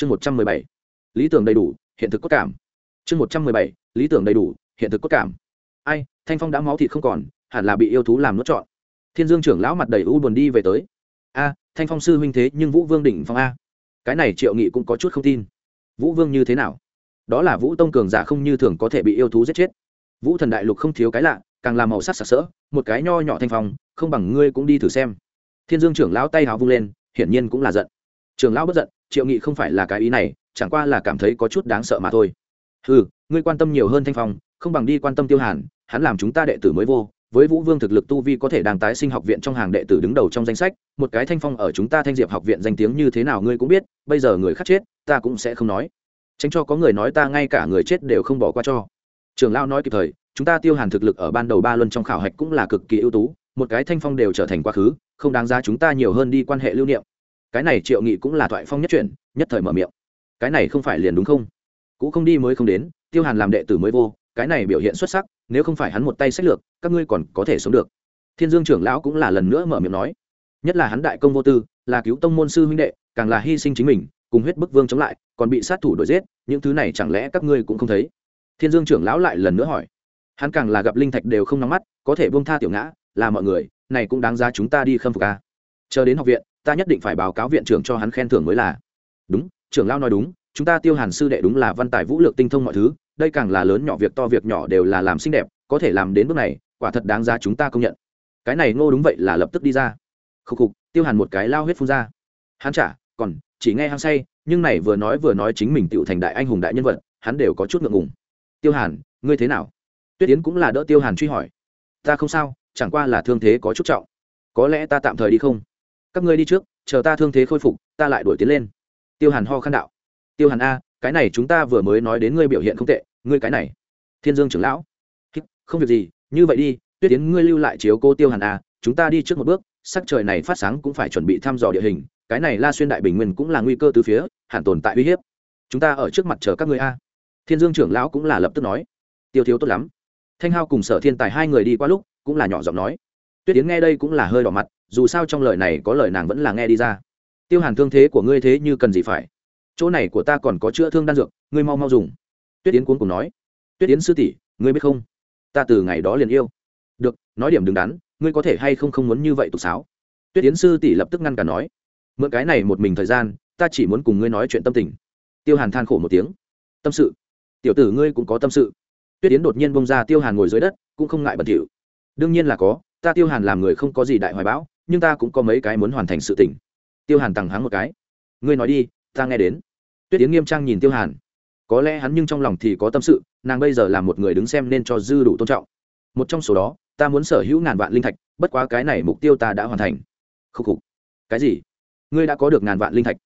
chương một trăm mười bảy. Lý tưởng đầy đủ, hiện thực cốt cảm. Chương một trăm mười bảy. Lý tưởng đầy đủ, hiện thực cốt cảm. Ai, thanh phong đã máu thịt không còn, hẳn là bị yêu thú làm nuốt trọn. Thiên dương trưởng lão mặt đầy u buồn đi về tới. A, thanh phong sư huynh thế nhưng vũ vương đỉnh phong a. Cái này triệu nghị cũng có chút không tin. Vũ vương như thế nào? Đó là vũ tông cường giả không như thường có thể bị yêu thú giết chết. Vũ thần đại lục không thiếu cái lạ, càng làm màu sắc sặc sỡ, một cái nho nhỏ thanh phong, không bằng ngươi cũng đi thử xem. Thiên dương trưởng lão tay hào vung lên, hiển nhiên cũng là giận. Trường lão bất giận, triệu nghị không phải là cái ý này, chẳng qua là cảm thấy có chút đáng sợ mà thôi. Ừ ngươi quan tâm nhiều hơn thanh phong, không bằng đi quan tâm tiêu hàn, hắn làm chúng ta đệ tử mới vô, với vũ vương thực lực tu vi có thể đang tái sinh học viện trong hàng đệ tử đứng đầu trong danh sách, một cái thanh phong ở chúng ta thanh diệp học viện danh tiếng như thế nào ngươi cũng biết, bây giờ người khác chết, ta cũng sẽ không nói. Tránh cho có người nói ta ngay cả người chết đều không bỏ qua cho. Trường Lão nói kịp thời, chúng ta tiêu hàn thực lực ở ban đầu ba luân trong khảo hạch cũng là cực kỳ ưu tú, một cái thanh phong đều trở thành quá khứ, không đáng giá chúng ta nhiều hơn đi quan hệ lưu niệm cái này triệu nghị cũng là thoại phong nhất chuyển, nhất thời mở miệng. Cái này không phải liền đúng không? Cũng không đi mới không đến, tiêu hàn làm đệ tử mới vô, cái này biểu hiện xuất sắc, nếu không phải hắn một tay sách lược, các ngươi còn có thể sống được. Thiên dương trưởng lão cũng là lần nữa mở miệng nói. Nhất là hắn đại công vô tư, là cứu tông môn sư huynh đệ, càng là hy sinh chính mình, cùng huyết bức vương chống lại, còn bị sát thủ đuổi giết, những thứ này chẳng lẽ các ngươi cũng không thấy? Thiên dương trưởng lão lại lần nữa hỏi. Hắn càng là gặp linh thạch đều không nắm mắt, có thể buông tha tiểu ngã, là mọi người, này cũng đáng giá chúng ta đi khâm phục ca chờ đến học viện ta nhất định phải báo cáo viện trưởng cho hắn khen thưởng mới là. Đúng, trưởng lao nói đúng, chúng ta tiêu hàn sư đệ đúng là văn tài vũ lược tinh thông mọi thứ, đây càng là lớn nhỏ việc to việc nhỏ đều là làm xinh đẹp, có thể làm đến bước này, quả thật đáng giá chúng ta công nhận. Cái này ngô đúng vậy là lập tức đi ra. Khục khục, tiêu hàn một cái lao huyết phun ra. Hắn trả còn, chỉ nghe hăng say, nhưng này vừa nói vừa nói chính mình tựu thành đại anh hùng đại nhân vật, hắn đều có chút ngượng ngùng. Tiêu hàn, ngươi thế nào? Tuyết yến cũng là đỡ tiêu hàn truy hỏi. Ta không sao, chẳng qua là thương thế có chút trọng. Có lẽ ta tạm thời đi không? Các ngươi đi trước, chờ ta thương thế khôi phục, ta lại đuổi tiến lên. Tiêu hàn ho khăn đạo. Tiêu hàn a, cái này chúng ta vừa mới nói đến ngươi biểu hiện không tệ, ngươi cái này. Thiên dương trưởng lão. Không việc gì, như vậy đi, tuyết tiến ngươi lưu lại chiếu cô tiêu hàn a, chúng ta đi trước một bước, sắc trời này phát sáng cũng phải chuẩn bị thăm dò địa hình, cái này la xuyên đại bình nguyên cũng là nguy cơ từ phía, hẳn tồn tại uy hiếp. Chúng ta ở trước mặt chờ các ngươi a. Thiên dương trưởng lão cũng là lập tức nói. Tiêu thiếu tốt lắm. Thanh hao cùng sở thiên tài hai người đi qua lúc, cũng là nhỏ giọng nói. Tuyết tiến nghe đây cũng là hơi đỏ mặt dù sao trong lời này có lời nàng vẫn là nghe đi ra. Tiêu hàn thương thế của ngươi thế như cần gì phải? Chỗ này của ta còn có chữa thương đan dược, ngươi mau mau dùng. Tuyết yến cuốn cùng nói. Tuyết yến sư tỷ, ngươi biết không? Ta từ ngày đó liền yêu. Được, nói điểm đứng đắn, ngươi có thể hay không không muốn như vậy tục sáo? Tuyết yến sư tỷ lập tức ngăn cả nói. Mượn cái này một mình thời gian, ta chỉ muốn cùng ngươi nói chuyện tâm tình. Tiêu hàn than khổ một tiếng. Tâm sự? Tiểu tử ngươi cũng có tâm sự. Tuyết yến đột nhiên bông ra tiêu hàn ngồi dưới đất, cũng không ngại bẩn thỉu. Đương nhiên là có, ta tiêu hàn làm người không có gì đại hoài bão nhưng ta cũng có mấy cái muốn hoàn thành sự tỉnh tiêu hàn tằng hắng một cái. Ngươi nói đi, ta nghe đến. Tuyết tiến nghiêm trang nhìn tiêu hàn. Có lẽ hắn nhưng trong lòng thì có tâm sự, nàng bây giờ là một người đứng xem nên cho dư đủ tôn trọng. Một trong số đó, ta muốn sở hữu ngàn vạn linh thạch, bất quá cái này mục tiêu ta đã hoàn thành. Khúc khục. Cái gì? Ngươi đã có được ngàn vạn linh thạch?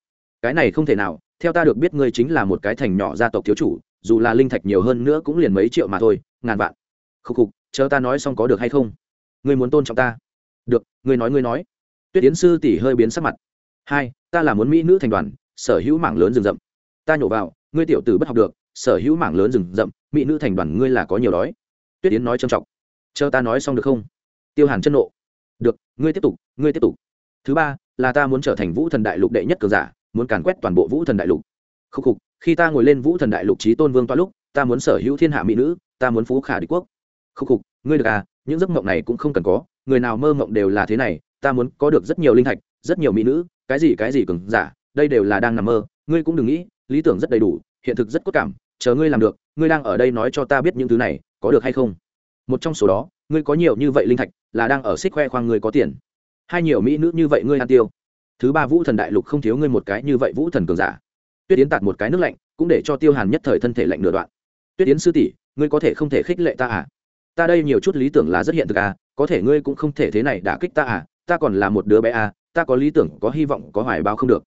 Cái này không thể nào, theo ta được biết ngươi chính là một cái thành nhỏ gia tộc thiếu chủ, dù là linh thạch nhiều hơn nữa cũng liền mấy triệu mà thôi, ngàn vạn. Khúc khục, chờ ta nói xong có được hay không? Ngươi muốn tôn trọng ta? Được, ngươi nói ngươi nói. Tuyết tiến sư tỷ hơi biến sắc mặt. Hai, ta là muốn mỹ nữ thành đoàn, sở hữu mảng lớn rừng rậm. Ta nhổ vào, ngươi tiểu tử bất học được, sở hữu mảng lớn rừng rậm, mỹ nữ thành đoàn ngươi là có nhiều đói. Tuyết tiến nói trầm trọng. Chờ ta nói xong được không? Tiêu hàn chân nộ. Được, ngươi tiếp tục, ngươi tiếp tục. Thứ ba, là ta muốn trở thành vũ thần đại lục đệ nhất cường giả, muốn càn quét toàn bộ vũ thần đại lục. Khúc khục, khi ta ngồi lên vũ thần đại lục trí tôn vương toa lúc, ta muốn sở hữu thiên hạ mỹ nữ, ta muốn phú khả đế quốc. Khúc khục, ngươi được à những giấc mộng này cũng không cần có người nào mơ mộng đều là thế này, ta muốn có được rất nhiều linh thạch, rất nhiều mỹ nữ, cái gì cái gì cường giả, đây đều là đang nằm mơ, ngươi cũng đừng nghĩ, lý tưởng rất đầy đủ, hiện thực rất cốt cảm, chờ ngươi làm được, ngươi đang ở đây nói cho ta biết những thứ này, có được hay không? Một trong số đó, ngươi có nhiều như vậy linh thạch, là đang ở xích khoe khoang ngươi có tiền. Hai nhiều mỹ nữ như vậy ngươi ăn tiêu. Thứ ba vũ thần đại lục không thiếu ngươi một cái như vậy vũ thần cường giả. Tuyết tiến tạt một cái nước lạnh, cũng để cho tiêu hàn nhất thời thân thể lạnh nửa đoạn. Tuyết tiến sư tỷ, ngươi có thể không thể khích lệ ta à? Ta đây nhiều chút lý tưởng là rất hiện thực à có thể ngươi cũng không thể thế này đả kích ta à ta còn là một đứa bé à ta có lý tưởng, có hy vọng, có hoài bão không được.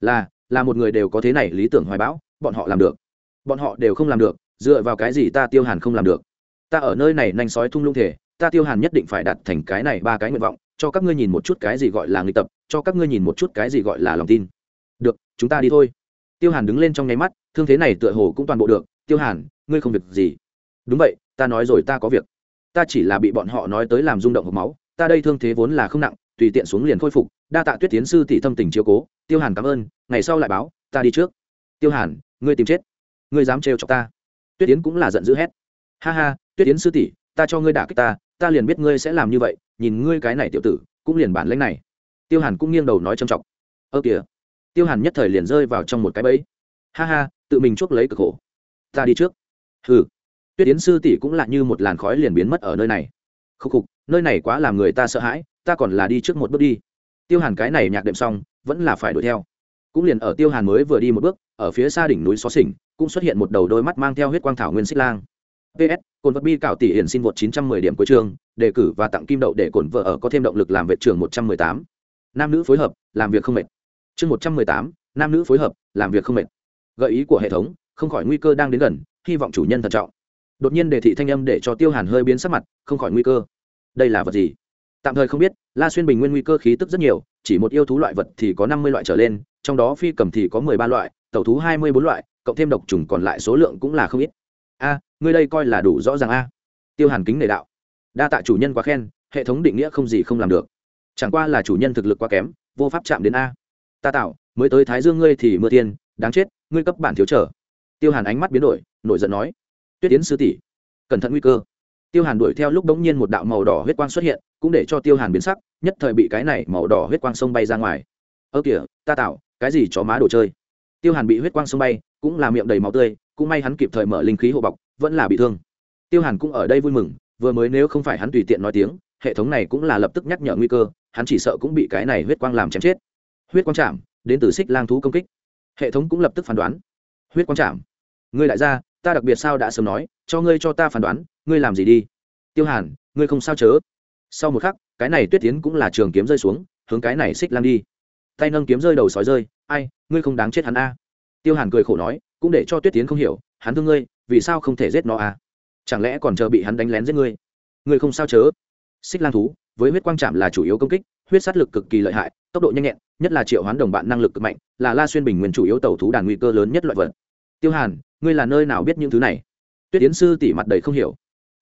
Là là một người đều có thế này lý tưởng hoài bão, bọn họ làm được. Bọn họ đều không làm được, dựa vào cái gì ta tiêu hàn không làm được? Ta ở nơi này nanh sói thung lũng thể ta tiêu hàn nhất định phải đặt thành cái này ba cái nguyện vọng, cho các ngươi nhìn một chút cái gì gọi là nghịch tập, cho các ngươi nhìn một chút cái gì gọi là lòng tin. Được, chúng ta đi thôi. Tiêu hàn đứng lên trong nháy mắt, thương thế này tựa hồ cũng toàn bộ được. Tiêu hàn, ngươi không việc gì. Đúng vậy, ta nói rồi, ta có việc ta chỉ là bị bọn họ nói tới làm rung động hộp máu, ta đây thương thế vốn là không nặng, tùy tiện xuống liền khôi phục, đa tạ tuyết tiến sư tỷ thâm tình chiếu cố, tiêu hàn cảm ơn, ngày sau lại báo, ta đi trước. Tiêu hàn, ngươi tìm chết, ngươi dám trêu chọc ta. Tuyết tiến cũng là giận dữ hét. Ha ha, tuyết tiến sư tỷ, ta cho ngươi đả kích ta ta liền biết ngươi sẽ làm như vậy, nhìn ngươi cái này tiểu tử, cũng liền bản lãnh này. Tiêu hàn cũng nghiêng đầu nói trầm trọng. Ơ kìa. Tiêu hàn nhất thời liền rơi vào trong một cái bẫy. Ha ha, tự mình chuốc lấy cực khổ. Ta đi trước. Hừ tuyết tiến sư tỷ cũng là như một làn khói liền biến mất ở nơi này. Khúc khục nơi này quá làm người ta sợ hãi ta còn là đi trước một bước đi. Tiêu hàn cái này nhạc đệm xong vẫn là phải đuổi theo. Cũng liền ở tiêu hàn mới vừa đi một bước ở phía xa đỉnh núi xó xỉnh cũng xuất hiện một đầu đôi mắt mang theo huyết quang thảo nguyên xích lang. Ps cồn vật bi cạo tỷ hiển xin vượt 910 điểm cuối trường đề cử và tặng kim đậu để cổn vợ ở có thêm động lực làm vệ trường 118. nam nữ phối hợp làm việc không mệt. Chương 118, nam nữ phối hợp làm việc không mệt. Gợi ý của hệ thống không khỏi nguy cơ đang đến gần hy vọng chủ nhân thận trọng đột nhiên đề thị thanh âm để cho tiêu hàn hơi biến sắc mặt, không khỏi nguy cơ. Đây là vật gì? Tạm thời không biết, la xuyên bình nguyên nguy cơ khí tức rất nhiều, chỉ một yêu thú loại vật thì có năm mươi loại trở lên, trong đó phi cầm thì có mười ba loại, tẩu thú hai mươi bốn loại, cộng thêm độc trùng còn lại số lượng cũng là không ít. A, ngươi đây coi là đủ rõ ràng a. Tiêu hàn kính nể đạo. Đa tạ chủ nhân quá khen, hệ thống định nghĩa không gì không làm được. Chẳng qua là chủ nhân thực lực quá kém, vô pháp chạm đến a. Ta tạo, mới tới thái dương ngươi thì mưa tiên đáng chết, ngươi cấp bản thiếu trở. Tiêu hàn ánh mắt biến đổi, nổi giận nói tuyết tiến sư tỷ, cẩn thận nguy cơ. Tiêu hàn đuổi theo lúc đ ố n g nhiên một đạo màu đỏ huyết quang xuất hiện, cũng để cho tiêu hàn biến sắc, nhất thời bị cái này màu đỏ huyết quang sông bay ra ngoài. Ơ kìa, ta tạo, cái gì chó má đồ chơi? Tiêu hàn bị huyết quang sông bay, cũng là miệng đầy máu tươi, cũng may hắn kịp thời mở linh khí hộ bọc, vẫn là bị thương. Tiêu hàn cũng ở đây vui mừng, vừa mới nếu không phải hắn tùy tiện nói tiếng, hệ thống này cũng là lập tức nhắc nhở nguy cơ, hắn chỉ sợ cũng bị cái này huyết quang làm chém chết. Huyết quang chạm, đến từ xích lang thú công kích. Hệ thống cũng lập tức phán đoán. Huyết quang chạm? Ngươi đại gia ta đặc biệt sao đã sớm nói, cho ngươi cho ta phán đoán, ngươi làm gì đi? Tiêu hàn, ngươi không sao chớ. Sau một khắc, cái này tuyết tiến cũng là trường kiếm rơi xuống, hướng cái này xích lan đi. Tay nâng kiếm rơi đầu sói rơi, ai, ngươi không đáng chết hắn a. Tiêu hàn cười khổ nói, cũng để cho tuyết tiến không hiểu, hắn thương ngươi, vì sao không thể giết nó a? Chẳng lẽ còn chờ bị hắn đánh lén giết ngươi? Ngươi không sao chớ. Xích lan thú, với huyết quang trạm là chủ yếu công kích, huyết sát lực cực kỳ lợi hại, tốc độ nhanh nhẹn, nhất là triệu hoán đồng bạn năng lực cực mạnh, là la xuyên bình nguyên chủ yếu tàu thú đàn nguy cơ lớn nhất loại vật. Tiêu hàn ngươi là nơi nào biết những thứ này? Tuyết tiến sư tỉ mặt đầy không hiểu.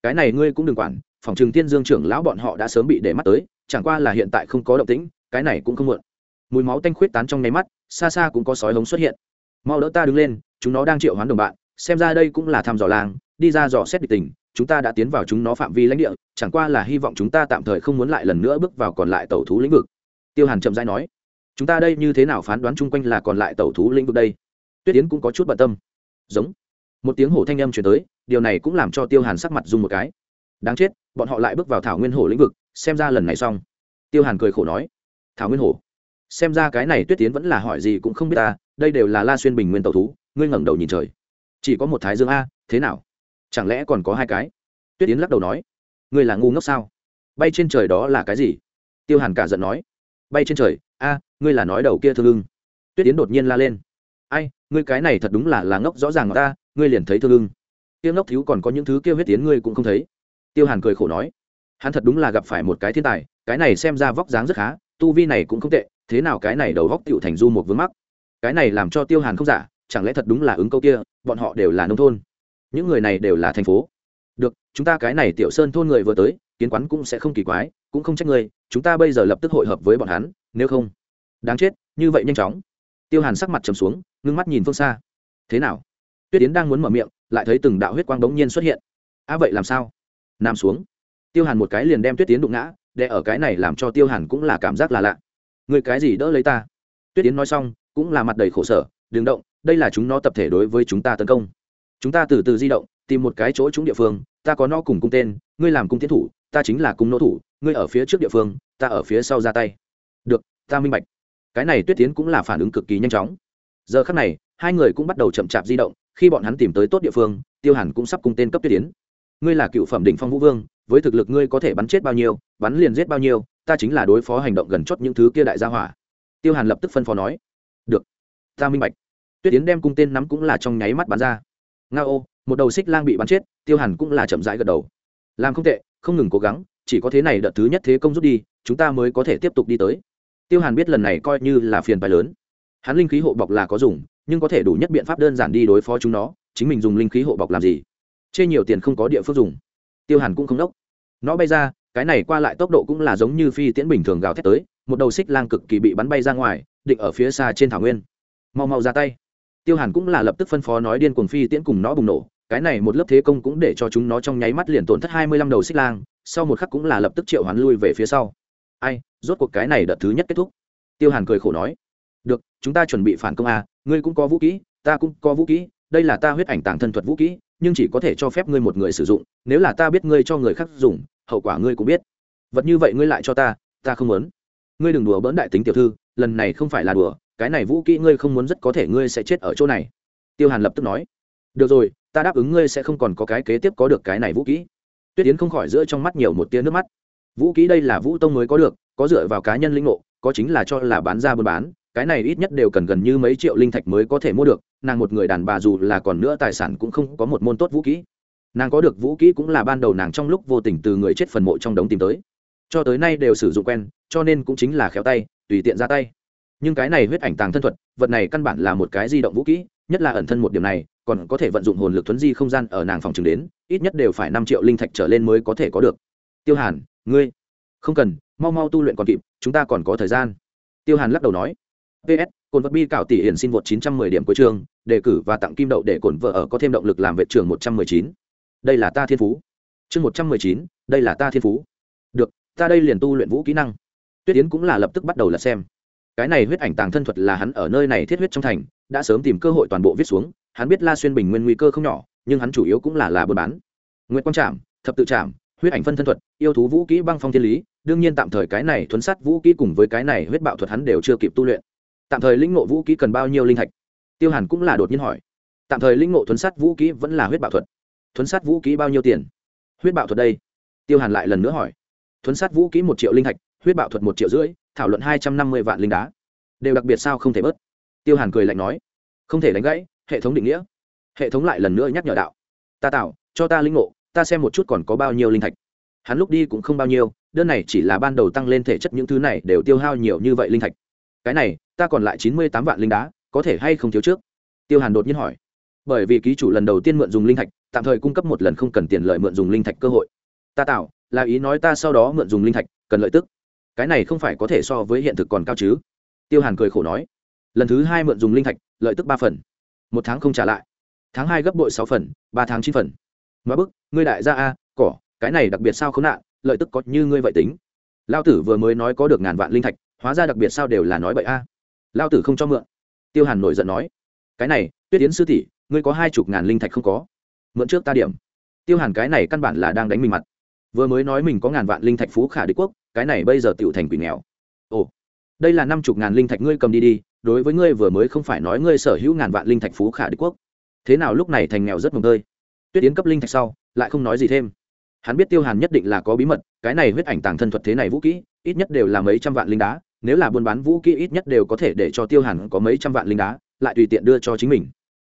Cái này ngươi cũng đừng quản, phòng trường tiên dương trưởng lão bọn họ đã sớm bị để mắt tới, chẳng qua là hiện tại không có động tĩnh, cái này cũng không muộn. Mùi máu tanh khuyết tán trong nháy mắt, xa xa cũng có sói hống xuất hiện. Mau đỡ ta đứng lên, chúng nó đang triệu hoán đồng bạn, xem ra đây cũng là thăm dò làng, đi ra dò xét địch tình, chúng ta đã tiến vào chúng nó phạm vi lãnh địa, chẳng qua là hy vọng chúng ta tạm thời không muốn lại lần nữa bước vào còn lại tẩu thú lĩnh vực. Tiêu hàn chậm rãi nói, chúng ta đây như thế nào phán đoán chung quanh là còn lại tẩu thú lĩnh vực đây? Tuyết tiến cũng có chút bận tâm giống. Một tiếng hổ thanh âm chuyển tới, điều này cũng làm cho tiêu hàn sắc mặt dùng một cái. Đáng chết, bọn họ lại bước vào thảo nguyên hổ lĩnh vực, xem ra lần này xong. Tiêu hàn cười khổ nói. Thảo nguyên hổ? Xem ra cái này tuyết tiến vẫn là hỏi gì cũng không biết ta, đây đều là la xuyên bình nguyên tàu thú, ngươi ngẩng đầu nhìn trời. Chỉ có một thái dương a, thế nào? Chẳng lẽ còn có hai cái? Tuyết tiến lắc đầu nói. Ngươi là ngu ngốc sao? Bay trên trời đó là cái gì? Tiêu hàn cả giận nói. Bay trên trời, a, ngươi là nói đầu kia thương ưng. Tuyết tiến đột nhiên la lên ai, ngươi cái này thật đúng là là ngốc rõ ràng ta, ngươi liền thấy thương ưng. Tiêu ngốc thiếu còn có những thứ kêu huyết tiến ngươi cũng không thấy. Tiêu hàn cười khổ nói, hắn thật đúng là gặp phải một cái thiên tài, cái này xem ra vóc dáng rất khá, tu vi này cũng không tệ, thế nào cái này đầu vóc tựu thành du một vướng mắc. Cái này làm cho tiêu hàn không giả, chẳng lẽ thật đúng là ứng câu kia, bọn họ đều là nông thôn. Những người này đều là thành phố. Được, chúng ta cái này tiểu sơn thôn người vừa tới, kiến quán cũng sẽ không kỳ quái, cũng không trách người chúng ta bây giờ lập tức hội hợp với bọn hắn, nếu không. Đáng chết, như vậy nhanh chóng. Tiêu hàn sắc mặt trầm xuống ngưng mắt nhìn phương xa. Thế nào? Tuyết yến đang muốn mở miệng, lại thấy từng đạo huyết quang bỗng nhiên xuất hiện. A, vậy làm sao? Nằm xuống. Tiêu hàn một cái liền đem tuyết tiến đụng ngã, để ở cái này làm cho tiêu hàn cũng là cảm giác là lạ. Người cái gì đỡ lấy ta? Tuyết tiến nói xong, cũng là mặt đầy khổ sở, đừng động, đây là chúng nó tập thể đối với chúng ta tấn công. Chúng ta từ từ di động, tìm một cái chỗ trúng địa phương, ta có nó cùng cung tên, ngươi làm cung tiến thủ, ta chính là cung nỗ thủ, ngươi ở phía trước địa phương, ta ở phía sau ra tay. Được, ta minh bạch. Cái này tuyết tiến cũng là phản ứng cực kỳ nhanh chóng giờ khắc này, hai người cũng bắt đầu chậm chạp di động, khi bọn hắn tìm tới tốt địa phương, tiêu hàn cũng sắp cung tên cấp tuyết tiến ngươi là cựu phẩm đỉnh phong vũ vương, với thực lực ngươi có thể bắn chết bao nhiêu, bắn liền giết bao nhiêu, ta chính là đối phó hành động gần chót những thứ kia đại gia hỏa. Tiêu hàn lập tức phân phó nói. Được, ta minh bạch. Tuyết tiến đem cung tên nắm cũng là trong nháy mắt bắn ra. Nga ô, một đầu xích lang bị bắn chết, tiêu hàn cũng là chậm rãi gật đầu. Làm không tệ, không ngừng cố gắng, chỉ có thế này đợt thứ nhất thế công rút đi, chúng ta mới có thể tiếp tục đi tới. Tiêu hàn biết lần này coi như là phiền bài lớn hắn linh khí hộ bọc là có dùng, nhưng có thể đủ nhất biện pháp đơn giản đi đối phó chúng nó, chính mình dùng linh khí hộ bọc làm gì? Chê nhiều tiền không có địa phương dùng. Tiêu hàn cũng không đốc. Nó bay ra, cái này qua lại tốc độ cũng là giống như phi tiễn bình thường gào thét tới, một đầu xích lang cực kỳ bị bắn bay ra ngoài, định ở phía xa trên thảo nguyên. Mau mau ra tay. Tiêu hàn cũng là lập tức phân phó nói điên cuồng phi tiễn cùng nó bùng nổ, cái này một lớp thế công cũng để cho chúng nó trong nháy mắt liền tổn thất hai mươi lăm đầu xích lang, sau một khắc cũng là lập tức triệu hoán lui về phía sau. Ai, rốt cuộc cái này đợt thứ nhất kết thúc. Tiêu hàn cười khổ nói được, chúng ta chuẩn bị phản công a, ngươi cũng có vũ kỹ, ta cũng có vũ kỹ, đây là ta huyết ảnh tàng thân thuật vũ kỹ, nhưng chỉ có thể cho phép ngươi một người sử dụng, nếu là ta biết ngươi cho người khác dùng, hậu quả ngươi cũng biết. Vật như vậy ngươi lại cho ta ta không muốn. Ngươi đừng đùa bỡn đại tính tiểu thư, lần này không phải là đùa, cái này vũ kỹ ngươi không muốn rất có thể ngươi sẽ chết ở chỗ này. Tiêu hàn lập tức nói. Được rồi, ta đáp ứng ngươi sẽ không còn có cái kế tiếp có được cái này vũ kỹ. Tuyết yến không khỏi giữa trong mắt nhiều một tia nước mắt. Vũ kỹ đây là vũ tông mới có được, có dựa vào cá nhân linh ngộ, có chính là cho là bán ra buôn bán cái này ít nhất đều cần gần như mấy triệu linh thạch mới có thể mua được, nàng một người đàn bà dù là còn nữa tài sản cũng không có một môn tốt vũ kỹ. Nàng có được vũ kỹ cũng là ban đầu nàng trong lúc vô tình từ người chết phần mộ trong đống tìm tới. Cho tới nay đều sử dụng quen, cho nên cũng chính là khéo tay, tùy tiện ra tay. Nhưng cái này huyết ảnh tàng thân thuật, vật này căn bản là một cái di động vũ kỹ, nhất là ẩn thân một điểm này, còn có thể vận dụng hồn lực thuấn di không gian ở nàng phòng trường đến, ít nhất đều phải năm triệu linh thạch trở lên mới có thể có được. Tiêu hàn, ngươi, không cần, mau mau tu luyện còn kịp, chúng ta còn có thời gian. Tiêu hàn lắc đầu nói ps cồn vật bi cạo tỷ hiển xin vượt 910 điểm cuối trường đề cử và tặng kim đậu để cổn vợ ở có thêm động lực làm vệ trường 119. đây là ta thiên phú. Chương 119, đây là ta thiên phú. Được ta đây liền tu luyện vũ kỹ năng. Tuyết tiến cũng là lập tức bắt đầu là xem. Cái này huyết ảnh tàng thân thuật là hắn ở nơi này thiết huyết trong thành đã sớm tìm cơ hội toàn bộ viết xuống. Hắn biết la xuyên bình nguyên nguy cơ không nhỏ nhưng hắn chủ yếu cũng là là buôn bán. Nguyễn quang trạm thập tự trạm huyết ảnh phân thân thuật yêu thú vũ kỹ băng phong thiên lý đương nhiên tạm thời cái này thuấn sát vũ kỹ cùng với cái này huyết bạo thuật hắn đều chưa kịp tu luyện tạm thời lĩnh ngộ vũ kỹ cần bao nhiêu linh thạch? Tiêu hàn cũng là đột nhiên hỏi. Tạm thời lĩnh ngộ thuấn sát vũ kỹ vẫn là huyết bạo thuật. Thuấn sát vũ kỹ bao nhiêu tiền? Huyết bạo thuật đây? Tiêu hàn lại lần nữa hỏi. Thuấn sát vũ kỹ một triệu linh thạch, huyết bạo thuật một triệu rưỡi, thảo luận hai trăm năm mươi vạn linh đá. Đều đặc biệt sao không thể bớt? Tiêu hàn cười lạnh nói. Không thể đánh gãy, hệ thống định nghĩa. Hệ thống lại lần nữa nhắc nhở đạo. Ta tạo, cho ta linh ngộ, ta xem một chút còn có bao nhiêu linh thạch. Hắn lúc đi cũng không bao nhiêu, đơn này chỉ là ban đầu tăng lên thể chất những thứ này đều tiêu hao nhiều như vậy linh thạch. Cái này ta còn lại chín mươi tám vạn linh đá, có thể hay không thiếu trước? Tiêu hàn đột nhiên hỏi. Bởi vì ký chủ lần đầu tiên mượn dùng linh thạch, tạm thời cung cấp một lần không cần tiền lợi mượn dùng linh thạch cơ hội. Ta tạo, là ý nói ta sau đó mượn dùng linh thạch, cần lợi tức. Cái này không phải có thể so với hiện thực còn cao chứ? Tiêu hàn cười khổ nói. Lần thứ hai mượn dùng linh thạch, lợi tức ba phần. Một tháng không trả lại. Tháng hai gấp bội sáu phần, ba tháng chín phần. Mà bức, ngươi đại gia a, cỏ, cái này đặc biệt sao khốn nạn, lợi tức có như ngươi vậy tính. Lao tử vừa mới nói có được ngàn vạn linh thạch, hóa ra đặc biệt sao đều là nói bậy a lao tử không cho mượn. Tiêu hàn nổi giận nói, cái này, tuyết Yến sư tỷ, ngươi có hai chục ngàn linh thạch không có? Mượn trước ta điểm. Tiêu hàn cái này căn bản là đang đánh mình mặt. Vừa mới nói mình có ngàn vạn linh thạch phú khả đế quốc, cái này bây giờ tựu thành quỷ nghèo. Ồ, đây là năm chục ngàn linh thạch ngươi cầm đi đi, đối với ngươi vừa mới không phải nói ngươi sở hữu ngàn vạn linh thạch phú khả đế quốc. Thế nào lúc này thành nghèo rất mồm tơi. Tuyết Yến cấp linh thạch sau, lại không nói gì thêm. Hắn biết tiêu hàn nhất định là có bí mật, cái này huyết ảnh tàng thân thuật thế này vũ kỹ, ít nhất đều là mấy trăm vạn linh đá nếu là buôn bán vũ kỹ ít nhất đều có thể để cho tiêu hàn có mấy trăm vạn linh đá, lại tùy tiện đưa cho chính mình.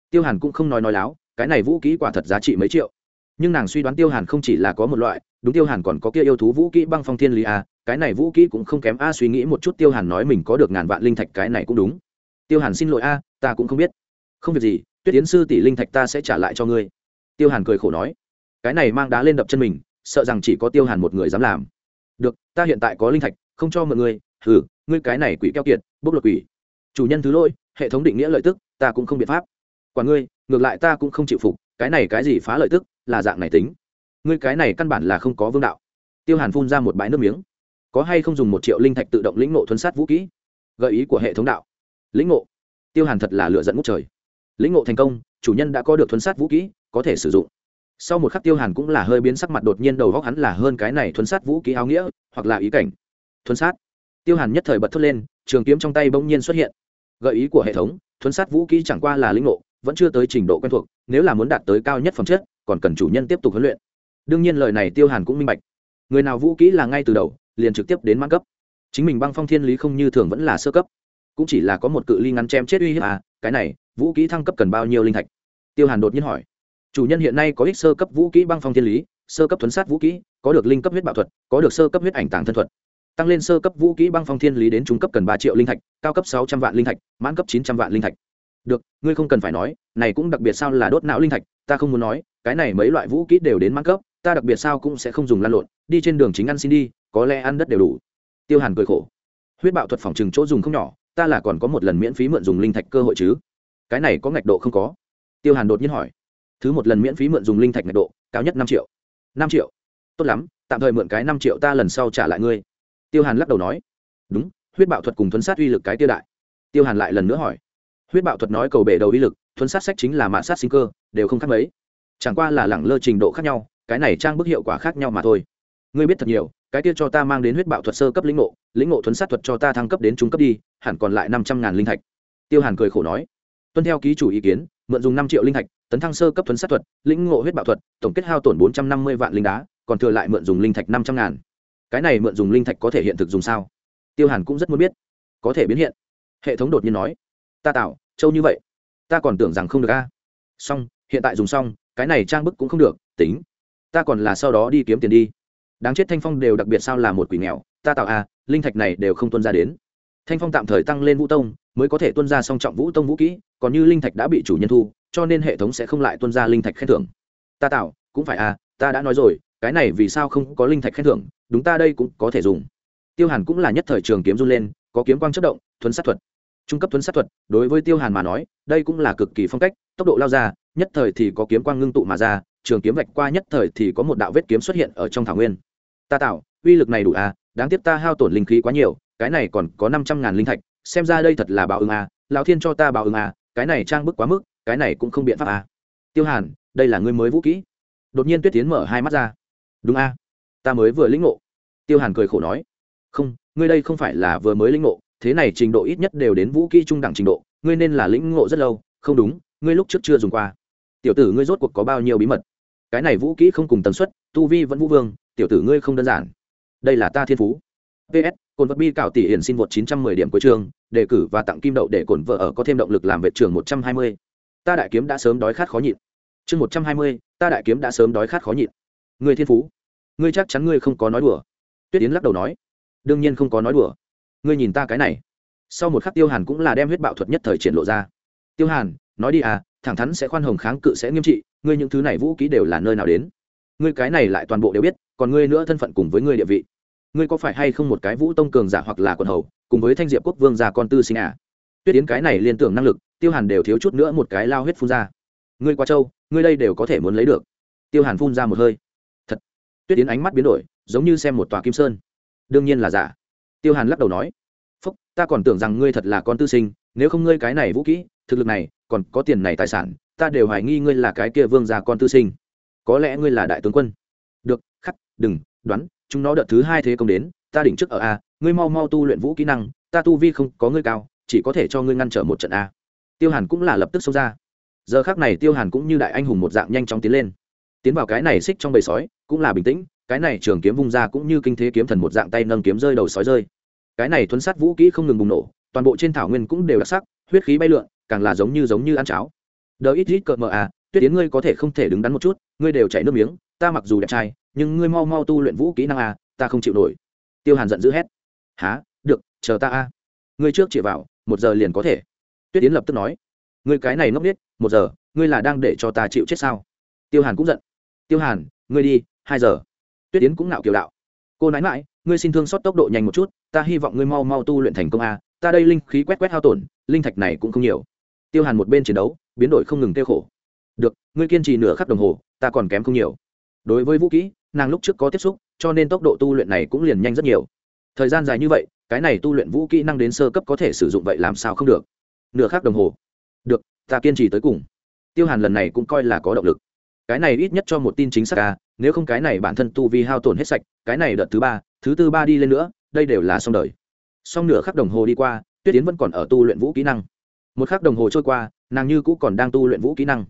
Tiêu hàn cũng không nói nói láo, cái này vũ kỹ quả thật giá trị mấy triệu. Nhưng nàng suy đoán tiêu hàn không chỉ là có một loại, đúng tiêu hàn còn có kia yêu thú vũ kỹ băng phong thiên lý a, cái này vũ kỹ cũng không kém a, suy nghĩ một chút tiêu hàn nói mình có được ngàn vạn linh thạch cái này cũng đúng. Tiêu hàn xin lỗi a, ta cũng không biết. Không việc gì, tuyết tiến sư tỷ linh thạch ta sẽ trả lại cho ngươi. Tiêu hàn cười khổ nói. Cái này mang đá lên đập chân mình, sợ rằng chỉ có tiêu hàn một người dám làm. Được, ta hiện tại có linh thạch, không cho mọi người hừ, ngươi cái này quỷ keo kiệt, bốc lột quỷ. Chủ nhân thứ lỗi, hệ thống định nghĩa lợi tức, ta cũng không biện pháp. Quả ngươi, ngược lại ta cũng không chịu phục, cái này cái gì phá lợi tức, là dạng này tính. Ngươi cái này căn bản là không có vương đạo. Tiêu hàn phun ra một bãi nước miếng. Có hay không dùng một triệu linh thạch tự động lĩnh ngộ thuấn sát vũ kỹ? Gợi ý của hệ thống đạo. Lĩnh ngộ. Tiêu hàn thật là lựa dẫn ngút trời. Lĩnh ngộ thành công, chủ nhân đã có được thuấn sát vũ kỹ, có thể sử dụng. Sau một khắc tiêu hàn cũng là hơi biến sắc mặt đột nhiên đầu góc hắn là hơn cái này thuấn sát vũ kỹ áo nghĩa, hoặc là ý cảnh. Thuấn sát tiêu hàn nhất thời bật thốt lên, trường kiếm trong tay bỗng nhiên xuất hiện. Gợi ý của hệ thống, thuấn sát vũ kỹ chẳng qua là lĩnh ngộ, vẫn chưa tới trình độ quen thuộc, nếu là muốn đạt tới cao nhất phẩm chất, còn cần chủ nhân tiếp tục huấn luyện. Đương nhiên lời này tiêu hàn cũng minh bạch. Người nào vũ kỹ là ngay từ đầu, liền trực tiếp đến mãn cấp. Chính mình băng phong thiên lý không như thường vẫn là sơ cấp. Cũng chỉ là có một cự ly ngắn chém chết uy hiếp à cái này, vũ kỹ thăng cấp cần bao nhiêu linh thạch? Tiêu hàn đột nhiên hỏi. Chủ nhân hiện nay có ích sơ cấp vũ kỹ băng phong thiên lý, sơ cấp thuấn sát vũ kỹ có được linh cấp huyết bạo thuật, có được sơ cấp huyết ảnh tàng thân thuật tăng lên sơ cấp vũ kỹ băng phong thiên lý đến trung cấp cần ba triệu linh thạch, cao cấp sáu trăm vạn linh thạch, mãn cấp chín trăm vạn linh thạch. Được, ngươi không cần phải nói, này cũng đặc biệt sao là đốt não linh thạch, ta không muốn nói, cái này mấy loại vũ kỹ đều đến mãn cấp, ta đặc biệt sao cũng sẽ không dùng lan lộn, đi trên đường chính ăn xin đi, có lẽ ăn đất đều đủ. Tiêu hàn cười khổ. Huyết bạo thuật phòng trừng chỗ dùng không nhỏ, ta là còn có một lần miễn phí mượn dùng linh thạch cơ hội chứ. Cái này có ngạch độ không có? Tiêu hàn đột nhiên hỏi. Thứ một lần miễn phí mượn dùng linh thạch ngạch độ, cao nhất năm triệu. Năm triệu. Tốt lắm, tạm thời mượn cái năm triệu ta lần sau trả lại ngươi tiêu hàn lắc đầu nói, đúng, huyết bạo thuật cùng thuấn sát uy lực cái tiêu đại. Tiêu hàn lại lần nữa hỏi, huyết bạo thuật nói cầu bể đầu uy lực, thuấn sát sách chính là mạ sát sinh cơ, đều không khác mấy. Chẳng qua là lẳng lơ trình độ khác nhau, cái này trang bức hiệu quả khác nhau mà thôi. Ngươi biết thật nhiều, cái tiêu cho ta mang đến huyết bạo thuật sơ cấp lĩnh ngộ lĩnh ngộ thuấn sát thuật cho ta thăng cấp đến trung cấp đi, hẳn còn lại năm trăm ngàn linh thạch. Tiêu hàn cười khổ nói, tuân theo ký chủ ý kiến, mượn dùng năm triệu linh thạch, tấn thăng sơ cấp thuấn sát thuật, lĩnh ngộ huyết bạo thuật, tổng kết hao tổn bốn trăm năm mươi vạn linh đá, còn thừa lại mượn dùng linh thạch năm trăm ngàn cái này mượn dùng linh thạch có thể hiện thực dùng sao? Tiêu hàn cũng rất muốn biết. Có thể biến hiện. Hệ thống đột nhiên nói. Ta tạo châu như vậy. Ta còn tưởng rằng không được a. Xong, hiện tại dùng xong, cái này trang bức cũng không được, tính. Ta còn là sau đó đi kiếm tiền đi. Đáng chết thanh phong đều đặc biệt sao là một quỷ nghèo. Ta tạo a linh thạch này đều không tuân ra đến. Thanh phong tạm thời tăng lên vũ tông, mới có thể tuân ra song trọng vũ tông vũ kỹ, còn như linh thạch đã bị chủ nhân thu, cho nên hệ thống sẽ không lại tuân ra linh thạch khen thưởng. Ta tạo, cũng phải a ta đã nói rồi cái này vì sao không có linh thạch khen thưởng, đúng ta đây cũng có thể dùng. Tiêu hàn cũng là nhất thời trường kiếm run lên, có kiếm quang chất động, thuấn sát thuật. Trung cấp thuấn sát thuật, đối với tiêu hàn mà nói, đây cũng là cực kỳ phong cách, tốc độ lao ra, nhất thời thì có kiếm quang ngưng tụ mà ra, trường kiếm vạch qua nhất thời thì có một đạo vết kiếm xuất hiện ở trong thảo nguyên. Ta tạo, uy lực này đủ à đáng tiếc ta hao tổn linh khí quá nhiều, cái này còn có năm trăm ngàn linh thạch, xem ra đây thật là báo ứng à lão thiên cho ta báo ứng à cái này trang bức quá mức, cái này cũng không biện pháp à. Tiêu hàn, đây là ngươi mới vũ kỹ. Đột nhiên tuyết tiến mở hai mắt ra đúng a. Ta mới vừa lĩnh ngộ. Tiêu hàn cười khổ nói. Không ngươi đây không phải là vừa mới lĩnh ngộ thế này trình độ ít nhất đều đến vũ kỹ trung đẳng trình độ ngươi nên là lĩnh ngộ rất lâu không đúng ngươi lúc trước chưa dùng qua. Tiểu tử ngươi rốt cuộc có bao nhiêu bí mật? Cái này vũ kỹ không cùng tần suất tu vi vẫn vũ vương tiểu tử ngươi không đơn giản. Đây là ta thiên phú. Ps cồn vật bi cảo tỷ hiển xin vượt 910 điểm cuối trường đề cử và tặng kim đậu để cồn vợ ở có thêm động lực làm vệ trường 120. ta đại kiếm đã sớm đói khát khó nhịn. Chương 120, ta đại kiếm đã sớm đói khát khó nhịn. Người thiên phú ngươi chắc chắn ngươi không có nói đùa. Tuyết yến lắc đầu nói, đương nhiên không có nói đùa. Ngươi nhìn ta cái này. Sau một khắc tiêu hàn cũng là đem huyết bạo thuật nhất thời triển lộ ra. Tiêu hàn, nói đi à thẳng thắn sẽ khoan hồng kháng cự sẽ nghiêm trị, ngươi những thứ này vũ ký đều là nơi nào đến? Ngươi cái này lại toàn bộ đều biết, còn ngươi nữa thân phận cùng với ngươi địa vị. Ngươi có phải hay không một cái vũ tông cường giả hoặc là quần hầu, cùng với thanh diệp quốc vương già con tư sinh à? Tuyết yến cái này liên tưởng năng lực, tiêu hàn đều thiếu chút nữa một cái lao huyết phun ra. Ngươi qua châu, ngươi đây đều có thể muốn lấy được. Tiêu hàn phun ra một hơi tuyết yến ánh mắt biến đổi, giống như xem một tòa kim sơn. Đương nhiên là giả. Tiêu hàn lắc đầu nói, phúc, ta còn tưởng rằng ngươi thật là con tư sinh, nếu không ngươi cái này vũ kỹ, thực lực này, còn có tiền này tài sản, ta đều hoài nghi ngươi là cái kia vương già con tư sinh. Có lẽ ngươi là đại tướng quân. Được, khắc, đừng, đoán, chúng nó đợt thứ hai thế công đến, ta đỉnh trước ở a, ngươi mau mau tu luyện vũ kỹ năng, ta tu vi không có ngươi cao, chỉ có thể cho ngươi ngăn trở một trận a. Tiêu hàn cũng là lập tức xông ra. Giờ khác này tiêu hàn cũng như đại anh hùng một dạng nhanh chóng tiến lên tiến vào cái này xích trong bầy sói, cũng là bình tĩnh, cái này trường kiếm vung ra cũng như kinh thế kiếm thần một dạng tay nâng kiếm rơi đầu sói rơi. Cái này thuấn sát vũ kỹ không ngừng bùng nổ, toàn bộ trên thảo nguyên cũng đều đặc sắc, huyết khí bay lượn, càng là giống như giống như ăn cháo. Đờ ít ít cợt mờ à tuyết tiến ngươi có thể không thể đứng đắn một chút, ngươi đều chảy nước miếng, ta mặc dù đẹp trai, nhưng ngươi mau mau tu luyện vũ kỹ năng à ta không chịu nổi. Tiêu hàn giận dữ hét. Há được, chờ ta a. À. ngươi trước chỉ vào, một giờ liền có thể. Tuyết tiến lập tức nói. Ngươi cái này ngốc biết một giờ, ngươi là đang để cho ta chịu chết sao? Tiêu hàn cũng giận. Tiêu hàn, ngươi đi, hai giờ. Tuyết yến cũng nạo kiểu đạo. Cô nãi mãi ngươi xin thương xót tốc độ nhanh một chút, ta hy vọng ngươi mau mau tu luyện thành công a, ta đây linh khí quét quét hao tổn, linh thạch này cũng không nhiều. Tiêu hàn một bên chiến đấu, biến đổi không ngừng tiêu khổ. Được, ngươi kiên trì nửa khắc đồng hồ, ta còn kém không nhiều. Đối với vũ kỹ, nàng lúc trước có tiếp xúc, cho nên tốc độ tu luyện này cũng liền nhanh rất nhiều. Thời gian dài như vậy, cái này tu luyện vũ kỹ năng đến sơ cấp có thể sử dụng vậy làm sao không được? Nửa khắc đồng hồ. Được, ta kiên trì tới cùng. Tiêu hàn lần này cũng coi là có động lực cái này ít nhất cho một tin chính xác ca nếu không cái này bản thân tu vi hao tổn hết sạch, cái này đợt thứ ba, thứ tư ba đi lên nữa, đây đều là xong đời. Xong nửa khắc đồng hồ đi qua, tuyết tiến vẫn còn ở tu luyện vũ kỹ năng. Một khắc đồng hồ trôi qua, nàng như cũ còn đang tu luyện vũ kỹ năng.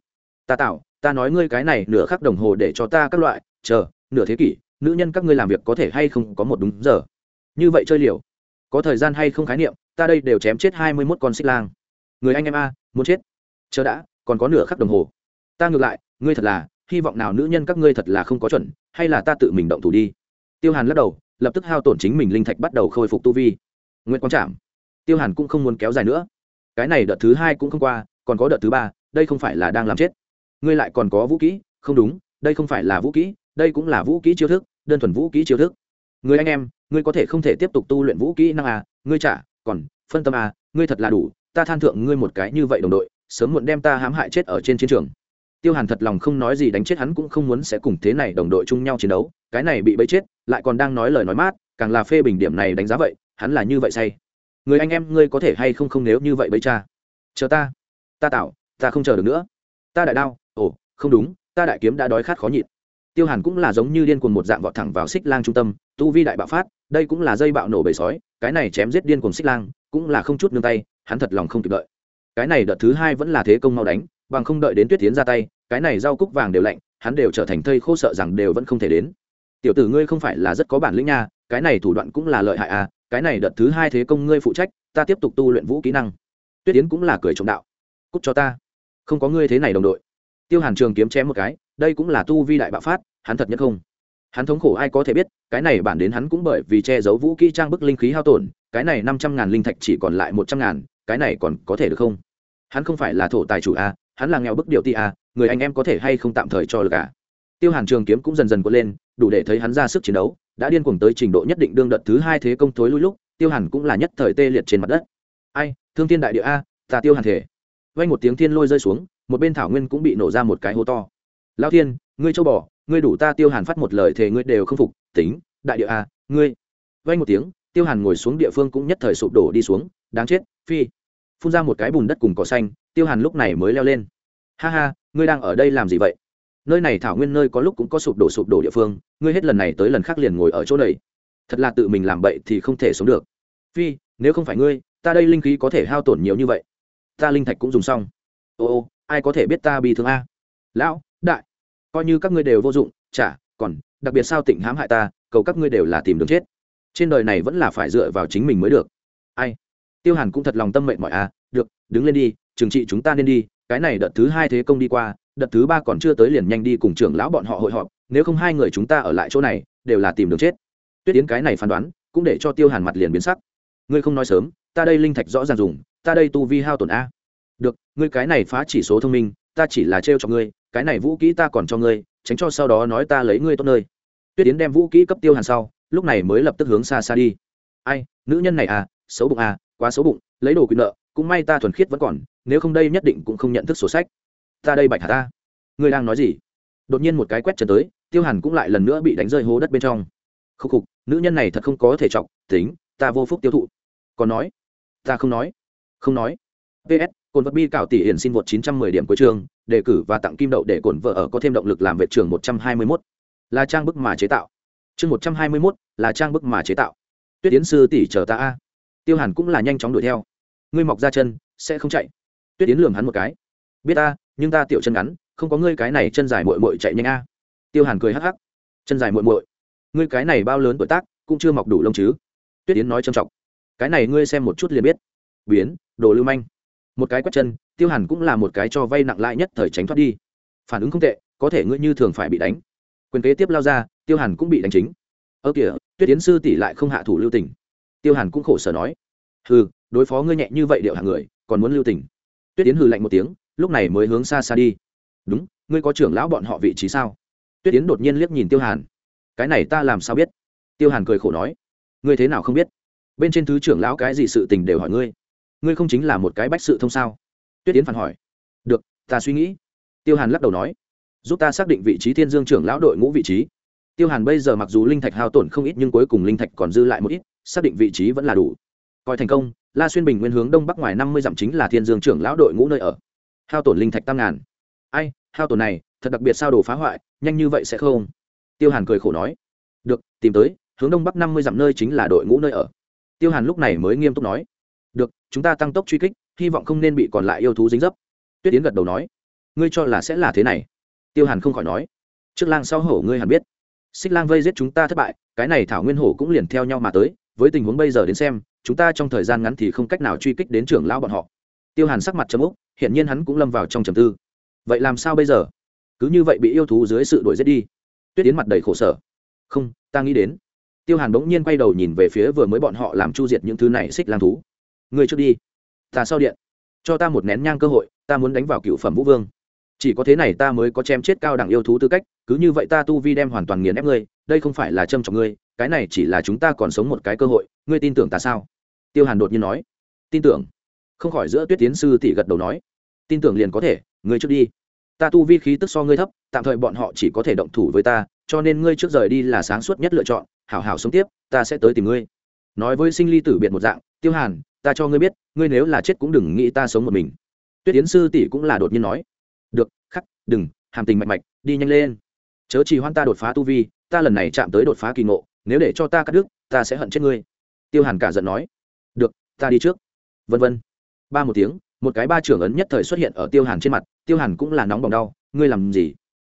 Ta tạo ta nói ngươi cái này nửa khắc đồng hồ để cho ta các loại, chờ, nửa thế kỷ, nữ nhân các ngươi làm việc có thể hay không có một đúng giờ? Như vậy chơi liều. Có thời gian hay không khái niệm, ta đây đều chém chết hai mươi mốt con xích lang. Người anh em a, muốn chết. Chờ đã, còn có nửa khắc đồng hồ. Ta ngược lại ngươi thật là, hy vọng nào nữ nhân các ngươi thật là không có chuẩn, hay là ta tự mình động thủ đi. Tiêu hàn lắc đầu, lập tức hao tổn chính mình linh thạch bắt đầu khôi phục tu vi. Nguyễn quang trạm tiêu hàn cũng không muốn kéo dài nữa. Cái này đợt thứ hai cũng không qua, còn có đợt thứ ba, đây không phải là đang làm chết. Ngươi lại còn có vũ kỹ, không đúng, đây không phải là vũ kỹ, đây cũng là vũ kỹ chiêu thức, đơn thuần vũ kỹ chiêu thức. Người anh em, ngươi có thể không thể tiếp tục tu luyện vũ kỹ năng à ngươi trả còn, phân tâm à ngươi thật là đủ, ta than thượng ngươi một cái như vậy đồng đội, sớm muộn đem ta hãm hại chết ở trên chiến trường tiêu hàn thật lòng không nói gì đánh chết hắn cũng không muốn sẽ cùng thế này đồng đội chung nhau chiến đấu, cái này bị bẫy chết, lại còn đang nói lời nói mát, càng là phê bình điểm này đánh giá vậy, hắn là như vậy say. Người anh em, ngươi có thể hay không không nếu như vậy bấy cha? Chờ ta. Ta tạo, ta không chờ được nữa. Ta đại đao, ồ, không đúng, ta đại kiếm đã đói khát khó nhịn. Tiêu hàn cũng là giống như điên cuồng một dạng vọt thẳng vào xích lang trung tâm, tu vi đại bạo phát, đây cũng là dây bạo nổ bầy sói, cái này chém giết điên cuồng xích lang, cũng là không chút nương tay, hắn thật lòng không kịp đợi. Cái này đợt thứ hai vẫn là thế công mau đánh bằng không đợi đến tuyết tiến ra tay, cái này rau cúc vàng đều lạnh, hắn đều trở thành thây khô sợ rằng đều vẫn không thể đến. Tiểu tử ngươi không phải là rất có bản lĩnh nha, cái này thủ đoạn cũng là lợi hại à cái này đợt thứ hai thế công ngươi phụ trách, ta tiếp tục tu luyện vũ kỹ năng. Tuyết tiến cũng là cười trọng đạo. Cúc cho ta. Không có ngươi thế này đồng đội. Tiêu hàn trường kiếm chém một cái, đây cũng là tu vi đại bạo phát, hắn thật nhất không. Hắn thống khổ ai có thể biết, cái này bản đến hắn cũng bởi vì che giấu vũ kỹ trang bức linh khí hao tổn, cái này năm trăm ngàn linh thạch chỉ còn lại một trăm ngàn, cái này còn có thể được không? Hắn không phải là thổ tài chủ a hắn là nghèo bức điệu ti à người anh em có thể hay không tạm thời cho được cả à. tiêu hàn trường kiếm cũng dần dần quật lên, đủ để thấy hắn ra sức chiến đấu, đã điên cuồng tới trình độ nhất định đương đợt thứ hai thế công thối lui lúc, tiêu hàn cũng là nhất thời tê liệt trên mặt đất. Ai, thương thiên đại địa a, ta tiêu hàn thể. Vay một tiếng thiên lôi rơi xuống, một bên thảo nguyên cũng bị nổ ra một cái hố to. Lao thiên, ngươi châu bò, ngươi đủ ta tiêu hàn phát một lời thề ngươi đều không phục, tính, đại địa a, ngươi. Vay một tiếng, tiêu hàn ngồi xuống địa phương cũng nhất thời sụp đổ đi xuống, đáng chết, phi phun ra một cái bùn đất cùng cỏ xanh, tiêu hàn lúc này mới leo lên. Ha ha, ngươi đang ở đây làm gì vậy? Nơi này thảo nguyên nơi có lúc cũng có sụp đổ sụp đổ địa phương, ngươi hết lần này tới lần khác liền ngồi ở chỗ này. Thật là tự mình làm bậy thì không thể sống được. Phi, nếu không phải ngươi, ta đây linh khí có thể hao tổn nhiều như vậy. Ta linh thạch cũng dùng xong. Ô ô, ai có thể biết ta bị thương a? Lão, đại, coi như các ngươi đều vô dụng, chả, còn, đặc biệt sao tỉnh hãm hại ta, cầu các ngươi đều là tìm đường chết. Trên đời này vẫn là phải dựa vào chính mình mới được. Ai? Tiêu hàn cũng thật lòng tâm mệnh mọi a à, được, đứng lên đi, trừng trị chúng ta nên đi, cái này đợt thứ hai thế công đi qua, đợt thứ ba còn chưa tới liền nhanh đi cùng trưởng lão bọn họ hội họp, nếu không hai người chúng ta ở lại chỗ này, đều là tìm đường chết. Tuyết tiến cái này phán đoán, cũng để cho tiêu hàn mặt liền biến sắc. Ngươi không nói sớm, ta đây linh thạch rõ ràng dùng, ta đây tu vi hao tổn a. Được, ngươi cái này phá chỉ số thông minh, ta chỉ là trêu cho ngươi, cái này vũ kỹ ta còn cho ngươi, tránh cho sau đó nói ta lấy ngươi tốt nơi. Tuyết tiến đem vũ kỹ cấp tiêu hàn sau, lúc này mới lập tức hướng xa xa đi. Ai, nữ nhân này à xấu bụng à quá xấu bụng lấy đồ quyền nợ cũng may ta thuần khiết vẫn còn nếu không đây nhất định cũng không nhận thức sổ sách. Ta đây bạch hà ta? Ngươi đang nói gì? Đột nhiên một cái quét chân tới tiêu hàn cũng lại lần nữa bị đánh rơi hố đất bên trong. Khúc khục nữ nhân này thật không có thể trọng tính ta vô phúc tiêu thụ. Còn nói? Ta không nói. Không nói. Ps cồn vật bi cạo tỷ hiển xin vượt 910 điểm cuối trường đề cử và tặng kim đậu để cồn vợ ở có thêm động lực làm vệ trường 121. là trang bức mà chế tạo. Chương 121, là trang bức mà chế tạo. Tuyết tiến sư tỷ chờ ta a tiêu hàn cũng là nhanh chóng đuổi theo. Ngươi mọc ra chân, sẽ không chạy. Tuyết yến lường hắn một cái. Biết ta, nhưng ta tiểu chân ngắn, không có ngươi cái này chân dài muội muội chạy nhanh a. Tiêu hàn cười hắc hắc. Chân dài muội muội, ngươi cái này bao lớn tuổi tác, cũng chưa mọc đủ lông chứ? Tuyết yến nói trầm trọng. Cái này ngươi xem một chút liền biết. Biến, đồ lưu manh. Một cái quét chân, tiêu hàn cũng là một cái cho vay nặng lãi nhất thời tránh thoát đi. Phản ứng không tệ, có thể ngươi như thường phải bị đánh. Quyền kế tiếp lao ra, tiêu hàn cũng bị đánh chính. Ơ kìa, tuyết yến sư tỷ lại không hạ thủ lưu tình tiêu hàn cũng khổ sở nói, hừ, đối phó ngươi nhẹ như vậy điệu hạng người, còn muốn lưu tình. Tuyết tiến hừ lạnh một tiếng, lúc này mới hướng xa xa đi. Đúng, ngươi có trưởng lão bọn họ vị trí sao? Tuyết tiến đột nhiên liếc nhìn tiêu hàn. Cái này ta làm sao biết? Tiêu hàn cười khổ nói, ngươi thế nào không biết? Bên trên thứ trưởng lão cái gì sự tình đều hỏi ngươi. Ngươi không chính là một cái bách sự thông sao? Tuyết tiến phản hỏi, được, ta suy nghĩ. Tiêu hàn lắc đầu nói, giúp ta xác định vị trí thiên dương trưởng lão đội ngũ vị trí. Tiêu hàn bây giờ mặc dù linh thạch hao tổn không ít nhưng cuối cùng linh thạch còn dư lại một ít xác định vị trí vẫn là đủ. Coi thành công, la xuyên bình nguyên hướng đông bắc ngoài năm mươi dặm chính là thiên dương trưởng lão đội ngũ nơi ở. Hao tổn linh thạch tam ngàn. Ai, hao tổn này, thật đặc biệt sao đồ phá hoại, nhanh như vậy sẽ không? Tiêu hàn cười khổ nói. Được, tìm tới, hướng đông bắc năm mươi dặm nơi chính là đội ngũ nơi ở. Tiêu hàn lúc này mới nghiêm túc nói. Được, chúng ta tăng tốc truy kích, hy vọng không nên bị còn lại yêu thú dính dấp. Tuyết tiến gật đầu nói. Ngươi cho là sẽ là thế này. Tiêu hàn không khỏi nói. Trước lang sau hổ ngươi hẳn biết. Xích lang vây giết chúng ta thất bại, cái này thảo nguyên hổ cũng liền theo nhau mà tới với tình huống bây giờ đến xem, chúng ta trong thời gian ngắn thì không cách nào truy kích đến trưởng lão bọn họ. Tiêu hàn sắc mặt chấm úc hiện nhiên hắn cũng lâm vào trong trầm tư. Vậy làm sao bây giờ? Cứ như vậy bị yêu thú dưới sự đuổi giết đi. Tuyết tiến mặt đầy khổ sở. Không, ta nghĩ đến. Tiêu hàn bỗng nhiên quay đầu nhìn về phía vừa mới bọn họ làm chu diệt những thứ này xích lang thú. Người trước đi. Ta sau điện. Cho ta một nén nhang cơ hội, ta muốn đánh vào cựu phẩm vũ vương. Chỉ có thế này ta mới có chém chết cao đẳng yêu thú tư cách, cứ như vậy ta tu vi đem hoàn toàn nghiền ép ngươi, đây không phải là châm trọng ngươi cái này chỉ là chúng ta còn sống một cái cơ hội, ngươi tin tưởng ta sao? Tiêu hàn đột nhiên nói. Tin tưởng. Không khỏi giữa tuyết tiến sư tỷ gật đầu nói. Tin tưởng liền có thể, ngươi trước đi. Ta tu vi khí tức so ngươi thấp, tạm thời bọn họ chỉ có thể động thủ với ta, cho nên ngươi trước rời đi là sáng suốt nhất lựa chọn, hảo hảo sống tiếp, ta sẽ tới tìm ngươi. Nói với sinh ly tử biệt một dạng, tiêu hàn, ta cho ngươi biết, ngươi nếu là chết cũng đừng nghĩ ta sống một mình. Tuyết tiến sư tỷ cũng là đột nhiên nói. Được, khắc, đừng, hàm tình mạch mạch, đi nhanh lên. Chớ trì hoan ta đột phá tu vi, ta lần này chạm tới đột phá kỳ ngộ nếu để cho ta cắt đứt, ta sẽ hận chết ngươi. Tiêu hàn cả giận nói. Được, ta đi trước. Vân vân. Ba một tiếng, một cái ba trưởng ấn nhất thời xuất hiện ở tiêu hàn trên mặt. Tiêu hàn cũng là nóng bỏng đau. Ngươi làm gì?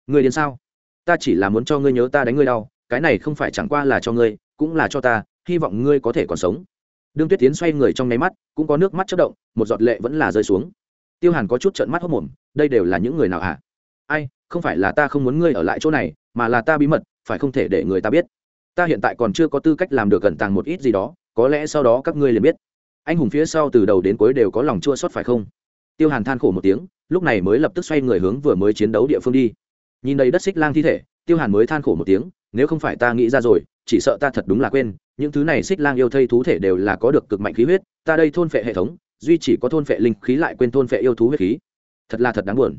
Ngươi đến sao? Ta chỉ là muốn cho ngươi nhớ ta đánh ngươi đau. Cái này không phải chẳng qua là cho ngươi, cũng là cho ta. Hy vọng ngươi có thể còn sống. Đương tuyết tiến xoay người trong nháy mắt, cũng có nước mắt chất động, một giọt lệ vẫn là rơi xuống. Tiêu hàn có chút trận mắt hốc mồm, đây đều là những người nào hả? Ai, không phải là ta không muốn ngươi ở lại chỗ này, mà là ta bí mật, phải không thể để người ta biết ta hiện tại còn chưa có tư cách làm được cẩn tàng một ít gì đó, có lẽ sau đó các ngươi liền biết. Anh hùng phía sau từ đầu đến cuối đều có lòng chua xót phải không? Tiêu hàn than khổ một tiếng, lúc này mới lập tức xoay người hướng vừa mới chiến đấu địa phương đi. Nhìn đầy đất xích lang thi thể, tiêu hàn mới than khổ một tiếng, nếu không phải ta nghĩ ra rồi, chỉ sợ ta thật đúng là quên, những thứ này xích lang yêu thây thú thể đều là có được cực mạnh khí huyết, ta đây thôn phệ hệ thống, duy chỉ có thôn phệ linh khí lại quên thôn phệ yêu thú huyết khí. Thật là thật đáng buồn.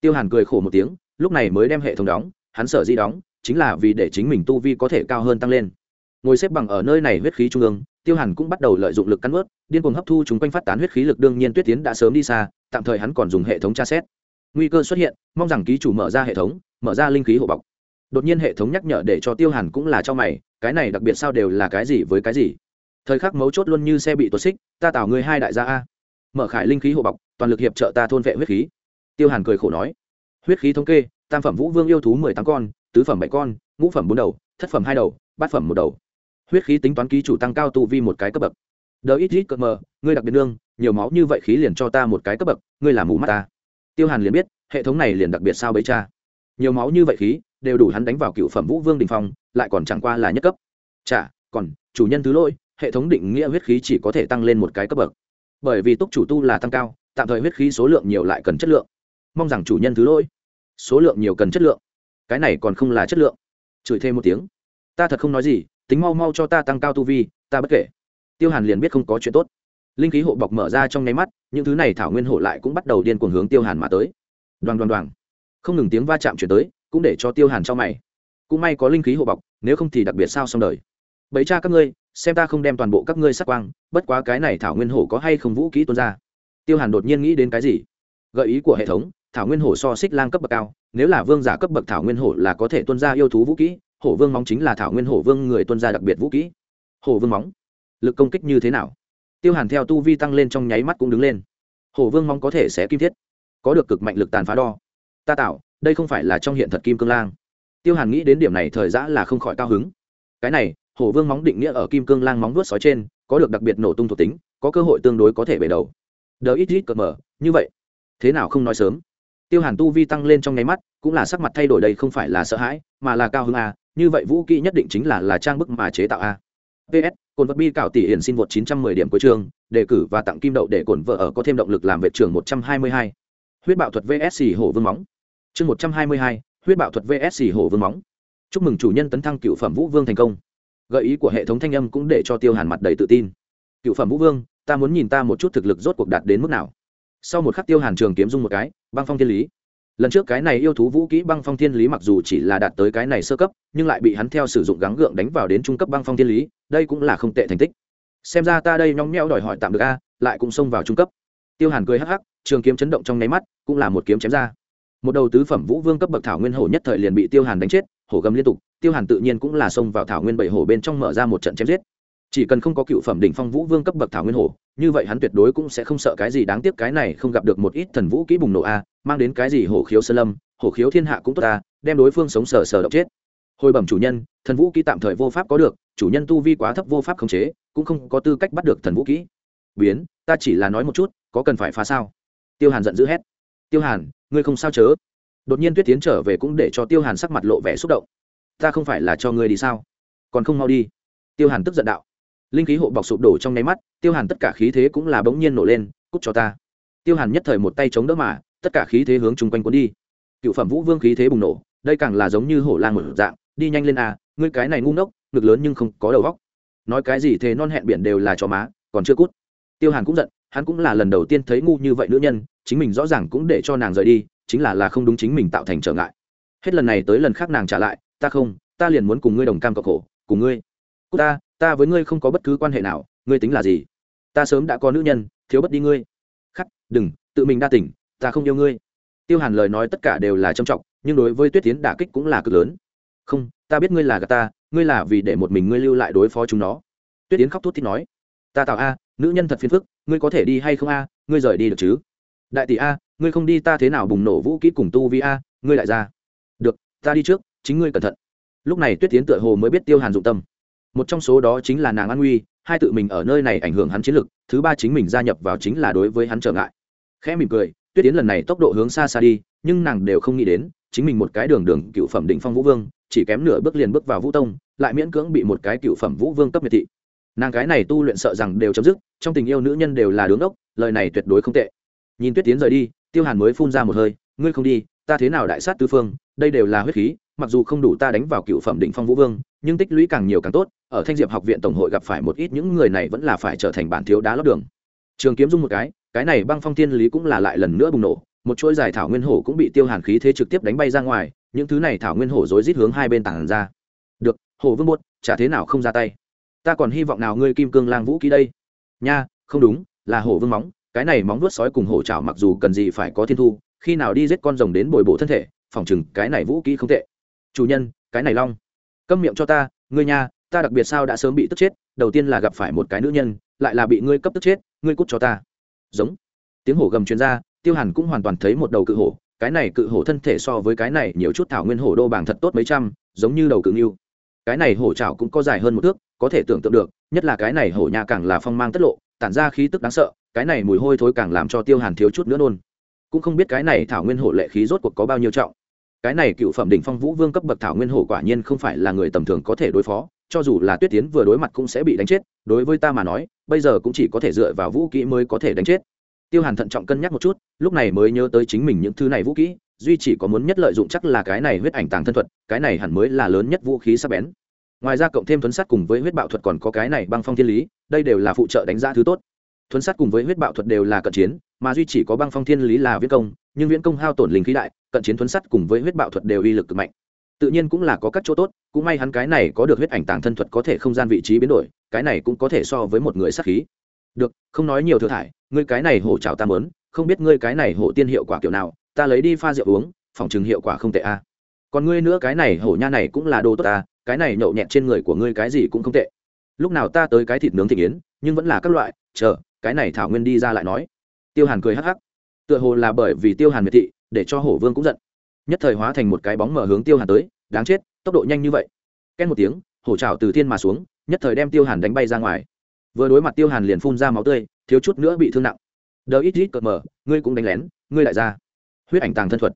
Tiêu hàn cười khổ một tiếng, lúc này mới đem hệ thống đóng, hắn sở di đóng chính là vì để chính mình tu vi có thể cao hơn tăng lên. Ngồi xếp bằng ở nơi này huyết khí trung ương, tiêu hàn cũng bắt đầu lợi dụng lực cắn ướt điên cuồng hấp thu chúng quanh phát tán huyết khí lực đương nhiên tuyết tiến đã sớm đi xa, tạm thời hắn còn dùng hệ thống tra xét. Nguy cơ xuất hiện, mong rằng ký chủ mở ra hệ thống, mở ra linh khí hộ bọc. Đột nhiên hệ thống nhắc nhở để cho tiêu hàn cũng là cho mày, cái này đặc biệt sao đều là cái gì với cái gì? Thời khắc mấu chốt luôn như xe bị tuột xích, ta tạo người hai đại gia a. Mở khải linh khí hộ bọc, toàn lực hiệp trợ ta thôn vệ huyết khí. Tiêu hàn cười khổ nói, huyết khí thống kê, tam phẩm vũ vương yêu thú mười tám con tứ phẩm bảy con, ngũ phẩm bốn đầu, thất phẩm hai đầu, bát phẩm một đầu. Huyết khí tính toán ký chủ tăng cao tu vi một cái cấp bậc. Đờ ít ít cợt mờ, ngươi đặc biệt nương, nhiều máu như vậy khí liền cho ta một cái cấp bậc, ngươi làm mù mắt ta. Tiêu hàn liền biết, hệ thống này liền đặc biệt sao bấy cha. Nhiều máu như vậy khí, đều đủ hắn đánh vào cựu phẩm vũ vương đình phong, lại còn chẳng qua là nhất cấp. Chả, còn, chủ nhân thứ lỗi, hệ thống định nghĩa huyết khí chỉ có thể tăng lên một cái cấp bậc. Bởi vì túc chủ tu là tăng cao, tạm thời huyết khí số lượng nhiều lại cần chất lượng. Mong rằng chủ nhân thứ lỗi. Số lượng nhiều cần chất lượng cái này còn không là chất lượng. Chửi thêm một tiếng. Ta thật không nói gì, tính mau mau cho ta tăng cao tu vi, ta bất kể. Tiêu hàn liền biết không có chuyện tốt. Linh khí hộ bọc mở ra trong nháy mắt, những thứ này thảo nguyên hộ lại cũng bắt đầu điên cuồng hướng tiêu hàn mà tới. Đoàn đoàn đoàn không ngừng tiếng va chạm chuyển tới, cũng để cho tiêu hàn cho mày. Cũng may có linh khí hộ bọc, nếu không thì đặc biệt sao xong đời. Bấy cha các ngươi, xem ta không đem toàn bộ các ngươi sắc quang, bất quá cái này thảo nguyên hổ có hay không vũ kỹ tuôn ra. Tiêu hàn đột nhiên nghĩ đến cái gì? Gợi ý của hệ thống thảo nguyên hổ so xích lang cấp bậc cao, nếu là vương giả cấp bậc thảo nguyên hổ là có thể tuân ra yêu thú vũ kỹ, hổ vương móng chính là thảo nguyên hổ vương người tuân ra đặc biệt vũ kỹ. Hổ vương móng, lực công kích như thế nào? Tiêu hàn theo tu vi tăng lên trong nháy mắt cũng đứng lên. Hổ vương móng có thể sẽ kim thiết, có được cực mạnh lực tàn phá đo. Ta tạo, đây không phải là trong hiện thật kim cương lang. Tiêu hàn nghĩ đến điểm này thời giã là không khỏi cao hứng. Cái này, hổ vương móng định nghĩa ở kim cương lang móng vuốt sói trên, có được đặc biệt nổ tung thuộc tính, có cơ hội tương đối có thể về đầu. Đờ ít ít cờ mở, như vậy. Thế nào không nói sớm? Tiêu hàn tu vi tăng lên trong nháy mắt cũng là sắc mặt thay đổi đây không phải là sợ hãi mà là cao hứng a như vậy vũ kỹ nhất định chính là là trang bức mà chế tạo à. a ps cồn vật bi cạo tỷ hiển xin vượt 910 điểm cuối trường đề cử và tặng kim đậu để cổn vợ ở có thêm động lực làm vệ trường 122. huyết bạo thuật vsc hổ vương móng. Chương 122, huyết bạo thuật vsc hổ vương móng. Chúc mừng chủ nhân tấn thăng cựu phẩm vũ vương thành công. Gợi ý của hệ thống thanh âm cũng để cho tiêu hàn mặt đầy tự tin. Cựu phẩm vũ vương ta muốn nhìn ta một chút thực lực rốt cuộc đạt đến mức nào sau một khắc tiêu hàn trường kiếm dung một cái, băng phong thiên lý. Lần trước cái này yêu thú vũ kỹ băng phong thiên lý mặc dù chỉ là đạt tới cái này sơ cấp, nhưng lại bị hắn theo sử dụng gắng gượng đánh vào đến trung cấp băng phong thiên lý, đây cũng là không tệ thành tích. Xem ra ta đây nhóng nhẽo đòi hỏi tạm được a, lại cũng xông vào trung cấp. Tiêu hàn cười hắc hắc, trường kiếm chấn động trong nháy mắt, cũng là một kiếm chém ra. Một đầu tứ phẩm vũ vương cấp bậc thảo nguyên hổ nhất thời liền bị tiêu hàn đánh chết, hổ gầm liên tục, tiêu hàn tự nhiên cũng là xông vào thảo nguyên bảy hổ bên trong mở ra một trận chém giết chỉ cần không có cựu phẩm đỉnh phong vũ vương cấp bậc thảo nguyên hổ, như vậy hắn tuyệt đối cũng sẽ không sợ cái gì đáng tiếc cái này không gặp được một ít thần vũ kỹ bùng nổ a, mang đến cái gì hổ khiếu sơn lâm, hổ khiếu thiên hạ cũng tốt ta, đem đối phương sống sờ sờ động chết. Hồi bẩm chủ nhân, thần vũ kỹ tạm thời vô pháp có được, chủ nhân tu vi quá thấp vô pháp khống chế, cũng không có tư cách bắt được thần vũ kỹ. Biến, ta chỉ là nói một chút, có cần phải phá sao? Tiêu hàn giận dữ hét. Tiêu hàn, ngươi không sao chớ. Đột nhiên tuyết tiến trở về cũng để cho tiêu hàn sắc mặt lộ vẻ xúc động. Ta không phải là cho ngươi đi sao? Còn không mau đi. Tiêu hàn tức giận đạo linh khí hộ bọc sụp đổ trong nháy mắt, tiêu hàn tất cả khí thế cũng là bỗng nhiên nổ lên, cút cho ta. Tiêu hàn nhất thời một tay chống đỡ mà, tất cả khí thế hướng chung quanh cuốn đi. Cựu phẩm vũ vương khí thế bùng nổ, đây càng là giống như hổ lang một dạng, đi nhanh lên à ngươi cái này ngu ngốc, ngực lớn nhưng không có đầu góc nói cái gì thế non hẹn biển đều là cho má, còn chưa cút. Tiêu hàn cũng giận, hắn cũng là lần đầu tiên thấy ngu như vậy nữ nhân, chính mình rõ ràng cũng để cho nàng rời đi, chính là là không đúng chính mình tạo thành trở ngại. Hết lần này tới lần khác nàng trả lại, ta không, ta liền muốn cùng ngươi đồng cam cộng khổ, cùng ngươi, Cút ta ta với ngươi không có bất cứ quan hệ nào, ngươi tính là gì? Ta sớm đã có nữ nhân, thiếu bất đi ngươi. Khắc, đừng, tự mình đa tỉnh ta không yêu ngươi. Tiêu hàn lời nói tất cả đều là trầm trọng, nhưng đối với tuyết tiến đả kích cũng là cực lớn. Không, ta biết ngươi là gà ta, ngươi là vì để một mình ngươi lưu lại đối phó chúng nó. Tuyết tiến khóc thút thít nói. Ta tạo a, nữ nhân thật phiền phức, ngươi có thể đi hay không a, ngươi rời đi được chứ? Đại tỷ a, ngươi không đi ta thế nào bùng nổ vũ kỹ cùng tu vi a, ngươi lại ra. Được, ta đi trước, chính ngươi cẩn thận. Lúc này tuyết tiến tựa hồ mới biết tiêu hàn dụng tâm một trong số đó chính là nàng an nguy hai tự mình ở nơi này ảnh hưởng hắn chiến lực, thứ ba chính mình gia nhập vào chính là đối với hắn trở ngại. Khẽ mỉm cười, tuyết tiến lần này tốc độ hướng xa xa đi, nhưng nàng đều không nghĩ đến, chính mình một cái đường đường cựu phẩm định phong vũ vương, chỉ kém nửa bước liền bước vào vũ tông, lại miễn cưỡng bị một cái cựu phẩm vũ vương cấp miệt thị. Nàng cái này tu luyện sợ rằng đều chấm dứt, trong tình yêu nữ nhân đều là đứng đốc lời này tuyệt đối không tệ. Nhìn tuyết tiến rời đi, tiêu hàn mới phun ra một hơi, ngươi không đi, ta thế nào đại sát tư phương, đây đều là huyết khí mặc dù không đủ ta đánh vào cựu phẩm định phong vũ vương, nhưng tích lũy càng nhiều càng tốt, ở thanh diệp học viện tổng hội gặp phải một ít những người này vẫn là phải trở thành bản thiếu đá lót đường. Trường kiếm dung một cái cái này băng phong thiên lý cũng là lại lần nữa bùng nổ, một chuỗi dài thảo nguyên hổ cũng bị tiêu hàn khí thế trực tiếp đánh bay ra ngoài, những thứ này thảo nguyên hổ rối rít hướng hai bên tảng ra. Được, hổ vương buốt, chả thế nào không ra tay. Ta còn hy vọng nào ngươi kim cương lang vũ ký đây? Nha, không đúng, là hổ vương móng, cái này móng vuốt sói cùng hổ chảo mặc dù cần gì phải có thiên thu, khi nào đi giết con rồng đến bồi bổ thân thể, phòng chừng cái này vũ kỹ không tệ chủ nhân, cái này long. Câm miệng cho ta, ngươi nha, ta đặc biệt sao đã sớm bị tức chết, đầu tiên là gặp phải một cái nữ nhân, lại là bị ngươi cấp tức chết, ngươi cút cho ta. Giống. Tiếng hổ gầm chuyên r a tiêu hàn cũng hoàn toàn thấy một đầu cự hổ, cái này cự hổ thân thể so với cái này nhiều chút thảo nguyên hổ đô bảng thật tốt mấy trăm, giống như đầu cự nghiêu cái này hổ trào cũng có dài hơn một thước, có thể tưởng tượng được, nhất là cái này hổ nhà càng là phong mang tất lộ, tản ra khí tức đáng sợ, cái này mùi hôi thối càng làm cho tiêu hàn thiếu chút nữa nôn. Cũng không biết cái này thảo nguyên hổ lệ khí rốt cuộc có bao nhiêu trọng cái này cựu phẩm đỉnh phong vũ vương cấp bậc thảo nguyên hổ quả nhiên không phải là người tầm thường có thể đối phó, cho dù là tuyết tiến vừa đối mặt cũng sẽ bị đánh chết, đối với ta mà nói, bây giờ cũng chỉ có thể dựa vào vũ kỹ mới có thể đánh chết. Tiêu hàn thận trọng cân nhắc một chút, lúc này mới nhớ tới chính mình những thứ này vũ kỹ, duy chỉ có muốn nhất lợi dụng chắc là cái này huyết ảnh tàng thân thuật, cái này hẳn mới là lớn nhất vũ khí sắc bén. Ngoài ra cộng thêm thuấn sắt cùng với huyết bạo thuật còn có cái này băng phong thiên lý, đây đều là phụ trợ đánh giá thứ tốt. Thuấn sắt cùng với huyết bạo thuật đều là cận chiến, mà duy chỉ có băng phong thiên lý là viễn công nhưng viễn công hao tổn linh khí đại, cận chiến thuấn sắt cùng với huyết bạo thuật đều uy lực cực mạnh. Tự nhiên cũng là có các chỗ tốt, cũng may hắn cái này có được huyết ảnh tàng thân thuật có thể không gian vị trí biến đổi, cái này cũng có thể so với một người sát khí. Được, không nói nhiều thừa thải, ngươi cái này hổ trào ta mớn không biết ngươi cái này hổ tiên hiệu quả kiểu nào, ta lấy đi pha rượu uống, phòng chừng hiệu quả không tệ a. Còn ngươi nữa cái này hổ nha này cũng là đồ tốt ta, cái này nhậu nhẹt trên người của ngươi cái gì cũng không tệ. Lúc nào ta tới cái thịt nướng thịt yến, nhưng vẫn là các loại, chờ, cái này thảo nguyên đi ra lại nói. Tiêu hàn cười hắc hắc tựa hồ là bởi vì tiêu hàn miệt thị, để cho hổ vương cũng giận. Nhất thời hóa thành một cái bóng mở hướng tiêu hàn tới, đáng chết, tốc độ nhanh như vậy. Két một tiếng, hổ trào từ thiên mà xuống, nhất thời đem tiêu hàn đánh bay ra ngoài. Vừa đối mặt tiêu hàn liền phun ra máu tươi, thiếu chút nữa bị thương nặng. Đờ ít ít cợt mờ, ngươi cũng đánh lén, ngươi lại ra. Huyết ảnh tàng thân thuật.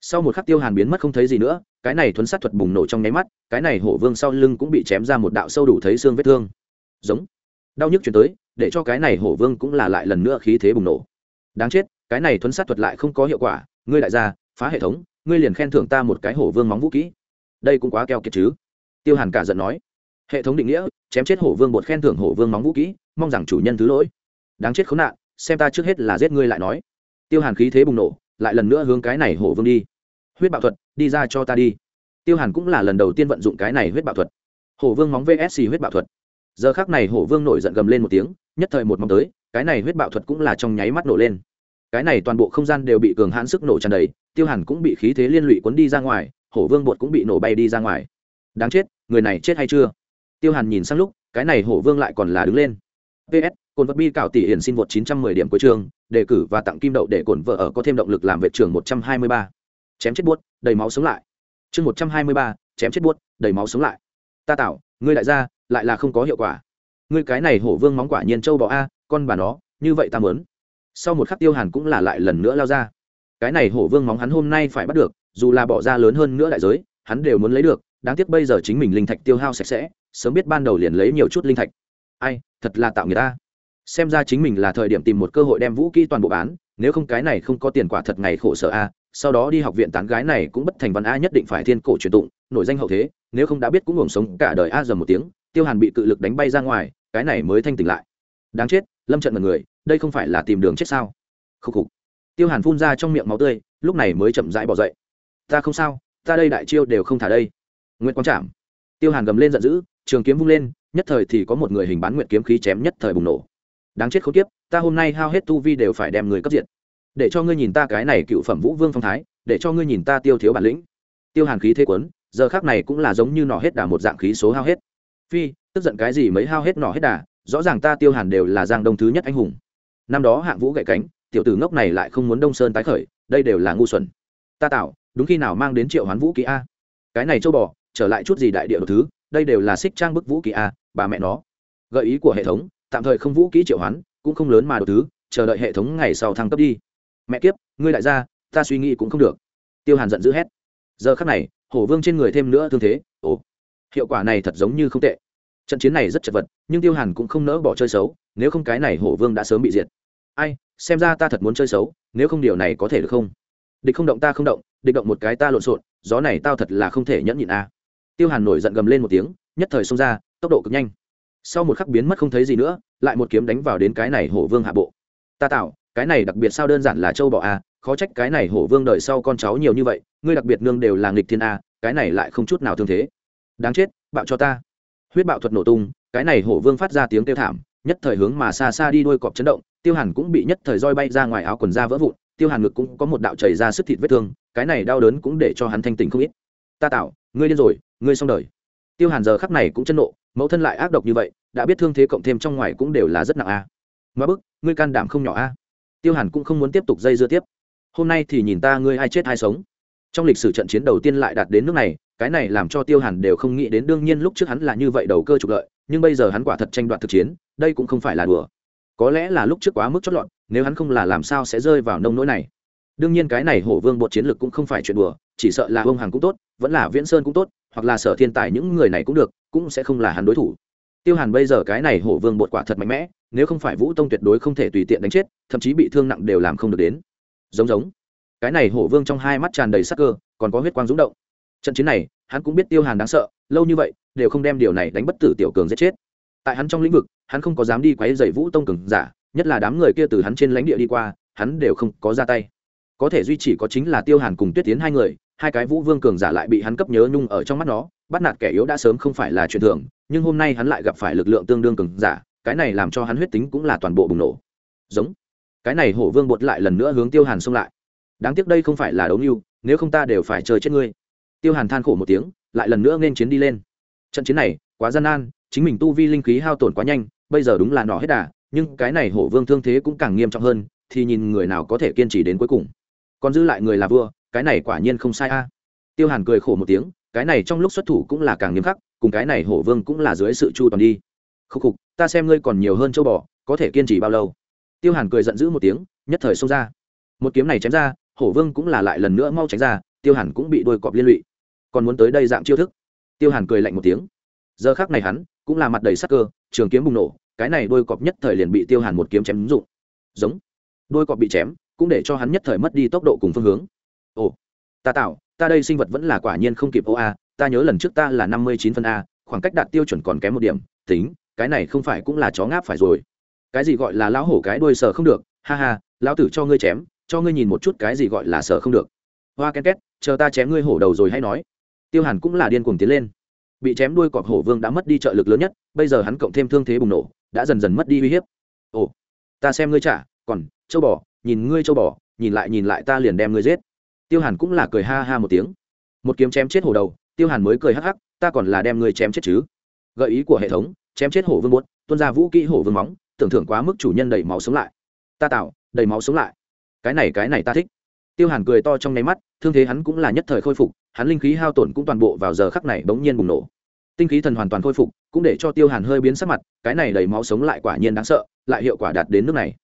Sau một khắc tiêu hàn biến mất không thấy gì nữa, cái này thuấn sát thuật bùng nổ trong nháy mắt, cái này hổ vương sau lưng cũng bị chém ra một đạo sâu đủ thấy xương vết thương. Giống. Đau nhức chuyển tới, để cho cái này hổ vương cũng là lại lần nữa khí thế bùng nổ. Đáng chết cái này thuấn sát thuật lại không có hiệu quả, ngươi lại ra phá hệ thống, ngươi liền khen thưởng ta một cái hổ vương móng vũ kỹ. Đây cũng quá keo kiệt chứ. Tiêu hàn cả giận nói. Hệ thống định nghĩa, chém chết hổ vương bột khen thưởng hổ vương móng vũ kỹ, mong rằng chủ nhân thứ lỗi. Đáng chết khốn nạn, xem ta trước hết là giết ngươi lại nói. Tiêu hàn khí thế bùng nổ, lại lần nữa hướng cái này hổ vương đi. Huyết bạo thuật, đi ra cho ta đi. Tiêu hàn cũng là lần đầu tiên vận dụng cái này huyết bạo thuật. Hổ vương móng vsc huyết bạo thuật. Giờ khác này hổ vương nổi giận gầm lên một tiếng, nhất thời một móng tới, cái này huyết bạo thuật cũng là trong nháy mắt nổ lên cái này toàn bộ không gian đều bị cường hãn sức nổ tràn đầy tiêu hàn cũng bị khí thế liên lụy cuốn đi ra ngoài hổ vương bột cũng bị nổ bay đi ra ngoài. Đáng chết người này chết hay chưa? Tiêu hàn nhìn sang lúc cái này hổ vương lại còn là đứng lên. Ps cồn vật bi cạo tỷ hiển xin vượt 910 điểm cuối trường đề cử và tặng kim đậu để cồn vợ ở có thêm động lực làm vệ trường 123. chém chết buốt đầy máu sống lại. Chương 123, chém chết buốt đầy máu sống lại. Ta tạo ngươi lại ra lại là không có hiệu quả. Ngươi cái này hổ vương móng quả nhiên châu bọ a con bà nó như vậy ta mớn sau một khắc tiêu hàn cũng là lại lần nữa lao ra. Cái này hổ vương móng hắn hôm nay phải bắt được, dù là bỏ ra lớn hơn nữa đại giới, hắn đều muốn lấy được, đáng tiếc bây giờ chính mình linh thạch tiêu hao sạch sẽ, sớm biết ban đầu liền lấy nhiều chút linh thạch. Ai, thật là tạo người ta. Xem ra chính mình là thời điểm tìm một cơ hội đem vũ kỹ toàn bộ bán, nếu không cái này không có tiền quả thật ngày khổ sở a à. sau đó đi học viện tán gái này cũng bất thành văn a nhất định phải thiên cổ truyền tụng, nổi danh hậu thế, nếu không đã biết cũng ngủng sống cả đời a giờ một tiếng, tiêu hàn bị cự lực đánh bay ra ngoài, cái này mới thanh tỉnh lại. Đáng chết, lâm trận mật người đây không phải là tìm đường chết sao? Khúc khục. Tiêu hàn phun ra trong miệng máu tươi, lúc này mới chậm rãi bỏ dậy. Ta không sao, ta đây đại chiêu đều không thả đây. Nguyễn quang trạm tiêu hàn gầm lên giận dữ, trường kiếm vung lên, nhất thời thì có một người hình bán nguyện kiếm khí chém nhất thời bùng nổ. Đáng chết khốn kiếp! ta hôm nay hao hết tu vi đều phải đem người cấp diện để cho ngươi nhìn ta cái này cựu phẩm vũ vương phong thái, để cho ngươi nhìn ta tiêu thiếu bản lĩnh. Tiêu hàn khí thế quấn giờ khác này cũng là giống như nỏ hết đà một dạng khí số hao hết. Phi, tức giận cái gì mấy hao hết nỏ hết đà, rõ ràng ta tiêu hàn đều là giang đông thứ nhất anh hùng năm đó hạng vũ gậy cánh, tiểu tử ngốc này lại không muốn đông sơn tái khởi, đây đều là ngu xuẩn. Ta tạo, đúng khi nào mang đến triệu hoán vũ ký a? Cái này châu bò, trở lại chút gì đại địa đồ thứ, đây đều là xích trang bức vũ ký a, bà mẹ nó. Gợi ý của hệ thống, tạm thời không vũ ký triệu hoán, cũng không lớn mà đồ thứ, chờ đợi hệ thống ngày sau thăng cấp đi. Mẹ kiếp, ngươi đại gia ta suy nghĩ cũng không được. Tiêu hàn giận dữ hét. Giờ khắc này, hổ vương trên người thêm nữa thương thế, ồ, hiệu quả này thật giống như không tệ. Trận chiến này rất chật vật, nhưng tiêu hàn cũng không nỡ bỏ chơi xấu, nếu không cái này hổ vương đã sớm bị diệt ai, xem ra ta thật muốn chơi xấu, nếu không điều này có thể được không? Địch không động ta không động, địch động một cái ta lộn xộn, gió này tao thật là không thể nhẫn nhịn a. Tiêu hàn nổi giận gầm lên một tiếng, nhất thời xông ra, tốc độ cực nhanh. Sau một khắc biến mất không thấy gì nữa, lại một kiếm đánh vào đến cái này hổ vương hạ bộ. Ta tạo, cái này đặc biệt sao đơn giản là châu bò a, khó trách cái này hổ vương đời sau con cháu nhiều như vậy, ngươi đặc biệt nương đều là nghịch thiên a, cái này lại không chút nào thương thế. Đáng chết, bạo cho ta. Huyết bạo thuật nổ tung, cái này hổ vương phát ra tiếng kêu thảm nhất thời hướng mà xa xa đi đôi cọp chấn động, tiêu hàn cũng bị nhất thời roi bay ra ngoài áo quần da vỡ vụn, tiêu hàn ngực cũng có một đạo chảy ra sức thịt vết thương, cái này đau đớn cũng để cho hắn thanh tình không ít. Ta tạo ngươi điên rồi, ngươi xong đời. Tiêu hàn giờ khắc này cũng chân nộ, mẫu thân lại ác độc như vậy, đã biết thương thế cộng thêm trong ngoài cũng đều là rất nặng a. À. bức, ngươi can đảm không nhỏ a. Tiêu hàn cũng không muốn tiếp tục dây dưa tiếp. Hôm nay thì nhìn ta ngươi ai chết ai sống. Trong lịch sử trận chiến đầu tiên lại đạt đến nước này cái này làm cho tiêu hàn đều không nghĩ đến đương nhiên lúc trước hắn là như vậy đầu cơ trục lợi, nhưng bây giờ hắn quả thật tranh đoạt thực chiến, đây cũng không phải là đùa. Có lẽ là lúc trước quá mức chót lọt, nếu hắn không là làm sao sẽ rơi vào nông nỗi này. Đương nhiên cái này hổ vương bột chiến lược cũng không phải chuyện đùa, chỉ sợ là ông hàng cũng tốt, vẫn là viễn sơn cũng tốt, hoặc là sở thiên tài những người này cũng được, cũng sẽ không là hắn đối thủ. Tiêu hàn bây giờ cái này hổ vương bột quả thật mạnh mẽ, nếu không phải vũ tông tuyệt đối không thể tùy tiện đánh chết, thậm chí bị thương nặng đều làm không được đến. Giống giống. Cái này hổ vương trong hai mắt tràn đầy sắc cơ, còn có huyết quang rúng động trận chiến này, hắn cũng biết tiêu hàn đáng sợ, lâu như vậy, đều không đem điều này đánh bất tử tiểu cường giết chết. Tại hắn trong lĩnh vực, hắn không có dám đi quấy dày vũ tông cường giả, nhất là đám người kia từ hắn trên lãnh địa đi qua, hắn đều không có ra tay. Có thể duy chỉ có chính là tiêu hàn cùng tuyết tiến hai người, hai cái vũ vương cường giả lại bị hắn cấp nhớ nhung ở trong mắt nó, bắt nạt kẻ yếu đã sớm không phải là chuyện thường, nhưng hôm nay hắn lại gặp phải lực lượng tương đương cường giả, cái này làm cho hắn huyết tính cũng là toàn bộ bùng nổ. Giống. Cái này hổ vương bột lại lần nữa hướng tiêu hàn xông lại. Đáng tiếc đây không phải là đấu mưu nếu không ta đều phải chơi chết ngươi tiêu hàn than khổ một tiếng, lại lần nữa nên chiến đi lên. Trận chiến này, quá gian nan, chính mình tu vi linh khí hao tổn quá nhanh, bây giờ đúng là nọ hết đà, nhưng cái này hổ vương thương thế cũng càng nghiêm trọng hơn, thì nhìn người nào có thể kiên trì đến cuối cùng. Còn giữ lại người là vua, cái này quả nhiên không sai a. Tiêu hàn cười khổ một tiếng, cái này trong lúc xuất thủ cũng là càng nghiêm khắc, cùng cái này hổ vương cũng là dưới sự chu toàn đi. Khúc khục, ta xem ngươi còn nhiều hơn châu bò, có thể kiên trì bao lâu? Tiêu hàn cười giận dữ một tiếng, nhất thời xông ra. Một kiếm này chém ra, hổ vương cũng là lại lần nữa mau tránh ra, tiêu hàn cũng bị đôi cọp liên lụy còn muốn tới đây dạng chiêu thức. Tiêu hàn cười lạnh một tiếng. Giờ khác này hắn cũng là mặt đầy sắc cơ, trường kiếm bùng nổ, cái này đôi cọp nhất thời liền bị tiêu hàn một kiếm chém ứng dụng giống. Đôi cọp bị chém, cũng để cho hắn nhất thời mất đi tốc độ cùng phương hướng. Ồ, ta tạo, ta đây sinh vật vẫn là quả nhiên không kịp ô a, ta nhớ lần trước ta là năm mươi chín phân a, khoảng cách đạt tiêu chuẩn còn kém một điểm, tính, cái này không phải cũng là chó ngáp phải rồi. Cái gì gọi là lão hổ cái đuôi sờ không được, ha ha, lão tử cho ngươi chém, cho ngươi nhìn một chút cái gì gọi là sờ không được. Hoa ken két, chờ ta chém ngươi hổ đầu rồi hay nói tiêu hàn cũng là điên cuồng tiến lên. Bị chém đuôi cọp hổ vương đã mất đi trợ lực lớn nhất, bây giờ hắn cộng thêm thương thế bùng nổ, đã dần dần mất đi uy hiếp. Ồ, ta xem ngươi trả, còn, châu bò, nhìn ngươi châu bò, nhìn lại nhìn lại ta liền đem ngươi giết. Tiêu hàn cũng là cười ha ha một tiếng. Một kiếm chém chết hổ đầu, tiêu hàn mới cười hắc hắc, ta còn là đem ngươi chém chết chứ. Gợi ý của hệ thống, chém chết hổ vương buốt, tuôn ra vũ kỹ hổ vương móng, tưởng thưởng quá mức chủ nhân đầy máu sống lại. Ta tạo đầy máu sống lại. Cái này cái này ta thích. Tiêu hàn cười to trong nháy mắt, thương thế hắn cũng là nhất thời khôi phục hắn linh khí hao tổn cũng toàn bộ vào giờ khắc này bỗng nhiên bùng nổ. Tinh khí thần hoàn toàn khôi phục, cũng để cho tiêu hàn hơi biến sắc mặt, cái này đầy máu sống lại quả nhiên đáng sợ, lại hiệu quả đạt đến nước này.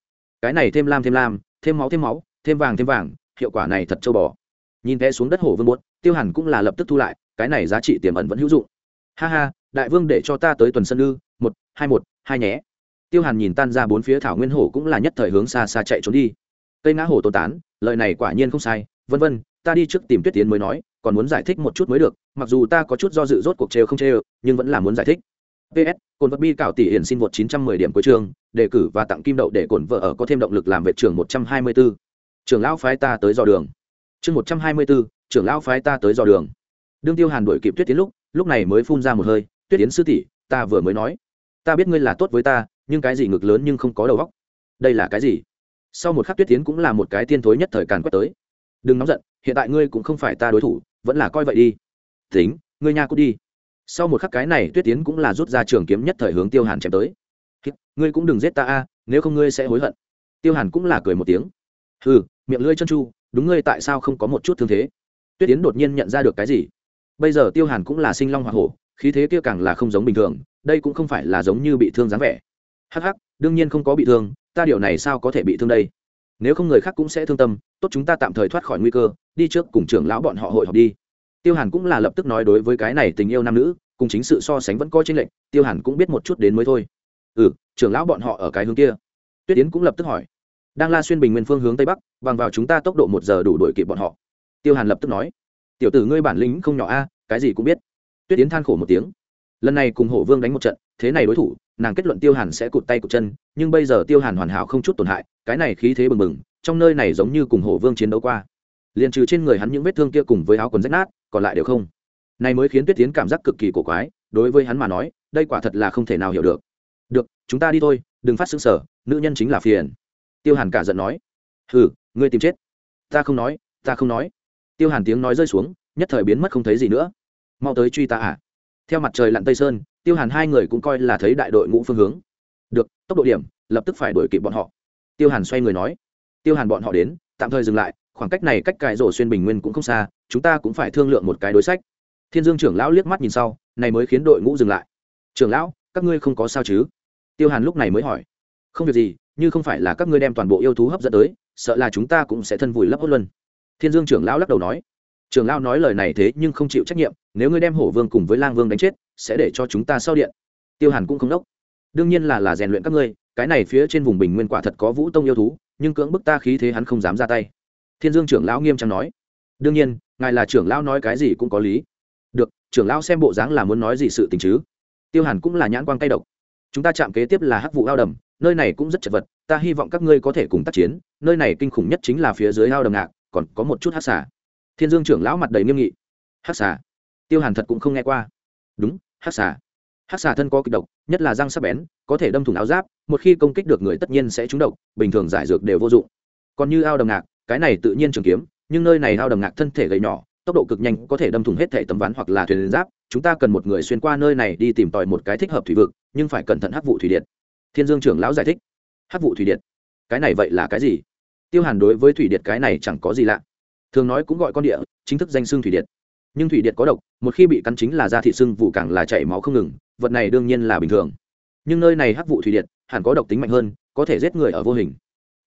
Cái này thêm lam thêm lam, thêm máu thêm máu, thêm vàng thêm vàng, hiệu quả này thật châu bò. Nhìn té xuống đất hổ vương buốt, tiêu hàn cũng là lập tức thu lại, cái này giá trị tiềm ẩn vẫn hữu dụng. Ha ha, đại vương để cho ta tới tuần sân ư, một, hai một, hai nhé. Tiêu hàn nhìn tan ra bốn phía thảo nguyên hổ cũng là nhất thời hướng xa xa chạy trốn đi. Cây ngã hổ tồn tán lợi này quả nhiên không sai, vân vân, ta đi trước tìm tuyết tiến mới nói còn muốn giải thích một chút mới được mặc dù ta có chút do dự rốt cuộc trêu không trêu nhưng vẫn là muốn giải thích. Ps cồn vật bi cảo tỷ hiển xin vượt 910 điểm cuối trường đề cử và tặng kim đậu để cồn vợ ở có thêm động lực làm vệ trưởng 124. trưởng lão phái ta tới dò đường. Chương 124, trưởng lão phái ta tới dò đường. Đương tiêu hàn đuổi kịp tuyết tiến lúc lúc này mới phun ra một hơi tuyết tiến sư tỷ ta vừa mới nói ta biết ngươi là tốt với ta nhưng cái gì ngực lớn nhưng không có đầu óc. Đây là cái gì? Sau một khắc tuyết tiến cũng là một cái tiên thối nhất thời càn quét tới đừng nóng giận, hiện tại ngươi cũng không phải ta đối thủ, vẫn là coi vậy đi. Tính, ngươi nha cút đi. Sau một khắc cái này, tuyết tiến cũng là rút ra trường kiếm nhất thời hướng tiêu hàn chém tới. Ngươi cũng đừng giết ta a, nếu không ngươi sẽ hối hận. Tiêu hàn cũng là cười một tiếng. Ừ miệng lưỡi chân chu, đúng ngươi tại sao không có một chút thương thế? Tuyết tiến đột nhiên nhận ra được cái gì. Bây giờ tiêu hàn cũng là sinh long hoa hổ, khí thế kia càng là không giống bình thường, đây cũng không phải là giống như bị thương dáng vẻ. Hắc hắc, đương nhiên không có bị thương, ta điều này sao có thể bị thương đây? Nếu không người khác cũng sẽ thương tâm, tốt chúng ta tạm thời thoát khỏi nguy cơ, đi trước cùng trưởng lão bọn họ hội họp đi. Tiêu hàn cũng là lập tức nói đối với cái này tình yêu nam nữ, cùng chính sự so sánh vẫn coi tranh lệch, tiêu hàn cũng biết một chút đến mới thôi. Ừ trưởng lão bọn họ ở cái hướng kia. Tuyết yến cũng lập tức hỏi. Đang la xuyên bình nguyên phương hướng tây bắc, bằng vào chúng ta tốc độ một giờ đủ đuổi kịp bọn họ. Tiêu hàn lập tức nói. Tiểu tử ngươi bản lĩnh không nhỏ a, cái gì cũng biết. Tuyết yến than khổ một tiếng. Lần này cùng hổ vương đánh một trận, thế này đối thủ nàng kết luận tiêu hàn sẽ cụt tay cụt chân, nhưng bây giờ tiêu hàn hoàn hảo không chút tổn hại, cái này khí thế bừng bừng, trong nơi này giống như cùng hổ vương chiến đấu qua. Liền trừ trên người hắn những vết thương kia cùng với áo quần rách nát, còn lại đều không. Này mới khiến tuyết tiến cảm giác cực kỳ cổ quái, đối với hắn mà nói, đây quả thật là không thể nào hiểu được. Được, chúng ta đi thôi, đừng phát xứng sở nữ nhân chính là phiền. Tiêu hàn cả giận nói. Hừ, ngươi tìm chết. Ta không nói, ta không nói. Tiêu hàn tiếng nói rơi xuống, nhất thời biến mất không thấy gì nữa. Mau tới truy ta à? Theo mặt trời lặn tây sơn, tiêu hàn hai người cũng coi là thấy đại đội ngũ phương hướng. Được, tốc độ điểm, lập tức phải đuổi kịp bọn họ. Tiêu hàn xoay người nói. Tiêu hàn bọn họ đến, tạm thời dừng lại, khoảng cách này cách cài rổ xuyên bình nguyên cũng không xa, chúng ta cũng phải thương lượng một cái đối sách. Thiên dương trưởng lão liếc mắt nhìn sau, này mới khiến đội ngũ dừng lại. Trưởng lão, các ngươi không có sao chứ? Tiêu hàn lúc này mới hỏi. Không việc gì, như không phải là các ngươi đem toàn bộ yêu thú hấp dẫn tới, sợ là chúng ta cũng sẽ thân vùi lấp hốt luân. Thiên dương trưởng lão lắc đầu nói trưởng lão nói lời này thế nhưng không chịu trách nhiệm, nếu ngươi đem hổ vương cùng với lang vương đánh chết, sẽ để cho chúng ta sau điện. Tiêu hàn cũng không đốc. Đương nhiên là là rèn luyện các ngươi, cái này phía trên vùng bình nguyên quả thật có vũ tông yêu thú, nhưng cưỡng bức ta khí thế hắn không dám ra tay. Thiên dương trưởng lão nghiêm trang nói. Đương nhiên, ngài là trưởng lão nói cái gì cũng có lý. Được, trưởng lão xem bộ dáng là muốn nói gì sự tình chứ? Tiêu hàn cũng là nhãn quan tay độc. Chúng ta chạm kế tiếp là hắc vụ ao đầm, nơi này cũng rất chật vật, ta hy vọng các ngươi có thể cùng tác chiến, nơi này kinh khủng nhất chính là phía dưới ao đầm ngạc, còn có một chút hát xả thiên dương trưởng lão mặt đầy nghiêm nghị. Hát xà, tiêu hàn thật cũng không nghe qua. Đúng hát xà, hát xà thân có kịch độc nhất là răng sắc bén có thể đâm thủng áo giáp một khi công kích được người tất nhiên sẽ trúng độc bình thường giải dược đều vô dụng. Còn như ao đầm ngạc cái này tự nhiên trường kiếm nhưng nơi này ao đầm ngạc thân thể gầy nhỏ tốc độ cực nhanh có thể đâm thủng hết thể tấm ván hoặc là thuyền giáp chúng ta cần một người xuyên qua nơi này đi tìm tòi một cái thích hợp thủy vực nhưng phải cẩn thận hắc vụ thủy điện. Thiên dương trưởng lão giải thích. Hắc vụ thủy điện? Cái này vậy là cái gì? Tiêu hàn đối với thủy điện cái này chẳng có gì lạ thường nói cũng gọi con địa, chính thức danh xương thủy điện. Nhưng thủy điện có độc, một khi bị cắn chính là da thị sưng vụ càng là chảy máu không ngừng, vật này đương nhiên là bình thường. Nhưng nơi này hắc vụ thủy điện, hẳn có độc tính mạnh hơn, có thể giết người ở vô hình.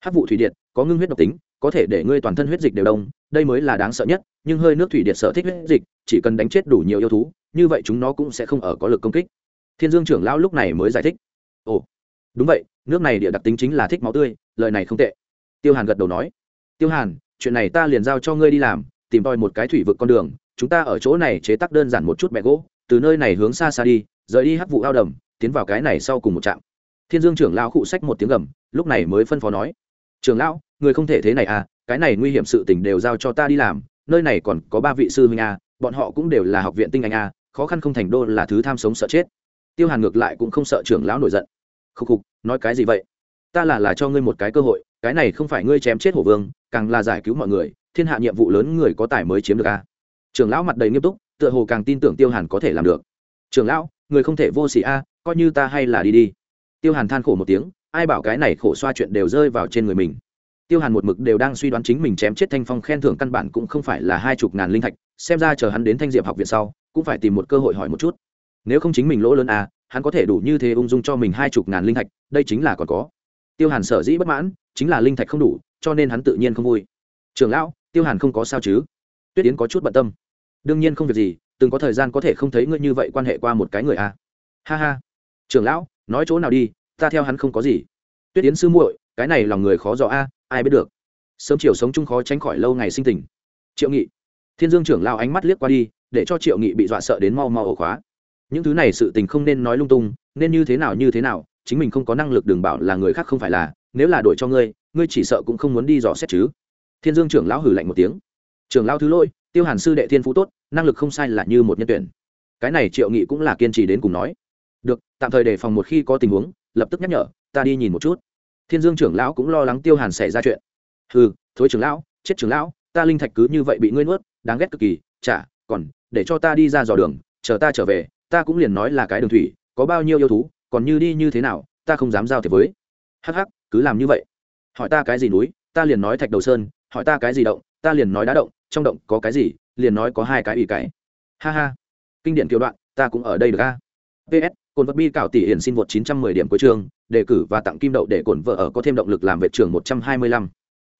Hắc vụ thủy điện, có ngưng huyết độc tính, có thể để ngươi toàn thân huyết dịch đều đông, đây mới là đáng sợ nhất, nhưng hơi nước thủy điện sợ thích huyết dịch, chỉ cần đánh chết đủ nhiều yêu thú, như vậy chúng nó cũng sẽ không ở có lực công kích. Thiên dương trưởng lão lúc này mới giải thích. Ồ, đúng vậy, nước này địa đặc tính chính là thích máu tươi, lời này không tệ. Tiêu hàn gật đầu nói. Tiêu hàn chuyện này ta liền giao cho ngươi đi làm, tìm tòi một cái thủy vực con đường, chúng ta ở chỗ này chế tác đơn giản một chút bẹ gỗ, từ nơi này hướng xa xa đi, rời đi hắc vụ ao đầm, tiến vào cái này sau cùng một trạm. Thiên dương trưởng lão khụ sách một tiếng gầm, lúc này mới phân phó nói, trưởng lão, người không thể thế này à cái này nguy hiểm sự tình đều giao cho ta đi làm, nơi này còn có ba vị sư huynh a bọn họ cũng đều là học viện tinh anh a khó khăn không thành đô là thứ tham sống sợ chết. Tiêu hàn ngược lại cũng không sợ trưởng lão nổi giận. Khúc khục, nói cái gì vậy? Ta là là cho ngươi một cái cơ hội cái này không phải ngươi chém chết hổ vương, càng là giải cứu mọi người, thiên hạ nhiệm vụ lớn người có tài mới chiếm được a. Trưởng lão mặt đầy nghiêm túc, tựa hồ càng tin tưởng tiêu hàn có thể làm được. Trưởng lão, người không thể vô xỉ ỉ a, coi như ta hay là đi đi. Tiêu hàn than khổ một tiếng, ai bảo cái này khổ xoa chuyện đều rơi vào trên người mình. Tiêu hàn một mực đều đang suy đoán chính mình chém chết thanh phong khen thưởng căn bản cũng không phải là hai chục ngàn linh thạch, xem ra chờ hắn đến thanh diệp học viện sau, cũng phải tìm một cơ hội hỏi một chút. Nếu không chính mình lỗ lớn à hắn có thể đủ như thế ung dung cho mình hai chục ngàn linh thạch, đây chính là còn có. Tiêu hàn sở dĩ bất mãn chính là linh thạch không đủ, cho nên hắn tự nhiên không vui. Trường lão, tiêu hàn không có sao chứ? Tuyết yến có chút bận tâm. Đương nhiên không việc gì, từng có thời gian có thể không thấy ngươi như vậy quan hệ qua một cái người à. ha ha. Trường lão, nói chỗ nào đi, ta theo hắn không có gì. Tuyết yến sư muội, cái này lòng người khó dò a, ai biết được. Sớm chiều sống chung khó tránh khỏi lâu ngày sinh tình. Triệu nghị. Thiên dương trưởng lao ánh mắt liếc qua đi, để cho triệu nghị bị dọa sợ đến mau mau ổ khóa. Những thứ này sự tình không nên nói lung tung, nên như thế nào như thế nào, chính mình không có năng lực đừng bảo là người khác không phải là nếu là đổi cho ngươi ngươi chỉ sợ cũng không muốn đi dò xét chứ. Thiên dương trưởng lão hử lạnh một tiếng. Trưởng lão thứ lỗi, tiêu hàn sư đệ thiên phú tốt, năng lực không sai là như một nhân tuyển. Cái này triệu nghị cũng là kiên trì đến cùng nói. Được, tạm thời đề phòng một khi có tình huống, lập tức nhắc nhở, ta đi nhìn một chút. Thiên dương trưởng lão cũng lo lắng tiêu hàn xảy ra chuyện. Ừ thối trưởng lão, chết trưởng lão, ta linh thạch cứ như vậy bị ngươi nuốt, đáng ghét cực kỳ, chả, còn, để cho ta đi ra dò đường, chờ ta trở về, ta cũng liền nói là cái đường thủy, có bao nhiêu yêu thú, còn như đi như thế nào, ta không dám giao thiệp với. Hắc hắc cứ làm như vậy. Hỏi ta cái gì núi ta liền nói thạch đầu sơn hỏi ta cái gì động ta liền nói đá động trong động có cái gì liền nói có hai cái ủy cái. Ha ha. Kinh điển kiểu đoạn ta cũng ở đây được a. Ps cồn vật bi cảo tỷ hiển xin vượt 910 điểm cuối trường đề cử và tặng kim đậu để cồn vợ ở có thêm động lực làm vệ trường 125.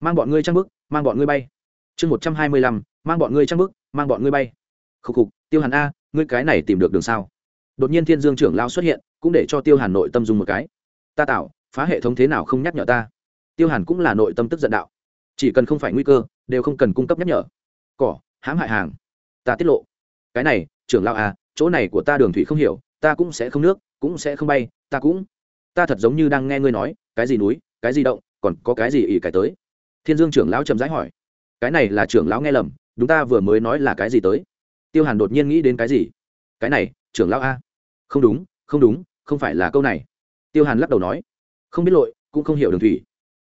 mang bọn ngươi trang bước, mang bọn ngươi bay. Chương 125, mang bọn ngươi trang bước, mang bọn ngươi bay. Khục khục tiêu hàn a ngươi cái này tìm được đường sao? Đột nhiên thiên dương trưởng lao xuất hiện cũng để cho tiêu hàn nội tâm dùng một cái. Ta tạo phá hệ thống thế nào không nhắc nhở ta? Tiêu hàn cũng là nội tâm tức giận đạo. Chỉ cần không phải nguy cơ, đều không cần cung cấp nhắc nhở. Cỏ, hãm hại hàng. Ta tiết lộ. Cái này, trưởng lao à chỗ này của ta đường thủy không hiểu, ta cũng sẽ không nước, cũng sẽ không bay, ta cũng. Ta thật giống như đang nghe ngươi nói, cái gì núi, cái gì động, còn có cái gì ỉ cái tới. Thiên dương trưởng lão chậm rãi hỏi. Cái này là trưởng lão nghe lầm, đúng ta vừa mới nói là cái gì tới. Tiêu hàn đột nhiên nghĩ đến cái gì? Cái này, trưởng lão a. Không đúng không đúng, không phải là câu này. Tiêu hàn lắc đầu nói không biết lội cũng không hiểu đường thủy.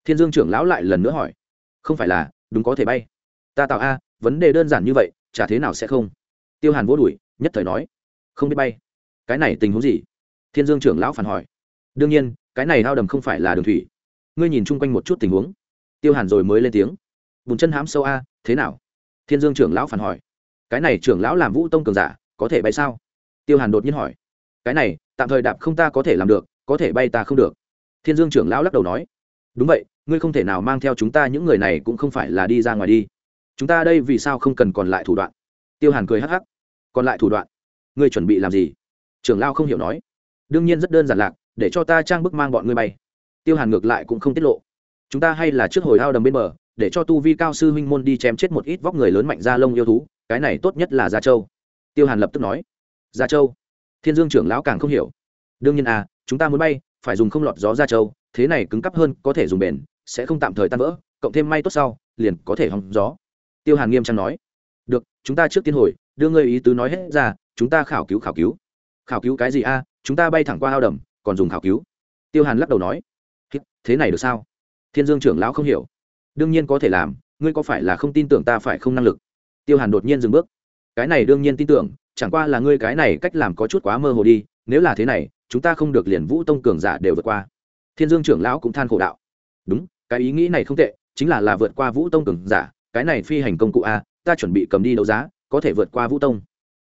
Thiên dương trưởng lão lại lần nữa hỏi, không phải là, đúng có thể bay. Ta tạo a, vấn đề đơn giản như vậy, chả thế nào sẽ không? Tiêu hàn vô đuổi nhất thời nói, không biết bay. Cái này tình huống gì? Thiên dương trưởng lão phản hỏi, đương nhiên, cái này hao đầm không phải là đường thủy. Ngươi nhìn chung quanh một chút tình huống. Tiêu hàn rồi mới lên tiếng, bùn chân hám sâu a, thế nào? Thiên dương trưởng lão phản hỏi, cái này trưởng lão làm vũ tông cường giả, có thể bay sao? Tiêu hàn đột nhiên hỏi, cái này, tạm thời đạp không ta có thể làm được, có thể bay ta không được thiên dương trưởng lão lắc đầu nói, đúng vậy, ngươi không thể nào mang theo chúng ta, những người này cũng không phải là đi ra ngoài đi. Chúng ta đây vì sao không cần còn lại thủ đoạn? Tiêu hàn cười hắc hắc, còn lại thủ đoạn? Ngươi chuẩn bị làm gì? Trưởng lao không hiểu nói, đương nhiên rất đơn giản lạc, để cho ta trang bức mang bọn ngươi bay. Tiêu hàn ngược lại cũng không tiết lộ, chúng ta hay là trước hồi ao đầm bên bờ, để cho tu vi cao sư huynh môn đi chém chết một ít vóc người lớn mạnh gia lông yêu thú, cái này tốt nhất là gia châu. Tiêu hàn lập tức nói, gia châu? Thiên dương trưởng lão càng không hiểu, đương nhiên à chúng ta muốn bay phải dùng không lọt gió ra châu thế này cứng cắp hơn có thể dùng bền, sẽ không tạm thời tan vỡ, cộng thêm may tốt sau, liền có thể hòng gió. Tiêu hàn nghiêm trang nói. Được, chúng ta trước tiên hồi, đưa ngươi ý tứ nói hết ra, chúng ta khảo cứu khảo cứu. Khảo cứu cái gì a? Chúng ta bay thẳng qua ao đầm, còn dùng khảo cứu? Tiêu hàn lắc đầu nói. Thế này được sao? Thiên dương trưởng lão không hiểu. Đương nhiên có thể làm, ngươi có phải là không tin tưởng ta phải không năng lực? Tiêu hàn đột nhiên dừng bước. Cái này đương nhiên tin tưởng, chẳng qua là ngươi cái này cách làm có chút quá mơ hồ đi nếu là thế này, chúng ta không được liền vũ tông cường giả đều vượt qua. Thiên dương trưởng lão cũng than khổ đạo. Đúng, cái ý nghĩ này không tệ, chính là là vượt qua vũ tông cường giả, cái này phi hành công cụ a, ta chuẩn bị cầm đi đấu giá, có thể vượt qua vũ tông.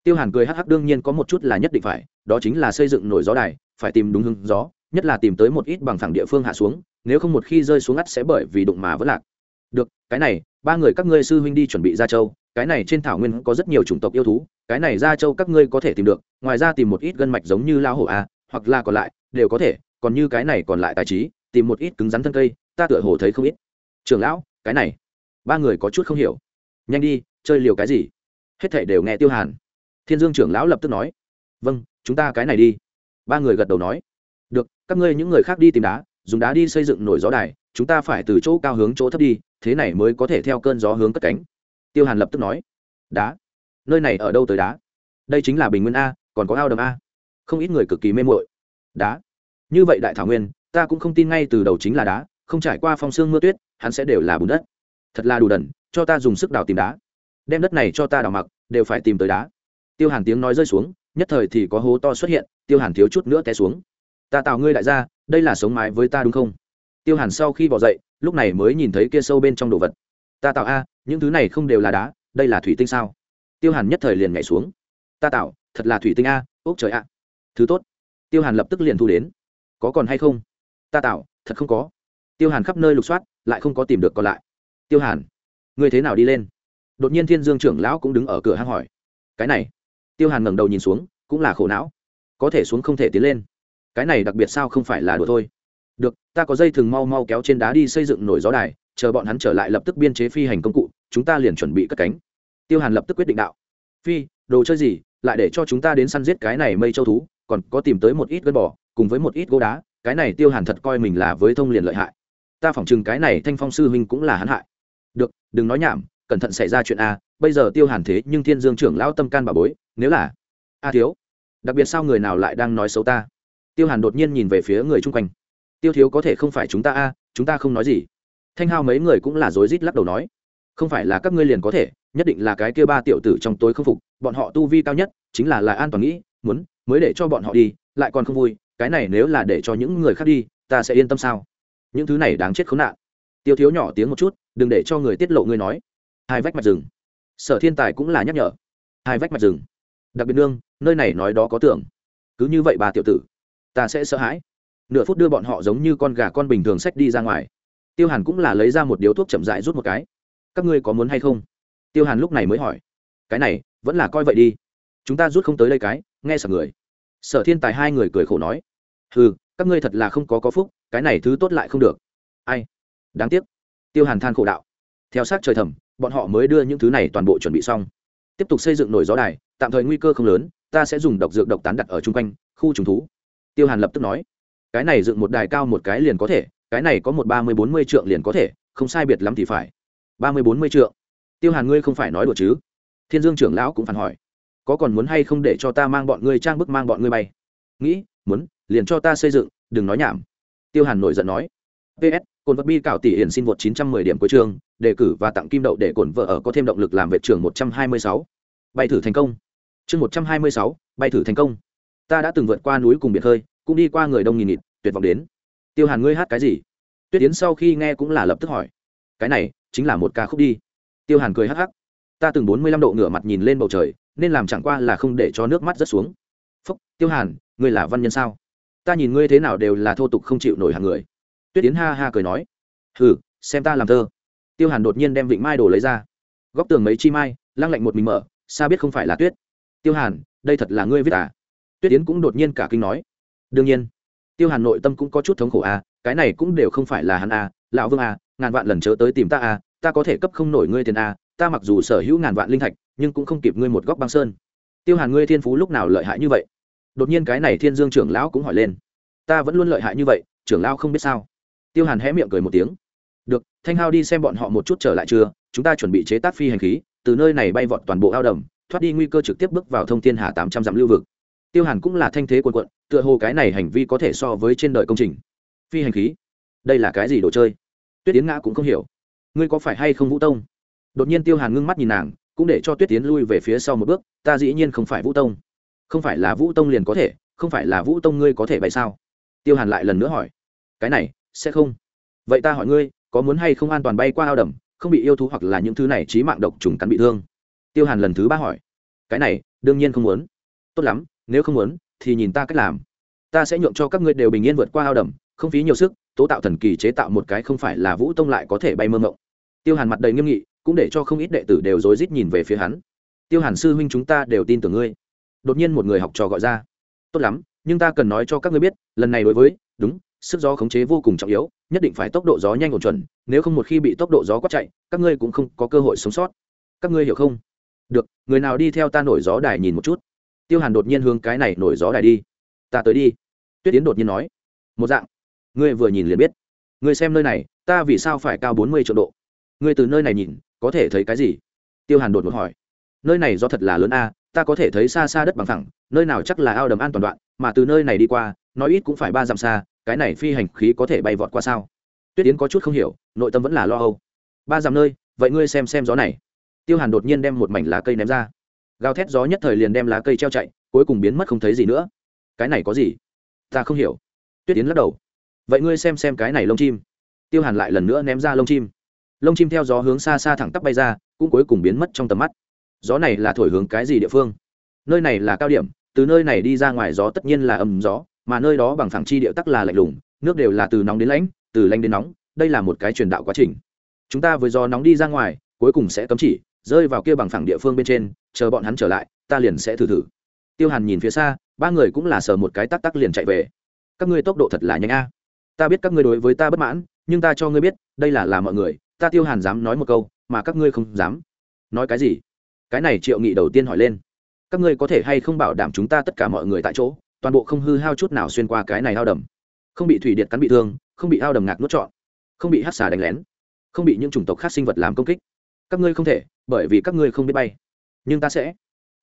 Tiêu hàn cười hắc hắc đương nhiên có một chút là nhất định phải, đó chính là xây dựng nổi gió đài, phải tìm đúng hướng gió, nhất là tìm tới một ít bằng phẳng địa phương hạ xuống, nếu không một khi rơi xuống ngắt sẽ bởi vì đụng mà vẫn lạc. Được, cái này ba người các ngươi sư huynh đi chuẩn bị ra châu, cái này trên thảo nguyên có rất nhiều chủng tộc yêu thú, cái này ra châu các ngươi có thể tìm được, ngoài ra tìm một ít gân mạch giống như lao hổ a, hoặc là còn lại, đều có thể, còn như cái này còn lại tài trí, tìm một ít cứng rắn thân cây, ta tựa hồ thấy không ít. Trưởng lão, cái này, ba người có chút không hiểu. Nhanh đi, chơi liều cái gì? Hết thảy đều nghe tiêu hàn. Thiên dương trưởng lão lập tức nói. Vâng chúng ta cái này đi. Ba người gật đầu nói. Được, các ngươi những người khác đi tìm đá, dùng đá đi xây dựng nổi gió đài chúng ta phải từ chỗ cao hướng chỗ thấp đi, thế này mới có thể theo cơn gió hướng cất cánh. Tiêu hàn lập tức nói. Đá? Nơi này ở đâu tới đá? Đây chính là bình nguyên a, còn có ao đầm a. Không ít người cực kỳ mê mội đá? Như vậy đại thảo nguyên, ta cũng không tin ngay từ đầu chính là đá, không trải qua phong sương mưa tuyết, hắn sẽ đều là bùn đất. Thật là đủ đần, cho ta dùng sức đào tìm đá. Đem đất này cho ta đào mặc, đều phải tìm tới đá. Tiêu hàn tiếng nói rơi xuống, nhất thời thì có hố to xuất hiện, tiêu hàn thiếu chút nữa té xuống. Ta tạo ngươi đại gia, đây là sống mái với ta đúng không? Tiêu hàn sau khi bỏ dậy, lúc này mới nhìn thấy kia sâu bên trong đồ vật. Ta tạo a, những thứ này không đều là đá, đây là thủy tinh sao? Tiêu hàn nhất thời liền nhảy xuống. Ta tạo, thật là thủy tinh a, ốc trời a thứ tốt. Tiêu hàn lập tức liền thu đến. Có còn hay không? Ta tạo, thật không có. Tiêu hàn khắp nơi lục soát, lại không có tìm được còn lại. Tiêu hàn người thế nào đi lên? Đột nhiên thiên dương trưởng lão cũng đứng ở cửa hang hỏi. Cái này. Tiêu hàn ngẩng đầu nhìn xuống, cũng là khổ não. Có thể xuống không thể tiến lên. Cái này đặc biệt sao không phải là đùa thôi được, ta có dây thừng mau mau kéo trên đá đi xây dựng nổi gió đài, chờ bọn hắn trở lại lập tức biên chế phi hành công cụ, chúng ta liền chuẩn bị cất cánh. Tiêu hàn lập tức quyết định đạo. Phi, đồ chơi gì? Lại để cho chúng ta đến săn giết cái này mây châu thú, còn có tìm tới một ít gân bò, cùng với một ít gỗ đá, cái này tiêu hàn thật coi mình là với thông liền lợi hại. Ta phỏng chừng cái này thanh phong sư huynh cũng là hắn hại. Được, đừng nói nhảm, cẩn thận xảy ra chuyện a, bây giờ tiêu hàn thế nhưng thiên dương trưởng lão tâm can bà bối, nếu là a thiếu, đặc biệt sao người nào lại đang nói xấu ta? Tiêu hàn đột nhiên nhìn về phía người chung quanh tiêu thiếu có thể không phải chúng ta a, chúng ta không nói gì. Thanh hao mấy người cũng là rối rít lắc đầu nói, không phải là các ngươi liền có thể, nhất định là cái kia ba tiểu tử trong tối không phục, bọn họ tu vi cao nhất chính là là an toàn nghĩ, muốn, mới để cho bọn họ đi, lại còn không vui, cái này nếu là để cho những người khác đi, ta sẽ yên tâm sao? Những thứ này đáng chết khốn nạn. Tiêu thiếu nhỏ tiếng một chút, đừng để cho người tiết lộ ngươi nói. Hai vách mặt rừng. Sở thiên tài cũng là nhắc nhở. Hai vách mặt rừng. Đặc biệt nương, nơi này nói đó có tưởng. Cứ như vậy bà tiểu tử, ta sẽ sợ hãi nửa phút đưa bọn họ giống như con gà con bình thường xách đi ra ngoài. Tiêu hàn cũng là lấy ra một điếu thuốc chậm dại rút một cái. Các ngươi có muốn hay không? Tiêu hàn lúc này mới hỏi. Cái này, vẫn là coi vậy đi. Chúng ta rút không tới đây cái, nghe sợ người. Sở thiên tài hai người cười khổ nói. Ừ các ngươi thật là không có có phúc, cái này thứ tốt lại không được. Ai? Đáng tiếc. Tiêu hàn than khổ đạo. Theo sát trời thầm, bọn họ mới đưa những thứ này toàn bộ chuẩn bị xong. Tiếp tục xây dựng nổi gió đài, tạm thời nguy cơ không lớn, ta sẽ dùng độc dược độc tán đặt ở chung quanh, khu trùng thú. Tiêu hàn lập tức nói cái này dựng một đài cao một cái liền có thể, cái này có một ba mươi bốn mươi trượng liền có thể, không sai biệt lắm thì phải. Ba mươi bốn mươi trượng. Tiêu hàn ngươi không phải nói đùa chứ? Thiên dương trưởng lão cũng phản hỏi. Có còn muốn hay không để cho ta mang bọn ngươi trang bức mang bọn ngươi bay? Nghĩ, muốn, liền cho ta xây dựng, đừng nói nhảm. Tiêu hàn nổi giận nói. Ps cồn vật bi cảo tỷ hiển xin vượt chín trăm mười điểm của trường, đề cử và tặng kim đậu để cổn vợ ở có thêm động lực làm vệ trường một trăm hai mươi sáu. Bay thử thành công. Chương một trăm hai mươi sáu, bay thử thành công. Ta đã từng vượt qua núi cùng biệt hơi cũng đi qua người đông nghìn nghịt, tuyệt vọng đến. Tiêu hàn ngươi hát cái gì? Tuyết tiến sau khi nghe cũng là lập tức hỏi. Cái này chính là một ca khúc đi. Tiêu hàn cười hắc hắc. Ta từng bốn mươi lăm độ ngửa mặt nhìn lên bầu trời, nên làm chẳng qua là không để cho nước mắt rớt xuống. Phúc, tiêu hàn, ngươi là văn nhân sao? Ta nhìn ngươi thế nào đều là thô tục không chịu nổi hàng người. Tuyết tiến ha ha cười nói. Hừ, xem ta làm thơ. Tiêu hàn đột nhiên đem vịnh mai đồ lấy ra. Góc tường mấy chi mai, lăng lạnh một mình mở, xa biết không phải là tuyết. Tiêu hàn, đây thật là ngươi viết à? Tuyết tiến cũng đột nhiên cả kinh nói đương nhiên. Tiêu hàn nội tâm cũng có chút thống khổ à cái này cũng đều không phải là hắn à lão vương à ngàn vạn lần chớ tới tìm ta à ta có thể cấp không nổi ngươi tiền à ta mặc dù sở hữu ngàn vạn linh thạch, nhưng cũng không kịp ngươi một góc băng sơn. Tiêu hàn ngươi thiên phú lúc nào lợi hại như vậy? Đột nhiên cái này thiên dương trưởng lão cũng hỏi lên. Ta vẫn luôn lợi hại như vậy, trưởng lão không biết sao? Tiêu hàn hé miệng cười một tiếng. Được, thanh hao đi xem bọn họ một chút trở lại chưa, chúng ta chuẩn bị chế tác phi hành khí, từ nơi này bay vọt toàn bộ ao đầm, thoát đi nguy cơ trực tiếp bước vào thông thiên hà tám trăm dặm lưu vực tiêu hàn cũng là thanh thế quần quận tựa hồ cái này hành vi có thể so với trên đời công trình. Phi hành khí? Đây là cái gì đồ chơi? Tuyết tiến ngã cũng không hiểu. Ngươi có phải hay không vũ tông? Đột nhiên tiêu hàn ngưng mắt nhìn nàng, cũng để cho tuyết tiến lui về phía sau một bước, ta dĩ nhiên không phải vũ tông. Không phải là vũ tông liền có thể, không phải là vũ tông ngươi có thể bay sao? Tiêu hàn lại lần nữa hỏi. Cái này, sẽ không. Vậy ta hỏi ngươi, có muốn hay không an toàn bay qua ao đầm, không bị yêu thú hoặc là những thứ này trí mạng độc trùng cắn bị thương? Tiêu hàn lần thứ ba hỏi. Cái này, đương nhiên không muốn. Tốt lắm nếu không muốn, thì nhìn ta cách làm. Ta sẽ nhượng cho các ngươi đều bình yên vượt qua ao đầm, không phí nhiều sức, tố tạo thần kỳ chế tạo một cái không phải là vũ tông lại có thể bay mơ mộng. Tiêu hàn mặt đầy nghiêm nghị, cũng để cho không ít đệ tử đều rối rít nhìn về phía hắn. Tiêu hàn sư huynh chúng ta đều tin tưởng ngươi. Đột nhiên một người học trò gọi ra. Tốt lắm, nhưng ta cần nói cho các ngươi biết, lần này đối với, đúng, sức gió khống chế vô cùng trọng yếu, nhất định phải tốc độ gió nhanh ổn chuẩn, nếu không một khi bị tốc độ gió quát chạy, các ngươi cũng không có cơ hội sống sót. Các ngươi hiểu không? Được, người nào đi theo ta nổi gió đài nhìn một chút tiêu hàn đột nhiên hướng cái này nổi gió đài đi. Ta tới đi. Tuyết tiến đột nhiên nói. Một dạng. Ngươi vừa nhìn liền biết. Ngươi xem nơi này, ta vì sao phải cao bốn mươi triệu độ? Ngươi từ nơi này nhìn, có thể thấy cái gì? Tiêu hàn đột một hỏi. Nơi này do thật là lớn a, ta có thể thấy xa xa đất bằng thẳng nơi nào chắc là ao đầm an toàn đoạn, mà từ nơi này đi qua nói ít cũng phải ba dặm xa, cái này phi hành khí có thể bay vọt qua sao? Tuyết yến có chút không hiểu, nội tâm vẫn là lo âu. Ba dặm nơi, vậy ngươi xem xem gió này. Tiêu hàn đột nhiên đem một mảnh lá cây ném ra gào thét gió nhất thời liền đem lá cây treo chạy, cuối cùng biến mất không thấy gì nữa. Cái này có gì? Ta không hiểu. Tuyết yến lắc đầu. Vậy ngươi xem xem cái này lông chim. Tiêu hàn lại lần nữa ném ra lông chim. Lông chim theo gió hướng xa xa thẳng tắp bay ra, cũng cuối cùng biến mất trong tầm mắt. Gió này là thổi hướng cái gì địa phương? Nơi này là cao điểm, từ nơi này đi ra ngoài gió tất nhiên là ầm gió, mà nơi đó bằng phẳng chi địa tắc là lạnh lùng, nước đều là từ nóng đến lãnh từ lạnh đến nóng, đây là một cái truyền đạo quá trình. Chúng ta với gió nóng đi ra ngoài, cuối cùng sẽ cấm chỉ rơi vào kia bằng phẳng địa phương bên trên, chờ bọn hắn trở lại, ta liền sẽ thử thử. Tiêu hàn nhìn phía xa, ba người cũng là sờ một cái tắc tắc liền chạy về. Các ngươi tốc độ thật là nhanh a. Ta biết các ngươi đối với ta bất mãn, nhưng ta cho ngươi biết, đây là là mọi người, ta tiêu hàn dám nói một câu, mà các ngươi không dám. Nói cái gì? Cái này triệu nghị đầu tiên hỏi lên. Các ngươi có thể hay không bảo đảm chúng ta tất cả mọi người tại chỗ, toàn bộ không hư hao chút nào xuyên qua cái này ao đầm. Không bị thủy điện cắn bị thương, không bị ao đầm ngạc nuốt trọn, không bị hát xà đánh lén, không bị những chủng tộc khác sinh vật làm công kích các ngươi không thể, bởi vì các ngươi không biết bay. Nhưng ta sẽ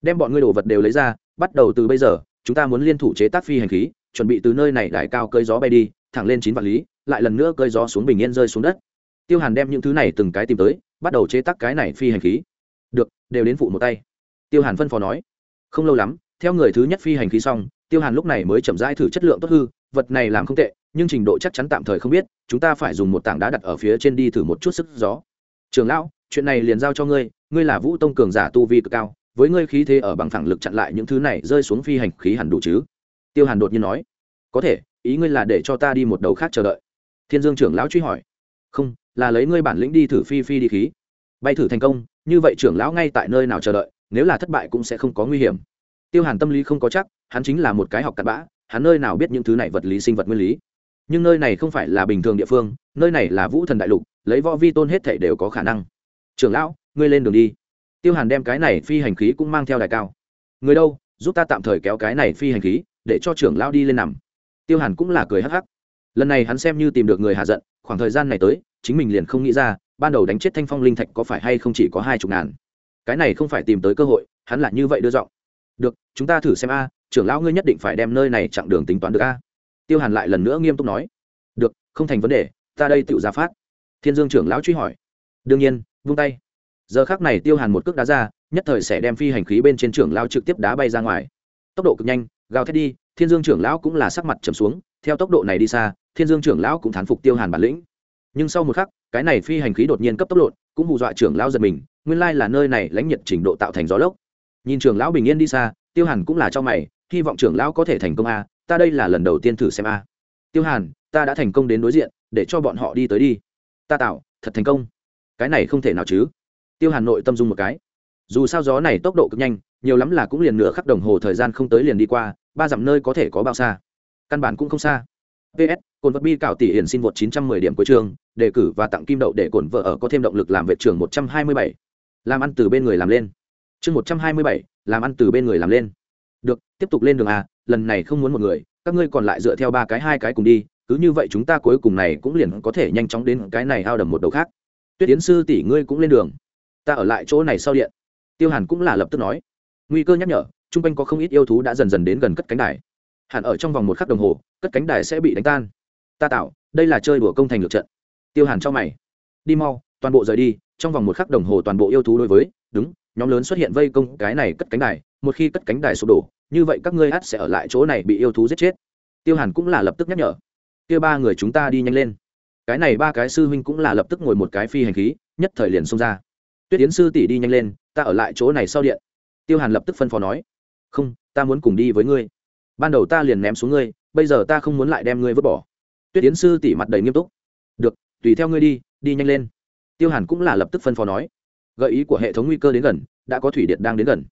đem bọn ngươi đồ vật đều lấy ra, bắt đầu từ bây giờ, chúng ta muốn liên thủ chế tác phi hành khí, chuẩn bị từ nơi này đại cao cơi gió bay đi, thẳng lên chín vạn lý, lại lần nữa cơi gió xuống bình yên rơi xuống đất. Tiêu hàn đem những thứ này từng cái tìm tới, bắt đầu chế tác cái này phi hành khí. Được, đều đến phụ một tay. Tiêu hàn phân phó nói. Không lâu lắm, theo người thứ nhất phi hành khí xong, tiêu hàn lúc này mới chậm rãi thử chất lượng tốt hư, vật này làm không tệ, nhưng trình độ chắc chắn tạm thời không biết, chúng ta phải dùng một tảng đá đặt ở phía trên đi thử một chút sức gió. Trường lão chuyện này liền giao cho ngươi ngươi là vũ tông cường giả tu vi cực cao, với ngươi khí thế ở bằng phẳng lực chặn lại những thứ này rơi xuống phi hành khí hẳn đủ chứ? Tiêu hàn đột nhiên nói. Có thể, ý ngươi là để cho ta đi một đầu khác chờ đợi. Thiên dương trưởng lão truy hỏi. Không, là lấy ngươi bản lĩnh đi thử phi phi đi khí. Bay thử thành công, như vậy trưởng lão ngay tại nơi nào chờ đợi, nếu là thất bại cũng sẽ không có nguy hiểm. Tiêu hàn tâm lý không có chắc, hắn chính là một cái học cặn bã, hắn nơi nào biết những thứ này vật lý sinh vật nguyên lý. Nhưng nơi này không phải là bình thường địa phương, nơi này là vũ thần đại lục, lấy võ vi tôn hết thể đều có khả năng trưởng lão, ngươi lên đường đi. Tiêu hàn đem cái này phi hành khí cũng mang theo đài cao. Người đâu, giúp ta tạm thời kéo cái này phi hành khí, để cho trưởng lão đi lên nằm. Tiêu hàn cũng là cười hắc hắc. Lần này hắn xem như tìm được người hạ giận, khoảng thời gian này tới, chính mình liền không nghĩ ra, ban đầu đánh chết thanh phong linh thạch có phải hay không chỉ có hai chục ngàn. Cái này không phải tìm tới cơ hội, hắn là như vậy đưa giọng. Được, chúng ta thử xem a, trưởng lão ngươi nhất định phải đem nơi này chặng đường tính toán được a. Tiêu hàn lại lần nữa nghiêm túc nói. Được, không thành vấn đề, ta đây tự ra phát. Thiên dương trưởng lão truy hỏi. Đương nhiên vung tay. Giờ khác này tiêu hàn một cước đá ra, nhất thời sẽ đem phi hành khí bên trên trưởng lão trực tiếp đá bay ra ngoài. Tốc độ cực nhanh, gào thét đi, thiên dương trưởng lão cũng là sắc mặt trầm xuống, theo tốc độ này đi xa, thiên dương trưởng lão cũng thán phục tiêu hàn bản lĩnh. Nhưng sau một khắc, cái này phi hành khí đột nhiên cấp tốc lộn, cũng hù dọa trưởng lão giật mình, nguyên lai là nơi này lãnh nhiệt trình độ tạo thành gió lốc. Nhìn trưởng lão bình yên đi xa, tiêu hàn cũng là cho mày, hy vọng trưởng lão có thể thành công a, ta đây là lần đầu tiên thử xem a. Tiêu hàn, ta đã thành công đến đối diện, để cho bọn họ đi tới đi. Ta tạo, thật thành công cái này không thể nào chứ. Tiêu hàn nội tâm dung một cái. Dù sao gió này tốc độ cực nhanh nhiều lắm là cũng liền nửa khắc đồng hồ thời gian không tới liền đi qua ba dặm nơi có thể có bao xa. Căn bản cũng không xa. Ps cồn vật bi cạo tỷ hiển xin vượt 910 điểm cuối trường đề cử và tặng kim đậu để cồn vợ ở có thêm động lực làm vệ trưởng 127. làm ăn từ bên người làm lên. Chương 127, làm ăn từ bên người làm lên. Được tiếp tục lên đường à? lần này không muốn một người các ngươi còn lại dựa theo ba cái hai cái cùng đi cứ như vậy chúng ta cuối cùng này cũng liền có thể nhanh chóng đến cái này ao đầm một đầu khác tuyết tiến sư tỷ ngươi cũng lên đường. Ta ở lại chỗ này sau điện. Tiêu hàn cũng là lập tức nói. Nguy cơ nhắc nhở, chung quanh có không ít yêu thú đã dần dần đến gần cất cánh đài. Hẳn ở trong vòng một khắc đồng hồ, cất cánh đài sẽ bị đánh tan. Ta tạo, đây là chơi đùa công thành lượt trận. Tiêu hàn cho mày. Đi mau, toàn bộ rời đi, trong vòng một khắc đồng hồ toàn bộ yêu thú đối với, đúng, nhóm lớn xuất hiện vây công cái này cất cánh đài, một khi cất cánh đài sụp đổ, như vậy các ngươi hát sẽ ở lại chỗ này bị yêu thú giết chết. Tiêu hàn cũng là lập tức nhắc nhở. Kia ba người chúng ta đi nhanh lên cái này ba cái sư huynh cũng là lập tức ngồi một cái phi hành khí, nhất thời liền xông ra. Tuyết tiến sư tỷ đi nhanh lên, ta ở lại chỗ này sau điện. Tiêu hàn lập tức phân phó nói, không, ta muốn cùng đi với ngươi. Ban đầu ta liền ném xuống ngươi, bây giờ ta không muốn lại đem ngươi vứt bỏ. Tuyết tiến sư tỷ mặt đầy nghiêm túc, được, tùy theo ngươi đi đi nhanh lên. Tiêu hàn cũng là lập tức phân phó nói, gợi ý của hệ thống nguy cơ đến gần, đã có thủy điện đang đến gần.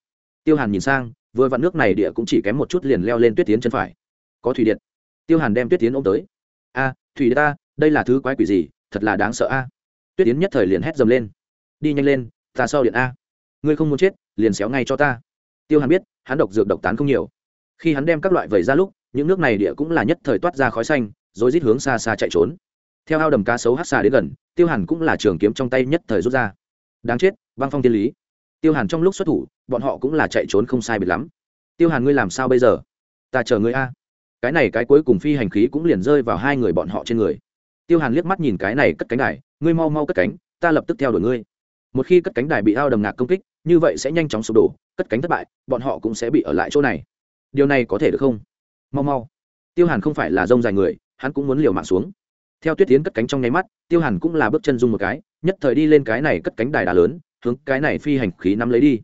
Tiêu hàn nhìn sang, vừa vặn nước này địa cũng chỉ kém một chút liền leo lên tuyết tiến chân phải. Có thủy điện. Tiêu hàn đem tuyết tiến ôm tới. A, thủy điện ta đây là thứ quái quỷ gì, thật là đáng sợ a. Tuyết Yến nhất thời liền hét dầm lên. Đi nhanh lên, ta sau điện a. Ngươi không muốn chết, liền xéo ngay cho ta. Tiêu hàn biết, hắn độc dược độc tán không nhiều. Khi hắn đem các loại vẩy ra lúc, những nước này địa cũng là nhất thời toát ra khói xanh, rồi rít hướng xa xa chạy trốn. Theo ao đầm cá sấu hát xa đến gần, tiêu hàn cũng là trường kiếm trong tay nhất thời rút ra. Đáng chết, băng phong tiên lý. Tiêu hàn trong lúc xuất thủ, bọn họ cũng là chạy trốn không sai biệt lắm. Tiêu hàn ngươi làm sao bây giờ? Ta chờ ngươi a. Cái này cái cuối cùng phi hành khí cũng liền rơi vào hai người bọn họ trên người tiêu hàn liếc mắt nhìn cái này cất cánh đài, ngươi mau mau cất cánh, ta lập tức theo đuổi ngươi. Một khi cất cánh đài bị ao đầm ngạc công kích, như vậy sẽ nhanh chóng sụp đổ, cất cánh thất bại, bọn họ cũng sẽ bị ở lại chỗ này. Điều này có thể được không? Mau mau. Tiêu hàn không phải là rông dài người, hắn cũng muốn liều mạng xuống. Theo tuyết tiến cất cánh trong nháy mắt, tiêu hàn cũng là bước chân dung một cái, nhất thời đi lên cái này cất cánh đài đá lớn, hướng cái này phi hành khí nắm lấy đi.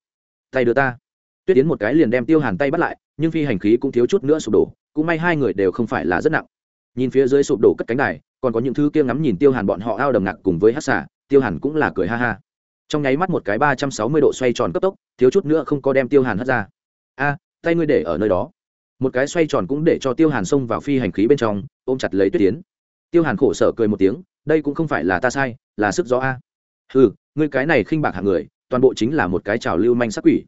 Tay đưa ta. Tuyết tiến một cái liền đem tiêu hàn tay bắt lại, nhưng phi hành khí cũng thiếu chút nữa sụp đổ, cũng may hai người đều không phải là rất nặng. Nhìn phía dưới sụp đổ cất cánh đài còn có những thứ kia ngắm nhìn tiêu hàn bọn họ ao đầm ngạc cùng với hát xả tiêu hàn cũng là cười ha ha. Trong nháy mắt một cái ba trăm sáu mươi độ xoay tròn cấp tốc, thiếu chút nữa không có đem tiêu hàn hất ra. A, tay ngươi để ở nơi đó. Một cái xoay tròn cũng để cho tiêu hàn xông vào phi hành khí bên trong, ôm chặt lấy tuyết tiến. Tiêu hàn khổ sở cười một tiếng, đây cũng không phải là ta sai, là sức gió a. Ừ ngươi cái này khinh bạc hạng người, toàn bộ chính là một cái trào lưu manh sắc quỷ.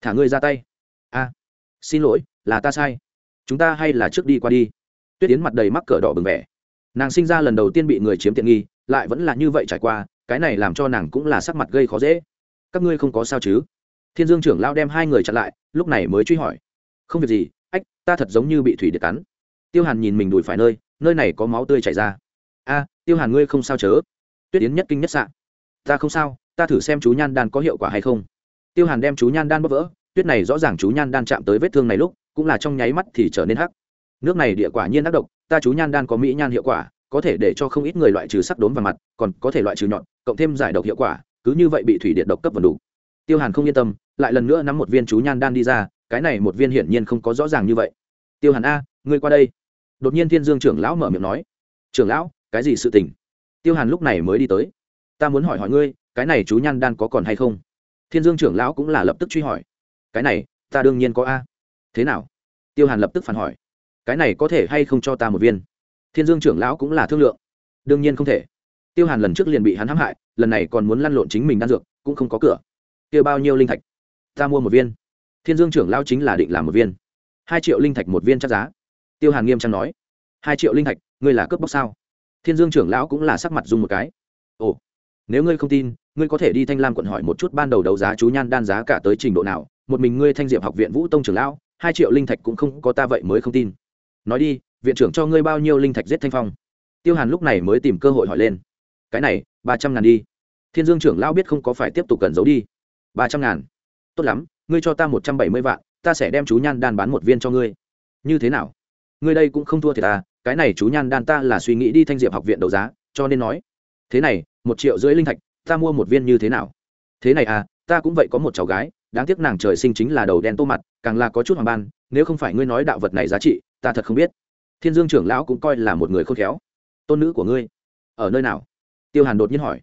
Thả ngươi ra tay. A, xin lỗi, là ta sai. Chúng ta hay là trước đi qua đi. Tuyết tiến mặt đầy mắc cỡ đỏ bừng vẻ nàng sinh ra lần đầu tiên bị người chiếm tiện nghi, lại vẫn là như vậy trải qua, cái này làm cho nàng cũng là sắc mặt gây khó dễ. Các ngươi không có sao chứ? Thiên dương trưởng lao đem hai người chặn lại, lúc này mới truy hỏi. Không việc gì, ách, ta thật giống như bị thủy điện cắn. Tiêu hàn nhìn mình đùi phải nơi nơi này có máu tươi chảy ra. A, tiêu hàn ngươi không sao chớ? Tuyết yến nhất kinh nhất sạn ta không sao, ta thử xem chú nhan đan có hiệu quả hay không. Tiêu hàn đem chú nhan đan bóp vỡ, tuyết này rõ ràng chú nhan đan chạm tới vết thương này lúc, cũng là trong nháy mắt thì trở nên hắc nước này địa quả nhiên ác độc, ta chú nhan đan có mỹ nhan hiệu quả, có thể để cho không ít người loại trừ sắc đốm vào mặt, còn có thể loại trừ nhọn, cộng thêm giải độc hiệu quả, cứ như vậy bị thủy điện độc cấp vần đủ. Tiêu hàn không yên tâm, lại lần nữa nắm một viên chú nhan đan đi ra, cái này một viên hiển nhiên không có rõ ràng như vậy. Tiêu hàn a, ngươi qua đây. Đột nhiên thiên dương trưởng lão mở miệng nói. Trưởng lão, cái gì sự tình? Tiêu hàn lúc này mới đi tới. Ta muốn hỏi hỏi ngươi, cái này chú nhan đan có còn hay không? Thiên dương trưởng lão cũng là lập tức truy hỏi. Cái này, ta đương nhiên có a. Thế nào? Tiêu hàn lập tức phản hỏi cái này có thể hay không cho ta một viên? Thiên dương trưởng lão cũng là thương lượng. Đương nhiên không thể. Tiêu hàn lần trước liền bị hắn hãm hại, lần này còn muốn lăn lộn chính mình đan dược, cũng không có cửa. Kia bao nhiêu linh thạch? Ta mua một viên. Thiên dương trưởng lão chính là định làm một viên. Hai triệu linh thạch một viên chắc giá. Tiêu hàn nghiêm trang nói. Hai triệu linh thạch, ngươi là cướp bóc sao? Thiên dương trưởng lão cũng là sắc mặt dùng một cái. Ồ, nếu ngươi không tin, ngươi có thể đi thanh lam quận hỏi một chút ban đầu đấu giá chú nhan đan giá cả tới trình độ nào. Một mình ngươi thanh diệp học viện vũ tông trưởng lão, hai triệu linh thạch cũng không có ta vậy mới không tin nói đi, viện trưởng cho ngươi bao nhiêu linh thạch giết thanh phong? Tiêu hàn lúc này mới tìm cơ hội hỏi lên. Cái này, ba trăm ngàn đi. Thiên dương trưởng lão biết không có phải tiếp tục cần giấu đi. Ba trăm ngàn. Tốt lắm, ngươi cho ta một trăm bảy mươi vạn, ta sẽ đem chú nhan đan bán một viên cho ngươi. Như thế nào? Ngươi đây cũng không thua thiệt ta cái này chú nhan đan ta là suy nghĩ đi thanh diệp học viện đấu giá, cho nên nói. Thế này, một triệu rưỡi linh thạch, ta mua một viên như thế nào? Thế này à ta cũng vậy có một cháu gái, đáng tiếc nàng trời sinh chính là đầu đen tô mặt, càng là có chút hoàng ban nếu không phải ngươi nói đạo vật này giá trị ta thật không biết. Thiên dương trưởng lão cũng coi là một người khôn khéo. Tôn nữ của ngươi, ở nơi nào? Tiêu hàn đột nhiên hỏi.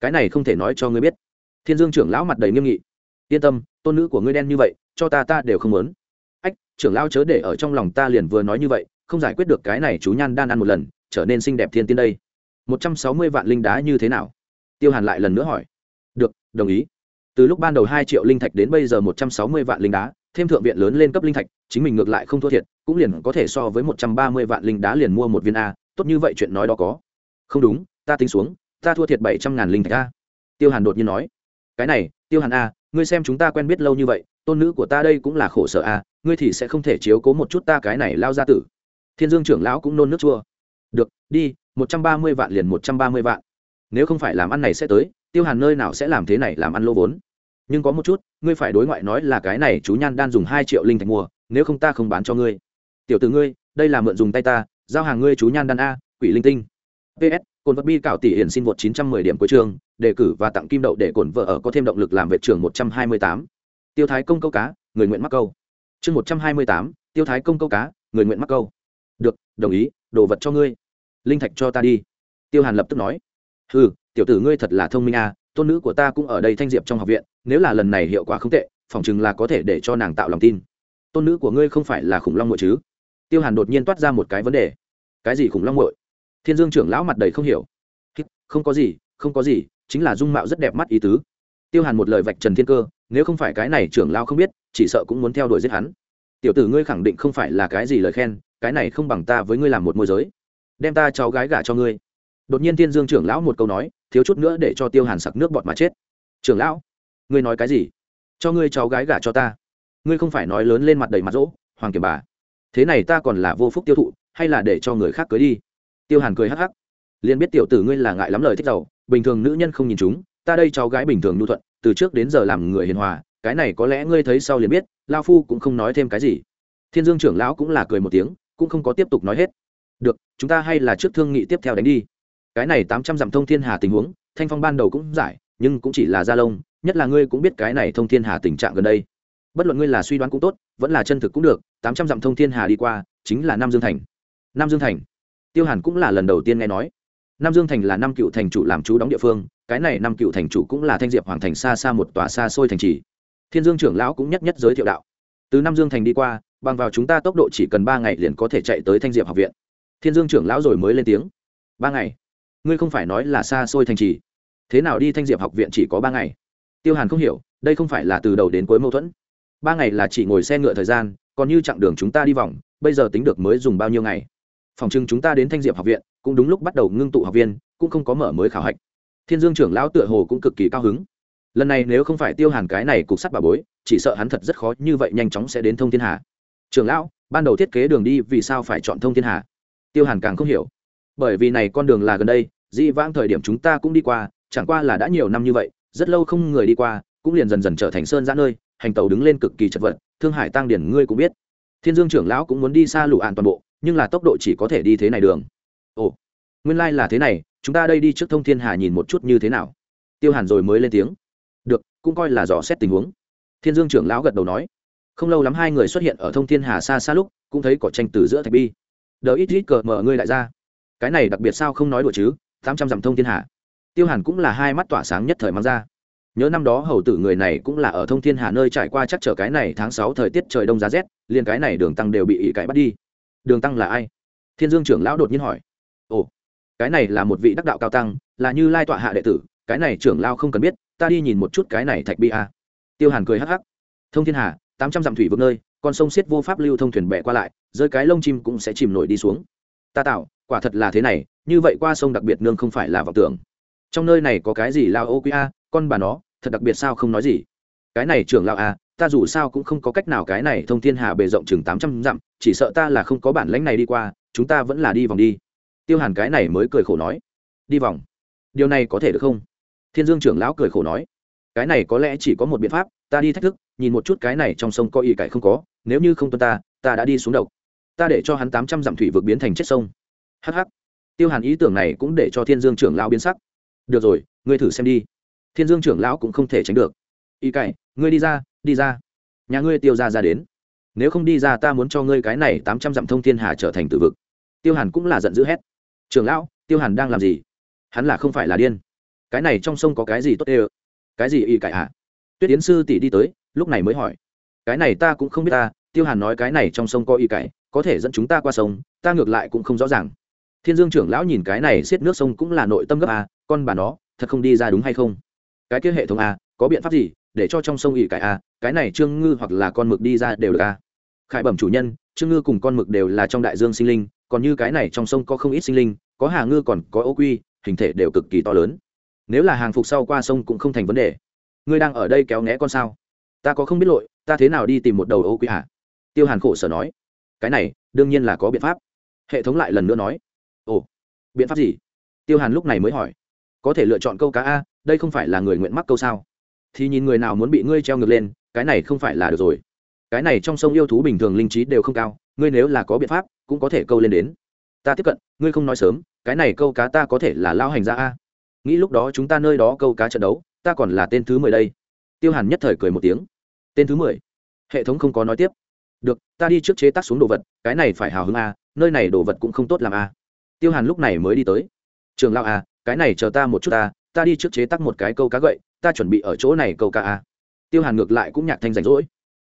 Cái này không thể nói cho ngươi biết. Thiên dương trưởng lão mặt đầy nghiêm nghị. Yên tâm, tôn nữ của ngươi đen như vậy, cho ta ta đều không muốn. Ách, trưởng lão chớ để ở trong lòng ta liền vừa nói như vậy, không giải quyết được cái này chú nhan đan ăn một lần, trở nên xinh đẹp thiên tiên đây. Một trăm sáu mươi vạn linh đá như thế nào? Tiêu hàn lại lần nữa hỏi. Được, đồng ý. Từ lúc ban đầu hai triệu linh thạch đến bây giờ một trăm sáu mươi vạn linh đá thêm thượng viện lớn lên cấp linh thạch, chính mình ngược lại không thua thiệt, cũng liền có thể so với một trăm ba mươi vạn linh đá liền mua một viên a, tốt như vậy chuyện nói đó có. Không đúng, ta tính xuống, ta thua thiệt bảy trăm ngàn linh thạch a. Tiêu hàn đột nhiên nói. Cái này, tiêu hàn a, ngươi xem chúng ta quen biết lâu như vậy, tôn nữ của ta đây cũng là khổ sở a, ngươi thì sẽ không thể chiếu cố một chút ta cái này lao ra tử. Thiên dương trưởng lão cũng nôn nước chua. Được, đi, một trăm ba mươi vạn liền một trăm ba mươi vạn. Nếu không phải làm ăn này sẽ tới, tiêu hàn nơi nào sẽ làm thế này làm ăn lô vốn? Nhưng có một chút, ngươi phải đối ngoại nói là cái này chú nhan đan dùng hai triệu linh thạch mua, nếu không ta không bán cho ngươi. Tiểu t ử ngươi, đây là mượn dùng tay ta, giao hàng ngươi chú nhan đan a, quỷ linh tinh. Ps cồn vật bi cạo tỷ hiển xin vượt chín trăm mười điểm cuối trường đề cử và tặng kim đậu để cổn vợ ở có thêm động lực làm vệ trưởng một trăm hai mươi tám. Tiêu thái công câu cá, người nguyện mắc câu. Chương một trăm hai mươi tám, tiêu thái công câu cá, người nguyện mắc câu. Được, đồng ý, đồ vật cho ngươi. Linh thạch cho ta đi. Tiêu hàn lập tức nói. Ừ tiểu tử ngươi thật là thông minh à tôn nữ của ta cũng ở đây thanh diệp trong học viện, nếu là lần này hiệu quả không tệ, phỏng chừng là có thể để cho nàng tạo lòng tin. Tôn nữ của ngươi không phải là khủng long ngội chứ? Tiêu hàn đột nhiên toát ra một cái vấn đề. Cái gì khủng long ngội thiên dương trưởng lão mặt đầy không hiểu. Không có gì, không có gì, chính là dung mạo rất đẹp mắt ý tứ. Tiêu hàn một lời vạch trần thiên cơ, nếu không phải cái này trưởng lão không biết, chỉ sợ cũng muốn theo đuổi giết hắn. Tiểu tử ngươi khẳng định không phải là cái gì lời khen, cái này không bằng ta với ngươi làm một môi giới. Đem ta cháu gái gả cho ngươi. Đột nhiên thiên dương trưởng lão một câu nói thiếu chút nữa để cho tiêu hàn sặc nước bọt mà chết. Trưởng lão, ngươi nói cái gì? Cho ngươi cháu gái gả cho ta. Ngươi không phải nói lớn lên mặt đầy mặt rỗ, hoàng kiểm bà. Thế này ta còn là vô phúc tiêu thụ, hay là để cho người khác cưới đi? Tiêu hàn cười hắc hắc. Liền biết tiểu tử ngươi là ngại lắm lời thích giàu, bình thường nữ nhân không nhìn chúng, ta đây cháu gái bình thường nhu thuận, từ trước đến giờ làm người hiền hòa, cái này có lẽ ngươi thấy sau liền biết, lao phu cũng không nói thêm cái gì. Thiên dương trưởng lão cũng là cười một tiếng, cũng không có tiếp tục nói hết. Được, chúng ta hay là trước thương nghị tiếp theo đánh đi cái này tám trăm dặm thông thiên hà tình huống, thanh phong ban đầu cũng giải, nhưng cũng chỉ là gia lông, nhất là ngươi cũng biết cái này thông thiên hà tình trạng gần đây. Bất luận ngươi là suy đoán cũng tốt, vẫn là chân thực cũng được, tám trăm dặm thông thiên hà đi qua, chính là nam dương thành. Nam dương thành. Tiêu hàn cũng là lần đầu tiên nghe nói. Nam dương thành là năm cựu thành chủ làm chú đóng địa phương, cái này năm cựu thành chủ cũng là thanh diệp hoàng thành xa xa một tòa xa xôi thành trì. Thiên dương trưởng lão cũng nhất nhất giới thiệu đạo. Từ nam dương thành đi qua, bằng vào chúng ta tốc độ chỉ cần ba ngày liền có thể chạy tới thanh diệp học viện. Thiên dương trưởng lão rồi mới lên tiếng. Ba ngày? Ngươi không phải nói là xa xôi thành trì. Thế nào đi thanh diệp học viện chỉ có ba ngày? Tiêu hàn không hiểu, đây không phải là từ đầu đến cuối mâu thuẫn. Ba ngày là chỉ ngồi xe ngựa thời gian, còn như chặng đường chúng ta đi vòng, bây giờ tính được mới dùng bao nhiêu ngày? Phòng trưng chúng ta đến thanh diệp học viện, cũng đúng lúc bắt đầu ngưng tụ học viên, cũng không có mở mới khảo hạch. Thiên dương trưởng lão tựa hồ cũng cực kỳ cao hứng. Lần này nếu không phải tiêu hàn cái này cục sắt bà bối, chỉ sợ hắn thật rất khó như vậy nhanh chóng sẽ đến thông thiên hà. Trưởng lão, ban đầu thiết kế đường đi vì sao phải chọn thông thiên hà? Tiêu hàn càng không hiểu bởi vì này con đường là gần đây, dĩ vãng thời điểm chúng ta cũng đi qua, chẳng qua là đã nhiều năm như vậy, rất lâu không người đi qua, cũng liền dần dần trở thành sơn giã nơi, hành tàu đứng lên cực kỳ chật vật, thương hải tăng điển ngươi cũng biết. Thiên dương trưởng lão cũng muốn đi xa lụ ạn toàn bộ, nhưng là tốc độ chỉ có thể đi thế này đường. Ồ, nguyên lai、like、là thế này, chúng ta đây đi trước thông thiên hà nhìn một chút như thế nào. Tiêu hàn rồi mới lên tiếng. Được, cũng coi là dò xét tình huống. Thiên dương trưởng lão gật đầu nói. Không lâu lắm hai người xuất hiện ở thông thiên hà xa xa lúc, cũng thấy cỏ tranh từ giữa thạch bi. Đờ ít ít cờ mở ngươi đại gia cái này đặc biệt sao không nói đùa chứ tám trăm dặm thông thiên hạ, tiêu hàn cũng là hai mắt tỏa sáng nhất thời mang ra. Nhớ năm đó hầu tử người này cũng là ở thông thiên hà nơi trải qua chắc trở cái này tháng sáu thời tiết trời đông giá rét liền cái này đường tăng đều bị ỉ cãi bắt đi. Đường tăng là ai? Thiên dương trưởng lão đột nhiên hỏi. Ồ cái này là một vị đắc đạo cao tăng là như lai tọa hạ đệ tử cái này trưởng lao không cần biết ta đi nhìn một chút cái này thạch bi a. Tiêu hàn cười hắc hắc. Thông thiên hà tám trăm dặm thủy vực nơi con sông xiết vô pháp lưu thông thuyền bè qua lại rơi cái lông chim cũng sẽ chìm nổi đi xuống. Ta tạo quả thật là thế này, như vậy qua sông đặc biệt nương không phải là vọng tưởng. Trong nơi này có cái gì lao ô quý a, con bà nó, thật đặc biệt sao không nói gì. Cái này trưởng lao a, ta dù sao cũng không có cách nào cái này thông thiên hà bề rộng chừng tám trăm dặm, chỉ sợ ta là không có bản lãnh này đi qua, chúng ta vẫn là đi vòng đi. Tiêu hàn cái này mới cười khổ nói. Đi vòng. Điều này có thể được không? Thiên dương trưởng lão cười khổ nói. Cái này có lẽ chỉ có một biện pháp, ta đi thách thức, nhìn một chút cái này trong sông có ý cải không có, nếu như không tuân ta ta đã đi xuống độc. Ta để cho hắn tám trăm dặm thủy vực biến thành chết sông hh tiêu hàn ý tưởng này cũng để cho thiên dương trưởng lão biến sắc. Được rồi ngươi thử xem đi. Thiên dương trưởng lão cũng không thể tránh được. Y cậy, ngươi đi ra đi ra. Nhà ngươi tiêu ra ra đến. Nếu không đi ra ta muốn cho ngươi cái này tám trăm dặm thông thiên hà trở thành tự vực. Tiêu hàn cũng là giận dữ hét. Trưởng lão tiêu hàn đang làm gì? Hắn là không phải là điên. Cái này trong sông có cái gì tốt ê ơ? Cái gì y cậy hả? Tuyết tiến sư tỷ đi tới lúc này mới hỏi. Cái này ta cũng không biết ta. Tiêu hàn nói cái này trong sông có y cậy, có thể dẫn chúng ta qua sông ta ngược lại cũng không rõ ràng thiên dương trưởng lão nhìn cái này xiết nước sông cũng là nội tâm gấp à, con bà nó thật không đi ra đúng hay không? Cái kia hệ thống à, có biện pháp gì để cho trong sông ỉ cải à, cái này trương ngư hoặc là con mực đi ra đều được à. khải bẩm chủ nhân trương ngư cùng con mực đều là trong đại dương sinh linh còn như cái này trong sông có không ít sinh linh có hà ngư còn có ô quy hình thể đều cực kỳ to lớn. Nếu là hàng phục sau qua sông cũng không thành vấn đề. Ngươi đang ở đây kéo né con sao? Ta có không biết lội ta thế nào đi tìm một đầu ô quy hả tiêu hàn khổ sở nói. Cái này đương nhiên là có biện pháp. Hệ thống lại lần nữa nói ồ, biện pháp gì? Tiêu hàn lúc này mới hỏi. Có thể lựa chọn câu cá a, đây không phải là người nguyện mắc câu sao? Thì nhìn người nào muốn bị ngươi treo ngược lên, cái này không phải là được rồi. Cái này trong sông yêu thú bình thường linh trí đều không cao, ngươi nếu là có biện pháp, cũng có thể câu lên đến. Ta tiếp cận, ngươi không nói sớm, cái này câu cá ta có thể là lao hành ra a. Nghĩ lúc đó chúng ta nơi đó câu cá trận đấu, ta còn là tên thứ mười đây. Tiêu hàn nhất thời cười một tiếng. Tên thứ mười? Hệ thống không có nói tiếp. Được, ta đi trước chế tác xuống đồ vật, cái này phải hào hứng a, nơi này đồ vật cũng không tốt làm a tiêu hàn lúc này mới đi tới. Trường lao à, cái này chờ ta một chút ta ta đi trước chế tắc một cái câu cá gậy ta chuẩn bị ở chỗ này câu cá à. tiêu hàn ngược lại cũng nhạc thanh rảnh rỗi.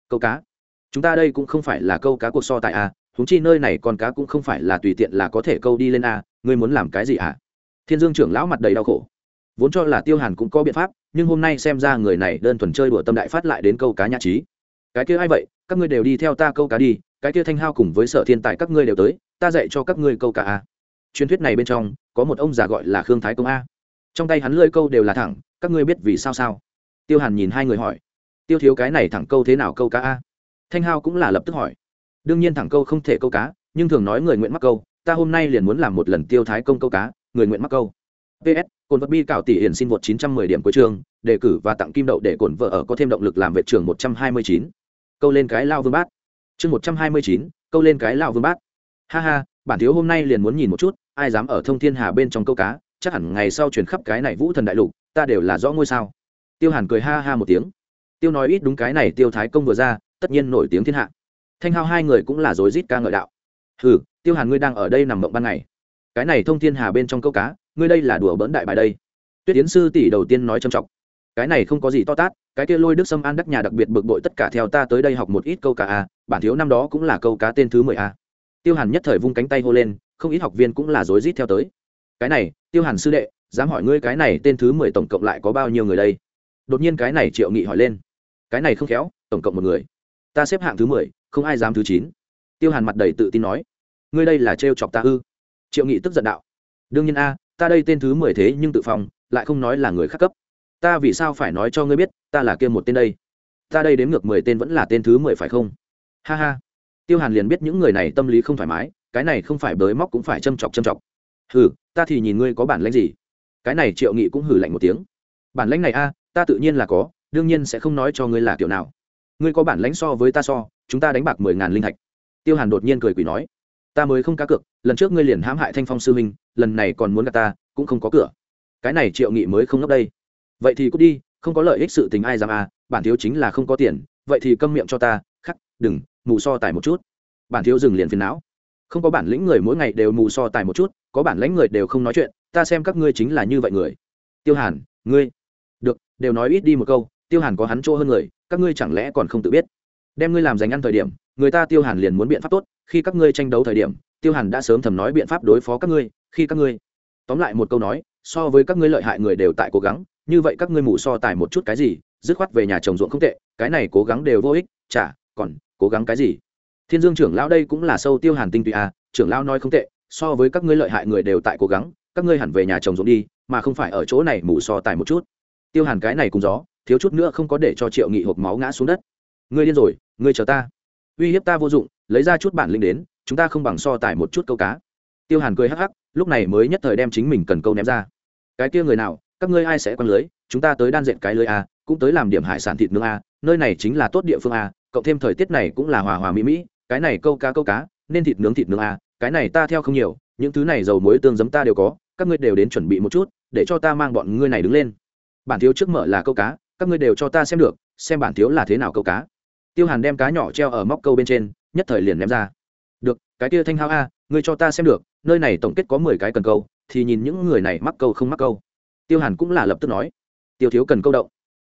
Câu cá? Chúng ta đây cũng không phải là câu cá cuộc so tại à, húng chi nơi này con cá cũng không phải là tùy tiện là có thể câu đi lên à, ngươi muốn làm cái gì à? Thiên dương trưởng lão mặt đầy đau khổ. Vốn cho là tiêu hàn cũng có biện pháp nhưng hôm nay xem ra người này đơn thuần chơi đùa tâm đại phát lại đến câu cá nhã trí. Cái kia ai vậy? Các ngươi đều đi theo ta câu cá đi cái kia thanh hao cùng với sở thiên tài các ngươi đều tới ta dạy cho các ngươi câu cá à truyền thuyết này bên trong có một ông già gọi là khương thái công a. Trong tay hắn lơi câu đều là thẳng các ngươi biết vì sao sao? Tiêu hàn nhìn hai người hỏi. Tiêu thiếu cái này thẳng câu thế nào câu cá a? Thanh hao cũng là lập tức hỏi. Đương nhiên thẳng câu không thể câu cá nhưng thường nói người nguyện mắc câu ta hôm nay liền muốn làm một lần tiêu thái công câu cá người nguyện mắc câu. Ps cồn vật bi cạo tỷ hiển xin vượt 910 điểm cuối trường đề cử và tặng kim đậu để cồn vợ ở có thêm động lực làm vệ trường 129. câu lên cái lao vương bát. Chương 129, câu lên cái lao vương bát. Ha ha bản thiếu hôm nay liền muốn nhìn một chút ai dám ở thông thiên hà bên trong câu cá, chắc hẳn ngày sau truyền khắp cái này vũ thần đại lục, ta đều là rõ ngôi sao. Tiêu hàn cười ha ha một tiếng. Tiêu nói ít đúng cái này, tiêu thái công vừa ra, tất nhiên nổi tiếng thiên hạ. Thanh hao hai người cũng là rối rít ca ngợi đạo. Ừ tiêu hàn ngươi đang ở đây nằm mộng ban ngày. Cái này thông thiên hà bên trong câu cá, ngươi đây là đùa bỡn đại bài đây. Tuyết tiến sư tỷ đầu tiên nói trầm trọng. Cái này không có gì to tát, cái kia lôi đức sâm an đắc nhà đặc biệt bực bội tất cả theo ta tới đây học một ít câu cá a, bản thiếu năm đó cũng là câu cá tên thứ mười a. Tiêu hàn nhất thời vung cánh tay hô lên không ít học viên cũng là rối rít theo tới. Cái này, tiêu hàn sư đệ, dám hỏi ngươi cái này tên thứ mười tổng cộng lại có bao nhiêu người đây? Đột nhiên cái này triệu nghị hỏi lên. Cái này không khéo, tổng cộng một người. Ta xếp hạng thứ mười, không ai dám thứ chín. Tiêu hàn mặt đầy tự tin nói. Ngươi đây là trêu chọc ta ư? Triệu nghị tức giận đạo. Đương nhiên a, ta đây tên thứ mười thế nhưng tự phòng, lại không nói là người khác cấp. Ta vì sao phải nói cho ngươi biết, ta là kia một tên đây? Ta đây đếm ngược mười tên vẫn là tên thứ mười phải không? Ha ha. Tiêu hàn liền biết những người này tâm lý không thoải mái cái này không phải bới móc cũng phải châm chọc châm chọc. Hừ, ta thì nhìn ngươi có bản lãnh gì? Cái này triệu nghị cũng hử lạnh một tiếng. Bản lãnh này a, ta tự nhiên là có, đương nhiên sẽ không nói cho ngươi là kiểu nào. Ngươi có bản lãnh so với ta so, chúng ta đánh bạc mười ngàn linh thạch. Tiêu hàn đột nhiên cười quỷ nói, ta mới không cá cược, lần trước ngươi liền hãm hại thanh phong sư huynh, lần này còn muốn gặp ta, cũng không có cửa. Cái này triệu nghị mới không ngốc đây. Vậy thì cút đi, không có lợi ích sự tình ai dám à bản thiếu chính là không có tiền, vậy thì câm miệng cho ta, khắc, đừng, mù so tài một chút. Bản thiếu dừng liền phiền não không có bản lĩnh người mỗi ngày đều mù so tài một chút, có bản lĩnh người đều không nói chuyện, ta xem các ngươi chính là như vậy người. Tiêu hàn, ngươi, được, đều nói ít đi một câu, tiêu hàn có hắn chỗ hơn người, các ngươi chẳng lẽ còn không tự biết? Đem ngươi làm dành ăn thời điểm, người ta tiêu hàn liền muốn biện pháp tốt, khi các ngươi tranh đấu thời điểm, tiêu hàn đã sớm thầm nói biện pháp đối phó các ngươi, khi các ngươi, tóm lại một câu nói, so với các ngươi lợi hại người đều tại cố gắng, như vậy các ngươi mù so tài một chút cái gì, dứt khoát về nhà chồng ruộng không tệ, cái này cố gắng đều vô ích, chả, còn cố gắng cái gì? Thiên dương trưởng lão đây cũng là sâu tiêu hàn tinh tụy à trưởng lão nói không tệ, so với các ngươi lợi hại người đều tại cố gắng, các ngươi hẳn về nhà chồng ruộng đi, mà không phải ở chỗ này mù so tài một chút. Tiêu hàn cái này cùng gió, thiếu chút nữa không có để cho triệu nghị hộp máu ngã xuống đất. Ngươi điên rồi, ngươi chờ ta. Uy hiếp ta vô dụng, lấy ra chút bản linh đến, chúng ta không bằng so tài một chút câu cá. Tiêu hàn cười hắc hắc, lúc này mới nhất thời đem chính mình cần câu ném ra. Cái kia người nào, các ngươi ai sẽ quăng lưới, chúng ta tới đan dệt cái lưới a cũng tới làm điểm hải sản thịt nướng a nơi này chính là tốt địa phương a cộng thêm thời tiết này cũng là hòa hòa mỹ mỹ cái này câu cá câu cá, nên thịt nướng thịt nướng à cái này ta theo không nhiều, những thứ này dầu muối tương giấm ta đều có, các ngươi đều đến chuẩn bị một chút, để cho ta mang bọn ngươi này đứng lên. Bản thiếu trước mở là câu cá, các ngươi đều cho ta xem được, xem bản thiếu là thế nào câu cá. Tiêu hàn đem cá nhỏ treo ở móc câu bên trên, nhất thời liền ném ra. Được, cái kia thanh hao a, ngươi cho ta xem được, nơi này tổng kết có mười cái cần câu, thì nhìn những người này mắc câu không mắc câu. Tiêu hàn cũng là lập tức nói. Tiêu thiếu cần câu động.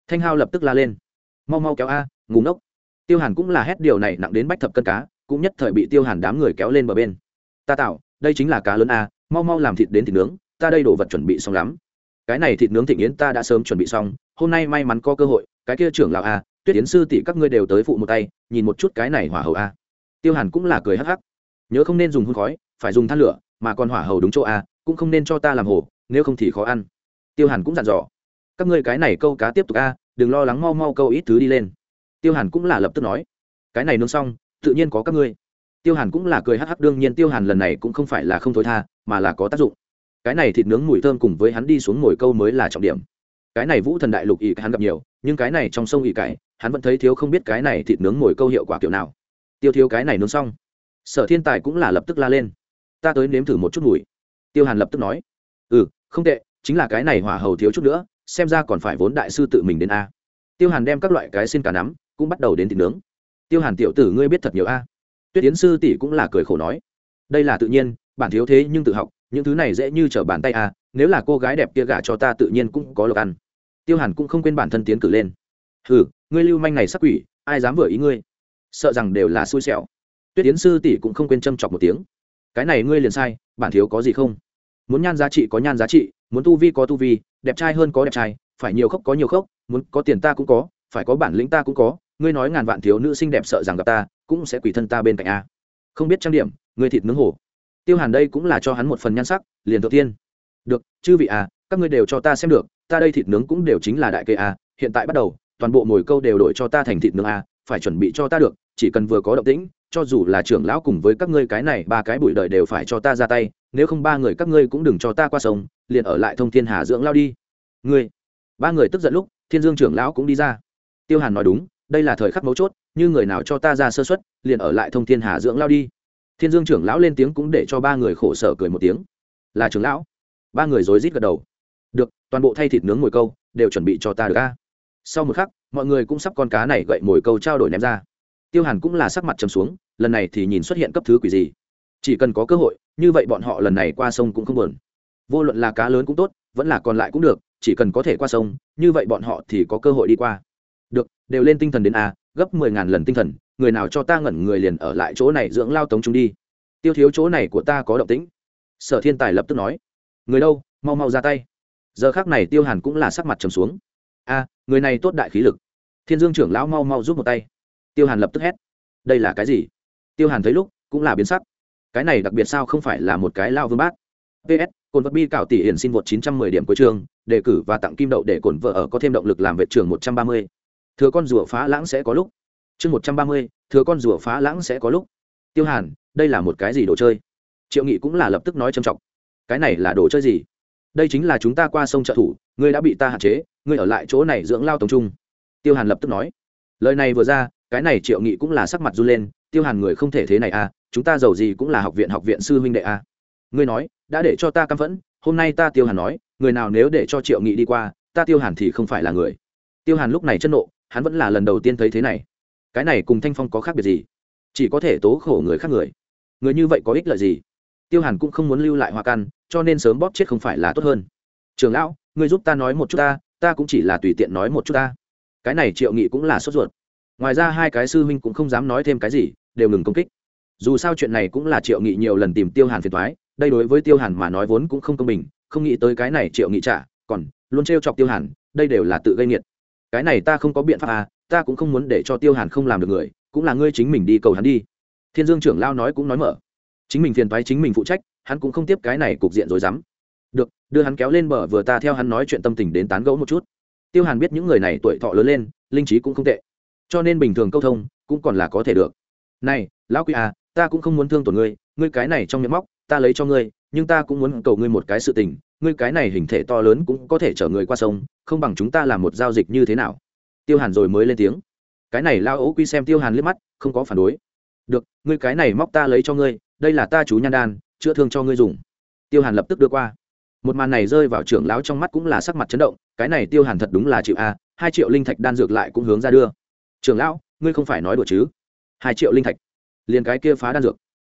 Thanh hao lập tức la lên. Mau mau kéo a ngủ ngốc. Tiêu hàn cũng là hét điều này nặng đến bách thập cân cá cũng nhất thời bị tiêu hàn đám người kéo lên bờ bên. Ta tạo, đây chính là cá lớn a, mau mau làm thịt đến thịt nướng, ta đây đổ vật chuẩn bị xong lắm. Cái này thịt nướng thịnh yến ta đã sớm chuẩn bị xong, hôm nay may mắn có cơ hội, cái kia trưởng lão a, tuyết yến sư tỷ các ngươi đều tới phụ một tay, nhìn một chút cái này hỏa hầu a. Tiêu hàn cũng là cười hắc hắc. Nhớ không nên dùng hôn khói, phải dùng than lửa, mà còn hỏa hầu đúng chỗ a, cũng không nên cho ta làm hồ, nếu không thì khó ăn. Tiêu hàn cũng dặn dò. Các ngươi cái này câu cá tiếp tục a, đừng lo lắng mau mau câu ít thứ đi lên. Tiêu hàn cũng là lập tức nói. Cái này nướng xong tự nhiên có các ngươi. Tiêu hàn cũng là cười hắc hắc, đương nhiên tiêu hàn lần này cũng không phải là không thối tha, mà là có tác dụng. Cái này thịt nướng mùi thơm cùng với hắn đi xuống ngồi câu mới là trọng điểm. Cái này vũ thần đại lục ỵ hắn gặp nhiều, nhưng cái này trong sông ỵ cải, hắn vẫn thấy thiếu không biết cái này thịt nướng ngồi câu hiệu quả kiểu nào. Tiêu thiếu cái này nướng xong, sở thiên tài cũng là lập tức la lên. Ta tới nếm thử một chút mùi. Tiêu hàn lập tức nói ừ không tệ, chính là cái này hỏa hầu thiếu chút nữa, xem ra còn phải vốn đại sư tự mình đến a. Tiêu hàn đem các loại cái xin cả nắm, cũng bắt đầu đến thịt nướng tiêu hàn tiểu tử ngươi biết thật nhiều a. Tuyết tiến sư tỷ cũng là cười khổ nói. Đây là tự nhiên, bản thiếu thế nhưng tự học, những thứ này dễ như trở bàn tay a, nếu là cô gái đẹp kia gả cho ta tự nhiên cũng có lộc ăn. Tiêu hàn cũng không quên bản thân tiến cử lên. Hừ, ngươi lưu manh này sắc quỷ, ai dám vừa ý ngươi? Sợ rằng đều là xui xẻo. Tuyết tiến sư tỷ cũng không quên châm chọc một tiếng. Cái này ngươi liền sai, bản thiếu có gì không? Muốn nhan giá trị có nhan giá trị, muốn tu vi có tu vi, đẹp trai hơn có đẹp trai, phải nhiều khóc có nhiều khóc, muốn có tiền ta cũng có, phải có bản lĩnh ta cũng có ngươi nói ngàn vạn thiếu nữ xinh đẹp sợ rằng gặp ta, cũng sẽ quỷ thân ta bên cạnh a. Không biết trang điểm, ngươi thịt nướng hổ. Tiêu hàn đây cũng là cho hắn một phần nhan sắc, liền tự tiên. Được, chư vị à các ngươi đều cho ta xem được, ta đây thịt nướng cũng đều chính là đại cây à hiện tại bắt đầu, toàn bộ mồi câu đều đổi cho ta thành thịt nướng à phải chuẩn bị cho ta được, chỉ cần vừa có động tĩnh, cho dù là trưởng lão cùng với các ngươi cái này ba cái bụi đời đều phải cho ta ra tay, nếu không ba người các ngươi cũng đừng cho ta qua sông, liền ở lại thông thiên hà dưỡng lao đi. Ngươi. Ba người tức giận lúc, thiên dương trưởng lão cũng đi ra. Tiêu hàn nói đúng đây là thời khắc mấu chốt, như người nào cho ta ra sơ xuất liền ở lại thông thiên hà dưỡng lao đi. Thiên dương trưởng lão lên tiếng cũng để cho ba người khổ sở cười một tiếng. Là trưởng lão. Ba người rối rít gật đầu. Được, toàn bộ thay thịt nướng mồi câu, đều chuẩn bị cho ta được a. Sau một khắc, mọi người cũng sắp con cá này gậy mồi câu trao đổi ném ra. Tiêu hàn cũng là sắc mặt trầm xuống, lần này thì nhìn xuất hiện cấp thứ quỷ gì. Chỉ cần có cơ hội, như vậy bọn họ lần này qua sông cũng không buồn. Vô luận là cá lớn cũng tốt, vẫn là còn lại cũng được, chỉ cần có thể qua sông, như vậy bọn họ thì có cơ hội đi qua đều lên tinh thần đến a, gấp mười ngàn lần tinh thần, người nào cho ta ngẩn người liền ở lại chỗ này dưỡng lao tống chúng đi. Tiêu thiếu chỗ này của ta có động tĩnh. Sở thiên tài lập tức nói. Người đâu, mau mau ra tay. Giờ khác này tiêu hàn cũng là sắc mặt trầm xuống. A, người này tốt đại khí lực. Thiên dương trưởng lão mau mau giúp một tay. Tiêu hàn lập tức hét. Đây là cái gì? Tiêu hàn thấy lúc, cũng là biến sắc. Cái này đặc biệt sao không phải là một cái lao vương bát? Ps cồn vật bi cảo tỷ hiển xin một chín trăm mười điểm cuối trường đề cử và tặng kim đậu để cổn vợ ở có thêm động lực làm vệ trường 130 thừa con rùa phá lãng sẽ có lúc. Chương 130, thừa con rùa phá lãng sẽ có lúc. Tiêu hàn đây là một cái gì đồ chơi? Triệu nghị cũng là lập tức nói trầm trọng. Cái này là đồ chơi gì? Đây chính là chúng ta qua sông trợ thủ ngươi đã bị ta hạn chế ngươi ở lại chỗ này dưỡng lao tổng trung. Tiêu hàn lập tức nói. Lời này vừa ra cái này triệu nghị cũng là sắc mặt run lên. Tiêu hàn người không thể thế này à chúng ta giàu gì cũng là học viện học viện sư huynh đệ à. Ngươi nói đã để cho ta căm phẫn hôm nay ta tiêu hàn nói người nào nếu để cho triệu nghị đi qua ta tiêu hàn thì không phải là người. Tiêu hàn lúc này chân nộ hắn vẫn là lần đầu tiên thấy thế này. Cái này cùng thanh phong có khác biệt gì? Chỉ có thể tố khổ người khác người. Người như vậy có ích lợi gì? Tiêu hàn cũng không muốn lưu lại hoa căn, cho nên sớm bóp chết không phải là tốt hơn. Trường lão người giúp ta nói một chút ta ta cũng chỉ là tùy tiện nói một chút ta. Cái này triệu nghị cũng là sốt ruột. Ngoài ra hai cái sư huynh cũng không dám nói thêm cái gì, đều ngừng công kích. Dù sao chuyện này cũng là triệu nghị nhiều lần tìm tiêu hàn phiền thoái đây đối với tiêu hàn mà nói vốn cũng không công bình, không nghĩ tới cái này triệu nghị trả, còn luôn t chọc tiêu hàn, đây đều là tự gây nghiệt cái này ta không có biện pháp à ta cũng không muốn để cho tiêu hàn không làm được người, cũng là ngươi chính mình đi cầu hắn đi. Thiên dương trưởng lao nói cũng nói mở. Chính mình phiền toái chính mình phụ trách, hắn cũng không tiếp cái này cục diện rồi dám được, đưa hắn kéo lên bờ vừa ta theo hắn nói chuyện tâm tình đến tán gẫu một chút. Tiêu hàn biết những người này tuổi thọ lớn lên, linh trí cũng không tệ. Cho nên bình thường câu thông, cũng còn là có thể được. Này, lão quý à ta cũng không muốn thương tổn ngươi ngươi cái này trong miệng móc, ta lấy cho ngươi, nhưng ta cũng muốn cầu ngươi một cái sự tình ngươi cái này hình thể to lớn cũng có thể chở người qua sông, không bằng chúng ta làm một giao dịch như thế nào? Tiêu hàn rồi mới lên tiếng. Cái này lao ấu quy xem tiêu hàn liếc mắt, không có phản đối. Được, ngươi cái này móc ta lấy cho ngươi, đây là ta chú nhan đan, chữa thương cho ngươi dùng. Tiêu hàn lập tức đưa qua. Một màn này rơi vào trưởng lão trong mắt cũng là sắc mặt chấn động, cái này tiêu hàn thật đúng là chịu a, hai triệu linh thạch đan dược lại cũng hướng ra đưa. Trưởng lão, ngươi không phải nói đùa chứ? Hai triệu linh thạch. Liền cái kia phá đan dược.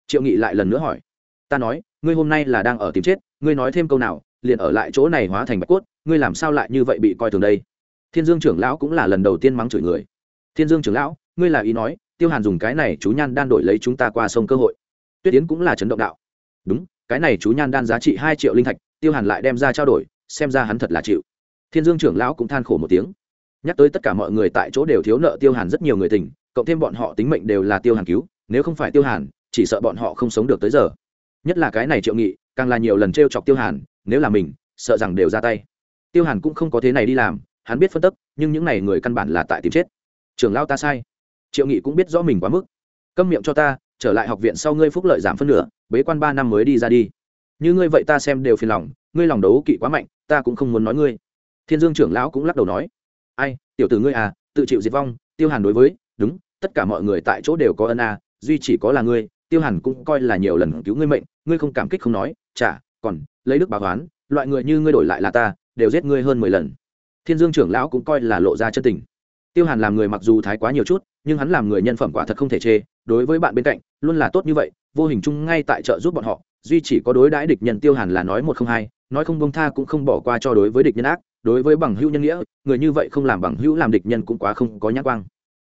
Triệu nghị lại lần nữa hỏi. Ta nói, ngươi hôm nay là đang ở tìm chết, ngươi nói thêm câu nào liền ở lại chỗ này hóa thành bạch cốt, ngươi làm sao lại như vậy bị coi thường đây? Thiên dương trưởng lão cũng là lần đầu tiên mắng chửi người. Thiên dương trưởng lão, ngươi là ý nói, tiêu hàn dùng cái này chú nhan đan đổi lấy chúng ta qua sông cơ hội. Tuyết tiến cũng là chấn động đạo. Đúng, cái này chú nhan đan giá trị hai triệu linh thạch, tiêu hàn lại đem ra trao đổi, xem ra hắn thật là chịu. Thiên dương trưởng lão cũng than khổ một tiếng. Nhắc tới tất cả mọi người tại chỗ đều thiếu nợ tiêu hàn rất nhiều người tình, cộng thêm bọn họ tính mệnh đều là tiêu hàn cứu, nếu không phải tiêu hàn, chỉ sợ bọn họ không sống được tới giờ. Nhất là cái này triệu nghị càng là nhiều lần t r e o chọc tiêu hàn, nếu là mình, sợ rằng đều ra tay. Tiêu hàn cũng không có thế này đi làm, hắn biết phân tức, nhưng những n à y người căn bản là tại tìm chết. Trưởng lao ta sai. Triệu nghị cũng biết rõ mình quá mức. Câm miệng cho ta, trở lại học viện sau ngươi phúc lợi giảm phân nửa, bế quan ba năm mới đi ra đi. Như ngươi vậy ta xem đều phiền lòng, ngươi lòng đấu kỵ quá mạnh, ta cũng không muốn nói ngươi. Thiên dương trưởng lão cũng lắc đầu nói. Ai, tiểu tử ngươi à tự chịu diệt vong, tiêu hàn đối với, đúng, tất cả mọi người tại chỗ đều có ân à duy chỉ có là ngươi, tiêu hàn cũng coi là nhiều lần cứu ngươi mệnh, ngươi không cảm kích không nói chả, còn, lấy đức báo toán loại người như ngươi đổi lại là ta, đều giết ngươi hơn mười lần. Thiên dương trưởng lão cũng coi là lộ ra chân tình. Tiêu hàn làm người mặc dù thái quá nhiều chút, nhưng hắn làm người nhân phẩm quả thật không thể chê, đối với bạn bên cạnh, luôn là tốt như vậy, vô hình chung ngay tại chợ giúp bọn họ, duy chỉ có đối đãi địch nhân tiêu hàn là nói một không hai, nói không bông tha cũng không bỏ qua cho đối với địch nhân ác, đối với bằng hữu nhân nghĩa, người như vậy không làm bằng hữu làm địch nhân cũng quá không có nhãn quang.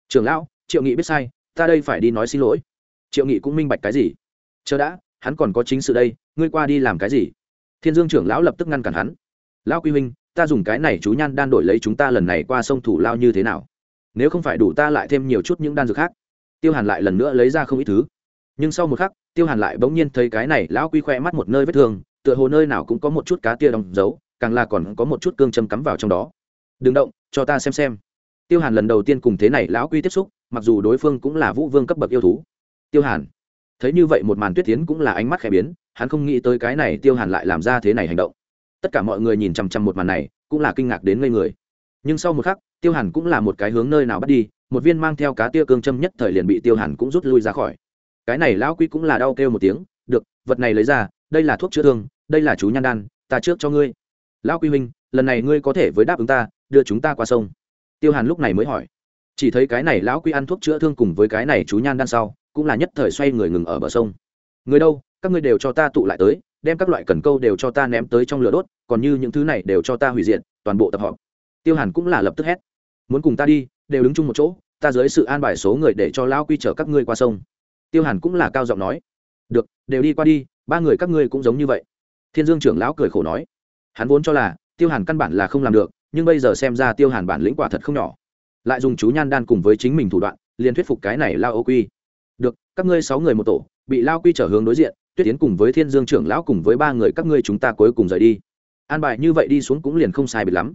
Trưởng lão, triệu nghị biết sai, ta đây phải đi nói xin lỗi. Triệu nghị cũng minh bạch cái gì. Chờ đã hắn còn có chính sự đây, ngươi qua đi làm cái gì? Thiên dương trưởng lão lập tức ngăn cản hắn. Lão quy huynh, ta dùng cái này chú nhan đan đổi lấy chúng ta lần này qua sông thủ lao như thế nào? Nếu không phải đủ ta lại thêm nhiều chút những đan dược khác. Tiêu hàn lại lần nữa lấy ra không ít thứ. Nhưng sau một khắc, tiêu hàn lại bỗng nhiên thấy cái này, lão quy khoe mắt một nơi vết thương, tựa hồ nơi nào cũng có một chút cá tia đóng dấu, càng là còn có một chút cương châm cắm vào trong đó. Đừng động, cho ta xem xem. Tiêu hàn lần đầu tiên cùng thế này lão quy tiếp xúc, mặc dù đối phương cũng là vũ vương cấp bậc yêu thú. Tiêu hàn thấy như vậy một màn tuyết tiến cũng là ánh mắt khẽ biến, hắn không nghĩ tới cái này tiêu hàn lại làm ra thế này hành động. Tất cả mọi người nhìn chằm chằm một màn này, cũng là kinh ngạc đến ngây người. Nhưng sau một khắc, tiêu hàn cũng là một cái hướng nơi nào bắt đi, một viên mang theo cá tia cương châm nhất thời liền bị tiêu hàn cũng rút lui ra khỏi. Cái này lão quy cũng là đau kêu một tiếng, được, vật này lấy ra, đây là thuốc chữa thương, đây là chú nhan đan, ta trước cho ngươi. Lão quy huynh, lần này ngươi có thể với đáp ứng ta, đưa chúng ta qua sông. Tiêu hàn lúc này mới hỏi. Chỉ thấy cái này lão quy ăn thuốc chữa thương cùng với cái này chú nhan đan sau cũng là nhất thời xoay người ngừng ở bờ sông. Người đâu, các ngươi đều cho ta tụ lại tới, đem các loại cần câu đều cho ta ném tới trong lửa đốt, còn như những thứ này đều cho ta hủy diệt, toàn bộ tập họp tiêu hàn cũng là lập tức hét. Muốn cùng ta đi, đều đứng chung một chỗ, ta dưới sự an bài số người để cho lão quy chở các ngươi qua sông. Tiêu hàn cũng là cao giọng nói. Được, đều đi qua đi, ba người các ngươi cũng giống như vậy. Thiên dương trưởng lão cười khổ nói. Hắn vốn cho là, tiêu hàn căn bản là không làm được, nhưng bây giờ xem ra tiêu hàn bản lĩnh quả thật không nhỏ. Lại dùng chú nhan đan cùng với chính mình thủ đoạn, liền thuyết phục cái này lao ô quy các ngươi sáu người một tổ bị lao quy trở hướng đối diện tuyết tiến cùng với thiên dương trưởng lão cùng với ba người các ngươi chúng ta cuối cùng rời đi. An bài như vậy đi xuống cũng liền không sai biệt lắm.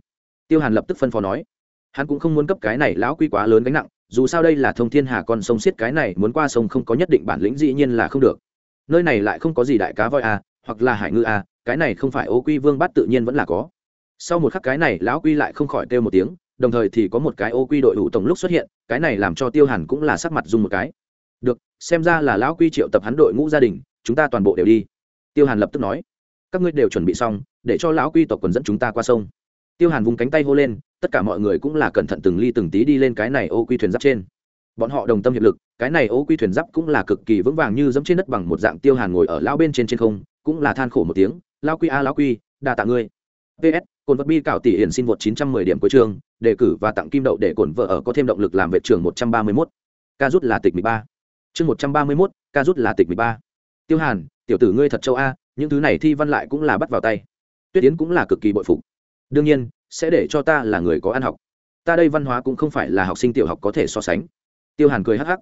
Tiêu hàn lập tức phân phó nói. Hắn cũng không muốn cấp cái này lão quy quá lớn gánh nặng dù sao đây là thông thiên hà con sông xiết cái này muốn qua sông không có nhất định bản lĩnh dĩ nhiên là không được. Nơi này lại không có gì đại cá voi à, hoặc là hải ngư à, cái này không phải ô quy vương bắt tự nhiên vẫn là có. Sau một khắc cái này lão quy lại không khỏi kêu một tiếng đồng thời thì có một cái ô quy đội hữu tổng lúc xuất hiện cái này làm cho tiêu hàn cũng là sắc mặt dung một cái. Được xem ra là lão quy triệu tập hắn đội ngũ gia đình chúng ta toàn bộ đều đi. Tiêu hàn lập tức nói. Các ngươi đều chuẩn bị xong để cho lão quy tộc quần dẫn chúng ta qua sông. Tiêu hàn vùng cánh tay hô lên tất cả mọi người cũng là cẩn thận từng ly từng tí đi lên cái này ô quy thuyền giáp trên. Bọn họ đồng tâm hiệp lực cái này ô quy thuyền giáp cũng là cực kỳ vững vàng như dẫm trên đất bằng một dạng tiêu hàn ngồi ở lao bên trên trên không cũng là than khổ một tiếng lao quy a à, lao quy đa tạ ngươi. Ps cồn vật bi cạo tỷ hiển xin vượt chín trăm mười điểm cuối chương đề cử và tặng kim đậu để cổn vợ ở có thêm động lực làm vệ trường một trăm ba mươi mốt. Ca rút là tịch mười ba chương một trăm ba mươi mốt, ca rút là tịch mười ba. Tiêu hàn, tiểu tử ngươi thật châu a, những thứ này thi văn lại cũng là bắt vào tay. Tuyết tiến cũng là cực kỳ bội phục. Đương nhiên, sẽ để cho ta là người có ăn học. Ta đây văn hóa cũng không phải là học sinh tiểu học có thể so sánh. Tiêu hàn cười hắc hắc.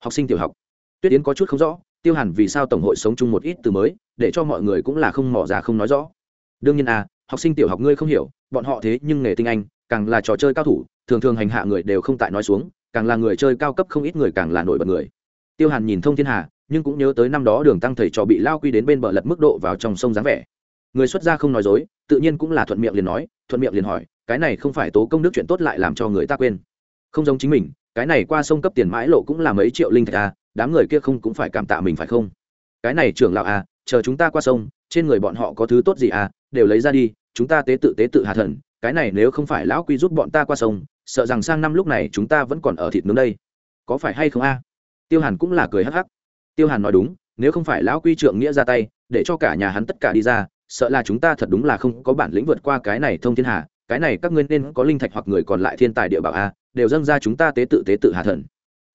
Học sinh tiểu học. Tuyết tiến có chút không rõ, tiêu hàn vì sao tổng hội sống chung một ít từ mới, để cho mọi người cũng là không mỏ ra không nói rõ. Đương nhiên à học sinh tiểu học ngươi không hiểu, bọn họ thế nhưng nghề tinh anh, càng là trò chơi cao thủ, thường thường hành hạ người đều không tại nói xuống, càng là người chơi cao cấp không ít người càng là nổi bật người tiêu hàn nhìn thông thiên hà, nhưng cũng nhớ tới năm đó đường tăng thầy trò bị lao quy đến bên bờ lật mức độ vào trong sông dáng vẻ. Người xuất gia không nói dối, tự nhiên cũng là thuận miệng liền nói, thuận miệng liền hỏi, cái này không phải tố công đức chuyện tốt lại làm cho người ta quên. Không giống chính mình, cái này qua sông cấp tiền mãi lộ cũng là mấy triệu linh thạch à đám người kia không cũng phải cảm tạ mình phải không? Cái này trưởng lão à chờ chúng ta qua sông, trên người bọn họ có thứ tốt gì à đều lấy ra đi, chúng ta tế tự tế tự hạ thần, cái này nếu không phải lão quy giúp bọn ta qua sông, sợ rằng sang năm lúc này chúng ta vẫn còn ở thịt nướng đây. Có phải hay không a? Tiêu hàn cũng là cười hắc hắc. Tiêu hàn nói đúng, nếu không phải lão quy trượng nghĩa ra tay, để cho cả nhà hắn tất cả đi ra, sợ là chúng ta thật đúng là không có bản lĩnh vượt qua cái này thông thiên hà, cái này các ngươi nên có linh thạch hoặc người còn lại thiên tài địa bảo a, đều dâng ra chúng ta tế tự tế tự hạ thần.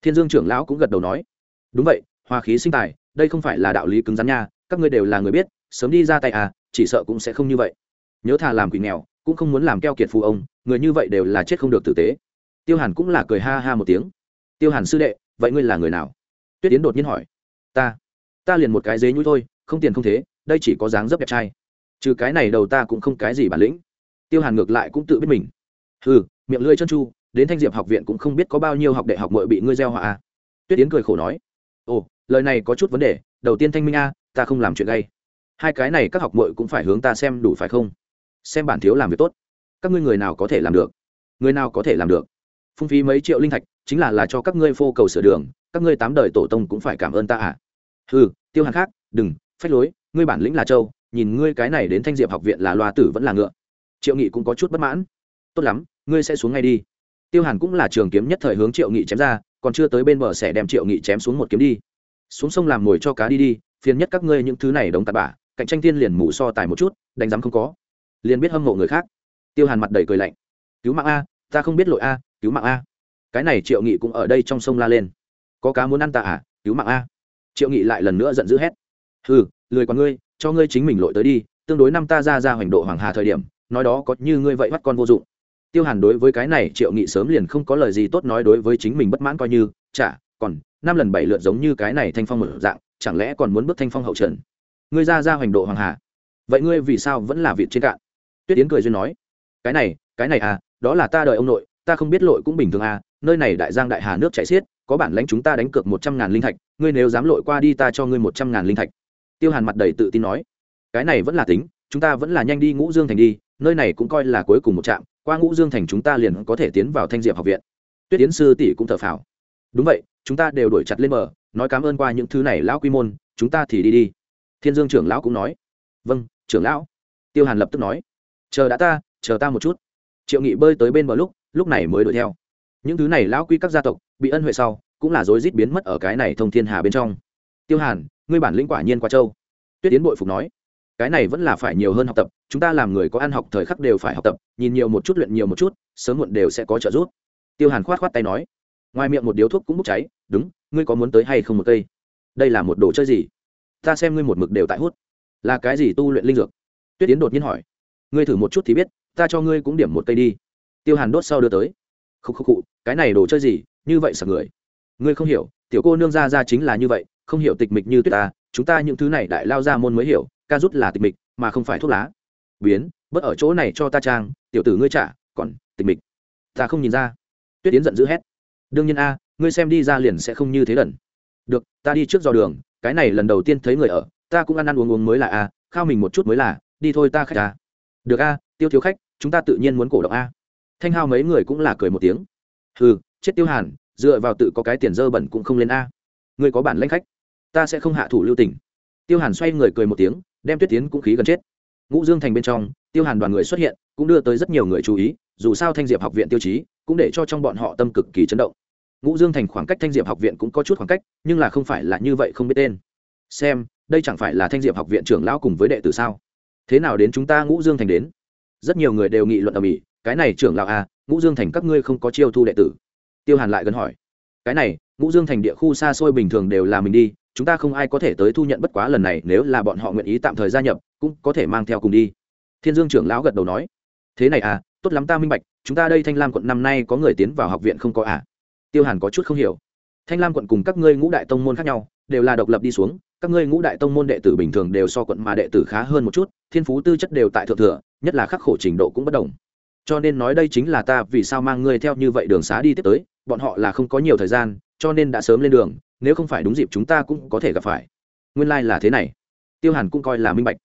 Thiên dương trưởng lão cũng gật đầu nói. Đúng vậy, hoa khí sinh tài, đây không phải là đạo lý cứng rắn nha, các ngươi đều là người biết, sớm đi ra tay à chỉ sợ cũng sẽ không như vậy. Nhớ thà làm quỷ nghèo, cũng không muốn làm keo kiệt phù ông, người như vậy đều là chết không được tử tế. Tiêu hàn cũng là cười ha ha một tiếng. Tiêu hàn sư đệ vậy ngươi là người nào? Tuyết tiến đột nhiên hỏi. Ta. Ta liền một cái dế nhũi thôi, không tiền không thế, đây chỉ có dáng dấp đẹp trai. Trừ cái này đầu ta cũng không cái gì bản lĩnh. Tiêu hàn ngược lại cũng tự biết mình. Ừ miệng lưỡi chân chu, đến thanh diệp học viện cũng không biết có bao nhiêu học đại học mội bị ngươi gieo họa à? tuyết tiến cười khổ nói. Ồ, lời này có chút vấn đề, đầu tiên thanh minh a, ta không làm chuyện gay. Hai cái này các học mội cũng phải hướng ta xem đủ phải không? Xem bản thiếu làm việc tốt. Các ngươi người nào có thể làm được? Người nào có thể làm được? Phung phí mấy triệu linh thạch, chính là là cho các ngươi phô cầu sửa đường, các ngươi tám đời tổ tông cũng phải cảm ơn ta à. Ừ tiêu hàn khác, đừng, phách lối, ngươi bản lĩnh là châu, nhìn ngươi cái này đến thanh diệp học viện là loa tử vẫn là ngựa. Triệu nghị cũng có chút bất mãn. Tốt lắm, ngươi sẽ xuống ngay đi. Tiêu hàn cũng là trường kiếm nhất thời hướng triệu nghị chém ra, còn chưa tới bên bờ sẽ đem triệu nghị chém xuống một kiếm đi. Xuống sông làm mồi cho cá đi đi, phiền nhất các ngươi những thứ này đóng tạt bả, cạnh tranh tiên liền mù so tài một chút, đánh giám không có. Liền biết hâm mộ người khác. Tiêu hàn mặt đầy cười lạnh. Cứu mạng a, ta không biết lỗi a cứu mạng a. Cái này triệu nghị cũng ở đây trong sông la lên. Có cá muốn ăn ta à? Cứu mạng a. Triệu nghị lại lần nữa giận dữ hét. Hừ, lười còn ngươi, cho ngươi chính mình lội tới đi, tương đối năm ta ra ra hoành độ hoàng hà thời điểm, nói đó có như ngươi vậy bắt con vô dụng. Tiêu hàn đối với cái này triệu nghị sớm liền không có lời gì tốt nói đối với chính mình bất mãn coi như, chả, còn năm lần bảy lượt giống như cái này thanh phong mở dạng, chẳng lẽ còn muốn bước thanh phong hậu trần? Ngươi ra ra hoành độ hoàng hà, vậy ngươi vì sao vẫn là vịt trên cạn? Tuyết tiến cười duyên nói, cái này cái này à đó là ta đợi ông nội ta không biết lội cũng bình thường à nơi này đại giang đại hà nước chảy xiết, có bản lãnh chúng ta đánh cược một trăm ngàn linh thạch, ngươi nếu dám lội qua đi ta cho ngươi một trăm ngàn linh thạch. Tiêu hàn mặt đầy tự tin nói. Cái này vẫn là tính, chúng ta vẫn là nhanh đi ngũ dương thành đi, nơi này cũng coi là cuối cùng một trạm, qua ngũ dương thành chúng ta liền có thể tiến vào thanh diệp học viện. Tuyết tiến sư tỷ cũng thở phào. Đúng vậy, chúng ta đều đổi chặt lên bờ, nói cảm ơn qua những thứ này lão quy môn, chúng ta thì đi đi. Thiên dương trưởng lão cũng nói. Vâng trưởng lão. Tiêu hàn lập tức nói. Chờ đã ta, chờ ta một chút. Triệu nghị bơi tới bên bờ lúc lúc này mới đuổi theo. Những thứ này lão quy các gia tộc bị ân huệ sau, cũng là rối rít biến mất ở cái này thông thiên hà bên trong. Tiêu hàn, ngươi bản lĩnh quả nhiên qua châu tuyết tiến bội phục nói, cái này vẫn là phải nhiều hơn học tập, chúng ta làm người có ăn học thời khắc đều phải học tập, nhìn nhiều một chút luyện nhiều một chút, sớm muộn đều sẽ có trợ giúp. Tiêu hàn khoát khoát tay nói, ngoài miệng một điếu thuốc cũng bốc cháy, đúng, ngươi có muốn tới hay không một cây? Đây là một đồ chơi gì? Ta xem ngươi một mực đều tại hút. Là cái gì tu luyện linh dược? Tuyết tiến đột nhiên hỏi, ngươi thử một chút thì biết, ta cho ngươi cũng điểm một cây đi tiêu hàn đốt sau đưa tới. Khúc khúc cụ cái này đồ chơi gì, như vậy sặc người. Ngươi không hiểu, tiểu cô nương ra ra chính là như vậy, không hiểu tịch mịch như tuyết ta, chúng ta những thứ này đại lao ra môn mới hiểu, ca rút là tịch mịch, mà không phải thuốc lá. Biến, bớt ở chỗ này cho ta trang, tiểu tử ngươi trả, còn, tịch mịch. Ta không nhìn ra. Tuyết tiến giận dữ hét. Đương nhiên a, ngươi xem đi ra liền sẽ không như thế lần. Được, ta đi trước dò đường, cái này lần đầu tiên thấy người ở, ta cũng ăn ăn uống uống mới là a, khao mình một chút mới là, đi thôi ta khách a được a, tiêu thiếu khách, chúng ta tự nhiên muốn cổ động a thanh hao mấy người cũng là cười một tiếng. Hừ, chết tiêu hàn, dựa vào tự có cái tiền dơ bẩn cũng không lên a. Ngươi có bản lãnh khách, ta sẽ không hạ thủ lưu tình. Tiêu hàn xoay người cười một tiếng, đem tuyết tiến cũng khí gần chết. Ngũ dương thành bên trong, tiêu hàn đoàn người xuất hiện, cũng đưa tới rất nhiều người chú ý, dù sao thanh diệp học viện tiêu chí, cũng để cho trong bọn họ tâm cực kỳ chấn động. Ngũ dương thành khoảng cách thanh diệp học viện cũng có chút khoảng cách, nhưng là không phải là như vậy không biết tên. Xem, đây chẳng phải là thanh diệp học viện trưởng lão cùng với đệ tử sao? Thế nào đến chúng ta ngũ dương thành đến? Rất nhiều người đều nghị luận ở mỹ cái này trưởng lão à ngũ dương thành các ngươi không có chiêu thu đệ tử. Tiêu hàn lại gần hỏi, cái này, ngũ dương thành địa khu xa xôi bình thường đều là mình đi, chúng ta không ai có thể tới thu nhận bất quá lần này, nếu là bọn họ nguyện ý tạm thời gia nhập, cũng có thể mang theo cùng đi. Thiên dương trưởng lão gật đầu nói, thế này à tốt lắm ta minh bạch, chúng ta đây thanh lam quận năm nay có người tiến vào học viện không có à? Tiêu hàn có chút không hiểu, thanh lam quận cùng các ngươi ngũ đại tông môn khác nhau, đều là độc lập đi xuống, các ngươi ngũ đại tông môn đệ tử bình thường đều so quận mà đệ tử khá hơn một chút, thiên phú tư chất đều tại thượng thừa, nhất là khắc khổ trình độ cũng bất đồng cho nên nói đây chính là ta vì sao mang ngươi theo như vậy đường xá đi tiếp tới, bọn họ là không có nhiều thời gian, cho nên đã sớm lên đường, nếu không phải đúng dịp chúng ta cũng có thể gặp phải. Nguyên lai、like、là thế này. Tiêu hàn cũng coi là minh bạch.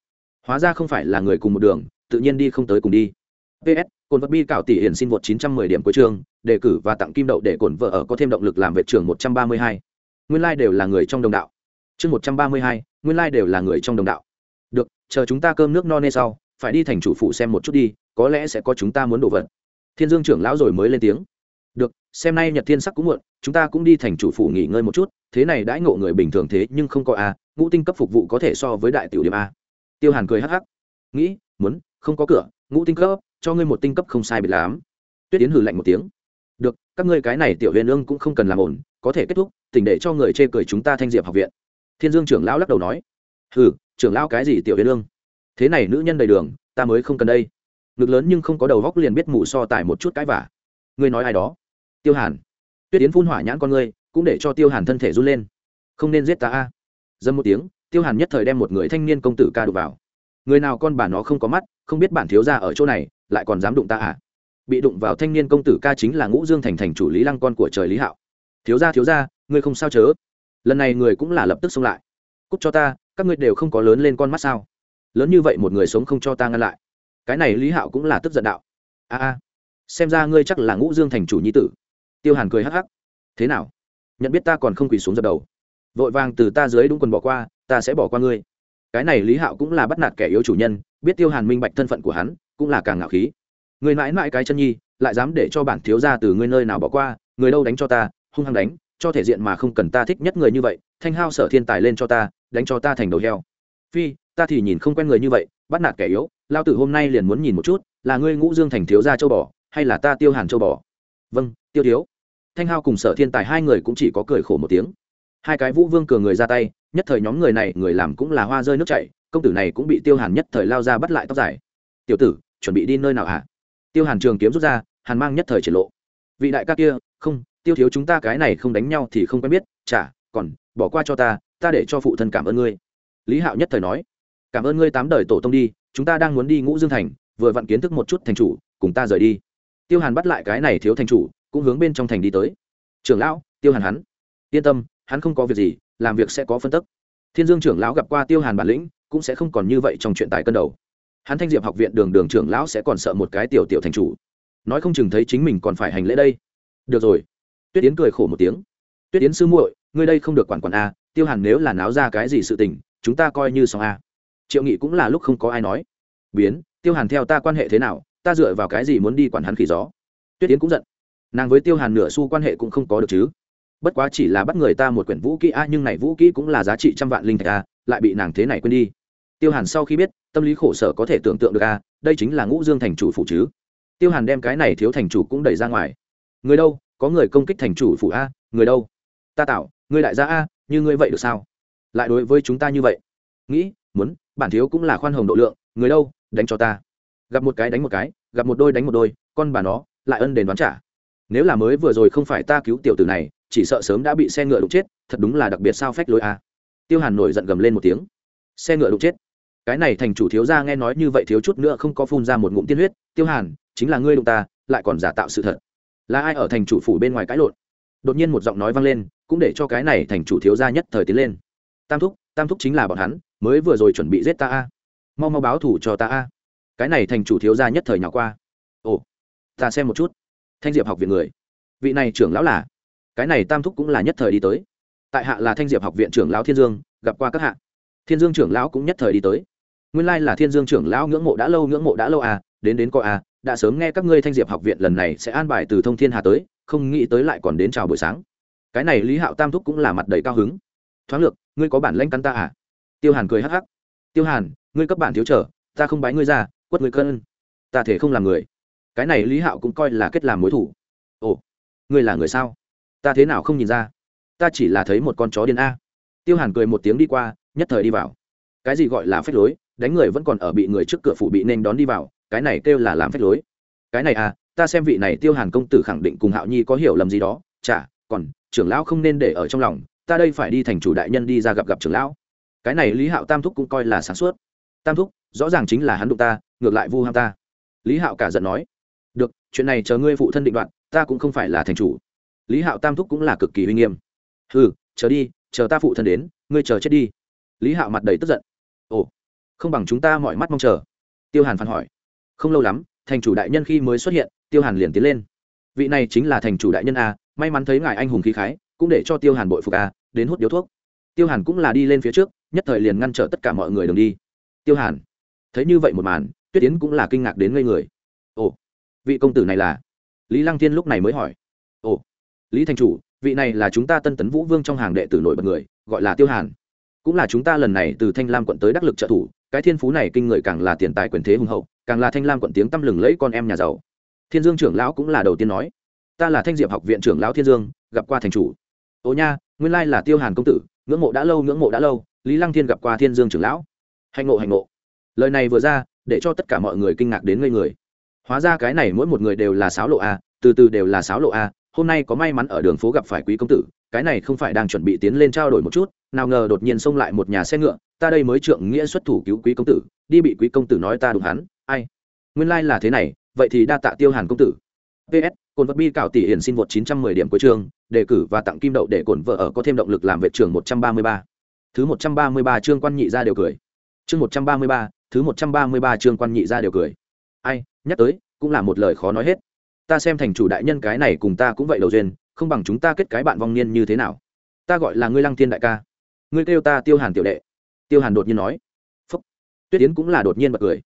Hóa ra không phải là người cùng một đường, tự nhiên đi không tới cùng đi. Ps cồn vật bi cạo tỷ hiển xin vượt chín trăm mười điểm cuối trường đề cử và tặng kim đậu để cổn vợ ở có thêm động lực làm vệ trường một trăm ba mươi hai. Nguyên lai、like、đều là người trong đồng đạo. Chương một trăm ba mươi hai, nguyên lai、like、đều là người trong đồng đạo. Được, chờ chúng ta cơm nước no nê sau, phải đi thành chủ phụ xem một chút đi có lẽ sẽ có chúng ta muốn đổ vật. Thiên dương trưởng lão rồi mới lên tiếng. Được, xem nay nhật thiên sắc cũng muộn, chúng ta cũng đi thành chủ phủ nghỉ ngơi một chút, thế này đãi ngộ người bình thường thế nhưng không có a, ngũ tinh cấp phục vụ có thể so với đại tiểu điểm a. Tiêu hàn cười hắc hắc. Nghĩ, muốn, không có cửa, ngũ tinh cấp, cho ngươi một tinh cấp không sai biệt lắm. Tuyết tiến hừ lạnh một tiếng. Được, các ngươi cái này tiểu huyền ương cũng không cần làm ổn, có thể kết thúc, tỉnh để cho người chê cười chúng ta thanh diệp học viện. Thiên dương trưởng lão lắc đầu nói. Hừ, trưởng lão cái gì tiểu huyền ương? Thế này nữ nhân đầy đường, ta mới không cần đây ngực lớn nhưng không có đầu góc liền biết mù so tài một chút cái vả. Ngươi nói ai đó? Tiêu hàn. Tuyết yến phun hỏa nhãn con ngươi, cũng để cho tiêu hàn thân thể run lên. Không nên giết ta a. Dâm một tiếng, tiêu hàn nhất thời đem một người thanh niên công tử ca đụng vào. Người nào con bà nó không có mắt, không biết bản thiếu ra ở chỗ này, lại còn dám đụng ta à? Bị đụng vào thanh niên công tử ca chính là ngũ dương thành thành chủ lý lăng con của trời lý hạo. Thiếu ra thiếu ra ngươi không sao chớ? Lần này người cũng là lập tức xông lại. Cúc cho ta, các ngươi đều không có lớn lên con mắt sao? Lớn như vậy một người sống không cho ta ngăn lại cái này lý hạo cũng là tức giận đạo. A a, xem ra ngươi chắc là ngũ dương thành chủ nhi tử. Tiêu hàn cười hắc hắc. Thế nào? Nhận biết ta còn không quỳ xuống dập đầu. Vội vàng từ ta dưới đúng quần bỏ qua, ta sẽ bỏ qua ngươi. Cái này lý hạo cũng là bắt nạt kẻ yếu chủ nhân, biết tiêu hàn minh bạch thân phận của hắn, cũng là càng ngạo khí. Người mãi mãi cái chân nhi, lại dám để cho bản thiếu ra từ ngươi nơi nào bỏ qua, người đâu đánh cho ta, hung hăng đánh, cho thể diện mà không cần ta thích nhất người như vậy, thanh hao sở thiên tài lên cho ta, đánh cho ta thành đầu heo. Phi, ta thì nhìn không quen người như vậy, bắt nạt kẻ yếu lao tử hôm nay liền muốn nhìn một chút, là ngươi ngũ dương thành thiếu gia châu bò, hay là ta tiêu hàn châu bò? Vâng tiêu thiếu. Thanh hao cùng sở thiên tài hai người cũng chỉ có cười khổ một tiếng. Hai cái vũ vương cường người ra tay, nhất thời nhóm người này, người làm cũng là hoa rơi nước chảy, công tử này cũng bị tiêu hàn nhất thời lao ra bắt lại tóc dài. Tiểu tử, chuẩn bị đi nơi nào hả? Tiêu hàn trường kiếm rút ra, hàn mang nhất thời triển lộ. Vị đại ca kia, không, tiêu thiếu chúng ta cái này không đánh nhau thì không quen biết, chả, còn, bỏ qua cho ta ta để cho phụ thân cảm ơn ngươi. Lý hạo nhất thời nói, cảm ơn ngươi tám đời tổ tông đi chúng ta đang muốn đi ngũ dương thành, vừa vặn kiến thức một chút thành chủ, cùng ta rời đi. Tiêu hàn bắt lại cái này thiếu thành chủ, cũng hướng bên trong thành đi tới. Trưởng lão, tiêu hàn hắn, yên tâm, hắn không có việc gì, làm việc sẽ có phân tức. Thiên dương trưởng lão gặp qua tiêu hàn bản lĩnh, cũng sẽ không còn như vậy trong chuyện tài cân đầu. Hắn thanh diệp học viện đường đường trưởng lão sẽ còn sợ một cái tiểu tiểu thành chủ. Nói không chừng thấy chính mình còn phải hành lễ đây. Được rồi. Tuyết yến cười khổ một tiếng. Tuyết yến sư muội, ngươi đây không được quản quản a, tiêu hàn nếu là náo ra cái gì sự tình, chúng ta coi như xong a triệu nghị cũng là lúc không có ai nói. Biến, tiêu hàn theo ta quan hệ thế nào, ta dựa vào cái gì muốn đi quản hắn khỉ gió? Tuyết yến cũng giận. Nàng với tiêu hàn nửa xu quan hệ cũng không có được chứ. Bất quá chỉ là bắt người ta một quyển vũ kỹ a, nhưng này vũ kỹ cũng là giá trị trăm vạn linh thạch a, lại bị nàng thế này quên đi. Tiêu hàn sau khi biết, tâm lý khổ sở có thể tưởng tượng được a, đây chính là ngũ dương thành chủ phụ chứ. Tiêu hàn đem cái này thiếu thành chủ cũng đẩy ra ngoài. Người đâu? Có người công kích thành chủ phụ a, người đâu? Ta tạo người đại gia a, như ngươi vậy được sao? Lại đối với chúng ta như vậy. Nghĩ, muốn bản thiếu cũng là khoan hồng độ lượng, người đâu, đánh cho ta. Gặp một cái đánh một cái, gặp một đôi đánh một đôi, con bà nó lại ân đền đoán trả. Nếu là mới vừa rồi không phải ta cứu tiểu tử này, chỉ sợ sớm đã bị xe ngựa đụng chết, thật đúng là đặc biệt sao phách lối a. Tiêu hàn nổi giận gầm lên một tiếng. Xe ngựa đụng chết. Cái này thành chủ thiếu gia nghe nói như vậy thiếu chút nữa không có phun ra một ngụm tiên huyết, tiêu hàn, chính là ngươi đụng ta, lại còn giả tạo sự thật. Là ai ở thành chủ phủ bên ngoài cãi lộn? Đột nhiên một giọng nói vang lên, cũng để cho cái này thành chủ thiếu gia nhất thời tiến lên. Tam thúc tam thúc chính là bọn hắn mới vừa rồi chuẩn bị giết ta a. Mau mau báo thủ cho ta a. Cái này thành chủ thiếu gia nhất thời nhỏ qua. Ồ, ta xem một chút. Thanh diệp học viện người. Vị này trưởng lão là? Cái này tam thúc cũng là nhất thời đi tới. Tại hạ là thanh diệp học viện trưởng lão thiên dương, gặp qua các hạ. Thiên dương trưởng lão cũng nhất thời đi tới. Nguyên lai là thiên dương trưởng lão ngưỡng mộ đã lâu, ngưỡng mộ đã lâu à đến đến coi à đã sớm nghe các ngươi thanh diệp học viện lần này sẽ an bài từ thông thiên hà tới, không nghĩ tới lại còn đến chào buổi sáng. Cái này lý hạo tam thúc cũng là mặt đầy cao hứng. Thoáng lược, ngươi có bản lãnh cắn ta à? Tiêu hàn cười hắc hắc. Tiêu hàn, ngươi cấp bản thiếu trở, ta không bái ngươi ra, quất ngươi cơn ta thể không làm người. Cái này lý hạo cũng coi là kết làm mối thủ. Ồ, ngươi là người sao? Ta thế nào không nhìn ra? Ta chỉ là thấy một con chó điên a. Tiêu hàn cười một tiếng đi qua, nhất thời đi vào. Cái gì gọi là phép lối, đánh người vẫn còn ở bị người trước cửa phủ bị nên đón đi vào, cái này kêu là làm phép lối. Cái này à ta xem vị này tiêu hàn công tử khẳng định cùng hạo nhi có hiểu lầm gì đó. Chả còn, trưởng lão không nên để ở trong lòng, ta đây phải đi thành chủ đại nhân đi ra gặp gặp trưởng lão cái này lý hạo tam thúc cũng coi là sáng suốt tam thúc rõ ràng chính là hắn đụng ta ngược lại vu ham ta lý hạo cả giận nói được chuyện này chờ ngươi phụ thân định đoạn ta cũng không phải là thành chủ lý hạo tam thúc cũng là cực kỳ uy nghiêm ừ chờ đi chờ ta phụ thân đến ngươi chờ chết đi lý hạo mặt đầy tức giận ồ không bằng chúng ta mọi mắt mong chờ tiêu hàn phản hỏi không lâu lắm thành chủ đại nhân khi mới xuất hiện tiêu hàn liền tiến lên vị này chính là thành chủ đại nhân a may mắn thấy ngài anh hùng khí khái cũng để cho tiêu hàn bội phục a đến hút điếu thuốc tiêu hàn cũng là đi lên phía trước nhất thời liền ngăn trở tất cả mọi người đường đi. Tiêu hàn, thấy như vậy một màn, tuyết tiến cũng là kinh ngạc đến ngây người. Ồ, vị công tử này là? Lý lăng thiên lúc này mới hỏi. Ồ, lý thành chủ, vị này là chúng ta tân tấn vũ vương trong hàng đệ tử nổi bật người, gọi là tiêu hàn. Cũng là chúng ta lần này từ thanh lam quận tới đắc lực trợ thủ, cái thiên phú này kinh người càng là tiền tài quyền thế hùng hậu, càng là thanh lam quận tiếng tăm lừng lẫy con em nhà giàu. Thiên dương trưởng lão cũng là đầu tiên nói. Ta là thanh diệp học viện trưởng lão thiên dương, gặp qua thành chủ. Ô nha, nguyên lai là tiêu hàn công tử, ngưỡng mộ đã lâu, ngưỡng mộ đã lâu lý lăng thiên gặp qua thiên dương trưởng lão. Hạnh ngộ hạnh ngộ. Lời này vừa ra, để cho tất cả mọi người kinh ngạc đến ngây người. Hóa ra cái này mỗi một người đều là sáo lộ a, từ từ đều là sáo lộ a, hôm nay có may mắn ở đường phố gặp phải quý công tử, cái này không phải đang chuẩn bị tiến lên trao đổi một chút, nào ngờ đột nhiên xông lại một nhà xe ngựa, ta đây mới trượng nghĩa xuất thủ cứu quý công tử, đi bị quý công tử nói ta đụng hắn, ai? Nguyên lai là thế này, vậy thì đa tạ tiêu hàn công tử. Ps cồn vật bi cạo tỷ hiển xin một chín trăm mười điểm cuối trường đề cử và tặng kim đậu để cổn vợ ở có thêm động lực làm vệ trường 133 thứ một trăm ba mươi ba chương quan nhị ra đều cười. Chương một trăm ba mươi ba, thứ một trăm ba mươi ba chương quan nhị ra đều cười. Ai, nhắc tới, cũng là một lời khó nói hết. Ta xem thành chủ đại nhân cái này cùng ta cũng vậy đầu duyên, không bằng chúng ta kết cái bạn vong niên như thế nào? Ta gọi là ngươi lăng thiên đại ca. Ngươi kêu ta tiêu hàn tiểu đệ. Tiêu hàn đột nhiên nói. Phúc. Tuyết yến cũng là đột nhiên bật cười.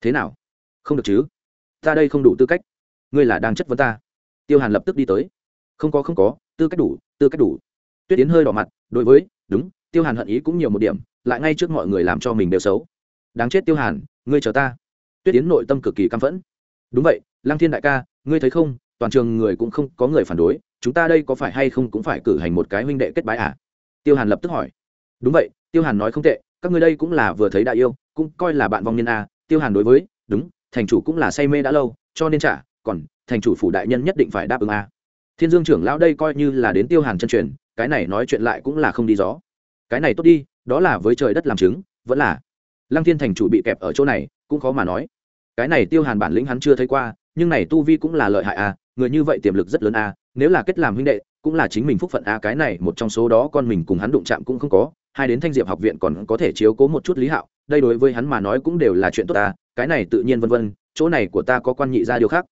Thế nào? Không được chứ? Ta đây không đủ tư cách. Ngươi là đang chất vấn ta. Tiêu hàn lập tức đi tới. Không có không có, tư cách đủ, tư cách đủ. Tuyết yến hơi đỏ mặt, đối với, đúng tiêu hàn hận ý cũng nhiều một điểm, lại ngay trước mọi người làm cho mình đều xấu. Đáng chết tiêu hàn, ngươi chờ ta. Tuyết Yến nội tâm cực kỳ căm phẫn. Đúng vậy, lăng thiên đại ca, ngươi thấy không, toàn trường người cũng không có người phản đối, chúng ta đây có phải hay không cũng phải cử hành một cái huynh đệ kết bái à? Tiêu hàn lập tức hỏi. Đúng vậy, tiêu hàn nói không tệ, các ngươi đây cũng là vừa thấy đại yêu, cũng coi là bạn vong niên à. tiêu hàn đối với, đúng, thành chủ cũng là say mê đã lâu, cho nên trả còn, thành chủ phủ đại nhân nhất định phải đáp ứng à. thiên dương trưởng lão đây coi như là đến tiêu hàn chân truyền, cái này nói chuyện lại cũng là không đi gió cái này tốt đi, đó là với trời đất làm chứng, vẫn là lăng thiên thành chủ bị kẹp ở chỗ này, cũng khó mà nói cái này tiêu hàn bản lĩnh hắn chưa thấy qua, nhưng này tu vi cũng là lợi hại à người như vậy tiềm lực rất lớn à nếu là kết làm huynh đệ, cũng là chính mình phúc phận à cái này một trong số đó con mình cùng hắn đụng chạm cũng không có, hai đến thanh diệp học viện còn có thể chiếu cố một chút lý hạo, đây đối với hắn mà nói cũng đều là chuyện tốt à cái này tự nhiên vân vân, chỗ này của ta có quan nhị gia điều khác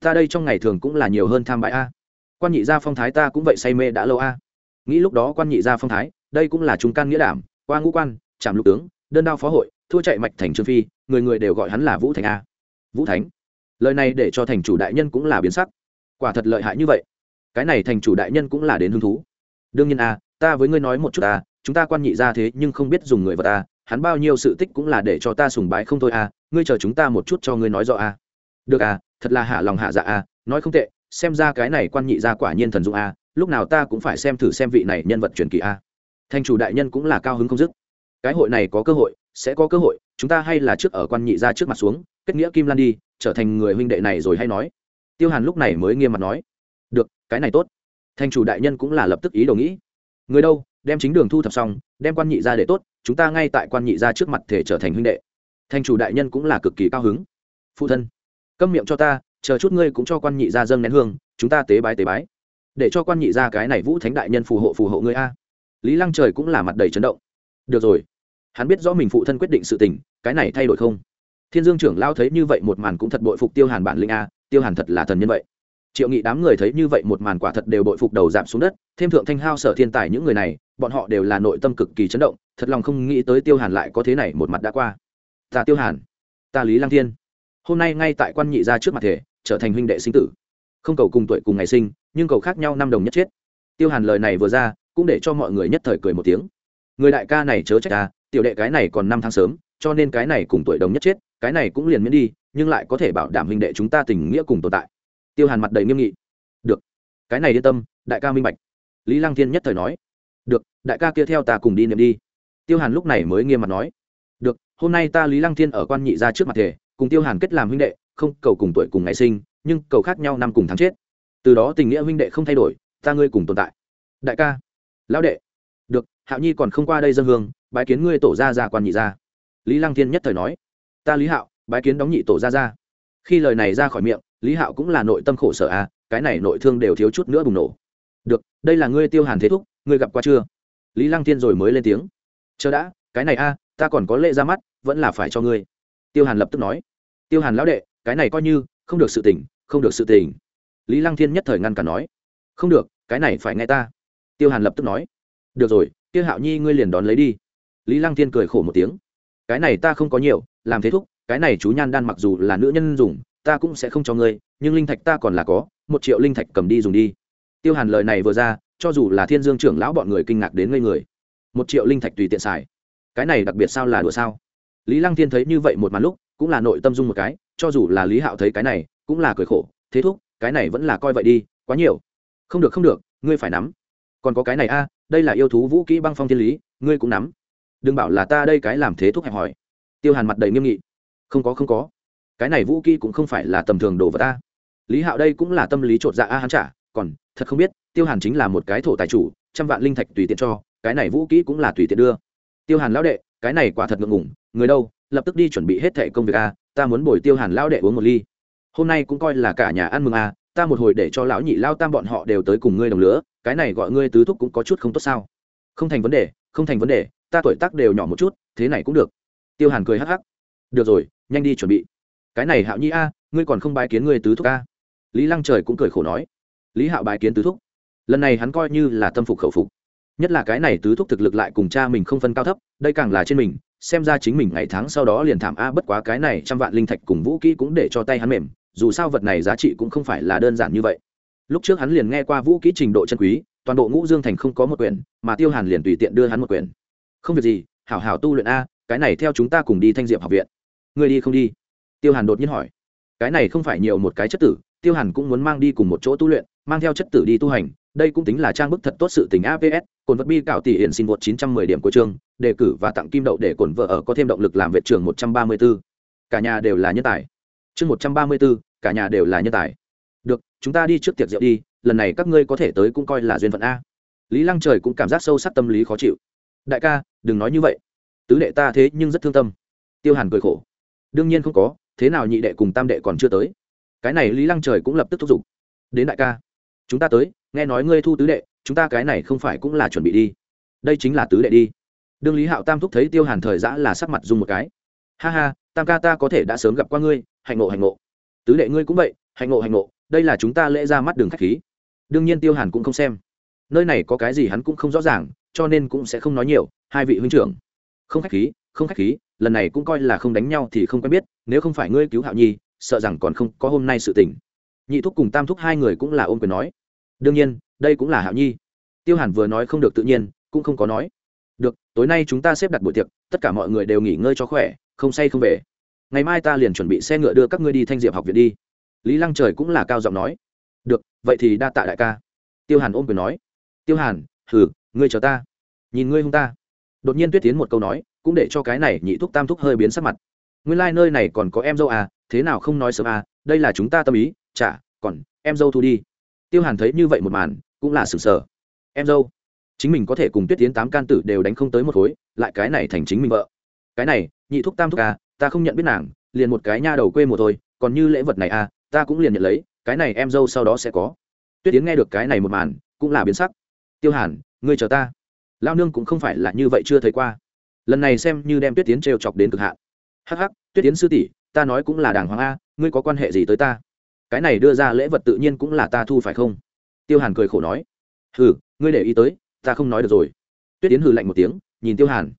ta đây trong ngày thường cũng là nhiều hơn tham bại a à. quan nhị gia phong thái ta cũng vậy say mê đã lâu a à. nghĩ lúc đó quan nhị gia phong thái đây cũng là chúng can nghĩa đảm, qua ngũ quan trạm lục tướng, đơn đao phó hội, thua chạy mạch thành trương phi, người người đều gọi hắn là vũ thành a. Vũ thánh? Lời này để cho thành chủ đại nhân cũng là biến sắc. Quả thật lợi hại như vậy. Cái này thành chủ đại nhân cũng là đến hứng thú. Đương nhiên a, ta với ngươi nói một chút a, chúng ta quan nhị ra thế nhưng không biết dùng người vật a, hắn bao nhiêu sự tích cũng là để cho ta sùng bái không thôi a, ngươi chờ chúng ta một chút cho ngươi nói rõ a. Được a, thật là hạ lòng hạ dạ a, nói không tệ, xem ra cái này quan nhị ra quả nhiên thần dụng a, lúc nào ta cũng phải xem thử xem vị này nhân vật truyền kỳ a thành chủ đại nhân cũng là cao hứng không dứt. Cái hội này có cơ hội, sẽ có cơ hội, chúng ta hay là trước ở quan nhị ra trước mặt xuống, kết nghĩa kim lan đi, trở thành người huynh đệ này rồi hay nói. Tiêu hàn lúc này mới nghiêm mặt nói. Được, cái này tốt. Thành chủ đại nhân cũng là lập tức ý đồ nghĩ. Người đâu, đem chính đường thu thập xong, đem quan nhị ra để tốt, chúng ta ngay tại quan nhị ra trước mặt thể trở thành huynh đệ. Thành chủ đại nhân cũng là cực kỳ cao hứng. Phụ thân, câm miệng cho ta, chờ chút ngươi cũng cho quan nhị ra dâng nén hương, chúng ta tế bái tế bái. Để cho quan nhị ra cái này vũ thánh đại nhân phù hộ phù hộ ngươi a lý lăng trời cũng là mặt đầy chấn động. Được rồi, hắn biết rõ mình phụ thân quyết định sự tình, cái này thay đổi không? Thiên dương trưởng lao thấy như vậy một màn cũng thật bội phục tiêu hàn bản linh a, tiêu hàn thật là thần nhân vậy. Triệu nghị đám người thấy như vậy một màn quả thật đều bội phục đầu giảm xuống đất, thêm thượng thanh hao sở thiên tài những người này, bọn họ đều là nội tâm cực kỳ chấn động, thật lòng không nghĩ tới tiêu hàn lại có thế này một mặt đã qua. Ta tiêu hàn, ta lý lang thiên. Hôm nay ngay tại quan nhị ra trước mặt thể, trở thành huynh đệ sinh tử. Không cầu cùng tuổi cùng ngày sinh, nhưng cầu khác nhau năm đồng nhất chết tiêu hàn lời này vừa ra, cũng để cho mọi người nhất thời cười một tiếng. Người đại ca này chớ trách ta, tiểu đệ cái này còn năm tháng sớm, cho nên cái này cùng tuổi đồng nhất chết, cái này cũng liền miễn đi, nhưng lại có thể bảo đảm huynh đệ chúng ta tình nghĩa cùng tồn tại. Tiêu hàn mặt đầy nghiêm nghị. Được, cái này yên tâm, đại ca minh bạch. Lý lăng thiên nhất thời nói. Được, đại ca kia theo ta cùng đi niệm đi. Tiêu hàn lúc này mới nghiêm mặt nói. Được, hôm nay ta lý lăng thiên ở quan nhị ra trước mặt thể cùng tiêu hàn kết làm huynh đệ, không cầu cùng tuổi cùng ngày sinh, nhưng cầu khác nhau năm cùng tháng chết. Từ đó tình nghĩa huynh đệ không thay đổi ta ngươi cùng tồn tại. Đại ca. Lão đệ. Được, hạo nhi còn không qua đây dân hương, bái kiến ngươi tổ ra ra quan nhị ra lý lăng thiên nhất thời nói. Ta lý hạo, bái kiến đóng nhị tổ ra ra khi lời này ra khỏi miệng, lý hạo cũng là nội tâm khổ sở à cái này nội thương đều thiếu chút nữa bùng nổ. Được, đây là ngươi tiêu hàn thế thúc, ngươi gặp qua chưa? Lý lăng thiên rồi mới lên tiếng. Chờ đã, cái này a ta còn có lệ ra mắt, vẫn là phải cho ngươi. Tiêu hàn lập tức nói. Tiêu hàn lão đệ, cái này coi như, không được sự tỉnh không được sự tỉnh lý lăng thiên nhất thời ngăn cản nói không được, cái này phải nghe ta. Tiêu hàn lập tức nói. Được rồi tiêu hạo nhi ngươi liền đón lấy đi. Lý lăng thiên cười khổ một tiếng. Cái này ta không có nhiều, làm thế thúc, cái này chú nhan đan mặc dù là nữ nhân dùng, ta cũng sẽ không cho ngươi, nhưng linh thạch ta còn là có, một triệu linh thạch cầm đi dùng đi. Tiêu hàn lời này vừa ra, cho dù là thiên dương trưởng lão bọn người kinh ngạc đến ngây người. Một triệu linh thạch tùy tiện xài. Cái này đặc biệt sao là đùa sao? Lý lăng thiên thấy như vậy một màn lúc, cũng là nội tâm dung một cái, cho dù là lý hạo thấy cái này, cũng là cười khổ. Thế thúc, cái này vẫn là coi vậy đi, quá nhiều không được không được, ngươi phải nắm. Còn có cái này a, đây là yêu thú vũ kỹ băng phong thiên lý, ngươi cũng nắm. Đừng bảo là ta đây cái làm thế thúc hẹp hỏi. Tiêu hàn mặt đầy nghiêm nghị. Không có không có. Cái này vũ kỹ cũng không phải là tầm thường đồ vật ta lý hạo đây cũng là tâm lý chột dạ a hắn trả, còn, thật không biết, tiêu hàn chính là một cái thổ tài chủ, trăm vạn linh thạch tùy tiện cho, cái này vũ kỹ cũng là tùy tiện đưa. Tiêu hàn lão đệ, cái này quả thật ngượng ngủng người đâu, lập tức đi chuẩn bị hết thẻ công việc a, ta muốn bồi tiêu hàn lão đệ uống một ly. Hôm nay cũng coi là cả nhà ăn mừng a ta một hồi để cho lão nhị lao tam bọn họ đều tới cùng ngươi đồng lứa, cái này gọi ngươi tứ thúc cũng có chút không tốt sao? Không thành vấn đề, không thành vấn đề, ta tuổi tác đều nhỏ một chút, thế này cũng được. Tiêu hàn cười hắc hắc. Được rồi, nhanh đi chuẩn bị. Cái này hạo nhi a, ngươi còn không bái kiến ngươi tứ thúc a? Lý lăng trời cũng cười khổ nói. Lý hạo bái kiến tứ thúc. Lần này hắn coi như là tâm phục khẩu phục. Nhất là cái này tứ thúc thực lực lại cùng cha mình không phân cao thấp, đây càng là trên mình, xem ra chính mình ngày tháng sau đó liền thảm a, bất quá cái này trăm vạn linh thạch cùng vũ kỹ cũng để cho tay hắn mềm dù sao vật này giá trị cũng không phải là đơn giản như vậy. Lúc trước hắn liền nghe qua vũ kỹ trình độ chân quý, toàn bộ ngũ dương thành không có một quyển, mà tiêu hàn liền tùy tiện đưa hắn một quyển. Không việc gì, hảo hảo tu luyện a, cái này theo chúng ta cùng đi thanh diệm học viện. Người đi không đi? Tiêu hàn đột nhiên hỏi. Cái này không phải nhiều một cái chất tử, tiêu hàn cũng muốn mang đi cùng một chỗ tu luyện, mang theo chất tử đi tu hành, đây cũng tính là trang bức thật tốt sự tình aps cồn vật bi cạo tỷ hiện xin vượt chín trăm mười điểm của chương, đề cử và tặng kim đậu để cồn vợ ở có thêm động lực làm vệ trường một trăm ba mươi b ố cả nhà đều là nhân tài chương một trăm ba mươi bốn cả nhà đều là nhân tài. Được, chúng ta đi trước tiệc rượu đi, lần này các ngươi có thể tới cũng coi là duyên phận a. Lý lăng trời cũng cảm giác sâu sắc tâm lý khó chịu. Đại ca, đừng nói như vậy. Tứ đệ ta thế nhưng rất thương tâm. Tiêu hàn cười khổ. Đương nhiên không có, thế nào nhị đệ cùng tam đệ còn chưa tới? Cái này lý lăng trời cũng lập tức thúc giục. Đến đại ca. Chúng ta tới, nghe nói ngươi thu tứ đệ, chúng ta cái này không phải cũng là chuẩn bị đi. Đây chính là tứ đệ đi. Đương lý hạo tam thúc thấy tiêu hàn thời giã là sắc mặt dùng một cái ha ha, tam ca ta có thể đã sớm gặp qua ngươi, hạnh ngộ hạnh ngộ. Tứ đệ ngươi cũng vậy, hạnh ngộ hạnh ngộ, đây là chúng ta lễ ra mắt đường khách khí. Đương nhiên tiêu hàn cũng không xem. Nơi này có cái gì hắn cũng không rõ ràng, cho nên cũng sẽ không nói nhiều, hai vị huynh trưởng. Không khách khí, không khách khí, lần này cũng coi là không đánh nhau thì không quen biết, nếu không phải ngươi cứu hạo nhi, sợ rằng còn không có hôm nay sự tình. Nhị thúc cùng tam thúc hai người cũng là ôm quyền nói. Đương nhiên, đây cũng là hạo nhi. Tiêu hàn vừa nói không được tự nhiên, cũng không có nói. Được, tối nay chúng ta xếp đặt buổi tiệc, tất cả mọi người đều nghỉ ngơi cho khỏe không say không về. Ngày mai ta liền chuẩn bị xe ngựa đưa các ngươi đi thanh diệp học viện đi. Lý lăng trời cũng là cao giọng nói. Được, vậy thì đa tạ đại ca. Tiêu hàn ôm quyền nói. Tiêu hàn, hừ, ngươi chờ ta. Nhìn ngươi hung ta. Đột nhiên tuyết tiến một câu nói, cũng để cho cái này nhị thúc tam thúc hơi biến sắc mặt. Nguyên lai、like、nơi này còn có em dâu à thế nào không nói sớm à đây là chúng ta tâm ý, chả, còn em dâu thu đi. Tiêu hàn thấy như vậy một màn, cũng là sừng sờ. Em dâu, chính mình có thể cùng tuyết tiến tám can tử đều đánh không tới một khối, lại cái này thành chính mình vợ. Cái này nhị thúc tam thúc à ta không nhận biết nàng, liền một cái nha đầu quê mùa thôi, còn như lễ vật này à ta cũng liền nhận lấy, cái này em dâu sau đó sẽ có. Tuyết tiến nghe được cái này một màn, cũng là biến sắc. Tiêu hàn, ngươi chờ ta. Lao nương cũng không phải là như vậy chưa thấy qua. Lần này xem như đem tuyết tiến trêu chọc đến cực hạn. Hắc hắc, tuyết tiến sư tỷ, ta nói cũng là đàng hoàng a, ngươi có quan hệ gì tới ta? Cái này đưa ra lễ vật tự nhiên cũng là ta thu phải không? Tiêu hàn cười khổ nói. Hừ, ngươi để ý tới, ta không nói được rồi. Tuyết tiến hừ lạnh một tiếng, nhìn tiêu hàn.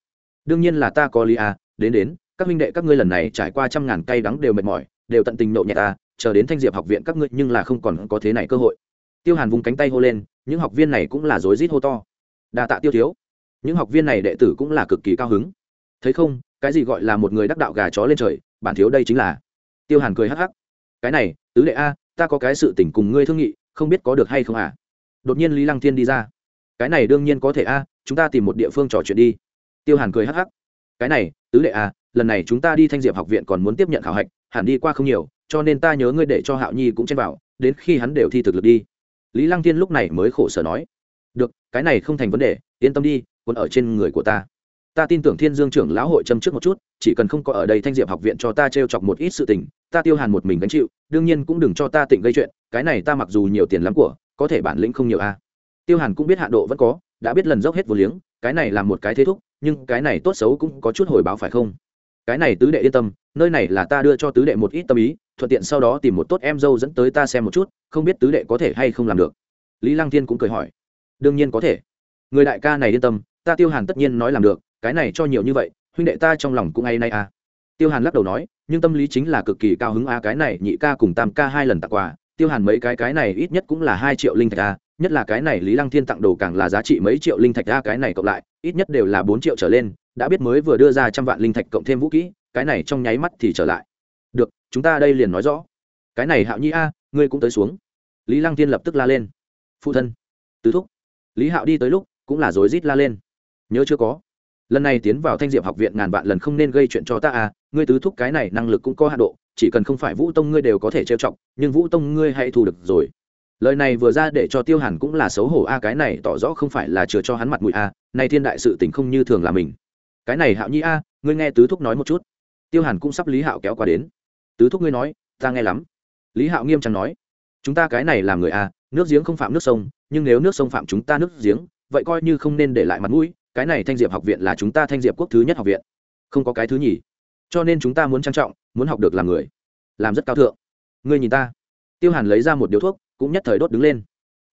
Đương nhiên là ta có lý a đến đến, các minh đệ các ngươi lần này trải qua trăm ngàn cây đắng đều mệt mỏi, đều tận tình nộ nhẹ ta, chờ đến thanh diệp học viện các ngươi nhưng là không còn có thế này cơ hội. Tiêu hàn vung cánh tay hô lên, những học viên này cũng là rối rít hô to. Đa tạ tiêu thiếu. Những học viên này đệ tử cũng là cực kỳ cao hứng. Thấy không, cái gì gọi là một người đắc đạo gà chó lên trời, bản thiếu đây chính là. Tiêu hàn cười hắc hắc. Cái này, tứ đệ a, ta có cái sự tình cùng ngươi thương nghị, không biết có được hay không à? Đột nhiên lý lăng thiên đi ra. Cái này đương nhiên có thể a, chúng ta tìm một địa phương trò chuyện đi. Tiêu hàn cười hắc hắc. Cái này tứ đệ a lần này chúng ta đi thanh diệp học viện còn muốn tiếp nhận khảo hạch, hẳn đi qua không nhiều, cho nên ta nhớ ngươi để cho hạo nhi cũng chen vào, đến khi hắn đều thi thực lực đi. Lý lăng thiên lúc này mới khổ sở nói. Được, cái này không thành vấn đề, yên tâm đi, còn ở trên người của ta. Ta tin tưởng thiên dương trưởng lão hội châm trước một chút, chỉ cần không có ở đây thanh diệp học viện cho ta t r e o chọc một ít sự tình, ta tiêu hàn một mình gánh chịu, đương nhiên cũng đừng cho ta tỉnh gây chuyện, cái này ta mặc dù nhiều tiền lắm của, có thể bản lĩnh không nhiều a tiêu hàn cũng biết hạ độ vẫn có, đã biết lần dốc hết vô liếng cái này là một cái thế thúc, nhưng cái này tốt xấu cũng có chút hồi báo phải không? Cái này tứ đệ yên tâm, nơi này là ta đưa cho tứ đệ một ít tâm ý, thuận tiện sau đó tìm một tốt em dâu dẫn tới ta xem một chút, không biết tứ đệ có thể hay không làm được. Lý lăng thiên cũng cười hỏi. Đương nhiên có thể. Người đại ca này yên tâm, ta tiêu hàn tất nhiên nói làm được, cái này cho nhiều như vậy, huynh đệ ta trong lòng cũng ngay nay à. Tiêu hàn lắc đầu nói, nhưng tâm lý chính là cực kỳ cao hứng a cái này nhị ca cùng tam ca hai lần tặng quà tiêu hàn mấy cái cái này ít nhất cũng là hai triệu linh thạch a, nhất là cái này lý lăng thiên tặng đồ càng là giá trị mấy triệu linh thạch a, cái này cộng lại, ít nhất đều là bốn triệu trở lên, đã biết mới vừa đưa ra trăm vạn linh thạch cộng thêm vũ kỹ cái này trong nháy mắt thì trở lại. Được, chúng ta đây liền nói rõ. Cái này hạo nhi a, ngươi cũng tới xuống. Lý lăng thiên lập tức la lên. Phụ thân, tứ thúc. Lý hạo đi tới lúc, cũng là rối rít la lên. Nhớ chưa có? Lần này tiến vào thanh diệp học viện ngàn vạn lần không nên gây chuyện cho ta à ngươi tứ thúc cái này năng lực cũng có hạ độ, chỉ cần không phải vũ tông ngươi đều có thể trêu chọc, nhưng vũ tông ngươi hãy thu được rồi. Lời này vừa ra để cho tiêu hàn cũng là xấu hổ, a, cái này tỏ rõ không phải là chừa cho hắn mặt mũi, a nay thiên đại sự tình không như thường là mình. Cái này hạo nhi, a, ngươi nghe tứ thúc nói một chút. Tiêu hàn cũng sắp lý hạo kéo qua đến. Tứ thúc ngươi nói, ta nghe lắm. Lý hạo nghiêm trang nói, chúng ta cái này làm người, a, nước giếng không phạm nước sông, nhưng nếu nước sông phạm chúng ta nước giếng, vậy coi như không nên để lại mặt mũi, cái này thanh diệp học viện là chúng ta thanh diệp quốc thứ nhất học viện, không có cái thứ nhì cho nên chúng ta muốn trang trọng, muốn học được làm người. Làm rất cao thượng. Ngươi nhìn ta. Tiêu hàn lấy ra một điếu thuốc, cũng nhất thời đốt đứng lên.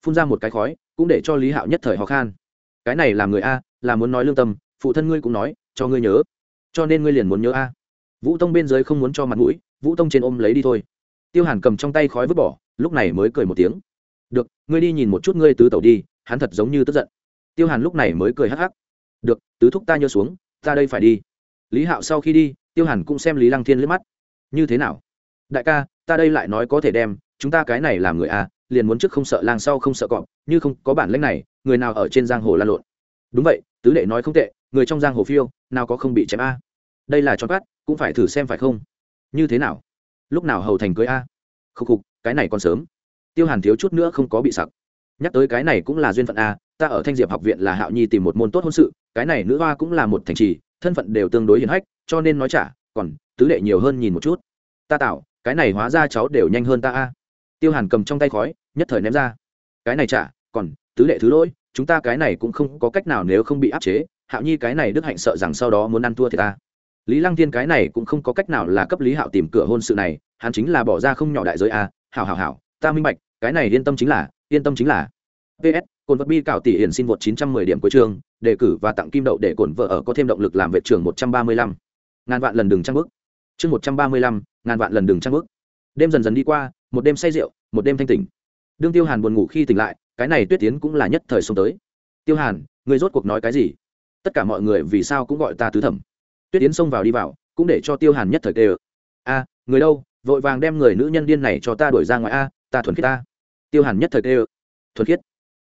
Phun ra một cái khói, cũng để cho lý hạo nhất thời ho khan. Cái này làm người a, là muốn nói lương tâm, phụ thân ngươi cũng nói, cho ngươi nhớ. Cho nên ngươi liền muốn nhớ a. Vũ tông bên dưới không muốn cho mặt mũi, vũ tông trên ôm lấy đi thôi. Tiêu hàn cầm trong tay khói vứt bỏ, lúc này mới cười một tiếng. Được, ngươi đi nhìn một chút ngươi tứ tẩu đi, hắn thật giống như tức giận. Tiêu hàn lúc này mới cười hắc hắc. Được, tứ thúc ta nhớ xuống, ta đây phải đi. Lý hạo sau khi đi tiêu hàn cũng xem lý lăng thiên liếc mắt. Như thế nào? Đại ca, ta đây lại nói có thể đem, chúng ta cái này làm người à liền muốn trước không sợ lang sau không sợ cọp, như không có bản lãnh này, người nào ở trên giang hồ lan lộn. Đúng vậy, tứ đệ nói không tệ, người trong giang hồ phiêu, nào có không bị chém a? Đây là cho cắt cũng phải thử xem phải không? Như thế nào? Lúc nào hầu thành cưới a? Khúc khục, cái này còn sớm. Tiêu hàn thiếu chút nữa không có bị sặc. Nhắc tới cái này cũng là duyên phận a, ta ở thanh diệp học viện là hạo nhi tìm một môn tốt hôn sự, cái này nữ hoa cũng là một thành trì thân phận đều tương đối hiền hách, cho nên nói trả còn, tứ đệ nhiều hơn nhìn một chút. Ta tạo, cái này hóa ra cháu đều nhanh hơn ta a. Tiêu hàn cầm trong tay khói, nhất thời ném ra. Cái này trả còn, tứ đệ thứ lỗi, chúng ta cái này cũng không có cách nào nếu không bị áp chế, hạo nhi cái này đức hạnh sợ rằng sau đó muốn ăn thua thì ta. Lý lăng thiên cái này cũng không có cách nào là cấp lý hạo tìm cửa hôn sự này, hắn chính là bỏ ra không nhỏ đại giới a. Hảo hảo hảo, ta minh bạch, cái này yên tâm chính là, yên tâm chính là ps cồn vật bi cạo tỷ hiển xin vượt 910 điểm cuối trường đề cử và tặng kim đậu để cồn vợ ở có thêm động lực làm vệ trưởng 135. ngàn vạn lần đừng trăng bước. Chương 135, ngàn vạn lần đừng trăng bước. Đêm dần dần đi qua một đêm say rượu một đêm thanh tỉnh. Đương tiêu hàn buồn ngủ khi tỉnh lại cái này tuyết tiến cũng là nhất thời xuống tới. Tiêu hàn người rốt cuộc nói cái gì? Tất cả mọi người vì sao cũng gọi ta tứ thẩm. Tuyết tiến xông vào đi vào cũng để cho tiêu hàn nhất thời tê a người đâu? Vội vàng đem người nữ nhân điên này cho ta đuổi ra ngoài a ta thuần khiết ta. Tiêu hàn nhất thời tê thuần khiết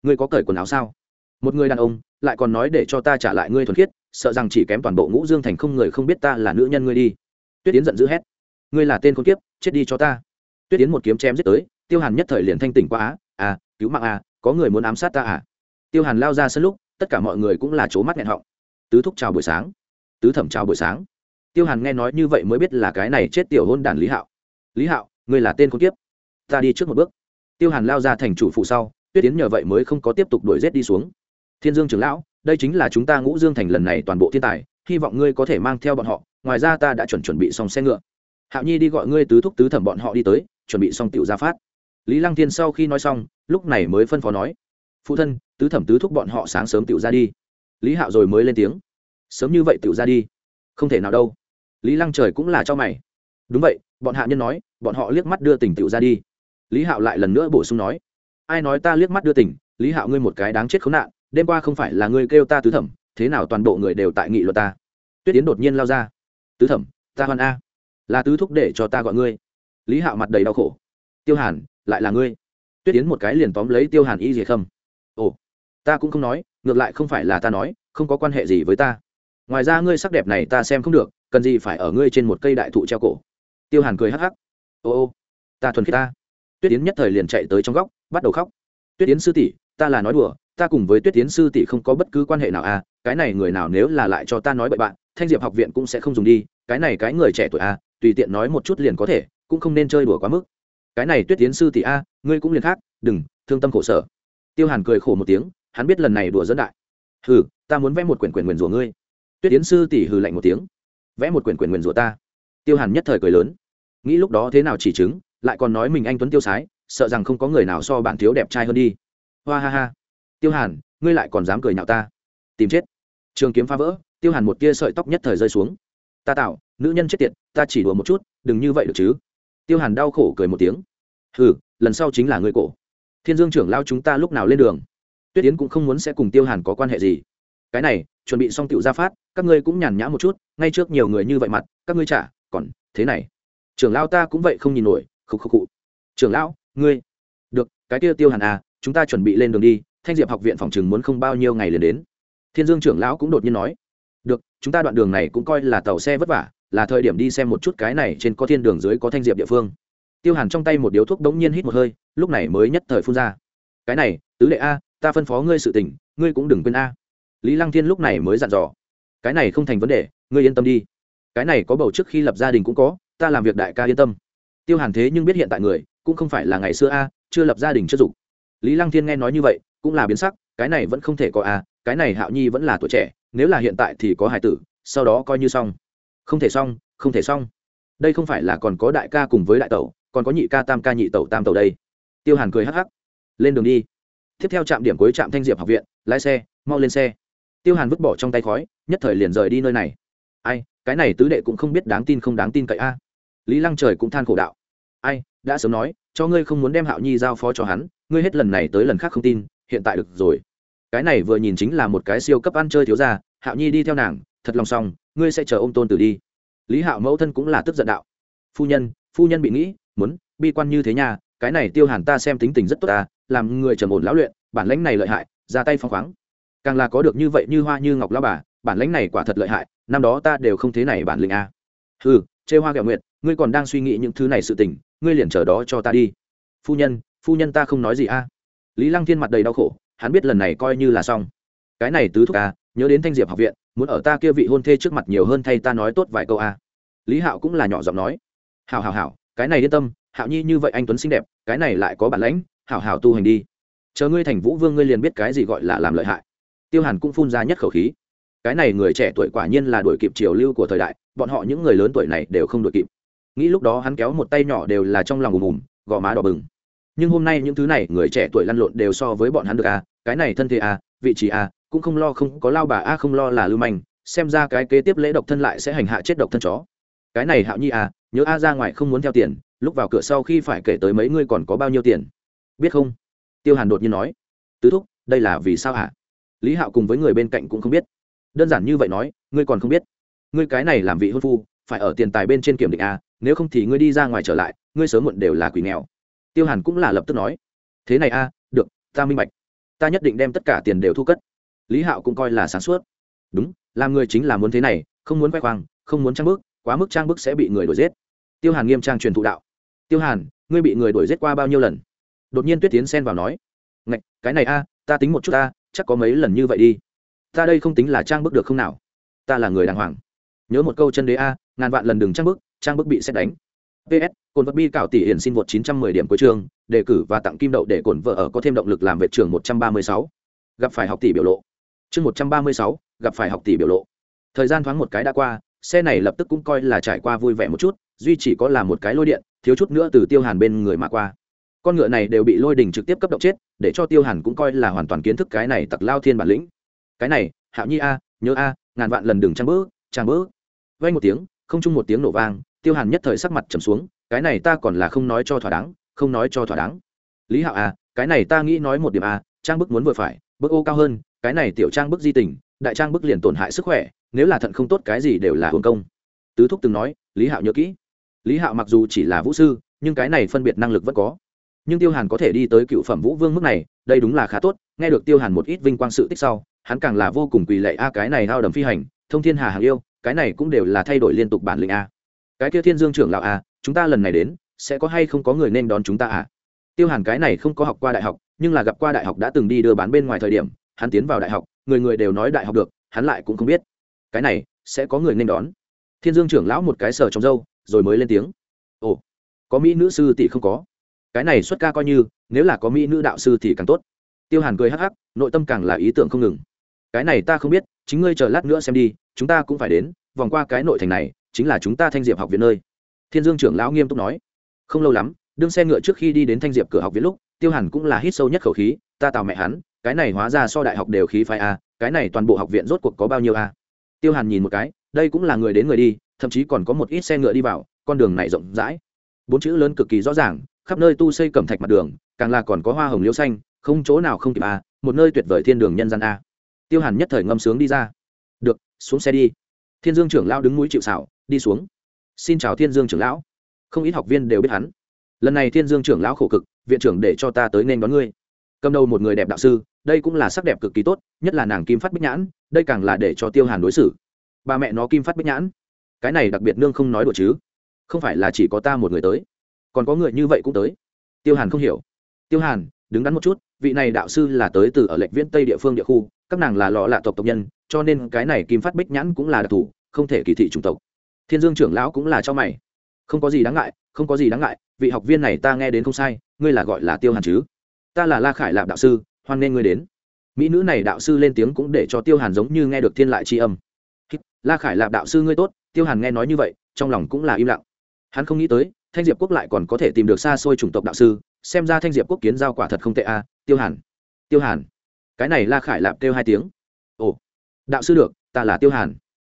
ngươi có cởi quần áo sao? Một người đàn ông lại còn nói để cho ta trả lại ngươi thuần khiết sợ rằng chỉ kém toàn bộ ngũ dương thành không người không biết ta là nữ nhân ngươi đi. Tuyết tiến giận dữ hét. Ngươi là tên con kiếp chết đi cho ta. Tuyết tiến một kiếm chém giết tới tiêu hàn nhất thời liền thanh tỉnh qua á. À cứu mạng à có người muốn ám sát ta à? Tiêu hàn lao ra sân lúc tất cả mọi người cũng là c mắt nghẹn họng. Tứ thúc chào buổi sáng. Tứ thẩm chào buổi sáng. Tiêu hàn nghe nói như vậy mới biết là cái này chết tiểu hôn đàn lý hạo. Lý hạo ngươi là tên con kiếp, ta đi trước một bước. Tiêu hàn lao ra thành chủ phụ sau tuyết tiến nhờ vậy mới không có tiếp tục đuổi rét đi xuống. Thiên dương trưởng lão, đây chính là chúng ta ngũ dương thành lần này toàn bộ thiên tài, hy vọng ngươi có thể mang theo bọn họ, ngoài ra ta đã chuẩn chuẩn bị xong xe ngựa. Hạo nhi đi gọi ngươi tứ thúc tứ thẩm bọn họ đi tới, chuẩn bị xong tiểu ra phát. Lý lăng thiên sau khi nói xong, lúc này mới phân phó nói, phụ thân, tứ thẩm tứ thúc bọn họ sáng sớm tiểu ra đi. Lý hạo rồi mới lên tiếng, sớm như vậy tiểu ra đi, không thể nào đâu. Lý lăng trời cũng là cho mày. Đúng vậy, bọn hạ nhân nói, bọn họ liếc mắt đưa tình tiểu ra đi. Lý hạo lại lần nữa bổ sung nói ai nói ta liếc mắt đưa tỉnh lý hạo ngươi một cái đáng chết khốn nạn, đêm qua không phải là ngươi kêu ta tứ thẩm, thế nào toàn bộ người đều tại nghị luật ta? Tuyết Yến đột nhiên lao ra. Tứ thẩm, ta hoan a. Là tứ thúc để cho ta gọi ngươi. Lý hạo mặt đầy đau khổ. Tiêu hàn, lại là ngươi. Tuyết Yến một cái liền tóm lấy tiêu hàn y gì khâm. Ồ, ta cũng không nói, ngược lại không phải là ta nói, không có quan hệ gì với ta. Ngoài ra ngươi sắc đẹp này ta xem không được, cần gì phải ở ngươi trên một cây đại thụ treo cổ. Tiêu hàn cười hắc hắc. Ô ô, ta thuần khiết ta. Tuyết Yến nhất thời liền chạy tới trong góc bắt đầu khóc. Tuyết tiến sư tỷ, ta là nói đùa, ta cùng với tuyết tiến sư tỷ không có bất cứ quan hệ nào à cái này người nào nếu là lại cho ta nói bậy bạn, thanh diệp học viện cũng sẽ không dùng đi, cái này cái người trẻ tuổi a tùy tiện nói một chút liền có thể, cũng không nên chơi đùa quá mức. Cái này tuyết tiến sư tỷ a ngươi cũng liền khác, đừng, thương tâm khổ sở. Tiêu hàn cười khổ một tiếng, hắn biết lần này đùa dẫn đại. Hừ, ta muốn vẽ một quyển quyển nguyền rủa ngươi. Tuyết tiến sư tỷ hừ lạnh một tiếng. Vẽ một quyển quyển nguyền rủa ta. Tiêu hàn nhất thời cười lớn. Nghĩ lúc đó thế nào chỉ chứng, lại còn nói mình anh tuấn tiêu sái sợ rằng không có người nào so bạn thiếu đẹp trai hơn đi. Hoa ha ha. Tiêu hàn, ngươi lại còn dám cười nhạo ta. Tìm chết. Trường kiếm phá vỡ, tiêu hàn một tia sợi tóc nhất thời rơi xuống. Ta tạo, nữ nhân chết tiệt, ta chỉ đùa một chút, đừng như vậy được chứ? Tiêu hàn đau khổ cười một tiếng. Hừ, lần sau chính là ngươi cổ. Thiên dương trưởng lao chúng ta lúc nào lên đường? Tuyết yến cũng không muốn sẽ cùng tiêu hàn có quan hệ gì. Cái này, chuẩn bị xong tựu ra phát, các ngươi cũng nhàn nhã một chút, ngay trước nhiều người như vậy mặt, các ngươi trả, còn thế này. Trưởng lao ta cũng vậy không nhìn nổi, khục khục khụ. Trưởng lão ngươi. Được, cái kia tiêu hàn à chúng ta chuẩn bị lên đường đi, thanh diệp học viện phòng chừng muốn không bao nhiêu ngày liền đến. Thiên dương trưởng lão cũng đột nhiên nói. Được, chúng ta đoạn đường này cũng coi là tàu xe vất vả, là thời điểm đi xem một chút cái này trên có thiên đường dưới có thanh diệp địa phương. Tiêu hàn trong tay một điếu thuốc đống nhiên hít một hơi, lúc này mới nhất thời phun ra. Cái này, tứ lệ a, ta phân phó ngươi sự tình, ngươi cũng đừng quên a. Lý lăng thiên lúc này mới dặn dò. Cái này không thành vấn đề, ngươi yên tâm đi. Cái này có bầu trước khi lập gia đình cũng có, ta làm việc đại ca yên tâm. Tiêu hàn thế nhưng biết hiện tại người cũng không phải là ngày xưa a, chưa lập gia đình chưa dục. Lý lăng thiên nghe nói như vậy, cũng là biến sắc, cái này vẫn không thể có a, cái này hạo nhi vẫn là tuổi trẻ, nếu là hiện tại thì có hải tử, sau đó coi như xong. Không thể xong, không thể xong. Đây không phải là còn có đại ca cùng với đại tẩu, còn có nhị ca tam ca, nhị tẩu tam tẩu đây. Tiêu hàn cười hắc hắc. Lên đường đi. Tiếp theo trạm điểm cuối trạm thanh diệp học viện, lái xe, mau lên xe. Tiêu hàn vứt bỏ trong tay khói, nhất thời liền rời đi nơi này. Ai, cái này tứ đệ cũng không biết đáng tin không đáng tin cậy a. Lý lăng trời cũng than khổ đạo ai, đã sớm nói, cho ngươi không muốn đem hạo nhi giao phó cho hắn, ngươi hết lần này tới lần khác không tin, hiện tại được rồi. Cái này vừa nhìn chính là một cái siêu cấp ăn chơi thiếu ra hạo nhi đi theo nàng, thật lòng xong, ngươi sẽ chờ ô m tôn tử đi. Lý hạo mẫu thân cũng là tức giận đạo. Phu nhân phu nhân bị nghĩ, muốn, bi quan như thế nhà cái này tiêu hàn ta xem tính tình rất tốt ta làm người trầm ổn lão luyện, bản lãnh này lợi hại, ra tay phăng khoáng. Càng là có được như vậy như hoa như ngọc lao bà, bản lãnh này quả thật lợi hại, năm đó ta đều không thế này bản lĩnh à. a ừ chê hoa kẹo nguyệt ngươi còn đang suy nghĩ những thứ này sự tình, ngươi liền chờ đó cho ta đi. Phu nhân phu nhân ta không nói gì a. Lý lăng thiên mặt đầy đau khổ, hắn biết lần này coi như là xong. Cái này tứ thúc a, nhớ đến thanh diệp học viện, muốn ở ta kia vị hôn thê trước mặt nhiều hơn thay ta nói tốt vài câu a. Lý hạo cũng là nhỏ giọng nói. Hào hào hào cái này yên tâm, hạo nhi như vậy anh tuấn xinh đẹp, cái này lại có bản lãnh, hảo hảo tu hành đi. Chờ ngươi thành vũ vương ngươi liền biết cái gì gọi là làm lợi hại. Tiêu hàn cũng phun ra nhất khẩu khí. Cái này người trẻ tuổi quả nhiên là đuổi kịp chiều lưu của thời đại, bọn họ những người lớn tuổi này đều không đuổi kịp nghĩ lúc đó hắn kéo một tay nhỏ đều là trong lòng ùm ùm gò má đỏ bừng. Nhưng hôm nay những thứ này người trẻ tuổi lăn lộn đều so với bọn hắn được à cái này thân thế à vị trí à cũng không lo không có lao bà a không lo là lưu manh, xem ra cái kế tiếp lễ độc thân lại sẽ hành hạ chết độc thân chó. Cái này hạo nhi à nhớ a ra ngoài không muốn theo tiền, lúc vào cửa sau khi phải kể tới mấy ngươi còn có bao nhiêu tiền? Biết không? Tiêu hàn đột nhiên nói. Tứ thúc, đây là vì sao hả? Lý hạo cùng với người bên cạnh cũng không biết. Đơn giản như vậy nói, ngươi còn không biết. Ngươi cái này làm vị hôn phu, phải ở tiền tài bên trên kiểm định a nếu không thì ngươi đi ra ngoài trở lại, ngươi sớm muộn đều là quỷ nghèo. Tiêu hàn cũng là lập tức nói. Thế này a, được, ta minh bạch. Ta nhất định đem tất cả tiền đều thu cất. Lý hạo cũng coi là sáng suốt. Đúng, làm người chính là muốn thế này, không muốn khoe khoang, không muốn trang bức, quá mức trang bức sẽ bị người đuổi giết. Tiêu hàn nghiêm trang truyền thụ đạo. Tiêu hàn, ngươi bị người đuổi giết qua bao nhiêu lần? Đột nhiên tuyết tiến xen vào nói. Ngạch, cái này a, ta tính một chút ta, chắc có mấy lần như vậy đi. Ta đây không tính là trang bức được không nào? Ta là người đàng hoàng. Nhớ một câu chân đế a, ngàn vạn lần đừng trang bức trang bức bị xét đánh. Ps cồn vật bi cảo tỷ hiển xin vượt 910 điểm cuối trường đề cử và tặng kim đậu để cồn vợ ở có thêm động lực làm vệ trường 136. gặp phải học tỷ biểu lộ. Chương 136, gặp phải học tỷ biểu lộ. Thời gian thoáng một cái đã qua xe này lập tức cũng coi là trải qua vui vẻ một chút duy chỉ có là một cái lôi điện thiếu chút nữa từ tiêu hàn bên người mà qua. Con ngựa này đều bị lôi đình trực tiếp cấp động chết để cho tiêu hàn cũng coi là hoàn toàn kiến thức cái này tặc lao thiên bản lĩnh. Cái này hạo nhi a nhớ a ngàn vạn lần đừng trang bỡ trang bỡ vay một tiếng không chung một tiếng nổ vang tiêu hàn nhất thời sắc mặt trầm xuống, cái này ta còn là không nói cho thỏa đáng, không nói cho thỏa đáng. Lý hạo a cái này ta nghĩ nói một điểm a trang bức muốn vừa phải, bức ô cao hơn, cái này tiểu trang bức di tình, đại trang bức liền tổn hại sức khỏe, nếu là thận không tốt cái gì đều là hồn công. Tứ thúc từng nói, lý hạo nhớ kỹ. Lý hạo mặc dù chỉ là vũ sư, nhưng cái này phân biệt năng lực vẫn có. Nhưng tiêu hàn có thể đi tới cựu phẩm vũ vương mức này, đây đúng là khá tốt, nghe được tiêu hàn một ít vinh quang sự tích sau, hắn càng là vô cùng quỳ lệ a, cái này hao đầm phi hành, thông thiên hà hàng yêu, cái này cũng đều là thay đổi liên tục bản lĩnh a cái kia thiên dương trưởng lão à, chúng ta lần này đến sẽ có hay không có người nên đón chúng ta à? Tiêu hàn cái này không có học qua đại học nhưng là gặp qua đại học đã từng đi đưa bán bên ngoài thời điểm hắn tiến vào đại học người người đều nói đại học được hắn lại cũng không biết. Cái này sẽ có người nên đón. Thiên dương trưởng lão một cái sờ trong dâu rồi mới lên tiếng. Ồ có mỹ nữ sư tỷ không có? Cái này xuất ca coi như nếu là có mỹ nữ đạo sư thì càng tốt. Tiêu hàn cười hắc hắc nội tâm càng là ý tưởng không ngừng. Cái này ta không biết chính ngươi chờ lát nữa xem đi chúng ta cũng phải đến vòng qua cái nội thành này chính là chúng ta thanh diệp học viện nơi. Thiên dương trưởng lão nghiêm túc nói. Không lâu lắm, đương xe ngựa trước khi đi đến thanh diệp cửa học viện lúc, tiêu hàn cũng là hít sâu nhất khẩu khí, ta tào mẹ hắn, cái này hóa ra so đại học đều khí phái a, cái này toàn bộ học viện rốt cuộc có bao nhiêu a? Tiêu hàn nhìn một cái, đây cũng là người đến người đi, thậm chí còn có một ít xe ngựa đi vào, con đường này rộng rãi. Bốn chữ lớn cực kỳ rõ ràng, khắp nơi tu xây cẩm thạch mặt đường, càng là còn có hoa hồng liễu xanh, không chỗ nào không kịp a, một nơi tuyệt vời thiên đường nhân gian a. Tiêu hàn nhất thời ngâm sướng đi ra. Được, xuống xe đi thiên dương trưởng lão đứng núi chịu xảo đi xuống. Xin chào thiên dương trưởng lão. Không ít học viên đều biết hắn. Lần này thiên dương trưởng lão khổ cực, viện trưởng để cho ta tới nên đón ngươi. Cầm đầu một người đẹp đạo sư, đây cũng là sắc đẹp cực kỳ tốt, nhất là nàng kim phát bích nhãn, đây càng là để cho tiêu hàn đối xử. Ba mẹ nó kim phát bích nhãn. Cái này đặc biệt nương không nói đùa chứ. Không phải là chỉ có ta một người tới, còn có người như vậy cũng tới. Tiêu hàn không hiểu. Tiêu hàn, đứng đắn một chút, vị này đạo sư là tới từ ở lệnh viễn tây địa phương địa khu, các nàng là lọ lạ tộc tộc nhân cho nên cái này kim phát bích nhãn cũng là đặc thù, không thể kỳ thị chủng tộc. Thiên dương trưởng lão cũng là cho mày. Không có gì đáng ngại, không có gì đáng ngại, vị học viên này ta nghe đến không sai, ngươi là gọi là tiêu hàn chứ? Ta là la khải lạp đạo sư, hoan nên ngươi đến. Mỹ nữ này đạo sư lên tiếng cũng để cho tiêu hàn giống như nghe được thiên lại tri âm. La khải lạp đạo sư ngươi tốt, tiêu hàn nghe nói như vậy, trong lòng cũng là im lặng. Hắn không nghĩ tới, thanh diệp quốc lại còn có thể tìm được xa xôi chủng tộc đạo sư, xem ra thanh diệp quốc kiến giao quả thật không tệ a, tiêu hàn. Tiêu hàn. Cái này la khải lạp kêu hai tiếng. Ồ đạo sư được, ta là tiêu hàn.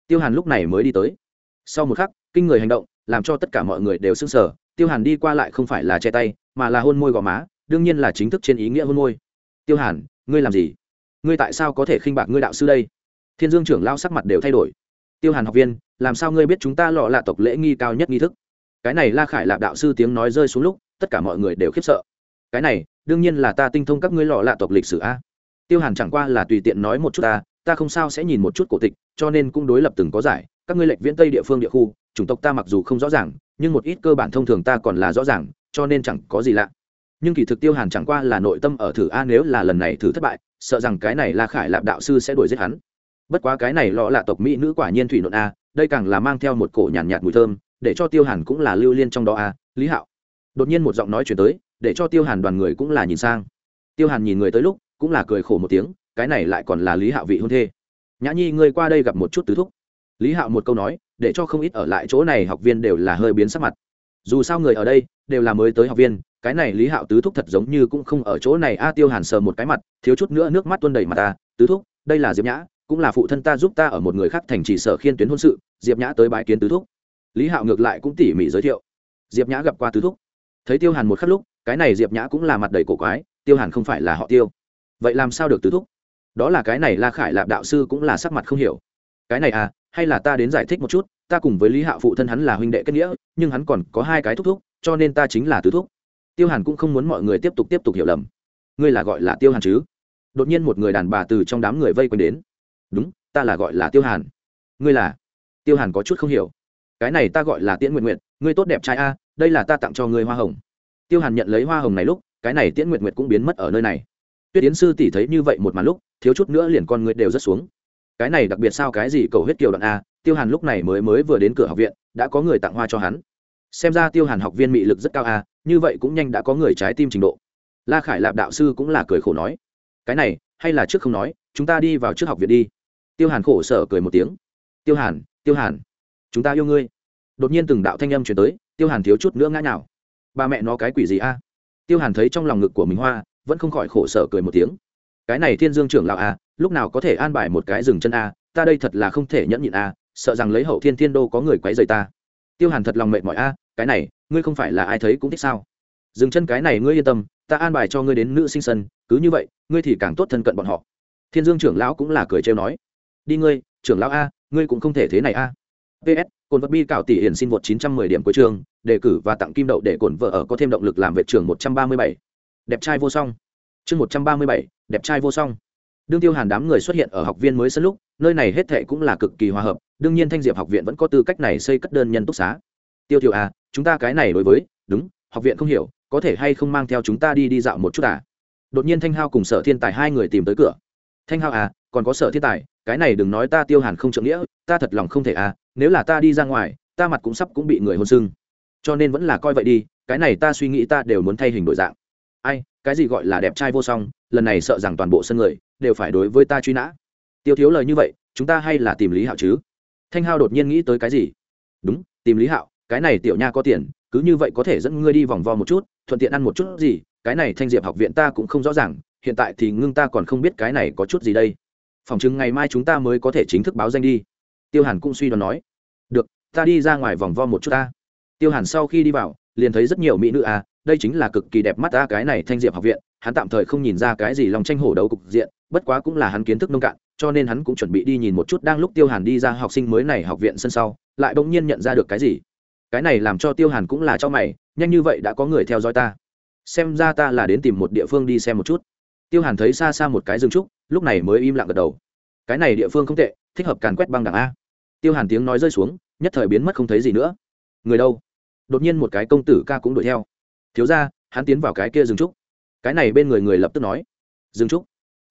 Tiêu hàn lúc này mới đi tới. Sau một khắc, kinh người hành động, làm cho tất cả mọi người đều sững sờ. Tiêu hàn đi qua lại không phải là che tay, mà là hôn môi gò má, đương nhiên là chính thức trên ý nghĩa hôn môi. Tiêu hàn, ngươi làm gì? Ngươi tại sao có thể khinh bạc ngươi đạo sư đây? Thiên dương trưởng lao sắc mặt đều thay đổi. Tiêu hàn học viên, làm sao ngươi biết chúng ta lọ là tộc lễ nghi cao nhất nghi thức? Cái này la khải lạp đạo sư tiếng nói rơi xuống lúc, tất cả mọi người đều khiếp sợ. Cái này, đương nhiên là ta tinh thông các ngươi lọ lạ tộc lịch sử a. Tiêu hàn chẳng qua là tùy tiện nói một chút ta ta không sao sẽ nhìn một chút cổ tịch cho nên cũng đối lập từng có giải các ngươi lệnh viễn tây địa phương địa khu chủng tộc ta mặc dù không rõ ràng nhưng một ít cơ bản thông thường ta còn là rõ ràng cho nên chẳng có gì lạ. Nhưng kỳ thực tiêu hàn chẳng qua là nội tâm ở thử a nếu là lần này thử thất bại sợ rằng cái này la khải lạp đạo sư sẽ đuổi giết hắn. Bất quá cái này lọ là tộc mỹ nữ quả nhiên thủy nộn a đây càng là mang theo một cổ nhàn nhạt, nhạt mùi thơm để cho tiêu hàn cũng là lưu liên trong đó a lý hạo. Đột nhiên một giọng nói chuyển tới để cho tiêu hàn đoàn người cũng là nhìn sang. Tiêu hàn nhìn người tới lúc cũng là cười khổ một tiếng cái này lại còn là lý hạo vị hôn thê nhã nhi ngươi qua đây gặp một chút tứ thúc lý hạo một câu nói để cho không ít ở lại chỗ này học viên đều là hơi biến sắc mặt dù sao người ở đây đều là mới tới học viên cái này lý hạo tứ thúc thật giống như cũng không ở chỗ này a tiêu hàn sờ một cái mặt thiếu chút nữa nước mắt tuôn đầy mặt ta tứ thúc đây là diệp nhã cũng là phụ thân ta giúp ta ở một người khác thành trì sở khiên tuyến hôn sự diệp nhã tới bãi kiến tứ thúc lý hạo ngược lại cũng tỉ mỉ giới thiệu diệp nhã gặp qua tứ thúc thấy tiêu hàn một khắc lúc cái này diệp nhã cũng là mặt đầy cổ quái tiêu hàn không phải là họ tiêu vậy làm sao được tứ thúc đó là cái này la khải lạp đạo sư cũng là sắc mặt không hiểu. Cái này à hay là ta đến giải thích một chút, ta cùng với lý hạo phụ thân hắn là huynh đệ kết nghĩa, nhưng hắn còn có hai cái thúc thúc, cho nên ta chính là tứ thúc. Tiêu hàn cũng không muốn mọi người tiếp tục tiếp tục hiểu lầm. Ngươi là gọi là tiêu hàn chứ? Đột nhiên một người đàn bà từ trong đám người vây quanh đến. Đúng, ta là gọi là tiêu hàn. Ngươi là? Tiêu hàn có chút không hiểu. Cái này ta gọi là tiễn nguyện nguyện ngươi tốt đẹp trai a, đây là ta tặng cho ngươi hoa hồng. Tiêu hàn nhận lấy hoa hồng này lúc, cái này tiễn nguyện nguyện cũng biến mất ở nơi này. Tuyết tiến sư tỷ thấy như vậy một màn lúc thiếu chút nữa liền con người đều rất xuống. Cái này đặc biệt sao cái gì cầu huyết kiều đoạn a, tiêu hàn lúc này mới mới vừa đến cửa học viện, đã có người tặng hoa cho hắn. Xem ra tiêu hàn học viên mị lực rất cao a, như vậy cũng nhanh đã có người trái tim trình độ. La khải lạp đạo sư cũng là cười khổ nói, cái này, hay là trước không nói, chúng ta đi vào trước học viện đi. Tiêu hàn khổ sở cười một tiếng, tiêu hàn tiêu hàn, chúng ta yêu ngươi. Đột nhiên từng đạo thanh âm chuyển tới, tiêu hàn thiếu chút nữa ngã nào ba mẹ nó cái quỷ gì a? Tiêu hàn thấy trong lòng ngực của mình hoa, vẫn không khỏi khổ sở cười một tiếng cái này thiên dương trưởng lão a, lúc nào có thể an bài một cái dừng chân a, ta đây thật là không thể nhẫn nhịn a, sợ rằng lấy hậu thiên thiên đô có người quấy rầy ta. Tiêu hàn thật lòng mệt mỏi a, cái này, ngươi không phải là ai thấy cũng thích sao? Dừng chân cái này ngươi yên tâm, ta an bài cho ngươi đến nữ sinh sân, cứ như vậy, ngươi thì càng tốt thân cận bọn họ. Thiên dương trưởng lão cũng là cười trêu nói. Đi ngươi, trưởng lão a, ngươi cũng không thể thế này a. Ps cồn vật bi cạo tỷ hiển xin vượt 910 điểm cuối trường đề cử và tặng kim đậu để cổn vợ ở có thêm động lực làm vệ trường 137. đẹp trai vô song chương 137, đẹp trai vô song. Đương tiêu hàn đám người xuất hiện ở học viên mới sân lúc nơi này hết thệ cũng là cực kỳ hòa hợp đương nhiên thanh diệp học viện vẫn có tư cách này xây cất đơn nhân túc xá. Tiêu tiêu à chúng ta cái này đối với đúng học viện không hiểu có thể hay không mang theo chúng ta đi đi dạo một chút à? Đột nhiên thanh hao cùng sở thiên tài hai người tìm tới cửa. Thanh hao à còn có sở thiên tài cái này đừng nói ta tiêu hàn không trượng nghĩa ta thật lòng không thể à nếu là ta đi ra ngoài ta mặt cũng sắp cũng bị người hôn sưng. Cho nên vẫn là coi vậy đi cái này ta suy nghĩ ta đều muốn thay hình đổi dạng ai, cái gì gọi là đẹp trai vô song, lần này sợ rằng toàn bộ sân người đều phải đối với ta truy nã. Tiêu thiếu lời như vậy, chúng ta hay là tìm lý hạo chứ? Thanh hao đột nhiên nghĩ tới cái gì? Đúng, tìm lý hạo, cái này tiểu nha có tiền, cứ như vậy có thể dẫn ngươi đi vòng vo một chút, thuận tiện ăn một chút gì, cái này thanh diệp học viện ta cũng không rõ ràng, hiện tại thì ngưng ta còn không biết cái này có chút gì đây. Phòng chứng ngày mai chúng ta mới có thể chính thức báo danh đi. Tiêu hàn cũng suy đoán nói. Được, ta đi ra ngoài vòng vo một chút ta. Tiêu hàn sau khi đi vào liền thấy rất nhiều mỹ nữ à đây chính là cực kỳ đẹp mắt ta, cái này thanh diệp học viện, hắn tạm thời không nhìn ra cái gì lòng tranh hổ đấu cục diện, bất quá cũng là hắn kiến thức nông cạn, cho nên hắn cũng chuẩn bị đi nhìn một chút đang lúc tiêu hàn đi ra học sinh mới này học viện sân sau, lại bỗng nhiên nhận ra được cái gì. Cái này làm cho tiêu hàn cũng là cho mày, nhanh như vậy đã có người theo dõi ta. Xem ra ta là đến tìm một địa phương đi xem một chút. Tiêu hàn thấy xa xa một cái rừng trúc, lúc này mới im lặng gật đầu. Cái này địa phương không tệ, thích hợp càn quét băng đảng a. Tiêu hàn tiếng nói rơi xuống, nhất thời biến mất không thấy gì nữa. Người đâu? Đột nhiên một cái công tử ca cũng đuổi theo. Thiếu ra hắn tiến vào cái kia rừng trúc. Cái này bên người người lập tức nói, rừng trúc,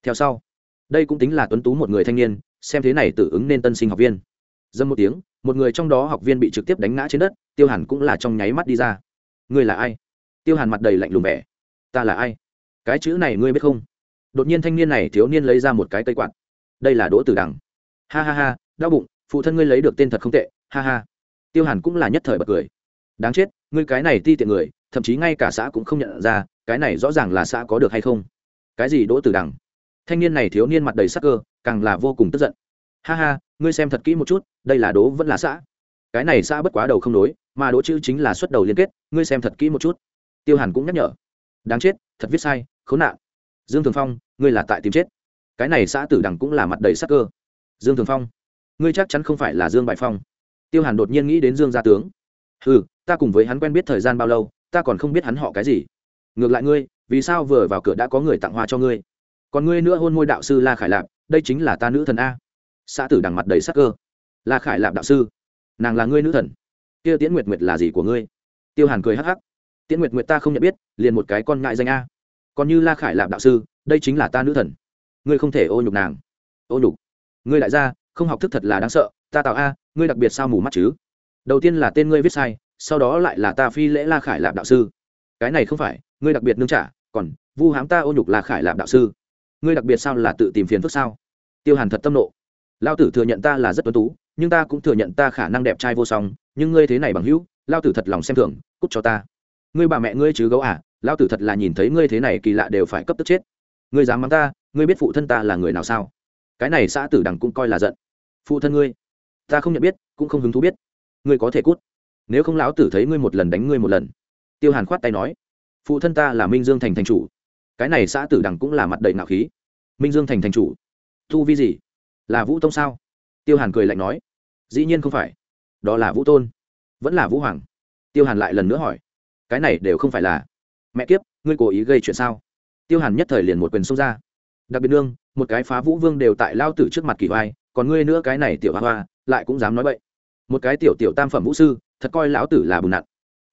theo sau. Đây cũng tính là tuấn tú một người thanh niên, xem thế này tự ứng nên tân sinh học viên. Dâm một tiếng, một người trong đó học viên bị trực tiếp đánh ngã trên đất, tiêu hàn cũng là trong nháy mắt đi ra. Ngươi là ai? Tiêu hàn mặt đầy lạnh lùng vẻ. Ta là ai? Cái chữ này ngươi biết không? Đột nhiên thanh niên này thiếu niên lấy ra một cái cây quạt. Đây là đỗ tử đằng. Ha ha ha, đau bụng, phụ thân ngươi lấy được tên thật không tệ. Ha ha. Tiêu hàn cũng là nhất thời bật cười đáng chết, ngươi cái này ti tiện người, thậm chí ngay cả xã cũng không nhận ra, cái này rõ ràng là xã có được hay không? Cái gì đỗ tử đằng? Thanh niên này thiếu niên mặt đầy sắc cơ, càng là vô cùng tức giận. Ha ha, ngươi xem thật kỹ một chút, đây là đỗ vẫn là xã. Cái này xã bất quá đầu không đối mà đỗ chữ chính là xuất đầu liên kết, ngươi xem thật kỹ một chút. Tiêu hàn cũng nhắc nhở. Đáng chết, thật viết sai, khốn nạn. Dương thường phong, ngươi là tại tìm chết. Cái này xã tử đằng cũng là mặt đầy sắc cơ. Dương thường phong, ngươi chắc chắn không phải là dương bại phong. Tiêu hàn đột nhiên nghĩ đến dương gia tướng. Ừ ta cùng với hắn quen biết thời gian bao lâu, ta còn không biết hắn họ cái gì. Ngược lại ngươi, vì sao vừa vào cửa đã có người tặng hoa cho ngươi? Còn ngươi nữa hôn môi đạo sư la khải lạp, đây chính là ta nữ thần a. Xã tử đằng mặt đầy sắc cơ. La khải lạp đạo sư, nàng là ngươi nữ thần. Kia tiễn nguyệt nguyệt là gì của ngươi? Tiêu hàn cười hắc hắc. Tiễn nguyệt nguyệt ta không nhận biết, liền một cái con ngại danh a. Còn như la khải lạp đạo sư, đây chính là ta nữ thần. Ngươi không thể ô nhục nàng. Ô nhục. Ngươi đại gia, không học thức thật là đáng sợ, ta tạo a, ngươi đặc biệt sao mù mắt chứ? Đầu tiên là tên ngươi viết sai sau đó lại là ta phi lễ la khải lạp đạo sư. Cái này không phải, ngươi đặc biệt nương trả, còn, vu hám ta ô nhục la khải lạp đạo sư. Ngươi đặc biệt sao là tự tìm phiền phức sao? Tiêu hàn thật tâm nộ. Lao tử thừa nhận ta là rất tuấn tú, nhưng ta cũng thừa nhận ta khả năng đẹp trai vô song, nhưng ngươi thế này bằng hữu, lao tử thật lòng xem thường, cút cho ta. Ngươi bà mẹ ngươi chứ gấu à lao tử thật là nhìn thấy ngươi thế này kỳ lạ đều phải cấp tức chết. Ngươi dám mắng ta, ngươi biết phụ thân ta là người nào sao? Cái này xã tử đằng cũng coi là giận. Phụ thân ngươi, ta không nhận biết, cũng không hứng thú biết. Ngươi có thể cút nếu không lão tử thấy ngươi một lần đánh ngươi một lần. Tiêu hàn khoát tay nói, phụ thân ta là minh dương thành thành chủ. Cái này xã tử đằng cũng là mặt đầy nạo khí. Minh dương thành thành chủ thu vi gì? Là vũ tông sao? Tiêu hàn cười lạnh nói, dĩ nhiên không phải. Đó là vũ tôn, vẫn là vũ hoàng. Tiêu hàn lại lần nữa hỏi, cái này đều không phải là mẹ kiếp, ngươi cố ý gây chuyện sao? Tiêu hàn nhất thời liền một quyền xông ra. Đặc biệt nương, một cái phá vũ vương đều tại lao tử trước mặt kỳ vai, còn ngươi nữa cái này tiểu hoa hoa, lại cũng dám nói vậy một cái tiểu tiểu tam phẩm vũ sư thật coi lão tử là bùn nặn.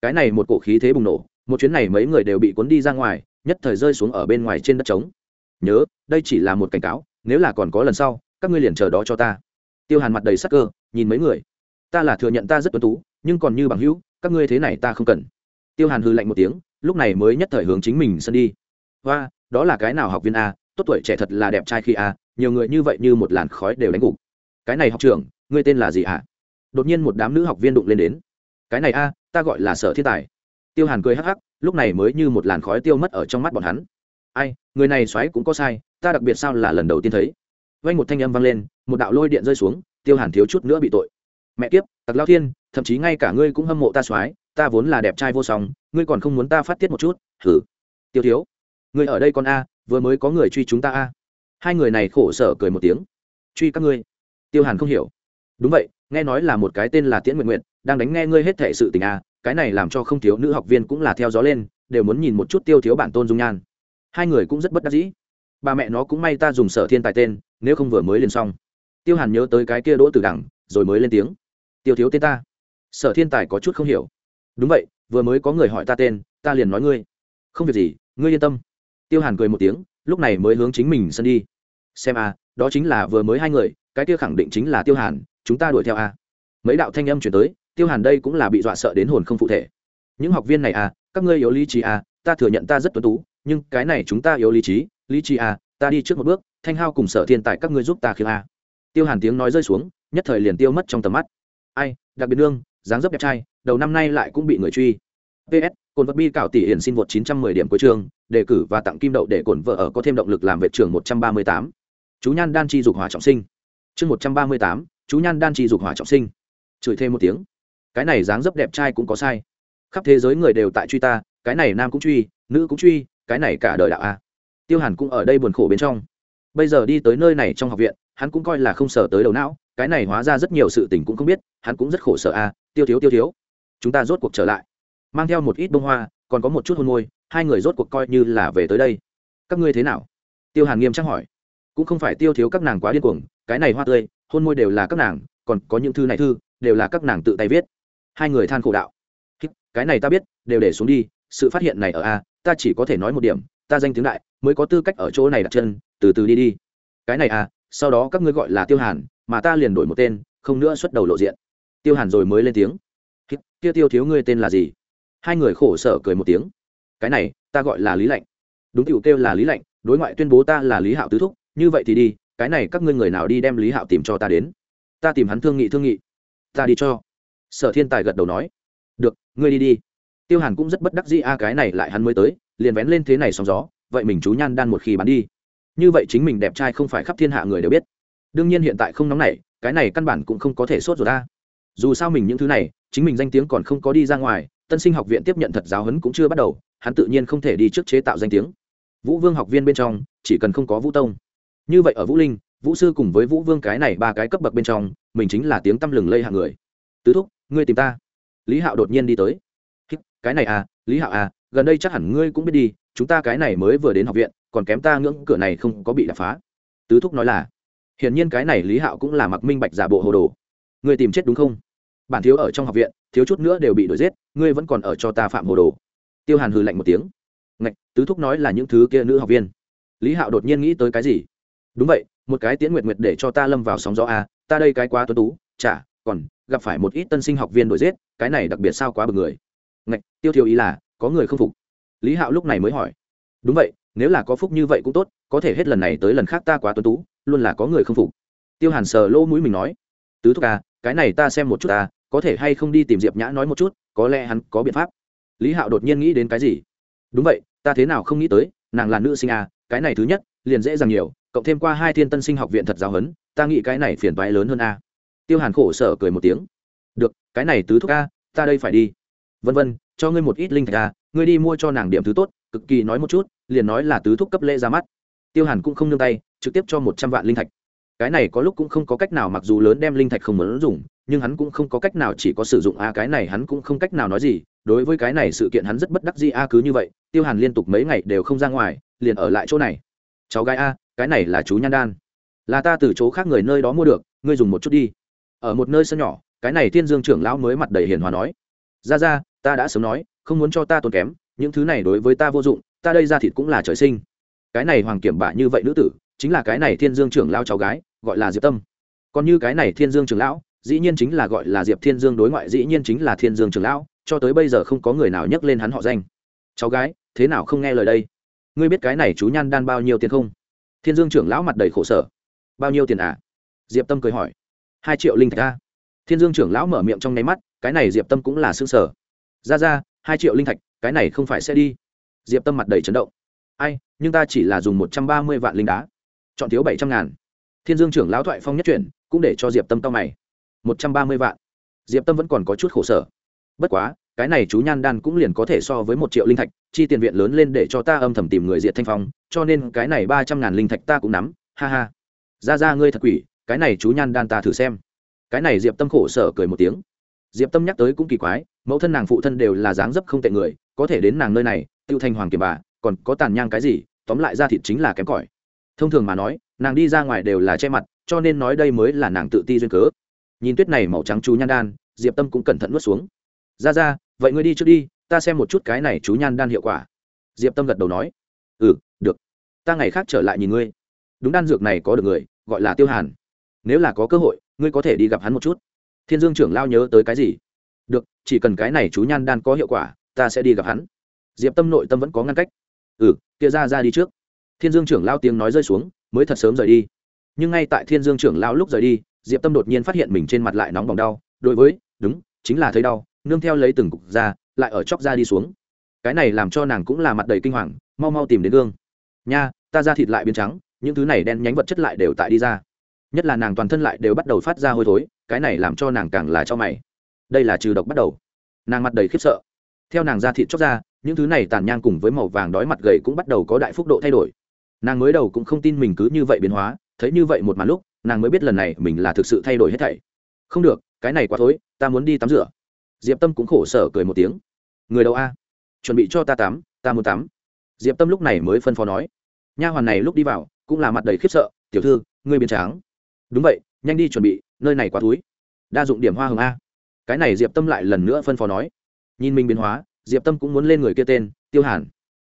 Cái này một cổ khí thế bùng nổ, một chuyến này mấy người đều bị cuốn đi ra ngoài, nhất thời rơi xuống ở bên ngoài trên đất trống. Nhớ, đây chỉ là một cảnh cáo, nếu là còn có lần sau, các ngươi liền chờ đó cho ta. Tiêu hàn mặt đầy sắc cơ, nhìn mấy người. Ta là thừa nhận ta rất tuân tú, nhưng còn như bằng hữu, các ngươi thế này ta không cần. Tiêu hàn hư lạnh một tiếng, lúc này mới nhất thời hướng chính mình sân đi. Hoa, đó là cái nào học viên a, tốt tuổi trẻ thật là đẹp trai khi a, nhiều người như vậy như một làn khói đều đánh gục. Cái này học trưởng, ngươi tên là gì ạ đột nhiên một đám nữ học viên đụng lên đến cái này a, ta gọi là sở thiên tài. Tiêu hàn cười hắc hắc, lúc này mới như một làn khói tiêu mất ở trong mắt bọn hắn. Ai, người này xoáy cũng có sai, ta đặc biệt sao là lần đầu tiên thấy. Vay một thanh âm vang lên, một đạo lôi điện rơi xuống, tiêu hàn thiếu chút nữa bị tội. Mẹ kiếp, tặc lao thiên, thậm chí ngay cả ngươi cũng hâm mộ ta xoáy, ta vốn là đẹp trai vô song, ngươi còn không muốn ta phát tiết một chút thử tiêu thiếu, ngươi ở đây con a, vừa mới có người truy chúng ta a. Hai người này khổ sở cười một tiếng. Truy các ngươi. Tiêu hàn không hiểu. Đúng vậy, nghe nói là một cái tên là tiễn nguyện nguyện đang đánh nghe ngươi hết thệ sự tình a cái này làm cho không thiếu nữ học viên cũng là theo gió lên, đều muốn nhìn một chút tiêu thiếu bản tôn dung nhan. Hai người cũng rất bất đắc dĩ. Ba mẹ nó cũng may ta dùng sở thiên tài tên, nếu không vừa mới lên xong. Tiêu hàn nhớ tới cái kia đỗ tử đẳng, rồi mới lên tiếng. Tiêu thiếu tên ta. Sở thiên tài có chút không hiểu. Đúng vậy, vừa mới có người hỏi ta tên, ta liền nói ngươi. Không việc gì, ngươi yên tâm. Tiêu hàn cười một tiếng, lúc này mới hướng chính mình sân đi. Xem a đó chính là vừa mới hai người, cái kia khẳng định chính là tiêu hàn, chúng ta đuổi theo a mấy đạo thanh âm chuyển tới tiêu hàn đây cũng là bị dọa sợ đến hồn không phụ thể. Những học viên này à các ngươi yếu lý trí à ta thừa nhận ta rất tuân tú nhưng cái này chúng ta yếu lý trí lý trí à ta đi trước một bước thanh hao cùng sở thiên tại các ngươi giúp ta khiêng à. tiêu hàn tiếng nói rơi xuống nhất thời liền tiêu mất trong tầm mắt. Ai đặc biệt nương dáng dấp đẹp trai đầu năm nay lại cũng bị người truy. Ps cồn vật bi cạo tỷ hiển xin vượt 910 điểm cuối trường đề cử và tặng kim đậu để cổn vợ ở có thêm động lực làm vệ trường 138. chú nhan đan chi dục hỏa trọng sinh. Chương 138, chú nhan đan chi dục hỏa trọng sinh. Chửi thêm một tiếng cái này dáng dấp đẹp trai cũng có sai. Khắp thế giới người đều tại truy ta, cái này nam cũng truy, nữ cũng truy, cái này cả đời đạo a. Tiêu hàn cũng ở đây buồn khổ bên trong. Bây giờ đi tới nơi này trong học viện, hắn cũng coi là không sở tới đầu não, cái này hóa ra rất nhiều sự tình cũng không biết, hắn cũng rất khổ sở a, tiêu thiếu tiêu thiếu. Chúng ta rốt cuộc trở lại. Mang theo một ít bông hoa, còn có một chút hôn môi, hai người rốt cuộc coi như là về tới đây. Các ngươi thế nào? Tiêu hàn nghiêm trang hỏi. Cũng không phải tiêu thiếu các nàng quá điên cuồng, cái này hoa tươi, hôn môi đều là các nàng, còn có những thư này thư, đều là các nàng tự tay viết hai người than khổ đạo. Cái này ta biết, đều để xuống đi, sự phát hiện này ở a, ta chỉ có thể nói một điểm, ta danh tiếng đại, mới có tư cách ở chỗ này đặt chân, từ từ đi đi. Cái này à sau đó các ngươi gọi là tiêu hàn, mà ta liền đổi một tên, không nữa xuất đầu lộ diện. Tiêu hàn rồi mới lên tiếng. Kia tiêu thiếu ngươi tên là gì? Hai người khổ sở cười một tiếng. Cái này, ta gọi là lý lạnh. Đúng cựu kêu là lý lạnh, đối ngoại tuyên bố ta là lý hạo tứ thúc, như vậy thì đi, cái này các ngươi người nào đi đem lý hạo tìm cho ta đến? Ta tìm hắn thương nghị thương nghị. Ta đi cho sở thiên tài gật đầu nói, được, ngươi đi đi. Tiêu hàn cũng rất bất đắc dĩ, a, cái này lại hắn mới tới, liền vén lên thế này sóng gió, vậy mình chú nhan đan một khi bắn đi, như vậy chính mình đẹp trai không phải khắp thiên hạ người đều biết. Đương nhiên hiện tại không nóng nảy cái này căn bản cũng không có thể sốt rồi ta dù sao mình những thứ này, chính mình danh tiếng còn không có đi ra ngoài, tân sinh học viện tiếp nhận thật giáo huấn cũng chưa bắt đầu, hắn tự nhiên không thể đi trước chế tạo danh tiếng. Vũ vương học viên bên trong, chỉ cần không có vũ tông. Như vậy ở vũ linh, vũ sư cùng với vũ vương cái này ba cái cấp bậc bên trong, mình chính là tiếng tăm lừng lây hạng người. Tứ thúc ngươi tìm ta. Lý hạo đột nhiên đi tới. Cái này à lý hạo à gần đây chắc hẳn ngươi cũng biết đi, chúng ta cái này mới vừa đến học viện, còn kém ta ngưỡng cửa này không có bị đập phá. Tứ thúc nói là, hiển nhiên cái này lý hạo cũng là mặc minh bạch giả bộ hồ đồ. Ngươi tìm chết đúng không? Bản thiếu ở trong học viện, thiếu chút nữa đều bị đuổi giết, ngươi vẫn còn ở cho ta phạm hồ đồ. Tiêu hàn hừ lạnh một tiếng. Ngạch, tứ thúc nói là những thứ kia nữ học viên. Lý hạo đột nhiên nghĩ tới cái gì? Đúng vậy, một cái tiễn nguyệt nguyệt để cho ta lâm vào sóng gió a ta đây cái quá tuấn tú, chả, còn gặp phải một ít tân sinh học viên đổi giết, cái này đặc biệt sao quá bực người. Ngạch, tiêu thiếu ý là, có người không phục. Lý hạo lúc này mới hỏi. Đúng vậy, nếu là có phúc như vậy cũng tốt, có thể hết lần này tới lần khác ta quá tuấn tú, luôn là có người không phục. Tiêu hàn sờ lỗ mũi mình nói. Tứ thúc à cái này ta xem một chút à có thể hay không đi tìm diệp nhã nói một chút, có lẽ hắn có biện pháp. Lý hạo đột nhiên nghĩ đến cái gì? Đúng vậy, ta thế nào không nghĩ tới, nàng là nữ sinh à cái này thứ nhất, liền dễ dàng nhiều, cộng thêm qua hai thiên tân sinh học viện thật giáo huấn, ta nghĩ cái này phiền toái lớn hơn a tiêu hàn khổ sở cười một tiếng. Được, cái này tứ thúc a, ta đây phải đi. Vân vân, cho ngươi một ít linh thạch a, ngươi đi mua cho nàng điểm thứ tốt, cực kỳ nói một chút, liền nói là tứ thúc cấp lễ ra mắt. Tiêu hàn cũng không nương tay, trực tiếp cho một trăm vạn linh thạch. Cái này có lúc cũng không có cách nào mặc dù lớn đem linh thạch không muốn dùng, nhưng hắn cũng không có cách nào chỉ có sử dụng a, cái này hắn cũng không cách nào nói gì, đối với cái này sự kiện hắn rất bất đắc dĩ a, cứ như vậy, tiêu hàn liên tục mấy ngày đều không ra ngoài, liền ở lại chỗ này. Cháu gái a, cái này là chú nhan đan. Là ta từ chỗ khác người nơi đó mua được, ngươi dùng một chút đi ở một nơi sân nhỏ, cái này thiên dương trưởng lão mới mặt đầy hiền hòa nói ra ra ta đã sớm nói, không muốn cho ta tốn kém, những thứ này đối với ta vô dụng, ta đây ra thịt cũng là trời sinh. Cái này hoàng kiểm bạ như vậy nữ tử, chính là cái này thiên dương trưởng lao cháu gái, gọi là diệp tâm. Còn như cái này thiên dương trưởng lão, dĩ nhiên chính là gọi là diệp thiên dương đối ngoại, dĩ nhiên chính là thiên dương trưởng lão, cho tới bây giờ không có người nào nhắc lên hắn họ danh. Cháu gái, thế nào không nghe lời đây? Ngươi biết cái này chú nhan đan bao nhiêu tiền không? Thiên dương trưởng lão mặt đầy khổ sở. Bao nhiêu tiền à? Diệp tâm cười hỏi hai triệu linh thạch a. Thiên dương trưởng lão mở miệng trong nháy mắt, cái này diệp tâm cũng là xương sở ra ra, hai triệu linh thạch, cái này không phải sẽ đi. Diệp tâm mặt đầy chấn động. Ai, nhưng ta chỉ là dùng một trăm ba mươi vạn linh đá. Chọn thiếu bảy trăm ngàn. Thiên dương trưởng lão thoại phong nhất chuyển, cũng để cho diệp tâm tao mày. Một trăm ba mươi vạn. Diệp tâm vẫn còn có chút khổ sở. Bất quá, cái này chú nhan đan cũng liền có thể so với một triệu linh thạch, chi tiền viện lớn lên để cho ta âm thầm tìm người diệt thanh phong, cho nên cái này ba trăm ngàn linh thạch ta cũng nắm. Ha ha. Ra ra, ngươi thật quỷ cái này chú nhan đan ta thử xem. Cái này diệp tâm khổ sở cười một tiếng. Diệp tâm nhắc tới cũng kỳ quái, mẫu thân nàng phụ thân đều là dáng dấp không tệ người, có thể đến nàng nơi này, tiêu thanh hoàng kiềm bà, còn có tàn nhang cái gì, tóm lại ra thịt chính là kém cỏi. Thông thường mà nói, nàng đi ra ngoài đều là che mặt, cho nên nói đây mới là nàng tự ti duyên cớ. Nhìn tuyết này màu trắng chú nhan đan, diệp tâm cũng cẩn thận nuốt xuống. Ra ra, vậy ngươi đi trước đi, ta xem một chút cái này chú nhan đan hiệu quả. Diệp tâm gật đầu nói. Ừ được. Ta ngày khác trở lại nhìn ngươi. Đúng đan dược này có được người, gọi là tiêu hàn nếu là có cơ hội ngươi có thể đi gặp hắn một chút. Thiên dương trưởng lao nhớ tới cái gì? Được chỉ cần cái này chú nhan đan có hiệu quả ta sẽ đi gặp hắn. Diệp tâm nội tâm vẫn có ngăn cách. Ừ kia ra ra đi trước. Thiên dương trưởng lao tiếng nói rơi xuống mới thật sớm rời đi. Nhưng ngay tại thiên dương trưởng lao lúc rời đi diệp tâm đột nhiên phát hiện mình trên mặt lại nóng bỏng đau đối với đúng chính là thấy đau nương theo lấy từng cục ra, lại ở chóc ra đi xuống. Cái này làm cho nàng cũng là mặt đầy kinh hoàng mau mau tìm đến gương. Nha ta da thịt lại biến trắng những thứ này đen nhánh vật chất lại đều tại đi ra nhất là nàng toàn thân lại đều bắt đầu phát ra hôi thối, cái này làm cho nàng càng là cho mày. Đây là trừ độc bắt đầu. Nàng mặt đầy khiếp sợ. Theo nàng ra thịt chóc ra, những thứ này tàn nhang cùng với màu vàng đói mặt gầy cũng bắt đầu có đại phúc độ thay đổi. Nàng mới đầu cũng không tin mình cứ như vậy biến hóa, thấy như vậy một màn lúc, nàng mới biết lần này mình là thực sự thay đổi hết thảy. Không được, cái này quá thối, ta muốn đi tắm rửa. Diệp tâm cũng khổ sở cười một tiếng. Người đâu a? Chuẩn bị cho ta tắm, ta muốn tắm. Diệp tâm lúc này mới phân phó nói. Nha hoàn này lúc đi vào, cũng là mặt đầy khiếp sợ. Tiểu thư, ngươi biến tráng đúng vậy nhanh đi chuẩn bị nơi này quá túi đa dụng điểm hoa hồng a. Cái này diệp tâm lại lần nữa phân phó nói. Nhìn mình biến hóa diệp tâm cũng muốn lên người kia tên tiêu hàn.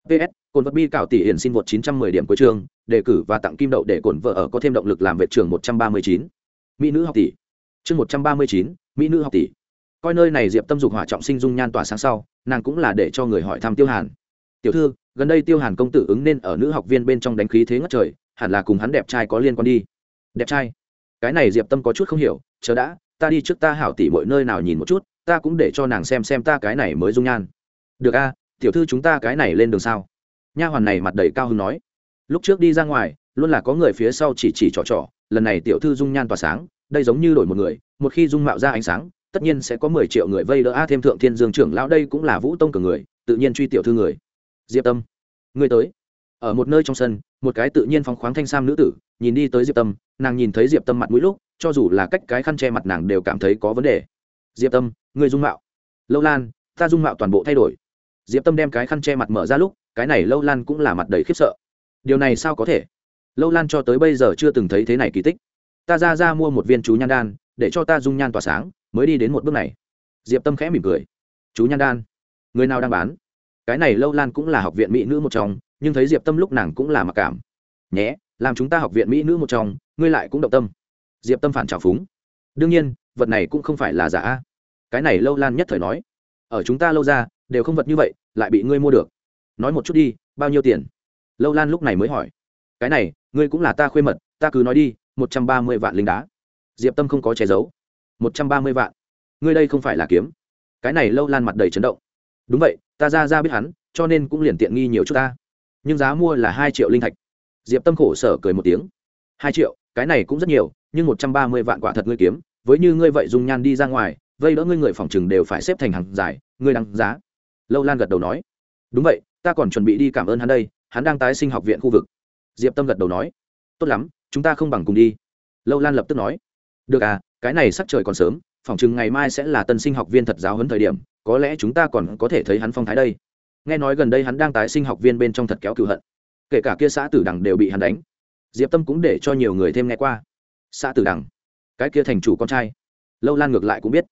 Ps cồn vật bi cảo tỷ hiển xin vượt 910 điểm cuối trường đề cử và tặng kim đậu để cồn vợ ở có thêm động lực làm vệ trường 139. mỹ nữ học tỷ. Chương 139, mỹ nữ học tỷ. Coi nơi này diệp tâm dục hỏa trọng sinh dung nhan tỏa sáng sau nàng cũng là để cho người hỏi thăm tiêu hàn. Tiểu thư gần đây tiêu hàn công tử ứng nên ở nữ học viên bên trong đánh khí thế ngất trời hẳn là cùng hắn đẹp trai có liên quan đi. Đẹp trai cái này diệp tâm có chút không hiểu, chờ đã, ta đi trước ta hảo tỉ mọi nơi nào nhìn một chút, ta cũng để cho nàng xem xem ta cái này mới dung nhan. Được a, tiểu thư chúng ta cái này lên đường sao? Nha hoàn này mặt đầy cao hứng nói. Lúc trước đi ra ngoài, luôn là có người phía sau chỉ chỉ trò trò, lần này tiểu thư dung nhan tỏa sáng, đây giống như đổi một người, một khi dung mạo ra ánh sáng, tất nhiên sẽ có mười triệu người vây đỡ, a, thêm thượng thiên dương trưởng lão đây cũng là vũ tông cường người, tự nhiên truy tiểu thư người. Diệp tâm người tới. Ở một nơi trong sân, một cái tự nhiên phóng khoáng thanh sam nữ tử nhìn đi tới diệp tâm, nàng nhìn thấy diệp tâm mặt mũi lúc, cho dù là cách cái khăn che mặt nàng đều cảm thấy có vấn đề. Diệp tâm, người dung mạo. Lâu lan, ta dung mạo toàn bộ thay đổi. Diệp tâm đem cái khăn che mặt mở ra lúc, cái này lâu lan cũng là mặt đầy khiếp sợ. Điều này sao có thể? Lâu lan cho tới bây giờ chưa từng thấy thế này kỳ tích. Ta ra ra mua một viên chú nhan đan, để cho ta dung nhan tỏa sáng, mới đi đến một bước này. Diệp tâm khẽ mỉm cười. Chú nhan đan? Người nào đang bán? Cái này lâu lan cũng là học viện mỹ nữ một trong, nhưng thấy diệp tâm lúc nàng cũng là mặc cảm. Nhé làm chúng ta học viện mỹ nữ một trong, ngươi lại cũng động tâm. Diệp tâm phản trào phúng. Đương nhiên, vật này cũng không phải là giả. Cái này lâu lan nhất thời nói. Ở chúng ta lâu ra, đều không vật như vậy, lại bị ngươi mua được. Nói một chút đi, bao nhiêu tiền? Lâu lan lúc này mới hỏi. Cái này, ngươi cũng là ta khuê mật, ta cứ nói đi, một trăm ba mươi vạn linh đá. Diệp tâm không có che giấu. một trăm ba mươi vạn. Ngươi đây không phải là kiếm. Cái này lâu lan mặt đầy chấn động. Đúng vậy, ta ra ra biết hắn, cho nên cũng liền tiện nghi nhiều chút ta. Nhưng giá mua là hai triệu linh thạch diệp tâm khổ sở cười một tiếng. Hai triệu, cái này cũng rất nhiều, nhưng một trăm ba mươi vạn quả thật ngươi kiếm, với như ngươi vậy dùng nhan đi ra ngoài, vây đỡ ngươi người phòng chừng đều phải xếp thành hàng dài, ngươi đăng giá. Lâu lan gật đầu nói. Đúng vậy, ta còn chuẩn bị đi cảm ơn hắn đây, hắn đang tái sinh học viện khu vực. Diệp tâm gật đầu nói. Tốt lắm, chúng ta không bằng cùng đi. Lâu lan lập tức nói. Được à cái này sắc trời còn sớm, phòng chừng ngày mai sẽ là tân sinh học viên thật giáo huấn thời điểm, có lẽ chúng ta còn có thể thấy hắn phong thái đây. Nghe nói gần đây hắn đang tái sinh học viên bên trong thật kéo cựu hận kể cả kia xã tử đằng đều bị hắn đánh. Diệp tâm cũng để cho nhiều người thêm nghe qua. Xã tử đằng, cái kia thành chủ con trai. Lâu lan ngược lại cũng biết.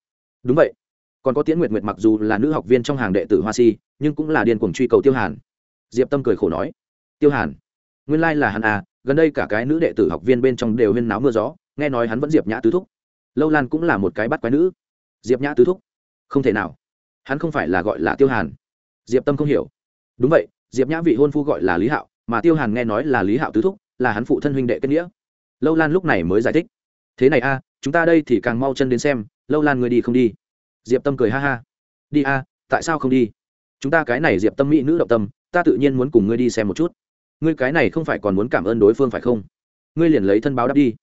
Đúng vậy. Còn có tiễn nguyệt nguyệt mặc dù là nữ học viên trong hàng đệ tử hoa si, nhưng cũng là điên cuồng truy cầu tiêu hàn. Diệp tâm cười khổ nói, tiêu hàn, nguyên lai、like、là hắn à gần đây cả cái nữ đệ tử học viên bên trong đều huyên náo mưa gió, nghe nói hắn vẫn diệp nhã tứ thúc. Lâu lan cũng là một cái bắt quái nữ. Diệp nhã tứ thúc? Không thể nào. Hắn không phải là gọi là tiêu hàn. Diệp tâm không hiểu. Đúng vậy, diệp nhã vị hôn phu gọi là lý hạo mà tiêu hàn nghe nói là lý hạo tứ thúc là hắn phụ thân huynh đệ kết nghĩa lâu lan lúc này mới giải thích thế này a chúng ta đây thì càng mau chân đến xem lâu lan người đi không đi diệp tâm cười ha ha đi a tại sao không đi chúng ta cái này diệp tâm mỹ nữ động tâm ta tự nhiên muốn cùng ngươi đi xem một chút ngươi cái này không phải còn muốn cảm ơn đối phương phải không ngươi liền lấy thân báo đáp đi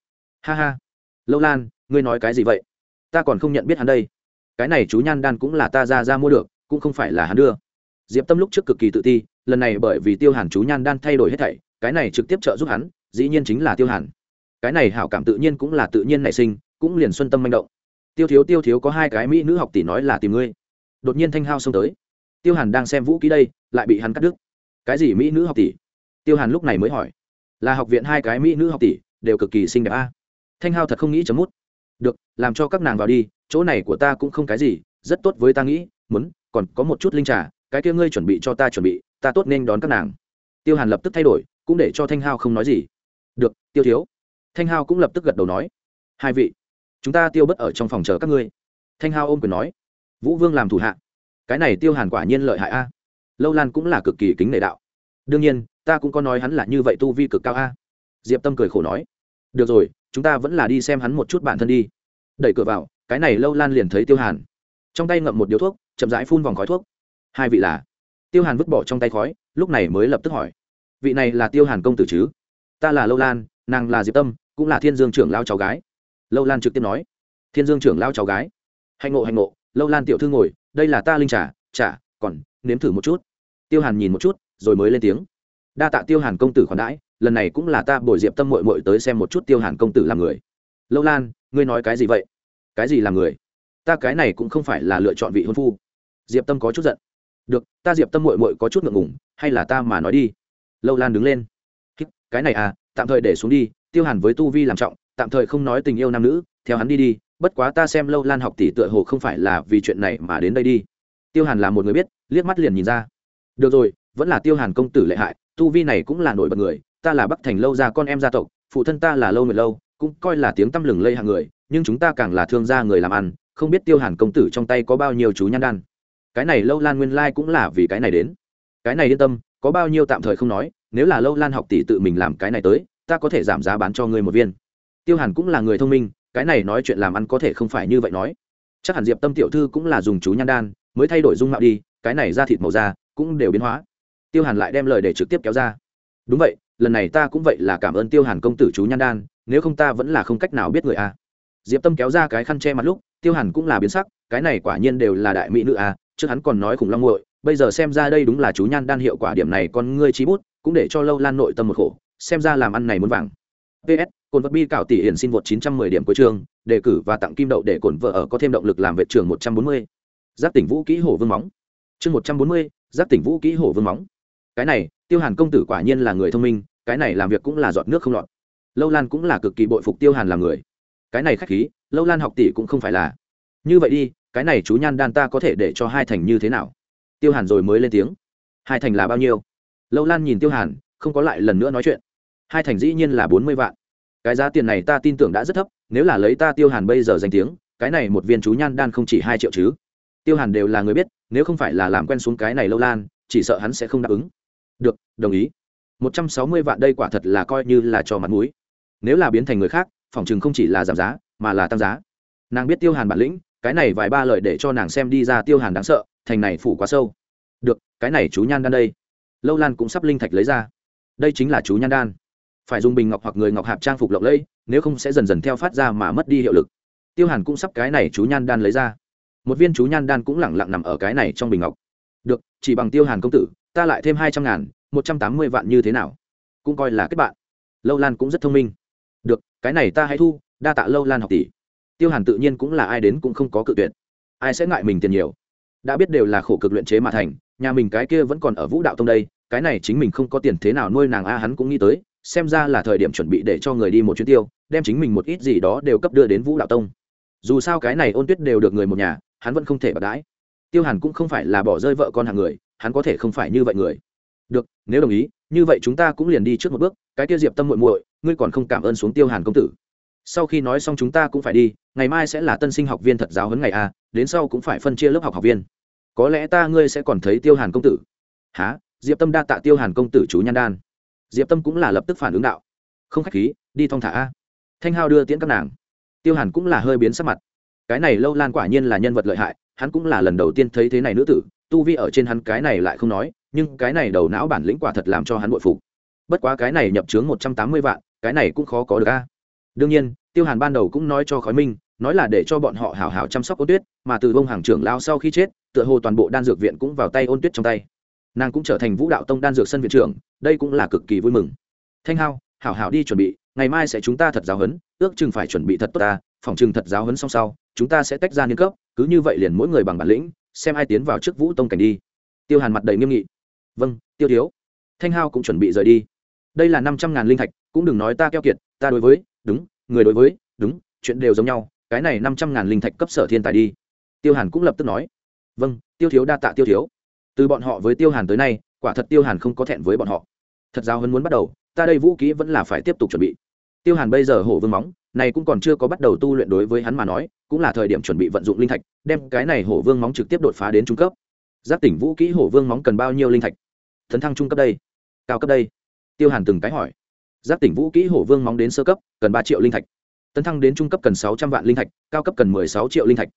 ha ha lâu lan ngươi nói cái gì vậy ta còn không nhận biết hắn đây cái này chú nhan đan cũng là ta ra ra mua được cũng không phải là hắn đưa diệp tâm lúc trước cực kỳ tự ti lần này bởi vì tiêu hàn chú nhan đan thay đổi hết thảy, cái này trực tiếp trợ giúp hắn, dĩ nhiên chính là tiêu hàn. Cái này hảo cảm tự nhiên cũng là tự nhiên nảy sinh, cũng liền xuân tâm manh động. Tiêu thiếu tiêu thiếu, có hai cái mỹ nữ học tỷ nói là tìm ngươi. Đột nhiên thanh hao xông tới. Tiêu hàn đang xem vũ ký đây, lại bị hắn cắt đứt. Cái gì mỹ nữ học tỷ? Tiêu hàn lúc này mới hỏi. Là học viện hai cái mỹ nữ học tỷ, đều cực kỳ xinh đẹp a. Thanh hao thật không nghĩ chấm mút. Được, làm cho các nàng vào đi, chỗ này của ta cũng không cái gì, rất tốt với ta nghĩ, muốn, còn có một chút linh trà, cái kia ngươi chuẩn bị cho ta chuẩn bị ta tốt nên đón các nàng. Tiêu hàn lập tức thay đổi, cũng để cho thanh hao không nói gì. Được, tiêu thiếu. Thanh hao cũng lập tức gật đầu nói, hai vị, chúng ta tiêu bất ở trong phòng chờ các ngươi. Thanh hao ôm quyền nói, vũ vương làm thủ hạ. Cái này tiêu hàn quả nhiên lợi hại a. Lâu lan cũng là cực kỳ kính nể đạo. Đương nhiên, ta cũng có nói hắn là như vậy tu vi cực cao a. Diệp tâm cười khổ nói, được rồi, chúng ta vẫn là đi xem hắn một chút bản thân đi. Đẩy cửa vào, cái này lâu lan liền thấy tiêu hàn. Trong tay ngậm một điếu thuốc, chậm rãi phun vòng khói thuốc. Hai vị là tiêu hàn vứt bỏ trong tay khói, lúc này mới lập tức hỏi, vị này là tiêu hàn công tử chứ? Ta là lâu lan, nàng là diệp tâm, cũng là thiên dương trưởng lao cháu gái. Lâu lan trực tiếp nói, thiên dương trưởng lao cháu gái. Hạnh ngộ hạnh ngộ, lâu lan tiểu thư ngồi, đây là ta linh trà trà, còn nếm thử một chút. Tiêu hàn nhìn một chút, rồi mới lên tiếng, đa tạ tiêu hàn công tử khoản đãi, lần này cũng là ta bồi diệp tâm mội mội tới xem một chút tiêu hàn công tử làm người. Lâu lan, ngươi nói cái gì vậy? Cái gì làm người? Ta cái này cũng không phải là lựa chọn vị hôn phu. Diệp tâm có chút giận được, ta diệp tâm mội mội có chút ngượng ngủng hay là ta mà nói đi. Lâu lan đứng lên. Cái này à tạm thời để xuống đi, tiêu hàn với tu vi làm trọng, tạm thời không nói tình yêu nam nữ, theo hắn đi đi, bất quá ta xem lâu lan học tỷ tựa hồ không phải là vì chuyện này mà đến đây đi. Tiêu hàn là một người biết, liếc mắt liền nhìn ra. Được rồi, vẫn là tiêu hàn công tử lệ hại, tu vi này cũng là nổi bật người, ta là bắc thành lâu gia con em gia tộc, phụ thân ta là lâu nguyệt lâu, cũng coi là tiếng tăm lừng lây hàng người, nhưng chúng ta càng là thương gia người làm ăn, không biết tiêu hàn công tử trong tay có bao nhiêu chú nhan đan cái này lâu lan nguyên lai cũng là vì cái này đến. Cái này yên tâm, có bao nhiêu tạm thời không nói, nếu là lâu lan học tỷ tự mình làm cái này tới, ta có thể giảm giá bán cho ngươi một viên. Tiêu hàn cũng là người thông minh, cái này nói chuyện làm ăn có thể không phải như vậy nói. Chắc hẳn diệp tâm tiểu thư cũng là dùng chú nhan đan, mới thay đổi dung mạo đi, cái này ra thịt màu da cũng đều biến hóa. Tiêu hàn lại đem lời để trực tiếp kéo ra. Đúng vậy, lần này ta cũng vậy là cảm ơn tiêu hàn công tử chú nhan đan, nếu không ta vẫn là không cách nào biết người a. Diệp tâm kéo ra cái khăn che mặt lúc, tiêu hàn cũng là biến sắc, cái này quả nhiên đều là đại mỹ nữ a trước hắn còn nói khủng long nguội bây giờ xem ra đây đúng là chú nhan đan hiệu quả điểm này con ngươi trí bút cũng để cho lâu lan nội tâm một khổ xem ra làm ăn này muốn vàng. Ps cồn vật bi cảo tỷ hiển xin vượt 910 điểm cuối trường đề cử và tặng kim đậu để cổn vợ ở có thêm động lực làm vệ trường 140. giác tỉnh vũ kỹ hổ vương móng. Chương 140, giác tỉnh vũ kỹ hổ vương móng. Cái này tiêu hàn công tử quả nhiên là người thông minh cái này làm việc cũng là giọt nước không lọt. Lâu lan cũng là cực kỳ bội phục tiêu hàn làm người. Cái này khách khí lâu lan học tỷ cũng không phải là. Như vậy đi cái này chú nhan đan ta có thể để cho hai thành như thế nào? Tiêu hàn rồi mới lên tiếng. Hai thành là bao nhiêu? Lâu lan nhìn tiêu hàn, không có lại lần nữa nói chuyện. Hai thành dĩ nhiên là bốn mươi vạn. Cái giá tiền này ta tin tưởng đã rất thấp, nếu là lấy ta tiêu hàn bây giờ danh tiếng, cái này một viên chú nhan đan không chỉ hai triệu chứ. Tiêu hàn đều là người biết, nếu không phải là làm quen xuống cái này lâu lan, chỉ sợ hắn sẽ không đáp ứng. Được, đồng ý. Một trăm sáu mươi vạn đây quả thật là coi như là cho mặt mũi. Nếu là biến thành người khác, phòng chừng không chỉ là giảm giá, mà là tăng giá. Nàng biết tiêu hàn bản lĩnh cái này vài ba lời để cho nàng xem đi ra tiêu hàn đáng sợ, thành này phủ quá sâu. Được, cái này chú nhan đan đây. Lâu lan cũng sắp linh thạch lấy ra. Đây chính là chú nhan đan. Phải dùng bình ngọc hoặc người ngọc hạp trang phục lộng lẫy, nếu không sẽ dần dần theo phát ra mà mất đi hiệu lực. Tiêu hàn cũng sắp cái này chú nhan đan lấy ra. Một viên chú nhan đan cũng lẳng lặng nằm ở cái này trong bình ngọc. Được, chỉ bằng tiêu hàn công tử, ta lại thêm hai trăm ngàn, một trăm tám mươi vạn như thế nào? Cũng coi là kết bạn. Lâu lan cũng rất thông minh. Được, cái này ta hãy thu, đa tạ lâu lan học tỷ tiêu hàn tự nhiên cũng là ai đến cũng không có cự tuyệt. Ai sẽ ngại mình tiền nhiều? Đã biết đều là khổ cực luyện chế mà thành, nhà mình cái kia vẫn còn ở vũ đạo tông đây, cái này chính mình không có tiền thế nào nuôi nàng a, hắn cũng nghĩ tới, xem ra là thời điểm chuẩn bị để cho người đi một chuyến tiêu, đem chính mình một ít gì đó đều cấp đưa đến vũ đạo tông. Dù sao cái này ôn tuyết đều được người một nhà, hắn vẫn không thể bạc đãi. Tiêu hàn cũng không phải là bỏ rơi vợ con hàng người, hắn có thể không phải như vậy người. Được, nếu đồng ý, như vậy chúng ta cũng liền đi trước một bước, cái tiêu diệp tâm muội muội, ngươi còn không cảm ơn xuống tiêu hàn công tử. Sau khi nói xong chúng ta cũng phải đi ngày mai sẽ là tân sinh học viên thật giáo huấn ngày a, đến sau cũng phải phân chia lớp học học viên. Có lẽ ta ngươi sẽ còn thấy tiêu hàn công tử. Há diệp tâm đa tạ tiêu hàn công tử chú nhan đan. Diệp tâm cũng là lập tức phản ứng đạo. Không khách khí, đi thong thả a. Thanh hao đưa tiễn các nàng. Tiêu hàn cũng là hơi biến sắc mặt. Cái này lâu lan quả nhiên là nhân vật lợi hại, hắn cũng là lần đầu tiên thấy thế này nữ tử, tu vi ở trên hắn cái này lại không nói, nhưng cái này đầu não bản lĩnh quả thật làm cho hắn bội phục. Bất quá cái này nhập chướng một trăm tám mươi vạn, cái này cũng khó có được a đương nhiên, tiêu hàn ban đầu cũng nói cho khói minh, nói là để cho bọn họ hảo hảo chăm sóc ôn tuyết, mà từ bông hàng trưởng lao sau khi chết, tựa hồ toàn bộ đan dược viện cũng vào tay ôn tuyết trong tay. Nàng cũng trở thành vũ đạo tông đan dược sân viện trưởng, đây cũng là cực kỳ vui mừng. Thanh hao, hảo hảo đi chuẩn bị, ngày mai sẽ chúng ta thật giáo huấn, ước chừng phải chuẩn bị thật tốt ta, phòng chừng thật giáo huấn xong sau, chúng ta sẽ tách ra niên cấp, cứ như vậy liền mỗi người bằng bản lĩnh, xem ai tiến vào trước vũ tông cảnh đi. Tiêu hàn mặt đầy nghiêm nghị. Vâng tiêu thiếu. Thanh hao cũng chuẩn bị rời đi. Đây là năm trăm ngàn linh thạch, cũng đừng nói ta keo kiệt, ta đối với đúng, người đối với, đúng, chuyện đều giống nhau, cái này năm trăm ngàn linh thạch cấp sở thiên tài đi. Tiêu hàn cũng lập tức nói. Vâng tiêu thiếu đa tạ tiêu thiếu. Từ bọn họ với tiêu hàn tới nay, quả thật tiêu hàn không có thẹn với bọn họ. Thật giáo hơn muốn bắt đầu, ta đây vũ kỹ vẫn là phải tiếp tục chuẩn bị. Tiêu hàn bây giờ hổ vương móng, này cũng còn chưa có bắt đầu tu luyện đối với hắn mà nói, cũng là thời điểm chuẩn bị vận dụng linh thạch, đem cái này hổ vương móng trực tiếp đột phá đến trung cấp. Giáp tỉnh vũ kỹ hổ vương móng cần bao nhiêu linh thạch? Thấn thăng trung cấp đây, cao cấp đây? Tiêu hàn từng cái hỏi giáp tỉnh vũ kỹ hổ vương móng đến sơ cấp, cần ba triệu linh thạch. Tấn thăng đến trung cấp cần sáu trăm vạn linh thạch, cao cấp cần mười sáu triệu linh thạch.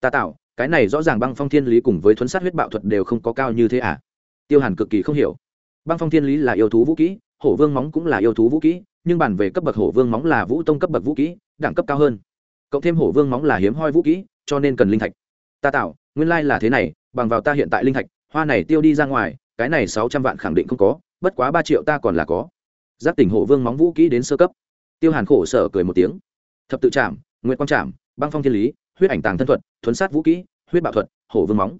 Ta tạo, cái này rõ ràng băng phong thiên lý cùng với thuấn sát huyết bạo thuật đều không có cao như thế à? Tiêu hàn cực kỳ không hiểu. Băng phong thiên lý là yêu thú vũ kỹ, hổ vương móng cũng là yêu thú vũ kỹ, nhưng bản về cấp bậc hổ vương móng là vũ tông cấp bậc vũ kỹ, đẳng cấp cao hơn. Cộng thêm hổ vương móng là hiếm hoi vũ kỹ, cho nên cần linh thạch. Ta tạo, nguyên lai là thế này, bằng vào ta hiện tại linh thạch, hoa này tiêu đi ra ngoài, cái này sáu trăm vạn khẳng định không có, bất quá ba triệu ta còn là có giác tỉnh hổ vương móng vũ kỹ đến sơ cấp. Tiêu hàn khổ sở cười một tiếng. Thập tự trạm nguyện quang trạm băng phong thiên lý, huyết ảnh tàng thân thuật thuấn sát vũ kỹ, huyết bạo thuật, hổ vương móng.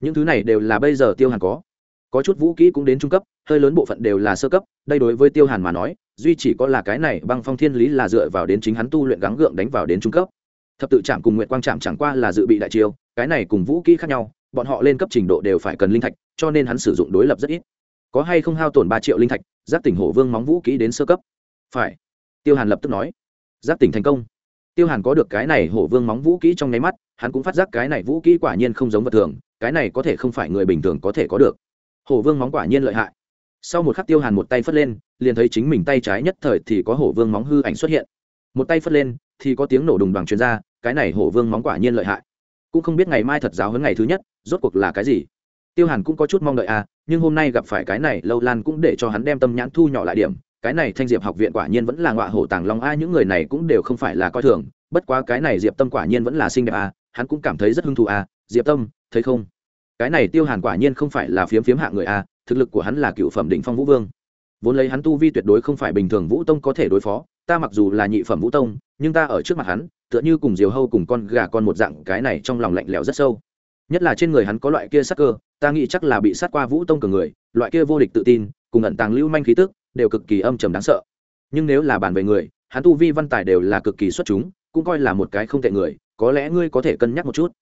Những thứ này đều là bây giờ tiêu hàn có. Có chút vũ kỹ cũng đến trung cấp, hơi lớn bộ phận đều là sơ cấp, đây đối với tiêu hàn mà nói, duy chỉ có là cái này băng phong thiên lý là dựa vào đến chính hắn tu luyện gắng gượng đánh vào đến trung cấp. Thập tự trạm cùng nguyện quang trạm chẳng qua là dự bị đại chiêu, cái này cùng vũ kỹ khác nhau, bọn họ lên cấp trình độ đều phải cần linh thạch, cho nên hắn sử dụng đối lập rất ít. Có hay không hao tổn ba triệu linh thạch giác tỉnh hổ vương móng vũ kỹ đến sơ cấp. Phải. Tiêu hàn lập tức nói. Giác tỉnh thành công. Tiêu hàn có được cái này hổ vương móng vũ kỹ trong nháy mắt, hắn cũng phát giác cái này vũ kỹ quả nhiên không giống vật thường, cái này có thể không phải người bình thường có thể có được. Hổ vương móng quả nhiên lợi hại. Sau một khắc tiêu hàn một tay phất lên, liền thấy chính mình tay trái nhất thời thì có hổ vương móng hư ảnh xuất hiện. Một tay phất lên, thì có tiếng nổ đùng đoàn chuyên r a cái này hổ vương móng quả nhiên lợi hại. Cũng không biết ngày mai thật giáo hơn ngày thứ nhất, rốt cuộc là cái gì tiêu hàn cũng có chút mong đợi à nhưng hôm nay gặp phải cái này, lâu lan cũng để cho hắn đem tâm nhãn thu nhỏ lại điểm. Cái này thanh diệp học viện quả nhiên vẫn là ngọa hổ tàng long a những người này cũng đều không phải là coi thường. Bất quá cái này diệp tâm quả nhiên vẫn là xinh đẹp a hắn cũng cảm thấy rất hứng thú a diệp tâm, thấy không? Cái này tiêu hàn quả nhiên không phải là phiếm phiếm hạ người a thực lực của hắn là cựu phẩm định phong vũ vương. Vốn lấy hắn tu vi tuyệt đối không phải bình thường vũ tông có thể đối phó, ta mặc dù là nhị phẩm vũ tông, nhưng ta ở trước mặt hắn, tựa như cùng diều hâu cùng con gà con một dạng, cái này trong lòng lạnh lẽo rất sâu. Nhất là trên người hắn có loại kia sắc cơ ta nghĩ chắc là bị sát qua vũ tông cường người, loại kia vô địch tự tin, cùng ẩn tàng lưu manh khí tức, đều cực kỳ âm trầm đáng sợ. Nhưng nếu là bàn về người, hắn tu vi văn tài đều là cực kỳ xuất chúng, cũng coi là một cái không tệ người, có lẽ ngươi có thể cân nhắc một chút.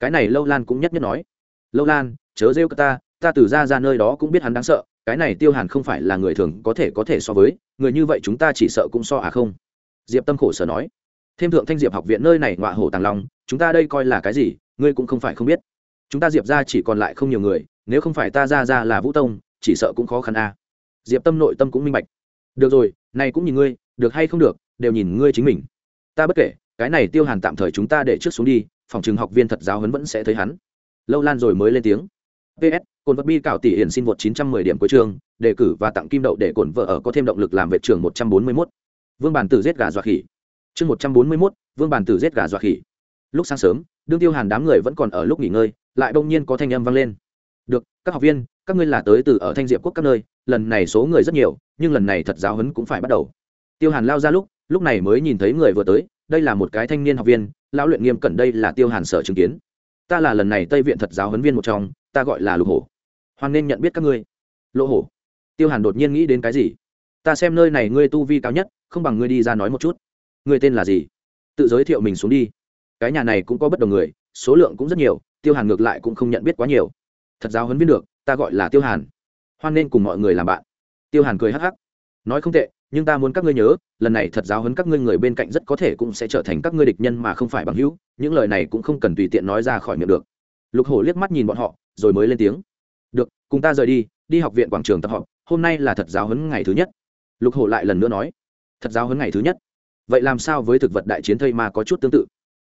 Cái này lâu lan cũng nhất nhất nói. Lâu lan, chớ rêu ta ta từ ra ra nơi đó cũng biết hắn đáng sợ, cái này tiêu hàn không phải là người thường có thể có thể so với, người như vậy chúng ta chỉ sợ cũng so à không? Diệp tâm khổ sở nói. Thêm thượng thanh diệp học viện nơi này ngọa hổ tàng long, chúng ta đây coi là cái gì, ngươi cũng không phải không biết chúng ta diệp ra chỉ còn lại không nhiều người nếu không phải ta ra ra là vũ tông chỉ sợ cũng khó khăn a diệp tâm nội tâm cũng minh bạch được rồi này cũng nhìn ngươi được hay không được đều nhìn ngươi chính mình ta bất kể cái này tiêu hàn tạm thời chúng ta để trước xuống đi phòng trường học viên thật giáo huấn vẫn sẽ thấy hắn lâu lan rồi mới lên tiếng ps cồn vật bi cảo tỷ hiển xin vượt 910 điểm cuối trường đề cử và tặng kim đậu để cổn vợ ở có thêm động lực làm vệ trường 141. vương bản tử giết gà dọa khỉ chương 141, vương bản tử giết gà dọa khỉ lúc sáng sớm đương tiêu hàn đám người vẫn còn ở lúc nghỉ ngơi lại bỗng nhiên có thanh âm vang lên. Được, các học viên, các ngươi là tới từ ở thanh diệp quốc các nơi, lần này số người rất nhiều, nhưng lần này thật giáo huấn cũng phải bắt đầu. Tiêu hàn lao ra lúc lúc này mới nhìn thấy người vừa tới, đây là một cái thanh niên học viên, lão luyện nghiêm cẩn đây là tiêu hàn sở chứng kiến. Ta là lần này tây viện thật giáo huấn viên một trong, ta gọi là lục hổ. Hoan nên nhận biết các ngươi. Lỗ hổ. Tiêu hàn đột nhiên nghĩ đến cái gì? Ta xem nơi này ngươi tu vi cao nhất, không bằng ngươi đi ra nói một chút. Ngươi tên là gì? Tự giới thiệu mình xuống đi. Cái nhà này cũng có bất đồng người, số lượng cũng rất nhiều tiêu hàn ngược lại cũng không nhận biết quá nhiều. Thật giáo huấn viên được, ta gọi là tiêu hàn. Hoan nên cùng mọi người làm bạn. Tiêu hàn cười hắc hắc. Nói không tệ, nhưng ta muốn các ngươi nhớ, lần này thật giáo hấn các ngươi người bên cạnh rất có thể cũng sẽ trở thành các ngươi địch nhân mà không phải bằng hữu. Những lời này cũng không cần tùy tiện nói ra khỏi miệng được. Lục hổ liếc mắt nhìn bọn họ, rồi mới lên tiếng. Được, cùng ta rời đi đi học viện quảng trường tập họp, hôm nay là thật giáo hấn ngày thứ nhất. Lục hổ lại lần nữa nói. Thật giáo hấn ngày thứ nhất? Vậy làm sao với thực vật đại chiến thây mà có chút tương tự?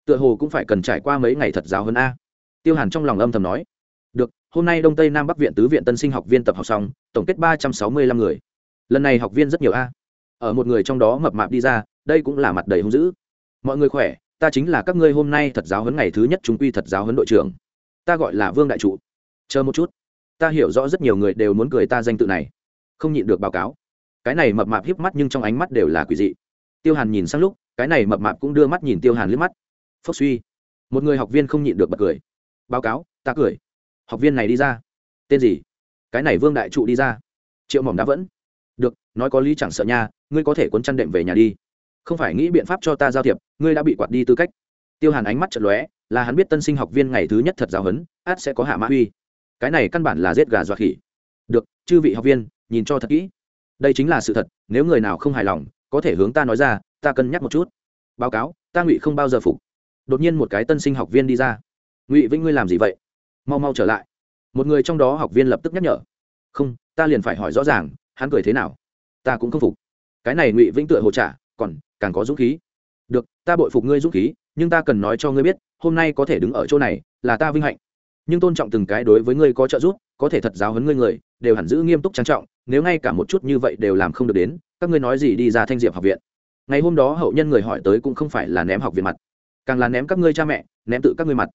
Tựa hồ cũng phải cần trải qua mấy ngày thật giáo hấn a tiêu hàn trong lòng âm thầm nói, được, hôm nay đông tây nam bắc viện tứ viện tân sinh học viên tập học xong, tổng kết ba trăm sáu mươi lăm người. Lần này học viên rất nhiều a. Ở một người trong đó mập mạp đi ra, đây cũng là mặt đầy hung dữ. Mọi người khỏe, ta chính là các ngươi hôm nay thật giáo huấn ngày thứ nhất chúng quy thật giáo huấn đội trưởng. Ta gọi là vương đại trụ. Chờ một chút. Ta hiểu rõ rất nhiều người đều muốn cười ta danh tự này. Không nhịn được báo cáo. Cái này mập mạp hiếp mắt nhưng trong ánh mắt đều là quỷ dị. Tiêu hàn nhìn sang lúc, cái này mập mạp cũng đưa mắt nhìn tiêu hàn liếc mắt. Phốc suy. Một người học viên không nhịn được bật cười báo cáo, ta cười. Học viên này đi ra. Tên gì? Cái này vương đại trụ đi ra. Triệu mỏm đã vẫn. Được, nói có lý chẳng sợ nha, ngươi có thể cuốn chăn đệm về nhà đi. Không phải nghĩ biện pháp cho ta giao thiệp, ngươi đã bị quạt đi tư cách. Tiêu hàn ánh mắt chật lóe, là hắn biết tân sinh học viên ngày thứ nhất thật giáo huấn át sẽ có hạ mã uy. Cái này căn bản là giết gà dọa khỉ. Được, chư vị học viên, nhìn cho thật kỹ. Đây chính là sự thật, nếu người nào không hài lòng, có thể hướng ta nói ra, ta cân nhắc một chút. Báo cáo, ta ngụy không bao giờ phục. Đột nhiên một cái tân sinh học viên đi ra ngụy vĩnh ngươi làm gì vậy? Mau mau trở lại. Một người trong đó học viên lập tức nhắc nhở. Không, ta liền phải hỏi rõ ràng, hắn cười thế nào? Ta cũng không phục. Cái này ngụy vĩnh tựa hồ trả còn càng có dũng khí. Được, ta bội phục ngươi dũng khí, nhưng ta cần nói cho ngươi biết, hôm nay có thể đứng ở chỗ này, là ta vinh hạnh. Nhưng tôn trọng từng cái đối với ngươi có trợ giúp, có thể thật giáo hấn ngươi người, đều hẳn giữ nghiêm túc trang trọng, nếu ngay cả một chút như vậy đều làm không được đến, các ngươi nói gì đi ra thanh diệp học viện. Ngày hôm đó hậu nhân người hỏi tới cũng không phải là ném học viện mặt, càng là ném các ngươi cha mẹ, ném tự các ngươi mặt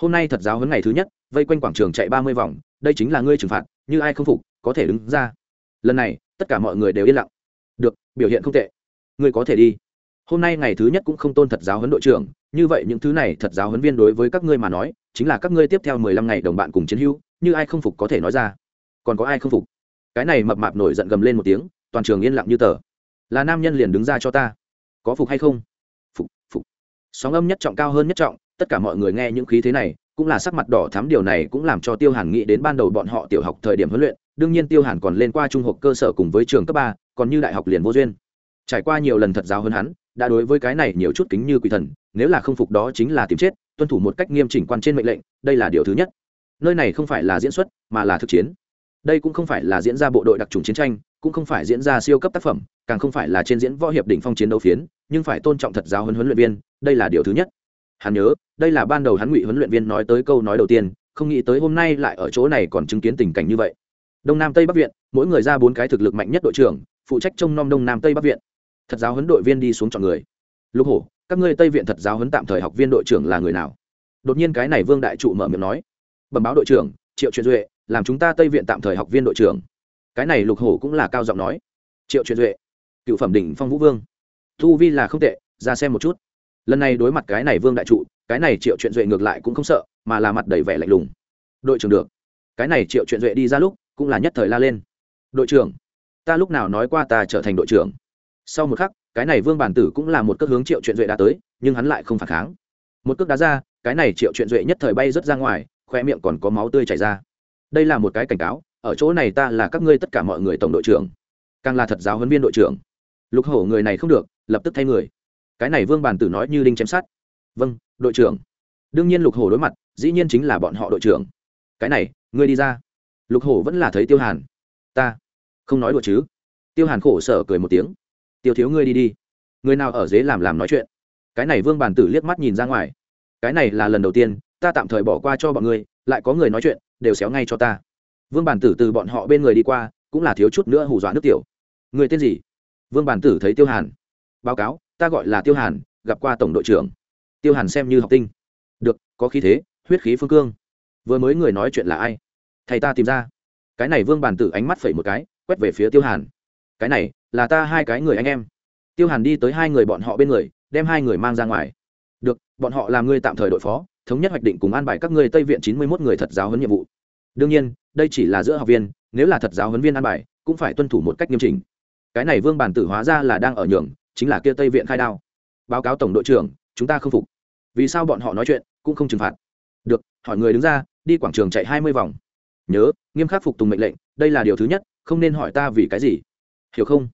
hôm nay thật giáo huấn ngày thứ nhất, vây quanh quảng trường chạy ba mươi vòng, đây chính là ngươi trừng phạt, như ai không phục, có thể đứng ra. Lần này, tất cả mọi người đều yên lặng. Được, biểu hiện không tệ. Ngươi có thể đi. Hôm nay ngày thứ nhất cũng không tôn thật giáo huấn đội trưởng, như vậy những thứ này thật giáo huấn viên đối với các ngươi mà nói, chính là các ngươi tiếp theo mười lăm ngày đồng bạn cùng chiến hữu, như ai không phục có thể nói ra. Còn có ai không phục? Cái này mập mạp nổi giận gầm lên một tiếng, toàn trường yên lặng như tờ. Là nam nhân liền đứng ra cho ta. Có phục hay không? Phục phục. Sóng âm nhất trọng cao hơn nhất trọng tất cả mọi người nghe những khí thế này, cũng là sắc mặt đỏ thắm, điều này cũng làm cho tiêu hàn nghĩ đến ban đầu bọn họ tiểu học thời điểm huấn luyện, đương nhiên tiêu hàn còn lên qua trung học cơ sở cùng với trường cấp ba, còn như đại học liền vô duyên. Trải qua nhiều lần thật giáo hơn hắn, đã đối với cái này nhiều chút kính như quỷ thần, nếu là không phục đó chính là tìm chết, tuân thủ một cách nghiêm chỉnh quan trên mệnh lệnh, đây là điều thứ nhất. Nơi này không phải là diễn xuất, mà là thực chiến. Đây cũng không phải là diễn ra bộ đội đặc trùng chiến tranh, cũng không phải diễn ra siêu cấp tác phẩm, càng không phải là trên diễn võ hiệp đỉnh phong chiến đấu phiến, nhưng phải tôn trọng thật giáo huấn huấn luyện viên, đây là điều thứ nhất hắn nhớ, đây là ban đầu hắn ngụy huấn luyện viên nói tới câu nói đầu tiên, không nghĩ tới hôm nay lại ở chỗ này còn chứng kiến tình cảnh như vậy. Đông nam tây bắc viện, mỗi người ra bốn cái thực lực mạnh nhất đội trưởng, phụ trách trông nom đông nam tây bắc viện. Thật giáo huấn đội viên đi xuống chọn người. Lục hổ, các ngươi tây viện thật giáo huấn tạm thời học viên đội trưởng là người nào? Đột nhiên cái này vương đại trụ mở miệng nói. Bẩm báo đội trưởng, triệu truyền duệ, làm chúng ta tây viện tạm thời học viên đội trưởng. Cái này lục hổ cũng là cao giọng nói. Triệu truyền duệ, cựu phẩm đỉnh phong vũ vương. Thu vi là không tệ, ra xem một chút lần này đối mặt cái này vương đại trụ, cái này triệu chuyện duệ ngược lại cũng không sợ, mà là mặt đầy vẻ lạnh lùng. Đội trưởng được. Cái này triệu chuyện duệ đi ra lúc, cũng là nhất thời la lên. Đội trưởng, ta lúc nào nói qua ta trở thành đội trưởng? Sau một khắc, cái này vương bản tử cũng là một cước hướng triệu chuyện duệ đã tới, nhưng hắn lại không phản kháng. Một cước đá ra, cái này triệu chuyện duệ nhất thời bay rớt ra ngoài khoe miệng còn có máu tươi chảy ra. Đây là một cái cảnh cáo, ở chỗ này ta là các ngươi tất cả mọi người tổng đội trưởng. Càng là thật giáo huấn viên đội trưởng. Lục hổ người này không được, lập tức thay người cái này vương bản tử nói như đinh chém sát vâng đội trưởng. Đương nhiên lục hổ đối mặt, dĩ nhiên chính là bọn họ đội trưởng. Cái này, ngươi đi ra. Lục hổ vẫn là thấy tiêu hàn. Ta, không nói đùa chứ. Tiêu hàn khổ sở cười một tiếng. Tiêu thiếu ngươi đi đi. Người nào ở dế làm làm nói chuyện. Cái này vương bàn tử liếc mắt nhìn ra ngoài. Cái này là lần đầu tiên, ta tạm thời bỏ qua cho bọn ngươi, lại có người nói chuyện, đều xéo ngay cho ta. Vương bàn tử từ bọn họ bên người đi qua, cũng là thiếu chút nữa hù dọa nước tiểu. Người tên gì? Vương bàn tử thấy tiêu hàn. Báo cáo ta gọi là tiêu hàn gặp qua tổng đội trưởng tiêu hàn xem như học tinh được có khí thế huyết khí phương cương vừa mới người nói chuyện là ai thầy ta tìm ra cái này vương bàn tử ánh mắt phẩy một cái quét về phía tiêu hàn cái này là ta hai cái người anh em tiêu hàn đi tới hai người bọn họ bên người đem hai người mang ra ngoài được bọn họ làm ngươi tạm thời đội phó thống nhất hoạch định cùng an bài các ngươi tây viện chín mươi một người thật giáo huấn nhiệm vụ đương nhiên đây chỉ là giữa học viên nếu là thật giáo huấn viên an bài cũng phải tuân thủ một cách nghiêm chỉnh cái này vương bản tử hóa ra là đang ở nhường chính là kia tây viện khai đao. Báo cáo tổng đội trưởng chúng ta không phục. Vì sao bọn họ nói chuyện cũng không trừng phạt. Được hỏi người đứng ra đi quảng trường chạy hai mươi vòng. Nhớ nghiêm khắc phục tùng mệnh lệnh đây là điều thứ nhất không nên hỏi ta vì cái gì. Hiểu không?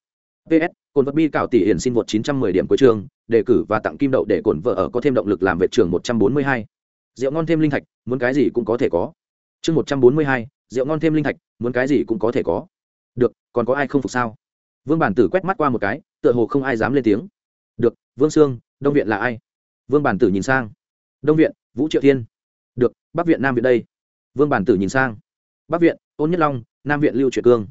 Ps cồn vật bi cảo tỷ hiển xin vượt 910 điểm cuối trường đề cử và tặng kim đậu để cổn vợ ở có thêm động lực làm vệ trường 142. rượu ngon thêm linh thạch muốn cái gì cũng có thể có. Chương 142, rượu ngon thêm linh thạch muốn cái gì cũng có thể có. Được còn có ai không phục sao? Vương bản tử quét mắt qua một cái tựa hồ không ai dám lên tiếng. Được, vương sương, đông viện là ai? Vương bản tử nhìn sang. Đông viện, vũ triệu thiên. Được, bắc viện, nam viện đây. Vương bản tử nhìn sang. Bắc viện, ôn nhất long, nam viện, lưu truyện cương.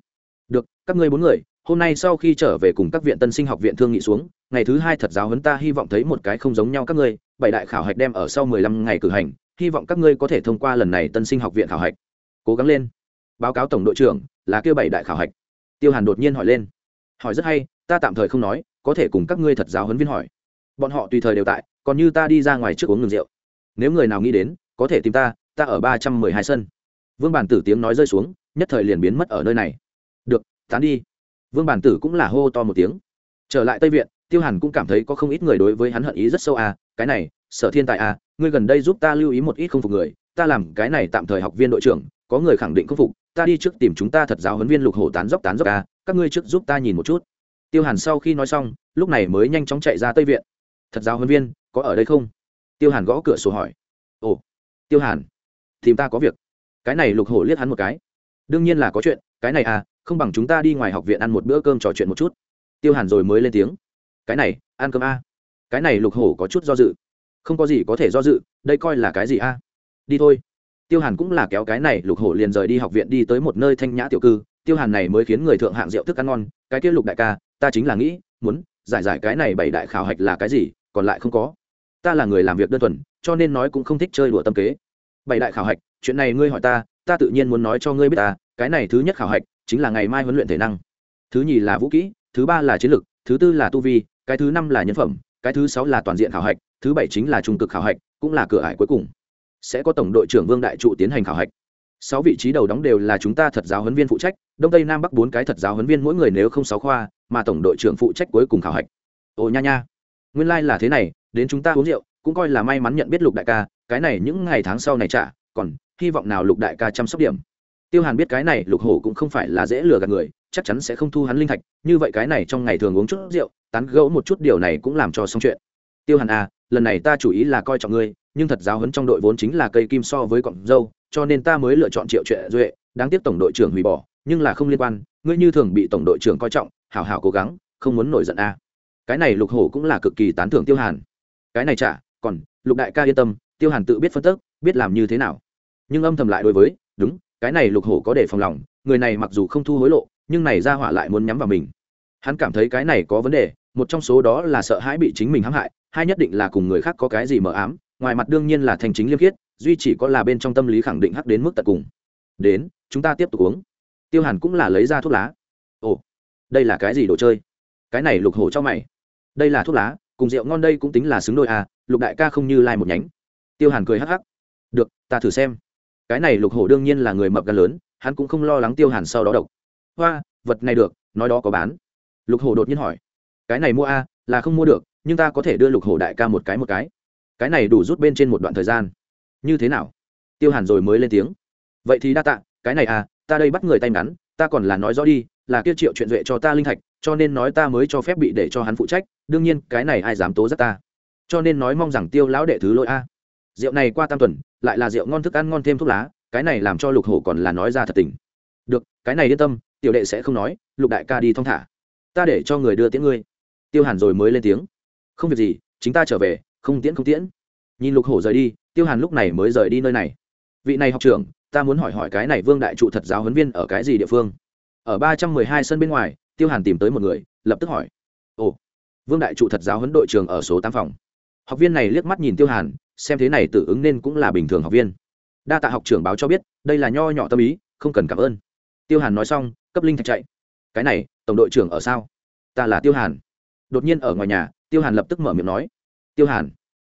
Được, các ngươi bốn người, hôm nay sau khi trở về cùng các viện tân sinh học viện thương nghị xuống, ngày thứ hai thật giáo huấn ta hy vọng thấy một cái không giống nhau các ngươi, bảy đại khảo hạch đem ở sau mười lăm ngày cử hành, hy vọng các ngươi có thể thông qua lần này tân sinh học viện khảo hạch. Cố gắng lên. Báo cáo tổng đội trưởng là kêu bảy đại khảo hạch. Tiêu hàn đột nhiên hỏi lên. Hỏi rất hay ta tạm thời không nói, có thể cùng các ngươi thật giáo huấn viên hỏi. Bọn họ tùy thời đều tại, còn như ta đi ra ngoài trước uống ngừng rượu. Nếu người nào nghĩ đến, có thể tìm ta ta ở ba trăm mười hai sân. Vương bản tử tiếng nói rơi xuống, nhất thời liền biến mất ở nơi này. Được, tán đi. Vương bản tử cũng là hô to một tiếng. Trở lại tây viện, tiêu hàn cũng cảm thấy có không ít người đối với hắn hận ý rất sâu à cái này, sở thiên tài à ngươi gần đây giúp ta lưu ý một ít không phục người, ta làm cái này tạm thời học viên đội trưởng, có người khẳng định không phục, ta đi trước tìm chúng ta thật giáo huấn viên lục hổ tán dốc tán dốc à các ngươi trước giúp ta nhìn một chút tiêu hàn sau khi nói xong, lúc này mới nhanh chóng chạy ra tây viện. Thật giáo huấn viên, có ở đây không? Tiêu hàn gõ cửa sổ hỏi. Ồ, tiêu hàn, tìm ta có việc. Cái này lục hổ liếc hắn một cái. Đương nhiên là có chuyện, cái này à không bằng chúng ta đi ngoài học viện ăn một bữa cơm trò chuyện một chút. Tiêu hàn rồi mới lên tiếng. Cái này, ăn cơm a. À. cái này lục hổ có chút do dự. Không có gì có thể do dự, đây coi là cái gì a? À? đi thôi. Tiêu hàn cũng là kéo cái này, lục hổ liền rời đi học viện đi tới một nơi thanh nhã tiểu cư. Tiêu hàn này mới khiến người thượng hạng rượu thức ăn ngon, cái kia lục đại ca ta chính là nghĩ, muốn giải giải cái này bảy đại khảo hạch là cái gì, còn lại không có. Ta là người làm việc đơn thuần, cho nên nói cũng không thích chơi đùa tâm kế. Bảy đại khảo hạch, chuyện này ngươi hỏi ta ta tự nhiên muốn nói cho ngươi biết ta, cái này thứ nhất khảo hạch chính là ngày mai huấn luyện thể năng. Thứ nhì là vũ kỹ, thứ ba là chiến lược thứ tư là tu vi, cái thứ năm là nhân phẩm, cái thứ sáu là toàn diện khảo hạch, thứ bảy chính là trung cực khảo hạch, cũng là cửa ải cuối cùng. Sẽ có tổng đội trưởng vương đại trụ tiến hành khảo hạch sáu vị trí đầu đóng đều là chúng ta thật giáo huấn viên phụ trách, đông tây nam bắc bốn cái thật giáo huấn viên mỗi người nếu không sáu khoa, mà tổng đội trưởng phụ trách cuối cùng khảo hạch. Ồ nha nha. Nguyên lai、like、là thế này, đến chúng ta uống rượu, cũng coi là may mắn nhận biết lục đại ca, cái này những ngày tháng sau này trả, còn hy vọng nào lục đại ca chăm sóc điểm. Tiêu hàn biết cái này, lục hổ cũng không phải là dễ lừa gạt người, chắc chắn sẽ không thu hắn linh thạch, như vậy cái này trong ngày thường uống chút rượu, tán gẫu một chút điều này cũng làm cho xong chuyện. Tiêu hàn à lần này ta chủ ý là coi trọng ngươi nhưng thật giáo hấn trong đội vốn chính là cây kim so với cọng dâu, cho nên ta mới lựa chọn triệu chuyện duệ, đáng tiếc tổng đội trưởng hủy bỏ, nhưng là không liên quan, ngươi như thường bị tổng đội trưởng coi trọng, hảo hảo cố gắng, không muốn nổi giận a. Cái này lục hổ cũng là cực kỳ tán thưởng tiêu hàn. Cái này chả, còn, lục đại ca yên tâm, tiêu hàn tự biết phân tức biết làm như thế nào. Nhưng âm thầm lại đối với, đúng, cái này lục hổ có để phòng lòng, người này mặc dù không thu hối lộ, nhưng này ra hỏa lại muốn nhắm vào mình. Hắn cảm thấy cái này có vấn đề, một trong số đó là sợ hãi bị chính mình hãm hại, hai nhất định là cùng người khác có cái gì mờ ám ngoài mặt đương nhiên là thành chính liêm khiết duy chỉ có là bên trong tâm lý khẳng định hắc đến mức tận cùng. Đến chúng ta tiếp tục uống. Tiêu hàn cũng là lấy ra thuốc lá. Ồ đây là cái gì đồ chơi? Cái này lục hổ cho mày. Đây là thuốc lá cùng rượu ngon đây cũng tính là xứng đôi à lục đại ca không như lai một nhánh. Tiêu hàn cười hắc hắc. Được ta thử xem. Cái này lục hổ đương nhiên là người mập gan lớn hắn cũng không lo lắng tiêu hàn sau đó độc. Hoa vật này được nói đó có bán. Lục hổ đột nhiên hỏi. Cái này mua a à, là không mua được nhưng ta có thể đưa lục hổ đại ca một cái một cái cái này đủ rút bên trên một đoạn thời gian. Như thế nào? Tiêu hàn rồi mới lên tiếng. Vậy thì đa tạ, cái này à ta đây bắt người tay ngắn, ta còn là nói rõ đi, là kia triệu chuyện duệ cho ta linh thạch, cho nên nói ta mới cho phép bị để cho hắn phụ trách, đương nhiên, cái này ai dám tố giác ta? Cho nên nói mong rằng tiêu lão đệ thứ lỗi a. Rượu này qua tam tuần, lại là rượu ngon thức ăn ngon thêm thuốc lá, cái này làm cho lục hổ còn là nói ra thật tình. Được, cái này yên tâm, tiểu đệ sẽ không nói, lục đại ca đi thong thả. Ta để cho người đưa tiễn ngươi. Tiêu hàn rồi mới lên tiếng. Không việc gì, chính ta trở về không tiễn không tiễn. Nhìn lục hổ rời đi, tiêu hàn lúc này mới rời đi nơi này. Vị này học trưởng, ta muốn hỏi hỏi cái này vương đại trụ thật giáo huấn viên ở cái gì địa phương? Ở ba trăm mười hai sân bên ngoài, tiêu hàn tìm tới một người, lập tức hỏi. Ồ, vương đại trụ thật giáo huấn đội trường ở số tám phòng. Học viên này liếc mắt nhìn tiêu hàn, xem thế này tự ứng nên cũng là bình thường học viên. Đa tạ học trưởng báo cho biết, đây là nho nhỏ tâm ý, không cần cảm ơn. Tiêu hàn nói xong, cấp linh thạch chạy. Cái này, tổng đội trưởng ở sao? Ta là tiêu hàn. Đột nhiên ở ngoài nhà, tiêu hàn lập tức mở miệng nói tiêu hàn.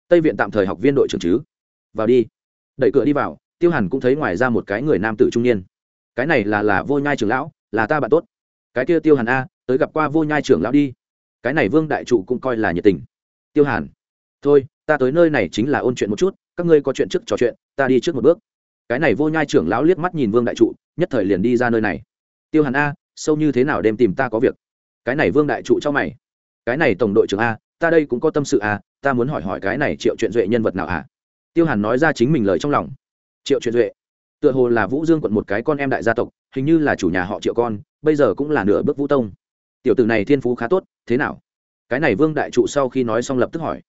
Tây viện tạm thời học viên đội trưởng chứ? Vào đi. Đẩy cửa đi vào, tiêu hàn cũng thấy ngoài ra một cái người nam tử trung niên. Cái này là là vô nhai trưởng lão, là ta bạn tốt. Cái kia tiêu hàn a, tới gặp qua vô nhai trưởng lão đi. Cái này vương đại trụ cũng coi là nhiệt tình. Tiêu hàn. Thôi, ta tới nơi này chính là ôn chuyện một chút, các ngươi có chuyện trước trò chuyện, ta đi trước một bước. Cái này vô nhai trưởng lão liếc mắt nhìn vương đại trụ, nhất thời liền đi ra nơi này. Tiêu hàn a, sâu như thế nào đem tìm ta có việc? Cái này vương đại trụ cho mày. Cái này tổng đội trưởng a, ta đây cũng có tâm sự a ta muốn hỏi hỏi cái này triệu chuyện duệ nhân vật nào à tiêu hàn nói ra chính mình lời trong lòng. Triệu chuyện duệ, tựa hồ là vũ dương quận một cái con em đại gia tộc, hình như là chủ nhà họ triệu con, bây giờ cũng là nửa bước vũ tông. Tiểu tử này thiên phú khá tốt, thế nào? Cái này vương đại trụ sau khi nói xong lập tức hỏi.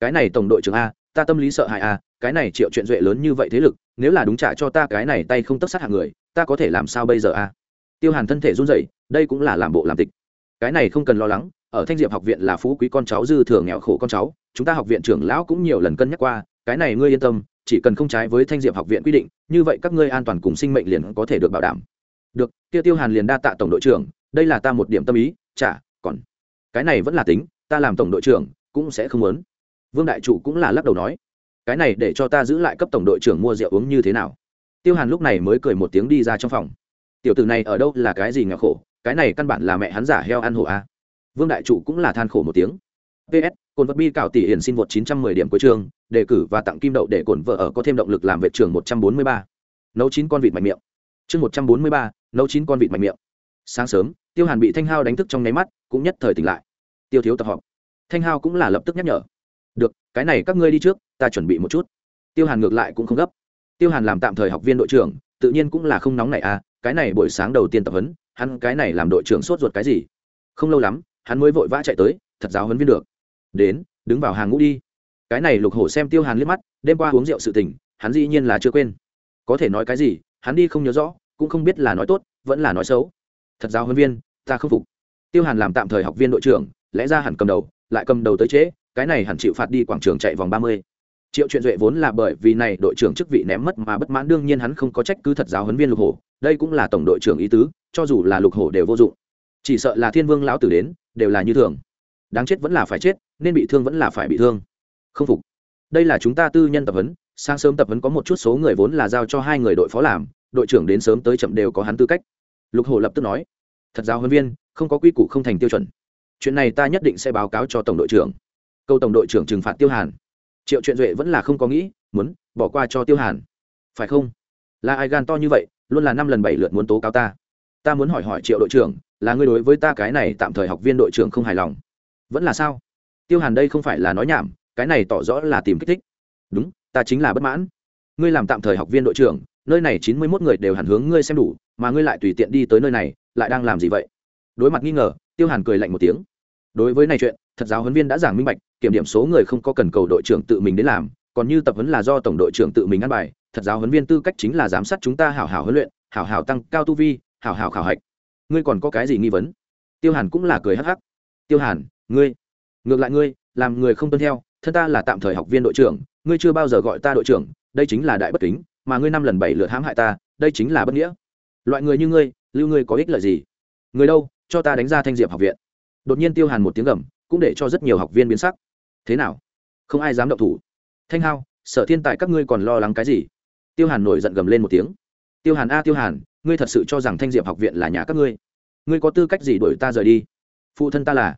Cái này tổng đội trưởng a, ta tâm lý sợ hãi a, cái này triệu chuyện duệ lớn như vậy thế lực, nếu là đúng trả cho ta cái này tay không tất sát hạng người, ta có thể làm sao bây giờ a? Tiêu hàn thân thể run rẩy, đây cũng là làm bộ làm tịch. Cái này không cần lo lắng ở thanh diệp học viện là phú quý con cháu dư thừa nghèo khổ con cháu, chúng ta học viện trưởng lão cũng nhiều lần cân nhắc qua, cái này ngươi yên tâm, chỉ cần không trái với thanh diệp học viện quy định, như vậy các ngươi an toàn cùng sinh mệnh liền có thể được bảo đảm. Được kia tiêu hàn liền đa tạ tổng đội trưởng, đây là ta một điểm tâm ý, chả, còn, cái này vẫn là tính, ta làm tổng đội trưởng, cũng sẽ không muốn. Vương đại chủ cũng là lắc đầu nói, cái này để cho ta giữ lại cấp tổng đội trưởng mua rượu uống như thế nào? Tiêu hàn lúc này mới cười một tiếng đi ra trong phòng. Tiểu tử này ở đâu là cái gì nghèo khổ, cái này căn bản là mẹ hắn giả heo ăn hổ a vương đại chủ cũng là than khổ một tiếng. Ps cồn vật bi cạo tỷ hiển xin vượt 910 điểm cuối trường đề cử và tặng kim đậu để cồn vợ ở có thêm động lực làm vệ trường 143. nấu chín con vịt mạnh miệng. Chương 143, nấu chín con vịt mạnh miệng. Sáng sớm tiêu hàn bị thanh hao đánh thức trong nháy mắt cũng nhất thời tỉnh lại. Tiêu thiếu tập họp. Thanh hao cũng là lập tức nhắc nhở. Được cái này các ngươi đi trước ta chuẩn bị một chút. Tiêu hàn ngược lại cũng không gấp. Tiêu hàn làm tạm thời học viên đội trưởng tự nhiên cũng là không nóng này à cái này buổi sáng đầu tiên tập huấn hắn cái này làm đội trưởng sốt ruột cái gì? Không lâu lắm hắn mới vội vã chạy tới, thật giáo huấn viên được. Đến, đứng vào hàng ngũ đi. Cái này lục hổ xem tiêu hàn liếc mắt, đêm qua uống rượu sự tình, hắn dĩ nhiên là chưa quên. Có thể nói cái gì, hắn đi không nhớ rõ, cũng không biết là nói tốt, vẫn là nói xấu. Thật giáo huấn viên, ta không phục. Tiêu hàn làm tạm thời học viên đội trưởng, lẽ ra hẳn cầm đầu, lại cầm đầu tới trễ cái này hẳn chịu phạt đi quảng trường chạy vòng ba mươi. Triệu chuyện duệ vốn là bởi vì này đội trưởng chức vị ném mất mà bất mãn, đương nhiên hắn không có trách cứ thật giáo huấn viên lục hổ, đây cũng là tổng đội trưởng ý tứ, cho dù là lục hổ đều vô dụng. Chỉ sợ là thiên vương lão tử đến đều là như thường. Đáng chết vẫn là phải chết, nên bị thương vẫn là phải bị thương. Không phục. Đây là chúng ta tư nhân tập huấn, sáng sớm tập huấn có một chút số người vốn là giao cho hai người đội phó làm, đội trưởng đến sớm tới chậm đều có hắn tư cách. Lục hồ lập tức nói, thật giáo huấn viên, không có quy củ không thành tiêu chuẩn. Chuyện này ta nhất định sẽ báo cáo cho tổng đội trưởng. Câu tổng đội trưởng trừng phạt tiêu hàn. Triệu chuyện duệ vẫn là không có nghĩ, muốn bỏ qua cho tiêu hàn. Phải không? Là ai gan to như vậy, luôn là năm lần bảy lượt muốn tố cáo ta. Ta muốn hỏi hỏi triệu đội trưởng là ngươi đối với ta cái này tạm thời học viên đội trưởng không hài lòng. Vẫn là sao? Tiêu hàn đây không phải là nói nhảm, cái này tỏ rõ là tìm kích thích. Đúng, ta chính là bất mãn. Ngươi làm tạm thời học viên đội trưởng, nơi này chín mươi mốt người đều hẳn hướng ngươi xem đủ, mà ngươi lại tùy tiện đi tới nơi này, lại đang làm gì vậy? Đối mặt nghi ngờ, tiêu hàn cười lạnh một tiếng. Đối với này chuyện, thật giáo huấn viên đã giảng minh bạch, kiểm điểm số người không có cần cầu đội trưởng tự mình đến làm, còn như tập huấn là do tổng đội trưởng tự mình ăn bài, thật giáo huấn viên tư cách chính là giám sát chúng ta hảo hảo huấn luyện, hảo hảo tăng cao tu vi, hảo hảo khảo hạch ngươi còn có cái gì nghi vấn? Tiêu hàn cũng là cười hắc hắc. Tiêu hàn, ngươi, ngược lại ngươi, làm người không tuân theo, thân ta là tạm thời học viên đội trưởng, ngươi chưa bao giờ gọi ta đội trưởng, đây chính là đại bất kính, mà ngươi năm lần bảy lượt hãm hại ta, đây chính là bất nghĩa. Loại người như ngươi, lưu ngươi có ích lợi gì? Người đâu, cho ta đánh ra thanh diệp học viện. Đột nhiên tiêu hàn một tiếng gầm, cũng để cho rất nhiều học viên biến sắc. Thế nào? Không ai dám động thủ. Thanh hao, sở thiên tại các ngươi còn lo lắng cái gì? Tiêu hàn nổi giận gầm lên một tiếng. Tiêu hàn a, tiêu hàn ngươi thật sự cho rằng thanh diệp học viện là nhà các ngươi? Ngươi có tư cách gì đuổi ta rời đi? Phụ thân ta là.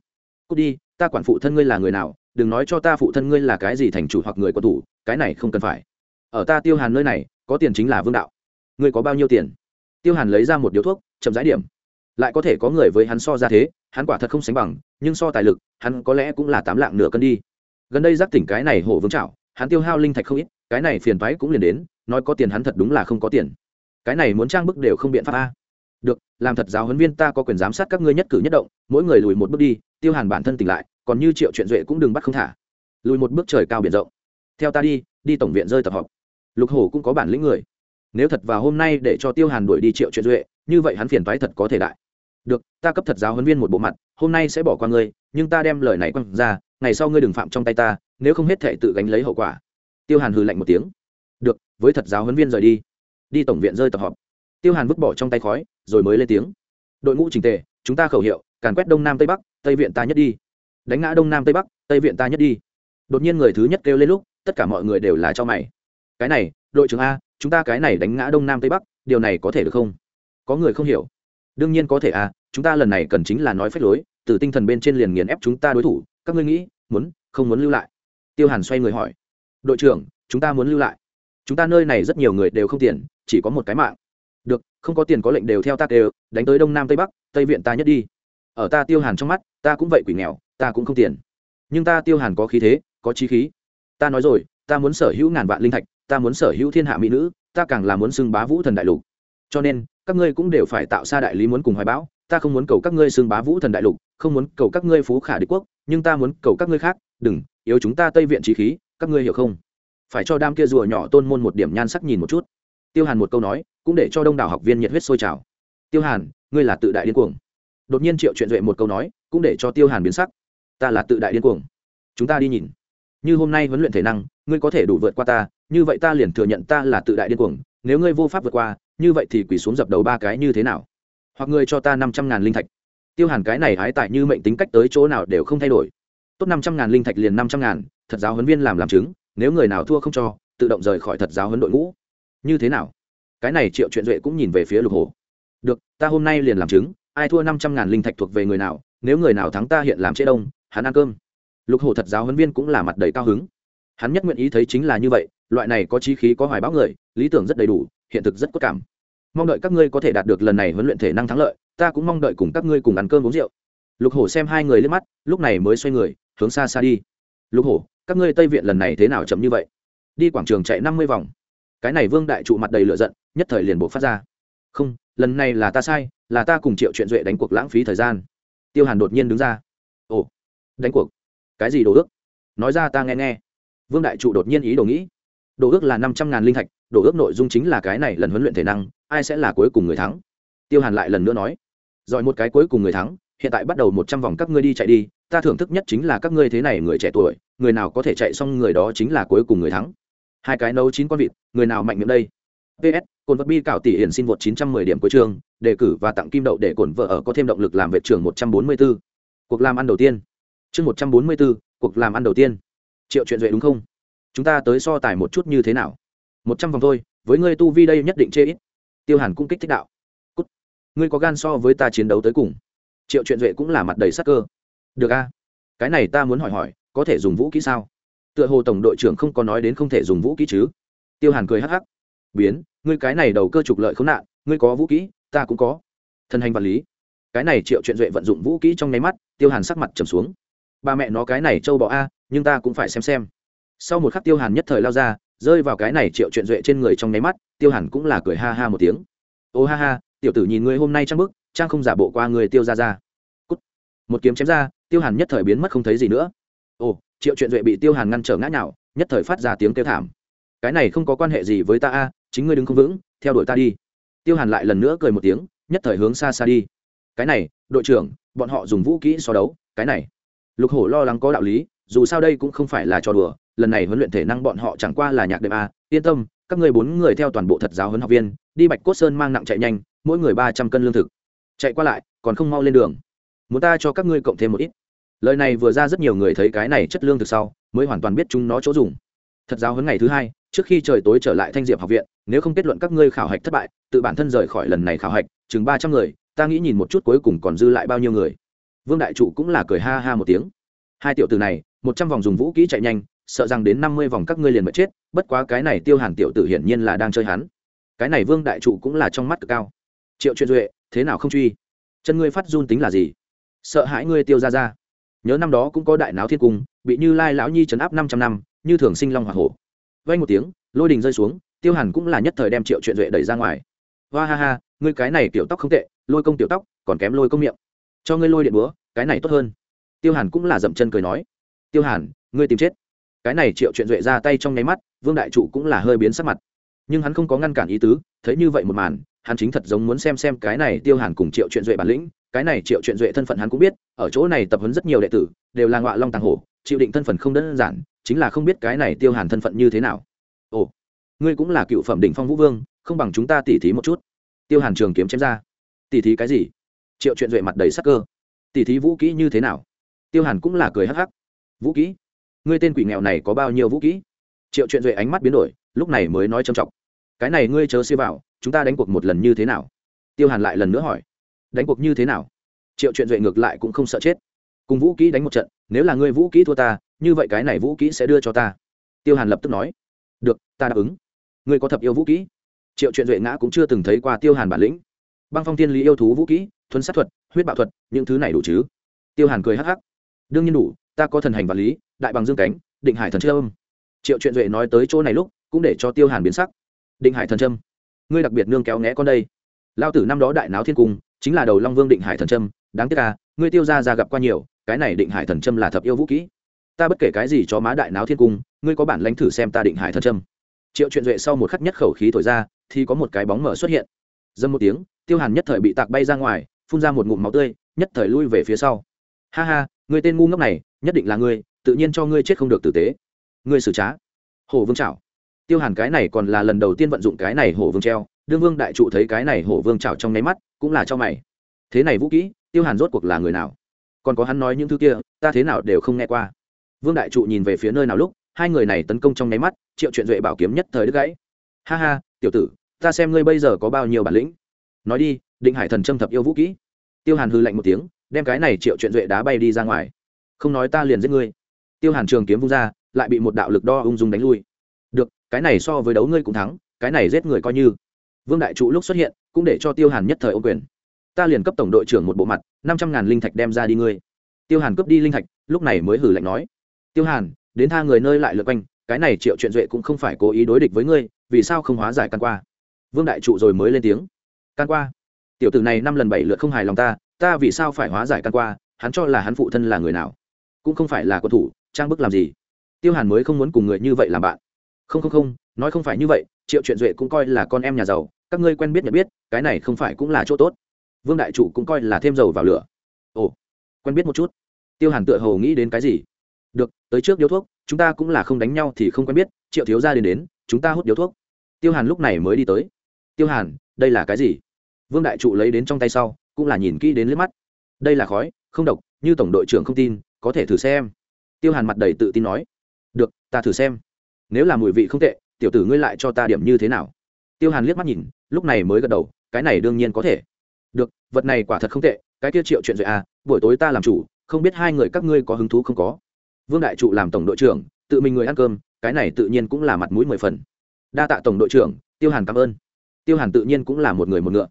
Cút đi, ta quản phụ thân ngươi là người nào, đừng nói cho ta phụ thân ngươi là cái gì thành chủ hoặc người quân thủ, cái này không cần phải. Ở ta tiêu hàn nơi này, có tiền chính là vương đạo. Ngươi có bao nhiêu tiền? Tiêu hàn lấy ra một điếu thuốc, chậm rãi điểm. Lại có thể có người với hắn so ra thế, hắn quả thật không sánh bằng, nhưng so tài lực, hắn có lẽ cũng là tám lạng nửa cân đi. Gần đây giác tỉnh cái này hổ vương trạo hắn tiêu hao linh thạch không ít, cái này phiền toái cũng liền đến, nói có tiền hắn thật đúng là không có tiền cái này muốn trang bức đều không biện pháp a. Được, làm thật giáo huấn viên ta có quyền giám sát các ngươi nhất cử nhất động, mỗi người lùi một bước đi, tiêu hàn bản thân tỉnh lại, còn như triệu chuyện duệ cũng đừng bắt không thả. Lùi một bước trời cao biển rộng. Theo ta đi đi tổng viện rơi tập họp. Lục hổ cũng có bản lĩnh người. Nếu thật vào hôm nay để cho tiêu hàn đuổi đi triệu chuyện duệ, như vậy hắn phiền toái thật có thể đại. Được, ta cấp thật giáo huấn viên một bộ mặt, hôm nay sẽ bỏ qua ngươi, nhưng ta đem lời này quăng ra, ngày sau ngươi đừng phạm trong tay ta, nếu không hết thể tự gánh lấy hậu quả. Tiêu hàn hừ lạnh một tiếng. Được, với thật giáo huấn viên rời đi đi tổng viện rơi tập họp. Tiêu hàn vứt bỏ trong tay khói, rồi mới lên tiếng. Đội ngũ trình tề, chúng ta khẩu hiệu, càn quét đông nam tây bắc, tây viện ta nhất đi. Đánh ngã đông nam tây bắc, tây viện ta nhất đi. Đột nhiên người thứ nhất kêu lên lúc, tất cả mọi người đều là cho mày. Cái này, đội trưởng a, chúng ta cái này đánh ngã đông nam tây bắc, điều này có thể được không? Có người không hiểu. Đương nhiên có thể a, chúng ta lần này cần chính là nói phép lối, từ tinh thần bên trên liền nghiền ép chúng ta đối thủ. Các ngươi nghĩ, muốn, không muốn lưu lại? Tiêu hàn xoay người hỏi. Đội trưởng, chúng ta muốn lưu lại chúng ta nơi này rất nhiều người đều không tiền, chỉ có một cái mạng. Được, không có tiền có lệnh đều theo ta đều đánh tới đông nam tây bắc, tây viện ta nhất đi. Ở ta tiêu hàn trong mắt, ta cũng vậy quỷ nghèo, ta cũng không tiền. Nhưng ta tiêu hàn có khí thế, có trí khí. Ta nói rồi, ta muốn sở hữu ngàn vạn linh thạch, ta muốn sở hữu thiên hạ mỹ nữ, ta càng là muốn xưng bá vũ thần đại lục. Cho nên, các ngươi cũng đều phải tạo ra đại lý muốn cùng hoài bão, ta không muốn cầu các ngươi xưng bá vũ thần đại lục, không muốn cầu các ngươi phú khả đế quốc, nhưng ta muốn cầu các ngươi khác, đừng, yếu chúng ta tây viện trí khí, các ngươi hiểu không? Phải cho đam kia rùa nhỏ tôn môn một điểm nhan sắc nhìn một chút. Tiêu hàn một câu nói, cũng để cho đông đảo học viên nhiệt huyết sôi trào. Tiêu hàn, ngươi là tự đại điên cuồng. Đột nhiên triệu chuyện duệ một câu nói, cũng để cho tiêu hàn biến sắc. Ta là tự đại điên cuồng. Chúng ta đi nhìn. Như hôm nay huấn luyện thể năng, ngươi có thể đủ vượt qua ta, như vậy ta liền thừa nhận ta là tự đại điên cuồng. Nếu ngươi vô pháp vượt qua, như vậy thì quỳ xuống dập đầu ba cái như thế nào? Hoặc ngươi cho ta năm trăm ngàn linh thạch. Tiêu hàn cái này hái tại như mệnh tính cách tới chỗ nào đều không thay đổi. Tốt năm trăm ngàn linh thạch liền năm trăm ngàn, thật giáo huấn viên làm làm chứng nếu người nào thua không cho, tự động rời khỏi thật giáo huấn đội ngũ. Như thế nào? Cái này triệu chuyện duệ cũng nhìn về phía lục hồ. Được, ta hôm nay liền làm chứng, ai thua năm trăm ngàn linh thạch thuộc về người nào, nếu người nào thắng ta hiện làm chế đông, hắn ăn cơm. Lục hồ thật giáo huấn viên cũng là mặt đầy cao hứng. Hắn nhất nguyện ý thấy chính là như vậy, loại này có trí khí, có hoài bão người, lý tưởng rất đầy đủ, hiện thực rất cốt cảm. Mong đợi các ngươi có thể đạt được lần này huấn luyện thể năng thắng lợi, ta cũng mong đợi cùng các ngươi cùng ăn cơm uống rượu. Lục hổ xem hai người lên mắt, lúc này mới xoay người, hướng xa xa đi. Lục hổ các ngươi tây viện lần này thế nào chậm như vậy? Đi quảng trường chạy năm mươi vòng. Cái này vương đại trụ mặt đầy lửa giận, nhất thời liền buộc phát ra. Không, lần này là ta sai, là ta cùng triệu chuyện duệ đánh cuộc lãng phí thời gian. Tiêu hàn đột nhiên đứng ra. Ồ, đánh cuộc? Cái gì đồ ước? Nói ra ta nghe nghe. Vương đại trụ đột nhiên ý đồ nghĩ. Đồ ước là năm trăm ngàn linh thạch, đồ ước nội dung chính là cái này lần huấn luyện thể năng, ai sẽ là cuối cùng người thắng? Tiêu hàn lại lần nữa nói. Rồi một cái cuối cùng người thắng, hiện tại bắt đầu một trăm vòng các ngươi đi chạy đi, ta thưởng thức nhất chính là các ngươi thế này người trẻ tuổi người nào có thể chạy xong người đó chính là cuối cùng người thắng. Hai cái nấu chín con vịt người nào mạnh miệng đây? Ps cồn vật bi cảo tỷ hiển xin vượt chín trăm mười điểm cuối trường đề cử và tặng kim đậu để cổn vợ ở có thêm động lực làm vệ trưởng 144. cuộc làm ăn đầu tiên. Chương 144, cuộc làm ăn đầu tiên. Triệu chuyện duệ đúng không? Chúng ta tới so tài một chút như thế nào? Một trăm vòng thôi với ngươi tu vi đây nhất định chê ít. Tiêu hàn cũng kích thích đạo. Cút. ngươi có gan so với ta chiến đấu tới cùng. Triệu chuyện duệ cũng là mặt đầy sắc cơ. Được a. Cái này ta muốn hỏi hỏi có thể dùng vũ kỹ sao? Tựa hồ tổng đội trưởng không có nói đến không thể dùng vũ kỹ chứ? Tiêu hàn cười hắc hắc. Biến, ngươi cái này đầu cơ trục lợi khốn nạn, ngươi có vũ kỹ, ta cũng có. Thân hành vật lý. Cái này triệu chuyện duệ vận dụng vũ kỹ trong nháy mắt, tiêu hàn sắc mặt trầm xuống. Ba mẹ nó cái này trâu bọ a, nhưng ta cũng phải xem xem. Sau một khắc tiêu hàn nhất thời lao ra, rơi vào cái này triệu chuyện duệ trên người trong nháy mắt, tiêu hàn cũng là cười ha ha một tiếng. Ô ha ha, tiểu tử nhìn ngươi hôm nay trang bức trang không giả bộ qua người tiêu ra ra Cút. một kiếm chém ra, tiêu hàn nhất thời biến mất không thấy gì nữa ồ, triệu chuyện duệ bị tiêu hàn ngăn trở ngã nhào, nhất thời phát ra tiếng kêu thảm. Cái này không có quan hệ gì với ta a, chính ngươi đứng không vững, theo đuổi ta đi. Tiêu hàn lại lần nữa cười một tiếng, nhất thời hướng xa xa đi. Cái này, đội trưởng, bọn họ dùng vũ kỹ so đấu, cái này. Lục hổ lo lắng có đạo lý, dù sao đây cũng không phải là trò đùa, lần này huấn luyện thể năng bọn họ chẳng qua là nhạc đệm a. Yên tâm, các người bốn người theo toàn bộ thật giáo huấn học viên, đi bạch cốt sơn mang nặng chạy nhanh, mỗi người ba trăm cân lương thực. Chạy qua lại, còn không mau lên đường. Muốn ta cho các ngươi cộng thêm một ít lời này vừa ra rất nhiều người thấy cái này chất lương thực sau, mới hoàn toàn biết chúng nó chỗ dùng. Thật giáo huấn ngày thứ hai, trước khi trời tối trở lại thanh diệp học viện, nếu không kết luận các ngươi khảo hạch thất bại, tự bản thân rời khỏi lần này khảo hạch, chừng ba trăm người, ta nghĩ nhìn một chút cuối cùng còn dư lại bao nhiêu người. Vương đại trụ cũng là cười ha ha một tiếng. Hai tiểu từ này, một trăm vòng dùng vũ kỹ chạy nhanh, sợ rằng đến năm mươi vòng các ngươi liền mất chết, bất quá cái này tiêu hàn tiểu tử hiển nhiên là đang chơi hắn. Cái này vương đại trụ cũng là trong mắt cực cao. Triệu chuyện duệ, thế nào không truy? Chân ngươi phát run tính là gì? Sợ hãi ngươi tiêu ra ra nhớ năm đó cũng có đại náo thiên cung, bị như lai lão nhi trấn áp năm trăm năm, như thường sinh long hoa hổ. Vay một tiếng, lôi đình rơi xuống, tiêu hàn cũng là nhất thời đem triệu chuyện duệ đẩy ra ngoài. Hoa ha ha, ngươi cái này tiểu tóc không tệ, lôi công tiểu tóc, còn kém lôi công miệng. Cho ngươi lôi điện búa, cái này tốt hơn. Tiêu hàn cũng là dậm chân cười nói. Tiêu hàn, ngươi tìm chết. Cái này triệu chuyện duệ ra tay trong nháy mắt, vương đại trụ cũng là hơi biến sắc mặt. Nhưng hắn không có ngăn cản ý tứ, thấy như vậy một màn, hắn chính thật giống muốn xem xem cái này tiêu hàn cùng triệu chuyện duệ bản lĩnh cái này triệu chuyện duệ thân phận hắn cũng biết, ở chỗ này tập huấn rất nhiều đệ tử, đều là ngọa long tàng hổ, chịu định thân phận không đơn giản, chính là không biết cái này tiêu hàn thân phận như thế nào. Ồ, ngươi cũng là cựu phẩm đỉnh phong vũ vương, không bằng chúng ta tỉ thí một chút. Tiêu hàn trường kiếm chém ra. Tỉ thí cái gì? Triệu chuyện duệ mặt đầy sắc cơ. Tỉ thí vũ kỹ như thế nào? Tiêu hàn cũng là cười hắc hắc. Vũ kỹ? Ngươi tên quỷ nghèo này có bao nhiêu vũ kỹ? Triệu chuyện duệ ánh mắt biến đổi, lúc này mới nói trầm trọng. Cái này ngươi chớ siêu vào, chúng ta đánh cuộc một lần như thế nào? Tiêu hàn lại lần nữa hỏi đánh cuộc như thế nào? Triệu chuyện duệ ngược lại cũng không sợ chết. Cùng vũ kỹ đánh một trận, nếu là ngươi vũ kỹ thua ta, như vậy cái này vũ kỹ sẽ đưa cho ta. Tiêu hàn lập tức nói. Được, ta đáp ứng. Ngươi có thập yêu vũ kỹ? Triệu chuyện duệ ngã cũng chưa từng thấy qua tiêu hàn bản lĩnh. Băng phong tiên lý yêu thú vũ kỹ, thuấn sát thuật, huyết bạo thuật, những thứ này đủ chứ? Tiêu hàn cười hắc hắc. Đương nhiên đủ, ta có thần hành vật lý, đại bằng dương cánh, định hải thần trâm triệu chuyện duệ nói tới chỗ này lúc, cũng để cho tiêu hàn biến sắc. Định hải thần trâm ngươi đặc biệt nương kéo né con đây. Lao tử năm đó đại náo thiên cung chính là đầu long vương định hải thần trâm đáng tiếc à ngươi tiêu ra ra gặp qua nhiều, cái này định hải thần trâm là thập yêu vũ kỹ. Ta bất kể cái gì cho má đại náo thiên cung, ngươi có bản lãnh thử xem ta định hải thần trâm triệu chuyện duệ sau một khắc nhất khẩu khí thổi ra, thì có một cái bóng mở xuất hiện. Dâm một tiếng, tiêu hàn nhất thời bị tạc bay ra ngoài, phun ra một ngụm máu tươi, nhất thời lui về phía sau. Ha ha người tên ngu ngốc này, nhất định là ngươi, tự nhiên cho ngươi chết không được tử tế. Ngươi xử trá. Hổ vương trảo. Tiêu hàn cái này còn là lần đầu tiên vận dụng cái này hổ vương treo đương vương đại trụ thấy cái này hổ vương trào trong nháy mắt, cũng là cho mày. Thế này vũ kỹ, tiêu hàn rốt cuộc là người nào? Còn có hắn nói những thứ kia, ta thế nào đều không nghe qua. Vương đại trụ nhìn về phía nơi nào lúc, hai người này tấn công trong nháy mắt, triệu chuyện duệ bảo kiếm nhất thời đứt gãy. Ha ha, tiểu tử, ta xem ngươi bây giờ có bao nhiêu bản lĩnh. Nói đi, định hải thần châm thập yêu vũ kỹ. Tiêu hàn hư lạnh một tiếng, đem cái này triệu chuyện duệ đá bay đi ra ngoài. Không nói ta liền giết ngươi. Tiêu hàn trường kiếm vung ra, lại bị một đạo lực đo ung dung đánh lui. Được, cái này so với đấu ngươi cũng thắng, cái này giết người coi như vương đại trụ lúc xuất hiện, cũng để cho tiêu hàn nhất thời ô quyền. Ta liền cấp tổng đội trưởng một bộ mặt, năm trăm ngàn linh thạch đem ra đi ngươi. Tiêu hàn cướp đi linh thạch, lúc này mới hử lạnh nói. Tiêu hàn, đến tha người nơi lại lượt quanh, cái này triệu chuyện duệ cũng không phải cố ý đối địch với ngươi, vì sao không hóa giải căn qua? Vương đại trụ rồi mới lên tiếng. Căn qua, tiểu tử này năm lần bảy lượt không hài lòng ta ta vì sao phải hóa giải căn qua, hắn cho là hắn phụ thân là người nào? Cũng không phải là quân thủ, trang bức làm gì. Tiêu hàn mới không muốn cùng người như vậy làm bạn không không không, nói không phải như vậy, triệu chuyện duệ cũng coi là con em nhà giàu, các ngươi quen biết nhận biết, cái này không phải cũng là chỗ tốt. Vương đại chủ cũng coi là thêm dầu vào lửa. Ồ, quen biết một chút. Tiêu hàn tựa hồ nghĩ đến cái gì? Được, tới trước điếu thuốc, chúng ta cũng là không đánh nhau thì không quen biết, triệu thiếu gia đến đến, chúng ta hút điếu thuốc. Tiêu hàn lúc này mới đi tới. Tiêu hàn, đây là cái gì? Vương đại trụ lấy đến trong tay sau, cũng là nhìn kỹ đến liếc mắt. Đây là khói, không độc, như tổng đội trưởng không tin, có thể thử xem. Tiêu hàn mặt đầy tự tin nói. Được, ta thử xem nếu là mùi vị không tệ, tiểu tử ngươi lại cho ta điểm như thế nào? Tiêu hàn liếc mắt nhìn, lúc này mới gật đầu, cái này đương nhiên có thể. Được, vật này quả thật không tệ, cái kia triệu chuyện rồi à buổi tối ta làm chủ, không biết hai người các ngươi có hứng thú không có? Vương đại trụ làm tổng đội trưởng, tự mình người ăn cơm, cái này tự nhiên cũng là mặt mũi mười phần. Đa tạ tổng đội trưởng, tiêu hàn cảm ơn. Tiêu hàn tự nhiên cũng là một người một ngựa.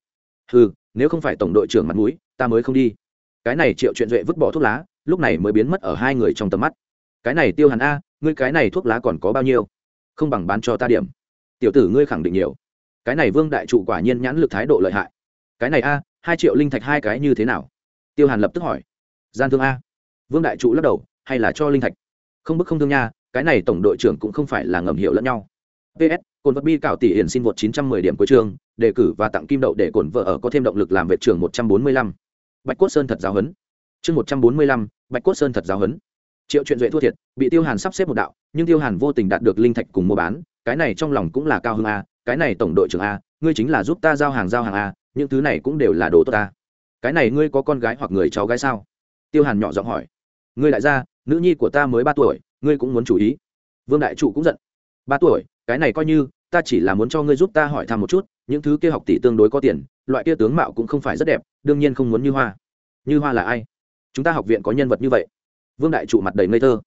Ừ nếu không phải tổng đội trưởng mặt mũi, ta mới không đi. Cái này triệu chuyện duệ vứt bỏ thuốc lá, lúc này mới biến mất ở hai người trong tầm mắt. Cái này tiêu hàn a ngươi cái này thuốc lá còn có bao nhiêu? Không bằng bán cho ta điểm. Tiểu tử ngươi khẳng định nhiều. Cái này vương đại trụ quả nhiên nhãn lực thái độ lợi hại. Cái này a hai triệu linh thạch hai cái như thế nào? Tiêu hàn lập tức hỏi. Gian thương a. Vương đại trụ lắc đầu hay là cho linh thạch? Không bức không thương nha cái này tổng đội trưởng cũng không phải là ngầm hiểu lẫn nhau. Ps cồn vật bi cảo tỷ hiển xin vượt 910 điểm cuối trường đề cử và tặng kim đậu để cồn vợ ở có thêm động lực làm vệ trường 145. bạch cốt sơn thật giáo huấn. Chương 145, bạch cốt sơn thật giáo huấn triệu chuyện duệ thua thiệt bị tiêu hàn sắp xếp một đạo nhưng tiêu hàn vô tình đạt được linh thạch cùng mua bán cái này trong lòng cũng là cao hơn a cái này tổng đội trưởng a ngươi chính là giúp ta giao hàng giao hàng a những thứ này cũng đều là đồ tốt ta. Cái này ngươi có con gái hoặc người cháu gái sao? Tiêu hàn nhỏ giọng hỏi. Ngươi đại gia, nữ nhi của ta mới ba tuổi ngươi cũng muốn chú ý. Vương đại trụ cũng giận. Ba tuổi cái này coi như ta chỉ là muốn cho ngươi giúp ta hỏi thăm một chút những thứ kia học tỷ tương đối có tiền loại kia tướng mạo cũng không phải rất đẹp đương nhiên không muốn như hoa. Như hoa là ai? Chúng ta học viện có nhân vật như vậy vương đại trụ mặt đầy ngây thơ.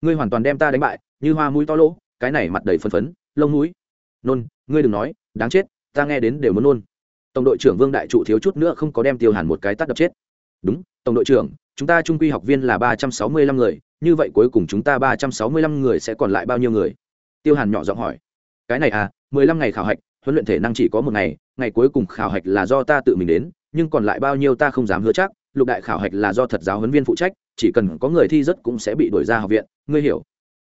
Ngươi hoàn toàn đem ta đánh bại, như hoa mũi to lỗ, cái này mặt đầy phấn phấn, lông mũi. Nôn, ngươi đừng nói, đáng chết, ta nghe đến đều muốn nôn. Tổng đội trưởng vương đại trụ thiếu chút nữa không có đem tiêu hàn một cái tắt đập chết. Đúng, tổng đội trưởng, chúng ta trung quy học viên là ba trăm sáu mươi lăm người, như vậy cuối cùng chúng ta ba trăm sáu mươi lăm người sẽ còn lại bao nhiêu người? Tiêu hàn nhỏ giọng hỏi. Cái này à mười lăm ngày khảo hạch, huấn luyện thể năng chỉ có một ngày ngày cuối cùng khảo hạch là do ta tự mình đến, nhưng còn lại bao nhiêu ta không dám hứa chắc lục đại khảo hạch là do thật giáo huấn viên phụ trách, chỉ cần có người thi rất cũng sẽ bị đuổi ra học viện, ngươi hiểu.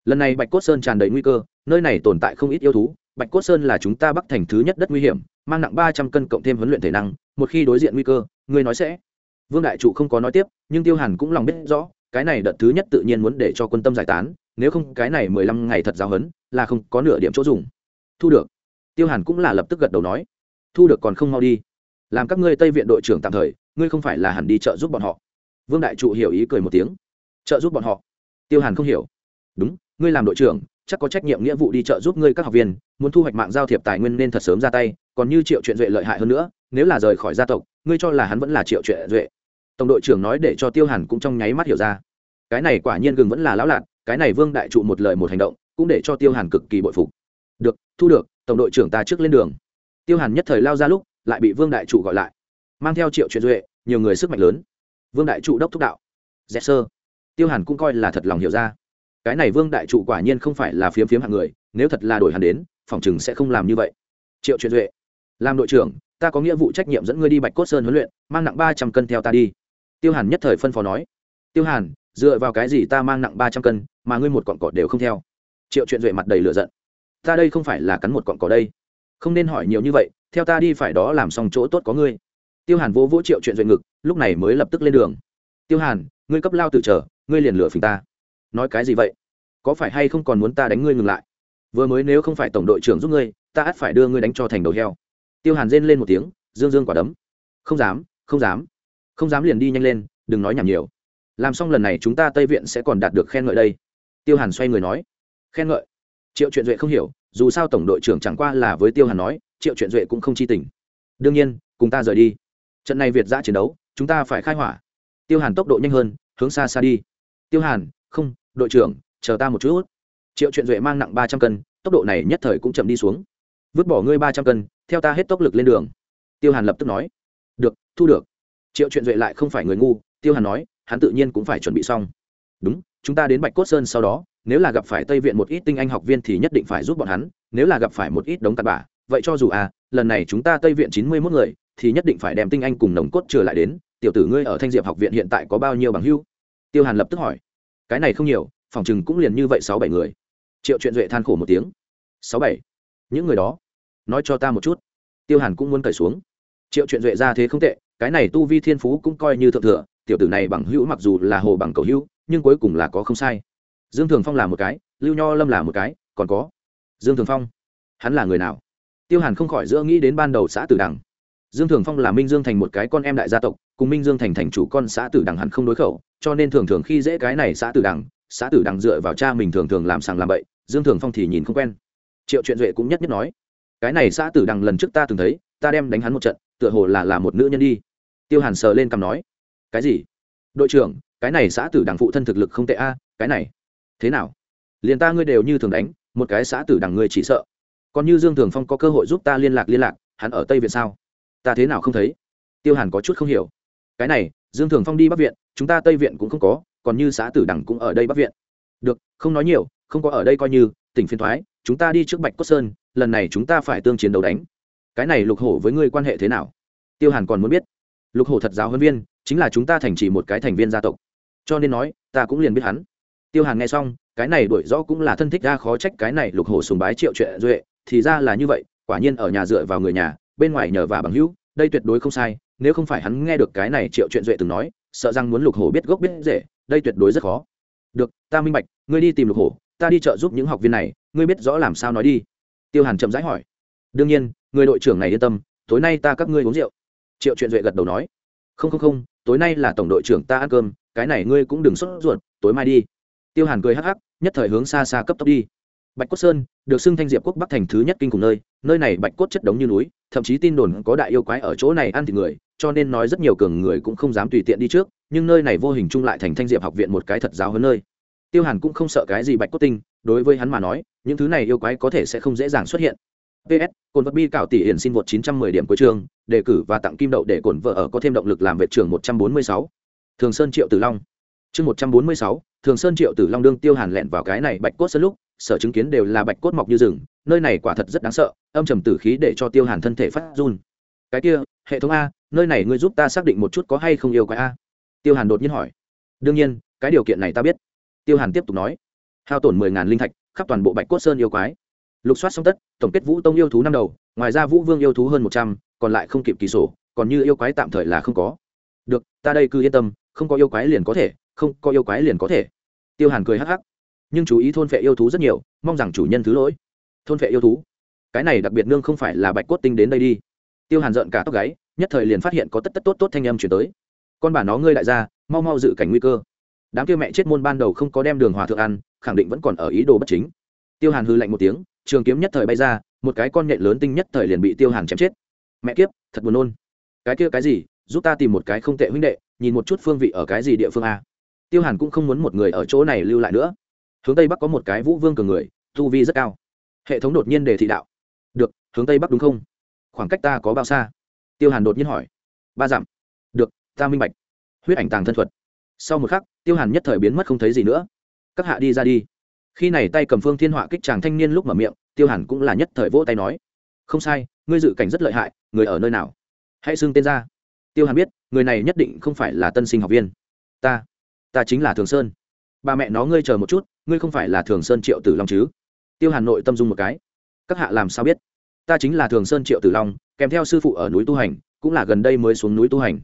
Lần này bạch cốt sơn tràn đầy nguy cơ, nơi này tồn tại không ít yêu thú, bạch cốt sơn là chúng ta bắc thành thứ nhất đất nguy hiểm, mang nặng ba trăm cân cộng thêm huấn luyện thể năng, một khi đối diện nguy cơ, ngươi nói sẽ. Vương đại trụ không có nói tiếp, nhưng tiêu hàn cũng lòng biết rõ, cái này đợt thứ nhất tự nhiên muốn để cho quân tâm giải tán, nếu không cái này mười lăm ngày thật giáo hấn là không có nửa điểm chỗ dùng. Thu được. Tiêu hàn cũng là lập tức gật đầu nói. Thu được còn không mau đi làm các ngươi tây viện đội trưởng tạm thời, ngươi không phải là hẳn đi chợ giúp bọn họ. Vương đại trụ hiểu ý cười một tiếng. Trợ giúp bọn họ? Tiêu hàn không hiểu. Đúng, ngươi làm đội trưởng, chắc có trách nhiệm nghĩa vụ đi chợ giúp ngươi các học viên, muốn thu hoạch mạng giao thiệp tài nguyên nên thật sớm ra tay, còn như triệu chuyện duệ lợi hại hơn nữa, nếu là rời khỏi gia tộc, ngươi cho là hắn vẫn là triệu chuyện duệ. Tổng đội trưởng nói để cho tiêu hàn cũng trong nháy mắt hiểu ra. Cái này quả nhiên gừng vẫn là lão lạc cái này vương đại trụ một lời một hành động, cũng để cho tiêu hàn cực kỳ bội phục. Được, thu được, tổng đội trưởng ta trước lên đường. Tiêu hàn nhất thời lao ra lúc lại bị vương đại trụ gọi lại. Mang theo triệu chuyện duệ, nhiều người sức mạnh lớn. Vương đại trụ đốc thúc đạo. Dẹp sơ. Tiêu hàn cũng coi là thật lòng hiểu ra. Cái này vương đại trụ quả nhiên không phải là phiếm phiếm hạng người, nếu thật là đổi hắn đến, phòng chừng sẽ không làm như vậy. Triệu chuyện duệ. Làm đội trưởng, ta có nghĩa vụ trách nhiệm dẫn ngươi đi bạch cốt sơn huấn luyện, mang nặng ba trăm cân theo ta đi. Tiêu hàn nhất thời phân phó nói. Tiêu hàn, dựa vào cái gì ta mang nặng ba trăm cân, mà ngươi một cọn cỏ đều không theo? Triệu chuyện duệ mặt đầy lửa giận. Ta đây không phải là cắn một cọn cỏ đây. Không nên hỏi nhiều như vậy theo ta đi phải đó làm xong chỗ tốt có ngươi. Tiêu hàn vô vỗ triệu chuyện duyệt ngực, lúc này mới lập tức lên đường. Tiêu hàn, ngươi cấp lao tự trở ngươi liền lửa phình ta. Nói cái gì vậy? Có phải hay không còn muốn ta đánh ngươi ngừng lại? Vừa mới nếu không phải tổng đội trưởng giúp ngươi, ta ắt phải đưa ngươi đánh cho thành đầu heo. Tiêu hàn rên lên một tiếng, dương dương quả đấm. Không dám không dám. Không dám liền đi nhanh lên, đừng nói nhảm nhiều. Làm xong lần này chúng ta tây viện sẽ còn đạt được khen ngợi đây. Tiêu hàn xoay người nói. Khen ngợi? Triệu chuyện duệ không hiểu, dù sao tổng đội trưởng chẳng qua là với tiêu hàn nói triệu chuyện duệ cũng không chi tình. Đương nhiên, cùng ta rời đi. Trận này việt giã chiến đấu, chúng ta phải khai hỏa. Tiêu hàn tốc độ nhanh hơn, hướng xa xa đi. Tiêu hàn, không, đội trưởng, chờ ta một chút. Triệu chuyện duệ mang nặng ba trăm cân, tốc độ này nhất thời cũng chậm đi xuống. Vứt bỏ ngươi ba trăm cân, theo ta hết tốc lực lên đường. Tiêu hàn lập tức nói. Được, thu được. Triệu chuyện duệ lại không phải người ngu, tiêu hàn nói, hắn tự nhiên cũng phải chuẩn bị xong. Đúng, chúng ta đến bạch cốt sơn sau đó, nếu là gặp phải tây viện một ít tinh anh học viên thì nhất định phải giúp bọn hắn, nếu là gặp phải một ít đống tạt bả vậy cho dù à lần này chúng ta tây viện chín mươi mốt người, thì nhất định phải đem tinh anh cùng nồng cốt trở lại đến. Tiểu tử ngươi ở thanh diệp học viện hiện tại có bao nhiêu bằng hưu tiêu hàn lập tức hỏi. Cái này không nhiều, phòng chừng cũng liền như vậy sáu bảy người. Triệu chuyện duệ than khổ một tiếng. Sáu bảy? Những người đó? Nói cho ta một chút. Tiêu hàn cũng muốn cởi xuống. Triệu chuyện duệ ra thế không tệ, cái này tu vi thiên phú cũng coi như thượng thừa, tiểu tử này bằng hữu mặc dù là hồ bằng cầu hữu, nhưng cuối cùng là có không sai. Dương thường phong là một cái, lưu nho lâm là một cái, còn có dương thường phong. Hắn là người nào? Tiêu hàn không khỏi giữa nghĩ đến ban đầu xã tử đằng. Dương thường phong là minh dương thành một cái con em đại gia tộc, cùng minh dương thành thành chủ con xã tử đằng hẳn không đối khẩu, cho nên thường thường khi dễ cái này xã tử đằng, xã tử đằng dựa vào cha mình thường thường làm sàng làm bậy, dương thường phong thì nhìn không quen. Triệu chuyện duệ cũng nhất nhất nói, cái này xã tử đằng lần trước ta từng thấy, ta đem đánh hắn một trận, tựa hồ là là một nữ nhân đi. Tiêu hàn sờ lên cằm nói, cái gì? Đội trưởng, cái này xã tử đằng phụ thân thực lực không tệ a, cái này, thế nào? Liền ta ngươi đều như thường đánh, một cái xã tử đằng ngươi chỉ sợ còn như dương thường phong có cơ hội giúp ta liên lạc liên lạc, hắn ở tây viện sao? Ta thế nào không thấy? Tiêu hàn có chút không hiểu. Cái này, dương thường phong đi bắc viện, chúng ta tây viện cũng không có, còn như xã tử đằng cũng ở đây bắc viện. Được, không nói nhiều, không có ở đây coi như, tỉnh phiên thoái, chúng ta đi trước bạch cốt sơn, lần này chúng ta phải tương chiến đấu đánh. Cái này lục hổ với ngươi quan hệ thế nào? Tiêu hàn còn muốn biết. Lục hổ thật giáo huấn viên, chính là chúng ta thành chỉ một cái thành viên gia tộc. Cho nên nói, ta cũng liền biết hắn. Tiêu hàn nghe xong, cái này đuổi rõ cũng là thân thích ra khó trách cái này lục hổ sùng bái triệu chuyện duệ thì ra là như vậy, quả nhiên ở nhà dựa vào người nhà, bên ngoài nhờ và bằng hữu, đây tuyệt đối không sai, nếu không phải hắn nghe được cái này triệu chuyện duệ từng nói, sợ rằng muốn lục hổ biết gốc biết rễ, đây tuyệt đối rất khó. Được, ta minh bạch, ngươi đi tìm lục hổ, ta đi chợ giúp những học viên này, ngươi biết rõ làm sao nói đi. Tiêu hàn chậm rãi hỏi. Đương nhiên, người đội trưởng này yên tâm, tối nay ta các ngươi uống rượu. Triệu chuyện duệ gật đầu nói. Không không không, tối nay là tổng đội trưởng ta ăn cơm, cái này ngươi cũng đừng sốt ruột, tối mai đi. Tiêu hàn cười hắc hắc, nhất thời hướng xa xa cấp tốc đi bạch cốt sơn được xưng thanh diệp quốc bắc thành thứ nhất kinh cùng nơi nơi này bạch cốt chất đống như núi thậm chí tin đồn có đại yêu quái ở chỗ này ăn thịt người cho nên nói rất nhiều cường người cũng không dám tùy tiện đi trước nhưng nơi này vô hình chung lại thành thanh diệp học viện một cái thật giáo hơn nơi. Tiêu hàn cũng không sợ cái gì bạch cốt tinh đối với hắn mà nói những thứ này yêu quái có thể sẽ không dễ dàng xuất hiện. Ps cồn vật bi cạo tỷ hiển xin vượt 910 điểm cuối trường đề cử và tặng kim đậu để cổn vợ ở có thêm động lực làm vệ trường 146. thường sơn triệu tử long. Chương 146, thường sơn triệu tử long đương tiêu hàn lẹn vào cái này bạch cốt sân lúc sở chứng kiến đều là bạch cốt mọc như rừng, nơi này quả thật rất đáng sợ, âm trầm tử khí để cho tiêu hàn thân thể phát run. Cái kia, hệ thống a, nơi này ngươi giúp ta xác định một chút có hay không yêu quái a? Tiêu hàn đột nhiên hỏi. Đương nhiên, cái điều kiện này ta biết. Tiêu hàn tiếp tục nói. Hao tổn mười ngàn linh thạch, khắp toàn bộ bạch cốt sơn yêu quái. Lục soát xong tất, tổng kết vũ tông yêu thú năm đầu, ngoài ra vũ vương yêu thú hơn một trăm, còn lại không kịp kỳ sổ, còn như yêu quái tạm thời là không có. Được, ta đây cứ yên tâm, không có yêu quái liền có thể, không có yêu quái liền có thể. Tiêu hàn cười hắc hắc nhưng chú ý thôn phệ yêu thú rất nhiều, mong rằng chủ nhân thứ lỗi. Thôn phệ yêu thú? Cái này đặc biệt nương không phải là bạch cốt tinh đến đây đi. Tiêu hàn giận cả tóc gáy, nhất thời liền phát hiện có tất tất tốt tốt thanh âm chuyển tới. Con bà nó ngươi đại gia, mau mau dự cảnh nguy cơ. Đám kia mẹ chết môn ban đầu không có đem đường hòa thượng ăn, khẳng định vẫn còn ở ý đồ bất chính. Tiêu hàn hư lạnh một tiếng, trường kiếm nhất thời bay ra, một cái con nhện lớn tinh nhất thời liền bị tiêu hàn chém chết. Mẹ kiếp, thật buồn nôn. Cái kia cái gì? Giúp ta tìm một cái không tệ huynh đệ, nhìn một chút phương vị ở cái gì địa phương a. Tiêu hàn cũng không muốn một người ở chỗ này lưu lại nữa hướng tây bắc có một cái vũ vương cường người, tu vi rất cao. Hệ thống đột nhiên đề thị đạo. Được, hướng tây bắc đúng không? Khoảng cách ta có bao xa? Tiêu hàn đột nhiên hỏi. Ba dặm. Được, ta minh bạch. Huyết ảnh tàng thân thuật. Sau một khắc, tiêu hàn nhất thời biến mất không thấy gì nữa. Các hạ đi ra đi. Khi này tay cầm phương thiên họa kích chàng thanh niên lúc mở miệng, tiêu hàn cũng là nhất thời vỗ tay nói. Không sai, ngươi dự cảnh rất lợi hại, người ở nơi nào? Hãy xưng tên ra. Tiêu hàn biết, người này nhất định không phải là tân sinh học viên. Ta ta chính là thường sơn. Ba mẹ nó ngươi chờ một chút ngươi không phải là thường sơn triệu tử long chứ? Tiêu hàn nội tâm dung một cái. Các hạ làm sao biết? Ta chính là thường sơn triệu tử long, kèm theo sư phụ ở núi tu hành, cũng là gần đây mới xuống núi tu hành.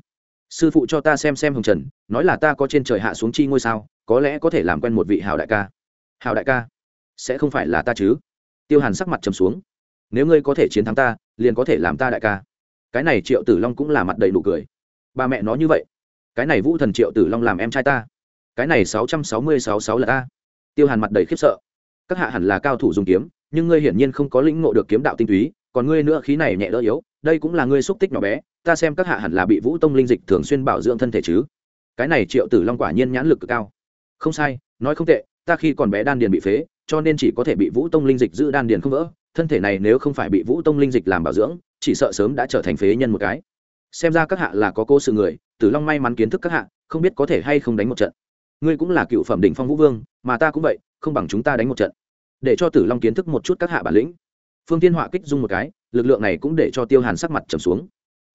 Sư phụ cho ta xem xem hồng trần, nói là ta có trên trời hạ xuống chi ngôi sao, có lẽ có thể làm quen một vị hào đại ca. Hào đại ca? Sẽ không phải là ta chứ? Tiêu hàn sắc mặt trầm xuống. Nếu ngươi có thể chiến thắng ta, liền có thể làm ta đại ca. Cái này triệu tử long cũng là mặt đầy nụ cười. Ba mẹ nó như vậy. Cái này vũ thần triệu tử long làm em trai ta. Cái này sáu trăm sáu mươi sáu sáu là ta tiêu hàn mặt đầy khiếp sợ. Các hạ hẳn là cao thủ dùng kiếm, nhưng ngươi hiển nhiên không có lĩnh ngộ được kiếm đạo tinh túy, còn ngươi nữa khí này nhẹ đỡ yếu, đây cũng là ngươi xúc tích nhỏ bé, ta xem các hạ hẳn là bị vũ tông linh dịch thường xuyên bảo dưỡng thân thể chứ. Cái này triệu tử long quả nhiên nhãn lực cực cao. Không sai, nói không tệ, ta khi còn bé đan điền bị phế, cho nên chỉ có thể bị vũ tông linh dịch giữ đan điền không vỡ, thân thể này nếu không phải bị vũ tông linh dịch làm bảo dưỡng, chỉ sợ sớm đã trở thành phế nhân một cái. Xem ra các hạ là có cô sự người, tử long may mắn kiến thức các hạ, không biết có thể hay không đánh một trận. Ngươi cũng là cựu phẩm đỉnh phong vũ vương mà ta cũng vậy, không bằng chúng ta đánh một trận. Để cho tử long kiến thức một chút các hạ bản lĩnh. Phương tiên họa kích dung một cái, lực lượng này cũng để cho tiêu hàn sắc mặt trầm xuống.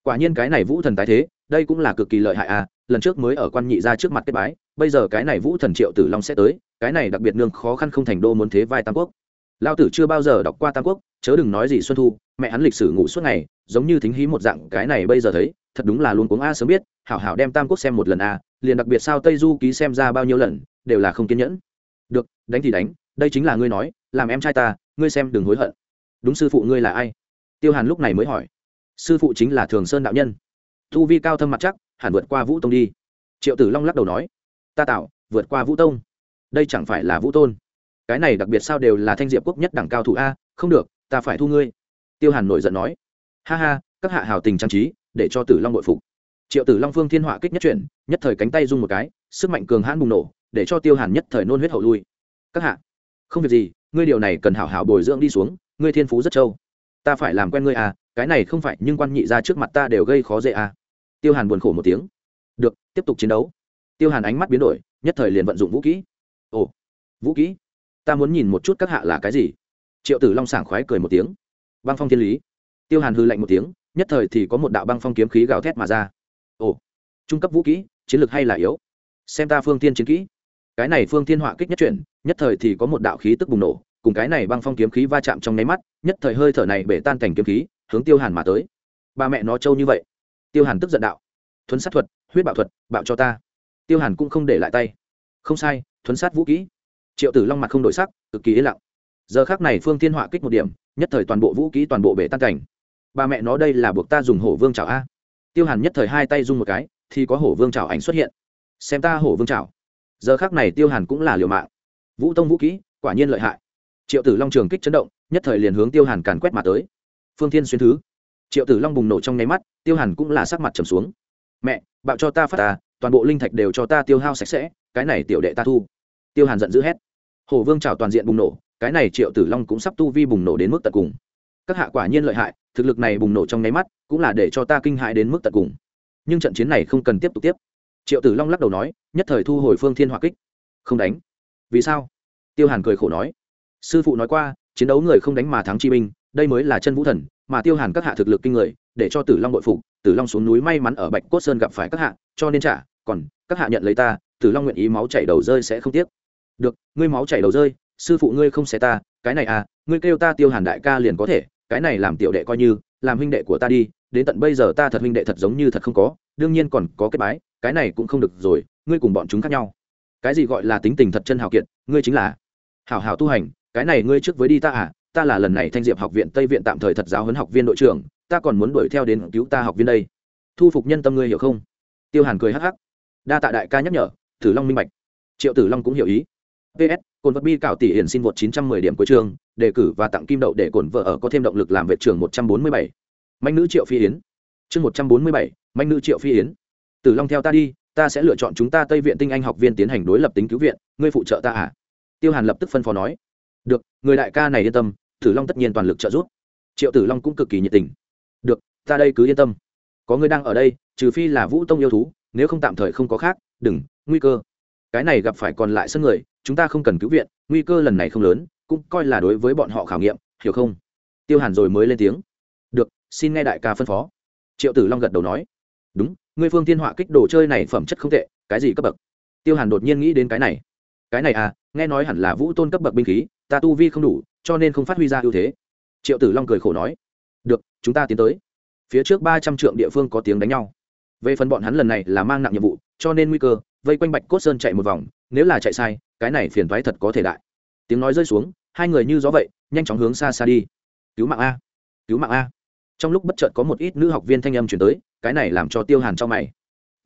Quả nhiên cái này vũ thần tái thế, đây cũng là cực kỳ lợi hại à lần trước mới ở quan nhị ra trước mặt kết bái, bây giờ cái này vũ thần triệu tử long sẽ tới, cái này đặc biệt nương khó khăn không thành đô muốn thế vai tam quốc. Lao tử chưa bao giờ đọc qua tam quốc, chớ đừng nói gì xuân thu, mẹ hắn lịch sử ngủ suốt ngày, giống như thính hí một dạng, cái này bây giờ thấy, thật đúng là luôn cuống a sớm biết, hảo hảo đem tam quốc xem một lần a, liền đặc biệt sao tây du ký xem ra bao nhiêu lần, đều là không kiên nhẫn được, đánh thì đánh, đây chính là ngươi nói, làm em trai ta, ngươi xem đừng hối hận. Đúng sư phụ ngươi là ai? Tiêu hàn lúc này mới hỏi. Sư phụ chính là thường sơn đạo nhân. Thu vi cao thâm mặt chắc, hẳn vượt qua vũ tông đi. Triệu tử long lắc đầu nói. Ta tạo, vượt qua vũ tông. Đây chẳng phải là vũ tôn. Cái này đặc biệt sao đều là thanh diệp quốc nhất đẳng cao thủ a, không được, ta phải thu ngươi. Tiêu hàn nổi giận nói. Ha ha, các hạ hào tình trang trí, để cho tử long nội phục. Triệu tử long phương thiên họa kích nhất chuyển, nhất thời cánh tay rung một cái, sức mạnh cường hãn bùng nổ để cho tiêu hàn nhất thời nôn huyết hậu lui. Các hạ, không việc gì, ngươi điều này cần hảo hảo bồi dưỡng đi xuống, ngươi thiên phú rất trâu. Ta phải làm quen ngươi à cái này không phải, nhưng quan nhị ra trước mặt ta đều gây khó dễ à. Tiêu hàn buồn khổ một tiếng. Được, tiếp tục chiến đấu. Tiêu hàn ánh mắt biến đổi, nhất thời liền vận dụng vũ kỹ. Ồ, vũ kỹ? Ta muốn nhìn một chút các hạ là cái gì. Triệu tử long sảng khoái cười một tiếng. Băng phong thiên lý. Tiêu hàn hư lạnh một tiếng, nhất thời thì có một đạo băng phong kiếm khí gào thét mà ra. Ồ, trung cấp vũ kỹ, chiến lược hay là yếu? Xem ta phương tiên chiến kỹ cái này phương thiên họa kích nhất chuyển, nhất thời thì có một đạo khí tức bùng nổ, cùng cái này băng phong kiếm khí va chạm trong nháy mắt, nhất thời hơi thở này bể tan cảnh kiếm khí, hướng tiêu hàn mà tới. Ba mẹ nó trâu như vậy. Tiêu hàn tức giận đạo. Thuấn sát thuật, huyết bạo thuật, bạo cho ta. Tiêu hàn cũng không để lại tay. Không sai, thuấn sát vũ kỹ. Triệu tử long mặt không đổi sắc, cực kỳ yên lặng. Giờ khác này phương thiên họa kích một điểm, nhất thời toàn bộ vũ kỹ toàn bộ bể tan cảnh. Ba mẹ nó đây là buộc ta dùng hổ vương trào a. Tiêu hàn nhất thời hai tay dung một cái, thì có hổ vương trào ảnh xuất hiện. Xem ta hổ vương trào giờ khác này tiêu hàn cũng là liều mạng. Vũ tông vũ kỹ, quả nhiên lợi hại. Triệu tử long trường kích chấn động, nhất thời liền hướng tiêu hàn càn quét mà tới. Phương thiên xuyên thứ. Triệu tử long bùng nổ trong nháy mắt, tiêu hàn cũng là sắc mặt trầm xuống. Mẹ, bạo cho ta phát ta, toàn bộ linh thạch đều cho ta tiêu hao sạch sẽ, cái này tiểu đệ ta thu. Tiêu hàn giận dữ hét. Hồ vương trào toàn diện bùng nổ, cái này triệu tử long cũng sắp tu vi bùng nổ đến mức tận cùng. Các hạ quả nhiên lợi hại, thực lực này bùng nổ trong nháy mắt, cũng là để cho ta kinh hại đến mức tận cùng. Nhưng trận chiến này không cần tiếp tục tiếp triệu tử long lắc đầu nói, nhất thời thu hồi phương thiên hỏa kích. Không đánh. Vì sao? Tiêu hàn cười khổ nói. Sư phụ nói qua, chiến đấu người không đánh mà thắng chi binh, đây mới là chân vũ thần, mà tiêu hàn các hạ thực lực kinh người, để cho tử long bội phục, tử long xuống núi may mắn ở bạch cốt sơn gặp phải các hạ, cho nên trả còn, các hạ nhận lấy ta, tử long nguyện ý máu chảy đầu rơi sẽ không tiếc. Được, ngươi máu chảy đầu rơi, sư phụ ngươi không xé ta, cái này à ngươi kêu ta tiêu hàn đại ca liền có thể, cái này làm tiểu đệ coi như, làm huynh đệ của ta đi, đến tận bây giờ ta thật huynh đệ thật giống như thật không có đương nhiên còn có kết bái cái này cũng không được rồi ngươi cùng bọn chúng khác nhau. Cái gì gọi là tính tình thật chân hào kiệt ngươi chính là hảo hảo tu hành cái này ngươi trước với đi ta à ta là lần này thanh diệp học viện tây viện tạm thời thật giáo huấn học viên đội trưởng ta còn muốn đuổi theo đến cứu ta học viên đây. Thu phục nhân tâm ngươi hiểu không? Tiêu hàn cười hắc hắc. Đa tạ đại ca nhắc nhở tử long minh bạch. Triệu tử long cũng hiểu ý. Ps cồn vật bi cạo tỷ hiển xin vượt 910 điểm cuối trường đề cử và tặng kim đậu để cồn vợ ở có thêm động lực làm vệ trưởng 147. manh nữ Triệu Phi Yến. Chương 147, Mạnh nữ Triệu Phi Yến. Tử Long theo ta đi, ta sẽ lựa chọn chúng ta Tây viện tinh anh học viên tiến hành đối lập tính cứu viện, ngươi phụ trợ ta à? Tiêu Hàn lập tức phân phó nói. Được, người đại ca này yên tâm, Tử Long tất nhiên toàn lực trợ giúp. Triệu Tử Long cũng cực kỳ nhiệt tình. Được, ta đây cứ yên tâm có người đang ở đây trừ phi là vũ tông yêu thú nếu không tạm thời không có khác đừng nguy cơ cái này gặp phải còn lại sân người chúng ta không cần cứu viện nguy cơ lần này không lớn cũng coi là đối với bọn họ khảo nghiệm hiểu không tiêu hàn rồi mới lên tiếng được xin nghe đại ca phân phó triệu tử long gật đầu nói đúng, ngươi phương thiên họa kích đồ chơi này phẩm chất không tệ, cái gì cấp bậc? Tiêu hàn đột nhiên nghĩ đến cái này. Cái này à nghe nói hẳn là vũ tôn cấp bậc binh khí, ta tu vi không đủ, cho nên không phát huy ra ưu thế. Triệu tử long cười khổ nói. Được, chúng ta tiến tới. Phía trước ba trăm trượng địa phương có tiếng đánh nhau. Về phần bọn hắn lần này là mang nặng nhiệm vụ, cho nên nguy cơ, vây quanh bạch cốt sơn chạy một vòng, nếu là chạy sai, cái này phiền thoái thật có thể đại. Tiếng nói rơi xuống, hai người như gió vậy, nhanh chóng hướng xa xa đi. Cứu mạng a, cứu mạng a trong lúc bất chợt có một ít nữ học viên thanh âm chuyển tới, cái này làm cho tiêu hàn cho mày.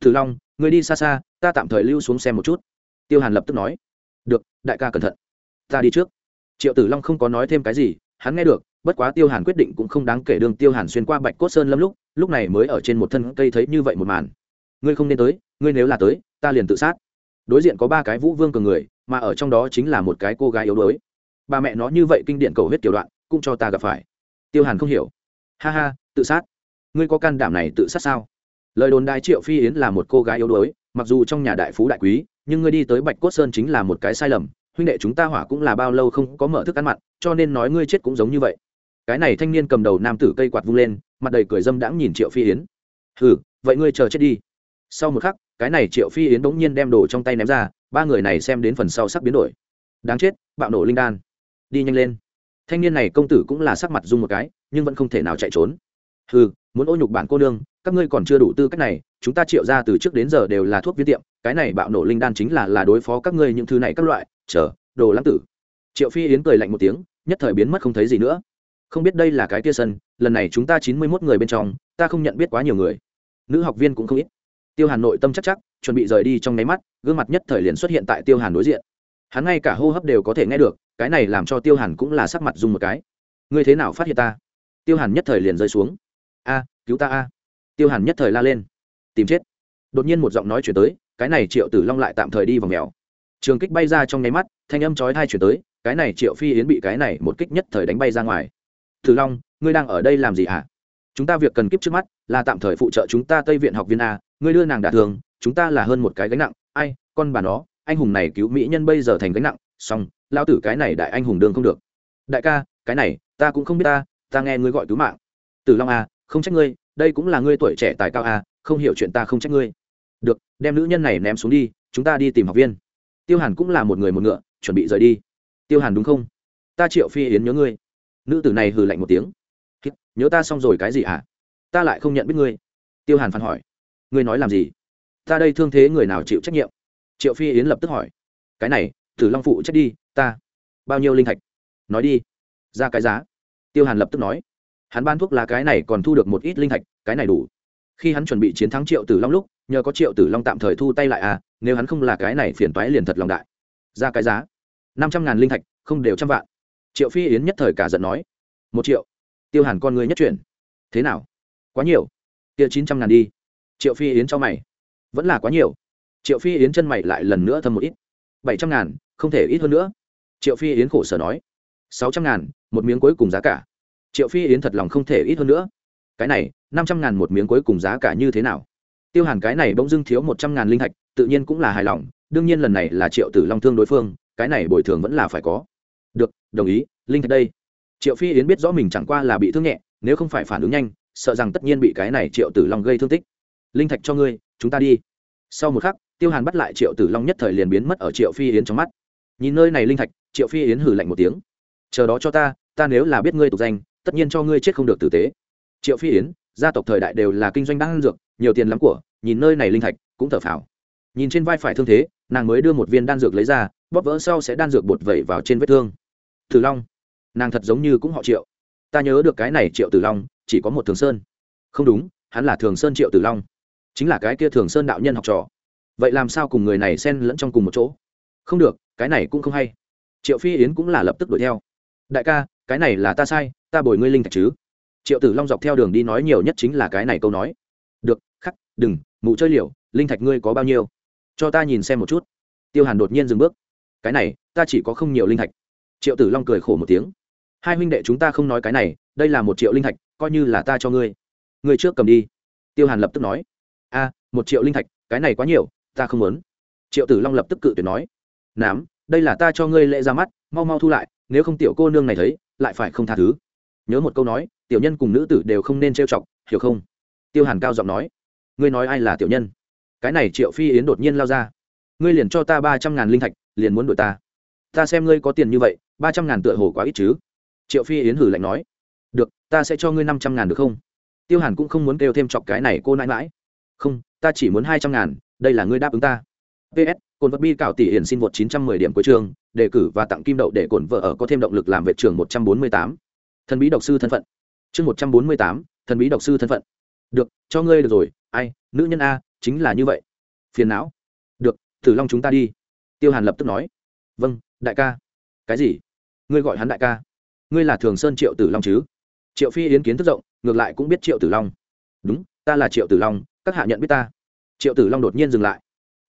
Thử long, người đi xa xa, ta tạm thời lưu xuống xem một chút. Tiêu hàn lập tức nói. Được, đại ca cẩn thận. Ta đi trước. Triệu tử long không có nói thêm cái gì, hắn nghe được, bất quá tiêu hàn quyết định cũng không đáng kể đường tiêu hàn xuyên qua bạch cốt sơn lâm lúc lúc này mới ở trên một thân cây thấy như vậy một màn. Ngươi không nên tới, ngươi nếu là tới, ta liền tự sát. Đối diện có ba cái vũ vương cường người, mà ở trong đó chính là một cái cô gái yếu đuối. Ba mẹ nó như vậy kinh điển cầu huyết kiểu đoạn, cũng cho ta gặp phải. Tiêu hàn không hiểu ha ha, tự sát. Ngươi có can đảm này tự sát sao? Lời đồn đại triệu phi yến là một cô gái yếu đuối, mặc dù trong nhà đại phú đại quý, nhưng ngươi đi tới bạch cốt sơn chính là một cái sai lầm. Huynh đệ chúng ta hỏa cũng là bao lâu không có mở thức ăn mặn, cho nên nói ngươi chết cũng giống như vậy. Cái này thanh niên cầm đầu nam tử cây quạt vung lên, mặt đầy cười dâm đãng nhìn triệu phi yến. Ừ vậy ngươi chờ chết đi. Sau một khắc, cái này triệu phi yến bỗng nhiên đem đồ trong tay ném ra, ba người này xem đến phần sau sắp biến đổi. Đáng chết, bạo nổ linh đan. Đi nhanh lên thanh niên này công tử cũng là sắc mặt dung một cái, nhưng vẫn không thể nào chạy trốn. Ừ muốn ô nhục bản cô nương, các ngươi còn chưa đủ tư cách này, chúng ta triệu ra từ trước đến giờ đều là thuốc viên tiệm, cái này bạo nổ linh đan chính là là đối phó các ngươi những thứ này các loại. Chờ, đồ lãng tử. Triệu phi yến cười lạnh một tiếng, nhất thời biến mất không thấy gì nữa. Không biết đây là cái kia sân, lần này chúng ta chín mươi mốt người bên trong, ta không nhận biết quá nhiều người. Nữ học viên cũng không ít. Tiêu hàn nội tâm chắc chắc, chuẩn bị rời đi trong nháy mắt, gương mặt nhất thời liền xuất hiện tại tiêu hàn đối diện hắn ngay cả hô hấp đều có thể nghe được, cái này làm cho tiêu hàn cũng là sắc mặt dùng một cái. Ngươi thế nào phát hiện ta? Tiêu hàn nhất thời liền rơi xuống. A, cứu ta a. Tiêu hàn nhất thời la lên. Tìm chết. Đột nhiên một giọng nói chuyển tới, cái này triệu tử long lại tạm thời đi vào mèo. Trường kích bay ra trong nháy mắt, thanh âm chói thai chuyển tới, cái này triệu phi yến bị cái này một kích nhất thời đánh bay ra ngoài. Tử long, ngươi đang ở đây làm gì ạ à? chúng ta việc cần kiếp trước mắt là tạm thời phụ trợ chúng ta tây viện học viên a, ngươi đưa nàng đả thường chúng ta là hơn một cái gánh nặng. Ai, con bà nó anh hùng này cứu mỹ nhân bây giờ thành gánh nặng, xong lao tử cái này đại anh hùng đương không được. Đại ca, cái này, ta cũng không biết ta ta nghe ngươi gọi cứu mạng. Tử long a không trách ngươi, đây cũng là ngươi tuổi trẻ tài cao a không hiểu chuyện ta không trách ngươi. Được, đem nữ nhân này ném xuống đi, chúng ta đi tìm học viên. Tiêu hàn cũng là một người một ngựa, chuẩn bị rời đi. Tiêu hàn đúng không? Ta triệu phi yến nhớ ngươi. Nữ tử này hừ lạnh một tiếng. Nhớ ta xong rồi cái gì hả ta lại không nhận biết ngươi. Tiêu hàn phản hỏi. Ngươi nói làm gì? Ta đây thương thế người nào chịu trách nhiệm? Triệu phi yến lập tức hỏi, cái này, tử long phụ chết đi, ta bao nhiêu linh thạch? Nói đi. Ra cái giá. Tiêu hàn lập tức nói, hắn ban thuốc là cái này còn thu được một ít linh thạch, cái này đủ. Khi hắn chuẩn bị chiến thắng triệu tử long lúc, nhờ có triệu tử long tạm thời thu tay lại à nếu hắn không là cái này phiền toái liền thật lòng đại. Ra cái giá, năm trăm ngàn linh thạch, không đều trăm vạn. Triệu phi yến nhất thời cả giận nói, một triệu. Tiêu hàn con người nhất chuyển, thế nào? Quá nhiều. Kia chín trăm ngàn đi. Triệu phi yến cho mày, vẫn là quá nhiều triệu phi yến chân mày lại lần nữa thâm một ít. Bảy trăm ngàn, không thể ít hơn nữa. Triệu phi yến khổ sở nói. Sáu trăm ngàn, một miếng cuối cùng giá cả. Triệu phi yến thật lòng không thể ít hơn nữa. Cái này, năm trăm ngàn một miếng cuối cùng giá cả như thế nào? Tiêu hàn cái này bỗng dưng thiếu một trăm ngàn linh thạch, tự nhiên cũng là hài lòng, đương nhiên lần này là triệu tử long thương đối phương, cái này bồi thường vẫn là phải có. Được, đồng ý, linh thạch đây. Triệu phi yến biết rõ mình chẳng qua là bị thương nhẹ, nếu không phải phản ứng nhanh, sợ rằng tất nhiên bị cái này triệu tử long gây thương tích. Linh thạch cho ngươi, chúng ta đi. Sau một khắc tiêu hàn bắt lại triệu tử long nhất thời liền biến mất ở triệu phi yến trong mắt. Nhìn nơi này linh thạch, triệu phi yến hử lạnh một tiếng. Chờ đó cho ta ta nếu là biết ngươi tục danh, tất nhiên cho ngươi chết không được tử tế. Triệu phi yến, gia tộc thời đại đều là kinh doanh đan dược, nhiều tiền lắm của, nhìn nơi này linh thạch, cũng thở phào. Nhìn trên vai phải thương thế, nàng mới đưa một viên đan dược lấy ra, bóp vỡ sau sẽ đan dược bột vẩy vào trên vết thương. Tử long, nàng thật giống như cũng họ triệu. Ta nhớ được cái này triệu tử long, chỉ có một thường sơn. Không đúng, hắn là thường sơn triệu tử long. Chính là cái kia thường sơn đạo nhân học trò vậy làm sao cùng người này xen lẫn trong cùng một chỗ? Không được, cái này cũng không hay. Triệu phi yến cũng là lập tức đuổi theo. Đại ca, cái này là ta sai, ta bồi ngươi linh thạch chứ? Triệu tử long dọc theo đường đi nói nhiều nhất chính là cái này câu nói. Được, khắc, đừng, mụ chơi liều, linh thạch ngươi có bao nhiêu? Cho ta nhìn xem một chút. Tiêu hàn đột nhiên dừng bước. Cái này, ta chỉ có không nhiều linh thạch. Triệu tử long cười khổ một tiếng. Hai huynh đệ chúng ta không nói cái này, đây là một triệu linh thạch, coi như là ta cho ngươi. Ngươi trước cầm đi. Tiêu hàn lập tức nói. A một triệu linh thạch, cái này quá nhiều ta không muốn. Triệu tử long lập tức cự tuyệt nói, nám, đây là ta cho ngươi lễ ra mắt, mau mau thu lại, nếu không tiểu cô nương này thấy, lại phải không tha thứ. Nhớ một câu nói, tiểu nhân cùng nữ tử đều không nên trêu chọc, hiểu không? Tiêu hàn cao giọng nói, ngươi nói ai là tiểu nhân? Cái này triệu phi yến đột nhiên lao ra, ngươi liền cho ta ba trăm ngàn linh thạch, liền muốn đuổi ta. Ta xem ngươi có tiền như vậy, ba trăm ngàn tựa hồ quá ít chứ. Triệu phi yến hử lạnh nói, được, ta sẽ cho ngươi năm trăm ngàn được không? Tiêu hàn cũng không muốn kêu thêm chọc cái này cô nãi mãi. Không, ta chỉ muốn hai trăm ngàn đây là ngươi đáp ứng ta. Ps cồn vật bi cạo tỷ hiển xin vượt chín trăm mười điểm cuối trường đề cử và tặng kim đậu để cồn vợ ở có thêm động lực làm vệ trường một trăm bốn mươi tám. Thần bí độc sư thân phận. Chương một trăm bốn mươi tám, thần bí độc sư thân phận. Được, cho ngươi được rồi, ai, nữ nhân a, chính là như vậy. Phiền não. Được, thử long chúng ta đi. Tiêu hàn lập tức nói. Vâng đại ca. Cái gì? Ngươi gọi hắn đại ca. Ngươi là thường sơn triệu tử long chứ? Triệu phi yến kiến thức rộng, ngược lại cũng biết triệu tử long. Đúng, ta là triệu tử long, các hạ nhận biết ta triệu tử long đột nhiên dừng lại.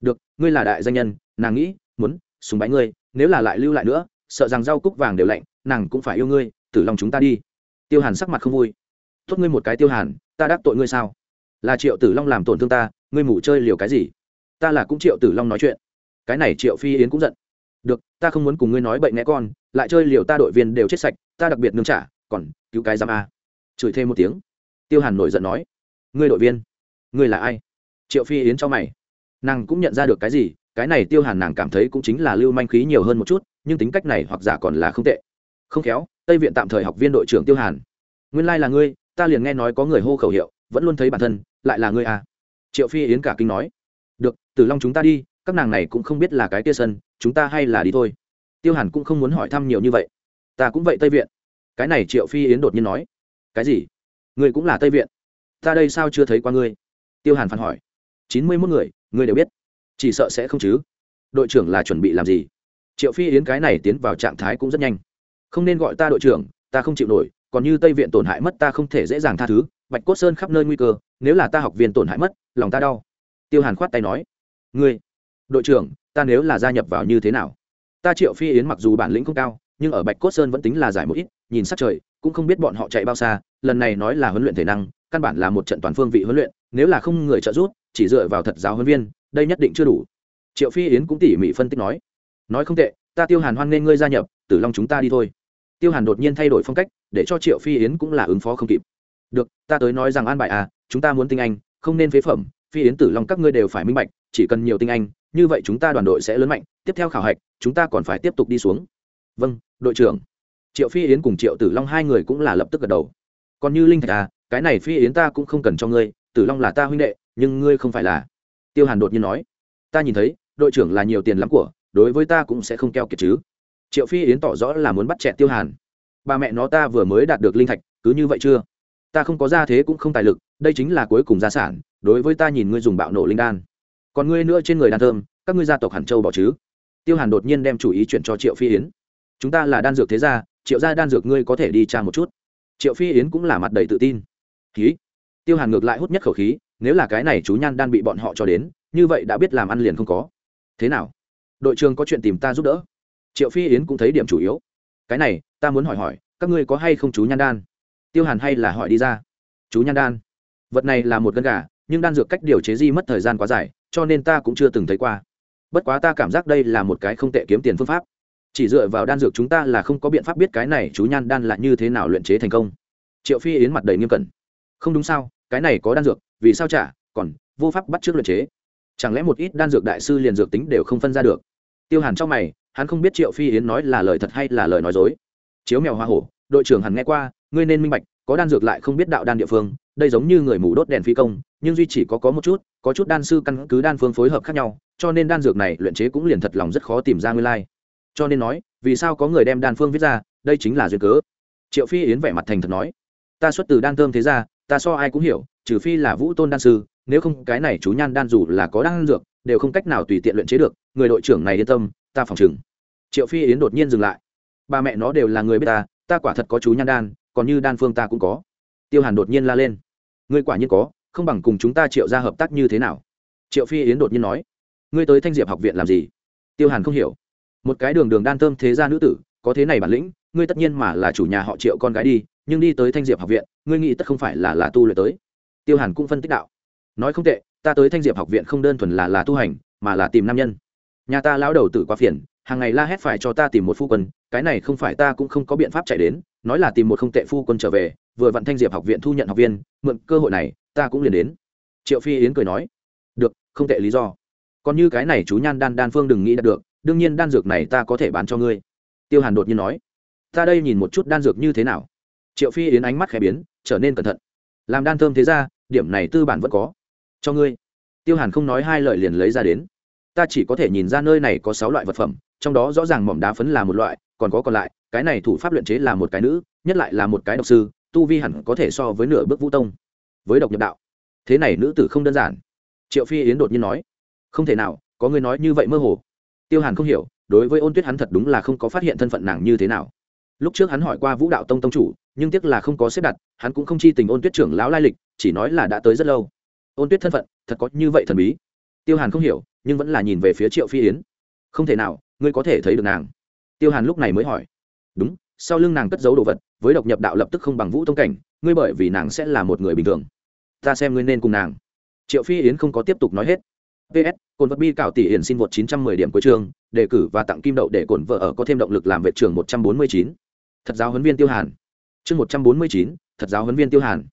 Được, ngươi là đại danh nhân, nàng nghĩ, muốn súng bái ngươi, nếu là lại lưu lại nữa, sợ rằng rau cúc vàng đều lạnh, nàng cũng phải yêu ngươi, tử long chúng ta đi. Tiêu hàn sắc mặt không vui. Tốt ngươi một cái tiêu hàn, ta đắc tội ngươi sao? Là triệu tử long làm tổn thương ta, ngươi mủ chơi liều cái gì? Ta là cũng triệu tử long nói chuyện. Cái này triệu phi yến cũng giận. Được, ta không muốn cùng ngươi nói bệnh né con, lại chơi liều ta đội viên đều chết sạch, ta đặc biệt nương trả, còn cứu cái giam a. Chửi thêm một tiếng. Tiêu hàn nổi giận nói, ngươi đội viên, ngươi là ai? Triệu phi yến cho mày. Nàng cũng nhận ra được cái gì, cái này tiêu hàn nàng cảm thấy cũng chính là lưu manh khí nhiều hơn một chút, nhưng tính cách này hoặc giả còn là không tệ. Không khéo, tây viện tạm thời học viên đội trưởng tiêu hàn. Nguyên lai là ngươi, ta liền nghe nói có người hô khẩu hiệu, vẫn luôn thấy bản thân, lại là ngươi à. Triệu phi yến cả kinh nói. Được, tử long chúng ta đi, các nàng này cũng không biết là cái kia sân, chúng ta hay là đi thôi. Tiêu hàn cũng không muốn hỏi thăm nhiều như vậy. Ta cũng vậy tây viện. Cái này triệu phi yến đột nhiên nói. Cái gì? Ngươi cũng là tây viện. Ta đây sao chưa thấy qua ngươi? Tiêu hàn phản hỏi chín mươi mốt người, ngươi đều biết. Chỉ sợ sẽ không chứ. Đội trưởng là chuẩn bị làm gì? Triệu phi yến cái này tiến vào trạng thái cũng rất nhanh. Không nên gọi ta đội trưởng, ta không chịu nổi, còn như tây viện tổn hại mất ta không thể dễ dàng tha thứ. Bạch cốt sơn khắp nơi nguy cơ, nếu là ta học viên tổn hại mất, lòng ta đau. Tiêu hàn khoát tay nói, ngươi, đội trưởng, ta nếu là gia nhập vào như thế nào? Ta triệu phi yến mặc dù bản lĩnh không cao, nhưng ở bạch cốt sơn vẫn tính là giải một ít, nhìn sát trời, cũng không biết bọn họ chạy bao xa, lần này nói là huấn luyện thể năng, căn bản là một trận toàn phương vị huấn luyện, nếu là không người trợ giúp chỉ dựa vào thật giáo huấn viên, đây nhất định chưa đủ. Triệu phi yến cũng tỉ mỉ phân tích nói nói không tệ, ta tiêu hàn hoan nghê ngươi gia nhập, tử long chúng ta đi thôi. Tiêu hàn đột nhiên thay đổi phong cách, để cho triệu phi yến cũng là ứng phó không kịp. Được, ta tới nói rằng an bài à chúng ta muốn tinh anh, không nên phế phẩm, phi yến, tử long các ngươi đều phải minh bạch, chỉ cần nhiều tinh anh, như vậy chúng ta đoàn đội sẽ lớn mạnh, tiếp theo khảo hạch, chúng ta còn phải tiếp tục đi xuống. Vâng đội trưởng. Triệu phi yến cùng triệu tử long hai người cũng là lập tức gật đầu. Còn như linh thạch à cái này phi yến ta cũng không cần cho ngươi, tử long là ta huynh đệ nhưng ngươi không phải là. Tiêu hàn đột nhiên nói, ta nhìn thấy, đội trưởng là nhiều tiền lắm của, đối với ta cũng sẽ không keo kiệt chứ. Triệu phi yến tỏ rõ là muốn bắt chẹn tiêu hàn. Ba mẹ nó ta vừa mới đạt được linh thạch, cứ như vậy chưa? Ta không có gia thế cũng không tài lực, đây chính là cuối cùng gia sản, đối với ta nhìn ngươi dùng bạo nổ linh đan. Còn ngươi nữa trên người đan thơm, các ngươi gia tộc hàn châu bỏ chứ? Tiêu hàn đột nhiên đem chủ ý chuyển cho triệu phi yến. Chúng ta là đan dược thế gia, triệu gia đan dược ngươi có thể đi tra một chút. Triệu phi yến cũng là mặt đầy tự tin. Khí tiêu hàn ngược lại hút nhất khẩu khí nếu là cái này chú nhan đan bị bọn họ cho đến, như vậy đã biết làm ăn liền không có. Thế nào? Đội trưởng có chuyện tìm ta giúp đỡ. Triệu phi yến cũng thấy điểm chủ yếu. Cái này, ta muốn hỏi hỏi, các ngươi có hay không chú nhan đan? Tiêu hàn hay là hỏi đi ra. Chú nhan đan. Vật này là một gân gà, nhưng đan dược cách điều chế di mất thời gian quá dài, cho nên ta cũng chưa từng thấy qua. Bất quá ta cảm giác đây là một cái không tệ kiếm tiền phương pháp. Chỉ dựa vào đan dược chúng ta là không có biện pháp biết cái này chú nhan đan là như thế nào luyện chế thành công. Triệu phi yến mặt đầy nghiêm cẩn. Không đúng sao, cái này có đan dược vì sao trả, còn vô pháp bắt trước luyện chế. Chẳng lẽ một ít đan dược đại sư liền dược tính đều không phân ra được? Tiêu hàn trong mày, hắn không biết triệu phi yến nói là lời thật hay là lời nói dối. Chiếu mèo hoa hổ, đội trưởng hẳn nghe qua, ngươi nên minh bạch, có đan dược lại không biết đạo đan địa phương, đây giống như người mù đốt đèn phi công, nhưng duy chỉ có có một chút, có chút đan sư căn cứ đan phương phối hợp khác nhau, cho nên đan dược này luyện chế cũng liền thật lòng rất khó tìm ra nguyên lai. Cho nên nói, vì sao có người đem đan phương viết ra, đây chính là duyên cớ. Triệu phi yến vẻ mặt thành thật nói, ta xuất từ đan thơm thế ra ta so ai cũng hiểu, trừ phi là vũ tôn đan sư, nếu không cái này chú nhan đan dù là có đan dược, đều không cách nào tùy tiện luyện chế được, người đội trưởng này yên tâm, ta phòng chừng triệu phi yến đột nhiên dừng lại. Ba mẹ nó đều là người biết ta ta quả thật có chú nhan đan, còn như đan phương ta cũng có. Tiêu hàn đột nhiên la lên. Ngươi quả nhiên có, không bằng cùng chúng ta triệu ra hợp tác như thế nào? Triệu phi yến đột nhiên nói. Ngươi tới thanh diệp học viện làm gì? Tiêu hàn không hiểu. Một cái đường đường đan thơm thế gia nữ tử, có thế này bản lĩnh, ngươi tất nhiên mà là chủ nhà họ triệu con gái đi nhưng đi tới thanh diệp học viện, ngươi nghĩ tất không phải là là tu luyện tới. Tiêu hàn cũng phân tích đạo. Nói không tệ, ta tới thanh diệp học viện không đơn thuần là là tu hành, mà là tìm nam nhân. Nhà ta lão đầu tử quá phiền, hàng ngày la hét phải cho ta tìm một phu quân, cái này không phải ta cũng không có biện pháp chạy đến, nói là tìm một không tệ phu quân trở về, vừa vặn thanh diệp học viện thu nhận học viên, mượn cơ hội này, ta cũng liền đến. Triệu phi yến cười nói, được, không tệ lý do. Còn như cái này chú nhan đan đan phương đừng nghĩ đạt được, đương nhiên đan dược này ta có thể bán cho ngươi. Tiêu hàn đột nhiên nói, ta đây nhìn một chút đan dược như thế nào? Triệu phi yến ánh mắt khẽ biến, trở nên cẩn thận. Làm đan thơm thế ra, điểm này tư bản vẫn có. Cho ngươi. Tiêu hàn không nói hai lời liền lấy ra đến. Ta chỉ có thể nhìn ra nơi này có sáu loại vật phẩm, trong đó rõ ràng mỏm đá phấn là một loại, còn có còn lại, cái này thủ pháp luyện chế là một cái nữ, nhất lại là một cái độc sư, tu vi hẳn có thể so với nửa bước vũ tông. Với độc nhập đạo. Thế này nữ tử không đơn giản. Triệu phi yến đột nhiên nói. Không thể nào, có người nói như vậy mơ hồ. Tiêu hàn không hiểu, đối với ôn tuyết hắn thật đúng là không có phát hiện thân phận nàng như thế nào lúc trước hắn hỏi qua vũ đạo tông tông chủ, nhưng tiếc là không có xếp đặt, hắn cũng không chi tình ôn tuyết trưởng lão lai lịch, chỉ nói là đã tới rất lâu. Ôn tuyết thân phận, thật có như vậy thần bí. Tiêu hàn không hiểu, nhưng vẫn là nhìn về phía triệu phi yến. Không thể nào, ngươi có thể thấy được nàng. Tiêu hàn lúc này mới hỏi. Đúng, sau lưng nàng cất giấu đồ vật, với độc nhập đạo lập tức không bằng vũ tông cảnh, ngươi bởi vì nàng sẽ là một người bình thường. Ta xem ngươi nên cùng nàng. Triệu phi yến không có tiếp tục nói hết. Ps cồn vật bi cạo tỷ hiển xin vượt 910 điểm cuối trường đề cử và tặng kim đậu để cổn vợ ở có thêm động lực làm vệ trường 149 thật giáo huấn viên tiêu hàn. Chương 149, thật giáo huấn viên tiêu hàn.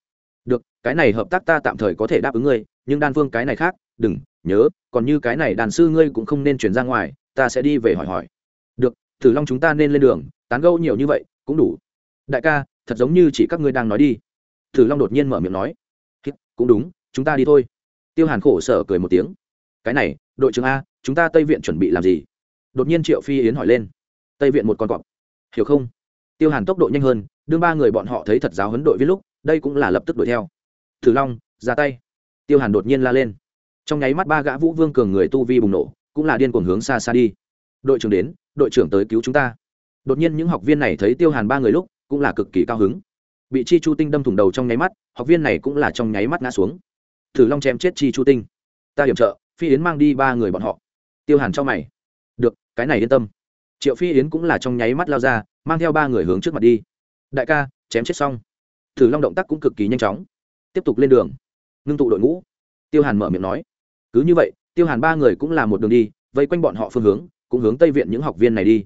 Được cái này hợp tác ta tạm thời có thể đáp ứng ngươi nhưng đan phương cái này khác đừng nhớ còn như cái này đàn sư ngươi cũng không nên chuyển ra ngoài ta sẽ đi về hỏi hỏi. Được thử long chúng ta nên lên đường tán gẫu nhiều như vậy cũng đủ. Đại ca thật giống như chỉ các ngươi đang nói đi. Thử long đột nhiên mở miệng nói. Cũng đúng chúng ta đi thôi. Tiêu hàn khổ sở cười một tiếng. Cái này đội trưởng a chúng ta tây viện chuẩn bị làm gì? Đột nhiên triệu phi yến hỏi lên. Tây viện một con cọp. Hiểu không? Tiêu hàn tốc độ nhanh hơn, đương ba người bọn họ thấy thật giáo huấn đội viết lúc, đây cũng là lập tức đuổi theo. Thử long, ra tay. Tiêu hàn đột nhiên la lên. Trong nháy mắt ba gã vũ vương cường người tu vi bùng nổ, cũng là điên cuồng hướng xa xa đi. Đội trưởng đến, đội trưởng tới cứu chúng ta. Đột nhiên những học viên này thấy tiêu hàn ba người lúc, cũng là cực kỳ cao hứng. Bị chi chu tinh đâm thủng đầu trong nháy mắt, học viên này cũng là trong nháy mắt ngã xuống. Thử long chém chết chi chu tinh. Ta hiểm trợ, phi yến mang đi ba người bọn họ. Tiêu hàn cho mày. Được, cái này yên tâm. Triệu phi yến cũng là trong nháy mắt lao ra mang theo ba người hướng trước mặt đi. Đại ca, chém chết xong. Thử long động tác cũng cực kỳ nhanh chóng. Tiếp tục lên đường. Ngưng tụ đội ngũ. Tiêu hàn mở miệng nói. Cứ như vậy, tiêu hàn ba người cũng là một đường đi, vây quanh bọn họ phương hướng, cũng hướng tây viện những học viên này đi.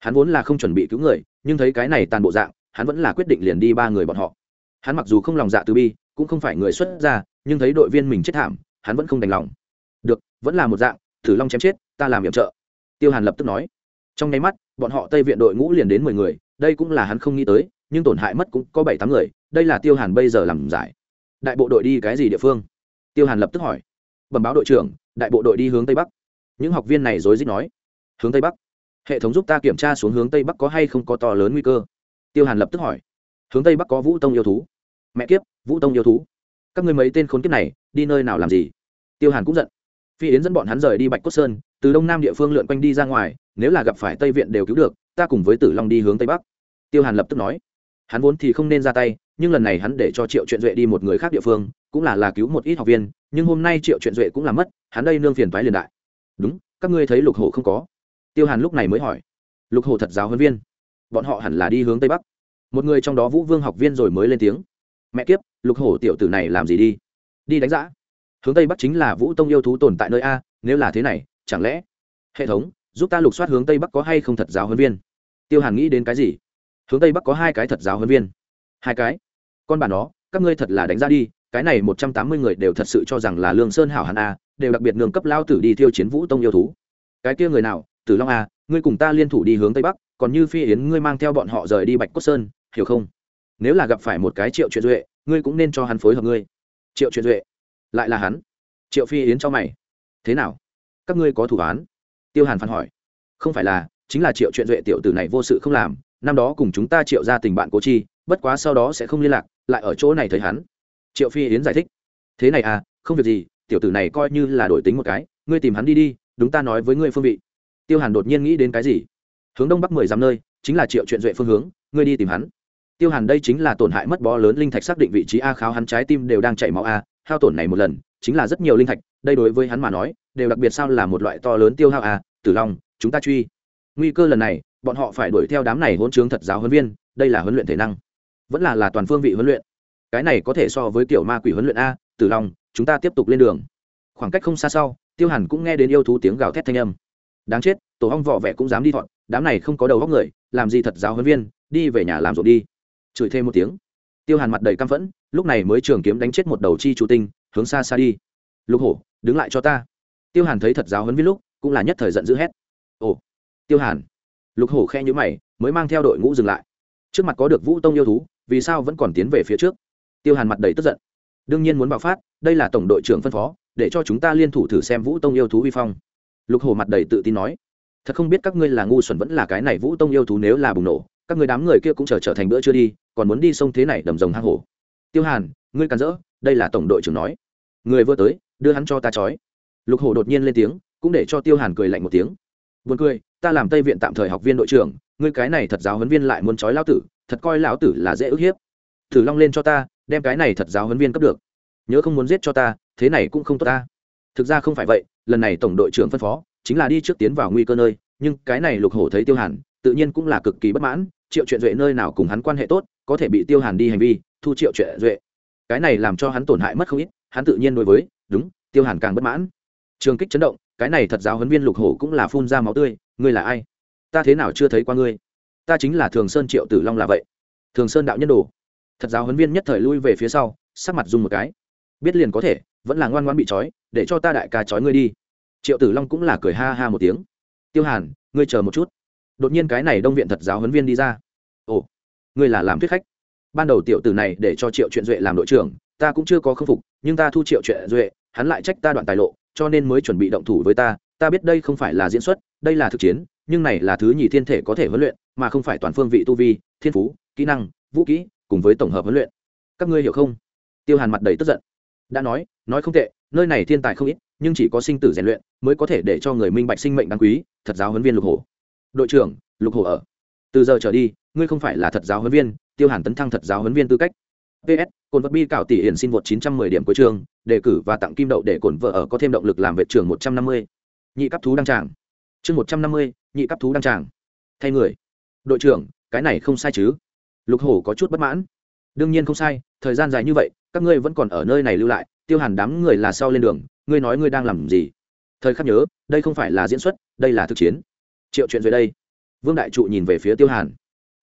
Hắn vốn là không chuẩn bị cứu người, nhưng thấy cái này tàn bộ dạng, hắn vẫn là quyết định liền đi ba người bọn họ. Hắn mặc dù không lòng dạ từ bi, cũng không phải người xuất gia, nhưng thấy đội viên mình chết thảm, hắn vẫn không đành lòng. Được, vẫn là một dạng, thử long chém chết, ta làm yểm trợ. Tiêu hàn lập tức nói trong nháy mắt, bọn họ tây viện đội ngũ liền đến mười người, đây cũng là hắn không nghĩ tới, nhưng tổn hại mất cũng có bảy tám người, đây là tiêu hàn bây giờ làm giải. Đại bộ đội đi cái gì địa phương? Tiêu hàn lập tức hỏi. Bẩm báo đội trưởng, đại bộ đội đi hướng tây bắc. Những học viên này rối rít nói. Hướng tây bắc. Hệ thống giúp ta kiểm tra xuống hướng tây bắc có hay không có to lớn nguy cơ. Tiêu hàn lập tức hỏi. Hướng tây bắc có vũ tông yêu thú. Mẹ kiếp, vũ tông yêu thú. Các người mấy tên khốn kiếp này, đi nơi nào làm gì? Tiêu hàn cũng giận. Phi yến dẫn bọn hắn rời đi bạch cốt sơn, từ đông nam địa phương lượn quanh đi ra ngoài nếu là gặp phải tây viện đều cứu được, ta cùng với tử long đi hướng tây bắc. Tiêu hàn lập tức nói. Hắn vốn thì không nên ra tay, nhưng lần này hắn để cho triệu chuyện duệ đi một người khác địa phương, cũng là là cứu một ít học viên, nhưng hôm nay triệu chuyện duệ cũng làm mất, hắn đây nương phiền toái liền đại. Đúng, các ngươi thấy lục hổ không có? Tiêu hàn lúc này mới hỏi. Lục hổ thật giáo huấn viên. Bọn họ hẳn là đi hướng tây bắc. Một người trong đó vũ vương học viên rồi mới lên tiếng. Mẹ kiếp, lục hổ tiểu tử này làm gì đi? Đi đánh giã. Hướng tây bắc chính là vũ tông yêu thú tồn tại nơi a, nếu là thế này, chẳng lẽ hệ thống giúp ta lục soát hướng tây bắc có hay không thật giáo huấn viên. Tiêu hàn nghĩ đến cái gì? Hướng tây bắc có hai cái thật giáo huấn viên. Hai cái? Con bản đó các ngươi thật là đánh ra đi, cái này một trăm tám mươi người đều thật sự cho rằng là lương sơn hảo hàn a, đều đặc biệt nương cấp lao tử đi thiêu chiến vũ tông yêu thú. Cái kia người nào? Tử long a, ngươi cùng ta liên thủ đi hướng tây bắc, còn như phi yến ngươi mang theo bọn họ rời đi bạch cốt sơn, hiểu không? Nếu là gặp phải một cái triệu chuyện duệ, ngươi cũng nên cho hắn phối hợp ngươi. Triệu chuyện duệ, lại là hắn. Triệu phi yến cho mày, thế nào? Các ngươi có thủ án? Tiêu hàn phản hỏi. Không phải là, chính là triệu chuyện duệ tiểu tử này vô sự không làm, năm đó cùng chúng ta triệu ra tình bạn cố chi, bất quá sau đó sẽ không liên lạc, lại ở chỗ này thấy hắn. Triệu phi yến giải thích. Thế này à không việc gì, tiểu tử này coi như là đổi tính một cái, ngươi tìm hắn đi đi, đúng ta nói với ngươi phương vị. Tiêu hàn đột nhiên nghĩ đến cái gì? Hướng đông bắc mười dặm nơi, chính là triệu chuyện duệ phương hướng, ngươi đi tìm hắn. Tiêu hàn đây chính là tổn hại mất bó lớn linh thạch xác định vị trí a kháo hắn trái tim đều đang chảy máu a, hao tổn này một lần, chính là rất nhiều linh thạch, đây đối với hắn mà nói đều đặc biệt sao là một loại to lớn tiêu hao à tử long, chúng ta truy. Nguy cơ lần này, bọn họ phải đuổi theo đám này hỗn trướng thật giáo huấn viên, đây là huấn luyện thể năng. Vẫn là là toàn phương vị huấn luyện. Cái này có thể so với kiểu ma quỷ huấn luyện a, tử long, chúng ta tiếp tục lên đường. Khoảng cách không xa sau, tiêu hàn cũng nghe đến yêu thú tiếng gào thét thanh âm. Đáng chết, tổ hong vỏ vẻ cũng dám đi thọn, đám này không có đầu góc người, làm gì thật giáo huấn viên, đi về nhà làm ruộng đi. Chửi thêm một tiếng. Tiêu hàn mặt đầy căm phẫn, lúc này mới trường kiếm đánh chết một đầu chi chủ tinh, hướng xa xa đi. Lục hổ, đứng lại cho ta tiêu hàn thấy thật giáo huấn viên lúc, cũng là nhất thời giận dữ hét. Ồ, tiêu hàn. Lục hổ khe nhữ mày, mới mang theo đội ngũ dừng lại. Trước mặt có được vũ tông yêu thú, vì sao vẫn còn tiến về phía trước? Tiêu hàn mặt đầy tức giận. Đương nhiên muốn bạo phát, đây là tổng đội trưởng phân phó, để cho chúng ta liên thủ thử xem vũ tông yêu thú vi phong. Lục hổ mặt đầy tự tin nói. Thật không biết các ngươi là ngu xuẩn vẫn là cái này vũ tông yêu thú nếu là bùng nổ, các người đám người kia cũng chờ trở thành bữa chưa đi, còn muốn đi sông thế này đầm rồng hang hổ. Tiêu hàn, ngươi càn rỡ, đây là tổng đội trưởng nói. Người vừa tới, đưa hắn cho ta trói lục hổ đột nhiên lên tiếng, cũng để cho tiêu hàn cười lạnh một tiếng. Buồn cười, ta làm tây viện tạm thời học viên đội trưởng, ngươi cái này thật giáo huấn viên lại muốn trói lão tử, thật coi lão tử là dễ ức hiếp. Thử long lên cho ta, đem cái này thật giáo huấn viên cấp được. Nhớ không muốn giết cho ta, thế này cũng không tốt ta. Thực ra không phải vậy, lần này tổng đội trưởng phân phó, chính là đi trước tiến vào nguy cơ nơi, nhưng cái này lục hổ thấy tiêu hàn, tự nhiên cũng là cực kỳ bất mãn, triệu chuyện duệ nơi nào cùng hắn quan hệ tốt, có thể bị tiêu hàn đi hành vi, thu triệu chuyện duệ. Cái này làm cho hắn tổn hại mất không ít, hắn tự nhiên đối với, đúng, tiêu hàn càng bất mãn trường kích chấn động, cái này thật giáo huấn viên lục hổ cũng là phun ra máu tươi, ngươi là ai? Ta thế nào chưa thấy qua ngươi? Ta chính là thường sơn triệu tử long là vậy. Thường sơn đạo nhân đồ. Thật giáo huấn viên nhất thời lui về phía sau, sắc mặt dùng một cái. Biết liền có thể, vẫn là ngoan ngoan bị trói, để cho ta đại ca trói ngươi đi. Triệu tử long cũng là cười ha ha một tiếng. Tiêu hàn, ngươi chờ một chút. Đột nhiên cái này đông viện thật giáo huấn viên đi ra. Ồ, ngươi là làm thuyết khách. Ban đầu tiểu tử này để cho triệu chuyện duệ làm đội trưởng, ta cũng chưa có khâm phục, nhưng ta thu triệu chuyện duệ, hắn lại trách ta đoạn tài lộ cho nên mới chuẩn bị động thủ với ta ta biết đây không phải là diễn xuất đây là thực chiến nhưng này là thứ nhì thiên thể có thể huấn luyện mà không phải toàn phương vị tu vi thiên phú kỹ năng vũ kỹ cùng với tổng hợp huấn luyện. Các ngươi hiểu không? Tiêu hàn mặt đầy tức giận. Đã nói nói không tệ nơi này thiên tài không ít nhưng chỉ có sinh tử rèn luyện mới có thể để cho người minh bạch sinh mệnh đáng quý thật giáo huấn viên lục Hổ, đội trưởng lục Hổ ở. Từ giờ trở đi ngươi không phải là thật giáo huấn viên tiêu hàn tấn thăng thật giáo huấn viên tư cách ps cồn vật bi cạo tỷ hiển xin vượt 910 điểm cuối trường đề cử và tặng kim đậu để cồn vợ ở có thêm động lực làm vệ trưởng 150. nhị cấp thú đăng tràng. Chương 150, nhị cấp thú đăng tràng. Thay người. Đội trưởng cái này không sai chứ? Lục hổ có chút bất mãn. Đương nhiên không sai thời gian dài như vậy các ngươi vẫn còn ở nơi này lưu lại tiêu hàn đám người là sau lên đường ngươi nói ngươi đang làm gì? Thời khắc nhớ đây không phải là diễn xuất đây là thực chiến. Triệu chuyện duệ đây. Vương đại trụ nhìn về phía tiêu hàn.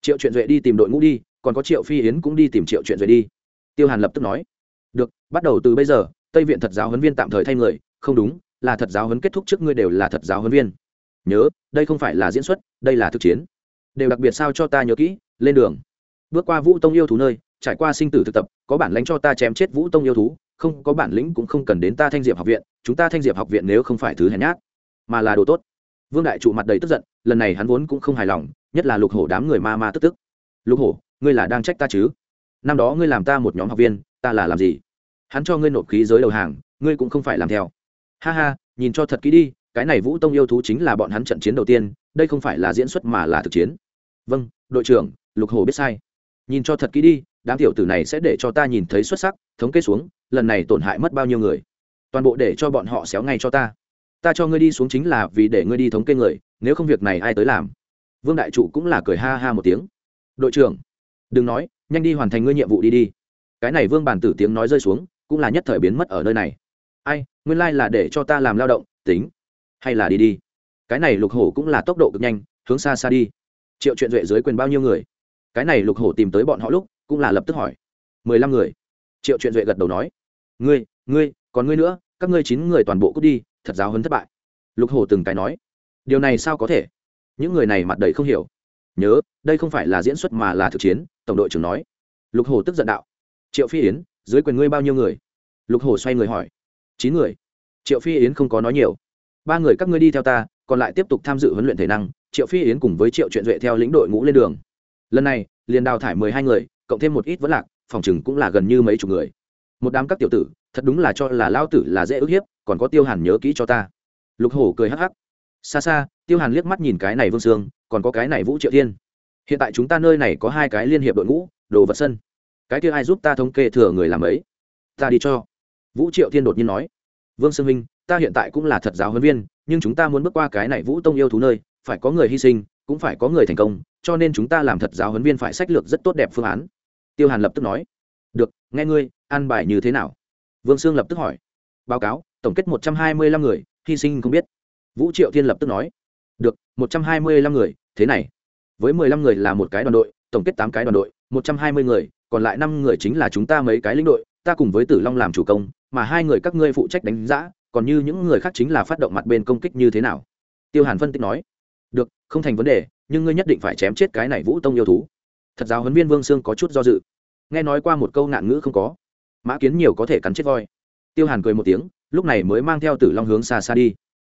Triệu chuyện duệ đi tìm đội ngũ đi còn có triệu phi yến cũng đi tìm triệu chuyện rồi đi. Tiêu hàn lập tức nói, được, bắt đầu từ bây giờ, tây viện thật giáo huấn viên tạm thời thay người. Không đúng, là thật giáo huấn kết thúc trước ngươi đều là thật giáo huấn viên. Nhớ, đây không phải là diễn xuất, đây là thực chiến. Đều đặc biệt sao cho ta nhớ kỹ, lên đường. Bước qua vũ tông yêu thú nơi, trải qua sinh tử thực tập, có bản lãnh cho ta chém chết vũ tông yêu thú, không, có bản lĩnh cũng không cần đến ta thanh diệp học viện, chúng ta thanh diệp học viện nếu không phải thứ hèn nhát, mà là đồ tốt. Vương đại trụ mặt đầy tức giận, lần này hắn vốn cũng không hài lòng, nhất là lục hổ đám người ma ma tức tức. Lục hổ ngươi là đang trách ta chứ? Năm đó ngươi làm ta một nhóm học viên, ta là làm gì? Hắn cho ngươi nộp khí giới đầu hàng, ngươi cũng không phải làm theo. Ha ha, nhìn cho thật kỹ đi, cái này vũ tông yêu thú chính là bọn hắn trận chiến đầu tiên, đây không phải là diễn xuất mà là thực chiến. Vâng đội trưởng, lục Hồ biết sai. Nhìn cho thật kỹ đi, đám tiểu tử này sẽ để cho ta nhìn thấy xuất sắc, thống kê xuống, lần này tổn hại mất bao nhiêu người. Toàn bộ để cho bọn họ xéo ngay cho ta. Ta cho ngươi đi xuống chính là vì để ngươi đi thống kê người, nếu không việc này ai tới làm? Vương đại trụ cũng là cười ha ha một tiếng. Đội trưởng đừng nói, nhanh đi hoàn thành ngươi nhiệm vụ đi đi. Cái này vương bản tử tiếng nói rơi xuống, cũng là nhất thời biến mất ở nơi này. Ai, nguyên lai、like、là là để cho ta làm lao động, tính. Hay là đi đi. Cái này lục hổ cũng là tốc độ cực nhanh, hướng xa xa đi. Triệu chuyện duệ dưới quyền bao nhiêu người? Cái này lục hổ tìm tới bọn họ lúc, cũng là lập tức hỏi. Mười lăm người. Triệu chuyện duệ gật đầu nói. Ngươi ngươi, còn ngươi nữa, các ngươi chín người toàn bộ cút đi, thật giáo hấn thất bại. Lục hổ từng cái nói. Điều này sao có thể? Những người này mặt đầy không hiểu nhớ, đây không phải là diễn xuất mà là thực chiến, tổng đội trưởng nói. Lục hồ tức giận đạo. Triệu phi yến, dưới quyền ngươi bao nhiêu người? Lục hồ xoay người hỏi. Chín người. Triệu phi yến không có nói nhiều. Ba người các ngươi đi theo ta, còn lại tiếp tục tham dự huấn luyện thể năng. Triệu phi yến cùng với triệu chuyện duệ theo lĩnh đội ngũ lên đường. Lần này, liền đào thải mười hai người, cộng thêm một ít vẫn lạc, phòng chừng cũng là gần như mấy chục người. Một đám các tiểu tử, thật đúng là cho là lao tử là dễ ức hiếp, còn có tiêu hàn nhớ kỹ cho ta. Lục hổ cười hắc hắc. Xa xa, tiêu hàn liếc mắt nhìn cái này vương sương còn có cái này vũ triệu thiên. Hiện tại chúng ta nơi này có hai cái liên hiệp đội ngũ, đồ vật sân. Cái kia ai giúp ta thống kê thừa người làm ấy? Ta đi cho. Vũ triệu thiên đột nhiên nói. Vương sương minh, ta hiện tại cũng là thật giáo huấn viên, nhưng chúng ta muốn bước qua cái này vũ tông yêu thú nơi, phải có người hy sinh, cũng phải có người thành công, cho nên chúng ta làm thật giáo huấn viên phải sách lược rất tốt đẹp phương án. Tiêu hàn lập tức nói. Được, nghe ngươi, an bài như thế nào? Vương sương lập tức hỏi. Báo cáo, tổng kết một trăm hai mươi lăm người, hy sinh không biết. Vũ triệu thiên lập tức nói. Được, một trăm hai mươi lăm người thế này, với mười lăm người là một cái đoàn đội, tổng kết tám cái đoàn đội, một trăm hai mươi người, còn lại năm người chính là chúng ta mấy cái lĩnh đội, ta cùng với tử long làm chủ công, mà hai người các ngươi phụ trách đánh giã, còn như những người khác chính là phát động mặt bên công kích như thế nào? Tiêu hàn phân tích nói. Được, không thành vấn đề, nhưng ngươi nhất định phải chém chết cái này vũ tông yêu thú. Thật giáo huấn viên vương sương có chút do dự. Nghe nói qua một câu nạn ngữ không có. Mã kiến nhiều có thể cắn chết voi. Tiêu hàn cười một tiếng, lúc này mới mang theo tử long hướng xa xa đi.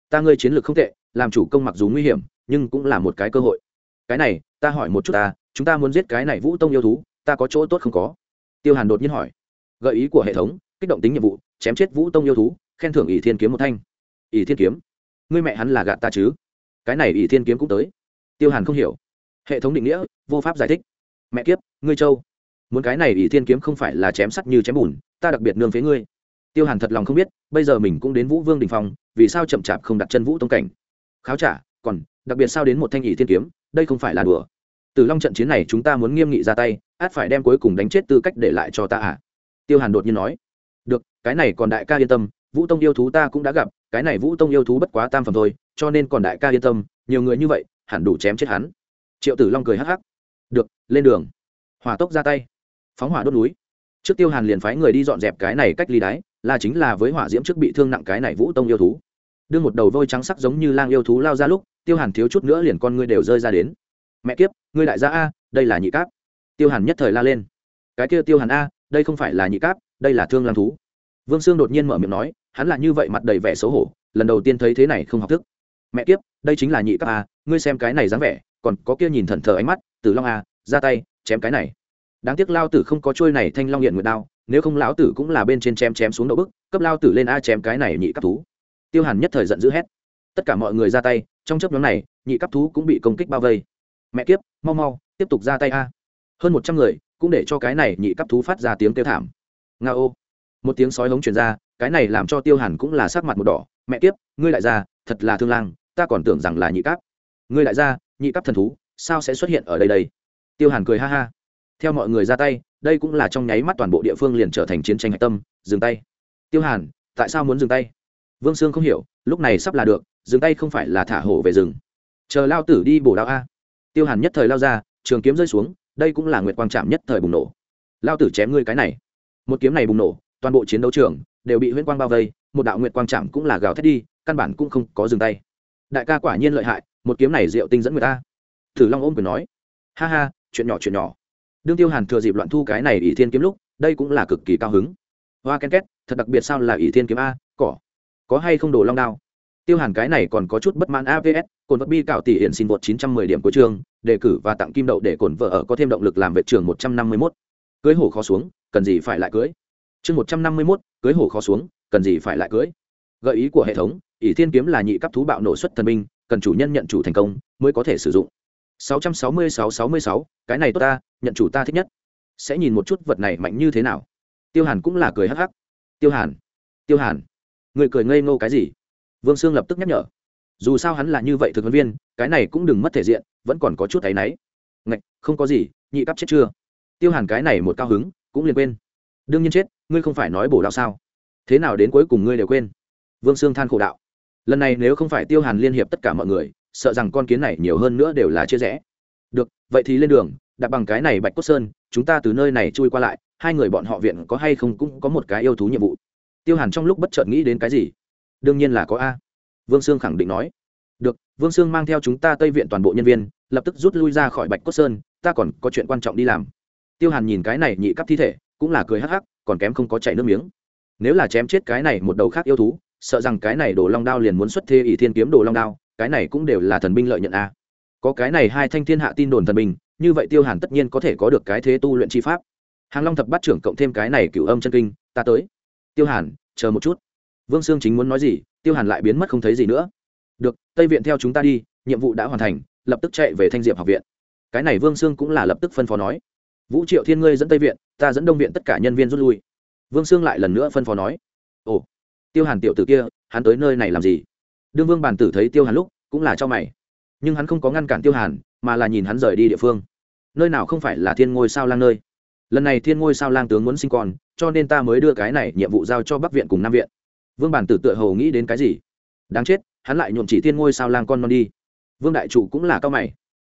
Ta ngươi chiến lược không tệ làm chủ công mặc dù nguy hiểm, nhưng cũng là một cái cơ hội. Cái này, ta hỏi một chút ta, chúng ta muốn giết cái này vũ tông yêu thú, ta có chỗ tốt không có? Tiêu hàn đột nhiên hỏi. Gợi ý của hệ thống, kích động tính nhiệm vụ, chém chết vũ tông yêu thú, khen thưởng ỷ thiên kiếm một thanh. Ỷ thiên kiếm? Ngươi mẹ hắn là gạt ta chứ? Cái này ỷ thiên kiếm cũng tới. Tiêu hàn không hiểu. Hệ thống định nghĩa, vô pháp giải thích. Mẹ kiếp, ngươi châu muốn cái này ỷ thiên kiếm không phải là chém sắt như chém bùn, ta đặc biệt nương phế ngươi. Tiêu hàn thật lòng không biết, bây giờ mình cũng đến vũ vương đình phong, vì sao chậm chạp không đặt chân vũ tông cảnh? Kháo trả, còn, đặc biệt sao đến một thanh ỷ thiên kiếm, đây không phải là đùa. Từ long trận chiến này chúng ta muốn nghiêm nghị ra tay, át phải đem cuối cùng đánh chết tư cách để lại cho ta à? Tiêu hàn đột nhiên nói. Được, cái này còn đại ca yên tâm, vũ tông yêu thú ta cũng đã gặp, cái này vũ tông yêu thú bất quá tam phẩm thôi, cho nên còn đại ca yên tâm, nhiều người như vậy, hẳn đủ chém chết hắn. Triệu tử long cười hắc hắc. Được, lên đường. Hỏa tốc ra tay. Phóng hỏa đốt núi. Trước tiêu hàn liền phái người đi dọn dẹp cái này cách ly đáy là chính là với hỏa diễm trước bị thương nặng cái này vũ tông yêu thú đưa một đầu vôi trắng sắc giống như lang yêu thú lao ra lúc, tiêu hàn thiếu chút nữa liền con ngươi đều rơi ra đến. Mẹ kiếp, ngươi đại gia a, đây là nhị cáp. Tiêu hàn nhất thời la lên. Cái kia tiêu hàn a, đây không phải là nhị cáp, đây là thương lang thú. Vương sương đột nhiên mở miệng nói, hắn là như vậy mặt đầy vẻ xấu hổ, lần đầu tiên thấy thế này không học thức. Mẹ kiếp, đây chính là nhị cáp a, ngươi xem cái này dáng vẻ, còn có kia nhìn thần thờ ánh mắt từ long a, ra tay, chém cái này. Đáng tiếc lao tử không có trôi này thanh long hiện nguyệt đao, nếu không lão tử cũng là bên trên chém chém xuống đậu bức, cấp lao tử lên a chém cái này nhị cáp thú tiêu hàn nhất thời giận dữ hét. Tất cả mọi người ra tay, trong chấp nhóm này, nhị cấp thú cũng bị công kích bao vây. Mẹ kiếp, mau mau, tiếp tục ra tay a. Hơn một trăm người cũng để cho cái này nhị cấp thú phát ra tiếng kêu thảm. Nga ô. Một tiếng sói hống truyền ra, cái này làm cho tiêu hàn cũng là sắc mặt một đỏ. Mẹ kiếp, ngươi lại ra, thật là thương lang, ta còn tưởng rằng là nhị cấp. Ngươi lại ra, nhị cấp thần thú, sao sẽ xuất hiện ở đây đây? Tiêu hàn cười ha ha. Theo mọi người ra tay, đây cũng là trong nháy mắt toàn bộ địa phương liền trở thành chiến tranh hạch tâm, dừng tay. Tiêu hàn, tại sao muốn dừng tay? Vương sương không hiểu, lúc này sắp là được, dừng tay không phải là thả hổ về rừng. Chờ lao tử đi bổ đạo a. Tiêu hàn nhất thời lao ra, trường kiếm rơi xuống, đây cũng là nguyệt quang trạm nhất thời bùng nổ. Lao tử chém ngươi cái này. Một kiếm này bùng nổ, toàn bộ chiến đấu trường đều bị huyễn quang bao vây, một đạo nguyệt quang trạm cũng là gào thét đi, căn bản cũng không có dừng tay. Đại ca quả nhiên lợi hại, một kiếm này diệu tinh dẫn người ta. Thử long ôm quyền nói, ha ha, chuyện nhỏ chuyện nhỏ. Đương tiêu hàn thừa dịp loạn thu cái này ỷ thiên kiếm lúc, đây cũng là cực kỳ cao hứng. Hoa ken két, thật đặc biệt sao là ỷ thiên kiếm a, cỏ có hay không đổ long đao? Tiêu hàn cái này còn có chút bất mãn avs cồn vật bi cạo tỷ hiện xin vượt chín trăm mười điểm của trường đề cử và tặng kim đậu để cồn vợ ở có thêm động lực làm vệ trường một trăm năm mươi mốt. Cưới hổ khó xuống cần gì phải lại cưới? Chương một trăm năm mươi mốt cưới hổ khó xuống cần gì phải lại cưới? Gợi ý của hệ thống ỷ thiên kiếm là nhị cấp thú bạo nổ xuất thần minh cần chủ nhân nhận chủ thành công mới có thể sử dụng. 666-66, cái này tốt ta nhận chủ ta thích nhất. Sẽ nhìn một chút vật này mạnh như thế nào. Tiêu hàn cũng là cười hắc hắc. Tiêu hàn tiêu hàn người cười ngây ngô cái gì? Vương sương lập tức nhắc nhở. Dù sao hắn là như vậy thực huấn viên, cái này cũng đừng mất thể diện, vẫn còn có chút áy náy. Ngạch, không có gì, nhị cấp chết chưa? Tiêu hàn cái này một cao hứng, cũng liền quên. Đương nhiên chết, ngươi không phải nói bổ đạo sao? Thế nào đến cuối cùng ngươi đều quên? Vương sương than khổ đạo. Lần này nếu không phải tiêu hàn liên hiệp tất cả mọi người, sợ rằng con kiến này nhiều hơn nữa đều là chia rẽ. Được, vậy thì lên đường, đặt bằng cái này bạch cốt sơn, chúng ta từ nơi này chui qua lại, hai người bọn họ viện có hay không cũng có một cái yêu thú nhiệm vụ tiêu hàn trong lúc bất chợt nghĩ đến cái gì? Đương nhiên là có a. Vương sương khẳng định nói. Được, vương sương mang theo chúng ta tây viện toàn bộ nhân viên, lập tức rút lui ra khỏi bạch cốt sơn, ta còn có chuyện quan trọng đi làm. Tiêu hàn nhìn cái này nhị cấp thi thể, cũng là cười hắc hắc, còn kém không có chảy nước miếng. Nếu là chém chết cái này một đầu khác yêu thú, sợ rằng cái này đồ long đao liền muốn xuất thê ỷ thiên kiếm đồ long đao, cái này cũng đều là thần binh lợi nhận a. Có cái này hai thanh thiên hạ tin đồn thần binh, như vậy tiêu hàn tất nhiên có thể có được cái thế tu luyện chi pháp. Hàng long thập bát trưởng cộng thêm cái này cửu âm chân kinh, ta tới tiêu hàn, chờ một chút. Vương sương chính muốn nói gì, tiêu hàn lại biến mất không thấy gì nữa. Được, tây viện theo chúng ta đi, nhiệm vụ đã hoàn thành, lập tức chạy về thanh diệp học viện. Cái này vương sương cũng là lập tức phân phó nói. Vũ triệu thiên ngươi dẫn tây viện, ta dẫn đông viện tất cả nhân viên rút lui. Vương sương lại lần nữa phân phó nói. Ồ, tiêu hàn tiểu t ử kia, hắn tới nơi này làm gì? Đương vương bàn tử thấy tiêu hàn lúc, cũng là cho mày. Nhưng hắn không có ngăn cản tiêu hàn, mà là nhìn hắn rời đi địa phương. Nơi nào không phải là thiên ngôi sao lang nơi? Lần này thiên ngôi sao lang tướng muốn sinh con cho nên ta mới đưa cái này nhiệm vụ giao cho bắc viện cùng nam viện. Vương bản tử tựa hầu nghĩ đến cái gì? Đáng chết, hắn lại nhuộm chỉ thiên ngôi sao lang con non đi. Vương đại trụ cũng là cao mày.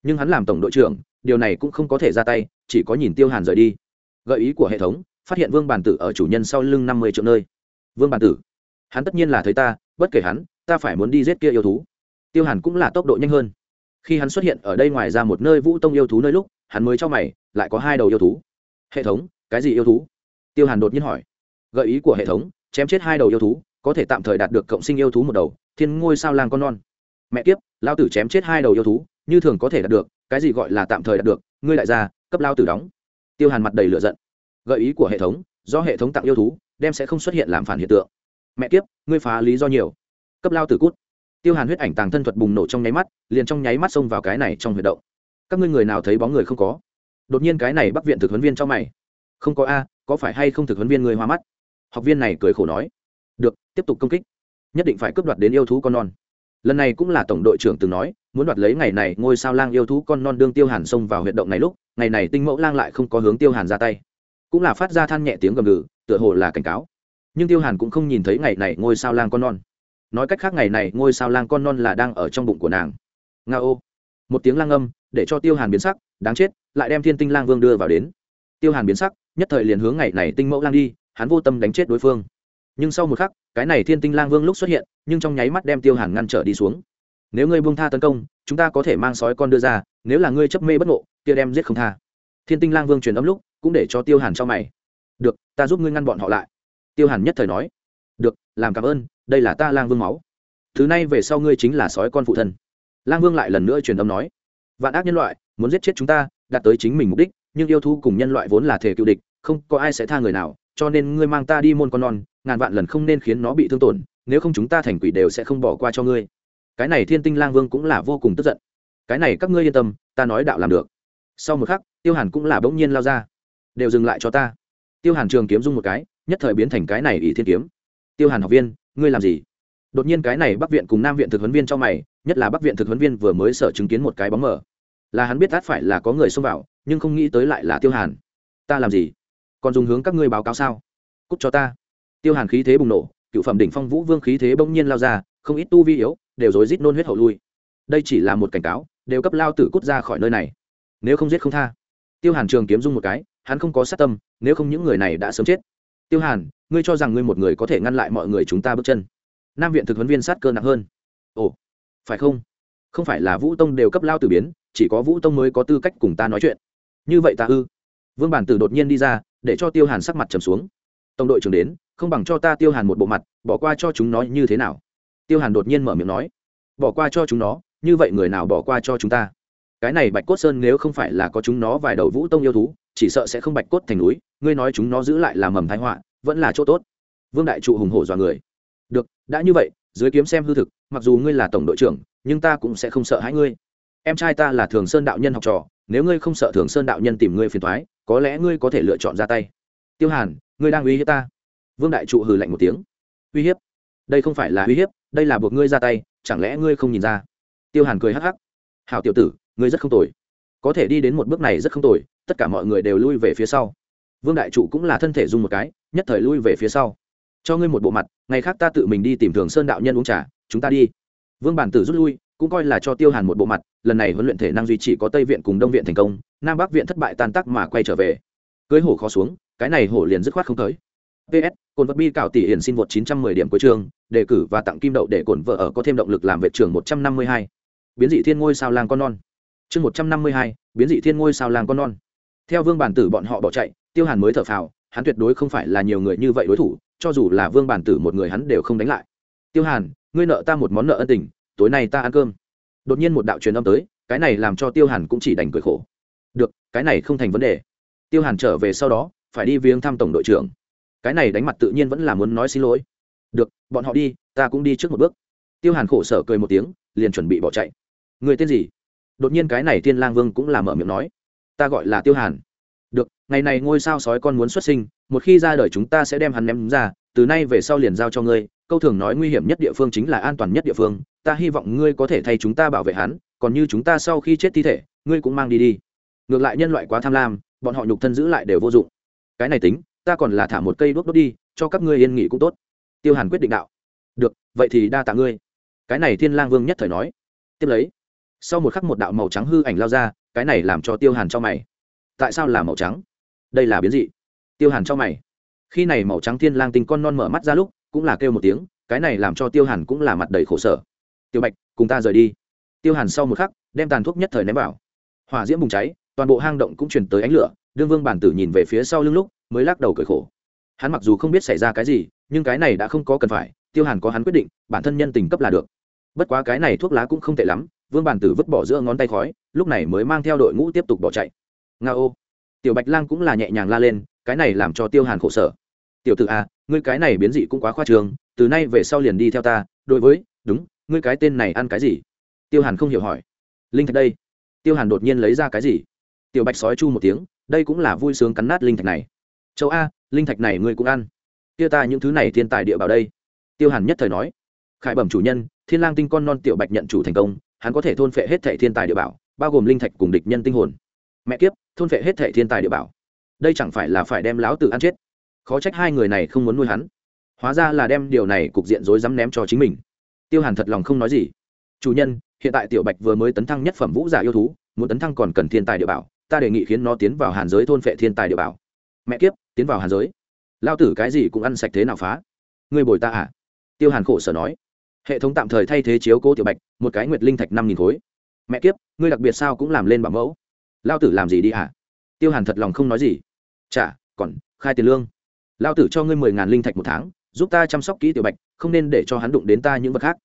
Nhưng hắn làm tổng đội trưởng, điều này cũng không có thể ra tay, chỉ có nhìn tiêu hàn rời đi. Gợi ý của hệ thống, phát hiện vương bản tử ở chủ nhân sau lưng năm mươi triệu nơi. Vương bản tử, hắn tất nhiên là thấy ta, bất kể hắn, ta phải muốn đi giết kia yêu thú. Tiêu hàn cũng là tốc độ nhanh hơn. Khi hắn xuất hiện ở đây ngoài ra một nơi vũ tông yêu thú nơi lúc, hắn mới cho mày, lại có hai đầu yêu thú. Hệ thống, cái gì yêu thú? Tiêu hàn đột nhiên hỏi. Gợi ý của hệ thống, chém chết hai đầu yêu thú, có thể tạm thời đạt được cộng sinh yêu thú một đầu, thiên ngôi sao lang con non. Mẹ kiếp lao tử chém chết hai đầu yêu thú, như thường có thể đạt được, cái gì gọi là tạm thời đạt được, ngươi đại gia, cấp lao tử đóng. Tiêu hàn mặt đầy lửa giận. Gợi ý của hệ thống, do hệ thống tặng yêu thú, đem sẽ không xuất hiện làm phản hiện tượng. Mẹ kiếp, ngươi phá lý do nhiều. Cấp lao tử cút. Tiêu hàn huyết ảnh tàng thân thuật bùng nổ trong nháy mắt, liền trong nháy mắt xông vào cái này trong huyệt động. Các ngươi người nào thấy bóng người không có? Đột nhiên cái này bắc viện thực huấn viên cho mày. Không có a có phải hay không thực huấn viên người hoa mắt? Học viên này cười khổ nói. Được, tiếp tục công kích. Nhất định phải cướp đoạt đến yêu thú con non. Lần này cũng là tổng đội trưởng từng nói, muốn đoạt lấy ngày này ngôi sao lang yêu thú con non đương tiêu hàn xông vào huyệt động này lúc, ngày này tinh mẫu lang lại không có hướng tiêu hàn ra tay. Cũng là phát ra than nhẹ tiếng gầm gừ, tựa hồ là cảnh cáo. Nhưng tiêu hàn cũng không nhìn thấy ngày này ngôi sao lang con non. Nói cách khác ngày này ngôi sao lang con non là đang ở trong bụng của nàng. Nga ô. Một tiếng lang âm, để cho tiêu hàn biến sắc, đáng chết, lại đem thiên tinh lang vương đưa vào đến. Tiêu hàn biến sắc nhất thời liền hướng ngày này tinh mẫu lang đi, hắn vô tâm đánh chết đối phương. Nhưng sau một khắc, cái này thiên tinh lang vương lúc xuất hiện, nhưng trong nháy mắt đem tiêu hàn ngăn trở đi xuống. Nếu ngươi buông tha tấn công, chúng ta có thể mang sói con đưa ra, nếu là ngươi chấp mê bất ngộ tiêu đem giết không tha. Thiên tinh lang vương truyền âm lúc, cũng để cho tiêu hàn cho mày. Được, ta giúp ngươi ngăn bọn họ lại. Tiêu hàn nhất thời nói. Được, làm cảm ơn, đây là ta lang vương máu. Thứ này về sau ngươi chính là sói con phụ thân. Lang vương lại lần nữa truyền âm nói. Vạn ác nhân loại, muốn giết chết chúng ta, đạt tới chính mình mục đích nhưng yêu thú cùng nhân loại vốn là thể cựu địch, không có ai sẽ tha người nào, cho nên ngươi mang ta đi môn con non, ngàn vạn lần không nên khiến nó bị thương tổn, nếu không chúng ta thành quỷ đều sẽ không bỏ qua cho ngươi. Cái này thiên tinh lang vương cũng là vô cùng tức giận. Cái này các ngươi yên tâm, ta nói đạo làm được. Sau một khắc, tiêu hàn cũng là bỗng nhiên lao ra. Đều dừng lại cho ta. Tiêu hàn trường kiếm dung một cái, nhất thời biến thành cái này ỷ thiên kiếm. Tiêu hàn học viên, ngươi làm gì? Đột nhiên cái này bắc viện cùng nam viện thực huấn viên cho mày, nhất là bắc viện thực huấn viên vừa mới sở chứng kiến một cái bóng mở là hắn biết át phải là có người xông vào nhưng không nghĩ tới lại là tiêu hàn ta làm gì còn dùng hướng các ngươi báo cáo sao cút cho ta tiêu hàn khí thế bùng nổ cựu phẩm đỉnh phong vũ vương khí thế bỗng nhiên lao ra không ít tu vi yếu đều rối rít nôn huyết hậu lui đây chỉ là một cảnh cáo đều cấp lao tử cút ra khỏi nơi này nếu không giết không tha tiêu hàn trường kiếm dung một cái hắn không có sát tâm nếu không những người này đã sớm chết tiêu hàn ngươi cho rằng ngươi một người có thể ngăn lại mọi người chúng ta bước chân nam viện thực huấn viên sát cơ nặng hơn ồ phải không không phải là vũ tông đều cấp lao tử biến chỉ có vũ tông mới có tư cách cùng ta nói chuyện như vậy ta ư? Vương bản tử đột nhiên đi ra, để cho tiêu hàn sắc mặt trầm xuống. Tổng đội trưởng đến, không bằng cho ta tiêu hàn một bộ mặt, bỏ qua cho chúng nó như thế nào? Tiêu hàn đột nhiên mở miệng nói. Bỏ qua cho chúng nó, như vậy người nào bỏ qua cho chúng ta? Cái này bạch cốt sơn nếu không phải là có chúng nó vài đầu vũ tông yêu thú, chỉ sợ sẽ không bạch cốt thành núi, ngươi nói chúng nó giữ lại là mầm thái họa, vẫn là chỗ tốt. Vương đại trụ hùng hổ dọa người. Được, đã như vậy, dưới kiếm xem hư thực, mặc dù ngươi là tổng đội trưởng, nhưng ta cũng sẽ không sợ hãi ngươi. Em trai ta là thường sơn đạo nhân học trò nếu ngươi không sợ thường sơn đạo nhân tìm ngươi phiền thoái có lẽ ngươi có thể lựa chọn ra tay. Tiêu hàn, ngươi đang uy hiếp ta. Vương đại trụ hừ lạnh một tiếng. Uy hiếp? Đây không phải là uy hiếp, đây là buộc ngươi ra tay, chẳng lẽ ngươi không nhìn ra? Tiêu hàn cười hắc hắc. Hào tiểu tử, ngươi rất không tồi. Có thể đi đến một bước này rất không tồi, tất cả mọi người đều lui về phía sau. Vương đại trụ cũng là thân thể dùng một cái, nhất thời lui về phía sau. Cho ngươi một bộ mặt, ngày khác ta tự mình đi tìm thường sơn đạo nhân uống trà, chúng ta đi. Vương bản tử rút lui cũng coi là cho tiêu hàn một bộ mặt lần này huấn luyện thể năng duy chỉ có tây viện cùng đông viện thành công nam bắc viện thất bại tan tác mà quay trở về. Cưới hổ khó xuống cái này hổ liền dứt khoát không tới. Ps cồn vật bi cạo tỷ hiển xin vượt 910 điểm cuối trường đề cử và tặng kim đậu để cồn vợ ở có thêm động lực làm vệ trường 152. biến dị thiên ngôi sao lang con non. Chương 152, biến dị thiên ngôi sao lang con non. Theo vương bản tử bọn họ bỏ chạy tiêu hàn mới thở phào hắn tuyệt đối không phải là nhiều người như vậy đối thủ cho dù là vương bản tử một người hắn đều không đánh lại. Tiêu hàn ngươi nợ ta một món nợ ân tình tối nay ta ăn cơm. Đột nhiên một đạo truyền âm tới, cái này làm cho tiêu hàn cũng chỉ đành cười khổ. Được, cái này không thành vấn đề. Tiêu hàn trở về sau đó, phải đi viếng thăm tổng đội trưởng. Cái này đánh mặt tự nhiên vẫn là muốn nói xin lỗi. Được, bọn họ đi, ta cũng đi trước một bước. Tiêu hàn khổ sở cười một tiếng, liền chuẩn bị bỏ chạy. Người tên gì? Đột nhiên cái này tiên lang vương cũng là mở miệng nói. Ta gọi là tiêu hàn. Được, ngày này ngôi sao sói con muốn xuất sinh, một khi ra đời chúng ta sẽ đem hắn ném ra, từ nay về sau liền giao cho ngươi, câu thường nói nguy hiểm nhất địa phương chính là an toàn nhất địa phương ta hy vọng ngươi có thể thay chúng ta bảo vệ hắn, còn như chúng ta sau khi chết thi thể, ngươi cũng mang đi đi. Ngược lại nhân loại quá tham lam, bọn họ nhục thân giữ lại đều vô dụng. Cái này tính, ta còn là thả một cây đốt đốt đi, cho các ngươi yên nghỉ cũng tốt. Tiêu hàn quyết định đạo. Được, vậy thì đa tạ ngươi. Cái này thiên lang vương nhất thời nói. Tiếp lấy, sau một khắc một đạo màu trắng hư ảnh lao ra, cái này làm cho tiêu hàn cho mày. Tại sao là màu trắng? Đây là biến dị. Tiêu hàn cho mày. Khi này màu trắng thiên lang tinh con non mở mắt ra lúc, cũng là kêu một tiếng, cái này làm cho tiêu hàn cũng là mặt đầy khổ sở tiêu bạch, cùng ta rời đi. Tiêu hàn sau một khắc, đem tàn thuốc nhất thời ném vào. Hỏa diễm bùng cháy, toàn bộ hang động cũng chuyển tới ánh lửa, đương vương bản tử nhìn về phía sau lưng lúc, mới lắc đầu cởi khổ. Hắn mặc dù không biết xảy ra cái gì, nhưng cái này đã không có cần phải, tiêu hàn có hắn quyết định, bản thân nhân tình cấp là được. Bất quá cái này thuốc lá cũng không tệ lắm, vương bản tử vứt bỏ giữa ngón tay khói, lúc này mới mang theo đội ngũ tiếp tục bỏ chạy. Nga ô. Tiểu bạch lang cũng là nhẹ nhàng la lên, cái này làm cho tiêu hàn khổ sở. Tiểu t ử a à, ngươi cái này biến dị cũng quá khoa trường từ nay về sau liền đi theo ta, đối với, đúng ngươi cái tên này ăn cái gì? Tiêu hàn không hiểu hỏi. Linh thạch đây. Tiêu hàn đột nhiên lấy ra cái gì? Tiểu bạch sói chu một tiếng, đây cũng là vui sướng cắn nát linh thạch này. Châu a, linh thạch này ngươi cũng ăn. Kia ta những thứ này thiên tài địa bảo đây. Tiêu hàn nhất thời nói. Khải bẩm chủ nhân, thiên lang tinh con non tiểu bạch nhận chủ thành công, hắn có thể thôn phệ hết thệ thiên tài địa bảo, bao gồm linh thạch cùng địch nhân tinh hồn. Mẹ kiếp, thôn phệ hết thệ thiên tài địa bảo. Đây chẳng phải là phải đem lão tử ăn chết? Khó trách hai người này không muốn nuôi hắn. Hóa ra là đem điều này cục diện rối rắm ném cho chính mình tiêu hàn thật lòng không nói gì. Chủ nhân, hiện tại tiểu bạch vừa mới tấn thăng nhất phẩm vũ giả yêu thú, muốn tấn thăng còn cần thiên tài địa bảo, ta đề nghị khiến nó tiến vào hàn giới thôn phệ thiên tài địa bảo. Mẹ kiếp, tiến vào hàn giới. Lao tử cái gì cũng ăn sạch thế nào phá? Người bồi ta à? Tiêu hàn khổ sở nói. Hệ thống tạm thời thay thế chiếu cố tiểu bạch, một cái nguyệt linh thạch năm nghìn khối. Mẹ kiếp, ngươi đặc biệt sao cũng làm lên bảo mẫu. Lao tử làm gì đi à? Tiêu hàn thật lòng không nói gì. Chả còn khai tiền lương. Lao tử cho ngươi mười ngàn linh thạch một tháng giúp ta chăm sóc kỹ tiểu bạch, không nên để cho hắn đụng đến ta những vật khác.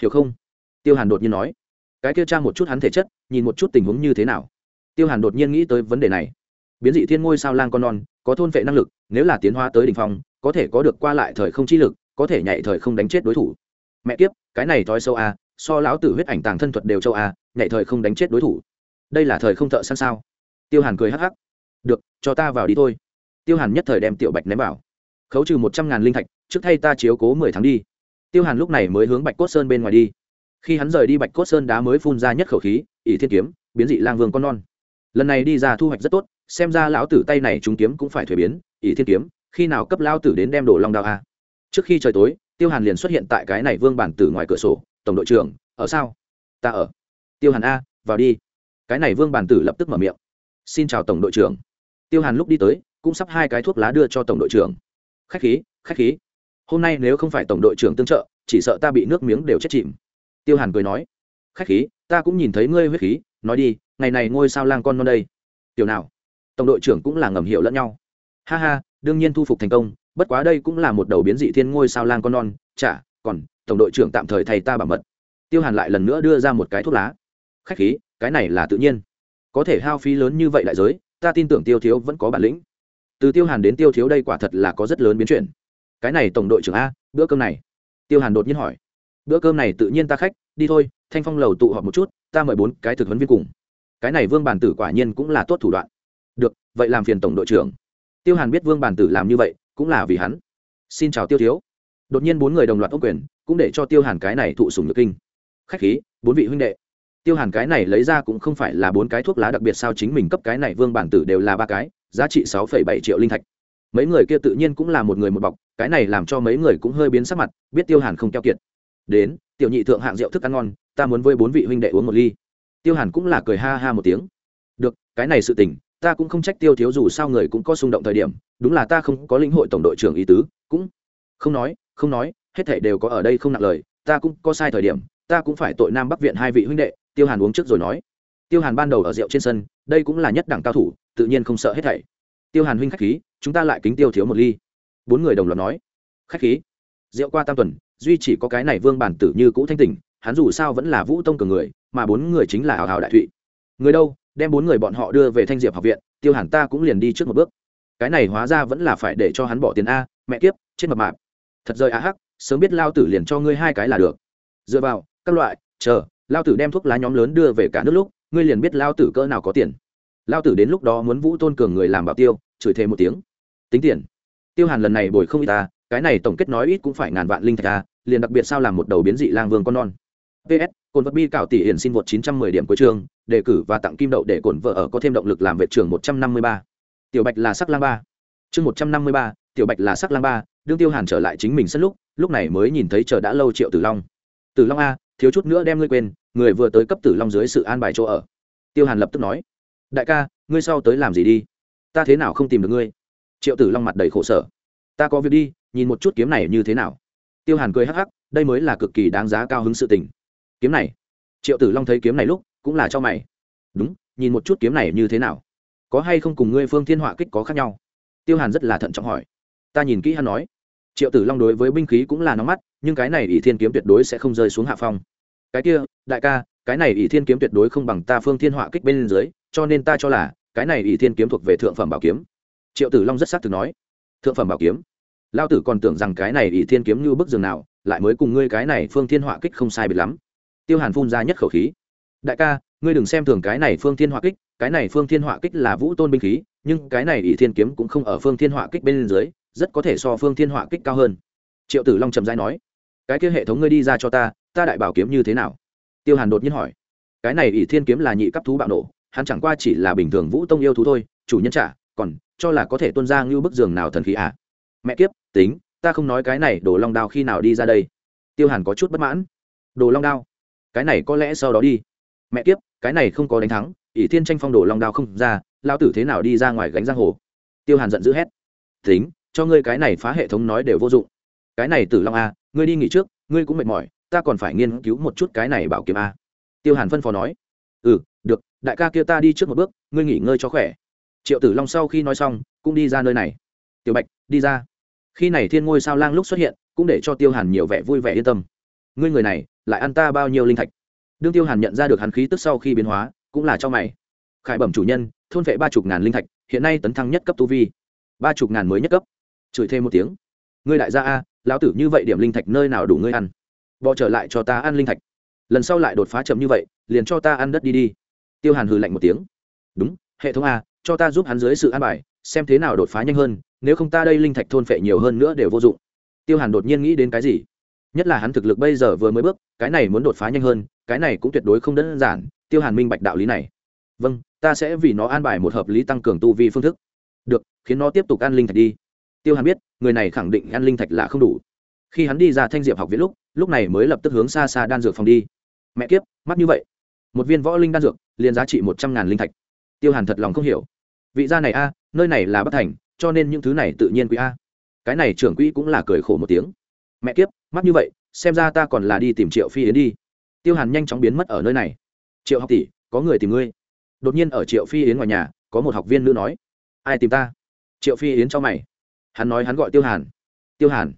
Hiểu không? Tiêu hàn đột nhiên nói. Cái kia trang một chút hắn thể chất, nhìn một chút tình huống như thế nào. Tiêu hàn đột nhiên nghĩ tới vấn đề này. Biến dị thiên ngôi sao lang con non, có thôn vệ năng lực, nếu là tiến hóa tới đ ỉ n h phong, có thể có được qua lại thời không chi lực, có thể nhảy thời không đánh chết đối thủ. Mẹ kiếp, cái này thói sâu a à, so lão tử huyết ảnh tàng thân thuật đều châu a à, nhảy thời không đánh chết đối thủ. Đây là thời không thợ săn sao? Tiêu hàn cười hắc hắc. Được, cho ta vào đi thôi. Tiêu hàn nhất thời đem tiểu bạch ném vào khấu trừ một trăm ngàn linh thạch, trước thay ta chiếu cố mười tháng đi. Tiêu hàn lúc này mới hướng bạch cốt sơn bên ngoài đi. Khi hắn rời đi bạch cốt sơn đá mới phun ra nhất khẩu khí, ỷ thiên kiếm, biến dị lang vương con non. Lần này đi ra thu hoạch rất tốt, xem ra lão tử tay này chúng kiếm cũng phải thuế biến, ỷ thiên kiếm, khi nào cấp lão tử đến đem đồ long đao a? Trước khi trời tối, tiêu hàn liền xuất hiện tại cái này vương bản tử ngoài cửa sổ, tổng đội trưởng, ở sao? Ta ở. Tiêu hàn a, vào đi. Cái này vương bản tử lập tức mở miệng. Xin chào tổng đội trưởng. Tiêu hàn lúc đi tới, cũng sắp hai cái thuốc lá đưa cho tổng đội trưởng khách khí khách khí. Hôm nay nếu không phải tổng đội trưởng tương trợ, chỉ sợ ta bị nước miếng đều chết chìm. Tiêu hàn cười nói, khách khí, ta cũng nhìn thấy ngươi huyết khí, nói đi, ngày này ngôi sao lang con non đây. Tiểu nào? Tổng đội trưởng cũng là ngầm hiểu lẫn nhau. Ha ha, đương nhiên thu phục thành công, bất quá đây cũng là một đầu biến dị thiên ngôi sao lang con non, chả, còn, tổng đội trưởng tạm thời thầy ta bảo mật. Tiêu hàn lại lần nữa đưa ra một cái thuốc lá. Khách khí, cái này là tự nhiên. Có thể hao phí lớn như vậy đại giới, ta tin tưởng tiêu thiếu vẫn có bản lĩnh từ tiêu hàn đến tiêu thiếu đây quả thật là có rất lớn biến chuyển. Cái này tổng đội trưởng a, bữa cơm này. Tiêu hàn đột nhiên hỏi. Bữa cơm này tự nhiên ta khách, đi thôi, thanh phong lầu tụ họp một chút, ta mời bốn cái thực huấn viên cùng. Cái này vương bản tử quả nhiên cũng là tốt thủ đoạn. Được, vậy làm phiền tổng đội trưởng. Tiêu hàn biết vương bản tử làm như vậy, cũng là vì hắn. Xin chào tiêu thiếu. Đột nhiên bốn người đồng loạt ô quyền, cũng để cho tiêu hàn cái này thụ sùng nhược kinh. Khách khí, bốn vị huynh đệ. Tiêu hàn cái này lấy ra cũng không phải là bốn cái thuốc lá đặc biệt sao chính mình cấp cái này vương bản tử đều là ba cái giá trị sáu bảy triệu linh thạch. Mấy người kia tự nhiên cũng là một người một bọc, cái này làm cho mấy người cũng hơi biến sắc mặt, biết tiêu hàn không keo kiệt. Đến, tiểu nhị thượng hạng rượu thức ăn ngon, ta muốn với bốn vị huynh đệ uống một ly. Tiêu hàn cũng là cười ha ha một tiếng. Được, cái này sự tình, ta cũng không trách tiêu thiếu dù sao người cũng có xung động thời điểm, đúng là ta không có lĩnh hội tổng đội trưởng ý tứ, cũng không nói không nói, hết thảy đều có ở đây không nặng lời, ta cũng có sai thời điểm, ta cũng phải tội nam bắc viện hai vị huynh đệ, tiêu hàn uống trước rồi nói. Tiêu hàn ban đầu ở rượu trên sân, đây cũng là nhất đẳng cao thủ tự nhiên không sợ hết thảy. Tiêu hàn huynh khách khí, chúng ta lại kính tiêu thiếu một ly. Bốn người đồng loạt nói. Khách khí. Rượu qua tam tuần, duy chỉ có cái này vương bản tử như cũ thanh tỉnh, hắn dù sao vẫn là vũ tông cường người, mà bốn người chính là hào hào đại thụy. Người đâu, đem bốn người bọn họ đưa về thanh diệp học viện, tiêu hàn ta cũng liền đi trước một bước. Cái này hóa ra vẫn là phải để cho hắn bỏ tiền a, mẹ kiếp, chết mập mạp. Thật rơi a hắc, sớm biết lao tử liền cho ngươi hai cái là được. Dựa vào, các loại, chờ, lao tử đem thuốc lá nhóm lớn đưa về cả nước lúc, ngươi liền biết lao tử cỡ nào có tiền lao tử đến lúc đó muốn vũ tôn cường người làm bảo tiêu, chửi thêm một tiếng. Tính tiền. Tiêu hàn lần này bồi không ít ta, cái này tổng kết nói ít cũng phải ngàn vạn linh thạch ta, liền đặc biệt sao làm một đầu biến dị lang vương con non. Ps cồn vật bi cạo tỷ hiển xin vượt 910 điểm cuối trường đề cử và tặng kim đậu để cổn vợ ở có thêm động lực làm vệ mươi 153. tiểu bạch là sắc lang ba. Chương một trăm năm mươi ba, tiểu bạch là sắc lang ba, đương tiêu hàn trở lại chính mình sân lúc lúc này mới nhìn thấy chờ đã lâu triệu tử long. Tử long a, thiếu chút nữa đem ngươi quên, người vừa tới cấp tử long dưới sự an bài chỗ ở. Tiêu hàn lập tức nói đại ca, ngươi sau tới làm gì đi? Ta thế nào không tìm được ngươi? Triệu tử long mặt đầy khổ sở. Ta có việc đi, nhìn một chút kiếm này như thế nào. Tiêu hàn cười hắc hắc, đây mới là cực kỳ đáng giá cao hứng sự tình. Kiếm này. Triệu tử long thấy kiếm này lúc, cũng là cho mày. Đúng, nhìn một chút kiếm này như thế nào? Có hay không cùng ngươi phương thiên họa kích có khác nhau? Tiêu hàn rất là thận trọng hỏi. Ta nhìn kỹ hắn nói. Triệu tử long đối với binh khí cũng là nóng mắt, nhưng cái này ỷ thiên kiếm tuyệt đối sẽ không rơi xuống hạ phong. Cái kia, đại ca, cái này ỷ thiên kiếm tuyệt đối không bằng ta phương thiên họa kích bên dưới cho nên ta cho là cái này ỷ thiên kiếm thuộc về thượng phẩm bảo kiếm. Triệu tử long rất xác thực nói, thượng phẩm bảo kiếm. Lao tử còn tưởng rằng cái này ỷ thiên kiếm như bức giường nào, lại mới cùng ngươi cái này phương thiên họa kích không sai biệt lắm. Tiêu hàn phun ra nhất khẩu khí. Đại ca, ngươi đừng xem thường cái này phương thiên họa kích, cái này phương thiên họa kích là vũ tôn binh khí, nhưng cái này ỷ thiên kiếm cũng không ở phương thiên họa kích bên dưới, rất có thể so phương thiên họa kích cao hơn. Triệu tử long trầm dai nói, cái kia hệ thống ngươi đi ra cho ta ta đại bảo kiếm như thế nào? Tiêu hàn đột nhiên hỏi, cái này ỷ thiên kiếm là nhị cấp thú bạo nổ hắn chẳng qua chỉ là bình thường vũ tông yêu thú thôi, chủ nhân trả, còn cho là có thể tuân ra như bức giường nào thần khí à? Mẹ kiếp, tính, ta không nói cái này, đồ long đao khi nào đi ra đây? Tiêu hàn có chút bất mãn. Đồ long đao? Cái này có lẽ sau đó đi. Mẹ kiếp, cái này không có đánh thắng, ỷ thiên tranh phong đồ long đao không ra lao tử thế nào đi ra ngoài gánh giang hồ? Tiêu hàn giận dữ hét. Tính, cho ngươi cái này phá hệ thống nói đều vô dụng. Cái này tử long a ngươi đi nghỉ trước, ngươi cũng mệt mỏi, ta còn phải nghiên cứu một chút cái này bảo kiếm a tiêu hàn phân phó nói. Ừ đại ca kia ta đi trước một bước, ngươi nghỉ ngơi cho khỏe. Triệu tử long sau khi nói xong, cũng đi ra nơi này. Tiểu bạch, đi ra. Khi này thiên ngôi sao lang lúc xuất hiện, cũng để cho tiêu hàn nhiều vẻ vui vẻ yên tâm. Ngươi người này, lại ăn ta bao nhiêu linh thạch? Đương tiêu hàn nhận ra được hắn khí tức sau khi biến hóa, cũng là cho mày. Khải bẩm chủ nhân, thôn vệ ba chục ngàn linh thạch, hiện nay tấn thăng nhất cấp tu vi. Ba chục ngàn mới nhất cấp. Chửi thêm một tiếng. Ngươi đại gia a, lão tử như vậy điểm linh thạch nơi nào đủ ngươi ăn? Bỏ trở lại cho ta ăn linh thạch. Lần sau lại đột phá chậm như vậy, liền cho ta ăn đất đi đi tiêu hàn hừ lạnh một tiếng. Đúng, hệ thống a, cho ta giúp hắn dưới sự an bài, xem thế nào đột phá nhanh hơn, nếu không ta đây linh thạch thôn phệ nhiều hơn nữa đều vô dụng. Tiêu hàn đột nhiên nghĩ đến cái gì? Nhất là hắn thực lực bây giờ vừa mới bước, cái này muốn đột phá nhanh hơn, cái này cũng tuyệt đối không đơn giản, tiêu hàn minh bạch đạo lý này. Vâng ta sẽ vì nó an bài một hợp lý tăng cường tu vi phương thức. Được, khiến nó tiếp tục ăn linh thạch đi. Tiêu hàn biết, người này khẳng định ăn linh thạch là không đủ. Khi hắn đi ra thanh diệp học viện lúc lúc này mới lập tức hướng xa xa đan dược phòng đi. Mẹ kiếp mắt như vậy. Một viên võ linh đan dược liền giá trị một trăm ngàn linh thạch. Tiêu hàn thật lòng không hiểu. Vị gia này a, nơi này là bất thành, cho nên những thứ này tự nhiên quý a. Cái này trưởng quỹ cũng là cười khổ một tiếng. Mẹ kiếp mắt như vậy, xem ra ta còn là đi tìm triệu phi yến đi. Tiêu hàn nhanh chóng biến mất ở nơi này. Triệu học tỷ, có người tìm ngươi. Đột nhiên ở triệu phi yến ngoài nhà, có một học viên nữ nói. Ai tìm ta? Triệu phi yến cho mày. Hắn nói hắn gọi tiêu hàn. Tiêu hàn.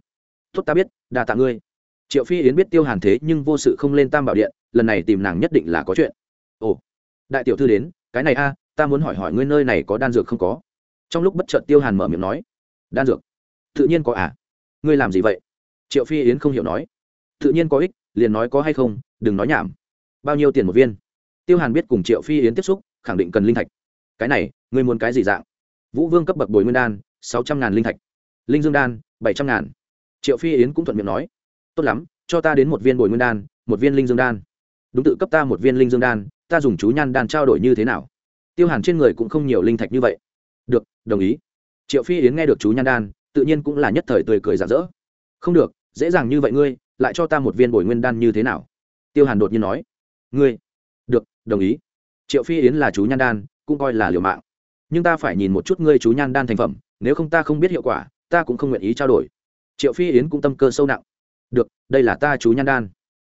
Tốt ta biết đà tạ ngươi. Triệu phi yến biết tiêu hàn thế nhưng vô sự không lên tam bảo điện, lần này tìm nàng nhất định là có chuyện. Ồ đại tiểu thư đến, cái này a, ta muốn hỏi hỏi ngươi nơi này có đan dược không có? Trong lúc bất chợt tiêu hàn mở miệng nói, đan dược? Tự nhiên có à. Ngươi làm gì vậy? Triệu phi yến không hiểu nói, tự nhiên có ích, liền nói có hay không, đừng nói nhảm. Bao nhiêu tiền một viên? Tiêu hàn biết cùng triệu phi yến tiếp xúc, khẳng định cần linh thạch. Cái này, ngươi muốn cái gì dạng? Vũ vương cấp bậc bồi nguyên đan, sáu trăm ngàn linh thạch. Linh dương đan, bảy trăm ngàn. Triệu phi yến cũng thuận miệng nói, tốt lắm, cho ta đến một viên bồi nguyên đan, một viên linh dương đan. Đúng tự cấp ta một viên linh dương đan ta dùng chú nhan đan trao đổi như thế nào? Tiêu hàn trên người cũng không nhiều linh thạch như vậy. Được, đồng ý. Triệu phi yến nghe được chú nhan đan, tự nhiên cũng là nhất thời tươi cười rạng rỡ. Không được, dễ dàng như vậy ngươi, lại cho ta một viên bồi nguyên đan như thế nào? Tiêu hàn đột nhiên nói. Ngươi. Được, đồng ý. Triệu phi yến là chú nhan đan, cũng coi là liều mạng. Nhưng ta phải nhìn một chút ngươi chú nhan đan thành phẩm, nếu không ta không biết hiệu quả, ta cũng không nguyện ý trao đổi. Triệu phi yến cũng tâm cơ sâu nặng. Được, đây là ta chú nhan đan.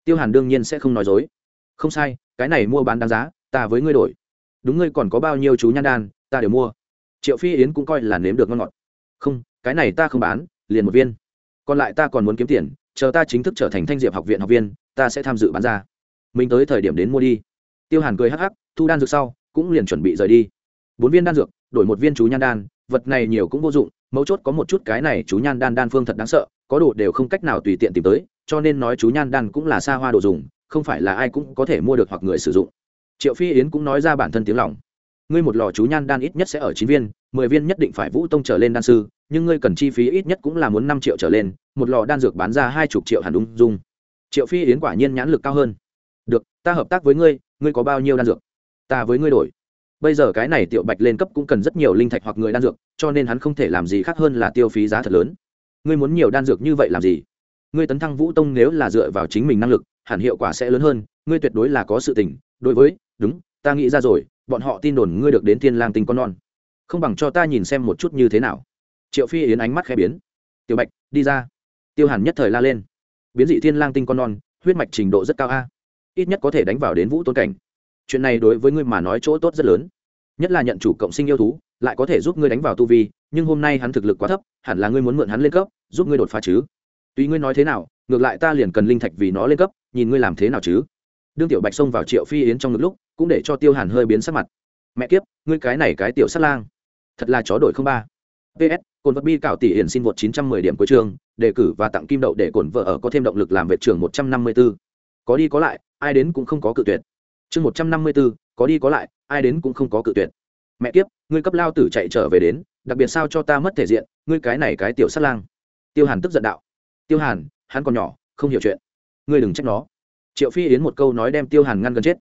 Tiêu hàn đương nhiên sẽ không nói dối không sai, cái này mua bán đáng giá, ta với ngươi đổi. Đúng ngươi còn có bao nhiêu chú nhan đan, ta đều mua. Triệu phi yến cũng coi là nếm được ngon ngọt. Không, cái này ta không bán, liền một viên. Còn lại ta còn muốn kiếm tiền, chờ ta chính thức trở thành thanh diệp học viện học viên, ta sẽ tham dự bán ra. Mình tới thời điểm đến mua đi. Tiêu hàn cười hắc hắc, thu đan dược sau, cũng liền chuẩn bị rời đi. Bốn viên đan dược, đổi một viên chú nhan đan, vật này nhiều cũng vô dụng, mấu chốt có một chút cái này chú nhan đan đan phương thật đáng sợ, có đồ đều không cách nào tùy tiện tìm tới, cho nên nói chú nhan đan cũng là xa hoa đồ dùng không phải là ai cũng có thể mua được hoặc người sử dụng. Triệu phi yến cũng nói ra bản thân tiếng lòng. Ngươi một lò chú nhan đan ít nhất sẽ ở chín viên mười viên nhất định phải vũ tông trở lên đan sư nhưng ngươi cần chi phí ít nhất cũng là muốn năm triệu trở lên một lò đan dược bán ra hai chục triệu hẳn đúng, dung. Triệu phi yến quả nhiên nhãn lực cao hơn. Được ta hợp tác với ngươi ngươi có bao nhiêu đan dược? Ta với ngươi đổi. Bây giờ cái này tiểu bạch lên cấp cũng cần rất nhiều linh thạch hoặc người đan dược cho nên hắn không thể làm gì khác hơn là tiêu phí giá thật lớn. Ngươi muốn nhiều đan dược như vậy làm gì? Ngươi tấn thăng vũ tông nếu là dựa vào chính mình năng lực hẳn hiệu quả sẽ lớn hơn, ngươi tuyệt đối là có sự tình. Đối với, đúng, ta nghĩ ra rồi, bọn họ tin đồn ngươi được đến thiên lang tinh con non. Không bằng cho ta nhìn xem một chút như thế nào. Triệu phi yến ánh mắt khẽ biến. Tiểu bạch, đi ra. Tiêu hàn nhất thời la lên. Biến dị thiên lang tinh con non, huyết mạch trình độ rất cao a. Ít nhất có thể đánh vào đến vũ tôn cảnh. Chuyện này đối với ngươi mà nói chỗ tốt rất lớn. Nhất là nhận chủ cộng sinh yêu thú, lại có thể giúp ngươi đánh vào tu vi, nhưng hôm nay hắn thực lực quá thấp, hẳn là ngươi muốn mượn hắn lên cấp, giúp ngươi đột phá chứ. Tuy ngươi nói thế nào ngược lại ta liền cần linh thạch vì nó lên cấp nhìn ngươi làm thế nào chứ? Đương tiểu bạch xông vào triệu phi yến trong ngực lúc cũng để cho tiêu hàn hơi biến sắc mặt. Mẹ kiếp ngươi cái này cái tiểu sát lang thật là chó đổi không ba. Ps cồn vật bi cảo tỷ hiển xin vượt 910 điểm cuối trường đề cử và tặng kim đậu để cổn vợ ở có thêm động lực làm vệ trường 154. có đi có lại ai đến cũng không có cự tuyệt. Chương 154, có đi có lại ai đến cũng không có cự tuyệt. Mẹ kiếp ngươi cấp lao tử chạy trở về đến đặc biệt sao cho ta mất thể diện ngươi cái này cái tiểu sát lang. Tiêu hàn tức giận đạo. Tiêu hàn hắn còn nhỏ, không hiểu chuyện. Ngươi đừng trách nó. Triệu phi yến một câu nói đem tiêu hàn ngăn gần chết.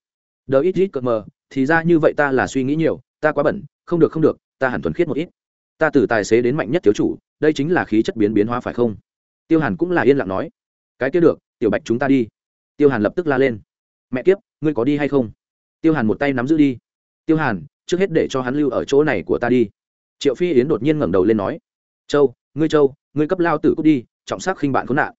Đờ ít ít cợt mờ, thì ra như vậy ta là suy nghĩ nhiều, ta quá bẩn, không được không được, ta hẳn thuần khiết một ít. Ta từ tài xế đến mạnh nhất thiếu chủ, đây chính là khí chất biến biến hóa phải không? Tiêu hàn cũng là yên lặng nói. Cái kia được, tiểu bạch chúng ta đi. Tiêu hàn lập tức la lên. Mẹ kiếp, ngươi có đi hay không? Tiêu hàn một tay nắm giữ đi. Tiêu hàn, trước hết để cho hắn lưu ở chỗ này của ta đi. Triệu phi yến đột nhiên ngẩng đầu lên nói. Châu, ngươi châu, ngươi cấp lao tử cút đi, trọng sắc khinh bạn khốn nạn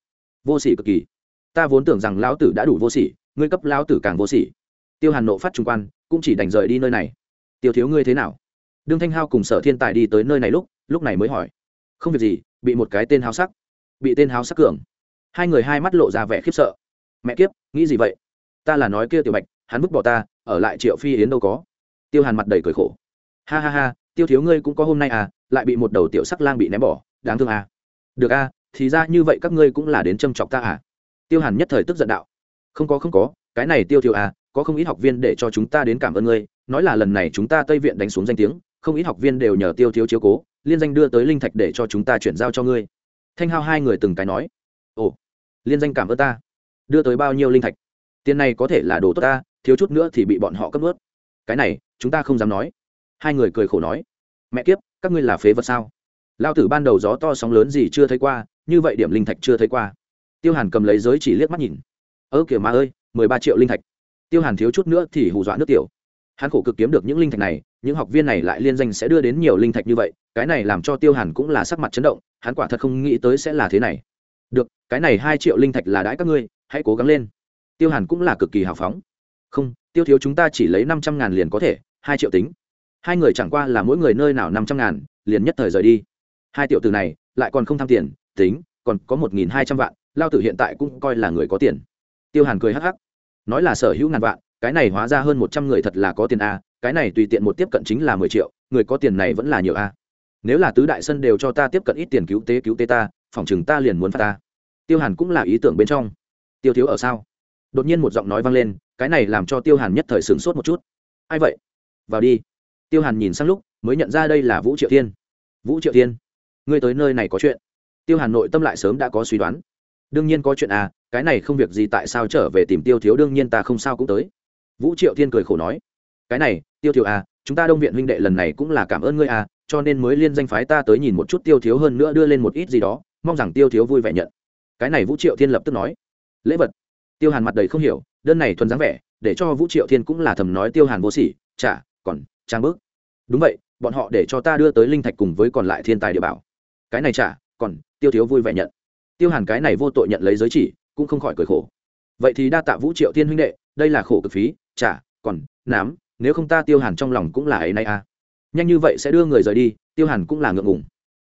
vô sỉ cực kỳ. Ta vốn tưởng rằng lão tử đã đủ vô sỉ, ngươi cấp lão tử càng vô sỉ. Tiêu hàn nộ phát trung quan, cũng chỉ đành rời đi nơi này. Tiêu thiếu ngươi thế nào? Đương thanh hao cùng sở thiên tài đi tới nơi này lúc lúc này mới hỏi. Không việc gì, bị một cái tên háo sắc. Bị tên háo sắc cường. Hai người hai mắt lộ ra vẻ khiếp sợ. Mẹ kiếp, nghĩ gì vậy? Ta là nói kia tiểu bạch, hắn vứt bỏ ta, ở lại triệu phi yến đâu có? Tiêu hàn mặt đầy cười khổ. Ha ha ha, tiêu thiếu ngươi cũng có hôm nay à lại bị một đầu tiểu sắc lang bị ném bỏ, đáng thương à. Được à thì ra như vậy các ngươi cũng là đến châm chọc ta à? Tiêu hàn nhất thời tức giận đạo. Không có không có, cái này tiêu thiếu à có không ít học viên để cho chúng ta đến cảm ơn ngươi, nói là lần này chúng ta tây viện đánh xuống danh tiếng, không ít học viên đều nhờ tiêu thiếu chiếu cố, liên danh đưa tới linh thạch để cho chúng ta chuyển giao cho ngươi. Thanh hao hai người từng cái nói. Ồ, liên danh cảm ơn ta. Đưa tới bao nhiêu linh thạch? Tiền này có thể là đồ tốt ta, thiếu chút nữa thì bị bọn họ cấp ướt cái này, chúng ta không dám nói. Hai người cười khổ nói. Mẹ kiếp, các ngươi là phế vật sao? Lao tử ban đầu gió to sóng lớn gì chưa thấy qua như vậy điểm linh thạch chưa thấy qua. Tiêu hàn cầm lấy giới chỉ liếc mắt nhìn. Ơ kìa mà ơi, mười ba triệu linh thạch. Tiêu hàn thiếu chút nữa thì hù dọa nước tiểu. Hắn khổ cực kiếm được những linh thạch này, những học viên này lại liên danh sẽ đưa đến nhiều linh thạch như vậy, cái này làm cho tiêu hàn cũng là sắc mặt chấn động, hắn quả thật không nghĩ tới sẽ là thế này. Được, cái này hai triệu linh thạch là đãi các ngươi, hãy cố gắng lên. Tiêu hàn cũng là cực kỳ hào phóng. Không, tiêu thiếu chúng ta chỉ lấy năm trăm ngàn liền có thể, hai triệu tính. Hai người chẳng qua là mỗi người nơi nào năm trăm ngàn, liền nhất thời rời đi. Hai tiểu từ này, lại còn không tham tiền tính, còn có một nghìn hai trăm vạn, lao tử hiện tại cũng coi là người có tiền. Tiêu hàn cười hắc hắc. Nói là sở hữu ngàn vạn, cái này hóa ra hơn một trăm người thật là có tiền a, cái này tùy tiện một tiếp cận chính là mười triệu, người có tiền này vẫn là nhiều a. Nếu là tứ đại sân đều cho ta tiếp cận ít tiền cứu tế cứu tế ta, phòng chừng ta liền muốn phát ta. Tiêu hàn cũng là ý tưởng bên trong. Tiêu thiếu ở sao? Đột nhiên một giọng nói vang lên, cái này làm cho tiêu hàn nhất thời sửng sốt một chút. Ai vậy? Vào đi. Tiêu hàn nhìn sang lúc, mới nhận ra đây là vũ triệu thiên. Vũ triệu thiên, ngươi tới nơi này có chuyện tiêu hàn nội tâm lại sớm đã có suy đoán. Đương nhiên có chuyện à cái này không việc gì tại sao trở về tìm tiêu thiếu đương nhiên ta không sao cũng tới. Vũ triệu thiên cười khổ nói, cái này, tiêu thiếu à chúng ta đông viện huynh đệ lần này cũng là cảm ơn ngươi à cho nên mới liên danh phái ta tới nhìn một chút tiêu thiếu hơn nữa đưa lên một ít gì đó, mong rằng tiêu thiếu vui vẻ nhận. Cái này vũ triệu thiên lập tức nói, lễ vật. Tiêu hàn mặt đầy không hiểu, đơn này thuần dáng vẻ, để cho vũ triệu thiên cũng là thầm nói tiêu hàn vô sỉ chả còn trang bước. Đúng vậy, bọn họ để cho ta đưa tới linh thạch cùng với còn lại thiên tài địa bảo. Cái này chả, còn tiêu thiếu vui vẻ nhận. Tiêu hàn cái này vô tội nhận lấy giới chỉ, cũng không khỏi cười khổ. Vậy thì đa tạ vũ triệu thiên huynh đệ, đây là khổ cực phí, chả, còn, nám, nếu không ta tiêu hàn trong lòng cũng là ấy nay à nhanh như vậy sẽ đưa người rời đi, tiêu hàn cũng là ngượng ngùng.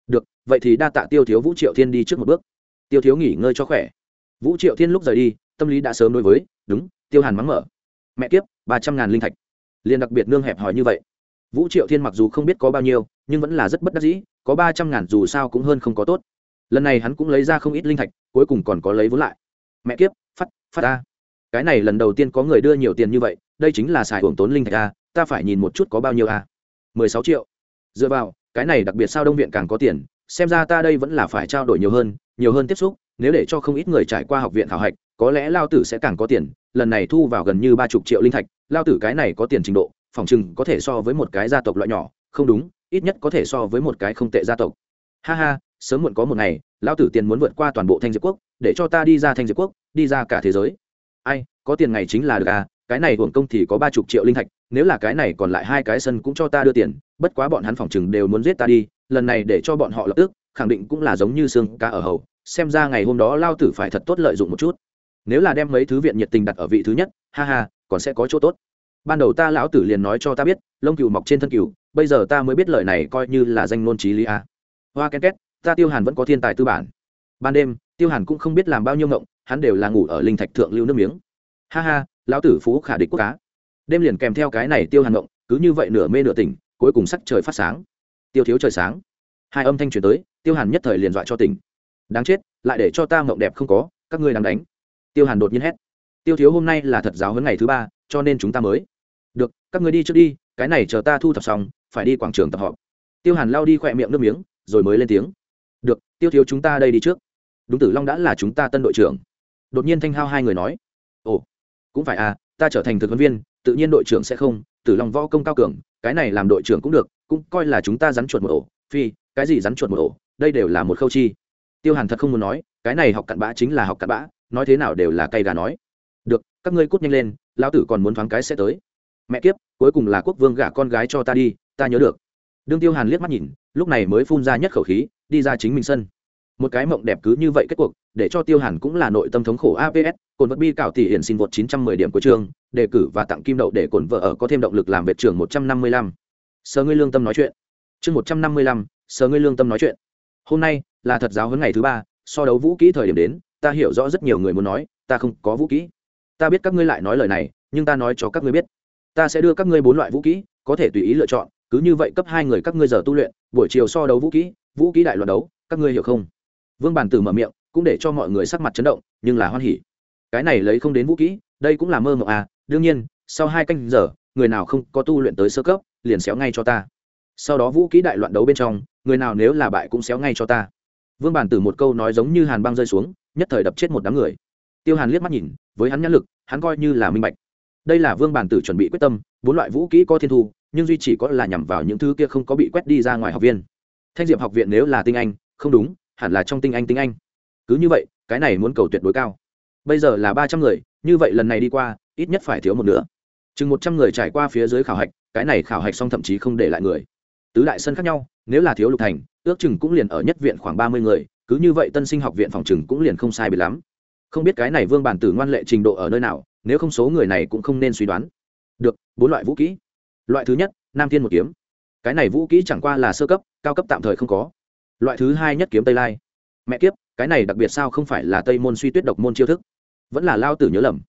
Được, vậy thì đa tạ tiêu thiếu vũ triệu thiên đi trước một bước. Tiêu thiếu nghỉ ngơi cho khỏe. Vũ triệu thiên lúc rời đi, tâm lý đã sớm đối với, đúng, tiêu hàn mắng mở. Mẹ kiếp, ba trăm ngàn linh thạch. Liền đặc biệt nương hẹp hỏi như vậy. Vũ triệu thiên mặc dù không biết có bao nhiêu, nhưng vẫn là rất bất đắc dĩ, có ba trăm ngàn dù sao cũng hơn không có tốt lần này hắn cũng lấy ra không ít linh thạch, cuối cùng còn có lấy vốn lại. Mẹ kiếp, phát phát ta cái này lần đầu tiên có người đưa nhiều tiền như vậy, đây chính là xài hưởng tốn linh thạch a, ta phải nhìn một chút có bao nhiêu a. Mười sáu triệu. Dựa vào, cái này đặc biệt sao đông viện càng có tiền, xem ra ta đây vẫn là phải trao đổi nhiều hơn nhiều hơn tiếp xúc, nếu để cho không ít người trải qua học viện thảo hạch, có lẽ lao tử sẽ càng có tiền, lần này thu vào gần như ba chục triệu linh thạch, lao tử cái này có tiền trình độ, phòng chừng có thể so với một cái gia tộc loại nhỏ, không đúng, ít nhất có thể so với một cái không tệ gia tộc. Ha ha sớm muộn có một ngày, lão tử tiền muốn vượt qua toàn bộ thanh diệp quốc, để cho ta đi ra thanh diệp quốc, đi ra cả thế giới. Ai, có tiền ngày chính là được à cái này hưởng công thì có ba chục triệu linh thạch, nếu là cái này còn lại hai cái sân cũng cho ta đưa tiền, bất quá bọn hắn phòng chừng đều muốn giết ta đi, lần này để cho bọn họ lập tức, khẳng định cũng là giống như xương cá ở hầu, xem ra ngày hôm đó lao tử phải thật tốt lợi dụng một chút. Nếu là đem mấy thứ viện nhiệt tình đặt ở vị thứ nhất, ha ha, còn sẽ có chỗ tốt. Ban đầu ta lão tử liền nói cho ta biết, lông cừu mọc trên thân cừu, bây giờ ta mới biết lời này coi như là danh ngôn trí lý a hoa ken két ta tiêu hàn vẫn có thiên tài tư bản. Ban đêm, tiêu hàn cũng không biết làm bao nhiêu ngộng, hắn đều là ngủ ở linh thạch thượng lưu nước miếng. Ha ha, lão tử phú khả địch quốc cá. Đêm liền kèm theo cái này tiêu hàn ngộng, cứ như vậy nửa mê nửa tỉnh, cuối cùng sắc trời phát sáng. Tiêu thiếu trời sáng. Hai âm thanh truyền tới, tiêu hàn nhất thời liền dọa cho tỉnh. Đáng chết, lại để cho ta ngộng đẹp không có, các ngươi đang đánh. Tiêu hàn đột nhiên hét. Tiêu thiếu hôm nay là thật giáo hơn ngày thứ ba, cho nên chúng ta mới. Được, các ngươi đi trước đi, cái này chờ ta thu thập xong, phải đi quảng trường tập họp. Tiêu hàn lao đi khỏe miệng nước miếng, rồi mới lên tiếng được, tiêu thiếu chúng ta đây đi trước. Đúng tử long đã là chúng ta tân đội trưởng. Đột nhiên thanh hao hai người nói. Ồ, cũng phải à ta trở thành thực huấn viên, tự nhiên đội trưởng sẽ không, tử long võ công cao cường, cái này làm đội trưởng cũng được, cũng coi là chúng ta rắn chuột một ổ. Phi, cái gì rắn chuột một ổ? Đây đều là một khâu chi. Tiêu hàn thật không muốn nói, cái này học cặn bã chính là học cặn bã, nói thế nào đều là cây gà nói. Được, các ngươi cút nhanh lên, lão tử còn muốn thoáng cái sẽ tới. Mẹ kiếp, cuối cùng là quốc vương gả con gái cho ta đi, ta nhớ được. Đương tiêu hàn liếc mắt nhìn, lúc này mới phun ra nhất khẩu khí đi ra chính mình sân. Một cái mộng đẹp cứ như vậy kết cuộc để cho tiêu hàn cũng là nội tâm thống khổ. Aps cồn vật bi cảo tỷ hiển xin vượt 910 điểm của trường đề cử và tặng kim đậu để cồn vợ ở có thêm động lực làm vệ trường 155. sờ ngươi lương tâm nói chuyện. Chương 155, sờ ngươi lương tâm nói chuyện. Hôm nay là thật giáo huấn ngày thứ ba so đấu vũ kỹ thời điểm đến ta hiểu rõ rất nhiều người muốn nói ta không có vũ kỹ. Ta biết các ngươi lại nói lời này nhưng ta nói cho các ngươi biết. Ta sẽ đưa các ngươi bốn loại vũ kỹ có thể tùy ý lựa chọn cứ như vậy cấp hai người các ngươi giờ tu luyện buổi chiều so đấu vũ kỹ vũ kỹ đại loạt đấu, các ngươi hiểu không? Vương bàn tử mở miệng, cũng để cho mọi người sắc mặt chấn động, nhưng là hoan hỉ. Cái này lấy không đến vũ kỹ, đây cũng là mơ mộng à đương nhiên, sau hai canh giờ, người nào không có tu luyện tới sơ cấp, liền xéo ngay cho ta. Sau đó vũ kỹ đại loạn đấu bên trong, người nào nếu là bại cũng xéo ngay cho ta. Vương bàn tử một câu nói giống như hàn băng rơi xuống, nhất thời đập chết một đám người. Tiêu hàn liếc mắt nhìn, với hắn nhãn lực, hắn coi như là minh bạch. Đây là vương bàn tử chuẩn bị quyết tâm, bốn loại vũ kỹ có thiên thu, nhưng duy chỉ có là nhằm vào những thứ kia không có bị quét đi ra ngoài học viên thanh diệp học viện nếu là tinh anh, không đúng, hẳn là trong tinh anh tinh anh. Cứ như vậy, cái này muốn cầu tuyệt đối cao. Bây giờ là ba trăm người, như vậy lần này đi qua, ít nhất phải thiếu một nửa. Chừng một trăm người trải qua phía dưới khảo hạch, cái này khảo hạch xong thậm chí không để lại người. Tứ đại sân khác nhau, nếu là thiếu lục thành, ước chừng cũng liền ở nhất viện khoảng ba mươi người, cứ như vậy tân sinh học viện phòng chừng cũng liền không sai bị lắm. Không biết cái này vương bản tử ngoan lệ trình độ ở nơi nào, nếu không số người này cũng không nên suy đoán. Được, bốn loại vũ kỹ. Loại thứ nhất, nam thiên một kiếm cái này vũ kỹ chẳng qua là sơ cấp, cao cấp tạm thời không có. Loại thứ hai nhất kiếm tây lai. Mẹ kiếp, cái này đặc biệt sao không phải là tây môn suy tuyết độc môn chiêu thức? Vẫn là lao tử nhớ lầm.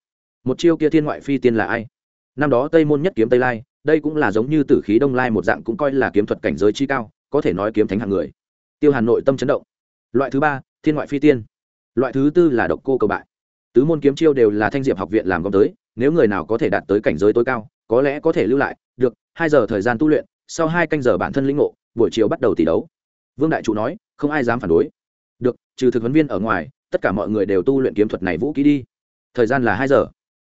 Một chiêu kia thiên ngoại phi tiên là ai? Năm đó tây môn nhất kiếm tây lai, đây cũng là giống như tử khí đông lai một dạng cũng coi là kiếm thuật cảnh giới chi cao, có thể nói kiếm thánh hạng người. Tiêu hà nội tâm chấn động. Loại thứ ba, thiên ngoại phi tiên. Loại thứ tư là độc cô cầu bại. Tứ môn kiếm chiêu đều là thanh diệp học viện làm công tới, nếu người nào có thể đạt tới cảnh giới tối cao, có lẽ có thể lưu lại, được, hai giờ thời gian tu luyện sau hai canh giờ bản thân lĩnh ngộ, buổi chiều bắt đầu tỷ đấu. Vương đại trụ nói, không ai dám phản đối. Được, trừ thực huấn viên ở ngoài, tất cả mọi người đều tu luyện kiếm thuật này vũ kỹ đi. Thời gian là hai giờ.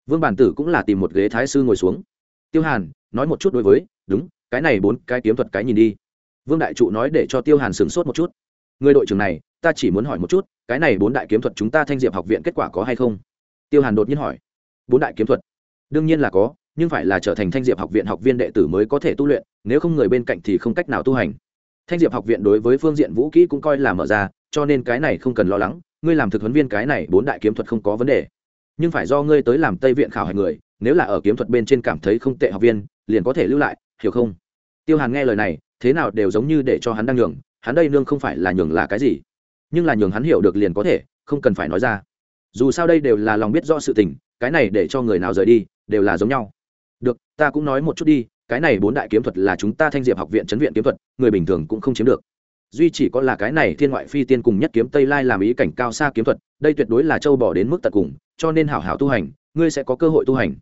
Vương bản tử cũng là tìm một ghế thái sư ngồi xuống. Tiêu hàn, nói một chút đối với, đúng, cái này bốn cái kiếm thuật cái nhìn đi. Vương đại trụ nói để cho tiêu hàn sửng sốt một chút. Người đội trưởng này, ta chỉ muốn hỏi một chút, cái này bốn đại kiếm thuật chúng ta thanh diệp học viện kết quả có hay không? Tiêu hàn đột nhiên hỏi. Bốn đại kiếm thuật? Đương nhiên là có, nhưng phải là trở thành thanh diệp học viện học viên đệ tử mới có thể tu luyện nếu không người bên cạnh thì không cách nào tu hành. Thanh diệp học viện đối với phương diện vũ kỹ cũng coi là mở ra, cho nên cái này không cần lo lắng, ngươi làm thực huấn viên cái này bốn đại kiếm thuật không có vấn đề. Nhưng phải do ngươi tới làm tây viện khảo hạch người, nếu là ở kiếm thuật bên trên cảm thấy không tệ học viên, liền có thể lưu lại, hiểu không? Tiêu hàn nghe lời này, thế nào đều giống như để cho hắn đang nhường, hắn đây nương không phải là nhường là cái gì. Nhưng là nhường hắn hiểu được liền có thể, không cần phải nói ra. Dù sao đây đều là lòng biết rõ sự tình, cái này để cho người nào rời đi, đều là giống nhau. Được, ta cũng nói một chút đi cái này bốn đại kiếm thuật là chúng ta thanh diệp học viện chấn viện kiếm thuật, người bình thường cũng không chiếm được. Duy chỉ có là cái này thiên ngoại phi tiên cùng nhất kiếm tây lai làm ý cảnh cao xa kiếm thuật, đây tuyệt đối là châu bỏ đến mức tận cùng, cho nên hảo hảo tu hành, ngươi sẽ có cơ hội tu hành.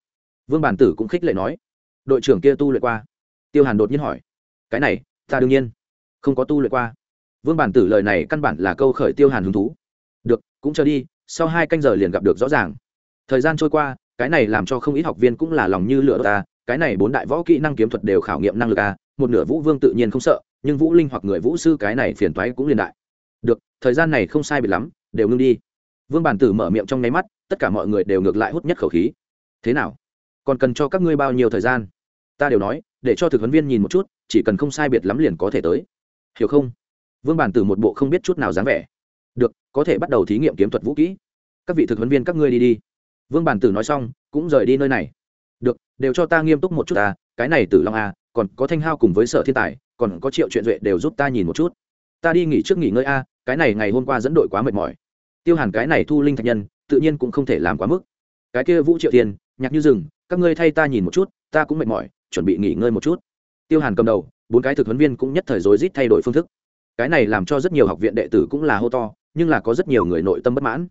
Vương bản tử cũng khích lệ nói. Đội trưởng kia tu luyện qua. Tiêu hàn đột nhiên hỏi. Cái này, ta đương nhiên không có tu luyện qua. Vương bản tử lời này căn bản là câu khởi tiêu hàn hứng thú. Được, cũng chờ đi, sau hai canh giờ liền gặp được rõ ràng. Thời gian trôi qua, cái này làm cho không ít học viên cũng là lòng như lửa ta cái này bốn đại võ kỹ năng kiếm thuật đều khảo nghiệm năng lực a, một nửa vũ vương tự nhiên không sợ, nhưng vũ linh hoặc người vũ sư cái này phiền toái cũng liên đại. Được, thời gian này không sai biệt lắm, đều ngưng đi. Vương bản tử mở miệng trong nháy mắt, tất cả mọi người đều ngược lại hút nhất khẩu khí. Thế nào? Còn cần cho các ngươi bao nhiêu thời gian? Ta đều nói, để cho thực huấn viên nhìn một chút, chỉ cần không sai biệt lắm liền có thể tới. Hiểu không? Vương bản tử một bộ không biết chút nào dáng vẻ. Được, có thể bắt đầu thí nghiệm kiếm thuật vũ kỹ. Các vị thực huấn viên các ngươi đi đi. Vương bản tử nói xong, cũng rời đi nơi này được, đều cho ta nghiêm túc một chút ta, cái này tử long a còn có thanh hao cùng với sở thiên tài, còn có triệu chuyện duệ đều giúp ta nhìn một chút. Ta đi nghỉ trước nghỉ ngơi a, cái này ngày hôm qua dẫn đội quá mệt mỏi. Tiêu hàn cái này thu linh thạch nhân, tự nhiên cũng không thể làm quá mức. Cái kia vũ triệu tiền, nhạc như rừng, các ngươi thay ta nhìn một chút, ta cũng mệt mỏi, chuẩn bị nghỉ ngơi một chút. Tiêu hàn cầm đầu, bốn cái thực huấn viên cũng nhất thời rối rít thay đổi phương thức. Cái này làm cho rất nhiều học viện đệ tử cũng là hô to, nhưng là có rất nhiều người nội tâm bất mãn.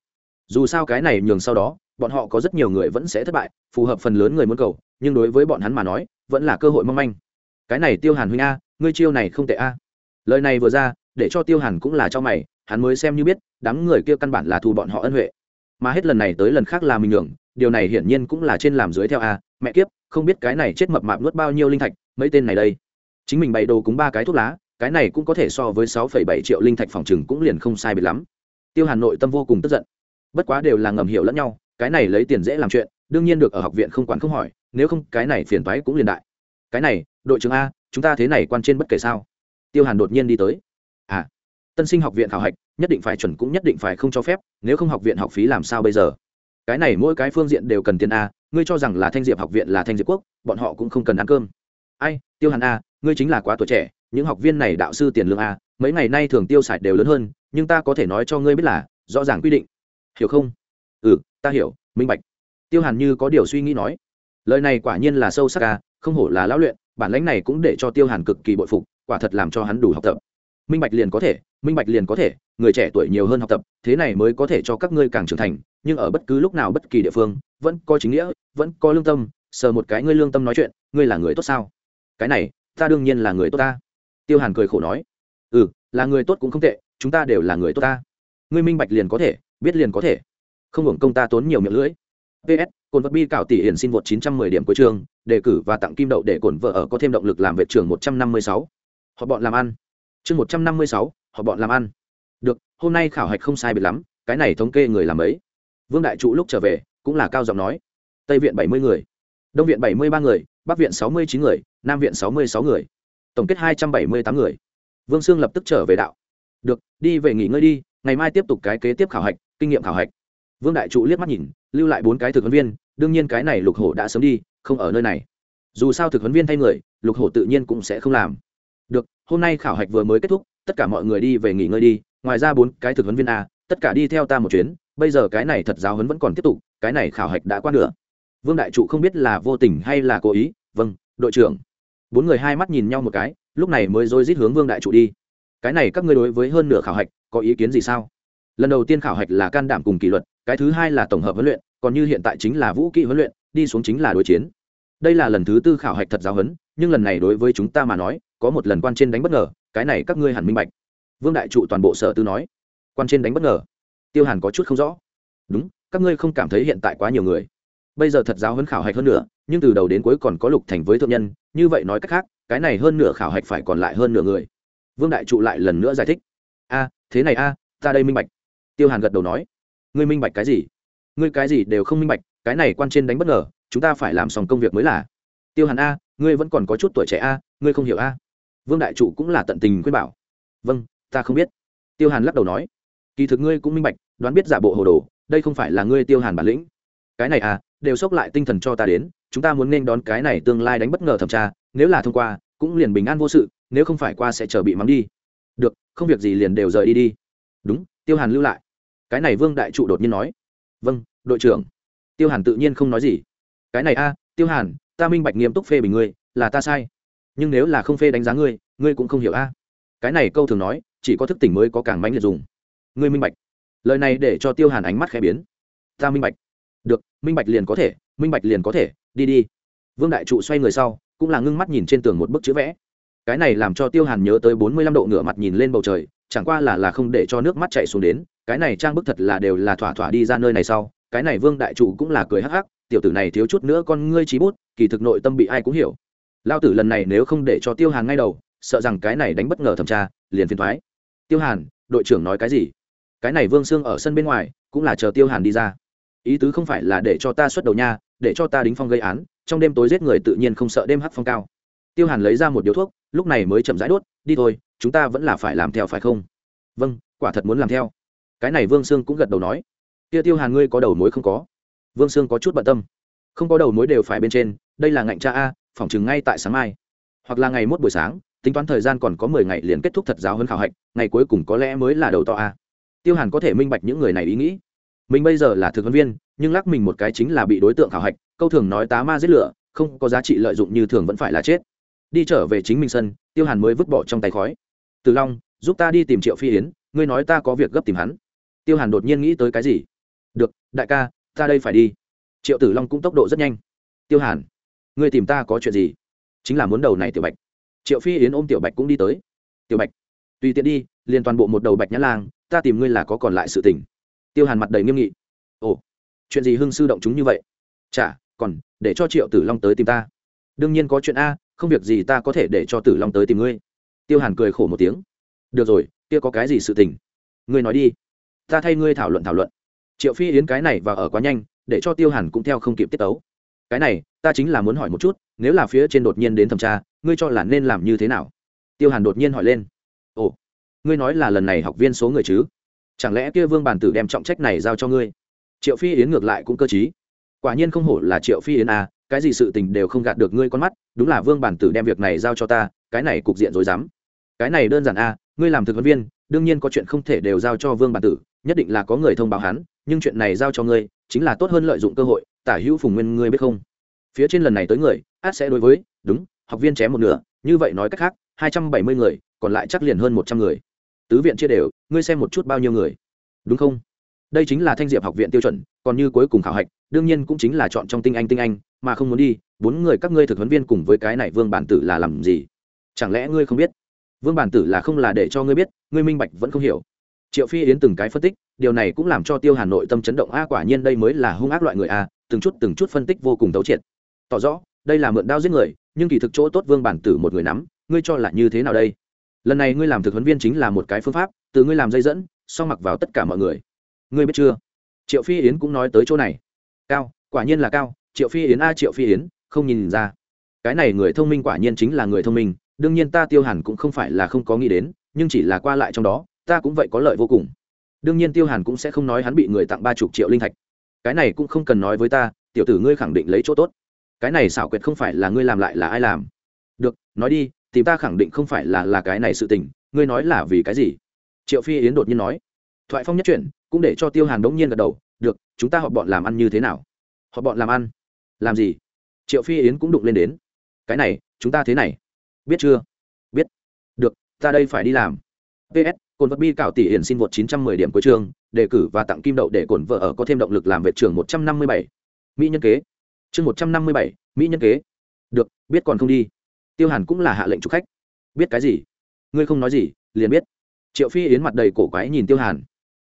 Dù sao cái này nhường sau đó bọn họ có rất nhiều người vẫn sẽ thất bại, phù hợp phần lớn người muốn cầu, nhưng đối với bọn hắn mà nói, vẫn là cơ hội mong manh. Cái này tiêu hàn huynh a, ngươi chiêu này không tệ a. Lời này vừa ra, để cho tiêu hàn cũng là cho mày, hắn mới xem như biết, đám người kia căn bản là thù bọn họ ân huệ. Mà hết lần này tới lần khác là mình ngưỡng điều này hiển nhiên cũng là trên làm dưới theo a, mẹ kiếp, không biết cái này chết mập mạp nuốt bao nhiêu linh thạch, mấy tên này đây. Chính mình bày đồ cúng ba cái thuốc lá, cái này cũng có thể so với sáu phẩy bảy triệu linh thạch phòng chừng cũng liền không sai biệt lắm. Tiêu hàn nội tâm vô cùng tức giận. Bất quá đều là ngầm hiểu lẫn nhau cái này lấy tiền dễ làm chuyện, đương nhiên được ở học viện không quản không hỏi, nếu không cái này phiền toái cũng liền đại. Cái này, đội trưởng a, chúng ta thế này quan trên bất kể sao. Tiêu hàn đột nhiên đi tới. À tân sinh học viện khảo hạch, nhất định phải chuẩn cũng nhất định phải không cho phép, nếu không học viện học phí làm sao bây giờ? Cái này mỗi cái phương diện đều cần tiền a, ngươi cho rằng là thanh diệp học viện là thanh diệp quốc, bọn họ cũng không cần ăn cơm. Ai, tiêu hàn a, ngươi chính là quá tuổi trẻ, những học viên này đạo sư tiền lương a, mấy ngày nay thường tiêu xài đều lớn hơn, nhưng ta có thể nói cho ngươi biết là, rõ ràng quy định. Hiểu không? Ừ ta hiểu, minh bạch. Tiêu hàn như có điều suy nghĩ nói, lời này quả nhiên là sâu sắc ca không hổ là lão luyện, bản lãnh này cũng để cho tiêu hàn cực kỳ bội phục, quả thật làm cho hắn đủ học tập. Minh bạch liền có thể, minh bạch liền có thể, người trẻ tuổi nhiều hơn học tập, thế này mới có thể cho các ngươi càng trưởng thành, nhưng ở bất cứ lúc nào bất kỳ địa phương, vẫn có chính nghĩa, vẫn có lương tâm, sờ một cái ngươi lương tâm nói chuyện, ngươi là người tốt sao? Cái này, ta đương nhiên là người tốt ta. Tiêu hàn cười khổ nói ừ là người tốt cũng không tệ, chúng ta đều là người tốt ta. Ngươi minh bạch liền có thể, biết liền có thể không hưởng công ta tốn nhiều miệng lưỡi. Ps cồn vật bi cảo tỷ hiển xin vượt 910 điểm cuối trường đề cử và tặng kim đậu để cồn vợ ở có thêm động lực làm vệ trường 156. họ bọn làm ăn. Chương 156, họ bọn làm ăn. Được hôm nay khảo hạch không sai biệt lắm cái này thống kê người làm ấy. Vương đại trụ lúc trở về cũng là cao giọng nói. Tây viện 70 người. Đông viện 73 người bắc viện 69 người nam viện 66 người. Tổng kết 278 người. Vương sương lập tức trở về đạo. Được đi về nghỉ ngơi đi ngày mai tiếp tục cái kế tiếp khảo hạch kinh nghiệm khảo hạch vương đại trụ liếc mắt nhìn, lưu lại bốn cái thực huấn viên, đương nhiên cái này lục hổ đã sớm đi, không ở nơi này. Dù sao thực huấn viên thay người, lục hổ tự nhiên cũng sẽ không làm. Được, hôm nay khảo hạch vừa mới kết thúc, tất cả mọi người đi về nghỉ ngơi đi, ngoài ra bốn cái thực huấn viên a, tất cả đi theo ta một chuyến, bây giờ cái này thật giáo huấn vẫn còn tiếp tục, cái này khảo hạch đã qua nữa vương đại trụ không biết là vô tình hay là cố ý vâng đội trưởng. Bốn người hai mắt nhìn nhau một cái, lúc này mới dôi rít hướng vương đại trụ đi. Cái này các ngươi đối với hơn nửa khảo hạch, có ý kiến gì sao? Lần đầu tiên khảo hạch là can đảm cùng kỷ luật, cái thứ hai là tổng hợp huấn luyện, còn như hiện tại chính là vũ kỹ huấn luyện, đi xuống chính là đối chiến. Đây là lần thứ tư khảo hạch thật giáo huấn, nhưng lần này đối với chúng ta mà nói, có một lần quan trên đánh bất ngờ, cái này các ngươi hẳn minh bạch. Vương đại trụ toàn bộ sở tư nói. Quan trên đánh bất ngờ. Tiêu hàn có chút không rõ. Đúng, các ngươi không cảm thấy hiện tại quá nhiều người. Bây giờ thật giáo huấn khảo hạch hơn nữa nhưng từ đầu đến cuối còn có lục thành với thượng nhân, như vậy nói cách khác, cái này hơn nửa khảo hạch phải còn lại hơn nửa người. Vương đại trụ lại lần nữa giải thích. A, thế này a, ta đây minh bạch tiêu hàn gật đầu nói, ngươi minh bạch cái gì? Ngươi cái gì đều không minh bạch, cái này quan trên đánh bất ngờ, chúng ta phải làm xong công việc mới là. Tiêu hàn a, ngươi vẫn còn có chút tuổi trẻ a, ngươi không hiểu a. Vương đại trụ cũng là tận tình khuyên bảo. Vâng ta không biết. Tiêu hàn lắc đầu nói, kỳ thực ngươi cũng minh bạch, đoán biết giả bộ hồ đồ, đây không phải là ngươi tiêu hàn bản lĩnh. Cái này à đều xốc lại tinh thần cho ta đến, chúng ta muốn nên đón cái này tương lai đánh bất ngờ thẩm tra, nếu là thông qua, cũng liền bình an vô sự, nếu không phải qua sẽ chờ bị mắng đi. Được, không việc gì liền đều rời đi đi. Đúng. Tiêu hàn lưu lại cái này vương đại trụ đột nhiên nói. Vâng đội trưởng. Tiêu hàn tự nhiên không nói gì. Cái này a, tiêu hàn, ta minh bạch nghiêm túc phê bình ngươi, là ta sai. Nhưng nếu là không phê đánh giá ngươi ngươi cũng không hiểu a. Cái này câu thường nói, chỉ có thức tỉnh mới có càng mãnh liệt dùng. Ngươi minh bạch. Lời này để cho tiêu hàn ánh mắt khẽ biến. Ta minh bạch. Được, minh bạch liền có thể, minh bạch liền có thể, đi đi. Vương đại trụ xoay người sau, cũng là ngưng mắt nhìn trên tường một bức chữ vẽ. Cái này làm cho tiêu hàn nhớ tới bốn mươi lăm độ ngửa mặt nhìn lên bầu trời chẳng qua là là không để cho nước mắt chạy xuống đến, cái này trang bức thật là đều là thỏa thỏa đi ra nơi này sau, cái này vương đại trụ cũng là cười hắc hắc, tiểu tử này thiếu chút nữa con ngươi trí bút, kỳ thực nội tâm bị ai cũng hiểu. Lao tử lần này nếu không để cho tiêu hàn ngay đầu, sợ rằng cái này đánh bất ngờ thẩm tra, liền phiền thoái tiêu hàn, đội trưởng nói cái gì? Cái này vương sương ở sân bên ngoài, cũng là chờ tiêu hàn đi ra. Ý tứ không phải là để cho ta xuất đầu nha, để cho ta đính phong gây án, trong đêm tối giết người tự nhiên không sợ đêm hắc phong cao. Tiêu hàn lấy ra một điếu thuốc, lúc này mới chậm rãi đốt, đi thôi chúng ta vẫn là phải làm theo phải không? Vâng quả thật muốn làm theo. Cái này vương sương cũng gật đầu nói. Kia tiêu hàn ngươi có đầu mối không có? Vương sương có chút bận tâm. Không có đầu mối đều phải bên trên, đây là ngạnh cha a, phỏng chừng ngay tại sáng mai. Hoặc là ngày mốt buổi sáng, tính toán thời gian còn có mười ngày liền kết thúc thật giáo hơn khảo hạch, ngày cuối cùng có lẽ mới là đầu to a. Tiêu hàn có thể minh bạch những người này ý nghĩ. Mình bây giờ là thực huấn viên, nhưng lắc mình một cái chính là bị đối tượng khảo hạch, câu thường nói tá ma giết lửa, không có giá trị lợi dụng như thường vẫn phải là chết. Đi trở về chính mình sân, tiêu hàn mới vứt bỏ trong tay khói từ long, giúp ta đi tìm triệu phi yến, ngươi nói ta có việc gấp tìm hắn. Tiêu hàn đột nhiên nghĩ tới cái gì? Được, đại ca, ta đây phải đi. Triệu tử long cũng tốc độ rất nhanh. Tiêu hàn, ngươi tìm ta có chuyện gì? Chính là muốn đầu này tiểu bạch. Triệu phi yến ôm tiểu bạch cũng đi tới. Tiểu bạch, tùy tiện đi, liền toàn bộ một đầu bạch nhã lang, ta tìm ngươi là có còn lại sự tình. Tiêu hàn mặt đầy nghiêm nghị. Ồ, chuyện gì hưng sư động chúng như vậy? Chả, còn để cho triệu tử long tới tìm ta. Đương nhiên có chuyện a, không việc gì ta có thể để cho tử long tới tìm ngươi tiêu hàn cười khổ một tiếng. Được rồi, kia có cái gì sự tình? Ngươi nói đi. Ta thay ngươi thảo luận thảo luận. Triệu phi yến cái này và ở quá nhanh, để cho tiêu hàn cũng theo không kịp tiết tấu. Cái này, ta chính là muốn hỏi một chút, nếu là phía trên đột nhiên đến thẩm tra, ngươi cho là nên làm như thế nào? Tiêu hàn đột nhiên hỏi lên. Ồ, ngươi nói là lần này học viên số người chứ? Chẳng lẽ kia vương bản tử đem trọng trách này giao cho ngươi? Triệu phi yến ngược lại cũng cơ t quả nhiên không hổ là triệu phi yến à cái gì sự tình đều không gạt được ngươi con mắt, đúng là vương bản tử đem việc này giao cho ta, cái này cục diện rồi dám cái này đơn giản a, ngươi làm thực vấn viên, đương nhiên có chuyện không thể đều giao cho vương bản tử, nhất định là có người thông báo hắn, nhưng chuyện này giao cho ngươi, chính là tốt hơn lợi dụng cơ hội, tả hữu phùng nguyên ngươi biết không? Phía trên lần này tới người, át sẽ đối với, đúng, học viên chém một nửa, như vậy nói cách khác, hai trăm bảy mươi người, còn lại chắc liền hơn một trăm người. Tứ viện chia đều, ngươi xem một chút bao nhiêu người. Đúng không? Đây chính là thanh diệp học viện tiêu chuẩn, còn như cuối cùng khảo hạch, đương nhiên cũng chính là chọn trong tinh anh tinh anh, mà không muốn đi, bốn người các ngươi thực huấn viên cùng với cái này vương bản tử là làm gì? Chẳng lẽ ngươi không biết? Vương bản tử là không là để cho ngươi biết, ngươi minh bạch vẫn không hiểu. Triệu phi yến từng cái phân tích, điều này cũng làm cho tiêu hà nội tâm chấn động, a, quả nhiên đây mới là hung ác loại người a, từng chút từng chút phân tích vô cùng tấu triệt. Tỏ rõ, đây là mượn đao giết người, nhưng kỳ thực chỗ tốt vương bản tử một người nắm, ngươi cho là như thế nào đây? Lần này ngươi làm thực huấn viên chính là một cái phương pháp, từ ngươi làm dây dẫn, sau mặc vào tất cả mọi người. Ngươi biết chưa? Triệu phi yến cũng nói tới chỗ này. Cao, quả nhiên là cao, triệu phi yến a, triệu phi yến, không nhìn ra. Cái này người thông minh quả nhiên chính là người thông minh đương nhiên ta tiêu hàn cũng không phải là không có nghĩ đến, nhưng chỉ là qua lại trong đó, ta cũng vậy có lợi vô cùng. Đương nhiên tiêu hàn cũng sẽ không nói hắn bị người tặng ba chục triệu linh thạch. Cái này cũng không cần nói với ta, tiểu tử ngươi khẳng định lấy chỗ tốt. Cái này xảo quyệt không phải là ngươi làm lại là ai làm. Được, nói đi, tìm ta khẳng định không phải là là cái này sự tình, ngươi nói là vì cái gì? Triệu phi yến đột nhiên nói. Thoại phong nhất chuyển, cũng để cho tiêu hàn đống nhiên gật đầu. Được, chúng ta họ bọn làm ăn như thế nào? Họ bọn làm ăn? Làm gì? Triệu phi yến cũng đụng lên đến. Cái này, chúng ta thế này biết chưa? Biết. Được ta đây phải đi làm. Ps cồn vật bi cảo tỷ hiển xin vượt 910 điểm cuối trường đề cử và tặng kim đậu để cồn vợ ở có thêm động lực làm vệ trường 157. mỹ nhân kế. Chương 157, mỹ nhân kế. Được biết còn không đi. Tiêu hàn cũng là hạ lệnh chụp khách. Biết cái gì? Ngươi không nói gì liền biết. Triệu phi yến mặt đầy cổ quái nhìn tiêu hàn.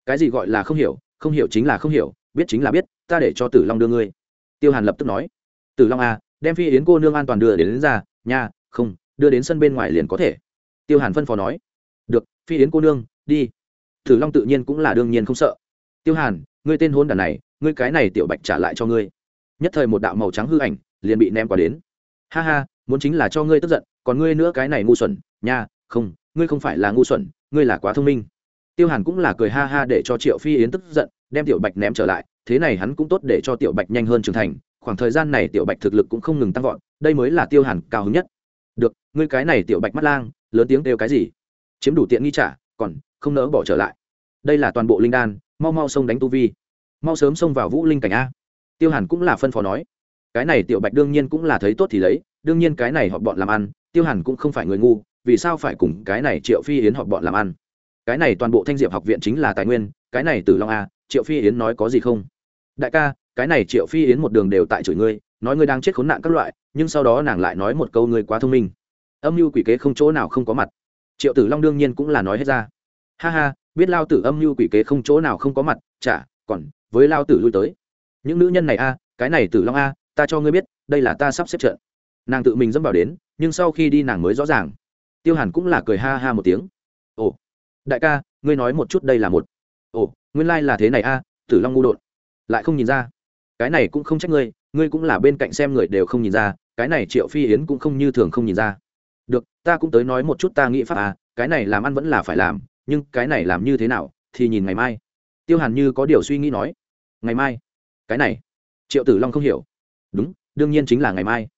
Cái gì gọi là không hiểu không hiểu chính là không hiểu biết chính là biết ta để cho tử long đưa ngươi. Tiêu hàn lập tức nói. Tử long à đem phi yến cô nương an toàn đưa đến, đến ra. Nha không đưa đến sân bên ngoài liền có thể. Tiêu hàn phân phó nói, được, phi yến cô nương, đi. Thử long tự nhiên cũng là đương nhiên không sợ. Tiêu hàn, ngươi tên hôn đàn này, ngươi cái này tiểu bạch trả lại cho ngươi. Nhất thời một đạo màu trắng hư ảnh liền bị ném qua đến. Ha ha, muốn chính là cho ngươi tức giận, còn ngươi nữa cái này ngu xuẩn, nha, không, ngươi không phải là ngu xuẩn, ngươi là quá thông minh. Tiêu hàn cũng là cười ha ha để cho triệu phi yến tức giận, đem tiểu bạch ném trở lại, thế này hắn cũng tốt để cho tiểu bạch nhanh hơn trưởng thành, khoảng thời gian này tiểu bạch thực lực cũng không ngừng tăng vọt, đây mới là tiêu hàn cao hứng nhất được, ngươi cái này tiểu bạch mắt lang, lớn tiếng kêu cái gì? Chiếm đủ tiện nghi trả, còn không nỡ bỏ trở lại. Đây là toàn bộ linh đan, mau mau xông đánh tu vi. Mau sớm xông vào vũ linh cảnh a. Tiêu hàn cũng là phân phó nói. Cái này tiểu bạch đương nhiên cũng là thấy tốt thì lấy, đương nhiên cái này họ bọn làm ăn, tiêu hàn cũng không phải người ngu, vì sao phải cùng cái này triệu phi yến họ bọn làm ăn? Cái này toàn bộ thanh diệp học viện chính là tài nguyên, cái này từ long a, triệu phi yến nói có gì không? Đại ca, cái này triệu phi yến một đường đều tại chửi ngươi nói ngươi đang chết khốn nạn các loại, nhưng sau đó nàng lại nói một câu ngươi quá thông minh. Âm mưu quỷ kế không chỗ nào không có mặt. Triệu tử long đương nhiên cũng là nói hết ra. Ha ha, biết lao tử âm mưu quỷ kế không chỗ nào không có mặt, chả, còn với lao tử lui tới. Những nữ nhân này a, cái này tử long a, ta cho ngươi biết, đây là ta sắp xếp trận. Nàng tự mình dẫm vào đến, nhưng sau khi đi nàng mới rõ ràng. Tiêu hàn cũng là cười ha ha một tiếng. Ồ, đại ca, ngươi nói một chút đây là một. Ồ, nguyên lai、like、là thế này a, tử long ngu đột. Lại không nhìn ra. Cái này cũng không trách ngươi ngươi cũng là bên cạnh xem người đều không nhìn ra, cái này triệu phi yến cũng không như thường không nhìn ra. Được, ta cũng tới nói một chút ta nghĩ pháp à cái này làm ăn vẫn là phải làm, nhưng cái này làm như thế nào, thì nhìn ngày mai. Tiêu hàn như có điều suy nghĩ nói. Ngày mai? Cái này? Triệu tử long không hiểu. Đúng, đương nhiên chính là ngày mai.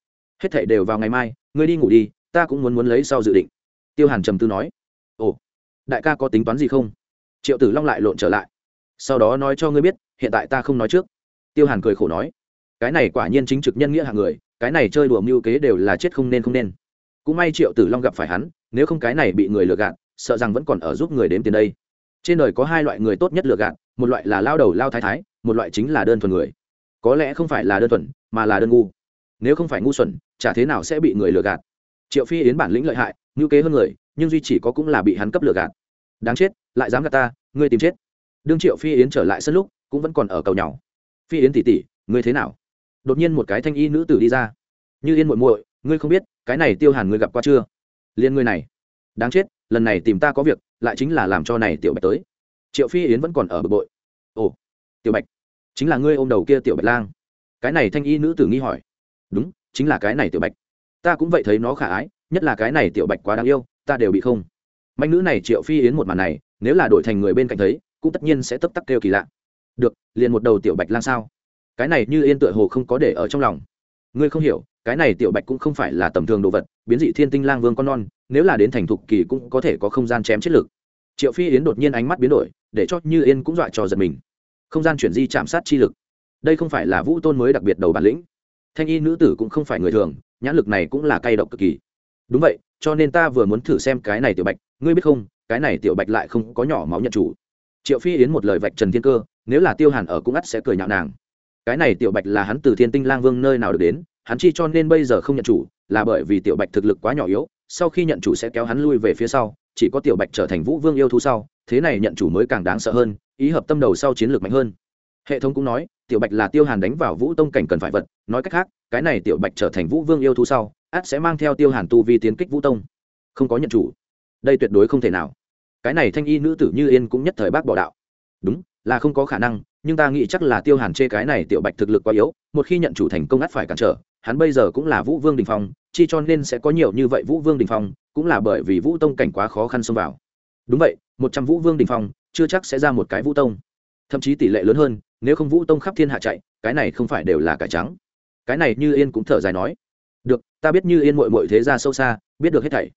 Hết thảy đều vào ngày mai, ngươi đi ngủ đi, ta cũng muốn muốn lấy sau dự định. Tiêu hàn trầm tư nói. Ồ, đại ca có tính toán gì không? Triệu tử long lại lộn trở lại. Sau đó nói cho ngươi biết, hiện tại ta không nói trước. Tiêu hàn cười khổ nói cái này quả nhiên chính trực nhân nghĩa hạng người, cái này chơi đùa mưu kế đều là chết không nên không nên. Cũng may triệu tử long gặp phải hắn, nếu không cái này bị người lừa gạt, sợ rằng vẫn còn ở giúp người đếm tiền đây. Trên đời có hai loại người tốt nhất lừa gạt, một loại là lao đầu lao thái thái, một loại chính là đơn thuần người. Có lẽ không phải là đơn thuần, mà là đơn ngu. Nếu không phải ngu xuẩn, chả thế nào sẽ bị người lừa gạt. Triệu phi yến bản lĩnh lợi hại ngữ kế hơn người, nhưng duy chỉ có cũng là bị hắn cấp lừa gạt. Đáng chết, lại dám gạt ta, ngươi tìm chết. Đương triệu phi yến trở lại sân lúc, cũng vẫn còn ở cầu nhỏ. phi yến tỉ tỉ, ngươi thế nào? Đột nhiên một cái thanh y nữ tử đi ra. Như yên muội muội, ngươi không biết, cái này tiêu hàn ngươi gặp qua chưa? Liên ngươi này. Đáng chết, lần này tìm ta có việc, lại chính là làm cho này tiểu bạch tới. Triệu phi yến vẫn còn ở bực bội. Ồ, tiểu bạch, chính là ngươi ôm đầu kia tiểu bạch lang. Cái này thanh y nữ tử nghi hỏi. Đúng, chính là cái này tiểu bạch. Ta cũng vậy thấy nó khả ái, nhất là cái này tiểu bạch quá đáng yêu, ta đều bị không. Mạnh nữ này triệu phi yến một màn này, nếu là đổi thành người bên cạnh thấy, cũng tất nhiên sẽ tấp tắc kêu kỳ lạ. Được, liền một đầu tiểu bạch lang sao? Cái này như yên tựa hồ không có để ở trong lòng. Ngươi không hiểu, cái này tiểu bạch cũng không phải là tầm thường đồ vật, biến dị thiên tinh lang vương con non, nếu là đến thành thục kỳ cũng có thể có không gian chém chiến lực. Triệu phi yến đột nhiên ánh mắt biến đổi, để cho như yên cũng dọa cho giật mình. Không gian chuyển di chạm sát chi lực. Đây không phải là vũ tôn mới đặc biệt đầu bản lĩnh. Thanh y nữ tử cũng không phải người thường, nhãn lực này cũng là cay độc cực kỳ. Đúng vậy, cho nên ta vừa muốn thử xem cái này tiểu bạch, ngươi biết không, cái này tiểu bạch lại không có nhỏ máu nhận chủ. Triệu phi yến một lời vạch trần thiên cơ, nếu là tiêu hàn ở cũng ắt sẽ cười nhạo nàng cái này tiểu bạch là hắn từ thiên tinh lang vương nơi nào được đến, hắn chi cho nên bây giờ không nhận chủ, là bởi vì tiểu bạch thực lực quá nhỏ yếu, sau khi nhận chủ sẽ kéo hắn lui về phía sau, chỉ có tiểu bạch trở thành vũ vương yêu thú sau, thế này nhận chủ mới càng đáng sợ hơn, ý hợp tâm đầu sau chiến lược mạnh hơn. Hệ thống cũng nói, tiểu bạch là tiêu hàn đánh vào vũ tông cảnh cần phải vật, nói cách khác, cái này tiểu bạch trở thành vũ vương yêu thú sau át sẽ mang theo tiêu hàn tu vi tiến kích vũ tông. Không có nhận chủ. Đây tuyệt đối không thể nào. Cái này thanh y nữ tử như yên cũng nhất thời bác bỏ đạo. Đúng, là không có khả năng nhưng ta nghĩ chắc là tiêu hàn chê cái này tiểu bạch thực lực quá yếu, một khi nhận chủ thành công ắt phải cản trở, hắn bây giờ cũng là vũ vương đình phong, chi cho nên sẽ có nhiều như vậy vũ vương đình phong, cũng là bởi vì vũ tông cảnh quá khó khăn xông vào. Đúng vậy, một trăm vũ vương đình phong, chưa chắc sẽ ra một cái vũ tông. Thậm chí tỷ lệ lớn hơn, nếu không vũ tông khắp thiên hạ chạy, cái này không phải đều là cải trắng. Cái này như yên cũng thở dài nói. Được, ta biết như yên mội mội thế ra sâu xa, biết được hết thảy.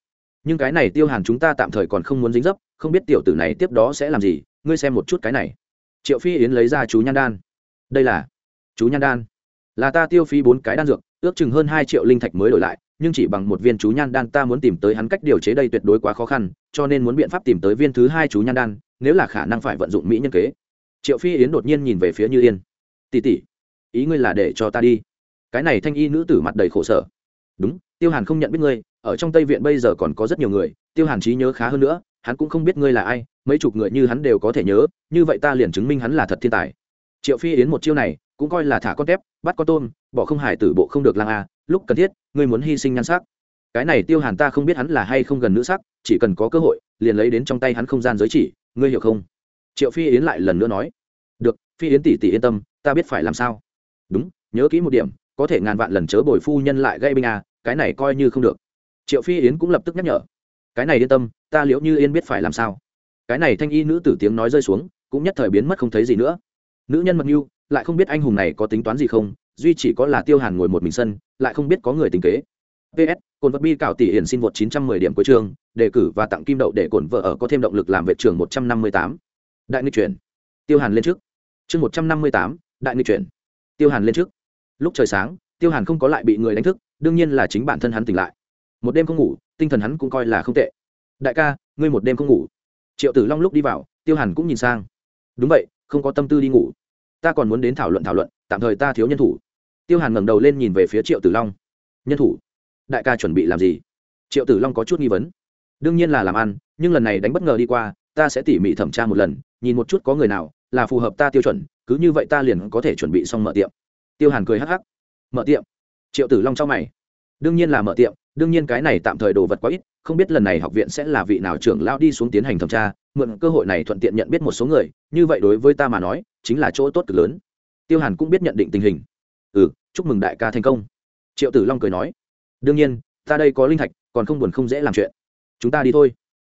Nhưng cái này tiêu hàn chúng ta tạm thời còn không muốn dính dấp, không biết tiểu tử này tiếp đó sẽ làm gì, ngươi xem một chút cái này triệu phi yến lấy ra chú nhan đan. Đây là chú nhan đan. Là ta tiêu phí bốn cái đan dược, ước chừng hơn hai triệu linh thạch mới đổi lại, nhưng chỉ bằng một viên chú nhan đan ta muốn tìm tới hắn cách điều chế đây tuyệt đối quá khó khăn, cho nên muốn biện pháp tìm tới viên thứ hai chú nhan đan, nếu là khả năng phải vận dụng mỹ nhân kế. Triệu phi yến đột nhiên nhìn về phía như yên. Tỉ tỉ ý ngươi là để cho ta đi? Cái này thanh y nữ tử mặt đầy khổ sở. Đúng tiêu hàn không nhận biết ngươi, ở trong tây viện bây giờ còn có rất nhiều người, tiêu hàn trí nhớ khá hơn nữa, hắn cũng không biết ngươi là ai, mấy chục người như hắn đều có thể nhớ, như vậy ta liền chứng minh hắn là thật thiên tài. Triệu phi yến một chiêu này, cũng coi là thả con tép, bắt con tôm, bỏ không hải tử bộ không được lang a, lúc cần thiết, ngươi muốn hy sinh nhan sắc. Cái này tiêu hàn ta không biết hắn là hay không gần nữ sắc, chỉ cần có cơ hội, liền lấy đến trong tay hắn không gian giới chỉ, ngươi hiểu không? Triệu phi yến lại lần nữa nói. Được, phi yến tỷ tỷ yên tâm, ta biết phải làm sao. Đúng, nhớ kỹ một điểm, có thể ngàn vạn lần chớ bồi phu nhân lại gây binh à cái này coi như không được. Triệu phi yến cũng lập tức nhắc nhở. Cái này yên tâm ta liễu như yên biết phải làm sao. Cái này thanh y nữ tử tiếng nói rơi xuống cũng nhất thời biến mất không thấy gì nữa. Nữ nhân mật mưu lại không biết anh hùng này có tính toán gì không duy chỉ có là tiêu hàn ngồi một mình sân lại không biết có người tình kế. Ps cồn vật bi cạo tỷ hiển xin vượt 910 điểm cuối trường đề cử và tặng kim đậu để cồn vợ ở có thêm động lực làm vệ trường 158. đại nghịch chuyển. Tiêu hàn lên trước. Chương 158, đại nghịch chuyển. Tiêu hàn lên trước. Lúc trời sáng tiêu hàn không có lại bị người đánh thức đương nhiên là chính bản thân hắn tỉnh lại. Một đêm không ngủ, tinh thần hắn cũng coi là không tệ. Đại ca, ngươi một đêm không ngủ. Triệu tử long lúc đi vào, tiêu hàn cũng nhìn sang. Đúng vậy, không có tâm tư đi ngủ. Ta còn muốn đến thảo luận thảo luận, tạm thời ta thiếu nhân thủ. Tiêu hàn ngẩng đầu lên nhìn về phía triệu tử long. Nhân thủ? Đại ca chuẩn bị làm gì? Triệu tử long có chút nghi vấn. Đương nhiên là làm ăn, nhưng lần này đánh bất ngờ đi qua, ta sẽ tỉ mỉ thẩm tra một lần, nhìn một chút có người nào là phù hợp ta tiêu chuẩn, cứ như vậy ta liền có thể chuẩn bị xong mở tiệm. Tiêu hàn cười hắc hắc. Mở tiệm? Triệu tử long cho mày. Đương nhiên là mở tiệm, đương nhiên cái này tạm thời đồ vật quá ít, không biết lần này học viện sẽ là vị nào trưởng lão đi xuống tiến hành thẩm tra, mượn cơ hội này thuận tiện nhận biết một số người, như vậy đối với ta mà nói, chính là chỗ tốt cực lớn. Tiêu hàn cũng biết nhận định tình hình. Ừ chúc mừng đại ca thành công. Triệu tử long cười nói. Đương nhiên, ta đây có linh thạch, còn không buồn không dễ làm chuyện. Chúng ta đi thôi.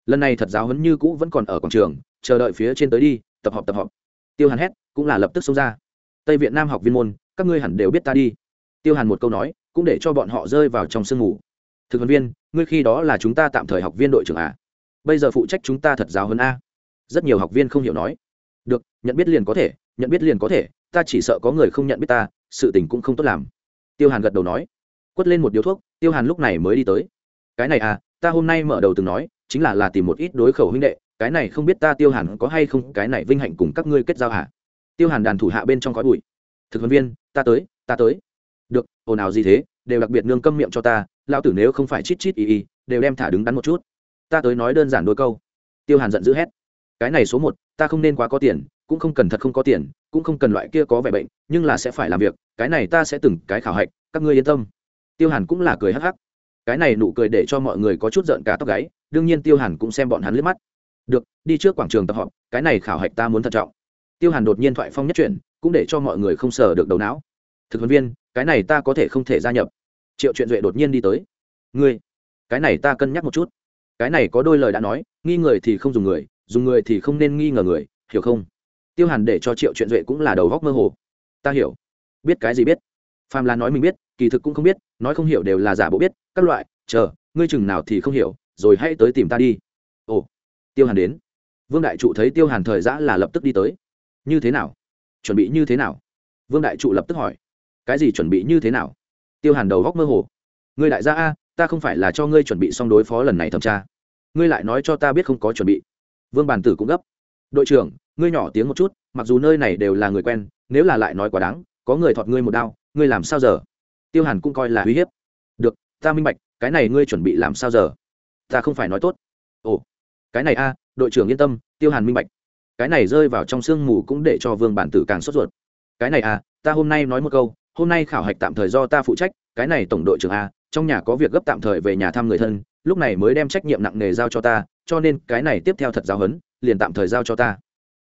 Lần này thật giáo huấn như cũ vẫn còn ở quảng trường, chờ đợi phía trên tới đi, tập họp tập họp. Tiêu hàn hét, cũng là lập tức xông ra. Tây việt nam học viên môn, các ngươi hẳn đều biết ta đi tiêu hàn một câu nói, cũng để cho bọn họ rơi vào trong sương ngủ thực huấn viên, ngươi khi đó là chúng ta tạm thời học viên đội trưởng à? Bây giờ phụ trách chúng ta thật giáo hơn a. Rất nhiều học viên không hiểu nói. Được, nhận biết liền có thể, nhận biết liền có thể, ta chỉ sợ có người không nhận biết ta, sự tình cũng không tốt làm. Tiêu hàn gật đầu nói. Quất lên một điếu thuốc, tiêu hàn lúc này mới đi tới. Cái này à ta hôm nay mở đầu từng nói, chính là là tìm một ít đối khẩu huynh đệ, cái này không biết ta tiêu hàn có hay không, cái này vinh hạnh cùng các ngươi kết giao hả tiêu hàn đàn thủ hạ bên trong khói bụi. Thực huấn viên, ta tới ta tới được, ồn ào gì thế, đều đặc biệt nương câm miệng cho ta, lão tử nếu không phải chít chít y y, đều đem thả đứng đắn một chút. Ta tới nói đơn giản đôi câu. Tiêu hàn giận dữ hét. Cái này số một, ta không nên quá có tiền, cũng không cần thật không có tiền, cũng không cần loại kia có vẻ bệnh, nhưng là sẽ phải làm việc, cái này ta sẽ từng cái khảo hạch, các ngươi yên tâm. Tiêu hàn cũng là cười hắc hắc. Cái này nụ cười để cho mọi người có chút giận cả tóc gáy, đương nhiên tiêu hàn cũng xem bọn hắn liếc mắt. Được, đi trước quảng trường tập họp, cái này khảo hạch ta muốn thận trọng. Tiêu hàn đột nhiên thoại phong nhất chuyển, cũng để cho mọi người không sờ được đầu não. Thực huấn viên cái này ta có thể không thể gia nhập. Triệu chuyện duệ đột nhiên đi tới. Ngươi, cái này ta cân nhắc một chút. Cái này có đôi lời đã nói, nghi người thì không dùng người dùng người thì không nên nghi ngờ người, hiểu không? Tiêu hàn để cho triệu chuyện duệ cũng là đầu góc mơ hồ. Ta hiểu. Biết cái gì biết? Phàm là nói mình biết, kỳ thực cũng không biết, nói không hiểu đều là giả bộ biết, các loại, chờ, ngươi chừng nào thì không hiểu, rồi hãy tới tìm ta đi. Ồ, tiêu hàn đến. Vương đại trụ thấy tiêu hàn thời giã là lập tức đi tới. Như thế nào? Chuẩn bị như thế nào? Vương đại trụ lập tức hỏi cái gì chuẩn bị như thế nào? Tiêu hàn đầu góc mơ hồ. Ngươi đại gia a, ta không phải là cho ngươi chuẩn bị xong đối phó lần này thẩm tra. Ngươi lại nói cho ta biết không có chuẩn bị. Vương bàn tử cũng gấp. Đội trưởng, ngươi nhỏ tiếng một chút, mặc dù nơi này đều là người quen, nếu là lại nói quá đáng, có người thọt ngươi một đao, ngươi làm sao giờ? Tiêu hàn cũng coi là uy hiếp. Được, ta minh bạch, cái này ngươi chuẩn bị làm sao giờ? Ta không phải nói tốt. Ồ, cái này a, đội trưởng yên tâm, tiêu hàn minh bạch. Cái này rơi vào trong sương mù cũng để cho vương bản tử càng sốt ruột. Cái này a, ta hôm nay nói một câu hôm nay khảo hạch tạm thời do ta phụ trách cái này tổng đội trưởng a trong nhà có việc gấp tạm thời về nhà thăm người thân lúc này mới đem trách nhiệm nặng nề giao cho ta cho nên cái này tiếp theo thật giáo hấn, liền tạm thời giao cho ta.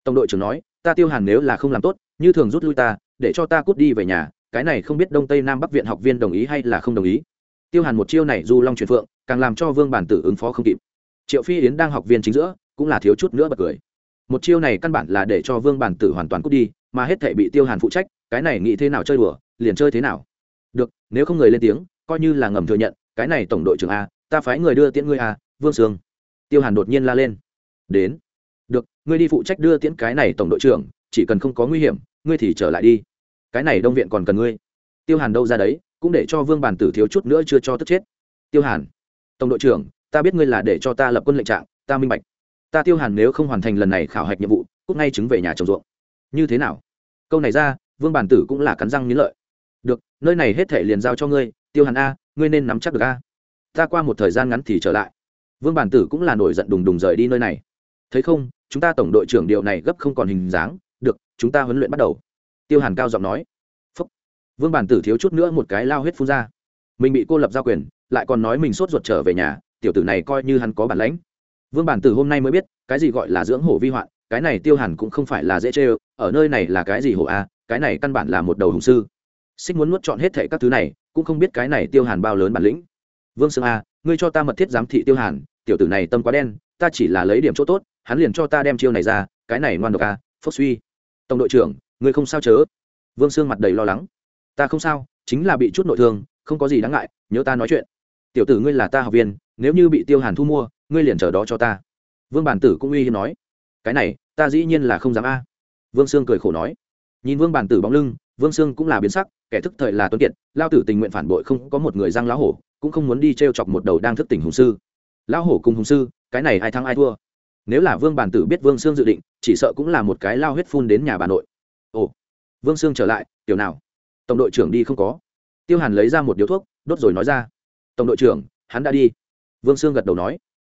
Tổng đội trưởng nói ta tiêu hàn nếu là không làm tốt như thường rút lui ta để cho ta cút đi về nhà cái này không biết đông tây nam bắc viện học viên đồng ý hay là không đồng ý. Tiêu hàn một chiêu này du long truyền phượng càng làm cho vương bản tử ứng phó không kịp. Triệu phi yến đang học viên chính giữa cũng là thiếu chút nữa bật cười một chiêu này căn bản là để cho vương bản tử hoàn toàn cút đi, mà hết thể bị tiêu hàn phụ trách, cái này nghĩ thế nào chơi đùa, liền chơi thế nào. Được, nếu không người lên tiếng, coi như là ngầm thừa nhận, cái này tổng đội trưởng a, ta phái người đưa tiễn ngươi a, vương sương. Tiêu hàn đột nhiên la lên. Đến. Được, ngươi đi phụ trách đưa tiễn cái này tổng đội trưởng, chỉ cần không có nguy hiểm, ngươi thì trở lại đi. Cái này đông viện còn cần ngươi. Tiêu hàn đâu ra đấy, cũng để cho vương bản tử thiếu chút nữa chưa cho tức chết. Tiêu hàn. Tổng đội trưởng, ta biết ngươi là để cho ta lập quân lệnh trạng, ta minh bạch ta tiêu hàn nếu không hoàn thành lần này khảo hạch nhiệm vụ, cút ngay chứng về nhà trồng ruộng. Như thế nào? Câu này ra, vương bàn tử cũng là cắn răng nghĩ lợi. Được, nơi này hết thể liền giao cho ngươi, tiêu hàn a, ngươi nên nắm chắc được a. Ta qua một thời gian ngắn thì trở lại. Vương bản tử cũng là nổi giận đùng đùng rời đi nơi này. Thấy không, chúng ta tổng đội trưởng điều này gấp không còn hình dáng. Được, chúng ta huấn luyện bắt đầu. Tiêu hàn cao giọng nói. Phúc. vương bản tử thiếu chút nữa một cái lao huyết phun ra. Mình bị cô lập giao quyền, lại còn nói mình sốt ruột trở về nhà, tiểu tử này coi như hắn có bản lãnh vương bản tử hôm nay mới biết, cái gì gọi là dưỡng hổ vi hoạn, cái này tiêu hàn cũng không phải là dễ chê ở nơi này là cái gì hổ a, cái này căn bản là một đầu hùng sư. Xích muốn nuốt chọn hết thệ các thứ này, cũng không biết cái này tiêu hàn bao lớn bản lĩnh. Vương sương a, ngươi cho ta mật thiết giám thị tiêu hàn, tiểu tử này tâm quá đen, ta chỉ là lấy điểm chỗ tốt, hắn liền cho ta đem chiêu này ra, cái này ngoan độc a, phốc suy. Tổng đội trưởng, ngươi không sao chớ? Vương sương mặt đầy lo lắng. Ta không sao, chính là bị chút nội thương, không có gì đáng ngại, nhớ ta nói chuyện. Tiểu tử ngươi là ta học viên, nếu như bị tiêu hàn thu mua ngươi liền chờ đó cho ta. Vương bản tử cũng uy hiếm nói, cái này, ta dĩ nhiên là không dám a. Vương sương cười khổ nói, nhìn vương bản tử bóng lưng, vương sương cũng là biến sắc, kẻ thức thời là tuấn kiệt, lao tử tình nguyện phản bội không có một người răng lão hổ, cũng không muốn đi t r e o chọc một đầu đang thức tỉnh hùng sư. Lão hổ cùng hùng sư, cái này ai thắng ai thua? Nếu là vương bản tử biết vương sương dự định, chỉ sợ cũng là một cái lao huyết phun đến nhà bà nội. Ồ, vương sương trở lại, tiểu nào, tổng đội trưởng đi không có. Tiêu hàn lấy ra một điếu thuốc, đốt rồi nói ra, tổng đội trưởng, hắn đã đi. Vương sương gật đầu nói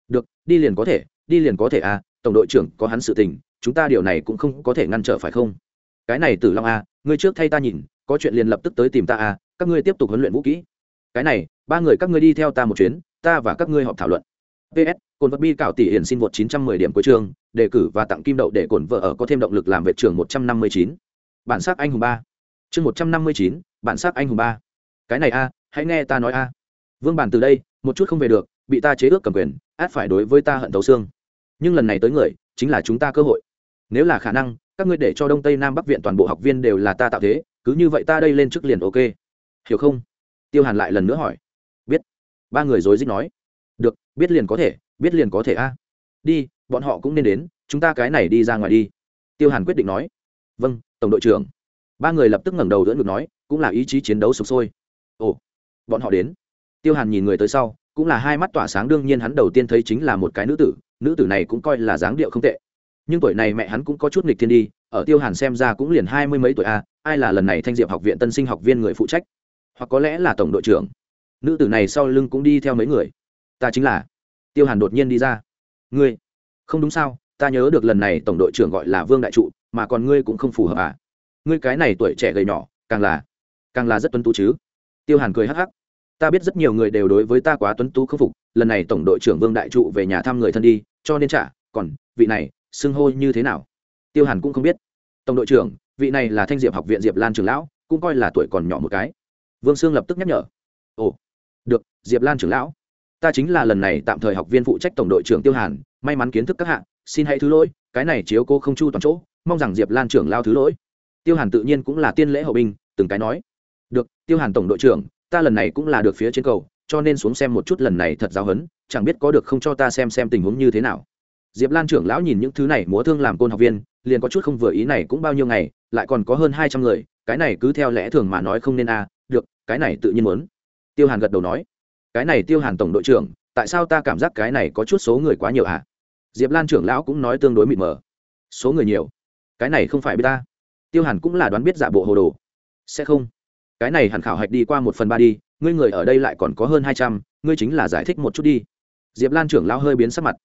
được đi liền có thể đi liền có thể à tổng đội trưởng có hắn sự tình chúng ta điều này cũng không có thể ngăn trở phải không? Cái này tử long à, ngươi trước thay ta nhìn có chuyện liền lập tức tới tìm ta à các ngươi tiếp tục huấn luyện vũ kỹ. Cái này ba người các ngươi đi theo ta một chuyến ta và các ngươi họp thảo luận. Ps cồn vật bi cảo tỷ hiển xin vượt 910 điểm cuối trường đề cử và tặng kim đậu để cồn vợ ở có thêm động lực làm vệ trưởng 159. bản sắc anh hùng ba. Chương 159, bản sắc anh hùng ba. Cái này a hãy nghe ta nói a vương bản từ đây một chút không về được bị ta chế ước cầm quyền, át phải đối với ta hận thấu xương. Nhưng lần này tới người, chính là chúng ta cơ hội. Nếu là khả năng, các ngươi để cho đông tây nam bắc viện toàn bộ học viên đều là ta tạo thế, cứ như vậy ta đây lên trước liền ok. Hiểu không? Tiêu hàn lại lần nữa hỏi. Biết. Ba người rối rít nói. Được, biết liền có thể, biết liền có thể a. Đi, bọn họ cũng nên đến, chúng ta cái này đi ra ngoài đi. Tiêu hàn quyết định nói. Vâng tổng đội trưởng. Ba người lập tức ngẩng đầu đỡ ngược nói, cũng là ý chí chiến đấu sục sôi. Ồ, bọn họ đến. Tiêu hàn nhìn người tới sau cũng là hai mắt tỏa sáng, đương nhiên hắn đầu tiên thấy chính là một cái nữ tử nữ tử này cũng coi là dáng điệu không tệ. Nhưng tuổi này mẹ hắn cũng có chút nghịch thiên đi, ở tiêu hàn xem ra cũng liền hai mươi mấy tuổi a, ai là lần này thanh diệp học viện tân sinh học viên người phụ trách? Hoặc có lẽ là tổng đội trưởng. Nữ tử này sau lưng cũng đi theo mấy người. Ta chính là. Tiêu hàn đột nhiên đi ra. Ngươi. Không đúng sao, ta nhớ được lần này tổng đội trưởng gọi là vương đại trụ, mà còn ngươi cũng không phù hợp à? Ngươi cái này tuổi trẻ gầy nhỏ, càng là càng là rất tuân tú chứ. Tiêu hàn cười hắc hắc ta biết rất nhiều người đều đối với ta quá tuấn tú khâm phục, lần này tổng đội trưởng vương đại trụ về nhà thăm người thân đi, cho nên trả còn, vị này, xưng hô như thế nào? Tiêu hàn cũng không biết. Tổng đội trưởng, vị này là thanh diệp học viện diệp lan trưởng lão, cũng coi là tuổi còn nhỏ một cái. Vương sương lập tức nhắc nhở. Ồ, được, diệp lan trưởng lão. Ta chính là lần này tạm thời học viên phụ trách tổng đội trưởng tiêu hàn, may mắn kiến thức các hạng xin hãy thứ lỗi, cái này chiếu cô không chu toàn chỗ, mong rằng diệp lan trưởng lao thứ lỗi. Tiêu hàn tự nhiên cũng là tiên lễ hậu binh, từng cái nói. Được, tiêu hàn tổng đội trưởng ta lần này cũng là được phía trên cầu cho nên xuống xem một chút lần này thật giáo hấn chẳng biết có được không cho ta xem xem tình huống như thế nào. Diệp lan trưởng lão nhìn những thứ này múa thương làm côn học viên liền có chút không vừa ý này cũng bao nhiêu ngày lại còn có hơn hai trăm người cái này cứ theo lẽ thường mà nói không nên a à, được cái này tự nhiên muốn. Tiêu hàn gật đầu nói. Cái này tiêu hàn tổng đội trưởng tại sao ta cảm giác cái này có chút số người quá nhiều à? Diệp lan trưởng lão cũng nói tương đối mịt mờ. Số người nhiều? Cái này không phải biết ta. Tiêu hàn cũng là đoán biết giả bộ hồ đồ. Sẽ không cái này hẳn khảo hạch đi qua một phần ba đi, ngươi người ở đây lại còn có hơn hai trăm, ngươi chính là giải thích một chút đi. Diệp lan trưởng lao hơi biến sắc mặt.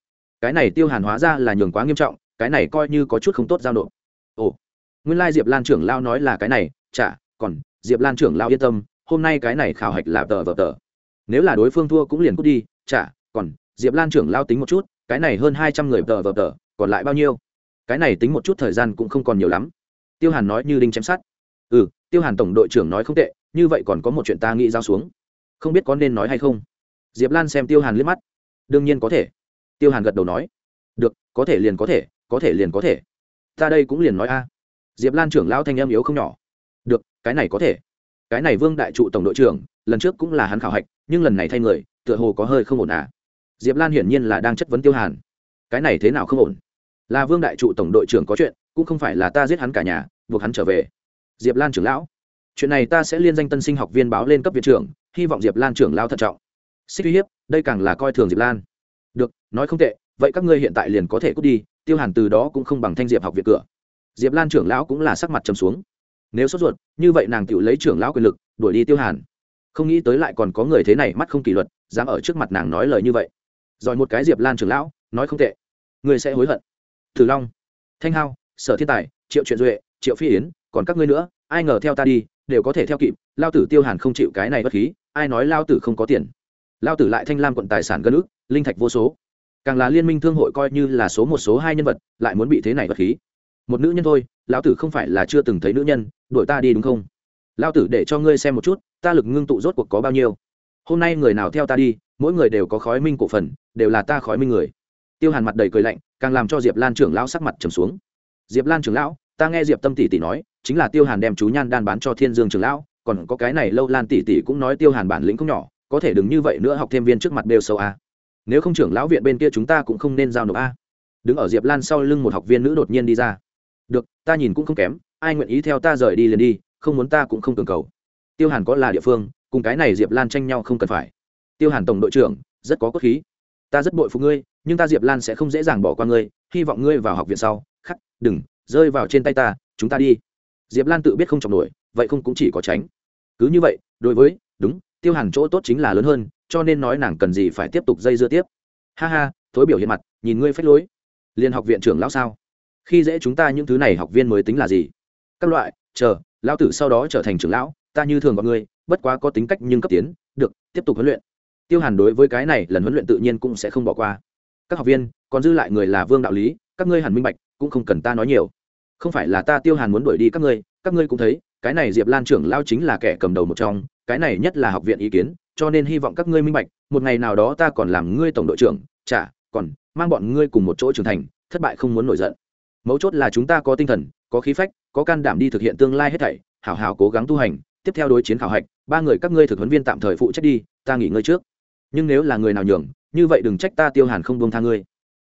Cái này tiêu hàn hóa ra là nhường quá nghiêm trọng, cái này coi như có chút không tốt giao nộp. Ồ, nguyên lai、like、diệp lan trưởng lao nói là cái này, chả, còn, diệp lan trưởng lao yên tâm, hôm nay cái này khảo hạch là tờ vờ tờ. Nếu là đối phương thua cũng liền cút đi, chả, còn, diệp lan trưởng lao tính một chút, cái này hơn hai trăm người tờ vờ tờ, còn lại bao nhiêu? Cái này tính một chút thời gian cũng không còn nhiều lắm. Tiêu hàn nói như đinh chém sát ừ tiêu hàn tổng đội trưởng nói không tệ, như vậy còn có một chuyện ta nghĩ giao xuống. Không biết có nên nói hay không? Diệp lan xem tiêu hàn liếc mắt. Đương nhiên có thể. Tiêu hàn gật đầu nói. Được, có thể liền có thể có thể liền có thể. Ta đây cũng liền nói a. Diệp lan trưởng lão thanh em yếu không nhỏ. Được, cái này có thể. Cái này vương đại trụ tổng đội trưởng, lần trước cũng là hắn khảo hạch, nhưng lần này thay người, tựa hồ có hơi không ổn à. Diệp lan hiển nhiên là đang chất vấn tiêu hàn. Cái này thế nào không ổn? Là vương đại trụ tổng đội trưởng có chuyện, cũng không phải là ta giết hắn cả nhà, buộc hắn trở về diệp lan trưởng lão. Chuyện này ta sẽ liên danh tân sinh học viên báo lên cấp viện trưởng, hy vọng diệp lan trưởng lao thận trọng. Xích uy hiếp, đây càng là coi thường diệp lan. Được, nói không tệ, vậy các ngươi hiện tại liền có thể cút đi, tiêu hàn từ đó cũng không bằng thanh diệp học viện cửa. Diệp lan trưởng lão cũng là sắc mặt trầm xuống. Nếu sốt ruột, như vậy nàng tự lấy trưởng lão quyền lực, đuổi đi tiêu hàn. Không nghĩ tới lại còn có người thế này mắt không kỷ luật, dám ở trước mặt nàng nói lời như vậy. Rồi một cái diệp lan trưởng lão, nói không tệ. Người sẽ hối hận. Thử long, thanh hao, sở thiên tài, triệu truyện duệ, triệu phi yến còn các ngươi nữa, ai ngờ theo ta đi, đều có thể theo kịp, lao tử tiêu hàn không chịu cái này bất khí, ai nói lao tử không có tiền. Lao tử lại thanh lam quận tài sản gân ước, linh thạch vô số. Càng là liên minh thương hội coi như là số một, số hai nhân vật, lại muốn bị thế này bất khí. Một nữ nhân thôi, lão tử không phải là chưa từng thấy nữ nhân, đuổi ta đi đúng không? Lao tử để cho ngươi xem một chút, ta lực ngưng tụ rốt cuộc có bao nhiêu. Hôm nay người nào theo ta đi, mỗi người đều có khói minh cổ phần, đều là ta khói minh người. Tiêu hàn mặt đầy cười lạnh, càng làm cho diệp lan trưởng lão sắc mặt trầm xuống. Diệp lan trưởng lão ta nghe diệp tâm tỷ tỷ nói, chính là tiêu hàn đem chú nhan đan bán cho thiên dương trưởng lão, còn có cái này lâu lan tỷ tỷ cũng nói tiêu hàn bản lĩnh không nhỏ, có thể đừng như vậy nữa học thêm viên trước mặt đều sâu a nếu không trưởng lão viện bên kia chúng ta cũng không nên giao nộp a đứng ở diệp lan sau lưng một học viên nữ đột nhiên đi ra. Được, ta nhìn cũng không kém, ai nguyện ý theo ta rời đi liền đi, không muốn ta cũng không cường cầu. Tiêu hàn có là địa phương, cùng cái này diệp lan tranh nhau không cần phải. Tiêu hàn tổng đội trưởng, rất có cốt khí. Ta rất bội phụ ngươi, nhưng ta diệp lan sẽ không dễ dàng bỏ qua ngươi, hy vọng ngươi vào học viện sau. Khắc, đừng rơi vào trên tay ta, chúng ta đi. Diệp lan tự biết không chọc nổi, vậy không cũng chỉ có tránh. Cứ như vậy, đối với, đúng, tiêu hàn chỗ tốt chính là lớn hơn, cho nên nói nàng cần gì phải tiếp tục dây dưa tiếp. Ha ha, thối biểu hiện mặt, nhìn ngươi phách lối. Liên học viện trưởng lão sao? Khi dễ chúng ta những thứ này học viên mới tính là gì? Các loại, chờ, lão tử sau đó trở thành trưởng lão, ta như thường gọi ngươi, bất quá có tính cách nhưng cấp tiến, được, tiếp tục huấn luyện. Tiêu hàn đối với cái này lần huấn luyện tự nhiên cũng sẽ không bỏ qua. Các học viên, còn dư lại người là vương đạo lý, các ngươi hẳn minh bạch, cũng không cần ta nói nhiều không phải là ta tiêu hàn muốn đuổi đi các ngươi các ngươi cũng thấy, cái này diệp lan trưởng lao chính là kẻ cầm đầu một trong, cái này nhất là học viện ý kiến, cho nên hy vọng các ngươi minh bạch, một ngày nào đó ta còn làm ngươi tổng đội trưởng, chả, còn mang bọn ngươi cùng một chỗ trưởng thành, thất bại không muốn nổi giận. Mấu chốt là chúng ta có tinh thần, có khí phách, có can đảm đi thực hiện tương lai hết thảy, hảo hảo cố gắng tu hành, tiếp theo đối chiến khảo hạch, ba người các ngươi thực huấn viên tạm thời phụ trách đi, ta nghỉ ngơi trước. Nhưng nếu là người nào nhường, như vậy đừng trách ta tiêu hàn không buông tha ngươi.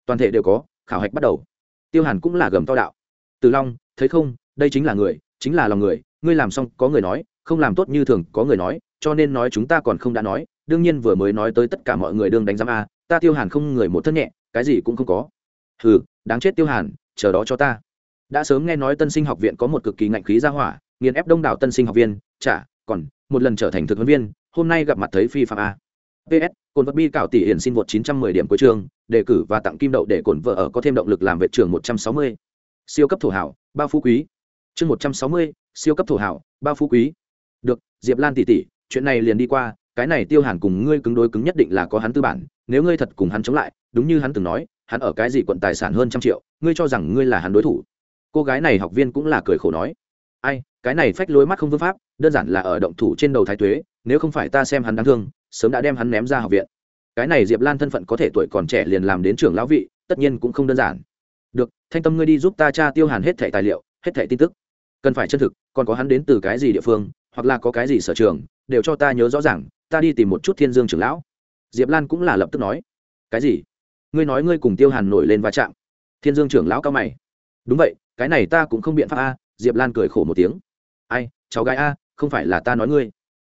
Toàn thể đều có, khảo hạch bắt đầu. Tiêu hàn cũng là gầm to đạo từ long, thấy không, đây chính là người, chính là lòng người, ngươi làm xong có người nói, không làm tốt như thường có người nói, cho nên nói chúng ta còn không đã nói, đương nhiên vừa mới nói tới tất cả mọi người đương đánh giám a, ta tiêu hàn không người một thân nhẹ, cái gì cũng không có. Hừ, đáng chết tiêu hàn, chờ đó cho ta. Đã sớm nghe nói tân sinh học viện có một cực kỳ ngạnh khí ra hỏa, nghiền ép đông đảo tân sinh học viên, chả, còn, một lần trở thành thực huấn viên, hôm nay gặp mặt thấy phi phạm a. Ps cồn vật bi cảo tỷ hiển xin vượt 910 điểm cuối trường đề cử và tặng kim đậu để cồn vợ ở có thêm động lực làm vệ trường 160 siêu cấp thổ hảo bao phú quý. Chương 160, siêu cấp thổ hảo bao phú quý. Được diệp lan tỷ tỷ chuyện này liền đi qua cái này tiêu hàn cùng ngươi cứng đối cứng nhất định là có hắn tư bản nếu ngươi thật cùng hắn chống lại đúng như hắn từng nói hắn ở cái gì quận tài sản hơn trăm triệu ngươi cho rằng ngươi là hắn đối thủ. Cô gái này học viên cũng là cười khổ nói. Ai cái này phách lối mắt không phương pháp đơn giản là ở động thủ trên đầu thái tuế nếu không phải ta xem hắn đáng thương sớm đã đem hắn ném ra học viện. Cái này diệp lan thân phận có thể tuổi còn trẻ liền làm đến trưởng lão vị tất nhiên cũng không đơn giản được, thanh tâm ngươi đi giúp ta tra tiêu hàn hết thẻ tài liệu, hết thẻ tin tức. Cần phải chân thực, còn có hắn đến từ cái gì địa phương, hoặc là có cái gì sở trường, đều cho ta nhớ rõ ràng, ta đi tìm một chút thiên dương trưởng lão. Diệp lan cũng là lập tức nói. Cái gì? Ngươi nói ngươi cùng tiêu hàn nổi lên va chạm. Thiên dương trưởng lão cao mày. Đúng vậy, cái này ta cũng không biện pháp a, diệp lan cười khổ một tiếng. Ai, cháu gái a, không phải là ta nói ngươi.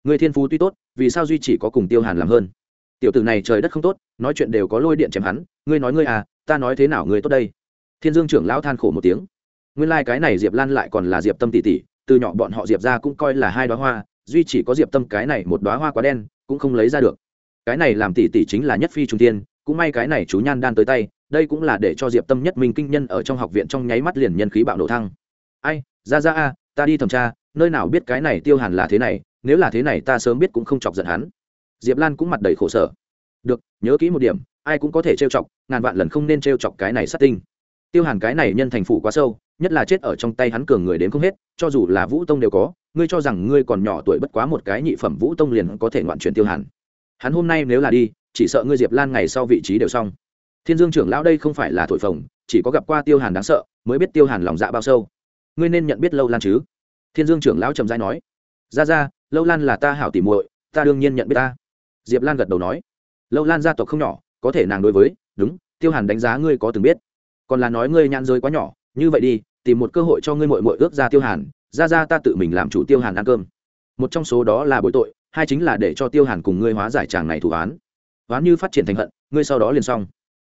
Ngươi thiên phú tuy tốt, vì sao duy chỉ có cùng tiêu hàn làm hơn? Tiểu tử này trời đất không tốt, nói chuyện đều có lôi điện chém hắn, ngươi nói ngươi à ta nói thế nào ngươi tốt đây? Thiên dương trưởng lão than khổ một tiếng. Nguyên lai、like、cái này diệp lan lại còn là diệp tâm tỷ tỷ, từ nhỏ bọn họ diệp ra cũng coi là hai đoá hoa, duy chỉ có diệp tâm cái này một đoá hoa quá đen, cũng không lấy ra được. Cái này làm tỷ tỷ chính là nhất phi trung tiên cũng may cái này chú nhan đan tới tay, đây cũng là để cho diệp tâm nhất minh kinh nhân ở trong học viện trong nháy mắt liền nhân khí bạo nổ thăng. Ai, ra ra a, ta đi thẩm tra, nơi nào biết cái này tiêu hàn là thế này, nếu là thế này ta sớm biết cũng không chọc giận hắn. Diệp lan cũng mặt đầy khổ sở. Được, nhớ kỹ một điểm, ai cũng có thể trêu chọc, ngàn vạn lần không nên trêu chọc cái này sát tinh tiêu hàn cái này nhân thành phủ quá sâu, nhất là chết ở trong tay hắn cường người đến không hết, cho dù là vũ tông đều có, ngươi cho rằng ngươi còn nhỏ tuổi bất quá một cái nhị phẩm vũ tông liền có thể ngoạn chuyển tiêu hàn. Hắn hôm nay nếu là đi, chỉ sợ ngươi diệp lan ngày sau vị trí đều xong. Thiên dương trưởng lão đây không phải là thổi phồng, chỉ có gặp qua tiêu hàn đáng sợ, mới biết tiêu hàn lòng dạ bao sâu. Ngươi nên nhận biết lâu lan chứ? Thiên dương trưởng lão trầm dai nói. Ra ra, lâu lan là ta hảo tỉ muội, ta đương nhiên nhận biết ta. Diệp lan gật đầu nói. Lâu lan gia tộc không nhỏ, có thể nàng đối với, đúng, tiêu hàn đánh giá ngươi có từng biết còn là nói ngươi nhãn giới quá nhỏ, như vậy đi, tìm một cơ hội cho ngươi mội mội ước ra tiêu hàn, ra ra ta tự mình làm chủ tiêu hàn ăn cơm. Một trong số đó là bội tội, hai chính là để cho tiêu hàn cùng ngươi hóa giải tràng này thủ án. Oán như phát triển thành hận, ngươi sau đó liền xong.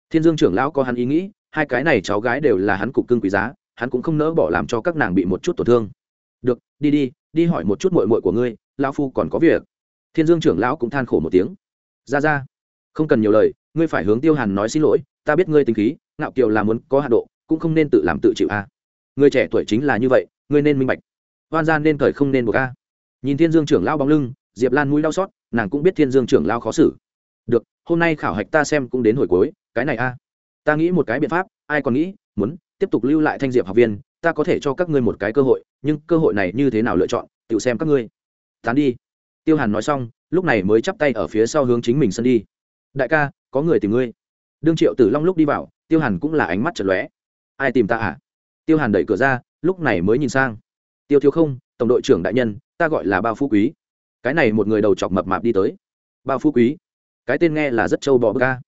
Thiên dương trưởng lão có hắn ý nghĩ, hai cái này cháu gái đều là hắn cục cưng quý giá, hắn cũng không nỡ bỏ làm cho các nàng bị một chút tổn thương. Được, đi đi đi hỏi một chút mội mội của ngươi, lão phu còn có việc. Thiên dương trưởng lão cũng than khổ một tiếng. Ra ra, không cần nhiều lời ngươi phải hướng tiêu hàn nói xin lỗi, ta biết ngươi tính khí, ngạo kiều là muốn có hạ độ, cũng không nên tự làm tự chịu a. Người trẻ tuổi chính là như vậy, ngươi nên minh bạch. Hoan gia nên thời không nên buộc a. Nhìn thiên dương trưởng lao bóng lưng, diệp lan mũi đau xót, nàng cũng biết thiên dương trưởng lao khó xử. Được, hôm nay khảo hạch ta xem cũng đến hồi cuối, cái này a. Ta nghĩ một cái biện pháp, ai còn nghĩ, muốn tiếp tục lưu lại thanh diệp học viên, ta có thể cho các ngươi một cái cơ hội, nhưng cơ hội này như thế nào lựa chọn, tự xem các ngươi. Tán đi. Tiêu hàn nói xong, lúc này mới chắp tay ở phía sau hướng chính mình sân đi. Đại ca có người tìm ngươi. Đương triệu tử long lúc đi vào, tiêu hàn cũng là ánh mắt chật lóe. Ai tìm ta à? Tiêu hàn đẩy cửa ra, lúc này mới nhìn sang. Tiêu thiếu không, tổng đội trưởng đại nhân, ta gọi là bao phú quý. Cái này một người đầu chọc mập mạp đi tới. Bao phú quý, cái tên nghe là rất trâu bò bơ ca.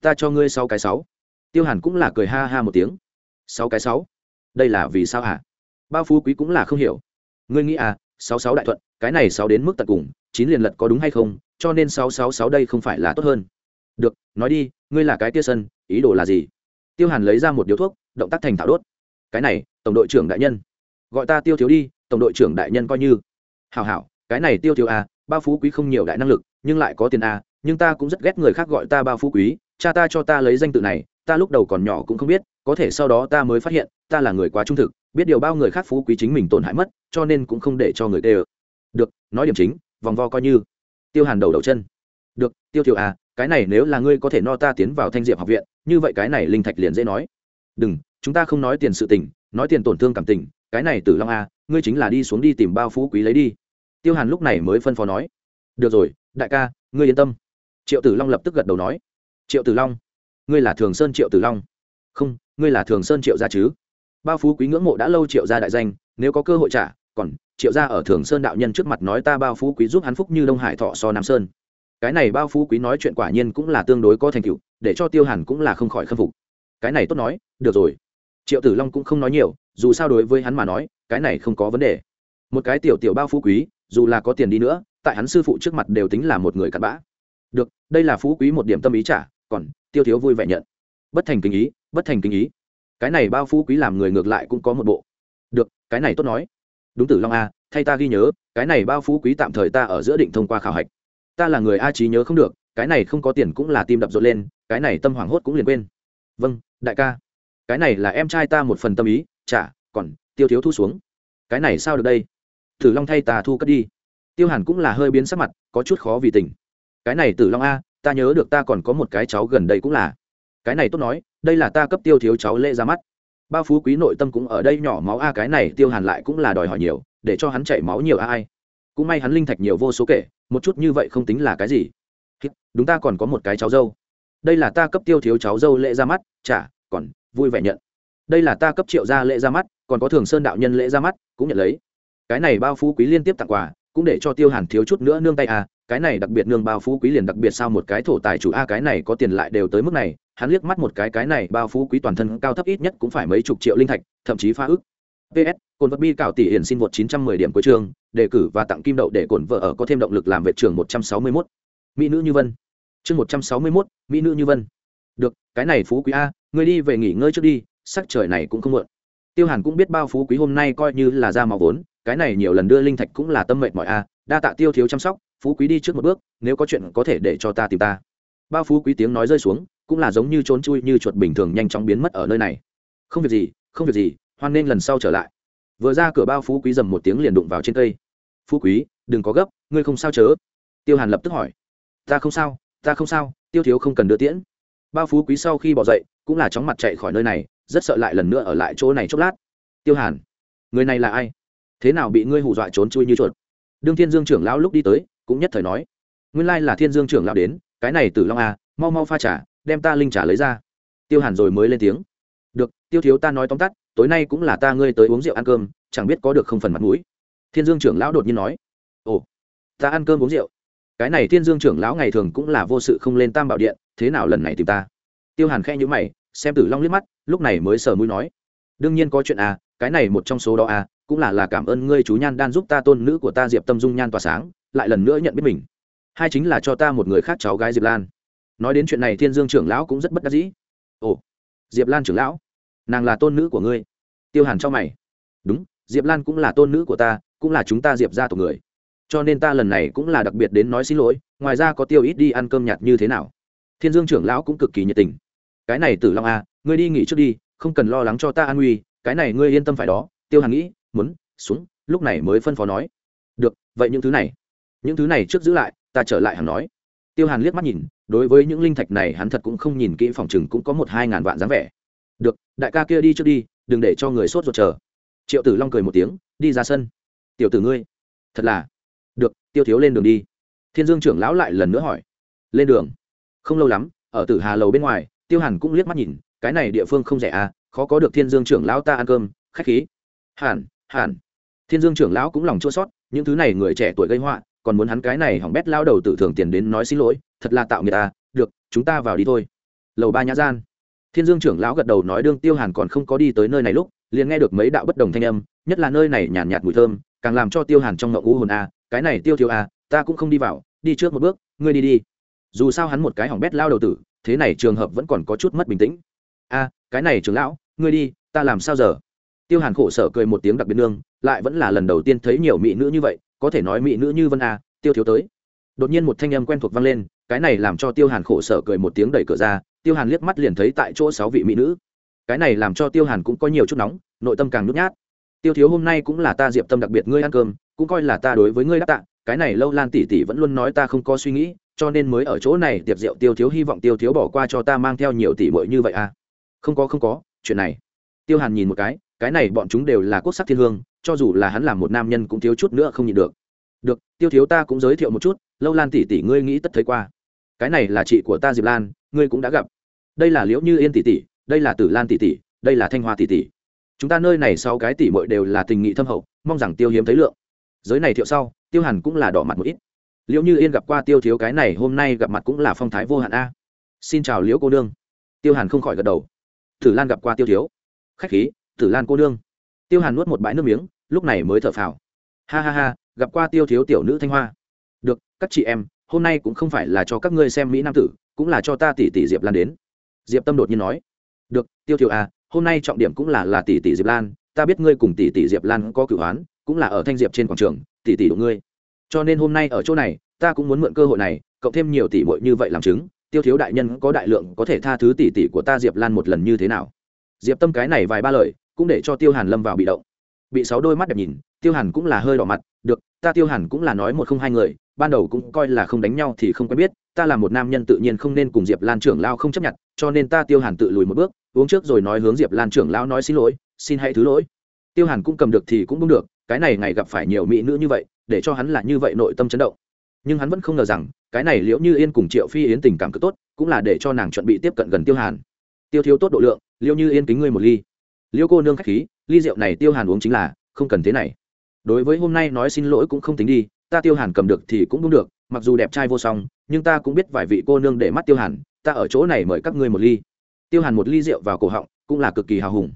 Ta cho ngươi sáu cái sáu. Tiêu hàn cũng là cười ha ha một tiếng. Sáu cái sáu? Đây là vì sao hả? Bao phú quý cũng là không hiểu. Ngươi nghĩ à sáu sáu đại thuận, cái này sáu đến mức tận cùng, chín liền lật có đúng hay không, cho nên sáu sáu sáu đây không phải là tốt hơn được, nói đi, ngươi là cái tia sân, ý đồ là gì? Tiêu hàn lấy ra một điếu thuốc, động tác thành thảo đốt. Cái này, tổng đội trưởng đại nhân. Gọi ta tiêu thiếu đi, tổng đội trưởng đại nhân coi như. Hào hảo, cái này tiêu thiếu à bao phú quý không nhiều đại năng lực, nhưng lại có tiền à nhưng ta cũng rất ghét người khác gọi ta bao phú quý, cha ta cho ta lấy danh tự này, ta lúc đầu còn nhỏ cũng không biết, có thể sau đó ta mới phát hiện, ta là người quá trung thực, biết điều bao người khác phú quý chính mình tổn hại mất, cho nên cũng không để cho người tê ơ. Được, nói điểm chính, vòng vo coi như. Tiêu hàn đầu đầu chân. Được, tiêu thiếu à cái này nếu là ngươi có thể no ta tiến vào thanh diệp học viện, như vậy cái này linh thạch liền dễ nói. Đừng, chúng ta không nói tiền sự tình, nói tiền tổn thương cảm tình, cái này tử long a, ngươi chính là đi xuống đi tìm bao phú quý lấy đi. Tiêu hàn lúc này mới phân phó nói. Được rồi, đại ca, ngươi yên tâm. Triệu tử long lập tức gật đầu nói. Triệu tử long, ngươi là thường sơn triệu tử long. Không, ngươi là thường sơn triệu gia chứ? Bao phú quý ngưỡng mộ đã lâu triệu gia đại danh, nếu có cơ hội trả, còn, triệu gia ở thường sơn đạo nhân trước mặt nói ta bao phú quý giúp hắn phúc như đông hải thọ so nam sơn cái này bao phú quý nói chuyện quả nhiên cũng là tương đối có thành tựu, để cho tiêu hàn cũng là không khỏi khâm phục. Cái này tốt nói, được rồi. Triệu tử long cũng không nói nhiều, dù sao đối với hắn mà nói, cái này không có vấn đề. Một cái tiểu tiểu bao phú quý, dù là có tiền đi nữa, tại hắn sư phụ trước mặt đều tính là một người cặn bã. Được, đây là phú quý một điểm tâm ý trả, còn, tiêu thiếu vui vẻ nhận. Bất thành kinh ý, bất thành kinh ý. Cái này bao phú quý làm người ngược lại cũng có một bộ. Được, cái này tốt nói. Đúng tử long a thay ta ghi nhớ, cái này bao phú quý tạm thời ta ở giữa định thông qua khảo hạch ta là người a trí nhớ không được, cái này không có tiền cũng là tim đập rộn lên, cái này tâm hoảng hốt cũng liền quên. Vâng đại ca. Cái này là em trai ta một phần tâm ý trả còn, tiêu thiếu thu xuống. Cái này sao được đây? Tử long thay ta thu cất đi. Tiêu hàn cũng là hơi biến sắc mặt, có chút khó vì tình. Cái này tử long a, ta nhớ được ta còn có một cái cháu gần đây cũng là. Cái này tốt nói, đây là ta cấp tiêu thiếu cháu lễ ra mắt. Bao phú quý nội tâm cũng ở đây nhỏ máu a, cái này tiêu hàn lại cũng là đòi hỏi nhiều, để cho hắn chảy máu nhiều a ai cũng may hắn linh thạch nhiều vô số kể, một chút như vậy không tính là cái gì. Đúng ta còn có một cái cháu dâu. Đây là ta cấp tiêu thiếu cháu dâu lễ ra mắt, chả, còn, vui vẻ nhận. Đây là ta cấp triệu gia lễ ra mắt, còn có thường sơn đạo nhân lễ ra mắt, cũng nhận lấy. Cái này bao phú quý liên tiếp tặng quà, cũng để cho tiêu hàn thiếu chút nữa nương tay à cái này đặc biệt nương bao phú quý liền đặc biệt sao một cái thổ tài chủ a, cái này có tiền lại đều tới mức này, hắn liếc mắt một cái cái này bao phú quý toàn thân cao thấp ít nhất cũng phải mấy chục triệu linh thạch, thậm chí phá ức ps cồn vật bi cảo tỷ hiển xin vượt 910 điểm cuối trường đề cử và tặng kim đậu để cồn vợ ở có thêm động lực làm vệ trường 161. mỹ nữ như vân. Chương 161, mỹ nữ như vân. Được cái này phú quý a ngươi đi về nghỉ ngơi trước đi sắc trời này cũng không muộn. Tiêu hàn cũng biết bao phú quý hôm nay coi như là ra máu vốn cái này nhiều lần đưa linh thạch cũng là tâm mệnh mọi a đa tạ tiêu thiếu chăm sóc phú quý đi trước một bước nếu có chuyện có thể để cho ta tìm ta. Bao phú quý tiếng nói rơi xuống cũng là giống như trốn chui như chuột bình thường nhanh chóng biến mất ở nơi này. Không việc gì không việc gì hoan nên lần sau trở lại. Vừa ra cửa bao phú quý dầm một tiếng liền đụng vào trên cây. Phú quý, đừng có gấp, ngươi không sao chớ? Tiêu hàn lập tức hỏi. Ta không sao, ta không sao, tiêu thiếu không cần đưa tiễn. Bao phú quý sau khi bỏ dậy, cũng là chóng mặt chạy khỏi nơi này, rất sợ lại lần nữa ở lại chỗ này chốc lát. Tiêu hàn, người này là ai? Thế nào bị ngươi hù dọa trốn chui như chuột? Đương thiên dương trưởng lão lúc đi tới, cũng nhất thời nói. Nguyên lai là thiên dương trưởng lão đến, cái này tử long à mau mau pha trả đem ta linh trả lấy ra. Tiêu hàn rồi mới lên tiếng. Được, tiêu thiếu ta nói tóm tắt tối nay cũng là ta ngươi tới uống rượu ăn cơm, chẳng biết có được không phần mặt mũi. Thiên dương trưởng lão đột nhiên nói. Ồ, ta ăn cơm uống rượu. Cái này thiên dương trưởng lão ngày thường cũng là vô sự không lên tam bảo điện, thế nào lần này tìm ta? Tiêu hàn khe nhữ mày, xem tử long liếc mắt, lúc này mới sờ mũi nói. Đương nhiên có chuyện à cái này một trong số đó à cũng là là cảm ơn ngươi chú nhan đan giúp ta tôn nữ của ta diệp tâm dung nhan tỏa sáng, lại lần nữa nhận biết mình. Hai chính là cho ta một người khác cháu gái diệp lan. Nói đến chuyện này thiên dương trưởng lão cũng rất bất đắc dĩ. Ồ, diệp lan trưởng lão nàng là tôn nữ của ngươi. Tiêu hàn cho mày. Đúng, diệp lan cũng là tôn nữ của ta, cũng là chúng ta diệp ra tộc người. Cho nên ta lần này cũng là đặc biệt đến nói xin lỗi, ngoài ra có tiêu ít đi ăn cơm nhạt như thế nào? Thiên dương trưởng lão cũng cực kỳ nhiệt tình. Cái này tử long a ngươi đi nghỉ trước đi, không cần lo lắng cho ta an nguy, cái này ngươi yên tâm phải đó, tiêu hàn nghĩ, muốn, xuống, lúc này mới phân phó nói. Được, vậy những thứ này, những thứ này trước giữ lại, ta trở lại hàn nói. Tiêu hàn liếc mắt nhìn, đối với những linh thạch này hắn thật cũng không nhìn kỹ, phòng chừng cũng có một hai ngàn vạn dáng vẻ được, đại ca kia đi trước đi, đừng để cho người sốt ruột chờ. Triệu tử long cười một tiếng, đi ra sân. Tiểu tử ngươi, thật là. Được, tiêu thiếu lên đường đi. Thiên dương trưởng lão lại lần nữa hỏi. Lên đường? Không lâu lắm, ở tử hà lầu bên ngoài, tiêu hàn cũng liếc mắt nhìn, cái này địa phương không rẻ à khó có được thiên dương trưởng lão ta ăn cơm, khách khí. Hàn hàn. Thiên dương trưởng lão cũng lòng chua sót những thứ này người trẻ tuổi gây họa, còn muốn hắn cái này hỏng bét lao đầu tự thường tiền đến nói xin lỗi, thật là tạo người ta à, được, chúng ta vào đi thôi. Lầu ba nhã gian thiên dương trưởng lão gật đầu nói đương tiêu hàn còn không có đi tới nơi này lúc liền nghe được mấy đạo bất đồng thanh âm nhất là nơi này nhàn nhạt, nhạt mùi thơm càng làm cho tiêu hàn trong ngậu ngũ hồn a cái này tiêu thiếu a ta cũng không đi vào đi trước một bước ngươi đi đi. Dù sao hắn một cái hỏng bét lao đầu tử thế này trường hợp vẫn còn có chút mất bình tĩnh. A cái này trưởng lão ngươi đi ta làm sao giờ? Tiêu hàn khổ sở cười một tiếng đặc biệt nương lại vẫn là lần đầu tiên thấy nhiều mỹ nữ như vậy có thể nói mỹ nữ như vân a tiêu thiếu tới. Đột nhiên một thanh âm quen thuộc vang lên cái này làm cho tiêu hàn khổ sở cười một tiếng đẩy cửa ra tiêu hàn liếc mắt liền thấy tại chỗ sáu vị mỹ nữ. Cái này làm cho tiêu hàn cũng có nhiều chút nóng, nội tâm càng nhút nhát. Tiêu thiếu hôm nay cũng là ta diệp tâm đặc biệt ngươi ăn cơm, cũng coi là ta đối với ngươi đáp tạ, cái này lâu lan tỷ tỷ vẫn luôn nói ta không có suy nghĩ, cho nên mới ở chỗ này tiệc rượu tiêu thiếu hy vọng tiêu thiếu bỏ qua cho ta mang theo nhiều tỷ bội như vậy à? Không có không có, chuyện này. Tiêu hàn nhìn một cái cái này bọn chúng đều là quốc sắc thiên hương, cho dù là hắn làm một nam nhân cũng thiếu chút nữa không nhịn được. Được, tiêu thiếu ta cũng giới thiệu một chút, lâu lan tỷ tỷ ngươi nghĩ tất thấy qua. Cái này là chị của ta diệp lan, ngươi cũng đã gặp đây là liễu như yên tỷ tỷ, đây là tử lan tỷ tỷ, đây là thanh hoa tỷ tỷ. Chúng ta nơi này sau cái tỷ mội đều là tình nghị thâm hậu, mong rằng tiêu hiếm thấy lượng. Giới này thiệu sau, tiêu hàn cũng là đỏ mặt một ít. Liễu như yên gặp qua tiêu thiếu cái này, hôm nay gặp mặt cũng là phong thái vô hạn a. Xin chào liễu cô nương. Tiêu hàn không khỏi gật đầu. Tử lan gặp qua tiêu thiếu. Khách khí, tử lan cô nương. Tiêu hàn nuốt một bãi nước miếng, lúc này mới thở phào. Ha ha ha, gặp qua tiêu thiếu tiểu nữ thanh hoa. Được, các chị em, hôm nay cũng không phải là cho các ngươi xem mỹ nam tử, cũng là cho ta tỷ tỷ diệp lan đến diệp tâm đột nhiên nói được tiêu thiếu à hôm nay trọng điểm cũng là là tỷ tỷ diệp lan ta biết ngươi cùng tỷ tỷ diệp lan có cửu án, cũng là ở thanh diệp trên quảng trường tỷ tỷ của ngươi. Cho nên hôm nay ở chỗ này ta cũng muốn mượn cơ hội này cộng thêm nhiều tỷ muội như vậy làm chứng tiêu thiếu đại nhân có đại lượng có thể tha thứ tỷ tỷ của ta diệp lan một lần như thế nào? Diệp tâm cái này vài ba lời cũng để cho tiêu hàn lâm vào bị động. Bị sáu đôi mắt đẹp nhìn tiêu hàn cũng là hơi đỏ mặt ta tiêu hàn cũng là nói một không hai người, ban đầu cũng coi là không đánh nhau thì không quen biết, ta là một nam nhân tự nhiên không nên cùng diệp lan trưởng lao không chấp nhận, cho nên ta tiêu hàn tự lùi một bước, uống trước rồi nói hướng diệp lan trưởng lao nói xin lỗi, xin hãy thứ lỗi. Tiêu hàn cũng cầm được thì cũng không được, cái này ngày gặp phải nhiều mỹ nữ như vậy, để cho hắn là như vậy nội tâm chấn động. Nhưng hắn vẫn không ngờ rằng, cái này liễu như yên cùng triệu phi yến tình cảm cực tốt, cũng là để cho nàng chuẩn bị tiếp cận gần tiêu hàn. Tiêu thiếu tốt độ lượng, liễu như yên kính ngươi một ly. Liễu cô nương khách khí, ly rượu này tiêu hàn uống chính là, không cần thế này đối với hôm nay nói xin lỗi cũng không tính đi, ta tiêu hàn cầm được thì cũng đúng được, mặc dù đẹp trai vô song, nhưng ta cũng biết vài vị cô nương để mắt tiêu hàn, ta ở chỗ này mời các ngươi một ly. Tiêu hàn một ly rượu vào cổ họng, cũng là cực kỳ hào hùng.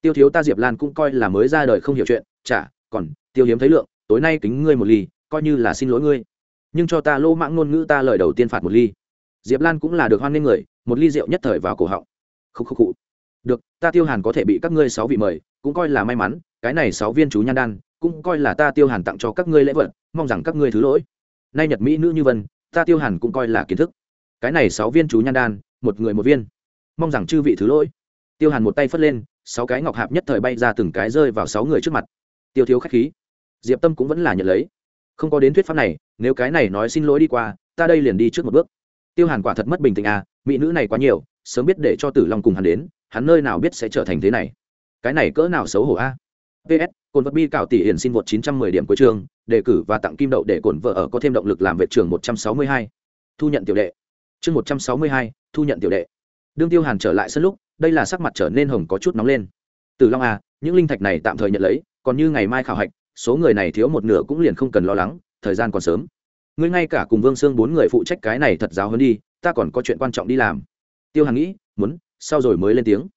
Tiêu thiếu ta diệp lan cũng coi là mới ra đời không hiểu chuyện, chả, còn, tiêu hiếm thấy lượng, tối nay kính ngươi một ly, coi như là xin lỗi ngươi. Nhưng cho ta lô mãng ngôn ngữ ta lời đầu tiên phạt một ly. Diệp lan cũng là được hoan nghênh người, một ly rượu nhất thời vào cổ họng. Khúc khúc cụ được, ta tiêu hàn có thể bị các ngươi sáu vị mời, cũng coi là may mắn, cái này sáu viên chú nhan đan cũng coi là ta tiêu hàn tặng cho các ngươi lễ vật, mong rằng các ngươi thứ lỗi. Nay nhật mỹ nữ như vân, ta tiêu hàn cũng coi là kiến thức. Cái này sáu viên chú nhan đan, một người một viên. Mong rằng chư vị thứ lỗi. Tiêu hàn một tay phất lên, sáu cái ngọc hạp nhất thời bay ra từng cái rơi vào sáu người trước mặt. Tiêu thiếu k h á c h khí. Diệp tâm cũng vẫn là nhận lấy. Không có đến thuyết pháp này, nếu cái này nói xin lỗi đi qua, ta đây liền đi trước một bước. Tiêu hàn quả thật mất bình tĩnh à mỹ nữ này quá nhiều, sớm biết để cho tử long cùng hắn đến, hắn nơi nào biết sẽ trở thành thế này. Cái này cỡ nào xấu hổ a. À? ps cồn vật bi cảo tỷ hiển xin vượt 910 điểm cuối trường đề cử và tặng kim đậu để cồn vợ ở có thêm động lực làm vệ trường 162. thu nhận tiểu đệ. Chương 162, thu nhận tiểu đệ. Đương tiêu hàn trở lại sân lúc đây là sắc mặt trở nên hồng có chút nóng lên. Từ long à những linh thạch này tạm thời nhận lấy còn như ngày mai khảo hạch số người này thiếu một nửa cũng liền không cần lo lắng thời gian còn sớm. Ngươi ngay cả cùng vương sương bốn người phụ trách cái này thật giáo hơn đi ta còn có chuyện quan trọng đi làm. Tiêu hàn nghĩ muốn sau rồi mới lên tiếng.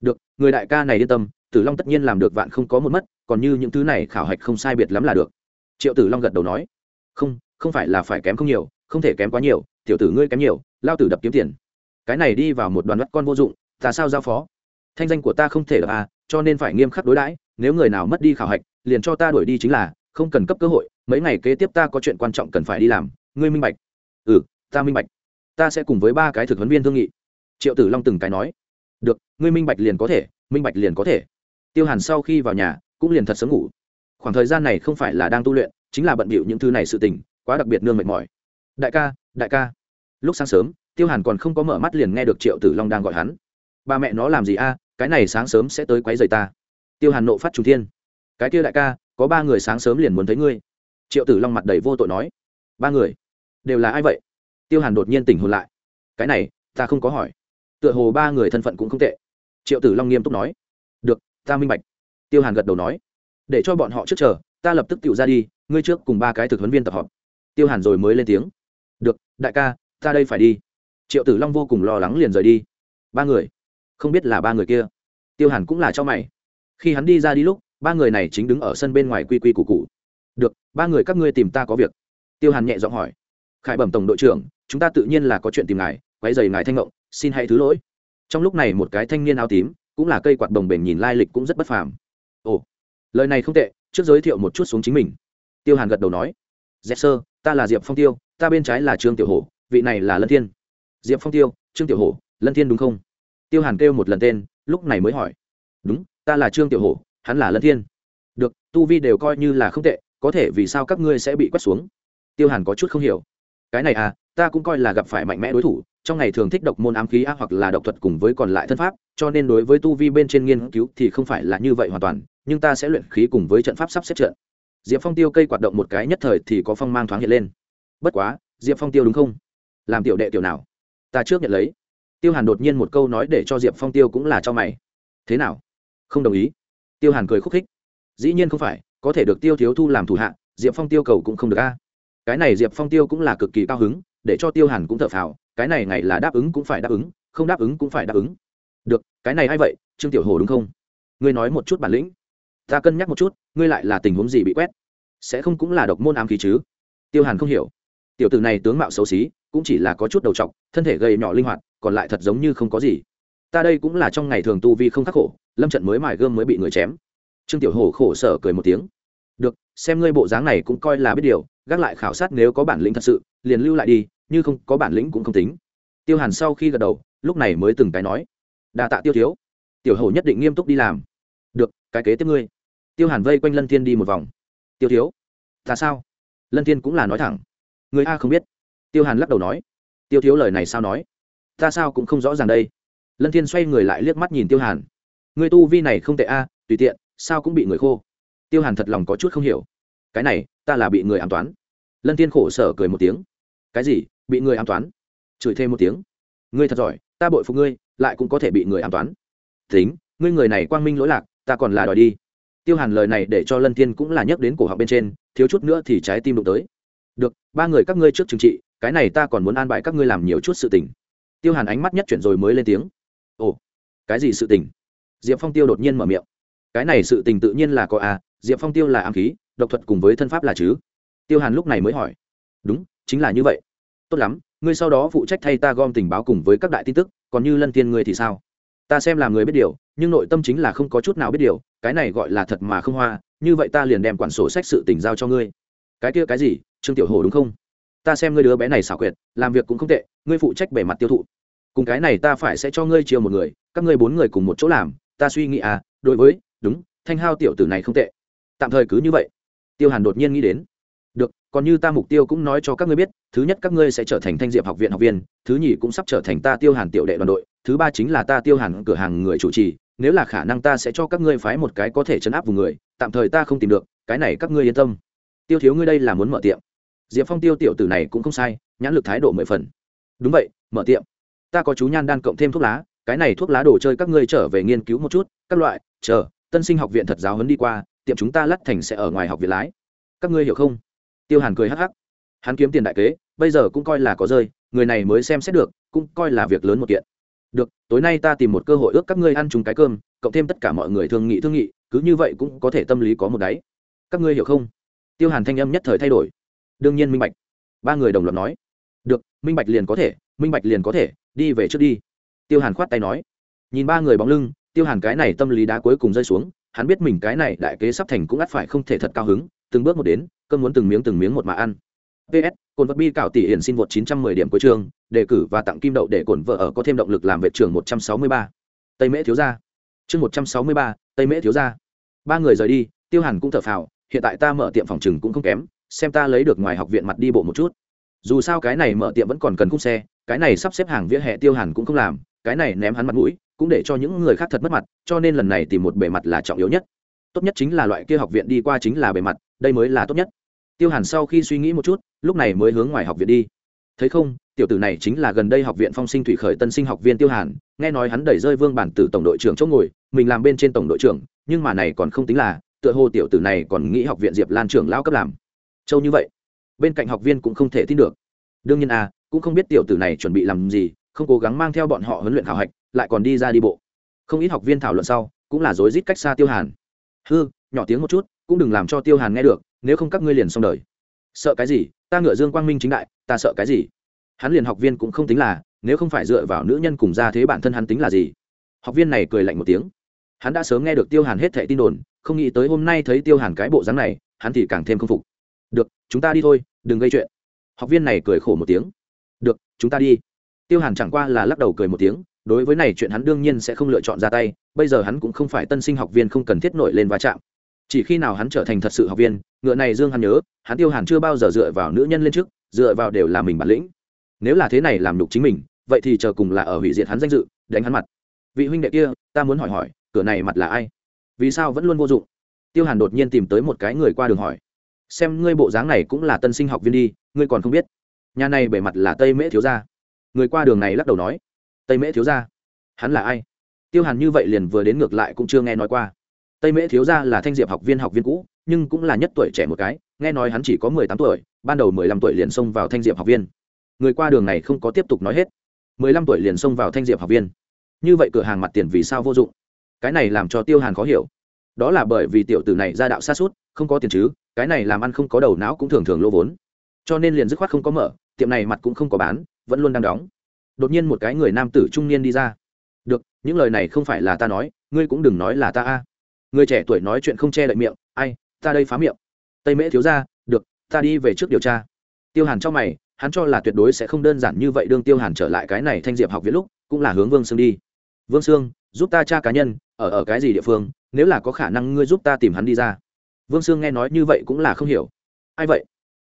Được người đại ca này yên tâm tử long tất nhiên làm được vạn không có một mất còn như những thứ này khảo hạch không sai biệt lắm là được. Triệu tử long gật đầu nói, không không phải là phải kém không nhiều, không thể kém quá nhiều, tiểu tử ngươi kém nhiều, lao tử đập kiếm tiền. Cái này đi vào một đoàn mắt con vô dụng, ta sao giao phó? Thanh danh của ta không thể là à cho nên phải nghiêm khắc đối đãi, nếu người nào mất đi khảo hạch, liền cho ta đuổi đi chính là, không cần cấp cơ hội, mấy ngày kế tiếp ta có chuyện quan trọng cần phải đi làm, ngươi minh bạch. Ừ ta minh bạch. Ta sẽ cùng với ba cái thực huấn viên thương nghị. Triệu tử long từng cái nói, được, ngươi minh bạch liền có thể, minh bạch liền có thể. Tiêu hàn sau khi vào nhà cũng liền thật sớm ngủ. Khoảng thời gian này không phải là đang tu luyện, chính là bận bịu những thứ này sự tình, quá đặc biệt nương mệt mỏi. Đại ca đại ca. Lúc sáng sớm, tiêu hàn còn không có mở mắt liền nghe được triệu tử long đang gọi hắn. Ba mẹ nó làm gì a, cái này sáng sớm sẽ tới quấy rầy ta. Tiêu hàn nộ phát trung thiên. Cái kia đại ca, có ba người sáng sớm liền muốn thấy ngươi. Triệu tử long mặt đầy vô tội nói. Ba người? Đều là ai vậy? Tiêu hàn đột nhiên tỉnh hồn lại. Cái này, ta không có hỏi. Tựa hồ ba người thân phận cũng không tệ. Triệu tử long nghiêm túc nói. Được, ta minh bạch tiêu hàn gật đầu nói, để cho bọn họ trước chờ, ta lập tức tự ra đi, ngươi trước cùng ba cái thực huấn viên tập họp. Tiêu hàn rồi mới lên tiếng, được, đại ca, ta đây phải đi. Triệu tử long vô cùng lo lắng liền rời đi. Ba người, không biết là ba người kia. Tiêu hàn cũng là cho mày. Khi hắn đi ra đi lúc, ba người này chính đứng ở sân bên ngoài quy quy củ cụ được, ba người các ngươi tìm ta có việc. Tiêu hàn nhẹ giọng hỏi, khải bẩm tổng đội trưởng, chúng ta tự nhiên là có chuyện tìm ngài quay dày ngài thanh ngộng, xin hãy thứ lỗi. Trong lúc này một cái thanh niên áo tím, cũng là cây quạt đồng bể nhìn lai lịch cũng rất bất phàm ồ, lời này không tệ, trước giới thiệu một chút xuống chính mình. Tiêu hàn gật đầu nói, dẹp sơ, ta là diệp phong tiêu, ta bên trái là trương tiểu hổ, vị này là lân thiên. Diệp phong tiêu, trương tiểu hổ, lân thiên đúng không? Tiêu hàn kêu một lần tên, lúc này mới hỏi, đúng, ta là trương tiểu hổ, hắn là lân thiên. Được, tu vi đều coi như là không tệ, có thể vì sao các ngươi sẽ bị quét xuống? Tiêu hàn có chút không hiểu, cái này à ta cũng coi là gặp phải mạnh mẽ đối thủ, trong ngày thường thích độc môn ám khí a hoặc là độc thuật cùng với còn lại thân pháp, cho nên đối với tu vi bên trên nghiên cứu thì không phải là như vậy hoàn toàn nhưng ta sẽ luyện khí cùng với trận pháp sắp xếp trận. Diệp phong tiêu cây quạt động một cái nhất thời thì có phong mang thoáng hiện lên. Bất quá, diệp phong tiêu đúng không? Làm tiểu đệ tiểu nào? Ta trước nhận lấy. Tiêu hàn đột nhiên một câu nói để cho diệp phong tiêu cũng là cho mày. Thế nào? Không đồng ý. Tiêu hàn cười khúc khích. Dĩ nhiên không phải, có thể được tiêu thiếu thu làm thủ hạ, diệp phong tiêu cầu cũng không được a. Cái này diệp phong tiêu cũng là cực kỳ cao hứng, để cho tiêu hàn cũng thở phào, cái này ngày là đáp ứng cũng phải đáp ứng, không đáp ứng cũng phải đáp ứng. Được, cái này hay vậy, trương tiểu hồ đúng không? Ngươi nói một chút bản lĩnh ta cân nhắc một chút, ngươi lại là tình huống gì bị quét? Sẽ không cũng là độc môn ám khí chứ? Tiêu hàn không hiểu. Tiểu tử này tướng mạo xấu xí, cũng chỉ là có chút đầu t thân thể gầy nhỏ linh hoạt, còn lại thật giống như không có gì. Ta đây cũng là trong ngày thường tu vi không khắc khổ, lâm trận mới mài gươm mới bị người chém. Trương tiểu hồ khổ sở cười một tiếng. Được, xem ngươi bộ dáng này cũng coi là biết điều, gác lại khảo sát nếu có bản lĩnh thật sự, liền lưu lại đi, như không có bản lĩnh cũng không tính. Tiêu hàn sau khi gật đầu, lúc này mới từng cái nói. Đà tạ tiêu thiếu. Tiểu hồ nhất định nghiêm túc đi làm. Được, cái kế tiếp ngươi tiêu hàn vây quanh lân thiên đi một vòng. Tiêu thiếu, ta sao? Lân thiên cũng là nói thẳng. Người a không biết. Tiêu hàn lắc đầu nói. Tiêu thiếu lời này sao nói? Ta sao cũng không rõ ràng đây. Lân thiên xoay người lại liếc mắt nhìn tiêu hàn. Người tu vi này không tệ a, tùy tiện, sao cũng bị người khô? Tiêu hàn thật lòng có chút không hiểu. Cái này, ta là bị người ám toán. Lân thiên khổ sở cười một tiếng. Cái gì? Bị người ám toán? Chửi thêm một tiếng. Ngươi thật giỏi, ta bội phục ngươi, lại cũng có thể bị người ám toán. Tính, ngươi người này quang minh lỗi lạc, ta còn là đòi đi tiêu hàn lời này để cho lân thiên cũng là nhắc đến cổ họng bên trên, thiếu chút nữa thì trái tim đụng tới. Được, ba người các ngươi trước trừng trị, cái này ta còn muốn an bài các ngươi làm nhiều chút sự tình. Tiêu hàn ánh mắt nhất chuyển rồi mới lên tiếng. Ồ, cái gì sự tình? Diệp phong tiêu đột nhiên mở miệng. Cái này sự tình tự nhiên là có à diệp phong tiêu là ám khí, độc thuật cùng với thân pháp là chứ? Tiêu hàn lúc này mới hỏi. Đúng, chính là như vậy. Tốt lắm, ngươi sau đó phụ trách thay ta gom tình báo cùng với các đại tin tức, còn như lân Thiên ngươi thì sao? Ta xem là người biết điều, nhưng nội tâm chính là không có chút nào biết điều, cái này gọi là thật mà không hoa, như vậy ta liền đem quản sổ sách sự tình giao cho ngươi. Cái kia cái gì, trương tiểu hồ đúng không? Ta xem ngươi đứa bé này xảo quyệt, làm việc cũng không tệ, ngươi phụ trách bề mặt tiêu thụ. Cùng cái này ta phải sẽ cho ngươi chiều một người, các ngươi bốn người cùng một chỗ làm, ta suy nghĩ à đối với, đúng, thanh hao tiểu tử này không tệ. Tạm thời cứ như vậy. Tiêu hàn đột nhiên nghĩ đến. Được, còn như ta mục tiêu cũng nói cho các ngươi biết, thứ nhất các ngươi sẽ trở thành thanh diệp học viện học viên, thứ nhì cũng sắp trở thành ta tiêu hàn tiểu đệ đoàn đội thứ ba chính là ta tiêu hẳn cửa hàng người chủ trì, nếu là khả năng ta sẽ cho các ngươi phái một cái có thể chấn áp vùng người, tạm thời ta không tìm được, cái này các ngươi yên tâm. Tiêu thiếu ngươi đây là muốn mở tiệm. Diệp phong tiêu tiểu tử này cũng không sai, nhãn lực thái độ mười phần. Đúng vậy, mở tiệm. Ta có chú nhan đan cộng thêm thuốc lá, cái này thuốc lá đồ chơi các ngươi trở về nghiên cứu một chút, các loại, chờ, tân sinh học viện thật giáo hấn đi qua, tiệm chúng ta lắt thành sẽ ở ngoài học viện lái. Các ngươi hiểu không? Tiêu hàn cười hắc hắc. Hắn kiếm tiền đại kế, bây giờ cũng coi là có rơi, người này mới xem xét được, cũng coi là việc lớn một kiện được, tối nay ta tìm một cơ hội ước các ngươi ăn chung cái cơm, cộng thêm tất cả mọi người thương nghị thương nghị, cứ như vậy cũng có thể tâm lý có một đáy. Các ngươi hiểu không? Tiêu hàn thanh âm nhất thời thay đổi. Đương nhiên minh bạch. Ba người đồng loạt nói. Được, minh bạch liền có thể, minh bạch liền có thể, đi về trước đi. Tiêu hàn khoát tay nói. Nhìn ba người bóng lưng, tiêu hàn cái này tâm lý đá cuối cùng rơi xuống, hắn biết mình cái này đại kế sắp thành cũng ắt phải không thể thật cao hứng, từng bước một đến, cơm muốn từng miếng từng miếng một mà ăn. Ps cồn vật bi cảo tỷ hiển xin vượt 910 điểm cuối trường đề cử và tặng kim đậu để cồn vợ ở có thêm động lực làm vệ trưởng 163. tây mễ thiếu gia. Chương 163, tây mễ thiếu gia. Ba người rời đi tiêu hàn cũng thở phào hiện tại ta mở tiệm phòng trừng cũng không kém xem ta lấy được ngoài học viện mặt đi bộ một chút. Dù sao cái này mở tiệm vẫn còn cần cung xe cái này sắp xếp hàng vỉa hè tiêu hàn cũng không làm cái này ném hắn mặt mũi cũng để cho những người khác thật mất mặt cho nên lần này tìm một bề mặt là trọng yếu nhất. Tốt nhất chính là loại kia học viện đi qua chính là bề mặt đây mới là tốt nhất tiêu hàn sau khi suy nghĩ một chút, lúc này mới hướng ngoài học viện đi. Thấy không, tiểu tử này chính là gần đây học viện phong sinh thủy khởi tân sinh học viên tiêu hàn, nghe nói hắn đẩy rơi vương bản tử tổng đội trưởng chỗ ngồi, mình làm bên trên tổng đội trưởng, nhưng mà này còn không tính là, tựa hồ tiểu tử này còn nghĩ học viện diệp lan trưởng lao cấp làm. Châu như vậy, bên cạnh học viên cũng không thể tin được. Đương nhiên à cũng không biết tiểu tử này chuẩn bị làm gì, không cố gắng mang theo bọn họ huấn luyện khảo hạch, lại còn đi ra đi bộ. Không ít học viên thảo luận sau, cũng là rối rít cách xa tiêu hàn. Hư nhỏ tiếng một chút, cũng đừng làm cho tiêu hàn nghe được nếu không các ngươi liền xong đời. Sợ cái gì? Ta ngựa dương quang minh chính đại, ta sợ cái gì? Hắn liền học viên cũng không tính là, nếu không phải dựa vào nữ nhân cùng ra thế bản thân hắn tính là gì? Học viên này cười lạnh một tiếng. Hắn đã sớm nghe được tiêu hàn hết thệ tin đồn, không nghĩ tới hôm nay thấy tiêu hàn cái bộ dáng này, hắn thì càng thêm k phục. Được, chúng ta đi thôi, đừng gây chuyện. Học viên này cười khổ một tiếng. Được, chúng ta đi. Tiêu hàn chẳng qua là lắc đầu cười một tiếng, đối với này chuyện hắn đương nhiên sẽ không lựa chọn ra tay, bây giờ hắn cũng không phải tân sinh học viên không cần thiết nổi lên va chạm chỉ khi nào hắn trở thành thật sự học viên, ngựa này dương hắn nhớ, hắn tiêu hàn chưa bao giờ dựa vào nữ nhân lên trước, dựa vào đều là mình bản lĩnh. Nếu là thế này làm đục chính mình, vậy thì chờ cùng là ở hủy diệt hắn danh dự, đánh hắn mặt. Vị huynh đệ kia, ta muốn hỏi hỏi, cửa này mặt là ai? Vì sao vẫn luôn vô dụng? Tiêu hàn đột nhiên tìm tới một cái người qua đường hỏi. Xem ngươi bộ dáng này cũng là tân sinh học viên đi, ngươi còn không biết. Nhà này bề mặt là tây mễ thiếu gia. Người qua đường này lắc đầu nói. Tây mễ thiếu gia? Hắn là ai? Tiêu hàn như vậy liền vừa đến ngược lại cũng chưa nghe nói qua tây mễ thiếu gia là thanh diệp học viên học viên cũ, nhưng cũng là nhất tuổi trẻ một cái, nghe nói hắn chỉ có mười tám tuổi, ban đầu mười lăm tuổi liền xông vào thanh diệp học viên. Người qua đường này không có tiếp tục nói hết. mười lăm tuổi liền xông vào thanh diệp học viên. Như vậy cửa hàng mặt tiền vì sao vô dụng? Cái này làm cho tiêu hàn khó hiểu. Đó là bởi vì tiểu tử này ra đạo xa suốt, không có tiền chứ, cái này làm ăn không có đầu não cũng thường thường lỗ vốn. Cho nên liền dứt khoát không có mở, tiệm này mặt cũng không có bán, vẫn luôn đang đóng. Đột nhiên một cái người nam tử trung niên đi ra. Được, những lời này không phải là ta nói, ngươi cũng đừng nói là ta a người trẻ tuổi nói chuyện không che đậy miệng, ai, ta đây phá miệng. Tây mễ thiếu ra được, ta đi về trước điều tra. Tiêu hàn cho mày, hắn cho là tuyệt đối sẽ không đơn giản như vậy đương tiêu hàn trở lại cái này thanh diệp học viện lúc, cũng là hướng vương sương đi. Vương sương, giúp ta tra cá nhân, ở ở cái gì địa phương, nếu là có khả năng ngươi giúp ta tìm hắn đi ra. Vương sương nghe nói như vậy cũng là không hiểu. Ai vậy?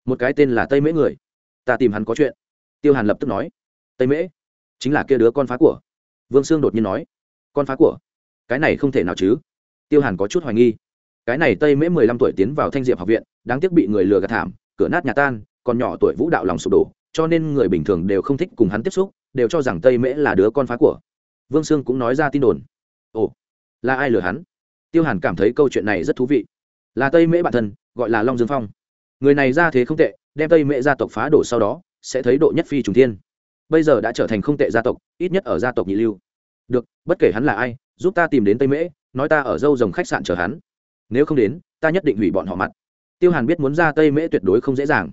Một cái tên là tây mễ người. Ta tìm hắn có chuyện. Tiêu hàn lập tức nói. Tây mễ? Chính là kia đứa con phá của. Vương sương đột nhiên nói. Con phá của? Cái này không thể nào chứ tiêu hàn có chút hoài nghi. Cái này tây mễ mười lăm tuổi tiến vào thanh diệp học viện, đáng tiếc bị người lừa gạt thảm, cửa nát nhà tan, còn nhỏ tuổi vũ đạo lòng sụp đổ, cho nên người bình thường đều không thích cùng hắn tiếp xúc, đều cho rằng tây mễ là đứa con phá của. Vương sương cũng nói ra tin đồn. Ồ, là ai lừa hắn? Tiêu hàn cảm thấy câu chuyện này rất thú vị. Là tây mễ bản thân, gọi là long dương phong. Người này ra thế không tệ, đem tây mễ gia tộc phá đổ sau đó, sẽ thấy độ nhất phi trùng thiên. Bây giờ đã trở thành không tệ gia tộc, ít nhất ở gia tộc nhị lưu. Được, bất kể hắn là ai, giúp ta tìm đến tây mễ nói ta ở dâu rồng khách sạn chờ hắn. Nếu không đến, ta nhất định hủy bọn họ mặt. Tiêu hàn biết muốn ra tây mễ tuyệt đối không dễ dàng.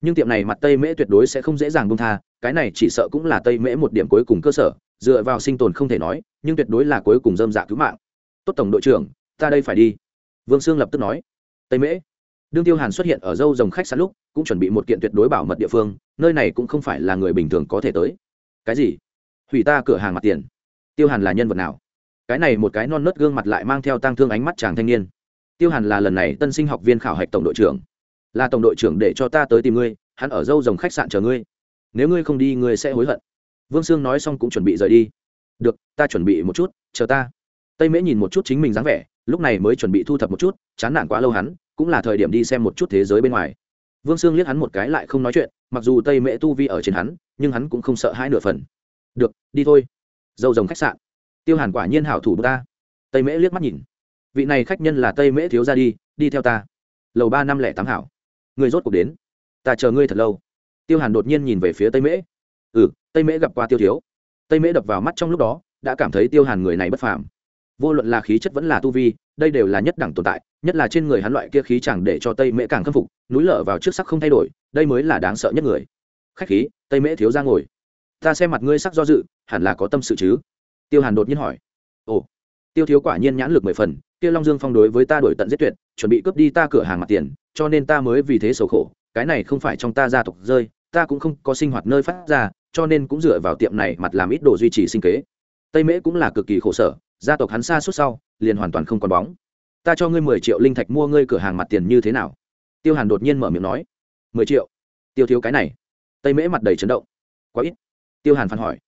Nhưng tiệm này mặt tây mễ tuyệt đối sẽ không dễ dàng bông tha, cái này chỉ sợ cũng là tây mễ một điểm cuối cùng cơ sở, dựa vào sinh tồn không thể nói, nhưng tuyệt đối là cuối cùng dâm dạ cứu mạng. Tốt tổng đội trưởng, ta đây phải đi. Vương sương lập tức nói. Tây mễ. Đương tiêu hàn xuất hiện ở dâu rồng khách sạn lúc, cũng chuẩn bị một kiện tuyệt đối bảo mật địa phương, nơi này cũng không phải là người bình thường có thể tới. Cái gì? Hủy ta cửa hàng mặt tiền. Tiêu hàn là nhân vật nào? Cái này một cái non nớt gương mặt lại mang theo tang thương ánh mắt chàng thanh niên. Tiêu hàn là lần này tân sinh học viên khảo hạch tổng đội trưởng. Là tổng đội trưởng để cho ta tới tìm ngươi, hắn ở dâu dòng khách sạn chờ ngươi. Nếu ngươi không đi, ngươi sẽ hối hận. Vương sương nói xong cũng chuẩn bị rời đi. Được, ta chuẩn bị một chút, chờ ta. Tây mễ nhìn một chút chính mình dáng vẻ, lúc này mới chuẩn bị thu thập một chút, chán nản quá lâu hắn, cũng là thời điểm đi xem một chút thế giới bên ngoài. Vương sương liếc hắn một cái lại không nói chuyện, mặc dù tây mễ tu vi ở trên hắn, nhưng hắn cũng không sợ hai nửa phần. Được, đi thôi. Dâu rồng khách sạn tiêu hàn quả nhiên hảo thủ ta. Tây mễ liếc mắt nhìn. Vị này khách nhân là tây mễ thiếu ra đi đi theo ta. Lầu ba năm lẻ tám hảo. Người rốt cuộc đến. Ta chờ ngươi thật lâu. Tiêu hàn đột nhiên nhìn về phía tây mễ. Ừ tây mễ gặp qua tiêu thiếu. Tây mễ đập vào mắt trong lúc đó, đã cảm thấy tiêu hàn người này bất phàm. Vô luận là khí chất vẫn là tu vi, đây đều là nhất đẳng tồn tại, nhất là trên người hắn loại kia khí chẳng để cho tây mễ càng khâm phục, núi lở vào trước sắc không thay đổi, đây mới là đáng sợ nhất người. Khách khí, tây mễ thiếu ra ngồi. Ta xem mặt ngươi sắc do dự, hẳn là có tâm sự chứ tiêu hàn đột nhiên hỏi. Ồ, tiêu thiếu quả nhiên nhãn lực mười phần, kia long dương phong đối với ta đổi tận giết tuyệt, chuẩn bị cướp đi ta cửa hàng mặt tiền, cho nên ta mới vì thế sầu khổ, cái này không phải trong ta gia tộc rơi, ta cũng không có sinh hoạt nơi phát ra, cho nên cũng dựa vào tiệm này mặt làm ít đồ duy trì sinh kế. Tây mễ cũng là cực kỳ khổ sở, gia tộc hắn xa suốt sau, liền hoàn toàn không còn bóng. Ta cho ngươi mười triệu linh thạch mua ngươi cửa hàng mặt tiền như thế nào? Tiêu hàn đột nhiên mở miệng nói. Mười triệu? Tiêu thiếu cái này. Tây mễ mặt đầy chấn động. Quá ít. Tiêu hàn phản hỏi.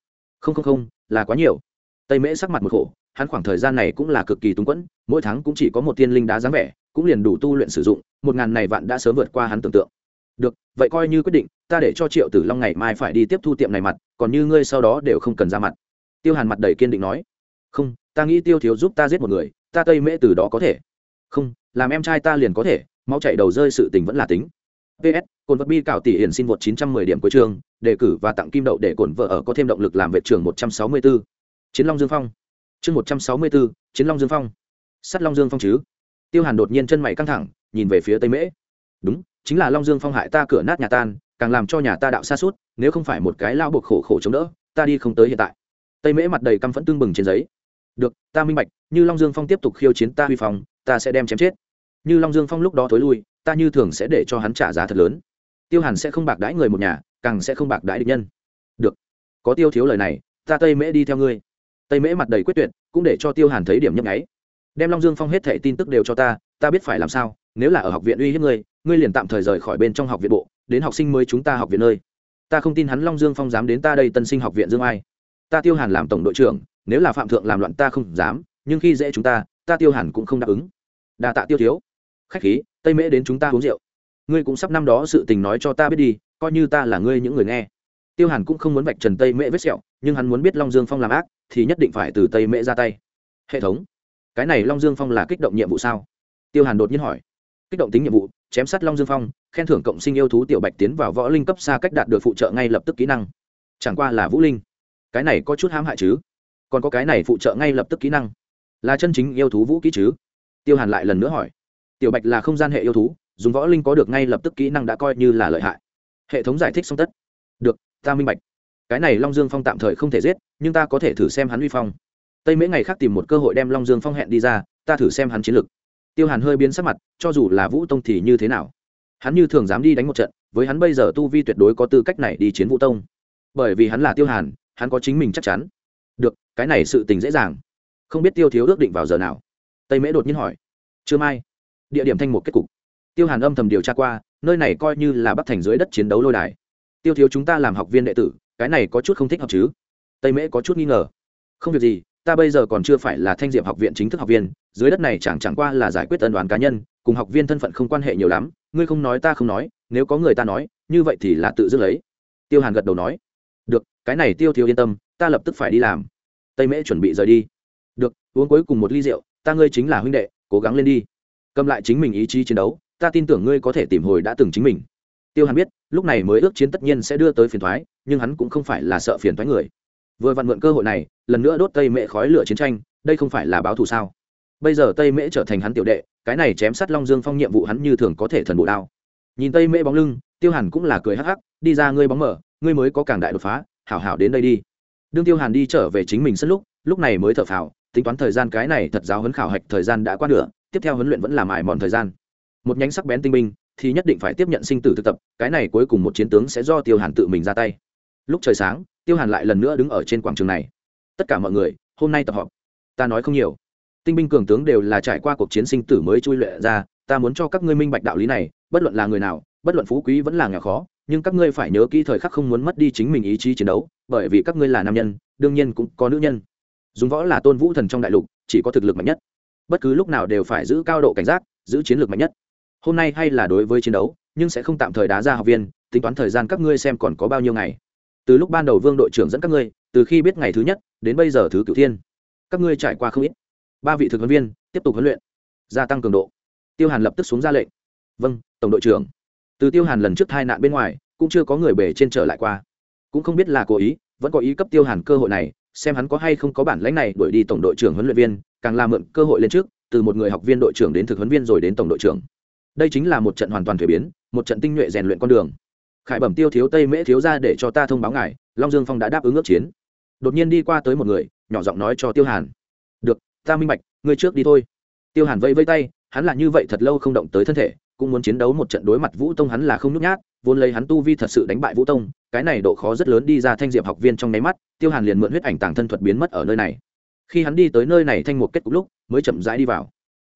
Không không không, là quá nhiều tây mễ sắc mặt một khổ, hắn khoảng thời gian này cũng là cực kỳ túng quẫn, mỗi tháng cũng chỉ có một tiên linh đá dáng vẻ, cũng liền đủ tu luyện sử dụng, một ngàn này vạn đã sớm vượt qua hắn tưởng tượng. Được, vậy coi như quyết định, ta để cho triệu tử long ngày mai phải đi tiếp thu tiệm này mặt, còn như ngươi sau đó đều không cần ra mặt. Tiêu hàn mặt đầy kiên định nói. Không, ta nghĩ tiêu thiếu giúp ta giết một người, ta tây mễ từ đó có thể. Không, làm em trai ta liền có thể, máu chạy đầu rơi sự tình vẫn là tính. Ps cồn vật bi cảo tỷ hiển xin một chín trăm mười điểm cuối trường, đề cử và tặng kim đậu để cổn vợ ở có thêm động lực làm vệ trường một trăm sáu mươi bốn chiến long dương phong. Chương một trăm sáu mươi bốn chiến long dương phong. Sắt long dương phong chứ? Tiêu hàn đột nhiên chân mày căng thẳng, nhìn về phía tây mễ. Đúng, chính là long dương phong hại ta cửa nát nhà tan, càng làm cho nhà ta đạo xa suốt, nếu không phải một cái lao buộc khổ khổ chống đỡ, ta đi không tới hiện tại. Tây mễ mặt đầy căm phẫn tương bừng trên giấy. Được, ta minh bạch, như long dương phong tiếp tục khiêu chiến ta huy phong, ta sẽ đem chém chết. Như long dương phong lúc đó thối lui, ta như thường sẽ để cho hắn trả giá thật lớn. Tiêu hàn sẽ không bạc đãi người một nhà, càng sẽ không bạc đãi địch nhân. Được, có tiêu thiếu lời này, ta tây mễ đi theo ngươi tây mễ mặt đầy quyết tuyệt, cũng để cho tiêu hàn thấy điểm nhấp nháy. Đem long dương phong hết thẻ tin tức đều cho ta ta biết phải làm sao, nếu là ở học viện uy hiếp ngươi ngươi liền tạm thời rời khỏi bên trong học viện bộ, đến học sinh mới chúng ta học viện nơi. Ta không tin hắn long dương phong dám đến ta đây tân sinh học viện dương ai. Ta tiêu hàn làm tổng đội trưởng, nếu là phạm thượng làm loạn ta không dám, nhưng khi dễ chúng ta ta tiêu hàn cũng không đáp ứng. Đa tạ tiêu thiếu. Khách khí, tây mễ đến chúng ta uống rượu. Ngươi cũng sắp năm đó sự tình nói cho ta biết đi, coi như ta là ngươi những người nghe tiêu hàn cũng không muốn vạch trần tây mễ vết sẹo, nhưng hắn muốn biết long dương phong làm ác, thì nhất định phải từ tây mễ ra tay. Hệ thống, cái này long dương phong là kích động nhiệm vụ sao? Tiêu hàn đột nhiên hỏi. Kích động tính nhiệm vụ, chém sát long dương phong, khen thưởng cộng sinh yêu thú tiểu bạch tiến vào võ linh cấp xa cách đạt được phụ trợ ngay lập tức kỹ năng. Chẳng qua là vũ linh. Cái này có chút hãm hại chứ? Còn có cái này phụ trợ ngay lập tức kỹ năng. Là chân chính yêu thú vũ kỹ chứ? Tiêu hàn lại lần nữa hỏi. Tiểu bạch là không gian hệ yêu thú, dùng võ linh có được ngay lập tức kỹ năng đã coi như là lợi hại. Hệ thống giải thích xong tất. Được ta minh bạch. Cái này long dương phong tạm thời không thể giết, nhưng ta có thể thử xem hắn uy phong. Tây Mễ ngày khác tìm một cơ hội đem long dương phong hẹn đi ra, ta thử xem hắn chiến lực. Tiêu hàn hơi biến sắc mặt, cho dù là vũ tông thì như thế nào? Hắn như thường dám đi đánh một trận, với hắn bây giờ tu vi tuyệt đối có tư cách này đi chiến vũ tông. Bởi vì hắn là tiêu hàn, hắn có chính mình chắc chắn. Được, cái này sự tình dễ dàng. Không biết tiêu thiếu ước định vào giờ nào? Tây mễ đột nhiên hỏi. Chưa mai, địa điểm thanh một kết cục. Tiêu hàn âm thầm điều tra qua, nơi này coi như là bắc thành dưới đất chiến đấu lôi đài tiêu thiếu chúng ta làm học viên đệ tử, cái này có chút không thích học chứ? Tây mễ có chút nghi ngờ. Không việc gì, ta bây giờ còn chưa phải là thanh diệm học viện chính thức học viên, dưới đất này chẳng chẳng qua là giải quyết tân đoàn cá nhân, cùng học viên thân phận không quan hệ nhiều lắm, ngươi không nói ta không nói, nếu có người ta nói, như vậy thì là tự dứt lấy. Tiêu hàn gật đầu nói. Được, cái này tiêu thiếu yên tâm, ta lập tức phải đi làm. Tây mễ chuẩn bị rời đi. Được, uống cuối cùng một ly rượu, ta ngươi chính là huynh đệ, cố gắng lên đi. Cầm lại chính mình ý chí chiến đấu, ta tin tưởng ngươi có thể tìm hồi đã từng chính mình tiêu hàn biết, lúc này mới ước chiến tất nhiên sẽ đưa tới phiền thoái nhưng hắn cũng không phải là sợ phiền thoái người. Vừa vặn mượn cơ hội này, lần nữa đốt tây mễ khói lửa chiến tranh, đây không phải là báo thù sao? Bây giờ tây mễ trở thành hắn tiểu đệ, cái này chém sát long dương phong nhiệm vụ hắn như thường có thể thần bộ đao. Nhìn tây mễ bóng lưng, tiêu hàn cũng là cười hắc hắc, đi ra ngươi bóng mở, ngươi mới có càng đại đột phá, hảo hảo đến đây đi. Đương tiêu hàn đi trở về chính mình sân lúc lúc này mới thở phào, tính toán thời gian cái này thật giáo huấn khảo hạch thời gian đã qua nửa, tiếp theo huấn luyện vẫn là mải mòn thời gian. Một nhánh sắc bén tinh binh thì nhất định phải tiếp nhận sinh tử thực tập, cái này cuối cùng một chiến tướng sẽ do tiêu hàn tự mình ra tay. Lúc trời sáng, tiêu hàn lại lần nữa đứng ở trên quảng trường này. Tất cả mọi người, hôm nay tập họp. Ta nói không nhiều. Tinh binh cường tướng đều là trải qua cuộc chiến sinh tử mới chui luyện ra, ta muốn cho các ngươi minh bạch đạo lý này, bất luận là người nào, bất luận phú quý vẫn là nghèo khó, nhưng các ngươi phải nhớ kỹ thời khắc không muốn mất đi chính mình ý chí chiến đấu, bởi vì các ngươi là nam nhân, đương nhiên cũng có nữ nhân. Dùng võ là tôn vũ thần trong đại lục, chỉ có thực lực mạnh nhất. Bất cứ lúc nào đều phải giữ cao độ cảnh giác, giữ chiến lược mạnh nhất hôm nay hay là đối với chiến đấu, nhưng sẽ không tạm thời đá ra học viên, tính toán thời gian các ngươi xem còn có bao nhiêu ngày. Từ lúc ban đầu vương đội trưởng dẫn các ngươi, từ khi biết ngày thứ nhất, đến bây giờ thứ cửu thiên, các ngươi trải qua không ít. Ba vị thực huấn viên, tiếp tục huấn luyện, gia tăng cường độ. Tiêu hàn lập tức xuống ra lệnh. Vâng tổng đội trưởng. Từ tiêu hàn lần trước hai nạn bên ngoài, cũng chưa có người bể trên trở lại qua. Cũng không biết là cố ý, vẫn có ý cấp tiêu hàn cơ hội này, xem hắn có hay không có bản lãnh này đuổi đi tổng đội trưởng huấn luyện viên, càng làm mượn cơ hội lên trước, từ một người học viên đội trưởng đến thực huấn viên rồi đến tổng đội trưởng đây chính là một trận hoàn toàn thuế biến, một trận tinh nhuệ rèn luyện con đường. Khải bẩm tiêu thiếu tây mễ thiếu ra để cho ta thông báo ngài, long dương phong đã đáp ứng ước chiến. Đột nhiên đi qua tới một người, nhỏ giọng nói cho tiêu hàn. Được, ta minh bạch, ngươi trước đi thôi. Tiêu hàn vẫy vây tay, hắn là như vậy thật lâu không động tới thân thể, cũng muốn chiến đấu một trận đối mặt vũ tông hắn là không nhút nhát, vốn lấy hắn tu vi thật sự đánh bại vũ tông, cái này độ khó rất lớn đi ra thanh diệp học viên trong nháy mắt, tiêu hàn liền mượn huyết ảnh tàng thân thuật biến mất ở nơi này. Khi hắn đi tới nơi này thanh một kết cục lúc, mới chậm rãi đi vào.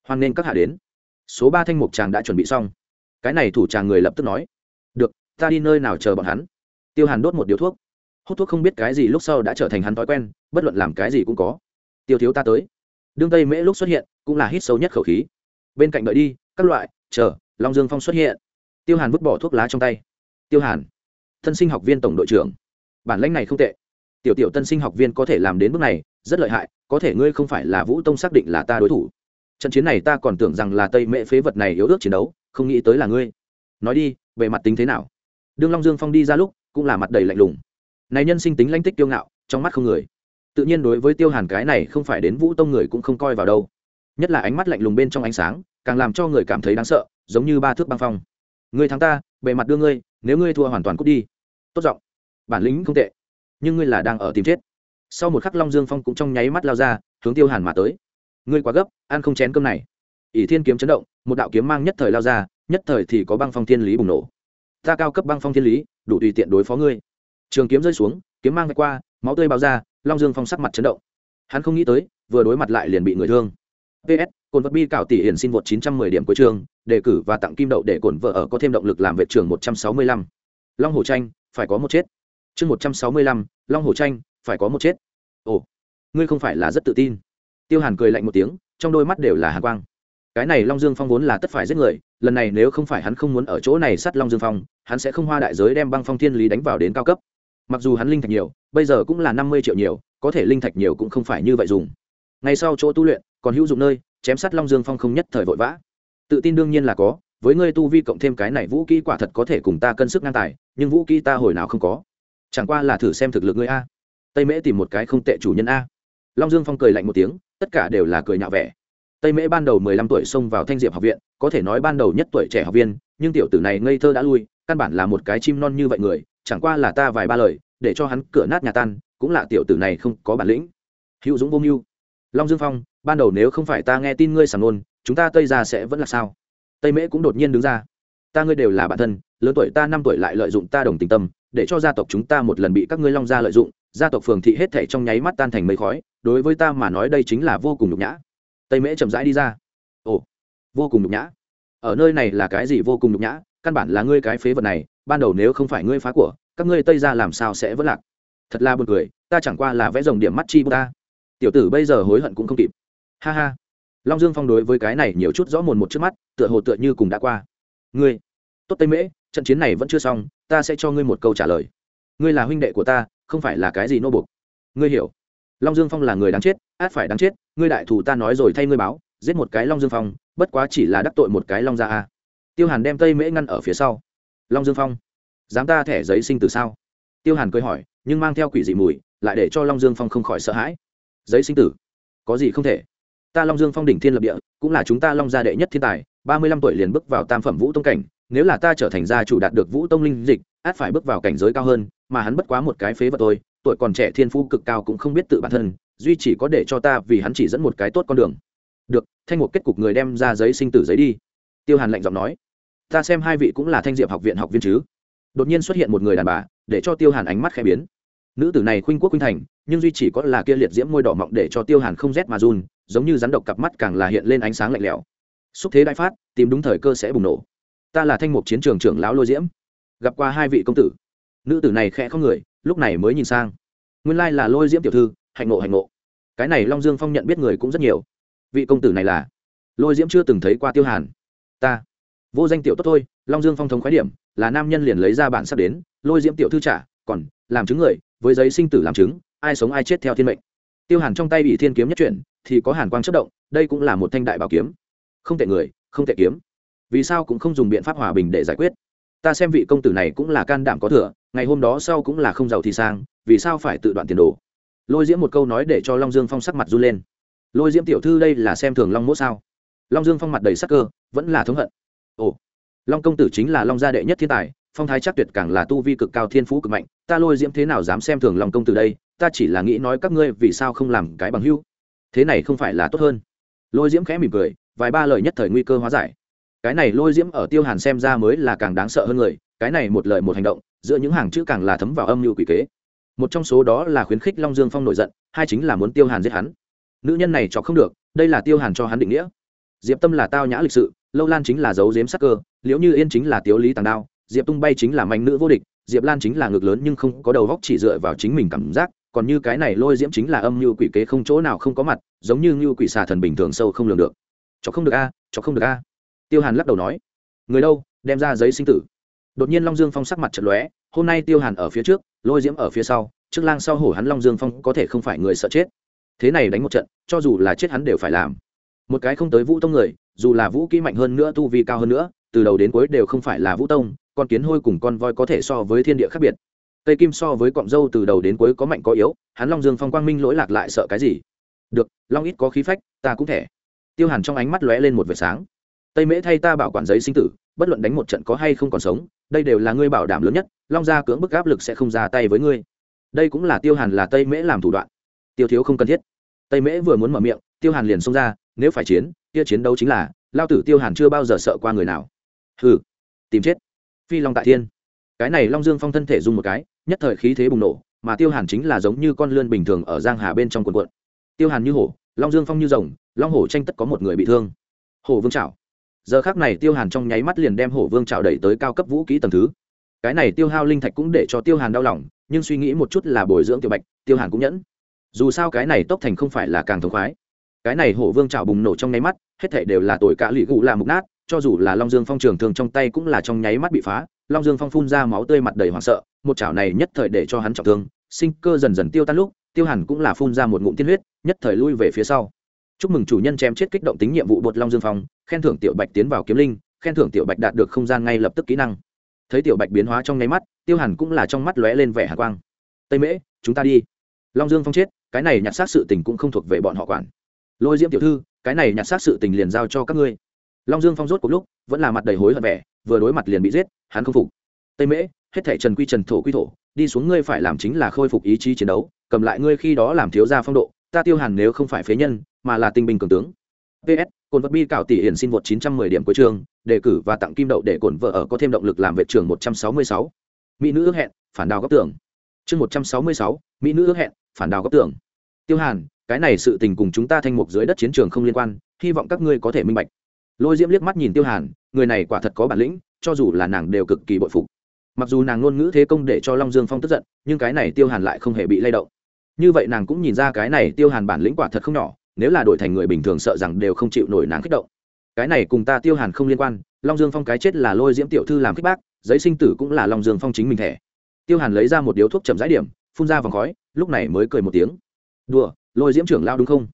Hoan nên các hạ đến số ba thanh mục chàng đã chuẩn bị xong. Cái này thủ chàng người lập tức nói, được, ta đi nơi nào chờ bọn hắn? Tiêu hàn đốt một điếu thuốc. Hút thuốc không biết cái gì lúc sau đã trở thành hắn thói quen, bất luận làm cái gì cũng có. Tiêu thiếu ta tới. Đương tây mễ lúc xuất hiện, cũng là hít sâu nhất khẩu khí. Bên cạnh đợi đi, các loại, chờ, long dương phong xuất hiện. Tiêu hàn vứt bỏ thuốc lá trong tay. Tiêu hàn tân sinh học viên tổng đội trưởng, bản lãnh này không tệ. Tiểu tiểu tân sinh học viên có thể làm đến bước này, rất lợi hại, có thể ngươi không phải là vũ tông xác định là ta đối thủ trận chiến này ta còn tưởng rằng là tây mễ phế vật này yếu ước chiến đấu, không nghĩ tới là ngươi. Nói đi về mặt tính thế nào? Đương long dương phong đi ra lúc, cũng là mặt đầy lạnh lùng. Này nhân sinh tính lãnh tích tiêu ngạo, trong mắt không người. Tự nhiên đối với tiêu hàn cái này không phải đến vũ tông người cũng không coi vào đâu. Nhất là ánh mắt lạnh lùng bên trong ánh sáng, càng làm cho người cảm thấy đáng sợ, giống như ba thước băng phong. Người thắng ta, bề mặt đưa ngươi, nếu ngươi thua hoàn toàn cút đi. Tốt giọng. Bản lĩnh không tệ. Nhưng ngươi là đang ở tìm chết. Sau một khắc long dương phong cũng trong nháy mắt lao ra, hướng tiêu hàn mà tới ngươi quá gấp ăn không chén cơm này. ỷ thiên kiếm chấn động một đạo kiếm mang nhất thời lao ra nhất thời thì có băng phong thiên lý bùng nổ. Ta cao cấp băng phong thiên lý đủ tùy tiện đối phó ngươi. Trường kiếm rơi xuống kiếm mang vạch qua máu tươi bao ra long dương phong sắc mặt chấn động. Hắn không nghĩ tới vừa đối mặt lại liền bị người thương. Ps cồn vật bi cảo tỷ hiển xin vượt 910 điểm cuối trường đề cử và tặng kim đậu để cồn vợ ở có thêm động lực làm vệ trường 165. long hồ tranh phải có một chết. Chương 165, long hồ tranh phải có một chết. Ồ ngươi không phải là rất tự tin tiêu hàn cười lạnh một tiếng, trong đôi mắt đều là hàn quang. Cái này long dương phong vốn là tất phải giết người, lần này nếu không phải hắn không muốn ở chỗ này sát long dương phong, hắn sẽ không hoa đại giới đem băng phong thiên lý đánh vào đến cao cấp. Mặc dù hắn linh thạch nhiều, bây giờ cũng là năm mươi triệu nhiều, có thể linh thạch nhiều cũng không phải như vậy dùng. Ngày sau chỗ tu luyện, còn hữu dụng nơi, chém sát long dương phong không nhất thời vội vã. Tự tin đương nhiên là có, với ngươi tu vi cộng thêm cái này vũ kỹ quả thật có thể cùng ta cân sức ngang tài, nhưng vũ kỹ ta hồi nào không có. Chẳng qua là thử xem thực lực ngươi a. Tây mễ tìm một cái không tệ chủ nhân a. Long dương phong cười lạnh một tiếng tất cả đều là cười nhạo vẻ. Tây mễ ban đầu mười lăm tuổi xông vào thanh diệp học viện, có thể nói ban đầu nhất tuổi trẻ học viên, nhưng tiểu tử này ngây thơ đã lui, căn bản là một cái chim non như vậy người, chẳng qua là ta vài ba lời, để cho hắn cửa nát nhà tan, cũng là tiểu tử này không có bản lĩnh. Hữu dũng vô mưu. Long dương phong, ban đầu nếu không phải ta nghe tin ngươi sàng nôn, chúng ta tây ra sẽ vẫn là sao? Tây mễ cũng đột nhiên đứng ra. Ta ngươi đều là bạn thân, lớn tuổi ta năm tuổi lại lợi dụng ta đồng tình tâm, để cho gia tộc chúng ta một lần bị các ngươi long gia lợi dụng gia tộc phường thị hết thảy trong nháy mắt tan thành mây khói, đối với ta mà nói đây chính là vô cùng nhục nhã. Tây mễ chậm rãi đi ra. Ồ, vô cùng nhục nhã. Ở nơi này là cái gì vô cùng nhục nhã? Căn bản là ngươi cái phế vật này, ban đầu nếu không phải ngươi phá của, các ngươi tây ra làm sao sẽ vất lạc? Thật là buồn cười, ta chẳng qua là vẽ dòng điểm mắt chi bút ta. Tiểu tử bây giờ hối hận cũng không kịp. Ha ha. Long dương phong đối với cái này nhiều chút rõ mồn một trước mắt, tựa hồ tựa như cùng đã qua. Ngươi, tốt tây mễ, trận chiến này vẫn chưa xong, ta sẽ cho ngươi một câu trả lời. Ngươi là huynh đệ của ta không phải là cái gì nô buộc. Ngươi hiểu. Long dương phong là người đáng chết, át phải đáng chết, ngươi đại thủ ta nói rồi thay ngươi báo, giết một cái long dương phong, bất quá chỉ là đắc tội một cái long gia a. Tiêu hàn đem tây mễ ngăn ở phía sau. Long dương phong, dám ta thẻ giấy sinh từ sao? Tiêu hàn cười hỏi, nhưng mang theo quỷ dị mùi, lại để cho long dương phong không khỏi sợ hãi. Giấy sinh tử? Có gì không thể? Ta long dương phong đỉnh thiên lập địa, cũng là chúng ta long gia đệ nhất thiên tài, ba mươi lăm tuổi liền bước vào tam phẩm vũ tông cảnh, nếu là ta trở thành gia chủ đạt được vũ tông linh dịch át phải bước vào cảnh giới cao hơn, mà hắn bất quá một cái phế vật tôi tuổi còn trẻ thiên phú cực cao cũng không biết tự bản thân, duy chỉ có để cho ta vì hắn chỉ dẫn một cái tốt con đường. Được, thanh một kết cục người đem ra giấy sinh tử giấy đi. Tiêu hàn lạnh giọng nói, ta xem hai vị cũng là thanh diệp học viện học viên chứ? Đột nhiên xuất hiện một người đàn bà, để cho tiêu hàn ánh mắt khẽ biến. Nữ tử này khuynh quốc khuynh thành, nhưng duy chỉ có là kia liệt diễm môi đỏ mọng để cho tiêu hàn không rét mà run, giống như rắn độc cặp mắt càng là hiện lên ánh sáng lạnh lẽo. Xúc thế đại phát, tìm đúng thời cơ sẽ bùng nổ. Ta là thanh mục chiến trường trưởng lão lôi diễm gặp qua hai vị công tử. Nữ tử này khẽ không người, lúc này mới nhìn sang. Nguyên lai là lôi diễm tiểu thư, hạnh ngộ hạnh ngộ. Cái này long dương phong nhận biết người cũng rất nhiều. Vị công tử này là? Lôi diễm chưa từng thấy qua tiêu hàn. Ta. Vô danh tiểu tốt thôi, long dương phong thống khái điểm, là nam nhân liền lấy ra bản sắp đến, lôi diễm tiểu thư trả, còn, làm chứng người, với giấy sinh tử làm chứng, ai sống ai chết theo thiên mệnh. Tiêu hàn trong tay bị thiên kiếm nhất chuyển, thì có hàn quang chất động, đây cũng là một thanh đại bảo kiếm. Không tệ người, không tệ kiếm. Vì sao cũng không dùng biện pháp hòa bình để giải quyết ta xem vị công tử này cũng là can đảm có thừa, ngày hôm đó sau cũng là không giàu thì sang, vì sao phải tự đoạn tiền đồ? Lôi diễm một câu nói để cho long dương phong sắc mặt run lên. Lôi diễm tiểu thư đây là xem thường long mỗ sao? Long dương phong mặt đầy sắc cơ, vẫn là thống hận. Ồ, long công tử chính là long gia đệ nhất thiên tài, phong thái chắc tuyệt càng là tu vi cực cao, thiên phú cực mạnh, ta lôi diễm thế nào dám xem thường long công tử đây? Ta chỉ là nghĩ nói các ngươi vì sao không làm cái bằng hưu thế này không phải là tốt hơn. Lôi diễm khẽ mỉm cười, vài ba lời nhất thời nguy cơ hóa giải cái này lôi diễm ở tiêu hàn xem ra mới là càng đáng sợ hơn người, cái này một lời một hành động, giữa những hàng chữ càng là thấm vào âm mưu quỷ kế. Một trong số đó là khuyến khích long dương phong nổi giận, hai chính là muốn tiêu hàn giết hắn. Nữ nhân này cho không được, đây là tiêu hàn cho hắn định nghĩa. Diệp tâm là tao nhã lịch sự, lâu lan chính là dấu diếm sắc cơ, liễu như yên chính là tiếu lý tàng đao, diệp tung bay chính là mạnh nữ vô địch, diệp lan chính là ngực lớn nhưng không có đầu góc chỉ dựa vào chính mình cảm giác, còn như cái này lôi diễm chính là âm như quỷ kế không chỗ nào không có mặt, giống như như quỷ xà thần bình thường sâu không lường được. Cho không được a cho không được a tiêu hàn lắc đầu nói, người đâu, đem ra giấy sinh tử. Đột nhiên long dương phong sắc mặt trận lóe, hôm nay tiêu hàn ở phía trước, lôi diễm ở phía sau, trước lang sau hổ hắn long dương phong có thể không phải người sợ chết. Thế này đánh một trận, cho dù là chết hắn đều phải làm. Một cái không tới vũ tông người, dù là vũ kỹ mạnh hơn nữa, tu vi cao hơn nữa, từ đầu đến cuối đều không phải là vũ tông, con kiến hôi cùng con voi có thể so với thiên địa khác biệt. Tây kim so với cọng dâu từ đầu đến cuối có mạnh có yếu, hắn long dương phong quang minh lỗi lạc lại sợ cái gì? Được, long ít có khí phách, ta cũng thể tiêu hàn trong ánh mắt lóe lên một vệt sáng tây mễ thay ta bảo quản giấy sinh tử, bất luận đánh một trận có hay không còn sống, đây đều là ngươi bảo đảm lớn nhất, long gia cưỡng bức áp lực sẽ không ra tay với ngươi. Đây cũng là tiêu hàn là tây mễ làm thủ đoạn. Tiêu thiếu không cần thiết. Tây mễ vừa muốn mở miệng, tiêu hàn liền xông ra, nếu phải chiến, kia chiến đấu chính là, lao tử tiêu hàn chưa bao giờ sợ qua người nào. Hừ, tìm chết. Phi long tại thiên. Cái này long dương phong thân thể dùng một cái, nhất thời khí thế bùng nổ, mà tiêu hàn chính là giống như con lươn bình thường ở giang hà bên trong quần quận tiêu hàn như hổ, long dương phong như rồng, long hổ tranh tất có một người bị thương. Hổ vương trảo giờ khác này tiêu hàn trong nháy mắt liền đem hổ vương trào đẩy tới cao cấp vũ kỹ tầng thứ. Cái này tiêu hao linh thạch cũng để cho tiêu hàn đau lòng, nhưng suy nghĩ một chút là bồi dưỡng tiểu bạch, tiêu hàn cũng nhẫn. Dù sao cái này tốc thành không phải là càng thống khoái. Cái này hổ vương trào bùng nổ trong nháy mắt, hết thể đều là tội cả lụy gụ là mục nát, cho dù là long dương phong trường thường trong tay cũng là trong nháy mắt bị phá. Long dương phong phun ra máu tươi mặt đầy hoảng sợ, một chảo này nhất thời để cho hắn trọng thương, sinh cơ dần dần tiêu tan lúc, tiêu hàn cũng là phun ra một ngụm tiên huyết, nhất thời lui về phía sau chúc mừng chủ nhân chém chết kích động tính nhiệm vụ bột long dương phong, khen thưởng tiểu bạch tiến vào kiếm linh, khen thưởng tiểu bạch đạt được không gian ngay lập tức kỹ năng. Thấy tiểu bạch biến hóa trong nháy mắt, tiêu hàn cũng là trong mắt lóe lên vẻ hạ quang. Tây mễ, chúng ta đi. Long dương phong chết, cái này nhặt xác sự tình cũng không thuộc về bọn họ quản. Lôi diễm tiểu thư, cái này nhặt xác sự tình liền giao cho các ngươi. Long dương phong rốt cuộc lúc vẫn là mặt đầy hối hận vẻ, vừa đối mặt liền bị giết, hắn không phục. Tây mễ, hết thể trần quy trần thổ quy thổ, đi xuống ngươi phải làm chính là khôi phục ý chí chiến đấu, cầm lại ngươi khi đó làm thiếu gia phong độ ta tiêu hàn nếu không phải phế nhân mà là tinh binh cường tướng. Ps cồn vật bi cảo tỷ hiển xin vượt 910 điểm cuối trường đề cử và tặng kim đậu để cổn vợ ở có thêm động lực làm vệ trường 166. mỹ nữ ước hẹn phản đào góc tưởng chương 166, mỹ nữ ước hẹn phản đào góc tưởng tiêu hàn cái này sự tình cùng chúng ta thanh mục dưới đất chiến trường không liên quan hy vọng các ngươi có thể minh bạch. Lôi diễm liếc mắt nhìn tiêu hàn người này quả thật có bản lĩnh cho dù là nàng đều cực kỳ bội phục. Mặc dù nàng ngôn ngữ thế công để cho long dương phong tức giận nhưng cái này tiêu hàn lại không hề bị lay động như vậy nàng cũng nhìn ra cái này tiêu hàn bản lĩnh quả thật không nhỏ, nếu là đổi thành người bình thường sợ rằng đều không chịu nổi nàng kích động. Cái này cùng ta tiêu hàn không liên quan, long dương phong cái chết là lôi diễm tiểu thư làm kích bác, giấy sinh tử cũng là long dương phong chính mình thẻ. Tiêu hàn lấy ra một điếu thuốc chậm rãi điểm, phun ra vòng khói, lúc này mới cười một tiếng. Đùa, lôi diễm trưởng lao đúng không?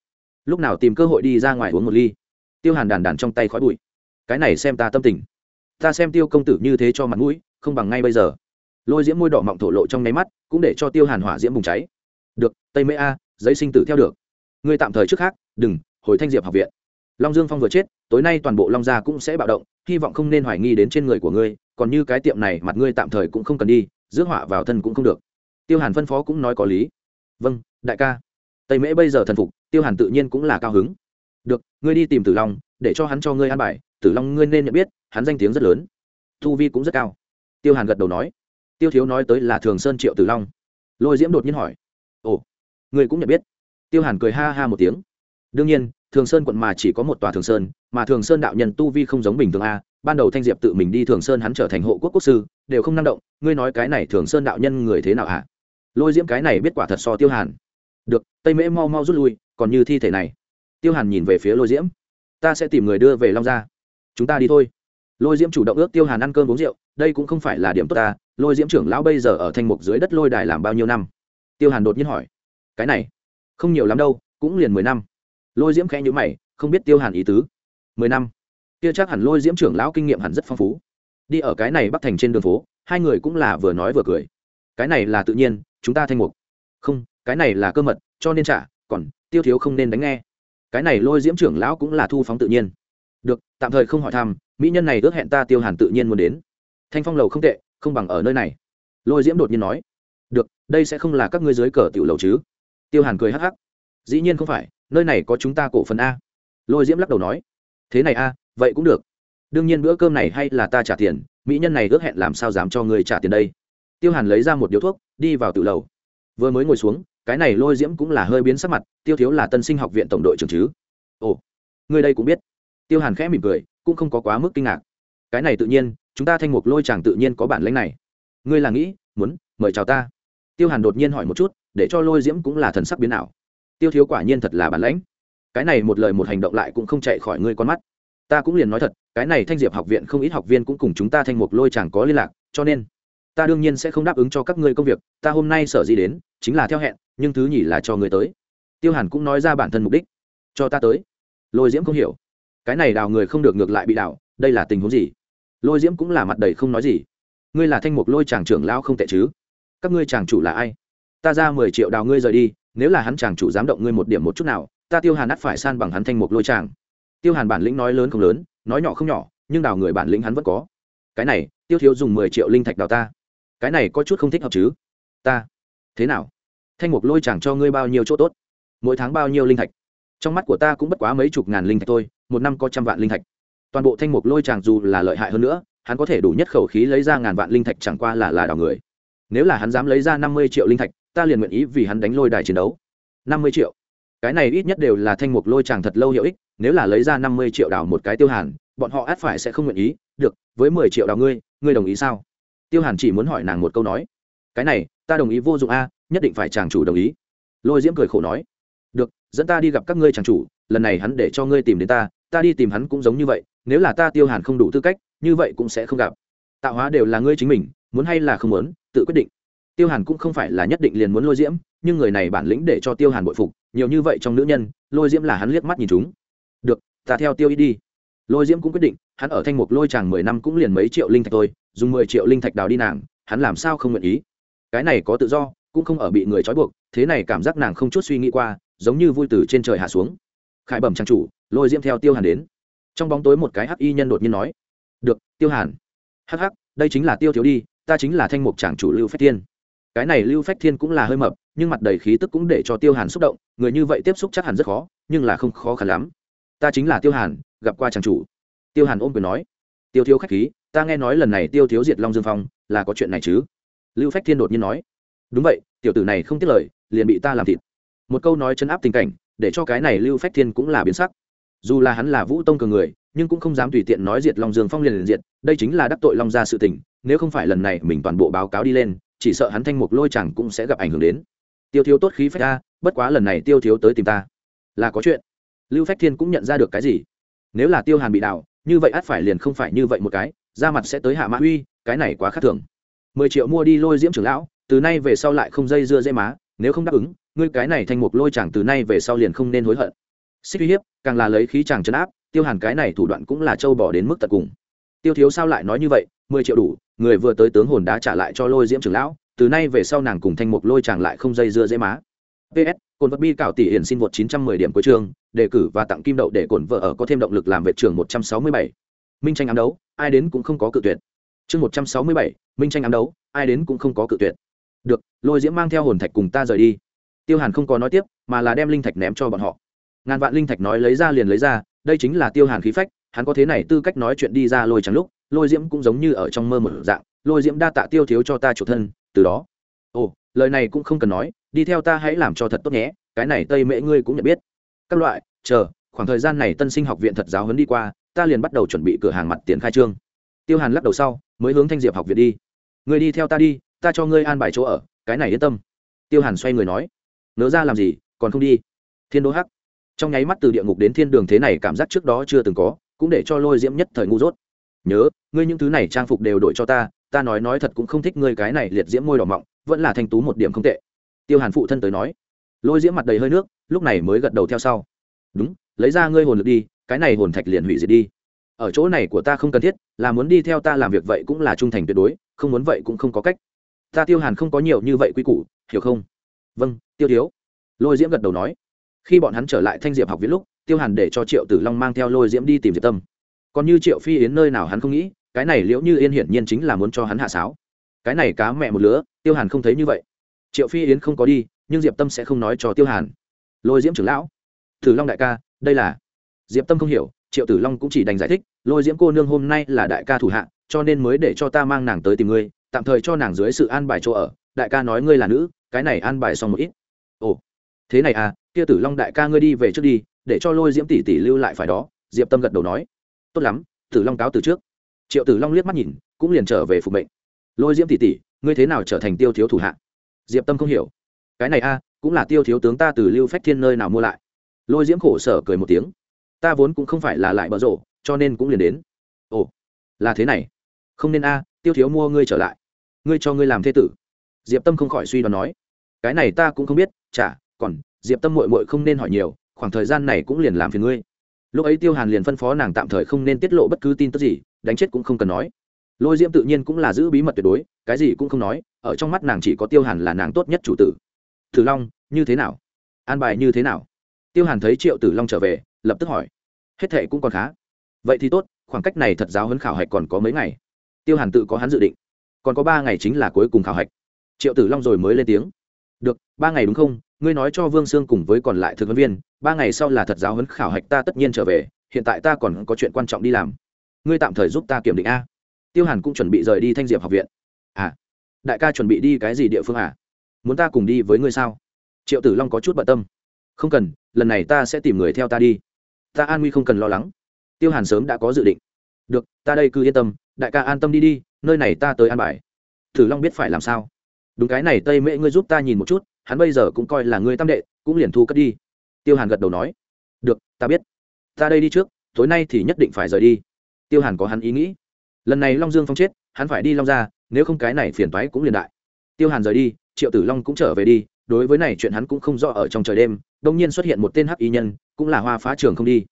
Lúc nào tìm cơ hội đi ra ngoài uống một ly? Tiêu hàn đàn đàn trong tay khói bụi. Cái này xem ta tâm tình. Ta xem tiêu công tử như thế cho mặt mũi, không bằng ngay bây giờ. Lôi diễm môi đỏ mọng thổ lộ trong nháy mắt, cũng để cho tiêu hàn hỏa diễm bùng cháy được, tây mễ a, giấy sinh tử theo được. Ngươi tạm thời trước khác, đừng, hồi thanh diệp học viện. Long dương phong vừa chết, tối nay toàn bộ long gia cũng sẽ bạo động, hy vọng không nên hoài nghi đến trên người của ngươi, còn như cái tiệm này, mặt ngươi tạm thời cũng không cần đi, rước họa vào thân cũng không được. Tiêu hàn phân phó cũng nói có lý. Vâng đại ca. Tây mễ bây giờ thần phục, tiêu hàn tự nhiên cũng là cao hứng. Được, ngươi đi tìm tử long, để cho hắn cho ngươi ăn bài, tử long ngươi nên nhận biết, hắn danh tiếng rất lớn. Thu vi cũng rất cao. Tiêu hàn gật đầu nói. Tiêu thiếu nói tới là thường sơn triệu tử long. Lôi diễm đột nhiên hỏi ồ, người cũng nhận biết. Tiêu hàn cười ha ha một tiếng. Đương nhiên, thường sơn quận mà chỉ có một tòa thường sơn, mà thường sơn đạo nhân tu vi không giống bình thường a. Ban đầu thanh diệp tự mình đi thường sơn hắn trở thành hộ quốc quốc sư, đều không năng động. Ngươi nói cái này thường sơn đạo nhân người thế nào hả? Lôi diễm cái này biết quả thật so tiêu hàn. Được, tây mễ mau mau rút lui, còn như thi thể này. Tiêu hàn nhìn về phía lôi diễm. Ta sẽ tìm người đưa về long gia. Chúng ta đi thôi. Lôi diễm chủ động ước tiêu hàn ăn cơm uống rượu, đây cũng không phải là điểm tốt ta. Lôi diễm trưởng lão bây giờ ở thanh mục dưới đất lôi đài làm bao nhiêu năm? Tiêu hàn đột nhiên hỏi, cái này, không nhiều lắm đâu, cũng liền mười năm. Lôi diễm khẽ nhữ mày, không biết tiêu hàn ý tứ. Mười năm? Kia chắc hẳn lôi diễm trưởng lão kinh nghiệm hẳn rất phong phú. Đi ở cái này bắc thành trên đường phố, hai người cũng là vừa nói vừa cười. Cái này là tự nhiên, chúng ta thanh mục. Không, cái này là cơ mật, cho nên trả còn, tiêu thiếu không nên đánh nghe. Cái này lôi diễm trưởng lão cũng là thu phóng tự nhiên. Được, tạm thời không hỏi thăm, mỹ nhân này ước hẹn ta tiêu hàn tự nhiên muốn đến. Thanh phong lầu không tệ, không bằng ở nơi này. Lôi diễm đột nhiên nói được, đây sẽ không là các ngươi dưới cờ tiểu lầu chứ? Tiêu hàn cười hắc hắc. Dĩ nhiên không phải, nơi này có chúng ta cổ phần a. Lôi diễm lắc đầu nói. Thế này a, vậy cũng được. Đương nhiên bữa cơm này hay là ta trả tiền, mỹ nhân này ước hẹn làm sao dám cho người trả tiền đây? Tiêu hàn lấy ra một điếu thuốc, đi vào tự lầu. Vừa mới ngồi xuống, cái này lôi diễm cũng là hơi biến sắc mặt, tiêu thiếu là tân sinh học viện tổng đội trưởng chứ? Ồ người đây cũng biết. Tiêu hàn khẽ mỉm cười, cũng không có quá mức kinh ngạc. Cái này tự nhiên, chúng ta thanh mục lôi chàng tự nhiên có bản lãnh này. Ngươi là nghĩ, muốn, mời chào ta tiêu hàn đột nhiên hỏi một chút, để cho lôi diễm cũng là thần sắc biến ảo. Tiêu thiếu quả nhiên thật là bản lãnh. Cái này một lời một hành động lại cũng không chạy khỏi ngươi con mắt. Ta cũng liền nói thật, cái này thanh diệp học viện không ít học viên cũng cùng chúng ta thanh mục lôi chàng có liên lạc, cho nên ta đương nhiên sẽ không đáp ứng cho các ngươi công việc, ta hôm nay sở gì đến, chính là theo hẹn, nhưng thứ nhì là cho người tới. Tiêu hàn cũng nói ra bản thân mục đích. Cho ta tới. Lôi diễm không hiểu. Cái này đào người không được ngược lại bị đào, đây là tình huống gì? Lôi diễm cũng là mặt đầy không nói gì. Ngươi là thanh mục lôi chàng trưởng lao không tệ chứ? Các ngươi chàng chủ là ai? Ta ra mười triệu đào ngươi rời đi, nếu là hắn chàng chủ dám động ngươi một điểm một chút nào, ta tiêu hàn ắt phải san bằng hắn thanh mục lôi chàng. Tiêu hàn bản lĩnh nói lớn không lớn, nói nhỏ không nhỏ, nhưng đào người bản lĩnh hắn vẫn có. Cái này, tiêu thiếu dùng mười triệu linh thạch đào ta. Cái này có chút không thích hợp chứ? Ta. Thế nào? Thanh mục lôi chàng cho ngươi bao nhiêu chỗ tốt? Mỗi tháng bao nhiêu linh thạch? Trong mắt của ta cũng bất quá mấy chục ngàn linh thạch thôi, một năm có trăm vạn linh thạch. Toàn bộ thanh mục lôi chàng dù là lợi hại hơn nữa, hắn có thể đủ nhất khẩu khí lấy ra ngàn vạn linh thạch chẳng qua là là đào người nếu là hắn dám lấy ra năm mươi triệu linh thạch, ta liền nguyện ý vì hắn đánh lôi đài chiến đấu. năm mươi triệu. Cái này ít nhất đều là thanh mục lôi chàng thật lâu hiệu ích, nếu là lấy ra năm mươi triệu đào một cái tiêu hàn, bọn họ át phải sẽ không nguyện ý. Được, với mười triệu đào ngươi ngươi đồng ý sao? Tiêu hàn chỉ muốn hỏi nàng một câu nói. Cái này, ta đồng ý vô dụng a, nhất định phải chàng chủ đồng ý. Lôi diễm cười khổ nói. Được, dẫn ta đi gặp các ngươi chàng chủ, lần này hắn để cho ngươi tìm đến ta ta đi tìm hắn cũng giống như vậy, nếu là ta tiêu hàn không đủ tư cách, như vậy cũng sẽ không gặp. Tạo hóa đều là ngươi chính mình, muốn hay là không muốn tự quyết định. Tiêu hàn cũng không phải là nhất định liền muốn lôi diễm, nhưng người này bản lĩnh để cho tiêu hàn bội phục, nhiều như vậy trong nữ nhân, lôi diễm là hắn liếc mắt nhìn chúng. Được, ta theo tiêu ít đi. Lôi diễm cũng quyết định, hắn ở thanh mục lôi chàng mười năm cũng liền mấy triệu linh thạch thôi, dùng mười triệu linh thạch đào đi nàng, hắn làm sao không nguyện ý? Cái này có tự do, cũng không ở bị người trói buộc, thế này cảm giác nàng không chút suy nghĩ qua, giống như vui từ trên trời hạ xuống. Khải bẩm trang chủ, lôi diễm theo tiêu hàn đến. Trong bóng tối một cái hắc y nhân đột nhiên nói, được, tiêu hàn. Hắc hắc, đây chính là tiêu thiếu đi ta chính là thanh mục tràng chủ lưu phách thiên. Cái này lưu phách thiên cũng là hơi mập, nhưng mặt đầy khí tức cũng để cho tiêu hàn xúc động, người như vậy tiếp xúc chắc hẳn rất khó, nhưng là không khó khăn lắm. Ta chính là tiêu hàn, gặp qua tràng chủ. Tiêu hàn ôm quyền nói, tiêu thiếu khách khí, ta nghe nói lần này tiêu thiếu diệt long dương phong, là có chuyện này chứ? Lưu phách thiên đột nhiên nói, đúng vậy, tiểu tử này không tiếc lời, liền bị ta làm thịt. Một câu nói chấn áp tình cảnh, để cho cái này lưu phách thiên cũng là biến sắc. Dù là hắn là vũ tông cường người nhưng cũng không dám tùy tiện nói diệt long dương phong liền liền diệt, đây chính là đắc tội long gia sự tình, nếu không phải lần này mình toàn bộ báo cáo đi lên, chỉ sợ hắn thanh mục lôi chẳng cũng sẽ gặp ảnh hưởng đến. Tiêu thiếu tốt khí phách ta bất quá lần này tiêu thiếu tới tìm ta. Là có chuyện. Lưu phách thiên cũng nhận ra được cái gì? Nếu là tiêu hàn bị đảo, như vậy át phải liền không phải như vậy một cái, ra mặt sẽ tới hạ mã uy, cái này quá khác thường. Mười triệu mua đi lôi diễm trưởng lão, từ nay về sau lại không dây dưa dây má, nếu không đáp ứng, ngươi cái này thanh mục lôi chẳng từ nay về sau liền không nên hối hận xích uy hiếp, càng là lấy khí chàng chấn áp, tiêu hàn cái này thủ đoạn cũng là trâu bỏ đến mức tận cùng. Tiêu thiếu sao lại nói như vậy? Mười triệu đủ, người vừa tới tướng hồn đá trả lại cho lôi diễm trưởng lão, từ nay về sau nàng cùng thanh mục lôi chàng lại không dây dưa dễ má. Ps cồn vật bi cảo tỷ hiển xin vượt chín trăm mười điểm cuối trường, đề cử và tặng kim đậu để cổn vợ ở có thêm động lực làm vệ trường một trăm sáu mươi bảy. Minh tranh ám đấu, ai đến cũng không có cự tuyệt. Chương một trăm sáu mươi bảy, minh tranh ám đấu, ai đến cũng không có cự tuyệt. Được, lôi diễm mang theo hồn thạch cùng ta rời đi. Tiêu hàn không có nói tiếp, mà là đem linh thạch ném cho bọn họ ngàn vạn linh thạch nói lấy ra liền lấy ra, đây chính là tiêu hàn khí phách, hắn có thế này tư cách nói chuyện đi ra lôi chẳng lúc, lôi diễm cũng giống như ở trong mơ một dạng, lôi diễm đa tạ tiêu thiếu cho ta chủ thân, từ đó. Ồ, lời này cũng không cần nói, đi theo ta hãy làm cho thật tốt nhé, cái này tây mễ ngươi cũng nhận biết. Các loại, chờ, khoảng thời gian này tân sinh học viện thật giáo huấn đi qua, ta liền bắt đầu chuẩn bị cửa hàng mặt tiền khai trương. Tiêu hàn lắc đầu sau, mới hướng thanh diệp học viện đi. Người đi theo ta đi, ta cho ngươi an bài chỗ ở, cái này yên tâm. Tiêu hàn xoay người nói nỡ ra làm gì, còn không đi? Thiên đô hắc trong nháy mắt từ địa ngục đến thiên đường thế này cảm giác trước đó chưa từng có, cũng để cho lôi diễm nhất thời ngu dốt. Nhớ, ngươi những thứ này trang phục đều đổi cho ta ta nói nói thật cũng không thích ngươi cái này liệt diễm môi đỏ mọng, vẫn là thanh tú một điểm không tệ. Tiêu hàn phụ thân tới nói. Lôi diễm mặt đầy hơi nước, lúc này mới gật đầu theo sau. Đúng, lấy ra ngươi hồn lực đi, cái này hồn thạch liền hủy diệt đi. Ở chỗ này của ta không cần thiết, là muốn đi theo ta làm việc vậy cũng là trung thành tuyệt đối, không muốn vậy cũng không có cách. Ta tiêu hàn không có nhiều như vậy quy củ, hiểu không? Vâng tiêu thiếu. Lôi diễm gật đầu nói khi bọn hắn trở lại thanh diệp học viện lúc, tiêu hàn để cho triệu tử long mang theo lôi diễm đi tìm diệp tâm. Còn như triệu phi yến nơi nào hắn không nghĩ, cái này liễu như yên hiển nhiên chính là muốn cho hắn hạ sáo. Cái này cá mẹ một lứa, tiêu hàn không thấy như vậy. Triệu phi yến không có đi, nhưng diệp tâm sẽ không nói cho tiêu hàn. Lôi diễm trưởng lão, tử long đại ca, đây là. Diệp tâm không hiểu, triệu tử long cũng chỉ đành giải thích, lôi diễm cô nương hôm nay là đại ca thủ hạ, cho nên mới để cho ta mang nàng tới tìm ngươi, tạm thời cho nàng dưới sự an bài chỗ ở. Đại ca nói ngươi là nữ, cái này an bài xong một ít thế này à kia tử long đại ca ngươi đi về trước đi, để cho lôi diễm tỷ tỷ lưu lại phải đó, diệp tâm gật đầu nói. Tốt lắm, tử long cáo từ trước. Triệu tử long liếc mắt nhìn, cũng liền trở về phục mệnh. Lôi diễm tỷ tỷ, ngươi thế nào trở thành tiêu thiếu thủ hạ? Diệp tâm không hiểu. Cái này a, cũng là tiêu thiếu tướng ta từ lưu phách thiên nơi nào mua lại. Lôi diễm khổ sở cười một tiếng. Ta vốn cũng không phải là lại bợ rộ, cho nên cũng liền đến. Ồ, là thế này. Không nên a, tiêu thiếu mua ngươi trở lại. Ngươi cho ngươi làm thê tử. Diệp tâm không khỏi suy đoán nói. Cái này ta cũng không biết, chả còn, diệp tâm mội mội không nên hỏi nhiều, khoảng thời gian này cũng liền làm phiền ngươi. Lúc ấy tiêu hàn liền phân phó nàng tạm thời không nên tiết lộ bất cứ tin tức gì, đánh chết cũng không cần nói. Lôi diễm tự nhiên cũng là giữ bí mật tuyệt đối, cái gì cũng không nói, ở trong mắt nàng chỉ có tiêu hàn là nàng tốt nhất chủ tử. Tử long, như thế nào? An bài như thế nào? Tiêu hàn thấy triệu tử long trở về, lập tức hỏi. Hết thệ cũng còn khá. Vậy thì tốt, khoảng cách này thật giáo huấn khảo hạch còn có mấy ngày. Tiêu hàn tự có hắn dự định. Còn có ba ngày chính là cuối cùng khảo hạch. Triệu tử long rồi mới lên tiếng. Được, ba ngày đúng không? Ngươi nói cho vương sương cùng với còn lại thực vấn viên, ba ngày sau là thật giáo huấn khảo hạch ta tất nhiên trở về, hiện tại ta còn có chuyện quan trọng đi làm. Ngươi tạm thời giúp ta kiểm định a. Tiêu hàn cũng chuẩn bị rời đi thanh diệp học viện. À đại ca chuẩn bị đi cái gì địa phương à? Muốn ta cùng đi với ngươi sao? Triệu tử long có chút bận tâm. Không cần, lần này ta sẽ tìm người theo ta đi. Ta an nguy không cần lo lắng. Tiêu hàn sớm đã có dự định. Được, ta đây cứ yên tâm, đại ca an tâm đi đi, nơi này ta tới an bài. Tử long biết phải làm sao. Đúng cái này, tây mễ, ngươi giúp ta nhìn một chút hắn bây giờ cũng coi là ngươi tam đệ, cũng liền thu cất đi. Tiêu hàn gật đầu nói, được, ta biết. Ta đây đi trước, tối nay thì nhất định phải rời đi. Tiêu hàn có hắn ý nghĩ. Lần này long dương phong chết, hắn phải đi long ra nếu không cái này phiền toái cũng liền đại. Tiêu hàn rời đi, triệu tử long cũng trở về đi, đối với này chuyện hắn cũng không rõ ở trong trời đêm đông nhiên xuất hiện một tên hắc y nhân, cũng là hoa phá trường không đi.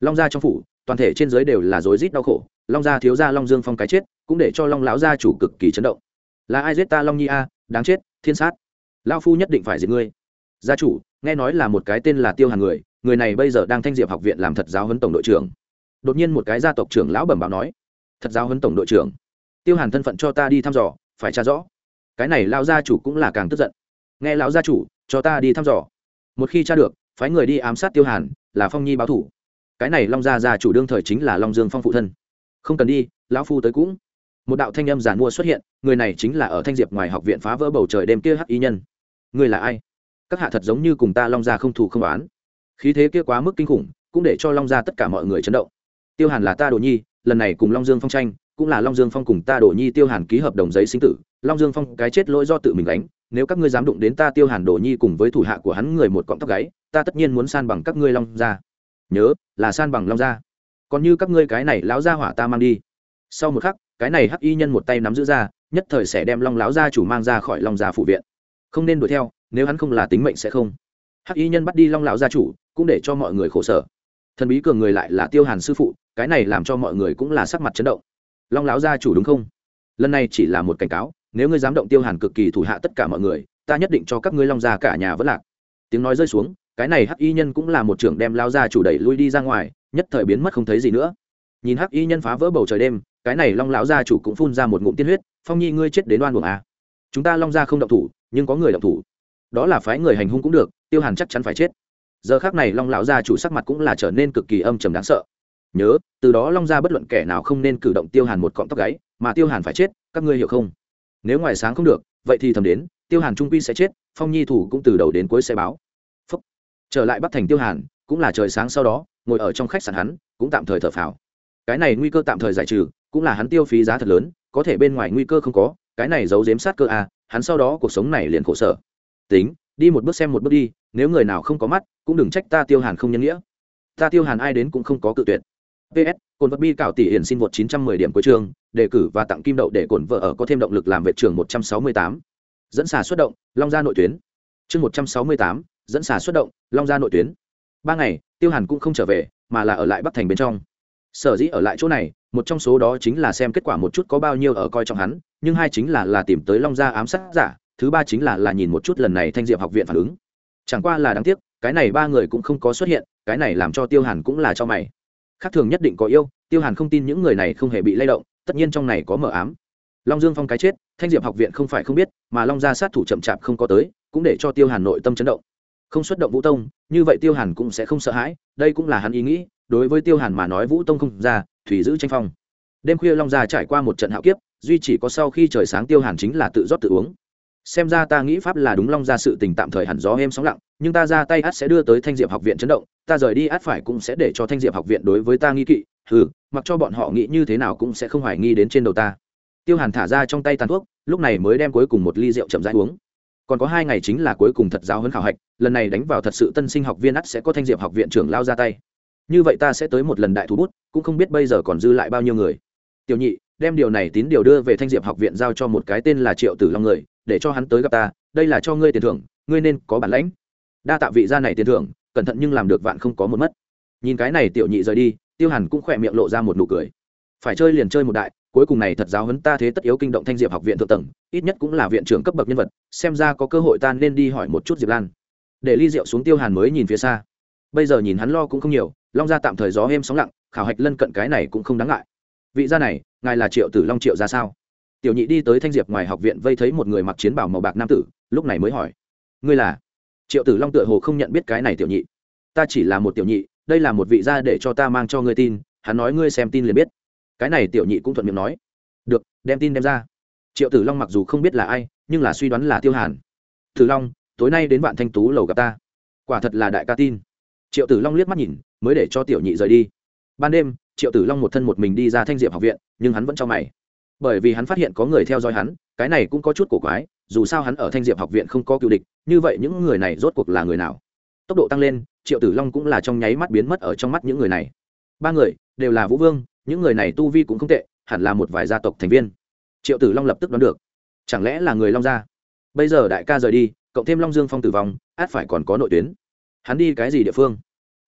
Long gia trong phủ, toàn thể trên giới đều là rối rít đau khổ, long gia thiếu gia long dương phong cái chết, cũng để cho long lão gia chủ cực kỳ chấn động. Là ai giết ta long nhi a, đáng chết, thiên sát lao phu nhất định phải giết ngươi. Gia chủ, nghe nói là một cái tên là tiêu hàn người người này bây giờ đang thanh diệp học viện làm thật giáo huấn tổng đội trưởng. Đột nhiên một cái gia tộc trưởng lão bẩm báo nói, thật giáo huấn tổng đội trưởng, tiêu hàn thân phận cho ta đi thăm dò, phải tra rõ. Cái này lao gia chủ cũng là càng tức giận. Nghe lão gia chủ, cho ta đi thăm dò. Một khi tra được, phái người đi ám sát tiêu hàn, là phong nhi báo thủ. Cái này long gia gia chủ đương thời chính là long dương phong phụ thân. Không cần đi, lão phu tới cũng một đạo thanh âm giản mua xuất hiện, người này chính là ở thanh diệp ngoài học viện phá vỡ bầu trời đêm kia hắc y nhân. Người là ai? Các hạ thật giống như cùng ta long gia không thù không đoán khí thế kia quá mức kinh khủng, cũng để cho long gia tất cả mọi người chấn động. Tiêu hàn là ta đồ nhi, lần này cùng long dương phong tranh, cũng là long dương phong cùng ta đồ nhi tiêu hàn ký hợp đồng giấy sinh tử. Long dương phong cái chết lỗi do tự mình đánh nếu các ngươi dám đụng đến ta tiêu hàn đồ nhi cùng với thủ hạ của hắn người một cọng tóc gáy, ta tất nhiên muốn san bằng các ngươi long gia. Nhớ, là san bằng long gia. Còn như các ngươi cái này lão gia hỏa ta mang đi. Sau một khắc cái này hắc y nhân một tay nắm giữ ra, nhất thời sẽ đem long lão gia chủ mang ra khỏi long gia phụ viện. Không nên đuổi theo, nếu hắn không là tính mệnh sẽ không. Hắc y nhân bắt đi long lão gia chủ, cũng để cho mọi người khổ sở. Thần bí cường người lại là tiêu hàn sư phụ, cái này làm cho mọi người cũng là sắc mặt chấn động. Long lão gia chủ đúng không? Lần này chỉ là một cảnh cáo, nếu ngươi dám động tiêu hàn cực kỳ thủ hạ tất cả mọi người, ta nhất định cho các ngươi long gia cả nhà vẫn lạc. Tiếng nói rơi xuống, cái này hắc y nhân cũng là một trưởng đem lao gia chủ đẩy lui đi ra ngoài, nhất thời biến mất không thấy gì nữa nhìn hắc y nhân phá vỡ bầu trời đêm, cái này long lão gia chủ cũng phun ra một ngụm tiên huyết, phong nhi ngươi chết đến đoan buồng à. chúng ta long gia không động thủ, nhưng có người động thủ. Đó là phái người hành hung cũng được, tiêu hàn chắc chắn phải chết. Giờ khác này long lão gia chủ sắc mặt cũng là trở nên cực kỳ âm trầm đáng sợ. Nhớ, từ đó long gia bất luận kẻ nào không nên cử động tiêu hàn một cọng tóc gáy, mà tiêu hàn phải chết, các ngươi hiểu không? Nếu ngoài sáng không được, vậy thì thầm đến, tiêu hàn trung quy sẽ chết, phong nhi thủ cũng từ đầu đến cuối sẽ báo. Phúc. trở lại bắc thành tiêu hàn, cũng là trời sáng sau đó, ngồi ở trong khách sạn hắn, cũng tạm thời thở phào cái này nguy cơ tạm thời giải trừ cũng là hắn tiêu phí giá thật lớn có thể bên ngoài nguy cơ không có cái này giấu giếm sát cơ à, hắn sau đó cuộc sống này liền khổ sở. Tính đi một bước xem một bước đi nếu người nào không có mắt cũng đừng trách ta tiêu hàn không nhân nghĩa. Ta tiêu hàn ai đến cũng không có cự tuyệt. Ps cồn vật bi cảo tỷ hiển xin vượt 910 điểm cuối trường đề cử và tặng kim đậu để cồn vợ ở có thêm động lực làm vệ trường 168. dẫn xà xuất động long gia nội tuyến. Chương 168, dẫn xà xuất động long gia nội tuyến. Ba ngày tiêu hàn cũng không trở về mà là ở lại bắc thành bên trong sở dĩ ở lại chỗ này, một trong số đó chính là xem kết quả một chút có bao nhiêu ở coi trọng hắn, nhưng hai chính là là tìm tới long gia ám sát giả, thứ ba chính là là nhìn một chút lần này thanh diệp học viện phản ứng. Chẳng qua là đáng tiếc, cái này ba người cũng không có xuất hiện, cái này làm cho tiêu hàn cũng là cho mày. Khác thường nhất định có yêu, tiêu hàn không tin những người này không hề bị lay động, tất nhiên trong này có mờ ám. Long dương phong cái chết, thanh diệp học viện không phải không biết, mà long gia sát thủ chậm chạp không có tới, cũng để cho tiêu hàn nội tâm chấn động. Không xuất động vũ tông, như vậy tiêu hàn cũng sẽ không sợ hãi, đây cũng là hắn ý nghĩ đối với tiêu hàn mà nói vũ tông không ra, thủy giữ tranh phong. Đêm khuya long gia trải qua một trận hạo kiếp, duy chỉ có sau khi trời sáng tiêu hàn chính là tự rót tự uống. Xem ra ta nghĩ pháp là đúng long ra sự tình tạm thời hẳn gió êm sóng lặng, nhưng ta ra tay át sẽ đưa tới thanh diệp học viện chấn động, ta rời đi át phải cũng sẽ để cho thanh diệp học viện đối với ta nghi kỵ ừ mặc cho bọn họ nghĩ như thế nào cũng sẽ không hoài nghi đến trên đầu ta. Tiêu hàn thả ra trong tay tàn thuốc, lúc này mới đem cuối cùng một ly rượu chậm rãi uống. Còn có hai ngày chính là cuối cùng thật giáo hơn khảo hạch, lần này đánh vào thật sự tân sinh học viên át sẽ có thanh diệp học viện trưởng lao ra tay như vậy ta sẽ tới một lần đại thú bút, cũng không biết bây giờ còn dư lại bao nhiêu người. Tiểu nhị, đem điều này tín điều đưa về thanh diệp học viện giao cho một cái tên là triệu tử long người, để cho hắn tới gặp ta, đây là cho ngươi tiền thưởng, ngươi nên có bản lãnh. Đa tạ vị gia này tiền thưởng, cẩn thận nhưng làm được vạn không có một mất. Nhìn cái này tiểu nhị rời đi, tiêu hàn cũng khỏe miệng lộ ra một nụ cười. Phải chơi liền chơi một đại, cuối cùng này thật giáo hấn ta thế tất yếu kinh động thanh diệp học viện thượng tầng, ít nhất cũng là viện trưởng cấp bậc nhân vật, xem ra có cơ hội ta nên đi hỏi một chút diệp lan. Để ly rượu xuống tiêu hàn mới nhìn phía xa bây giờ nhìn hắn lo cũng không nhiều, long gia tạm thời gió êm sóng lặng, khảo hạch lân cận cái này cũng không đáng ngại. Vị gia này, ngài là triệu tử long triệu ra sao? Tiểu nhị đi tới thanh diệp ngoài học viện vây thấy một người mặc chiến bảo màu bạc nam tử, lúc này mới hỏi. Ngươi là? Triệu tử long tựa hồ không nhận biết cái này tiểu nhị. Ta chỉ là một tiểu nhị, đây là một vị gia để cho ta mang cho ngươi tin, hắn nói ngươi xem tin liền biết. Cái này tiểu nhị cũng thuận miệng nói. Được, đem tin đem ra. Triệu tử long mặc dù không biết là ai, nhưng là suy đoán là tiêu hàn. Tử long, tối nay đến vạn thanh tú lầu gặp ta. Quả thật là đại ca tin triệu tử long liếc mắt nhìn, mới để cho tiểu nhị rời đi. Ban đêm, triệu tử long một thân một mình đi ra thanh diệp học viện, nhưng hắn vẫn cho mày. Bởi vì hắn phát hiện có người theo dõi hắn, cái này cũng có chút cổ quái, dù sao hắn ở thanh diệp học viện không có cựu địch, như vậy những người này rốt cuộc là người nào? Tốc độ tăng lên, triệu tử long cũng là trong nháy mắt biến mất ở trong mắt những người này. Ba người, đều là vũ vương, những người này tu vi cũng không tệ, hẳn là một vài gia tộc thành viên. Triệu tử long lập tức đoán được. Chẳng lẽ là người long gia? Bây giờ đại ca rời đi, cộng thêm long dương phong tử vong, át phải còn có nội tuyến hắn đi cái gì địa phương?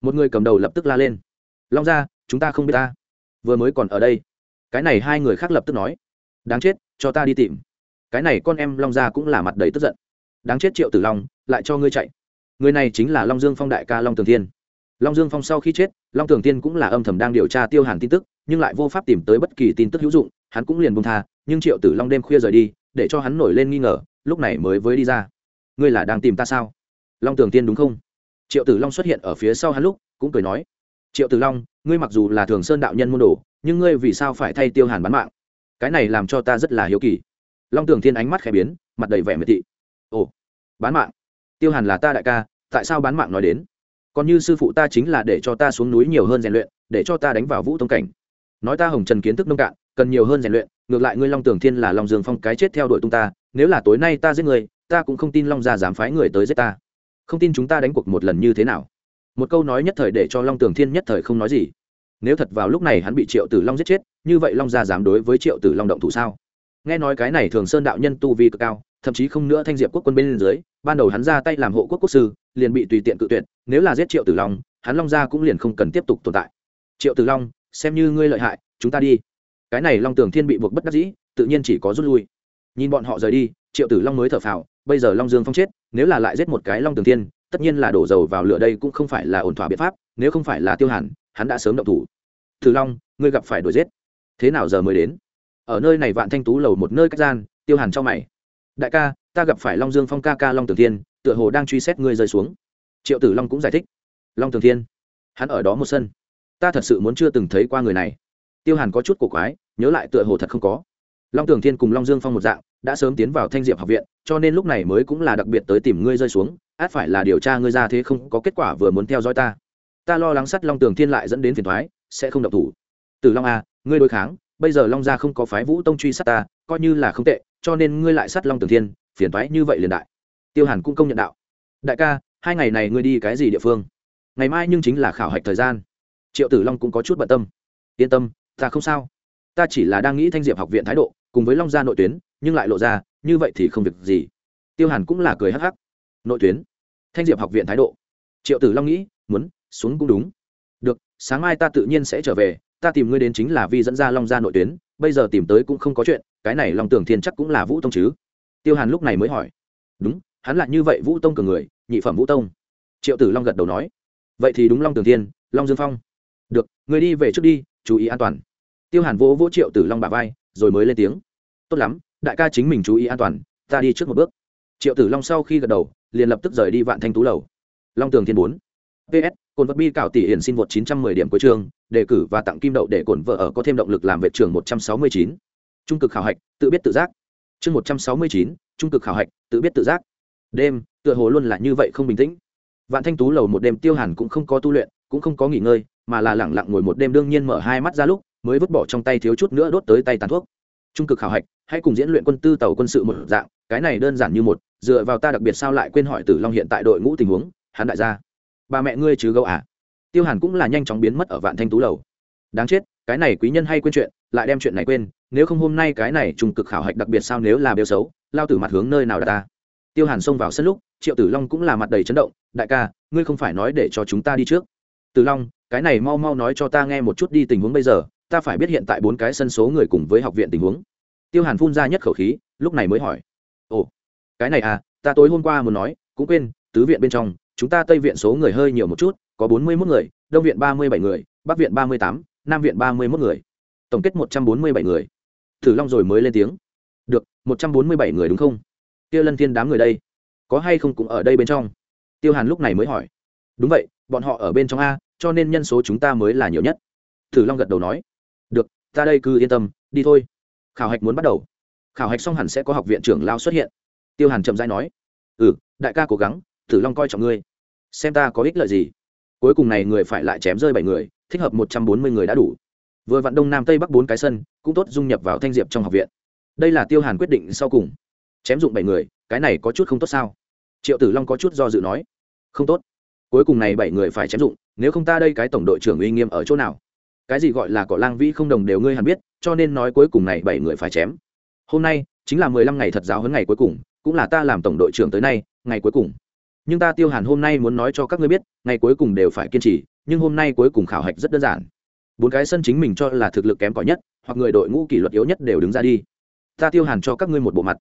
Một người cầm đầu lập tức la lên. Long gia, chúng ta không biết ta. Vừa mới còn ở đây. Cái này hai người khác lập tức nói. Đáng chết, cho ta đi tìm. Cái này con em long gia cũng là mặt đầy tức giận. Đáng chết triệu tử long, lại cho ngươi chạy. Người này chính là long dương phong đại ca long tường thiên. Long dương phong sau khi chết, long tường thiên cũng là âm thầm đang điều tra tiêu hàn tin tức, nhưng lại vô pháp tìm tới bất kỳ tin tức hữu dụng, hắn cũng liền buông tha, nhưng triệu tử long đêm khuya rời đi, để cho hắn nổi lên nghi ngờ, lúc này mới với đi ra. Ngươi là đang tìm ta sao? Long tường tiên đúng không? Triệu tử long xuất hiện ở phía sau hắn lúc, cũng cười nói, triệu tử long, ngươi mặc dù là thường sơn đạo nhân môn đồ, nhưng ngươi vì sao phải thay tiêu hàn bán mạng? Cái này làm cho ta rất là hiếu kỳ. Long tường thiên ánh mắt khẽ biến, mặt đầy vẻ miệt thị. Ồ, bán mạng? Tiêu hàn là ta đại ca, tại sao bán mạng nói đến? Còn như sư phụ ta chính là để cho ta xuống núi nhiều hơn rèn luyện, để cho ta đánh vào vũ tông cảnh. Nói ta hồng trần kiến thức nông cạn, cần nhiều hơn rèn luyện, ngược lại ngươi long tường thiên là long dương phong cái chết theo đuổi tung ta, nếu là tối nay ta giết người ta cũng không tin long gia dám phái người tới giết ta không tin chúng ta đánh cuộc một lần như thế nào? Một câu nói nhất thời để cho long tường thiên nhất thời không nói gì. Nếu thật vào lúc này hắn bị triệu tử long giết chết, như vậy long gia dám đối với triệu tử long động thủ sao? Nghe nói cái này thường sơn đạo nhân tu vi cực cao, thậm chí không nữa thanh diệp quốc quân bên dưới, ban đầu hắn ra tay làm hộ quốc quốc sư, liền bị tùy tiện cự tuyệt, nếu là giết triệu tử long, hắn long gia cũng liền không cần tiếp tục tồn tại. Triệu tử long, xem như ngươi lợi hại, chúng ta đi. Cái này long tường thiên bị buộc bất đắc dĩ, tự nhiên chỉ có rút lui. Nhìn bọn họ rời đi, triệu tử long mới thở phào, bây giờ long dương phong chết nếu là lại giết một cái long tường thiên, tất nhiên là đổ dầu vào lửa đây cũng không phải là ổn thỏa biện pháp, nếu không phải là tiêu hàn, hắn đã sớm động thủ. Tử long, ngươi gặp phải đuổi giết. Thế nào giờ mới đến? Ở nơi này vạn thanh tú lầu một nơi cách gian, tiêu hàn cho mày. Đại ca, ta gặp phải long dương phong ca ca long tường thiên, tựa hồ đang truy xét ngươi rơi xuống. Triệu tử long cũng giải thích. Long tường thiên? Hắn ở đó một sân. Ta thật sự muốn chưa từng thấy qua người này. Tiêu hàn có chút cổ quái, nhớ lại tựa hồ thật không có. Long tường thiên cùng long dương phong một dạng đã sớm tiến vào thanh diệp học viện, cho nên lúc này mới cũng là đặc biệt tới tìm ngươi rơi xuống, át phải là điều tra ngươi ra thế không có kết quả vừa muốn theo dõi ta. Ta lo lắng sắt long tường thiên lại dẫn đến phiền thoái sẽ không độc thủ. Từ long a ngươi đối kháng, bây giờ long gia không có phái vũ tông truy sát ta, coi như là không tệ, cho nên ngươi lại sát long tường thiên, phiền thoái như vậy liền đại. Tiêu hàn cũng công nhận đạo. Đại ca, hai ngày này ngươi đi cái gì địa phương? Ngày mai nhưng chính là khảo hạch thời gian. Triệu tử long cũng có chút bận tâm. Yên tâm, ta không sao. Ta chỉ là đang nghĩ thanh diệp học viện thái độ, cùng với long gia nội tuyến nhưng lại lộ ra, như vậy thì không việc gì. Tiêu hàn cũng là cười hắc hắc. Nội tuyến. Thanh diệp học viện thái độ. Triệu tử long nghĩ, muốn, xuống cũng đúng. Được, sáng mai ta tự nhiên sẽ trở về, ta tìm ngươi đến chính là vì dẫn ra long ra nội tuyến, bây giờ tìm tới cũng không có chuyện, cái này long tưởng thiên chắc cũng là vũ tông chứ. Tiêu hàn lúc này mới hỏi. Đúng, hắn là như vậy vũ tông cường người, nhị phẩm vũ tông. Triệu tử long gật đầu nói. Vậy thì đúng long tường thiên, long dương phong. Được người đi về trước đi, chú ý an toàn. Tiêu hàn vỗ vỗ triệu tử long bà vai, rồi mới lên tiếng. Tốt lắm đại ca chính mình chú ý an toàn, ta đi trước một bước. Triệu tử long sau khi gật đầu, liền lập tức rời đi vạn thanh tú lầu. Long tường thiên bốn. Ps cồn vật bi cảo tỷ hiển xin một chín trăm mười điểm cuối trường, đề cử và tặng kim đậu để cổn vợ ở có thêm động lực làm vệ trường một trăm sáu mươi chín. Trung cực khảo hạch, tự biết tự giác. Chương một trăm sáu mươi chín, trung cực khảo hạch, tự biết tự giác. Đêm, tựa hồ luôn là như vậy không bình tĩnh. Vạn thanh tú lầu một đêm tiêu hàn cũng không có tu luyện, cũng không có nghỉ ngơi, mà là lẳng lặng ngồi một đêm đương nhiên mở hai mắt ra lúc, mới vứt bỏ trong tay thiếu chút nữa đốt tới tay tàn thuốc trung cực khảo hạch, hãy cùng diễn luyện quân tư tàu quân sự một dạng, cái này đơn giản như một, dựa vào ta đặc biệt sao lại quên hỏi tử long hiện tại đội ngũ tình huống, hắn đại gia. Bà mẹ ngươi chứ gấu à? Tiêu hàn cũng là nhanh chóng biến mất ở vạn thanh tú lầu. Đáng chết, cái này quý nhân hay quên chuyện, lại đem chuyện này quên, nếu không hôm nay cái này trung cực khảo hạch đặc biệt sao nếu là bêu xấu, lao tử mặt hướng nơi nào đã ta? Tiêu hàn xông vào sân lúc, triệu tử long cũng là mặt đầy chấn động, đại ca, ngươi không phải nói để cho chúng ta đi trước. Tử long, cái này mau mau nói cho ta nghe một chút đi tình huống bây giờ ta phải biết hiện tại bốn cái sân số người cùng với học viện tình huống. Tiêu hàn phun ra nhất khẩu khí, lúc này mới hỏi. Ồ, cái này à ta tối hôm qua muốn nói, cũng quên, tứ viện bên trong, chúng ta tây viện số người hơi nhiều một chút, có bốn mươi mốt người, đông viện ba mươi bảy người, bắc viện ba mươi tám, nam viện ba mươi mốt người. Tổng kết một trăm bốn mươi bảy người. Thử long rồi mới lên tiếng. Được, một trăm bốn mươi bảy người đúng không? Kia lân thiên đám người đây, có hay không cũng ở đây bên trong? Tiêu hàn lúc này mới hỏi. Đúng vậy, bọn họ ở bên trong a, cho nên nhân số chúng ta mới là nhiều nhất. Thử long gật đầu nói ta đây cứ yên tâm, đi thôi. Khảo hạch muốn bắt đầu. Khảo hạch xong hẳn sẽ có học viện trưởng lao xuất hiện. Tiêu hàn chậm dãi nói ừ đại ca cố gắng, tử long coi trọng ngươi. Xem ta có ích lợi gì. Cuối cùng này người phải lại chém rơi bảy người, thích hợp một trăm bốn mươi người đã đủ. Vừa vặn đông nam tây bắc bốn cái sân, cũng tốt dung nhập vào thanh diệp trong học viện. Đây là tiêu hàn quyết định sau cùng. Chém dụng bảy người, cái này có chút không tốt sao? Triệu tử long có chút do dự nói, không tốt. Cuối cùng này bảy người phải chém dụng, nếu không ta đây cái tổng đội trưởng uy nghiêm ở chỗ nào? Cái gì gọi là cỏ lang vĩ không đồng đều ngươi hẳn biết, cho nên nói cuối cùng này bảy người phải chém. Hôm nay, chính là mười lăm ngày thật giáo hơn ngày cuối cùng, cũng là ta làm tổng đội trưởng tới nay, ngày cuối cùng. Nhưng ta tiêu hàn hôm nay muốn nói cho các ngươi biết, ngày cuối cùng đều phải kiên trì, nhưng hôm nay cuối cùng khảo hạch rất đơn giản. Bốn cái sân chính mình cho là thực lực kém cỏi nhất, hoặc người đội ngũ kỷ luật yếu nhất đều đứng ra đi. Ta tiêu hàn cho các ngươi một bộ mặt,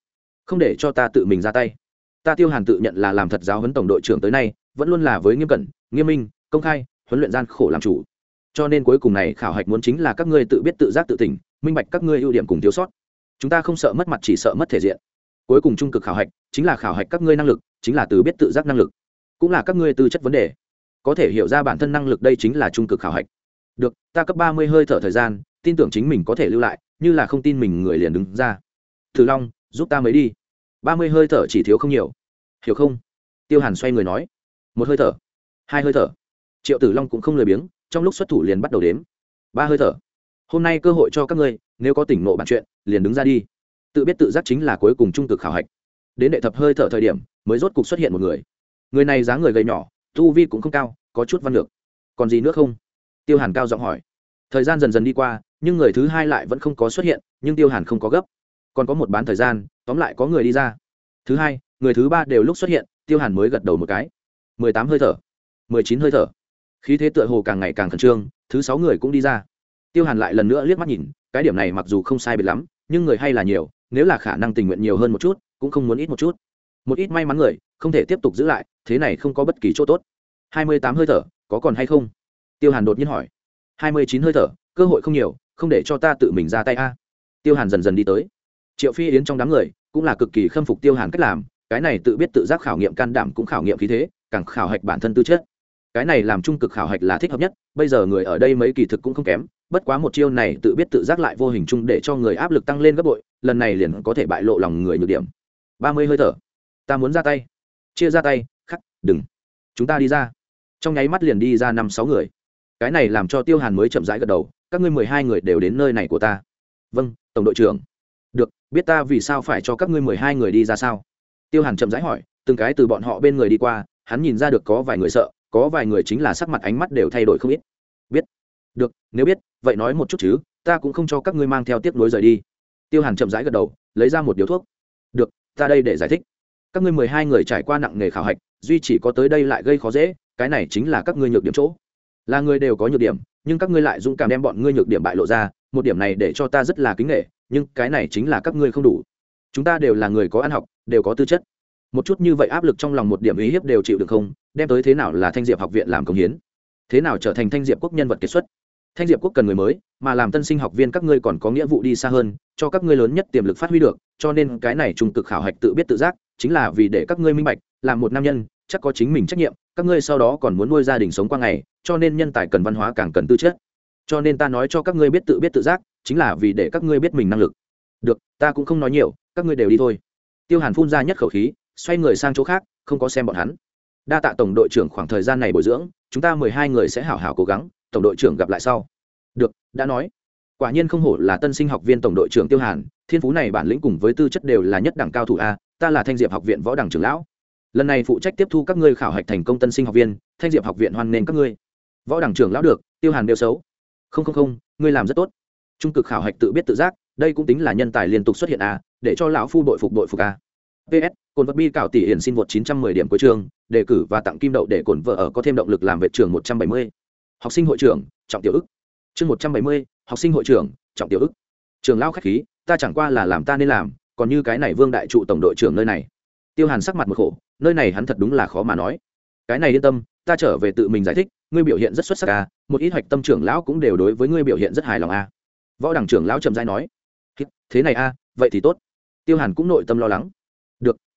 không để cho ta tự mình ra tay. Ta tiêu hàn tự nhận là làm thật giáo huấn tổng đội trưởng tới nay, vẫn luôn là với nghiêm cẩn, nghiêm minh, công khai, huấn luyện gian khổ làm chủ cho nên cuối cùng này khảo hạch muốn chính là các ngươi tự biết tự giác tự tỉnh, minh bạch các ngươi ưu điểm cùng thiếu sót. Chúng ta không sợ mất mặt chỉ sợ mất thể diện. Cuối cùng trung cực khảo hạch chính là khảo hạch các ngươi năng lực, chính là từ biết tự giác năng lực, cũng là các ngươi tư chất vấn đề. Có thể hiểu ra bản thân năng lực đây chính là trung cực khảo hạch. Được, ta cấp ba mươi hơi thở thời gian, tin tưởng chính mình có thể lưu lại, như là không tin mình người liền đứng ra. Thử long, giúp ta mới đi. Ba mươi hơi thở chỉ thiếu không nhiều. Hiểu không? Tiêu hàn xoay người nói. Một hơi thở. Hai hơi thở. Triệu tử long cũng không lười biếng trong lúc xuất thủ liền bắt đầu đếm. Ba hơi thở. Hôm nay cơ hội cho các ngươi, nếu có tỉnh nộ bản chuyện, liền đứng ra đi. Tự biết tự giác chính là cuối cùng trung cực khảo hạch. Đến đệ thập hơi thở thời điểm, mới rốt cục xuất hiện một người. Người này dáng người gầy nhỏ, tu vi cũng không cao, có chút văn lược. Còn gì nữa không? Tiêu hàn cao giọng hỏi. Thời gian dần dần đi qua, nhưng người thứ hai lại vẫn không có xuất hiện, nhưng tiêu hàn không có gấp. Còn có một bán thời gian, tóm lại có người đi ra. Thứ hai, người thứ ba đều lúc xuất hiện, tiêu hàn mới gật đầu một cái. Mười tám hơi thở. Mười chín hơi thở khí thế tựa hồ càng ngày càng khẩn trương, thứ sáu người cũng đi ra. Tiêu hàn lại lần nữa liếc mắt nhìn, cái điểm này mặc dù không sai biệt lắm, nhưng người hay là nhiều, nếu là khả năng tình nguyện nhiều hơn một chút, cũng không muốn ít một chút. Một ít may mắn người, không thể tiếp tục giữ lại, thế này không có bất kỳ chỗ tốt. Hai mươi tám hơi thở, có còn hay không? Tiêu hàn đột nhiên hỏi. Hai mươi chín hơi thở, cơ hội không nhiều, không để cho ta tự mình ra tay a. Tiêu hàn dần dần đi tới. Triệu phi yến trong đám người, cũng là cực kỳ khâm phục tiêu hàn cách làm, cái này tự biết tự giác khảo nghiệm can đảm cũng khảo nghiệm khí thế, càng khảo hạch bản thân tư chất cái này làm trung cực khảo hạch là thích hợp nhất, bây giờ người ở đây mấy kỳ thực cũng không kém, bất quá một chiêu này tự biết tự giác lại vô hình chung để cho người áp lực tăng lên gấp bội, lần này liền có thể bại lộ lòng người nhược điểm. Ba mươi hơi thở. Ta muốn ra tay. Chia ra tay, khắc, đừng. Chúng ta đi ra. Trong nháy mắt liền đi ra năm sáu người. Cái này làm cho tiêu hàn mới chậm rãi gật đầu, các ngươi mười hai người đều đến nơi này của ta. Vâng tổng đội trưởng. Được, biết ta vì sao phải cho các ngươi mười hai người đi ra sao? Tiêu hàn chậm rãi hỏi, từng cái từ bọn họ bên người đi qua, hắn nhìn ra được có vài người sợ có vài người chính là sắc mặt ánh mắt đều thay đổi không ít. Biết. Được, nếu biết, vậy nói một chút chứ, ta cũng không cho các ngươi mang theo tiếp nối rời đi. Tiêu hàn chậm rãi gật đầu, lấy ra một điếu thuốc. Được, ta đây để giải thích. Các ngươi mười hai người trải qua nặng nghề khảo hạch, duy chỉ có tới đây lại gây khó dễ, cái này chính là các ngươi nhược điểm chỗ. Là người đều có nhược điểm, nhưng các ngươi lại dũng cảm đem bọn ngươi nhược điểm bại lộ ra, một điểm này để cho ta rất là kính nghệ nhưng cái này chính là các ngươi không đủ. Chúng ta đều là người có ăn học, đều có tư chất một chút như vậy áp lực trong lòng một điểm ý hiếp đều chịu được không? Đem tới thế nào là thanh diệp học viện làm công hiến? Thế nào trở thành thanh diệp quốc nhân vật kiệt xuất? Thanh diệp quốc cần người mới, mà làm tân sinh học viên các ngươi còn có nghĩa vụ đi xa hơn, cho các ngươi lớn nhất tiềm lực phát huy được, cho nên cái này trung cực khảo hạch tự biết tự giác, chính là vì để các ngươi minh bạch, làm một nam nhân, chắc có chính mình trách nhiệm, các ngươi sau đó còn muốn nuôi gia đình sống qua ngày, cho nên nhân tài cần văn hóa càng cần tư chất. Cho nên ta nói cho các ngươi biết tự biết tự giác, chính là vì để các ngươi biết mình năng lực. Được, ta cũng không nói nhiều, các ngươi đều đi thôi. Tiêu hàn phun ra nhất khẩu khí xoay người sang chỗ khác, không có xem bọn hắn. Đa tạ tổng đội trưởng khoảng thời gian này bồi dưỡng, chúng ta mười hai người sẽ hảo hảo cố gắng, tổng đội trưởng gặp lại sau. Được, đã nói. Quả nhiên không hổ là tân sinh học viên tổng đội trưởng tiêu hàn, thiên phú này bản lĩnh cùng với tư chất đều là nhất đẳng cao thủ a, ta là thanh diệp học viện võ đẳng trưởng lão. Lần này phụ trách tiếp thu các ngươi khảo hạch thành công tân sinh học viên, thanh diệp học viện hoan nghênh các ngươi. Võ đẳng trưởng lão được, tiêu hàn đều xấu. Không không không, ngươi làm rất tốt. Trung cực khảo hạch tự biết tự giác, đây cũng tính là nhân tài liên tục xuất hiện a, để cho lão phu đội phục đội phục a. Ps cồn vật bi cảo tỷ hiển xin vượt 910 điểm cuối trường đề cử và tặng kim đậu để cồn vợ ở có thêm động lực làm vệ trường 170. học sinh hội trưởng trọng tiểu ức. Chương 170, học sinh hội trưởng trọng tiểu ức. Trường lao khách khí ta chẳng qua là làm ta nên làm còn như cái này vương đại trụ tổng đội trưởng nơi này. Tiêu hàn sắc mặt một khổ nơi này hắn thật đúng là khó mà nói. Cái này yên tâm ta trở về tự mình giải thích ngươi biểu hiện rất xuất sắc a một ít hoạch tâm trưởng lão cũng đều đối với ngươi biểu hiện rất hài lòng a võ đẳng trưởng lão trầm giai nói. Thế này a vậy thì tốt. Tiêu hàn cũng nội tâm lo lắng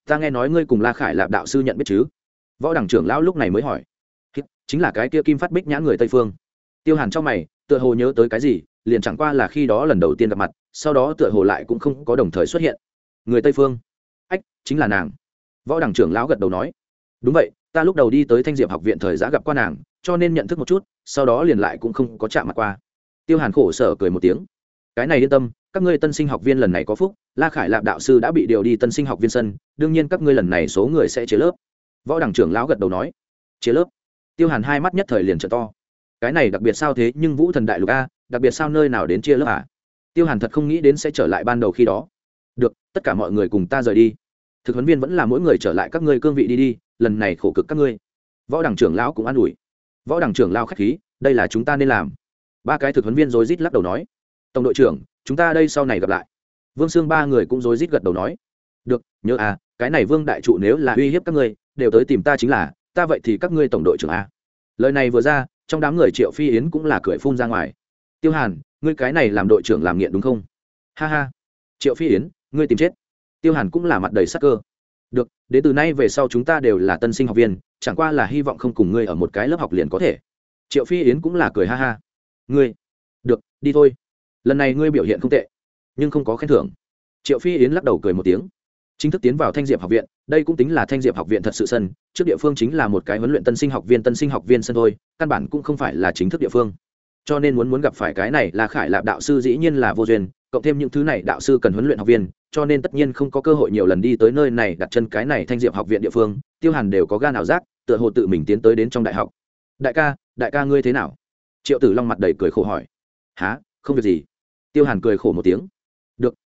ta nghe nói ngươi cùng la khải lạp đạo sư nhận biết chứ? Võ đẳng trưởng lão lúc này mới hỏi. Chính là cái kia kim phát bích nhã người tây phương. Tiêu hàn trong mày, tựa hồ nhớ tới cái gì, liền chẳng qua là khi đó lần đầu tiên gặp mặt, sau đó tựa hồ lại cũng không có đồng thời xuất hiện. Người tây phương. Ách, chính là nàng. Võ đẳng trưởng lão gật đầu nói. Đúng vậy, ta lúc đầu đi tới thanh diệp học viện thời giã gặp qua nàng, cho nên nhận thức một chút, sau đó liền lại cũng không có chạm mặt qua. Tiêu hàn khổ sở cười một tiếng. Cái này yên tâm, các ngươi tân sinh học viên lần này có phúc la khải lạp đạo sư đã bị điều đi tân sinh học viên sân, đương nhiên các ngươi lần này số người sẽ chia lớp. Võ đảng trưởng lão gật đầu nói. Chia lớp. Tiêu hàn hai mắt nhất thời liền trợ to. Cái này đặc biệt sao thế, nhưng vũ thần đại lục a, đặc biệt sao nơi nào đến chia lớp à? Tiêu hàn thật không nghĩ đến sẽ trở lại ban đầu khi đó. Được, tất cả mọi người cùng ta rời đi. Thực huấn viên vẫn là mỗi người trở lại các ngươi cương vị đi đi, lần này khổ cực các ngươi. Võ đảng trưởng lão cũng an ủi. Võ đảng trưởng lao k h á c h khí, đây là chúng ta nên làm. Ba cái thực huấn viên rồi rít lắc đầu nói. Tổng đội trưởng, chúng ta đây sau này gặp lại vương sương ba người cũng rối rít gật đầu nói, được, nhớ à cái này vương đại trụ nếu là uy hiếp các ngươi, đều tới tìm ta chính là, ta vậy thì các ngươi tổng đội trưởng à. lời này vừa ra, trong đám người triệu phi yến cũng là cười phun ra ngoài. Tiêu hàn, ngươi cái này làm đội trưởng làm nghiện đúng không? Ha ha. Triệu phi yến, ngươi tìm chết. Tiêu hàn cũng là mặt đầy sắc cơ. Được, đến từ nay về sau chúng ta đều là tân sinh học viên, chẳng qua là hy vọng không cùng ngươi ở một cái lớp học liền có thể. Triệu phi yến cũng là cười ha ha. Ngươi, được, đi thôi. Lần này ngươi biểu hiện không tệ nhưng không có khen thưởng. Triệu phi yến lắc đầu cười một tiếng. Chính thức tiến vào thanh diệp học viện, đây cũng tính là thanh diệp học viện thật sự sân, trước địa phương chính là một cái huấn luyện tân sinh học viên, tân sinh học viên sân thôi, căn bản cũng không phải là chính thức địa phương. Cho nên muốn muốn gặp phải cái này là khải lạp đạo sư dĩ nhiên là vô duyên, cộng thêm những thứ này đạo sư cần huấn luyện học viên, cho nên tất nhiên không có cơ hội nhiều lần đi tới nơi này đặt chân cái này thanh diệp học viện địa phương, tiêu hàn đều có gan ảo giác, tựa hồ tự mình tiến tới đến trong đại học. Đại ca đại ca ngươi thế nào? Triệu tử long mặt đầy cười khổ hỏi. Há không việc gì. Tiêu hàn cười khổ một tiếng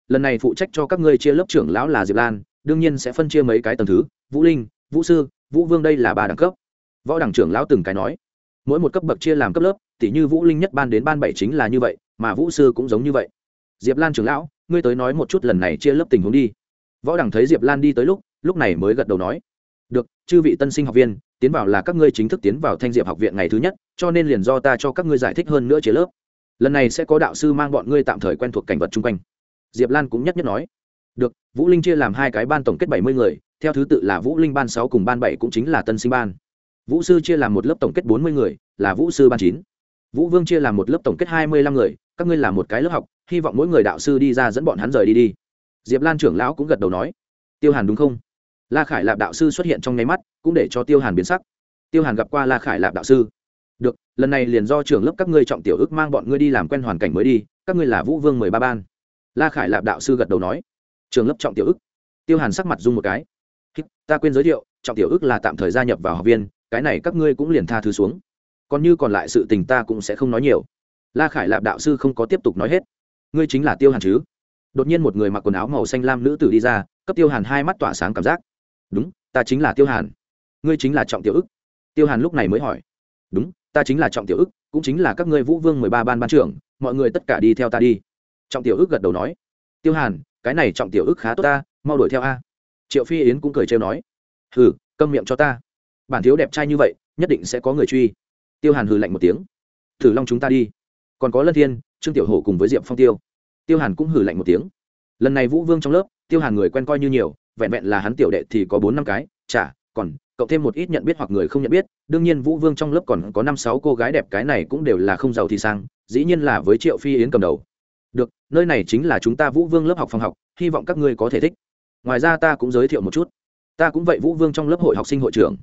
lần này phụ trách cho các ngươi chia lớp trưởng lão là diệp lan đương nhiên sẽ phân chia mấy cái tầng thứ vũ linh vũ sư vũ vương đây là ba đẳng cấp võ đẳng trưởng lão từng cái nói mỗi một cấp bậc chia làm cấp lớp tỷ như vũ linh nhất ban đến ban bảy chính là như vậy mà vũ sư cũng giống như vậy diệp lan trưởng lão ngươi tới nói một chút lần này chia lớp tình huống đi võ đẳng thấy diệp lan đi tới lúc lúc này mới gật đầu nói được chư vị tân sinh học viên tiến vào là các ngươi chính thức tiến vào thanh diệp học viện ngày thứ nhất cho nên liền do ta cho các ngươi giải thích hơn nữa chia lớp lần này sẽ có đạo sư mang bọn ngươi tạm thời quen thuộc cảnh vật chung quanh diệp lan cũng nhất nhất nói. Được, vũ linh chia làm hai cái ban tổng kết bảy mươi người, theo thứ tự là vũ linh ban sáu cùng ban bảy cũng chính là tân sinh ban. Vũ sư chia làm một lớp tổng kết bốn mươi người, là vũ sư ban chín. Vũ vương chia làm một lớp tổng kết hai mươi lăm người, các ngươi làm một cái lớp học, hy vọng mỗi người đạo sư đi ra dẫn bọn hắn rời đi đi. Diệp lan trưởng lão cũng gật đầu nói. Tiêu hàn đúng không? La khải lạp đạo sư xuất hiện trong nháy mắt, cũng để cho tiêu hàn biến sắc. Tiêu hàn gặp qua la khải lạp đạo sư. Được, lần này liền do trưởng lớp các ngươi trọng tiểu ước mang bọn ngươi đi làm quen hoàn cảnh mới đi, các ngươi là vũ vương mười ba ban la khải lạp đạo sư gật đầu nói. Trường lớp trọng tiểu ước tiêu hàn sắc mặt dung một cái. Ta quên giới thiệu, trọng tiểu ước là tạm thời gia nhập vào học viên, cái này các ngươi cũng liền tha thứ xuống. Còn như còn lại sự tình ta cũng sẽ không nói nhiều. La khải lạp đạo sư không có tiếp tục nói hết. Ngươi chính là tiêu hàn chứ? Đột nhiên một người mặc quần áo màu xanh lam nữ tử đi ra, cấp tiêu hàn hai mắt tỏa sáng cảm giác. Đúng, ta chính là tiêu hàn. Ngươi chính là trọng tiểu ức. Tiêu hàn lúc này mới hỏi. Đúng, ta chính là trọng tiểu ức, cũng chính là các ngươi vũ vương mười ba ban ban trưởng, mọi người tất cả đi theo ta đi trọng tiểu ức gật đầu nói, tiêu hàn, cái này trọng tiểu ức khá tốt ta, mau đuổi theo a. Triệu phi yến cũng cười trêu nói, hừ, câm miệng cho ta. Bản thiếu đẹp trai như vậy, nhất định sẽ có người truy. Tiêu hàn hừ lạnh một tiếng, thử long chúng ta đi. Còn có lân thiên, trương tiểu hổ cùng với diệp phong tiêu. Tiêu hàn cũng hừ lạnh một tiếng, lần này vũ vương trong lớp, tiêu hàn người quen coi như nhiều, vẹn vẹn là hắn tiểu đệ thì có bốn năm cái, chả, còn cậu thêm một ít nhận biết hoặc người không nhận biết, đương nhiên vũ vương trong lớp còn có năm sáu cô gái đẹp cái này cũng đều là không giàu thì sang, dĩ nhiên là với triệu phi yến cầm đầu được, nơi này chính là chúng ta vũ vương lớp học phòng học, hy vọng các ngươi có thể thích. Ngoài ra ta cũng giới thiệu một chút. Ta cũng vậy vũ vương trong lớp hội học sinh hội trưởng.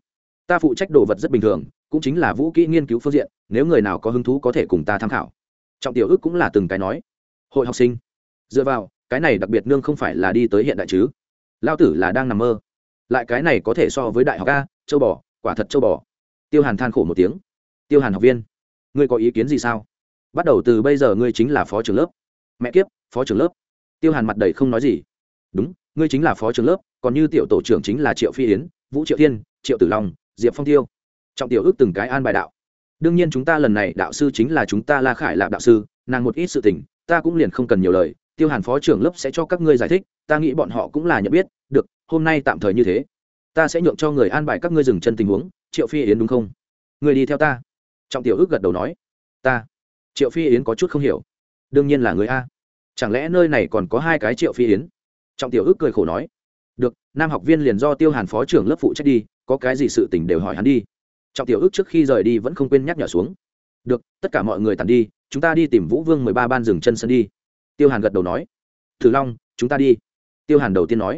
Ta phụ trách đồ vật rất bình thường, cũng chính là vũ kỹ nghiên cứu phương diện, nếu người nào có hứng thú có thể cùng ta tham khảo. Trọng tiểu ước cũng là từng cái nói. Hội học sinh. Dựa vào, cái này đặc biệt nương không phải là đi tới hiện đại chứ. Lao tử là đang nằm mơ. Lại cái này có thể so với đại học a, châu bò, quả thật châu bò. Tiêu hàn than khổ một tiếng. Tiêu hàn học viên, ngươi có ý kiến gì sao? Bắt đầu từ bây giờ ngươi chính là phó trưởng lớp mẹ kiếp, phó trưởng lớp. Tiêu hàn mặt đầy không nói gì. Đúng, ngươi chính là phó trưởng lớp, còn như tiểu tổ trưởng chính là triệu phi yến, vũ triệu thiên, triệu tử long, diệp phong tiêu. Trọng tiểu ước từng cái an bài đạo. Đương nhiên chúng ta lần này đạo sư chính là chúng ta la khải lạp đạo sư, nàng một ít sự tình, ta cũng liền không cần nhiều lời, tiêu hàn phó trưởng lớp sẽ cho các ngươi giải thích, ta nghĩ bọn họ cũng là nhận biết, được, hôm nay tạm thời như thế. Ta sẽ nhượng cho người an bài các ngươi dừng chân tình huống, triệu phi yến đúng không? Người đi theo ta. Trọng tiểu ước gật đầu nói. Ta. Triệu phi yến có chút không hiểu đương nhiên là người a. Chẳng lẽ nơi này còn có hai cái triệu phi yến? Trọng tiểu ước cười khổ nói. Được nam học viên liền do tiêu hàn phó trưởng lớp phụ trách đi có cái gì sự t ì n h đều hỏi hắn đi. Trọng tiểu ước trước khi rời đi vẫn không quên nhắc nhở xuống. Được tất cả mọi người tàn đi chúng ta đi tìm vũ vương mười ba ban rừng chân sân đi. Tiêu hàn gật đầu nói. Thử long chúng ta đi. Tiêu hàn đầu tiên nói.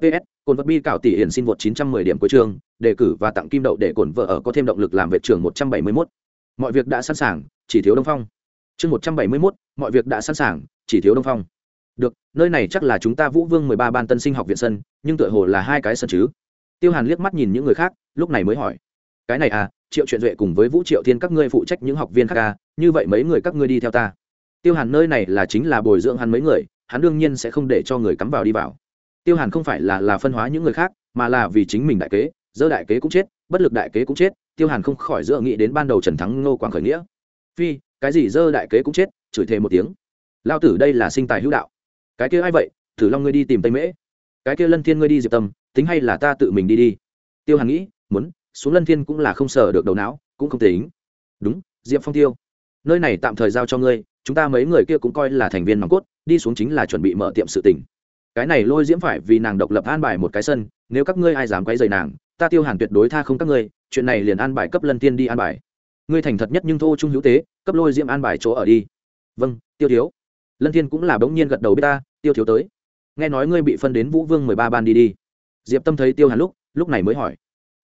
Ps cồn vật bi cảo tỷ hiển xin vượt 910 điểm cuối trường, đề cử và tặng kim đậu để cồn vợ ở có thêm động lực làm vệ trưởng 171. mọi việc đã sẵn sàng chỉ thiếu đông phong chương 171, mọi việc đã sẵn sàng chỉ thiếu đông phong. Được nơi này chắc là chúng ta vũ vương 13 ban tân sinh học viện sân nhưng tựa hồ là hai cái sân chứ? Tiêu hàn liếc mắt nhìn những người khác lúc này mới hỏi. Cái này à triệu chuyện duệ cùng với vũ triệu thiên các ngươi phụ trách những học viên khác à như vậy mấy người các ngươi đi theo ta. Tiêu hàn nơi này là chính là bồi dưỡng hắn mấy người hắn đương nhiên sẽ không để cho người cắm vào đi vào. Tiêu hàn không phải là là phân hóa những người khác mà là vì chính mình đại kế dỡ đại kế cũng chết bất lực đại kế cũng chết tiêu hàn không khỏi dựa nghĩ đến ban đầu trần thắng ngô quang khởi nghĩa. Phi cái gì dơ đại kế cũng chết, chửi thề một tiếng. Lao tử đây là sinh tài hữu đạo. Cái kia ai vậy? Thử long ngươi đi tìm tây mễ. Cái kia lân thiên ngươi đi diệp tâm, tính hay là ta tự mình đi đi? Tiêu hàn nghĩ, muốn, xuống lân thiên cũng là không sờ được đầu não, cũng không tính. Đúng, diệp phong tiêu. Nơi này tạm thời giao cho ngươi, chúng ta mấy người kia cũng coi là thành viên nòng cốt, đi xuống chính là chuẩn bị mở tiệm sự tỉnh cái này lôi diễm phải vì nàng độc lập an bài một cái sân, nếu các ngươi ai dám quấy rầy nàng, ta tiêu hàn tuyệt đối tha không các ngươi, chuyện này liền an bài cấp lân tiên đi an bài ngươi thành thật nhất nhưng thô trung hữu tế, cấp lôi diễm an bài chỗ ở đi. Vâng tiêu thiếu. Lân thiên cũng là bỗng nhiên gật đầu biết ta, tiêu thiếu tới. Nghe nói ngươi bị phân đến vũ vương mười ba ban đi đi. Diệp tâm thấy tiêu hàn lúc lúc này mới hỏi.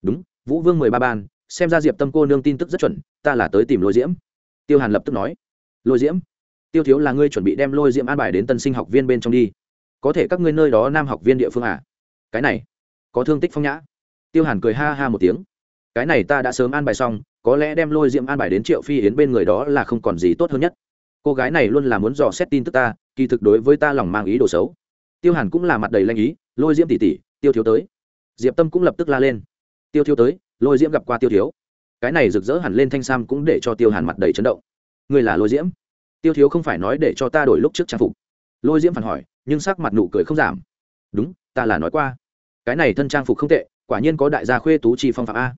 Đúng, vũ vương mười ba ban, xem ra diệp tâm cô nương tin tức rất chuẩn, ta là tới tìm lôi diễm. Tiêu hàn lập tức nói. Lôi diễm? Tiêu thiếu là ngươi chuẩn bị đem lôi diễm an bài đến tân sinh học viên bên trong đi. Có thể các ngươi nơi đó nam học viên địa phương à? Cái này, có thương tích phong nhã. Tiêu hàn cười ha ha một tiếng cái này ta đã sớm an bài xong, có lẽ đem lôi diễm an bài đến triệu phi yến bên người đó là không còn gì tốt hơn nhất. Cô gái này luôn là muốn dò xét tin tức ta, kỳ thực đối với ta lòng mang ý đồ xấu. Tiêu hàn cũng là mặt đầy lanh ý, lôi diễm tỉ tỉ, tiêu thiếu tới. Diệp tâm cũng lập tức la lên. Tiêu thiếu tới, lôi diễm gặp qua tiêu thiếu. Cái này rực rỡ hẳn lên thanh sam cũng để cho tiêu hàn mặt đầy chấn động. Người là lôi diễm? Tiêu thiếu không phải nói để cho ta đổi lúc trước trang phục. Lôi diễm phản hỏi, nhưng sắc mặt nụ cười không giảm. Đúng, ta là nói qua. Cái này thân trang phục không tệ, quả nhiên có đại gia khuê tú chi phong phạm a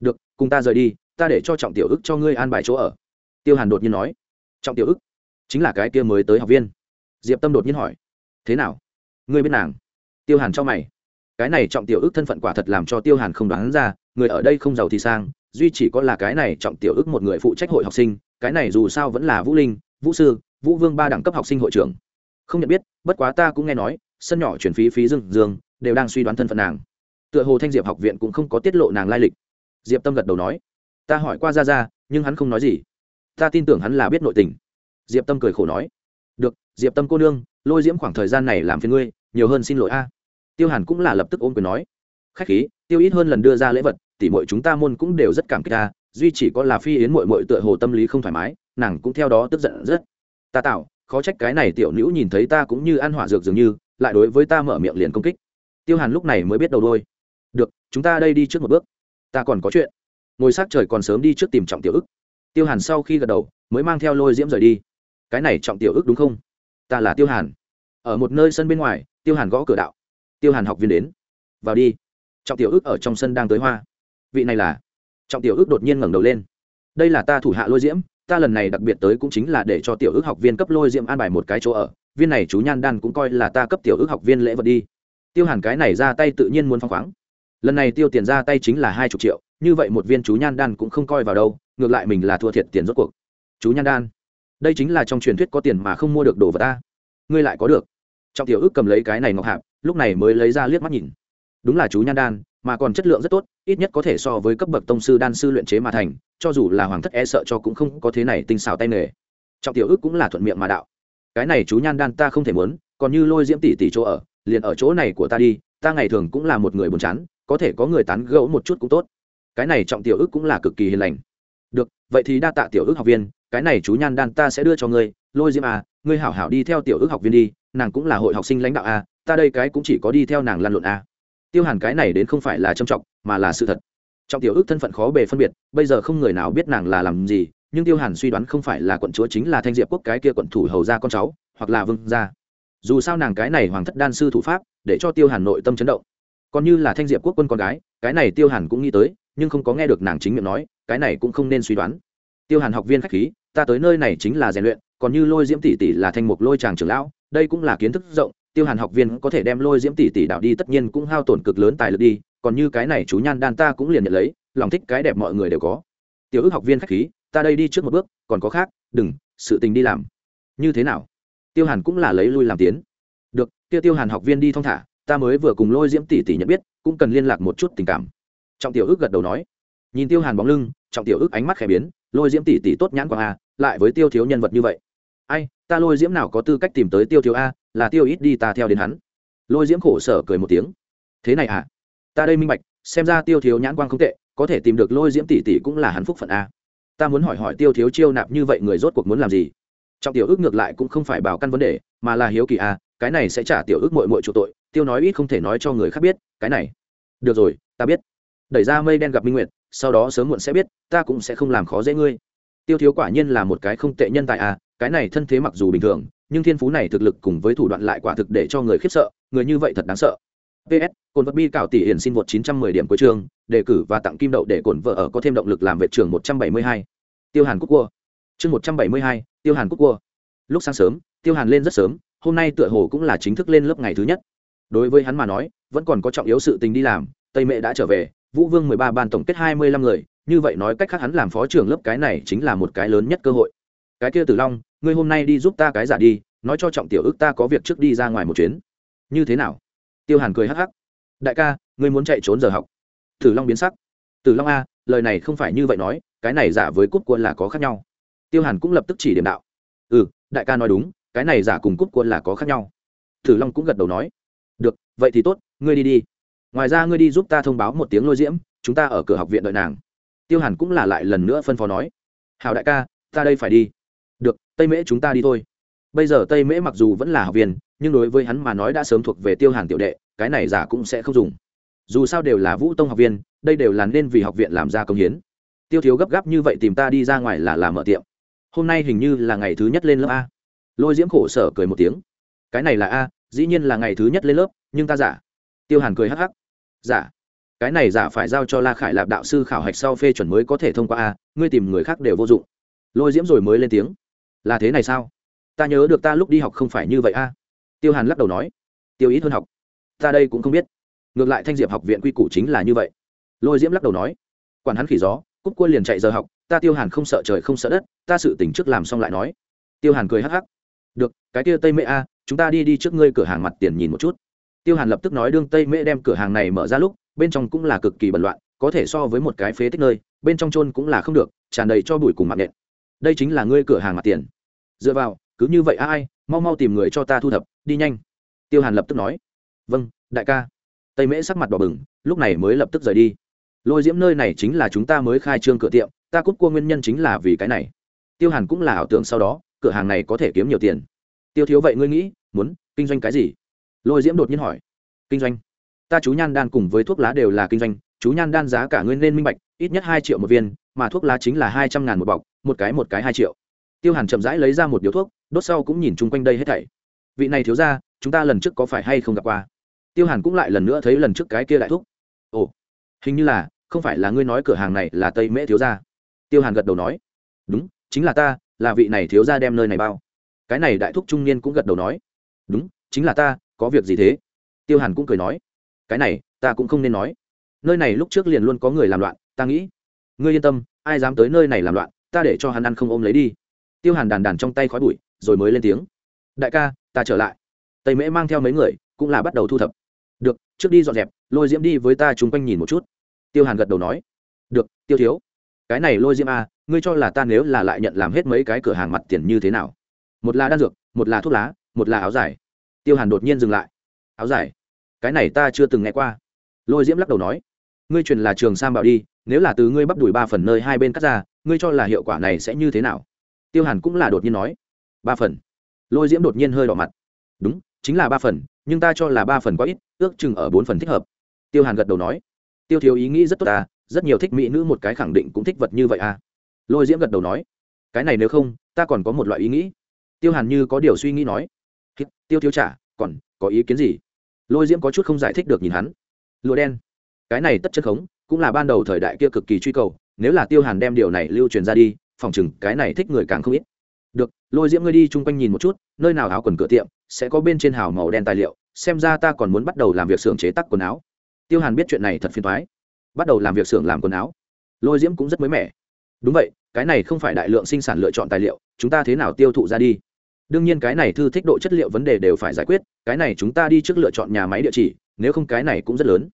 được, cùng ta rời đi, ta để cho trọng tiểu ức cho ngươi an bài chỗ ở. Tiêu hàn đột nhiên nói. Trọng tiểu ức? Chính là cái kia mới tới học viên. Diệp tâm đột nhiên hỏi. Thế nào? Ngươi biết nàng? Tiêu hàn cho mày. Cái này trọng tiểu ức thân phận quả thật làm cho tiêu hàn không đoán ra, người ở đây không giàu thì sang, duy chỉ có là cái này trọng tiểu ức một người phụ trách hội học sinh, cái này dù sao vẫn là vũ linh, vũ sư, vũ vương ba đẳng cấp học sinh hội trưởng. Không nhận biết, bất quá ta cũng nghe nói, sân nhỏ chuyển phí phí dương dương đều đang suy đoán thân phận nàng. Tựa hồ thanh diệp học viện cũng không có tiết lộ nàng lai lịch diệp tâm gật đầu nói, ta hỏi qua ra ra nhưng hắn không nói gì. Ta tin tưởng hắn là biết nội tình. Diệp tâm cười khổ nói, được, diệp tâm cô nương, lôi diễm khoảng thời gian này làm phiền ngươi, nhiều hơn xin lỗi a. Tiêu hàn cũng là lập tức ôm quyền nói, khách khí, tiêu ít hơn lần đưa ra lễ vật, tỉ mọi chúng ta môn cũng đều rất cảm kích ta duy chỉ có là phi yến mội mội tựa hồ tâm lý không thoải mái, nàng cũng theo đó tức giận rất. Ta tạo, khó trách cái này tiểu nữ nhìn thấy ta cũng như ăn hỏa dược dường như, lại đối với ta mở miệng liền công kích. Tiêu hàn lúc này mới biết đầu đôi được, chúng ta đây đi trước một bước ta còn có chuyện. Ngồi sát trời còn sớm đi trước tìm trọng tiểu ức. Tiêu hàn sau khi gật đầu, mới mang theo lôi diễm rời đi. Cái này trọng tiểu ức đúng không? Ta là tiêu hàn. Ở một nơi sân bên ngoài, tiêu hàn gõ cửa đạo. Tiêu hàn học viên đến. Vào đi. Trọng tiểu ức ở trong sân đang tới hoa. Vị này là? Trọng tiểu ức đột nhiên ngẩng đầu lên. Đây là ta thủ hạ lôi diễm. Ta lần này đặc biệt tới cũng chính là để cho tiểu ước học viên cấp lôi diễm an bài một cái chỗ ở. Viên này chú nhan đan cũng coi là ta cấp tiểu ước học viên lễ vật đi. Tiêu hàn cái này ra tay tự nhiên muốn phăng khoáng lần này tiêu tiền ra tay chính là hai chục triệu, như vậy một viên chú nhan đan cũng không coi vào đâu, ngược lại mình là thua thiệt tiền rốt cuộc. Chú nhan đan, đây chính là trong truyền thuyết có tiền mà không mua được đồ vật ta. Ngươi lại có được. Trọng tiểu ước cầm lấy cái này ngọc hạp, lúc này mới lấy ra liếc mắt nhìn. Đúng là chú nhan đan, mà còn chất lượng rất tốt, ít nhất có thể so với cấp bậc tông sư đan sư luyện chế mà thành, cho dù là hoàng thất e sợ cho cũng không có thế này tinh xảo tay nghề. Trọng tiểu ước cũng là thuận miệng mà đạo. Cái này chú nhan đan ta không thể muốn, còn như lôi diễm tỷ tỷ chỗ ở, liền ở chỗ này của ta đi, ta ngày thường cũng là một người buồn chán có thể có người tán gẫu một chút cũng tốt. Cái này trọng tiểu ước cũng là cực kỳ hiền lành. Được, vậy thì đa tạ tiểu ước học viên, cái này chú nhan đan ta sẽ đưa cho ngươi, lôi diễm à ngươi hảo hảo đi theo tiểu ước học viên đi, nàng cũng là hội học sinh lãnh đạo à ta đây cái cũng chỉ có đi theo nàng lăn lộn à. Tiêu hàn cái này đến không phải là trầm trọng, mà là sự thật. Trọng tiểu ước thân phận khó bề phân biệt, bây giờ không người nào biết nàng là làm gì, nhưng tiêu hàn suy đoán không phải là quận chúa chính là thanh diệp quốc cái kia quận thủ hầu gia con cháu, hoặc là vương gia. Dù sao nàng cái này hoàng thất đan sư thủ pháp, để cho tiêu hàn nội tâm chấn động còn như là thanh diệp quốc quân con gái, cái này tiêu hàn cũng nghĩ tới, nhưng không có nghe được nàng chính miệng nói, cái này cũng không nên suy đoán. Tiêu hàn học viên khách khí, ta tới nơi này chính là rèn luyện, còn như lôi diễm tỷ tỷ là thanh mục lôi tràng trưởng lão, đây cũng là kiến thức rộng, tiêu hàn học viên có thể đem lôi diễm tỷ tỷ đạo đi tất nhiên cũng hao tổn cực lớn tài lực đi, còn như cái này chú nhan đan ta cũng liền nhận lấy, lòng thích cái đẹp mọi người đều có. Tiểu ước học viên khách khí, ta đây đi trước một bước, còn có khác, đừng, sự tình đi làm. Như thế nào? Tiêu hàn cũng là lấy lui làm tiến. Được tiêu tiêu hàn học viên đi thong thả ta mới vừa cùng lôi diễm tỷ tỷ nhận biết, cũng cần liên lạc một chút tình cảm. Trọng tiểu ước gật đầu nói. Nhìn tiêu hàn bóng lưng, trọng tiểu ước ánh mắt khẽ biến, lôi diễm tỷ tỷ tốt nhãn quang a, lại với tiêu thiếu nhân vật như vậy. Ai, ta lôi diễm nào có tư cách tìm tới tiêu thiếu a, là tiêu ít đi ta theo đến hắn. Lôi diễm khổ sở cười một tiếng. Thế này à? Ta đây minh bạch, xem ra tiêu thiếu nhãn quang không tệ, có thể tìm được lôi diễm tỷ tỷ cũng là hắn phúc phận a. Ta muốn hỏi hỏi tiêu thiếu chiêu nạp như vậy người rốt cuộc muốn làm gì? Trọng tiểu ước ngược lại cũng không phải bảo căn vấn đề, mà là hiếu kỳ a cái này sẽ trả tiểu ước mội mội chỗ tội tiêu nói ít không thể nói cho người khác biết cái này. Được rồi ta biết. Đẩy ra mây đen gặp minh nguyệt sau đó sớm muộn sẽ biết ta cũng sẽ không làm khó dễ ngươi. Tiêu thiếu quả nhiên là một cái không tệ nhân tài à cái này thân thế mặc dù bình thường nhưng thiên phú này thực lực cùng với thủ đoạn lại quả thực để cho người khiếp sợ người như vậy thật đáng sợ. Ps cồn vật bi cảo tỷ hiển xin vượt 910 điểm cuối trường đề cử và tặng kim đậu để cồn vợ ở có thêm động lực làm vệ trường 172. tiêu hàn quốc cua. Chương 172, tiêu hàn quốc cua. Lúc sáng sớm tiêu hàn lên rất sớm hôm nay tựa hồ cũng là chính thức lên lớp ngày thứ nhất. Đối với hắn mà nói, vẫn còn có trọng yếu sự tình đi làm, tây mẹ đã trở về, vũ vương mười ba ban tổng kết hai mươi lăm người, như vậy nói cách khác hắn làm phó trưởng lớp cái này chính là một cái lớn nhất cơ hội. Cái kia tử long, ngươi hôm nay đi giúp ta cái giả đi, nói cho trọng tiểu ức ta có việc trước đi ra ngoài một chuyến. Như thế nào? Tiêu hàn cười hắc hắc. Đại ca, ngươi muốn chạy trốn giờ học. Tử long biến sắc. Tử long a, lời này không phải như vậy nói, cái này giả với cúp quân là có khác nhau. Tiêu hàn cũng lập tức chỉ điểm đạo. Ừ đại ca nói đúng cái này giả cùng cúp quân là có khác nhau. Thử long cũng gật đầu nói, được, vậy thì tốt, ngươi đi đi. Ngoài ra ngươi đi giúp ta thông báo một tiếng lôi diễm, chúng ta ở cửa học viện đợi nàng. Tiêu hàn cũng là lại lần nữa phân phó nói hào đại ca, ta đây phải đi. Được, tây mễ chúng ta đi thôi. Bây giờ tây mễ mặc dù vẫn là học viên, nhưng đối với hắn mà nói đã sớm thuộc về tiêu hàn tiểu đệ, cái này giả cũng sẽ không dùng. Dù sao đều là vũ tông học viên, đây đều là nên vì học viện làm ra công hiến. Tiêu thiếu gấp gáp như vậy tìm ta đi ra ngoài là làm mở tiệm. Hôm nay hình như là ngày thứ nhất lên lớp a lôi diễm khổ sở cười một tiếng. Cái này là a, dĩ nhiên là ngày thứ nhất lên lớp, nhưng ta giả. Tiêu hàn cười hắc hắc. Giả. Cái này giả phải giao cho la khải lạp đạo sư khảo hạch sau phê chuẩn mới có thể thông qua a, ngươi tìm người khác đều vô dụng. Lôi diễm rồi mới lên tiếng. Là thế này sao? Ta nhớ được ta lúc đi học không phải như vậy a. Tiêu hàn lắc đầu nói. Tiêu ít hơn học. Ta đây cũng không biết. Ngược lại thanh diệp học viện quy củ chính là như vậy. Lôi diễm lắc đầu nói. Quản hắn khỉ gió, cúp quân liền chạy giờ học, ta tiêu hàn không sợ trời không sợ đất, ta sự tỉnh trước làm xong lại nói. Tiêu hàn cười hắc hắc được, cái kia tây mễ a, chúng ta đi đi trước ngươi cửa hàng mặt tiền nhìn một chút. Tiêu hàn lập tức nói đương tây mễ đem cửa hàng này mở ra lúc, bên trong cũng là cực kỳ bẩn loạn, có thể so với một cái phế tích nơi, bên trong trôn cũng là không được, tràn đầy cho bụi cùng mạng nện. Đây chính là ngươi cửa hàng mặt tiền. Dựa vào, cứ như vậy ai, mau mau tìm người cho ta thu thập, đi nhanh. Tiêu hàn lập tức nói. Vâng đại ca. Tây mễ sắc mặt đỏ bừng, lúc này mới lập tức rời đi. Lôi diễm nơi này chính là chúng ta mới khai trương cửa tiệm, ta cút cua nguyên nhân chính là vì cái này. Tiêu hàn cũng là ảo tưởng sau đó cửa hàng này có thể kiếm nhiều tiền. Tiêu thiếu vậy ngươi nghĩ, muốn kinh doanh cái gì? Lôi diễm đột nhiên hỏi. Kinh doanh. Ta chú nhan đan cùng với thuốc lá đều là kinh doanh, chú nhan đan giá cả ngươi nên minh bạch, ít nhất hai triệu một viên, mà thuốc lá chính là hai trăm ngàn một bọc, một cái một cái hai triệu. Tiêu hàn chậm rãi lấy ra một điếu thuốc, đốt sau cũng nhìn chung quanh đây hết thảy. Vị này thiếu ra chúng ta lần trước có phải hay không gặp qua? Tiêu hàn cũng lại lần nữa thấy lần trước cái kia đại thuốc ồ, hình như là, không phải là ngươi nói cửa hàng này là tây mễ thiếu gia. Tiêu hàn gật đầu nói. Đúng, chính là ta là vị này thiếu gia đem nơi này bao. Cái này đại thúc trung niên cũng gật đầu nói. Đúng, chính là ta, có việc gì thế? Tiêu hàn cũng cười nói. Cái này, ta cũng không nên nói. Nơi này lúc trước liền luôn có người làm loạn, ta nghĩ. Ngươi yên tâm, ai dám tới nơi này làm loạn, ta để cho hắn ăn không ôm lấy đi. Tiêu hàn đàn đàn trong tay khói bụi, rồi mới lên tiếng. Đại ca, ta trở lại. Tây mễ mang theo mấy người, cũng là bắt đầu thu thập. Được, trước đi dọn dẹp, lôi diễm đi với ta chung quanh nhìn một chút. Tiêu hàn gật đầu nói. Được, tiêu thiếu cái này lôi diễm a à, ngươi cho là ta nếu là lại nhận làm hết mấy cái cửa hàng mặt tiền như thế nào? Một là đan dược một là thuốc lá một là áo dài. Tiêu hàn đột nhiên dừng lại. Áo dài? Cái này ta chưa từng nghe qua. Lôi diễm lắc đầu nói. Ngươi truyền là trường sam bảo đi nếu là từ ngươi bắp đùi ba phần nơi hai bên cắt ra ngươi cho là hiệu quả này sẽ như thế nào? Tiêu hàn cũng là đột nhiên nói. Ba phần. Lôi diễm đột nhiên hơi đỏ mặt. Đúng chính là ba phần nhưng ta cho là ba phần quá ít ước chừng ở bốn phần thích hợp. Tiêu hàn gật đầu nói. Tiêu thiếu ý nghĩ rất tốt à rất nhiều thích mỹ nữ một cái khẳng định cũng thích vật như vậy à. Lôi diễm gật đầu nói, cái này nếu không, ta còn có một loại ý nghĩ. Tiêu hàn như có điều suy nghĩ nói tiêu thiếu trả, còn có ý kiến gì? Lôi diễm có chút không giải thích được nhìn hắn. Lụa đen, cái này tất chất khống, cũng là ban đầu thời đại kia cực kỳ truy cầu, nếu là tiêu hàn đem điều này lưu truyền ra đi, phòng chừng cái này thích người càng không ít. Được, lôi diễm ngươi đi chung quanh nhìn một chút, nơi nào áo quần cửa tiệm, sẽ có bên trên hào màu đen tài liệu, xem ra ta còn muốn bắt đầu làm việc xưởng chế tác quần áo. Tiêu hàn biết chuyện này thật phiền thoái bắt đầu làm việc xưởng làm quần áo. Lôi diễm cũng rất mới mẻ. Đúng vậy, cái này không phải đại lượng sinh sản lựa chọn tài liệu, chúng ta thế nào tiêu thụ ra đi? Đương nhiên cái này thư thích độ chất liệu vấn đề đều phải giải quyết, cái này chúng ta đi trước lựa chọn nhà máy địa chỉ, nếu không cái này cũng rất lớn.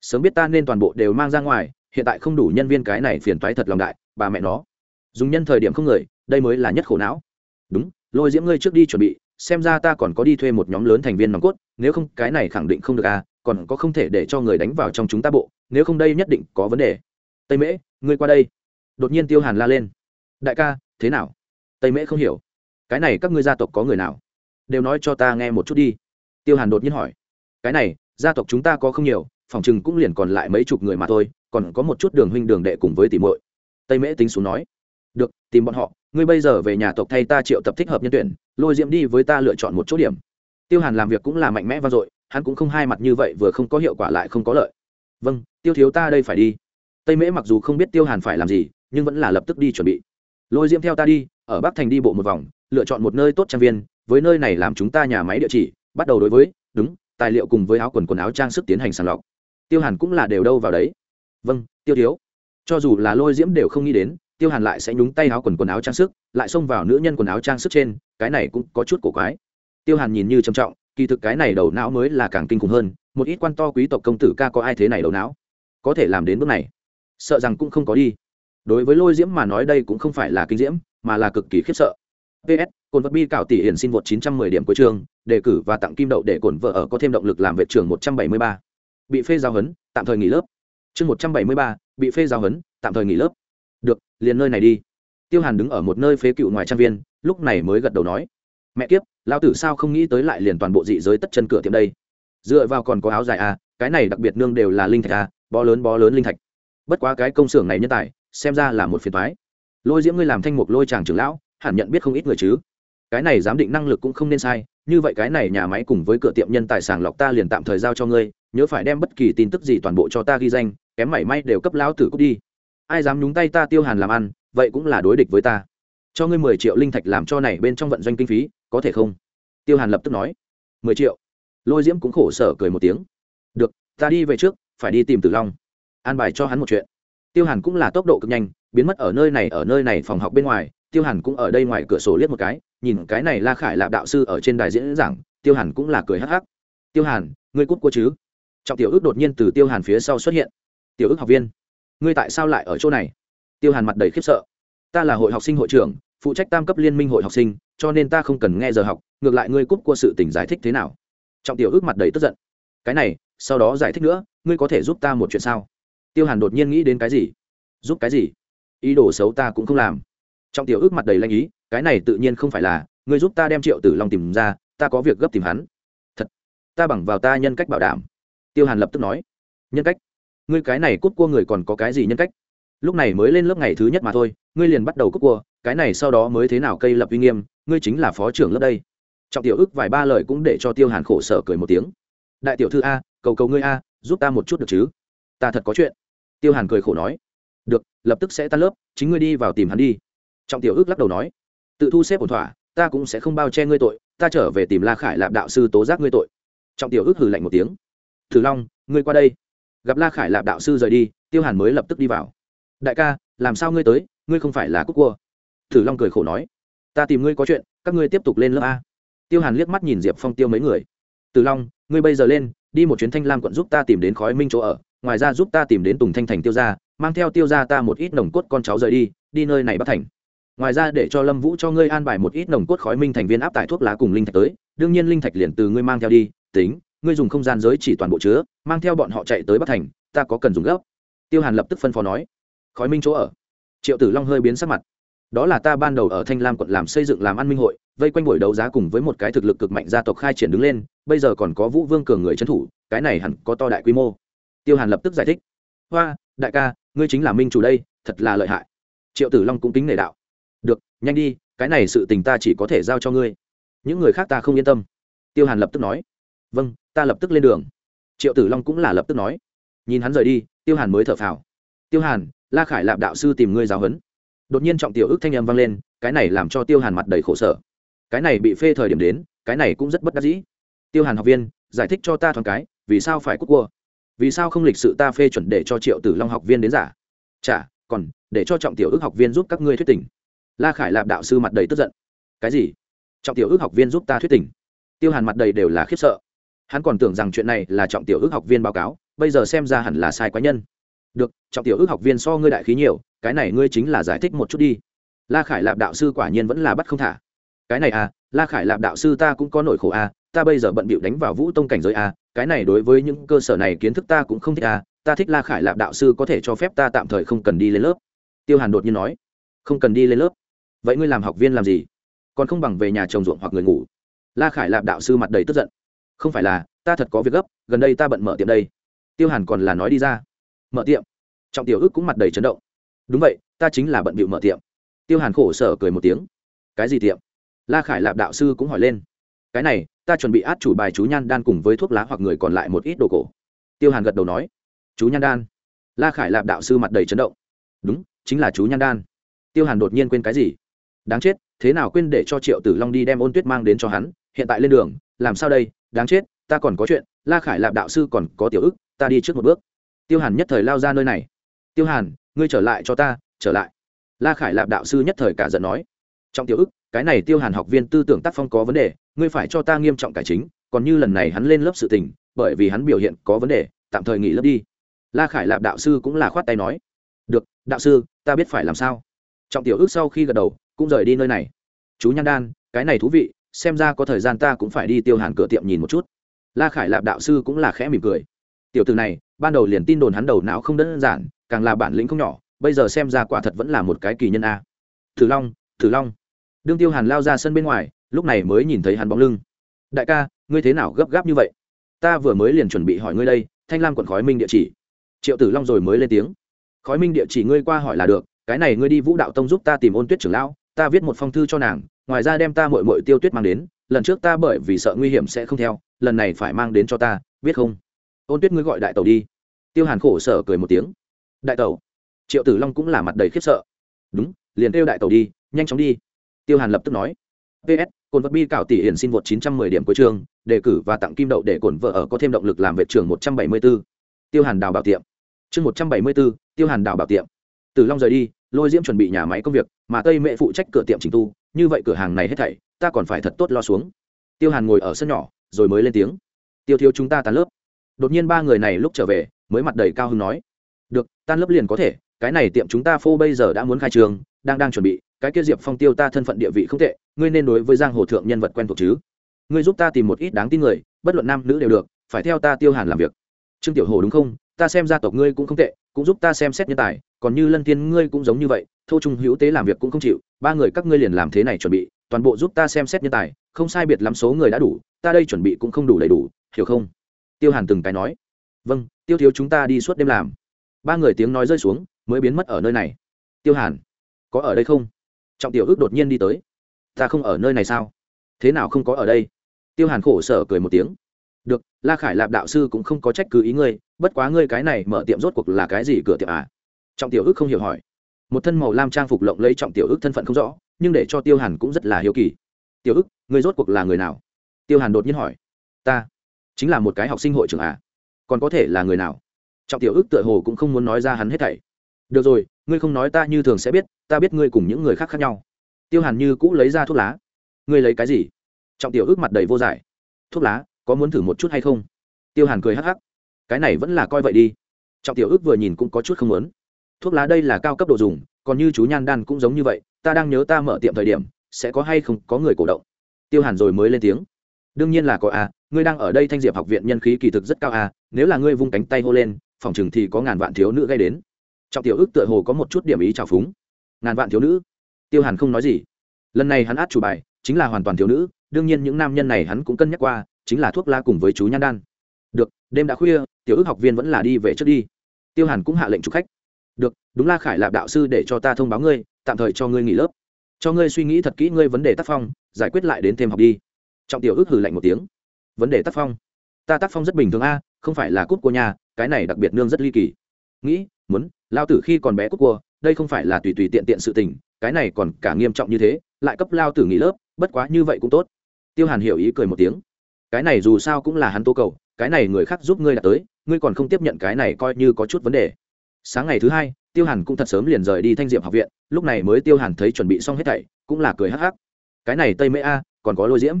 Sớm biết ta nên toàn bộ đều mang ra ngoài, hiện tại không đủ nhân viên cái này phiền toái thật lòng đại, bà mẹ nó. Dùng nhân thời điểm không người, đây mới là nhất khổ não. Đúng, lôi diễm ngươi trước đi chuẩn bị, xem ra ta còn có đi thuê một nhóm lớn thành viên nòng cốt, nếu không cái này khẳng định không được à còn có không thể để cho người đánh vào trong chúng ta bộ, nếu không đây nhất định có vấn đề. Tây mễ, ngươi qua đây. Đột nhiên tiêu hàn la lên. Đại ca, thế nào? Tây mễ không hiểu. Cái này các ngươi gia tộc có người nào? Đều nói cho ta nghe một chút đi. Tiêu hàn đột nhiên hỏi. Cái này, gia tộc chúng ta có không nhiều, phòng chừng cũng liền còn lại mấy chục người mà thôi, còn có một chút đường huynh đường đệ cùng với tỷ muội. Tây mễ tính xuống nói. Được, tìm bọn họ, ngươi bây giờ về nhà tộc thay ta triệu tập thích hợp nhân tuyển, lôi diễm đi với ta lựa chọn một chỗ điểm. Tiêu hàn làm việc cũng là mạnh mẽ vang dội hắn cũng không hai mặt như vậy, vừa không có hiệu quả lại không có lợi. Vâng tiêu thiếu ta đây phải đi. Tây mễ mặc dù không biết tiêu hàn phải làm gì, nhưng vẫn là lập tức đi chuẩn bị. Lôi diễm theo ta đi, ở bắc thành đi bộ một vòng, lựa chọn một nơi tốt trang viên, với nơi này làm chúng ta nhà máy địa chỉ, bắt đầu đối với, đúng, tài liệu cùng với áo quần quần áo trang sức tiến hành sàng lọc. Tiêu hàn cũng là đều đâu vào đấy. Vâng tiêu thiếu. Cho dù là lôi diễm đều không nghĩ đến, tiêu hàn lại sẽ nhúng tay áo quần quần áo trang sức, lại xông vào nữ nhân quần áo trang sức trên, cái này cũng có chút cổ quái. Tiêu hàn nhìn như trầm trọng kỳ thực cái này đầu não mới là càng kinh khủng hơn một ít quan to quý tộc công tử ca có ai thế này đầu não? Có thể làm đến bước này. Sợ rằng cũng không có đi. Đối với lôi diễm mà nói đây cũng không phải là kinh diễm mà là cực kỳ khiếp sợ. Ps cồn vật bi cảo tỷ hiển xin vượt 910 điểm cuối trường đề cử và tặng kim đậu để cổn vợ ở có thêm động lực làm vệ trưởng 173. bị phê giao hấn tạm thời nghỉ lớp. Chương 173, bị phê giao hấn tạm thời nghỉ lớp. Được liền nơi này đi. Tiêu hàn đứng ở một nơi phế cựu ngoài trang viên lúc này mới gật đầu nói mẹ kiếp lao tử sao không nghĩ tới lại liền toàn bộ dị giới tất chân cửa tiệm đây? Dựa vào còn có áo dài à cái này đặc biệt nương đều là linh thạch à bó lớn bó lớn linh thạch. Bất quá cái công xưởng này nhân tài, xem ra là một phiền thoái lôi diễm ngươi làm thanh mục lôi chàng trưởng lão, hẳn nhận biết không ít người chứ. Cái này giám định năng lực cũng không nên sai, như vậy cái này nhà máy cùng với cửa tiệm nhân tài sàng lọc ta liền tạm thời giao cho ngươi, nhớ phải đem bất kỳ tin tức gì toàn bộ cho ta ghi danh, kém mảy may đều cấp lão tử cút đi. Ai dám nhúng tay ta tiêu hàn làm ăn, vậy cũng là đối địch với ta. Cho ngươi mười triệu linh thạch làm cho này bên trong vận doanh kinh phí có thể không? Tiêu hàn lập tức nói. Mười triệu. Lôi diễm cũng khổ sở cười một tiếng. Được, ta đi về trước, phải đi tìm tử long. An bài cho hắn một chuyện. Tiêu hàn cũng là tốc độ cực nhanh, biến mất ở nơi này, ở nơi này phòng học bên ngoài. Tiêu hàn cũng ở đây ngoài cửa sổ liếc một cái, nhìn cái này la khải lạp đạo sư ở trên đài diễn giảng, tiêu hàn cũng là cười hắc hắc. Tiêu hàn, ngươi cút cua chứ? Trọng tiểu ước đột nhiên từ tiêu hàn phía sau xuất hiện. Tiểu ước học viên, ngươi tại sao lại ở chỗ này? Tiêu hàn mặt đầy khiếp sợ. Ta là hội học sinh hội trưởng phụ trách tam cấp liên minh hội học sinh, cho nên ta không cần nghe giờ học, ngược lại ngươi cút qua sự tình giải thích thế nào? Trọng tiểu ước mặt đầy tức giận. Cái này, sau đó giải thích nữa, ngươi có thể giúp ta một chuyện sao? Tiêu hàn đột nhiên nghĩ đến cái gì? Giúp cái gì? Ý đồ xấu ta cũng không làm. Trọng tiểu ước mặt đầy lanh ý, cái này tự nhiên không phải là, ngươi giúp ta đem triệu tử long tìm ra, ta có việc gấp tìm hắn. Thật, ta bằng vào ta nhân cách bảo đảm. Tiêu hàn lập tức nói. Nhân cách? Ngươi cái này cút cua người còn có cái gì nhân cách? Lúc này mới lên lớp ngày thứ nhất mà thôi, ngươi liền bắt đầu cút cua cái này sau đó mới thế nào cây lập uy nghiêm, ngươi chính là phó trưởng lớp đây. Trọng tiểu ước vài ba lời cũng để cho tiêu hàn khổ sở cười một tiếng. Đại tiểu thư a, cầu cầu ngươi a, giúp ta một chút được chứ? Ta thật có chuyện. Tiêu hàn cười khổ nói. Được, lập tức sẽ tan lớp, chính ngươi đi vào tìm hắn đi. Trọng tiểu ước lắc đầu nói. Tự thu xếp ổn thỏa, ta cũng sẽ không bao che ngươi tội, ta trở về tìm la khải lạp đạo sư tố giác ngươi tội. Trọng tiểu ước hừ lạnh một tiếng. Thử long, ngươi qua đây. Gặp la khải lạp đạo sư rời đi, tiêu hàn mới lập tức đi vào. Đại ca, làm sao ngươi tới? Ngươi không phải là cúc cua thử long cười khổ nói, ta tìm ngươi có chuyện, các ngươi tiếp tục lên lớp a. Tiêu hàn liếc mắt nhìn diệp phong tiêu mấy người. Từ long, ngươi bây giờ lên, đi một chuyến thanh lam quận giúp ta tìm đến khói minh chỗ ở, ngoài ra giúp ta tìm đến tùng thanh thành tiêu gia, mang theo tiêu gia ta một ít nồng cốt con cháu rời đi đi nơi này bắt thành. Ngoài ra để cho lâm vũ cho ngươi an bài một ít nồng cốt khói minh thành viên áp tải thuốc lá cùng linh thạch tới, đương nhiên linh thạch liền từ ngươi mang theo đi, tính, ngươi dùng không gian giới chỉ toàn bộ chứa, mang theo bọn họ chạy tới bắc thành, ta có cần dùng gấp. Tiêu hàn lập tức phân phó nói, khói minh chỗ ở. Triệu tử long hơi biến sắc mặt đó là ta ban đầu ở thanh lam quận làm xây dựng làm an minh hội, vây quanh buổi đấu giá cùng với một cái thực lực cực mạnh gia tộc khai triển đứng lên, bây giờ còn có vũ vương cường người trấn thủ, cái này hẳn có to đại quy mô. Tiêu hàn lập tức giải thích. Hoa, đại ca, ngươi chính là minh chủ đây, thật là lợi hại. Triệu tử long cũng tính nể đạo. Được, nhanh đi, cái này sự tình ta chỉ có thể giao cho ngươi. Những người khác ta không yên tâm. Tiêu hàn lập tức nói. Vâng ta lập tức lên đường. Triệu tử long cũng là lập tức nói. Nhìn hắn rời đi, tiêu hàn mới thở phào. Tiêu hàn, la khải lạp đạo sư tìm ngươi giáo huấn đột nhiên trọng tiểu ước thanh âm vang lên, cái này làm cho tiêu hàn mặt đầy khổ sở. Cái này bị phê thời điểm đến, cái này cũng rất bất đắc dĩ. Tiêu hàn học viên, giải thích cho ta thoáng cái, vì sao phải cút cua? Vì sao không lịch sự ta phê chuẩn để cho triệu tử long học viên đến giả? Chả, còn, để cho trọng tiểu ước học viên giúp các ngươi thuyết tình. La khải lạp đạo sư mặt đầy tức giận. Cái gì? Trọng tiểu ước học viên giúp ta thuyết tình? Tiêu hàn mặt đầy đều là khiếp sợ. Hắn còn tưởng rằng chuyện này là trọng tiểu ước học viên báo cáo, bây giờ xem ra hẳn là sai quái nhân được, trọng tiểu ước học viên so ngươi đại khí nhiều, cái này ngươi chính là giải thích một chút đi. La khải lạp đạo sư quả nhiên vẫn là bắt không thả. Cái này à la khải lạp đạo sư ta cũng có nỗi khổ à ta bây giờ bận bịu đánh vào vũ tông cảnh giới à cái này đối với những cơ sở này kiến thức ta cũng không thích à ta thích la khải lạp đạo sư có thể cho phép ta tạm thời không cần đi lên lớp. Tiêu hàn đột nhiên nói. Không cần đi lên lớp. Vậy ngươi làm học viên làm gì? Còn không bằng về nhà trồng ruộng hoặc người ngủ. La khải lạp đạo sư mặt đầy tức giận. Không phải là, ta thật có việc gấp, gần đây ta bận mở tiệm đây. Tiêu hàn còn là nói đi ra mở tiệm. Trọng tiểu ước cũng mặt đầy chấn động. Đúng vậy, ta chính là bận bịu mở tiệm. Tiêu hàn khổ sở cười một tiếng. Cái gì tiệm? La khải lạp đạo sư cũng hỏi lên. Cái này, ta chuẩn bị át chủ bài chú nhan đan cùng với thuốc lá hoặc người còn lại một ít đồ cổ. Tiêu hàn gật đầu nói. Chú nhan đan. La khải lạp đạo sư mặt đầy chấn động. Đúng, chính là chú nhan đan. Tiêu hàn đột nhiên quên cái gì? Đáng chết, thế nào quên để cho triệu tử long đi đem ôn tuyết mang đến cho hắn, hiện tại lên đường, làm sao đây? Đáng chết, ta còn có chuyện, la khải lạp đạo sư còn có tiểu ức, ta đi trước một bước tiêu hàn nhất thời lao ra nơi này. Tiêu hàn, ngươi trở lại cho ta, trở lại. La khải lạp đạo sư nhất thời cả giận nói. Trong tiểu ức, cái này tiêu hàn học viên tư tưởng tác phong có vấn đề, ngươi phải cho ta nghiêm trọng cải chính, còn như lần này hắn lên lớp sự tình, bởi vì hắn biểu hiện có vấn đề, tạm thời nghỉ lớp đi. La khải lạp đạo sư cũng là khoát tay nói. Được, đạo sư, ta biết phải làm sao. Trọng tiểu ước sau khi gật đầu, cũng rời đi nơi này. Chú nhan đan, cái này thú vị, xem ra có thời gian ta cũng phải đi tiêu hàn cửa tiệm nhìn một chút. La khải lạp đạo sư cũng là khẽ mỉm cười tiểu từ này, ban đầu liền tin đồn hắn đầu não không đơn giản, càng là bản lĩnh không nhỏ, bây giờ xem ra quả thật vẫn là một cái kỳ nhân a. Thử long thử long. Đương tiêu hàn lao ra sân bên ngoài, lúc này mới nhìn thấy hắn bóng lưng. Đại ca, ngươi thế nào gấp gáp như vậy? Ta vừa mới liền chuẩn bị hỏi ngươi đây, thanh lam quận khói minh địa chỉ. Triệu tử long rồi mới lên tiếng. Khói minh địa chỉ ngươi qua hỏi là được, cái này ngươi đi vũ đạo tông giúp ta tìm ôn tuyết trưởng lão, ta viết một phong thư cho nàng, ngoài ra đem ta mội mội tiêu tuyết mang đến, lần trước ta bởi vì sợ nguy hiểm sẽ không theo, lần này phải mang đến cho ta, biết không? Ôn tuyết ngươi gọi đại tẩu đi. Tiêu hàn khổ sở cười một tiếng. Đại tẩu? Triệu tử long cũng là mặt đầy khiếp sợ. Đúng, liền kêu đại tẩu đi, nhanh chóng đi. Tiêu hàn lập tức nói. Ps cồn vật bi cảo tỷ hiển xin vượt chín trăm mười điểm cuối trường đề cử và tặng kim đậu để cồn vợ ở có thêm động lực làm vệ trường một trăm bảy mươi b ố tiêu hàn đào bảo tiệm. Chương một trăm bảy mươi b ố tiêu hàn đào bảo tiệm. Tử long rời đi, lôi diễm chuẩn bị nhà máy công việc, mà tây mẹ phụ trách cửa tiệm trình tu, như vậy cửa hàng này hết thảy, ta còn phải thật tốt lo xuống. Tiêu hàn ngồi ở sân nhỏ, rồi mới lên tiếng. Tiêu thiếu chúng ta tan lớp đột nhiên ba người này lúc trở về, mới mặt đầy cao hứng nói. Được, tan lớp liền có thể, cái này tiệm chúng ta phô bây giờ đã muốn khai trường, đang đang chuẩn bị, cái kia diệp phong tiêu ta thân phận địa vị không tệ, ngươi nên đối với giang hồ thượng nhân vật quen thuộc chứ. Ngươi giúp ta tìm một ít đáng tin người, bất luận nam nữ đều được, phải theo ta tiêu hàn làm việc. Trương tiểu hồ đúng không? Ta xem gia tộc ngươi cũng không tệ, cũng giúp ta xem xét nhân tài, còn như lân tiên ngươi cũng giống như vậy, thô trung hữu tế làm việc cũng không chịu, ba người các ngươi liền làm thế này chuẩn bị, toàn bộ giúp ta xem xét nhân tài, không sai biệt lắm số người đã đủ, ta đây chuẩn bị cũng không đủ đầy đủ, hiểu không? Tiêu hàn từng cái nói. Vâng tiêu thiếu chúng ta đi suốt đêm làm. Ba người tiếng nói rơi xuống, mới biến mất ở nơi này. Tiêu hàn, có ở đây không? Trọng tiểu ước đột nhiên đi tới. Ta không ở nơi này sao? Thế nào không có ở đây? Tiêu hàn khổ sở cười một tiếng. Được, la khải lạp đạo sư cũng không có trách cứ ý ngươi, bất quá ngươi cái này mở tiệm rốt cuộc là cái gì cửa tiệm à? Trọng tiểu ước không hiểu hỏi. Một thân màu lam trang phục lộng lấy trọng tiểu ước thân phận không rõ, nhưng để cho tiêu hàn cũng rất là hiếu kỳ. Tiểu ước, ngươi rốt cuộc là người nào? Tiêu hàn đột nhiên hỏi. Ta chính là một cái học sinh hội trưởng à? Còn có thể là người nào? Trọng tiểu ước tựa hồ cũng không muốn nói ra hắn hết thảy. Được rồi, ngươi không nói ta như thường sẽ biết, ta biết ngươi cùng những người khác khác nhau. Tiêu hàn như cũ lấy ra thuốc lá. Ngươi lấy cái gì? Trọng tiểu ước mặt đầy vô giải. Thuốc lá, có muốn thử một chút hay không? Tiêu hàn cười hắc hắc. Cái này vẫn là coi vậy đi. Trọng tiểu ước vừa nhìn cũng có chút không muốn. Thuốc lá đây là cao cấp đồ dùng, còn như chú nhan đan cũng giống như vậy, ta đang nhớ ta mở tiệm thời điểm, sẽ có hay không có người cổ động. Tiêu hàn rồi mới lên tiếng. Đương nhiên là có à ngươi đang ở đây thanh diệp học viện nhân khí kỳ thực rất cao à? nếu là ngươi vung cánh tay hô lên, phòng chừng thì có ngàn vạn thiếu nữ gây đến. Trọng tiểu ước tựa hồ có một chút điểm ý trào phúng. Ngàn vạn thiếu nữ? Tiêu hàn không nói gì. Lần này hắn át chủ bài, chính là hoàn toàn thiếu nữ, đương nhiên những nam nhân này hắn cũng cân nhắc qua, chính là thuốc la cùng với chú nhan đan. Được, đêm đã khuya, tiểu ước học viên vẫn là đi về trước đi. Tiêu hàn cũng hạ lệnh chụp khách. Được, đúng la khải lạp đạo sư để cho ta thông báo ngươi, tạm thời cho ngươi nghỉ lớp. Cho ngươi suy nghĩ thật kỹ ngươi vấn đề tác phong, giải quyết lại đến thêm học đi. Trọng tiểu ước hử lạnh một tiếng vấn đề tác phong. Ta tác phong rất bình thường a, không phải là cút của nhà cái này đặc biệt nương rất ly kỳ. Nghĩ, muốn, lao tử khi còn bé cút cua, đây không phải là tùy tùy tiện tiện sự tình, cái này còn cả nghiêm trọng như thế, lại cấp lao tử nghỉ lớp, bất quá như vậy cũng tốt. Tiêu hàn hiểu ý cười một tiếng. Cái này dù sao cũng là hắn tố cầu, cái này người khác giúp ngươi đã tới, ngươi còn không tiếp nhận cái này coi như có chút vấn đề. Sáng ngày thứ hai, tiêu hàn cũng thật sớm liền rời đi thanh diệm học viện, lúc này mới tiêu hàn thấy chuẩn bị xong hết thảy, cũng là cười hắc hắc. Cái này tây mễ a, còn có lôi diễm.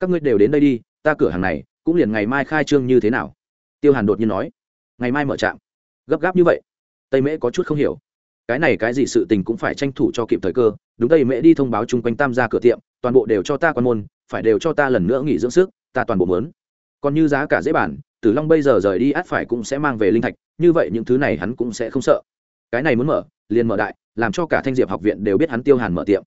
Các ngươi đều đến đây đi ta cửa hàng này cũng liền ngày mai khai trương như thế nào? Tiêu hàn đột nhiên nói. Ngày mai mở trạm. Gấp gáp như vậy? Tây mễ có chút không hiểu. Cái này cái gì sự tình cũng phải tranh thủ cho kịp thời cơ. Đúng tây mễ đi thông báo chung quanh tam gia cửa tiệm, toàn bộ đều cho ta quan môn, phải đều cho ta lần nữa nghỉ dưỡng sức, ta toàn bộ mớn. Còn như giá cả dễ bản tử long bây giờ rời đi át phải cũng sẽ mang về linh thạch, như vậy những thứ này hắn cũng sẽ không sợ. Cái này muốn mở, liền mở đại, làm cho cả thanh diệp học viện đều biết hắn tiêu hàn mở tiệm.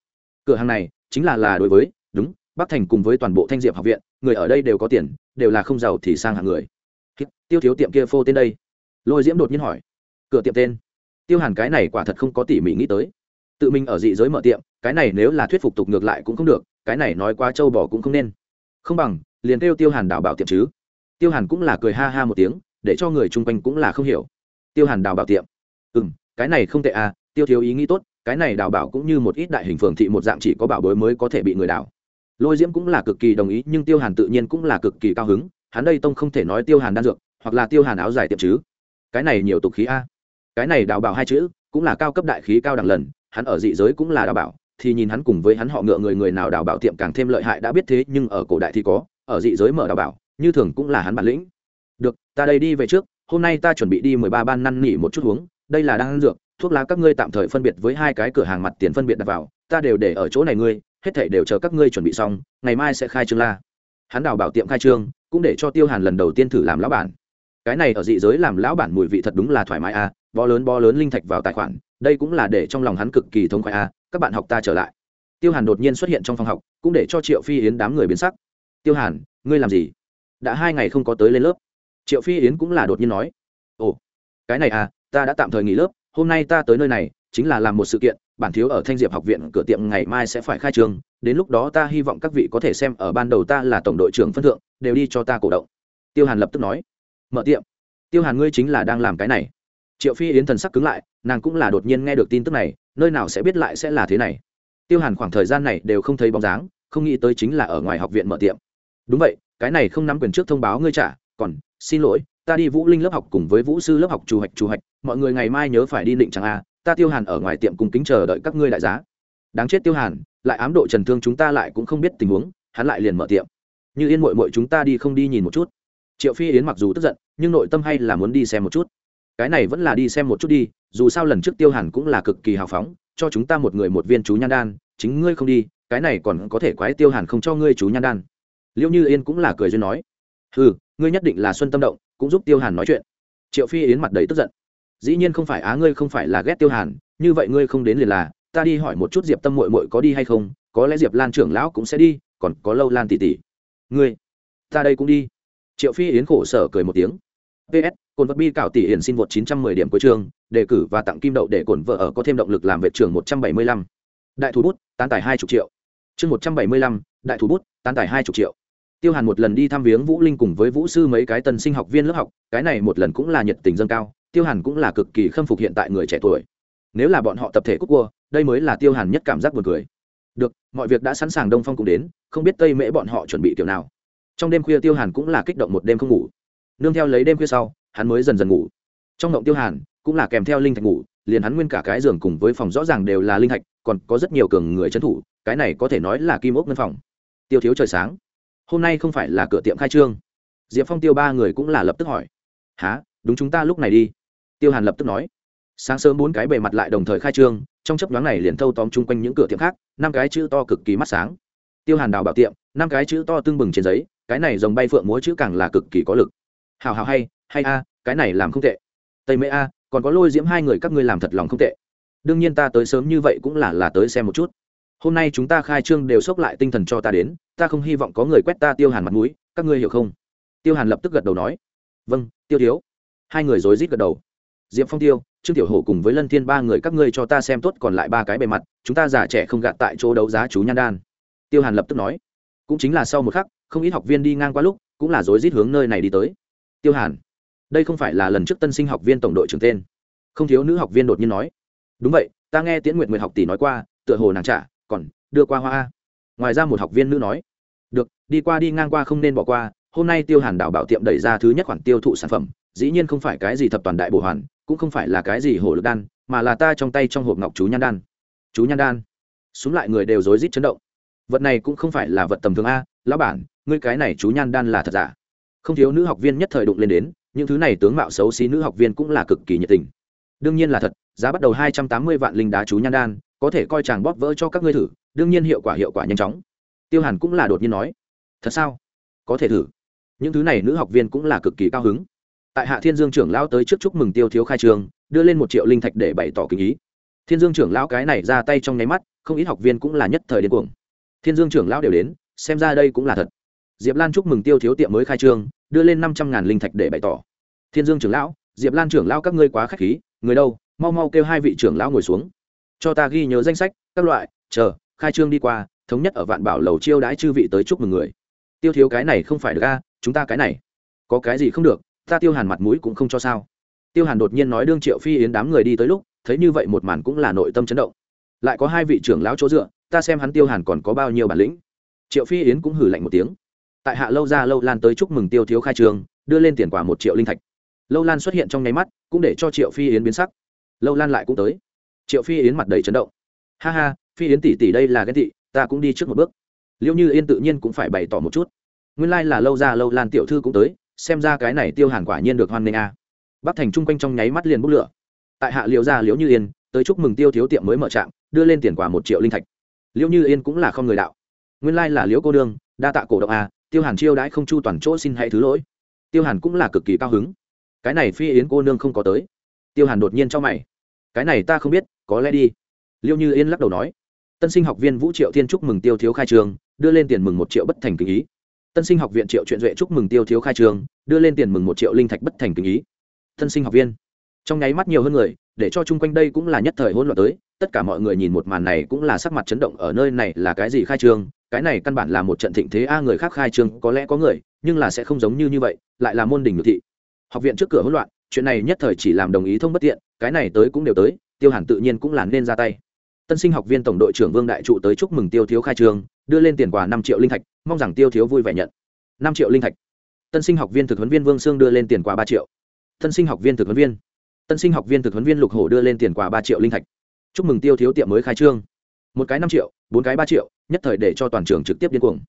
Cửa hàng này chính là là đối với, đúng bắc thành cùng với toàn bộ thanh diệp học viện, người ở đây đều có tiền, đều là không giàu thì sang hạng người. Tiêu thiếu tiệm kia phô tên đây. Lôi diễm đột nhiên hỏi. Cửa tiệm tên. Tiêu hàn cái này quả thật không có tỉ mỉ nghĩ tới. Tự mình ở dị giới mở tiệm, cái này nếu là thuyết phục tục ngược lại cũng không được, cái này nói qua châu bò cũng không nên. Không bằng, liền kêu tiêu hàn đào bảo tiệm chứ. Tiêu hàn cũng là cười ha ha một tiếng, để cho người chung quanh cũng là không hiểu. Tiêu hàn đào bảo tiệm. Ừ m cái này không tệ à tiêu thiếu ý nghĩ tốt, cái này đào bảo cũng như một ít đại hình phường thị một dạng chỉ có bảo bối mới có thể bị người đào lôi diễm cũng là cực kỳ đồng ý, nhưng tiêu hàn tự nhiên cũng là cực kỳ cao hứng. Hắn đây tông không thể nói tiêu hàn đan dược, hoặc là tiêu hàn áo dài tiệm chứ. Cái này nhiều tục khí a. Cái này đào bảo hai chữ, cũng là cao cấp đại khí cao đẳng lần. Hắn ở dị giới cũng là đào bảo, thì nhìn hắn cùng với hắn họ ngựa người người nào đào bảo tiệm càng thêm lợi hại đã biết thế, nhưng ở cổ đại thì có, ở dị giới mở đào bảo, như thường cũng là hắn bản lĩnh. Được, ta đây đi về trước, hôm nay ta chuẩn bị đi mười ba ban năn nỉ một chút uống, đây là đang dược, thuốc lá các ngươi tạm thời phân biệt với hai cái cửa hàng mặt tiền phân biệt đặt vào, ta đều để ở chỗ này ngươi hết thảy đều chờ các ngươi chuẩn bị xong ngày mai sẽ khai trương la. Hắn đào bảo tiệm khai trương cũng để cho tiêu hàn lần đầu tiên thử làm lão bản. Cái này ở dị giới làm lão bản mùi vị thật đúng là thoải mái a à, bó lớn bó lớn linh thạch vào tài khoản đây cũng là để trong lòng hắn cực kỳ thông khoái a à, các bạn học ta trở lại. Tiêu hàn đột nhiên xuất hiện trong phòng học cũng để cho triệu phi yến đám người biến sắc. Tiêu hàn ngươi làm gì? Đã hai ngày không có tới lên lớp. Triệu phi yến cũng là đột nhiên nói. Ồ cái này à ta đã tạm thời nghỉ lớp hôm nay ta tới nơi này, chính là làm một sự kiện, bản thiếu ở thanh diệp học viện cửa tiệm ngày mai sẽ phải khai trương đến lúc đó ta hy vọng các vị có thể xem ở ban đầu ta là tổng đội trưởng phân thượng, đều đi cho ta cổ động. Tiêu hàn lập tức nói. Mở tiệm. Tiêu hàn ngươi chính là đang làm cái này. Triệu phi yến thần sắc cứng lại, nàng cũng là đột nhiên nghe được tin tức này, nơi nào sẽ biết lại sẽ là thế này? Tiêu hàn khoảng thời gian này đều không thấy bóng dáng, không nghĩ tới chính là ở ngoài học viện mở tiệm. Đúng vậy, cái này không nắm quyền trước thông báo ngươi trả, còn xin lỗi ta đi vũ linh lớp học cùng với vũ sư lớp học chủ hạch chủ hạch mọi người ngày mai nhớ phải đi định chẳng a, ta tiêu hàn ở ngoài tiệm cùng kính chờ đợi các ngươi đại giá. Đáng chết tiêu hàn, lại ám độ trần thương chúng ta lại cũng không biết tình huống, hắn lại liền mở tiệm. Như yên mội mội chúng ta đi không đi nhìn một chút. Triệu phi yến mặc dù tức giận, nhưng nội tâm hay là muốn đi xem một chút. Cái này vẫn là đi xem một chút đi, dù sao lần trước tiêu hàn cũng là cực kỳ hào phóng, cho chúng ta một người một viên chú nhan đan, chính ngươi không đi, cái này còn có thể quái tiêu hàn không cho ngươi chú nhan đan. Liệu như yên cũng là cười duyên nói ừ ngươi nhất định là xuân tâm động cũng giúp tiêu hàn nói chuyện. Triệu phi yến mặt đầy tức giận. Dĩ nhiên không phải á ngươi không phải là ghét tiêu hàn như vậy ngươi không đến liền là ta đi hỏi một chút diệp tâm mội mội có đi hay không có lẽ diệp lan trưởng lão cũng sẽ đi còn có lâu lan tỷ tỷ. Ngươi ta đây cũng đi. Triệu phi yến khổ sở cười một tiếng. Ps cồn vật bi cảo tỷ hiển xin vội chín trăm mười điểm cuối trường đề cử và tặng kim đậu để cồn vợ ở có thêm động lực làm vệ trưởng 175. đại thủ bút tán tài hai chục triệu. Chương 175, đại thủ bút tán tài hai chục triệu tiêu hàn một lần đi thăm viếng vũ linh cùng với vũ sư mấy cái tân sinh học viên lớp học, cái này một lần cũng là nhiệt tình dâng cao, tiêu hàn cũng là cực kỳ khâm phục hiện tại người trẻ tuổi. Nếu là bọn họ tập thể cúc cua đây mới là tiêu hàn nhất cảm giác buồn cười. Được, mọi việc đã sẵn sàng đông phong cũng đến, không biết tây mễ bọn họ chuẩn bị kiểu nào. Trong đêm khuya tiêu hàn cũng là kích động một đêm không ngủ. Nương theo lấy đêm khuya sau, hắn mới dần dần ngủ. Trong động tiêu hàn cũng là kèm theo linh thạch ngủ, liền hắn nguyên cả cái giường cùng với phòng rõ ràng đều là linh thạch, còn có rất nhiều cường người trấn thủ, cái này có thể nói là kim ốc ngân phòng. Tiêu thiếu trời sáng hôm nay không phải là cửa tiệm khai trương. Diệp phong tiêu ba người cũng là lập tức hỏi. Há đúng chúng ta lúc này đi. Tiêu hàn lập tức nói. Sáng sớm bốn cái bề mặt lại đồng thời khai trương, trong chấp nhoáng này liền thâu tóm chung quanh những cửa tiệm khác, năm cái chữ to cực kỳ mắt sáng. Tiêu hàn đào bảo tiệm, năm cái chữ to tưng bừng trên giấy, cái này dòng bay phượng múa chữ càng là cực kỳ có lực. Hào hào hay hay a, cái này làm không tệ. Tây mễ a, còn có lôi diễm hai người các ngươi làm thật lòng không tệ. Đương nhiên ta tới sớm như vậy cũng là là tới xem một chút hôm nay chúng ta khai trương đều xốc lại tinh thần cho ta đến, ta không hy vọng có người quét ta tiêu hàn mặt mũi, các ngươi hiểu không? Tiêu hàn lập tức gật đầu nói. Vâng tiêu thiếu. Hai người rối rít gật đầu. Diệp phong tiêu, trương tiểu hổ cùng với lân thiên ba người các ngươi cho ta xem tốt còn lại ba cái bề mặt, chúng ta già trẻ không gạt tại chỗ đấu giá chú nhan đan. Tiêu hàn lập tức nói. Cũng chính là sau một khắc, không ít học viên đi ngang qua lúc, cũng là rối rít hướng nơi này đi tới. Tiêu hàn, đây không phải là lần trước tân sinh học viên tổng đội trưởng tên. Không thiếu nữ học viên đột nhiên nói. Đúng vậy, ta nghe tiễn nguyện nguyện học tỷ nói qua, tựa hồ nàng trả còn đưa qua hoa ngoài ra một học viên nữ nói, được, đi qua đi ngang qua không nên bỏ qua, hôm nay tiêu hàn đảo bảo tiệm đẩy ra thứ nhất khoản tiêu thụ sản phẩm, dĩ nhiên không phải cái gì thập toàn đại bổ hoàn, cũng không phải là cái gì hổ lực đan, mà là ta trong tay trong hộp ngọc chú nhan đan. Chú nhan đan? Xuống lại người đều rối rít chấn động. Vật này cũng không phải là vật tầm thường a, lão bản, ngươi cái này chú nhan đan là thật giả? Không thiếu nữ học viên nhất thời đụng lên đến, những thứ này tướng mạo xấu xí nữ học viên cũng là cực kỳ nhiệt tình. Đương nhiên là thật, giá bắt đầu hai trăm tám mươi vạn linh đá chú nhan đan có thể coi chàng bóp vỡ cho các ngươi thử, đương nhiên hiệu quả hiệu quả nhanh chóng. Tiêu hàn cũng là đột nhiên nói, thật sao? Có thể thử. Những thứ này nữ học viên cũng là cực kỳ cao hứng. Tại hạ thiên dương trưởng lão tới trước chúc mừng tiêu thiếu khai trường, đưa lên một triệu linh thạch để bày tỏ kinh ý. Thiên dương trưởng lão cái này ra tay trong nháy mắt, không ít học viên cũng là nhất thời điên cuồng. Thiên dương trưởng lão đều đến, xem ra đây cũng là thật. Diệp lan chúc mừng tiêu thiếu tiệm mới khai trương đưa lên năm trăm ngàn linh thạch để bày tỏ. Thiên dương trưởng lão, diệp lan trưởng lão, các ngươi quá k h á c h khí, người đâu? Mau mau kêu hai vị trưởng lão ngồi xuống cho ta ghi nhớ danh sách, các loại, chờ, khai trương đi qua, thống nhất ở vạn bảo lầu chiêu đãi chư vị tới chúc mừng người. Tiêu thiếu cái này không phải được a, chúng ta cái này, có cái gì không được, ta tiêu hàn mặt mũi cũng không cho sao. Tiêu hàn đột nhiên nói đương triệu phi yến đám người đi tới lúc, thấy như vậy một màn cũng là nội tâm chấn động. Lại có hai vị trưởng lão chỗ dựa, ta xem hắn tiêu hàn còn có bao nhiêu bản lĩnh. Triệu phi yến cũng hử lạnh một tiếng. Tại hạ lâu ra lâu lan tới chúc mừng tiêu thiếu khai trường đưa lên tiền quả một triệu linh thạch. Lâu lan xuất hiện trong nháy mắt, cũng để cho triệu phi yến biến sắc. Lâu lan lại cũng tới triệu phi yến mặt đầy chấn động. Ha ha, phi yến tỷ tỷ đây là ghen tị, ta cũng đi trước một bước. Liệu như yên tự nhiên cũng phải bày tỏ một chút. Nguyên lai、like、là lâu ra lâu lan tiểu thư cũng tới, xem ra cái này tiêu hàn quả nhiên được hoan nghênh a. À. bắc thành chung quanh trong nháy mắt liền bốc lửa. Tại hạ liệu ra liễu như yên, tới chúc mừng tiêu thiếu tiệm mới mở trạm, đưa lên tiền quả một triệu linh thạch. Liễu như yên cũng là không người đạo. Nguyên lai、like、là liễu cô đương đa tạ cổ động a, tiêu hàn chiêu đãi không chu toàn chỗ xin hãy thứ lỗi. Tiêu hàn cũng là cực kỳ cao hứng. Cái này phi yến cô nương không có tới. Tiêu hàn đột nhiên cho mày. Cái này ta không biết có lẽ đi. Liêu như yên lắc đầu nói. Tân sinh học viên vũ triệu thiên chúc mừng tiêu thiếu khai trường, đưa lên tiền mừng một triệu bất thành kinh ý. Tân sinh học viện triệu truyện duệ chúc mừng tiêu thiếu khai trường, đưa lên tiền mừng một triệu linh thạch bất thành kinh ý. Tân sinh học viên. Trong nháy mắt nhiều hơn người, để cho chung quanh đây cũng là nhất thời hỗn loạn tới, tất cả mọi người nhìn một màn này cũng là sắc mặt chấn động ở nơi này là cái gì khai trương cái này căn bản là một trận thịnh thế a, người khác khai trương có lẽ có người, nhưng là sẽ không giống như như vậy, lại là môn đình ngự thị. Học viện trước cửa hỗn loạn, chuyện này nhất thời chỉ làm đồng ý thông bất tiện, cái này tới cũng đều tới tiêu hàn tự nhiên cũng là nên ra tay. Tân sinh học viên tổng đội trưởng vương đại trụ tới chúc mừng tiêu thiếu khai trường, đưa lên tiền quà năm triệu linh thạch, mong rằng tiêu thiếu vui vẻ nhận. Năm triệu linh thạch. Tân sinh học viên thực huấn viên vương sương đưa lên tiền quà ba triệu. Tân sinh học viên thực huấn viên. Tân sinh học viên thực huấn viên lục hổ đưa lên tiền quà ba triệu linh thạch. Chúc mừng tiêu thiếu tiệm mới khai trương. Một cái năm triệu, bốn cái ba triệu, nhất thời để cho toàn trường trực tiếp điên cuồng.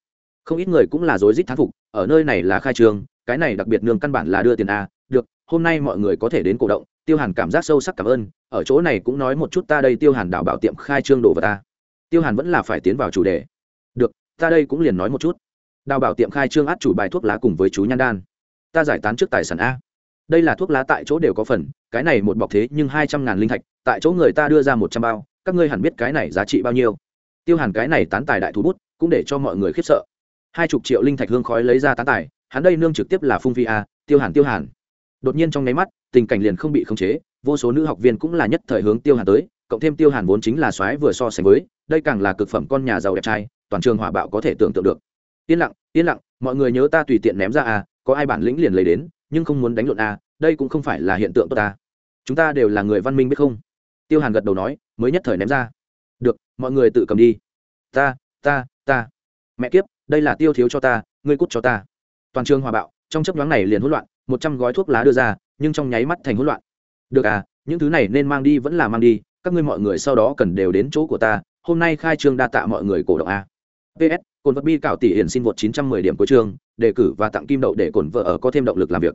Không ít người cũng là rối rít thán phục, ở nơi này là khai trương, cái này đặc biệt nương căn bản là đưa tiền a, được, hôm nay mọi người có thể đến cổ động tiêu hàn cảm giác sâu sắc cảm ơn, ở chỗ này cũng nói một chút ta đây tiêu hàn đảo bảo tiệm khai trương đồ vật ta. Tiêu hàn vẫn là phải tiến vào chủ đề. Được, ta đây cũng liền nói một chút. Đào bảo tiệm khai trương át chủ bài thuốc lá cùng với chú nhan đan. Ta giải tán trước tài sản a. Đây là thuốc lá tại chỗ đều có phần, cái này một bọc thế nhưng hai trăm ngàn linh thạch, tại chỗ người ta đưa ra một trăm bao, các ngươi hẳn biết cái này giá trị bao nhiêu. Tiêu hàn cái này tán tài đại thú bút, cũng để cho mọi người khiếp sợ. Hai chục triệu linh thạch hương khói lấy ra tán tài, hắn đây nương trực tiếp là phung phi a, tiêu hàn tiêu hàn đột nhiên trong nháy mắt, tình cảnh liền không bị khống chế, vô số nữ học viên cũng là nhất thời hướng tiêu hàn tới, cộng thêm tiêu hàn vốn chính là soái vừa so sánh với, đây càng là cực phẩm con nhà giàu đẹp trai, toàn trường hỏa bạo có thể tưởng tượng được. Yên lặng yên lặng, mọi người nhớ ta tùy tiện ném ra à có ai bản lĩnh liền lấy đến, nhưng không muốn đánh lộn à đây cũng không phải là hiện tượng tốt ta. Chúng ta đều là người văn minh biết không? Tiêu hàn gật đầu nói, mới nhất thời ném ra. Được, mọi người tự cầm đi. Ta ta ta. Mẹ kiếp, đây là tiêu thiếu cho ta, ngươi cút cho ta. Toàn trường hòa bạo, trong chấp nhoáng này liền hỗn loạn một trăm gói thuốc lá đưa ra, nhưng trong nháy mắt thành hỗn loạn. Được à những thứ này nên mang đi vẫn là mang đi, các ngươi mọi người sau đó cần đều đến chỗ của ta, hôm nay khai trương đa tạ mọi người cổ động a. Ps cồn vật bi cảo tỷ hiển xin vượt 910 điểm cuối chương, đề cử và tặng kim đậu để cồn vợ ở có thêm động lực làm việc.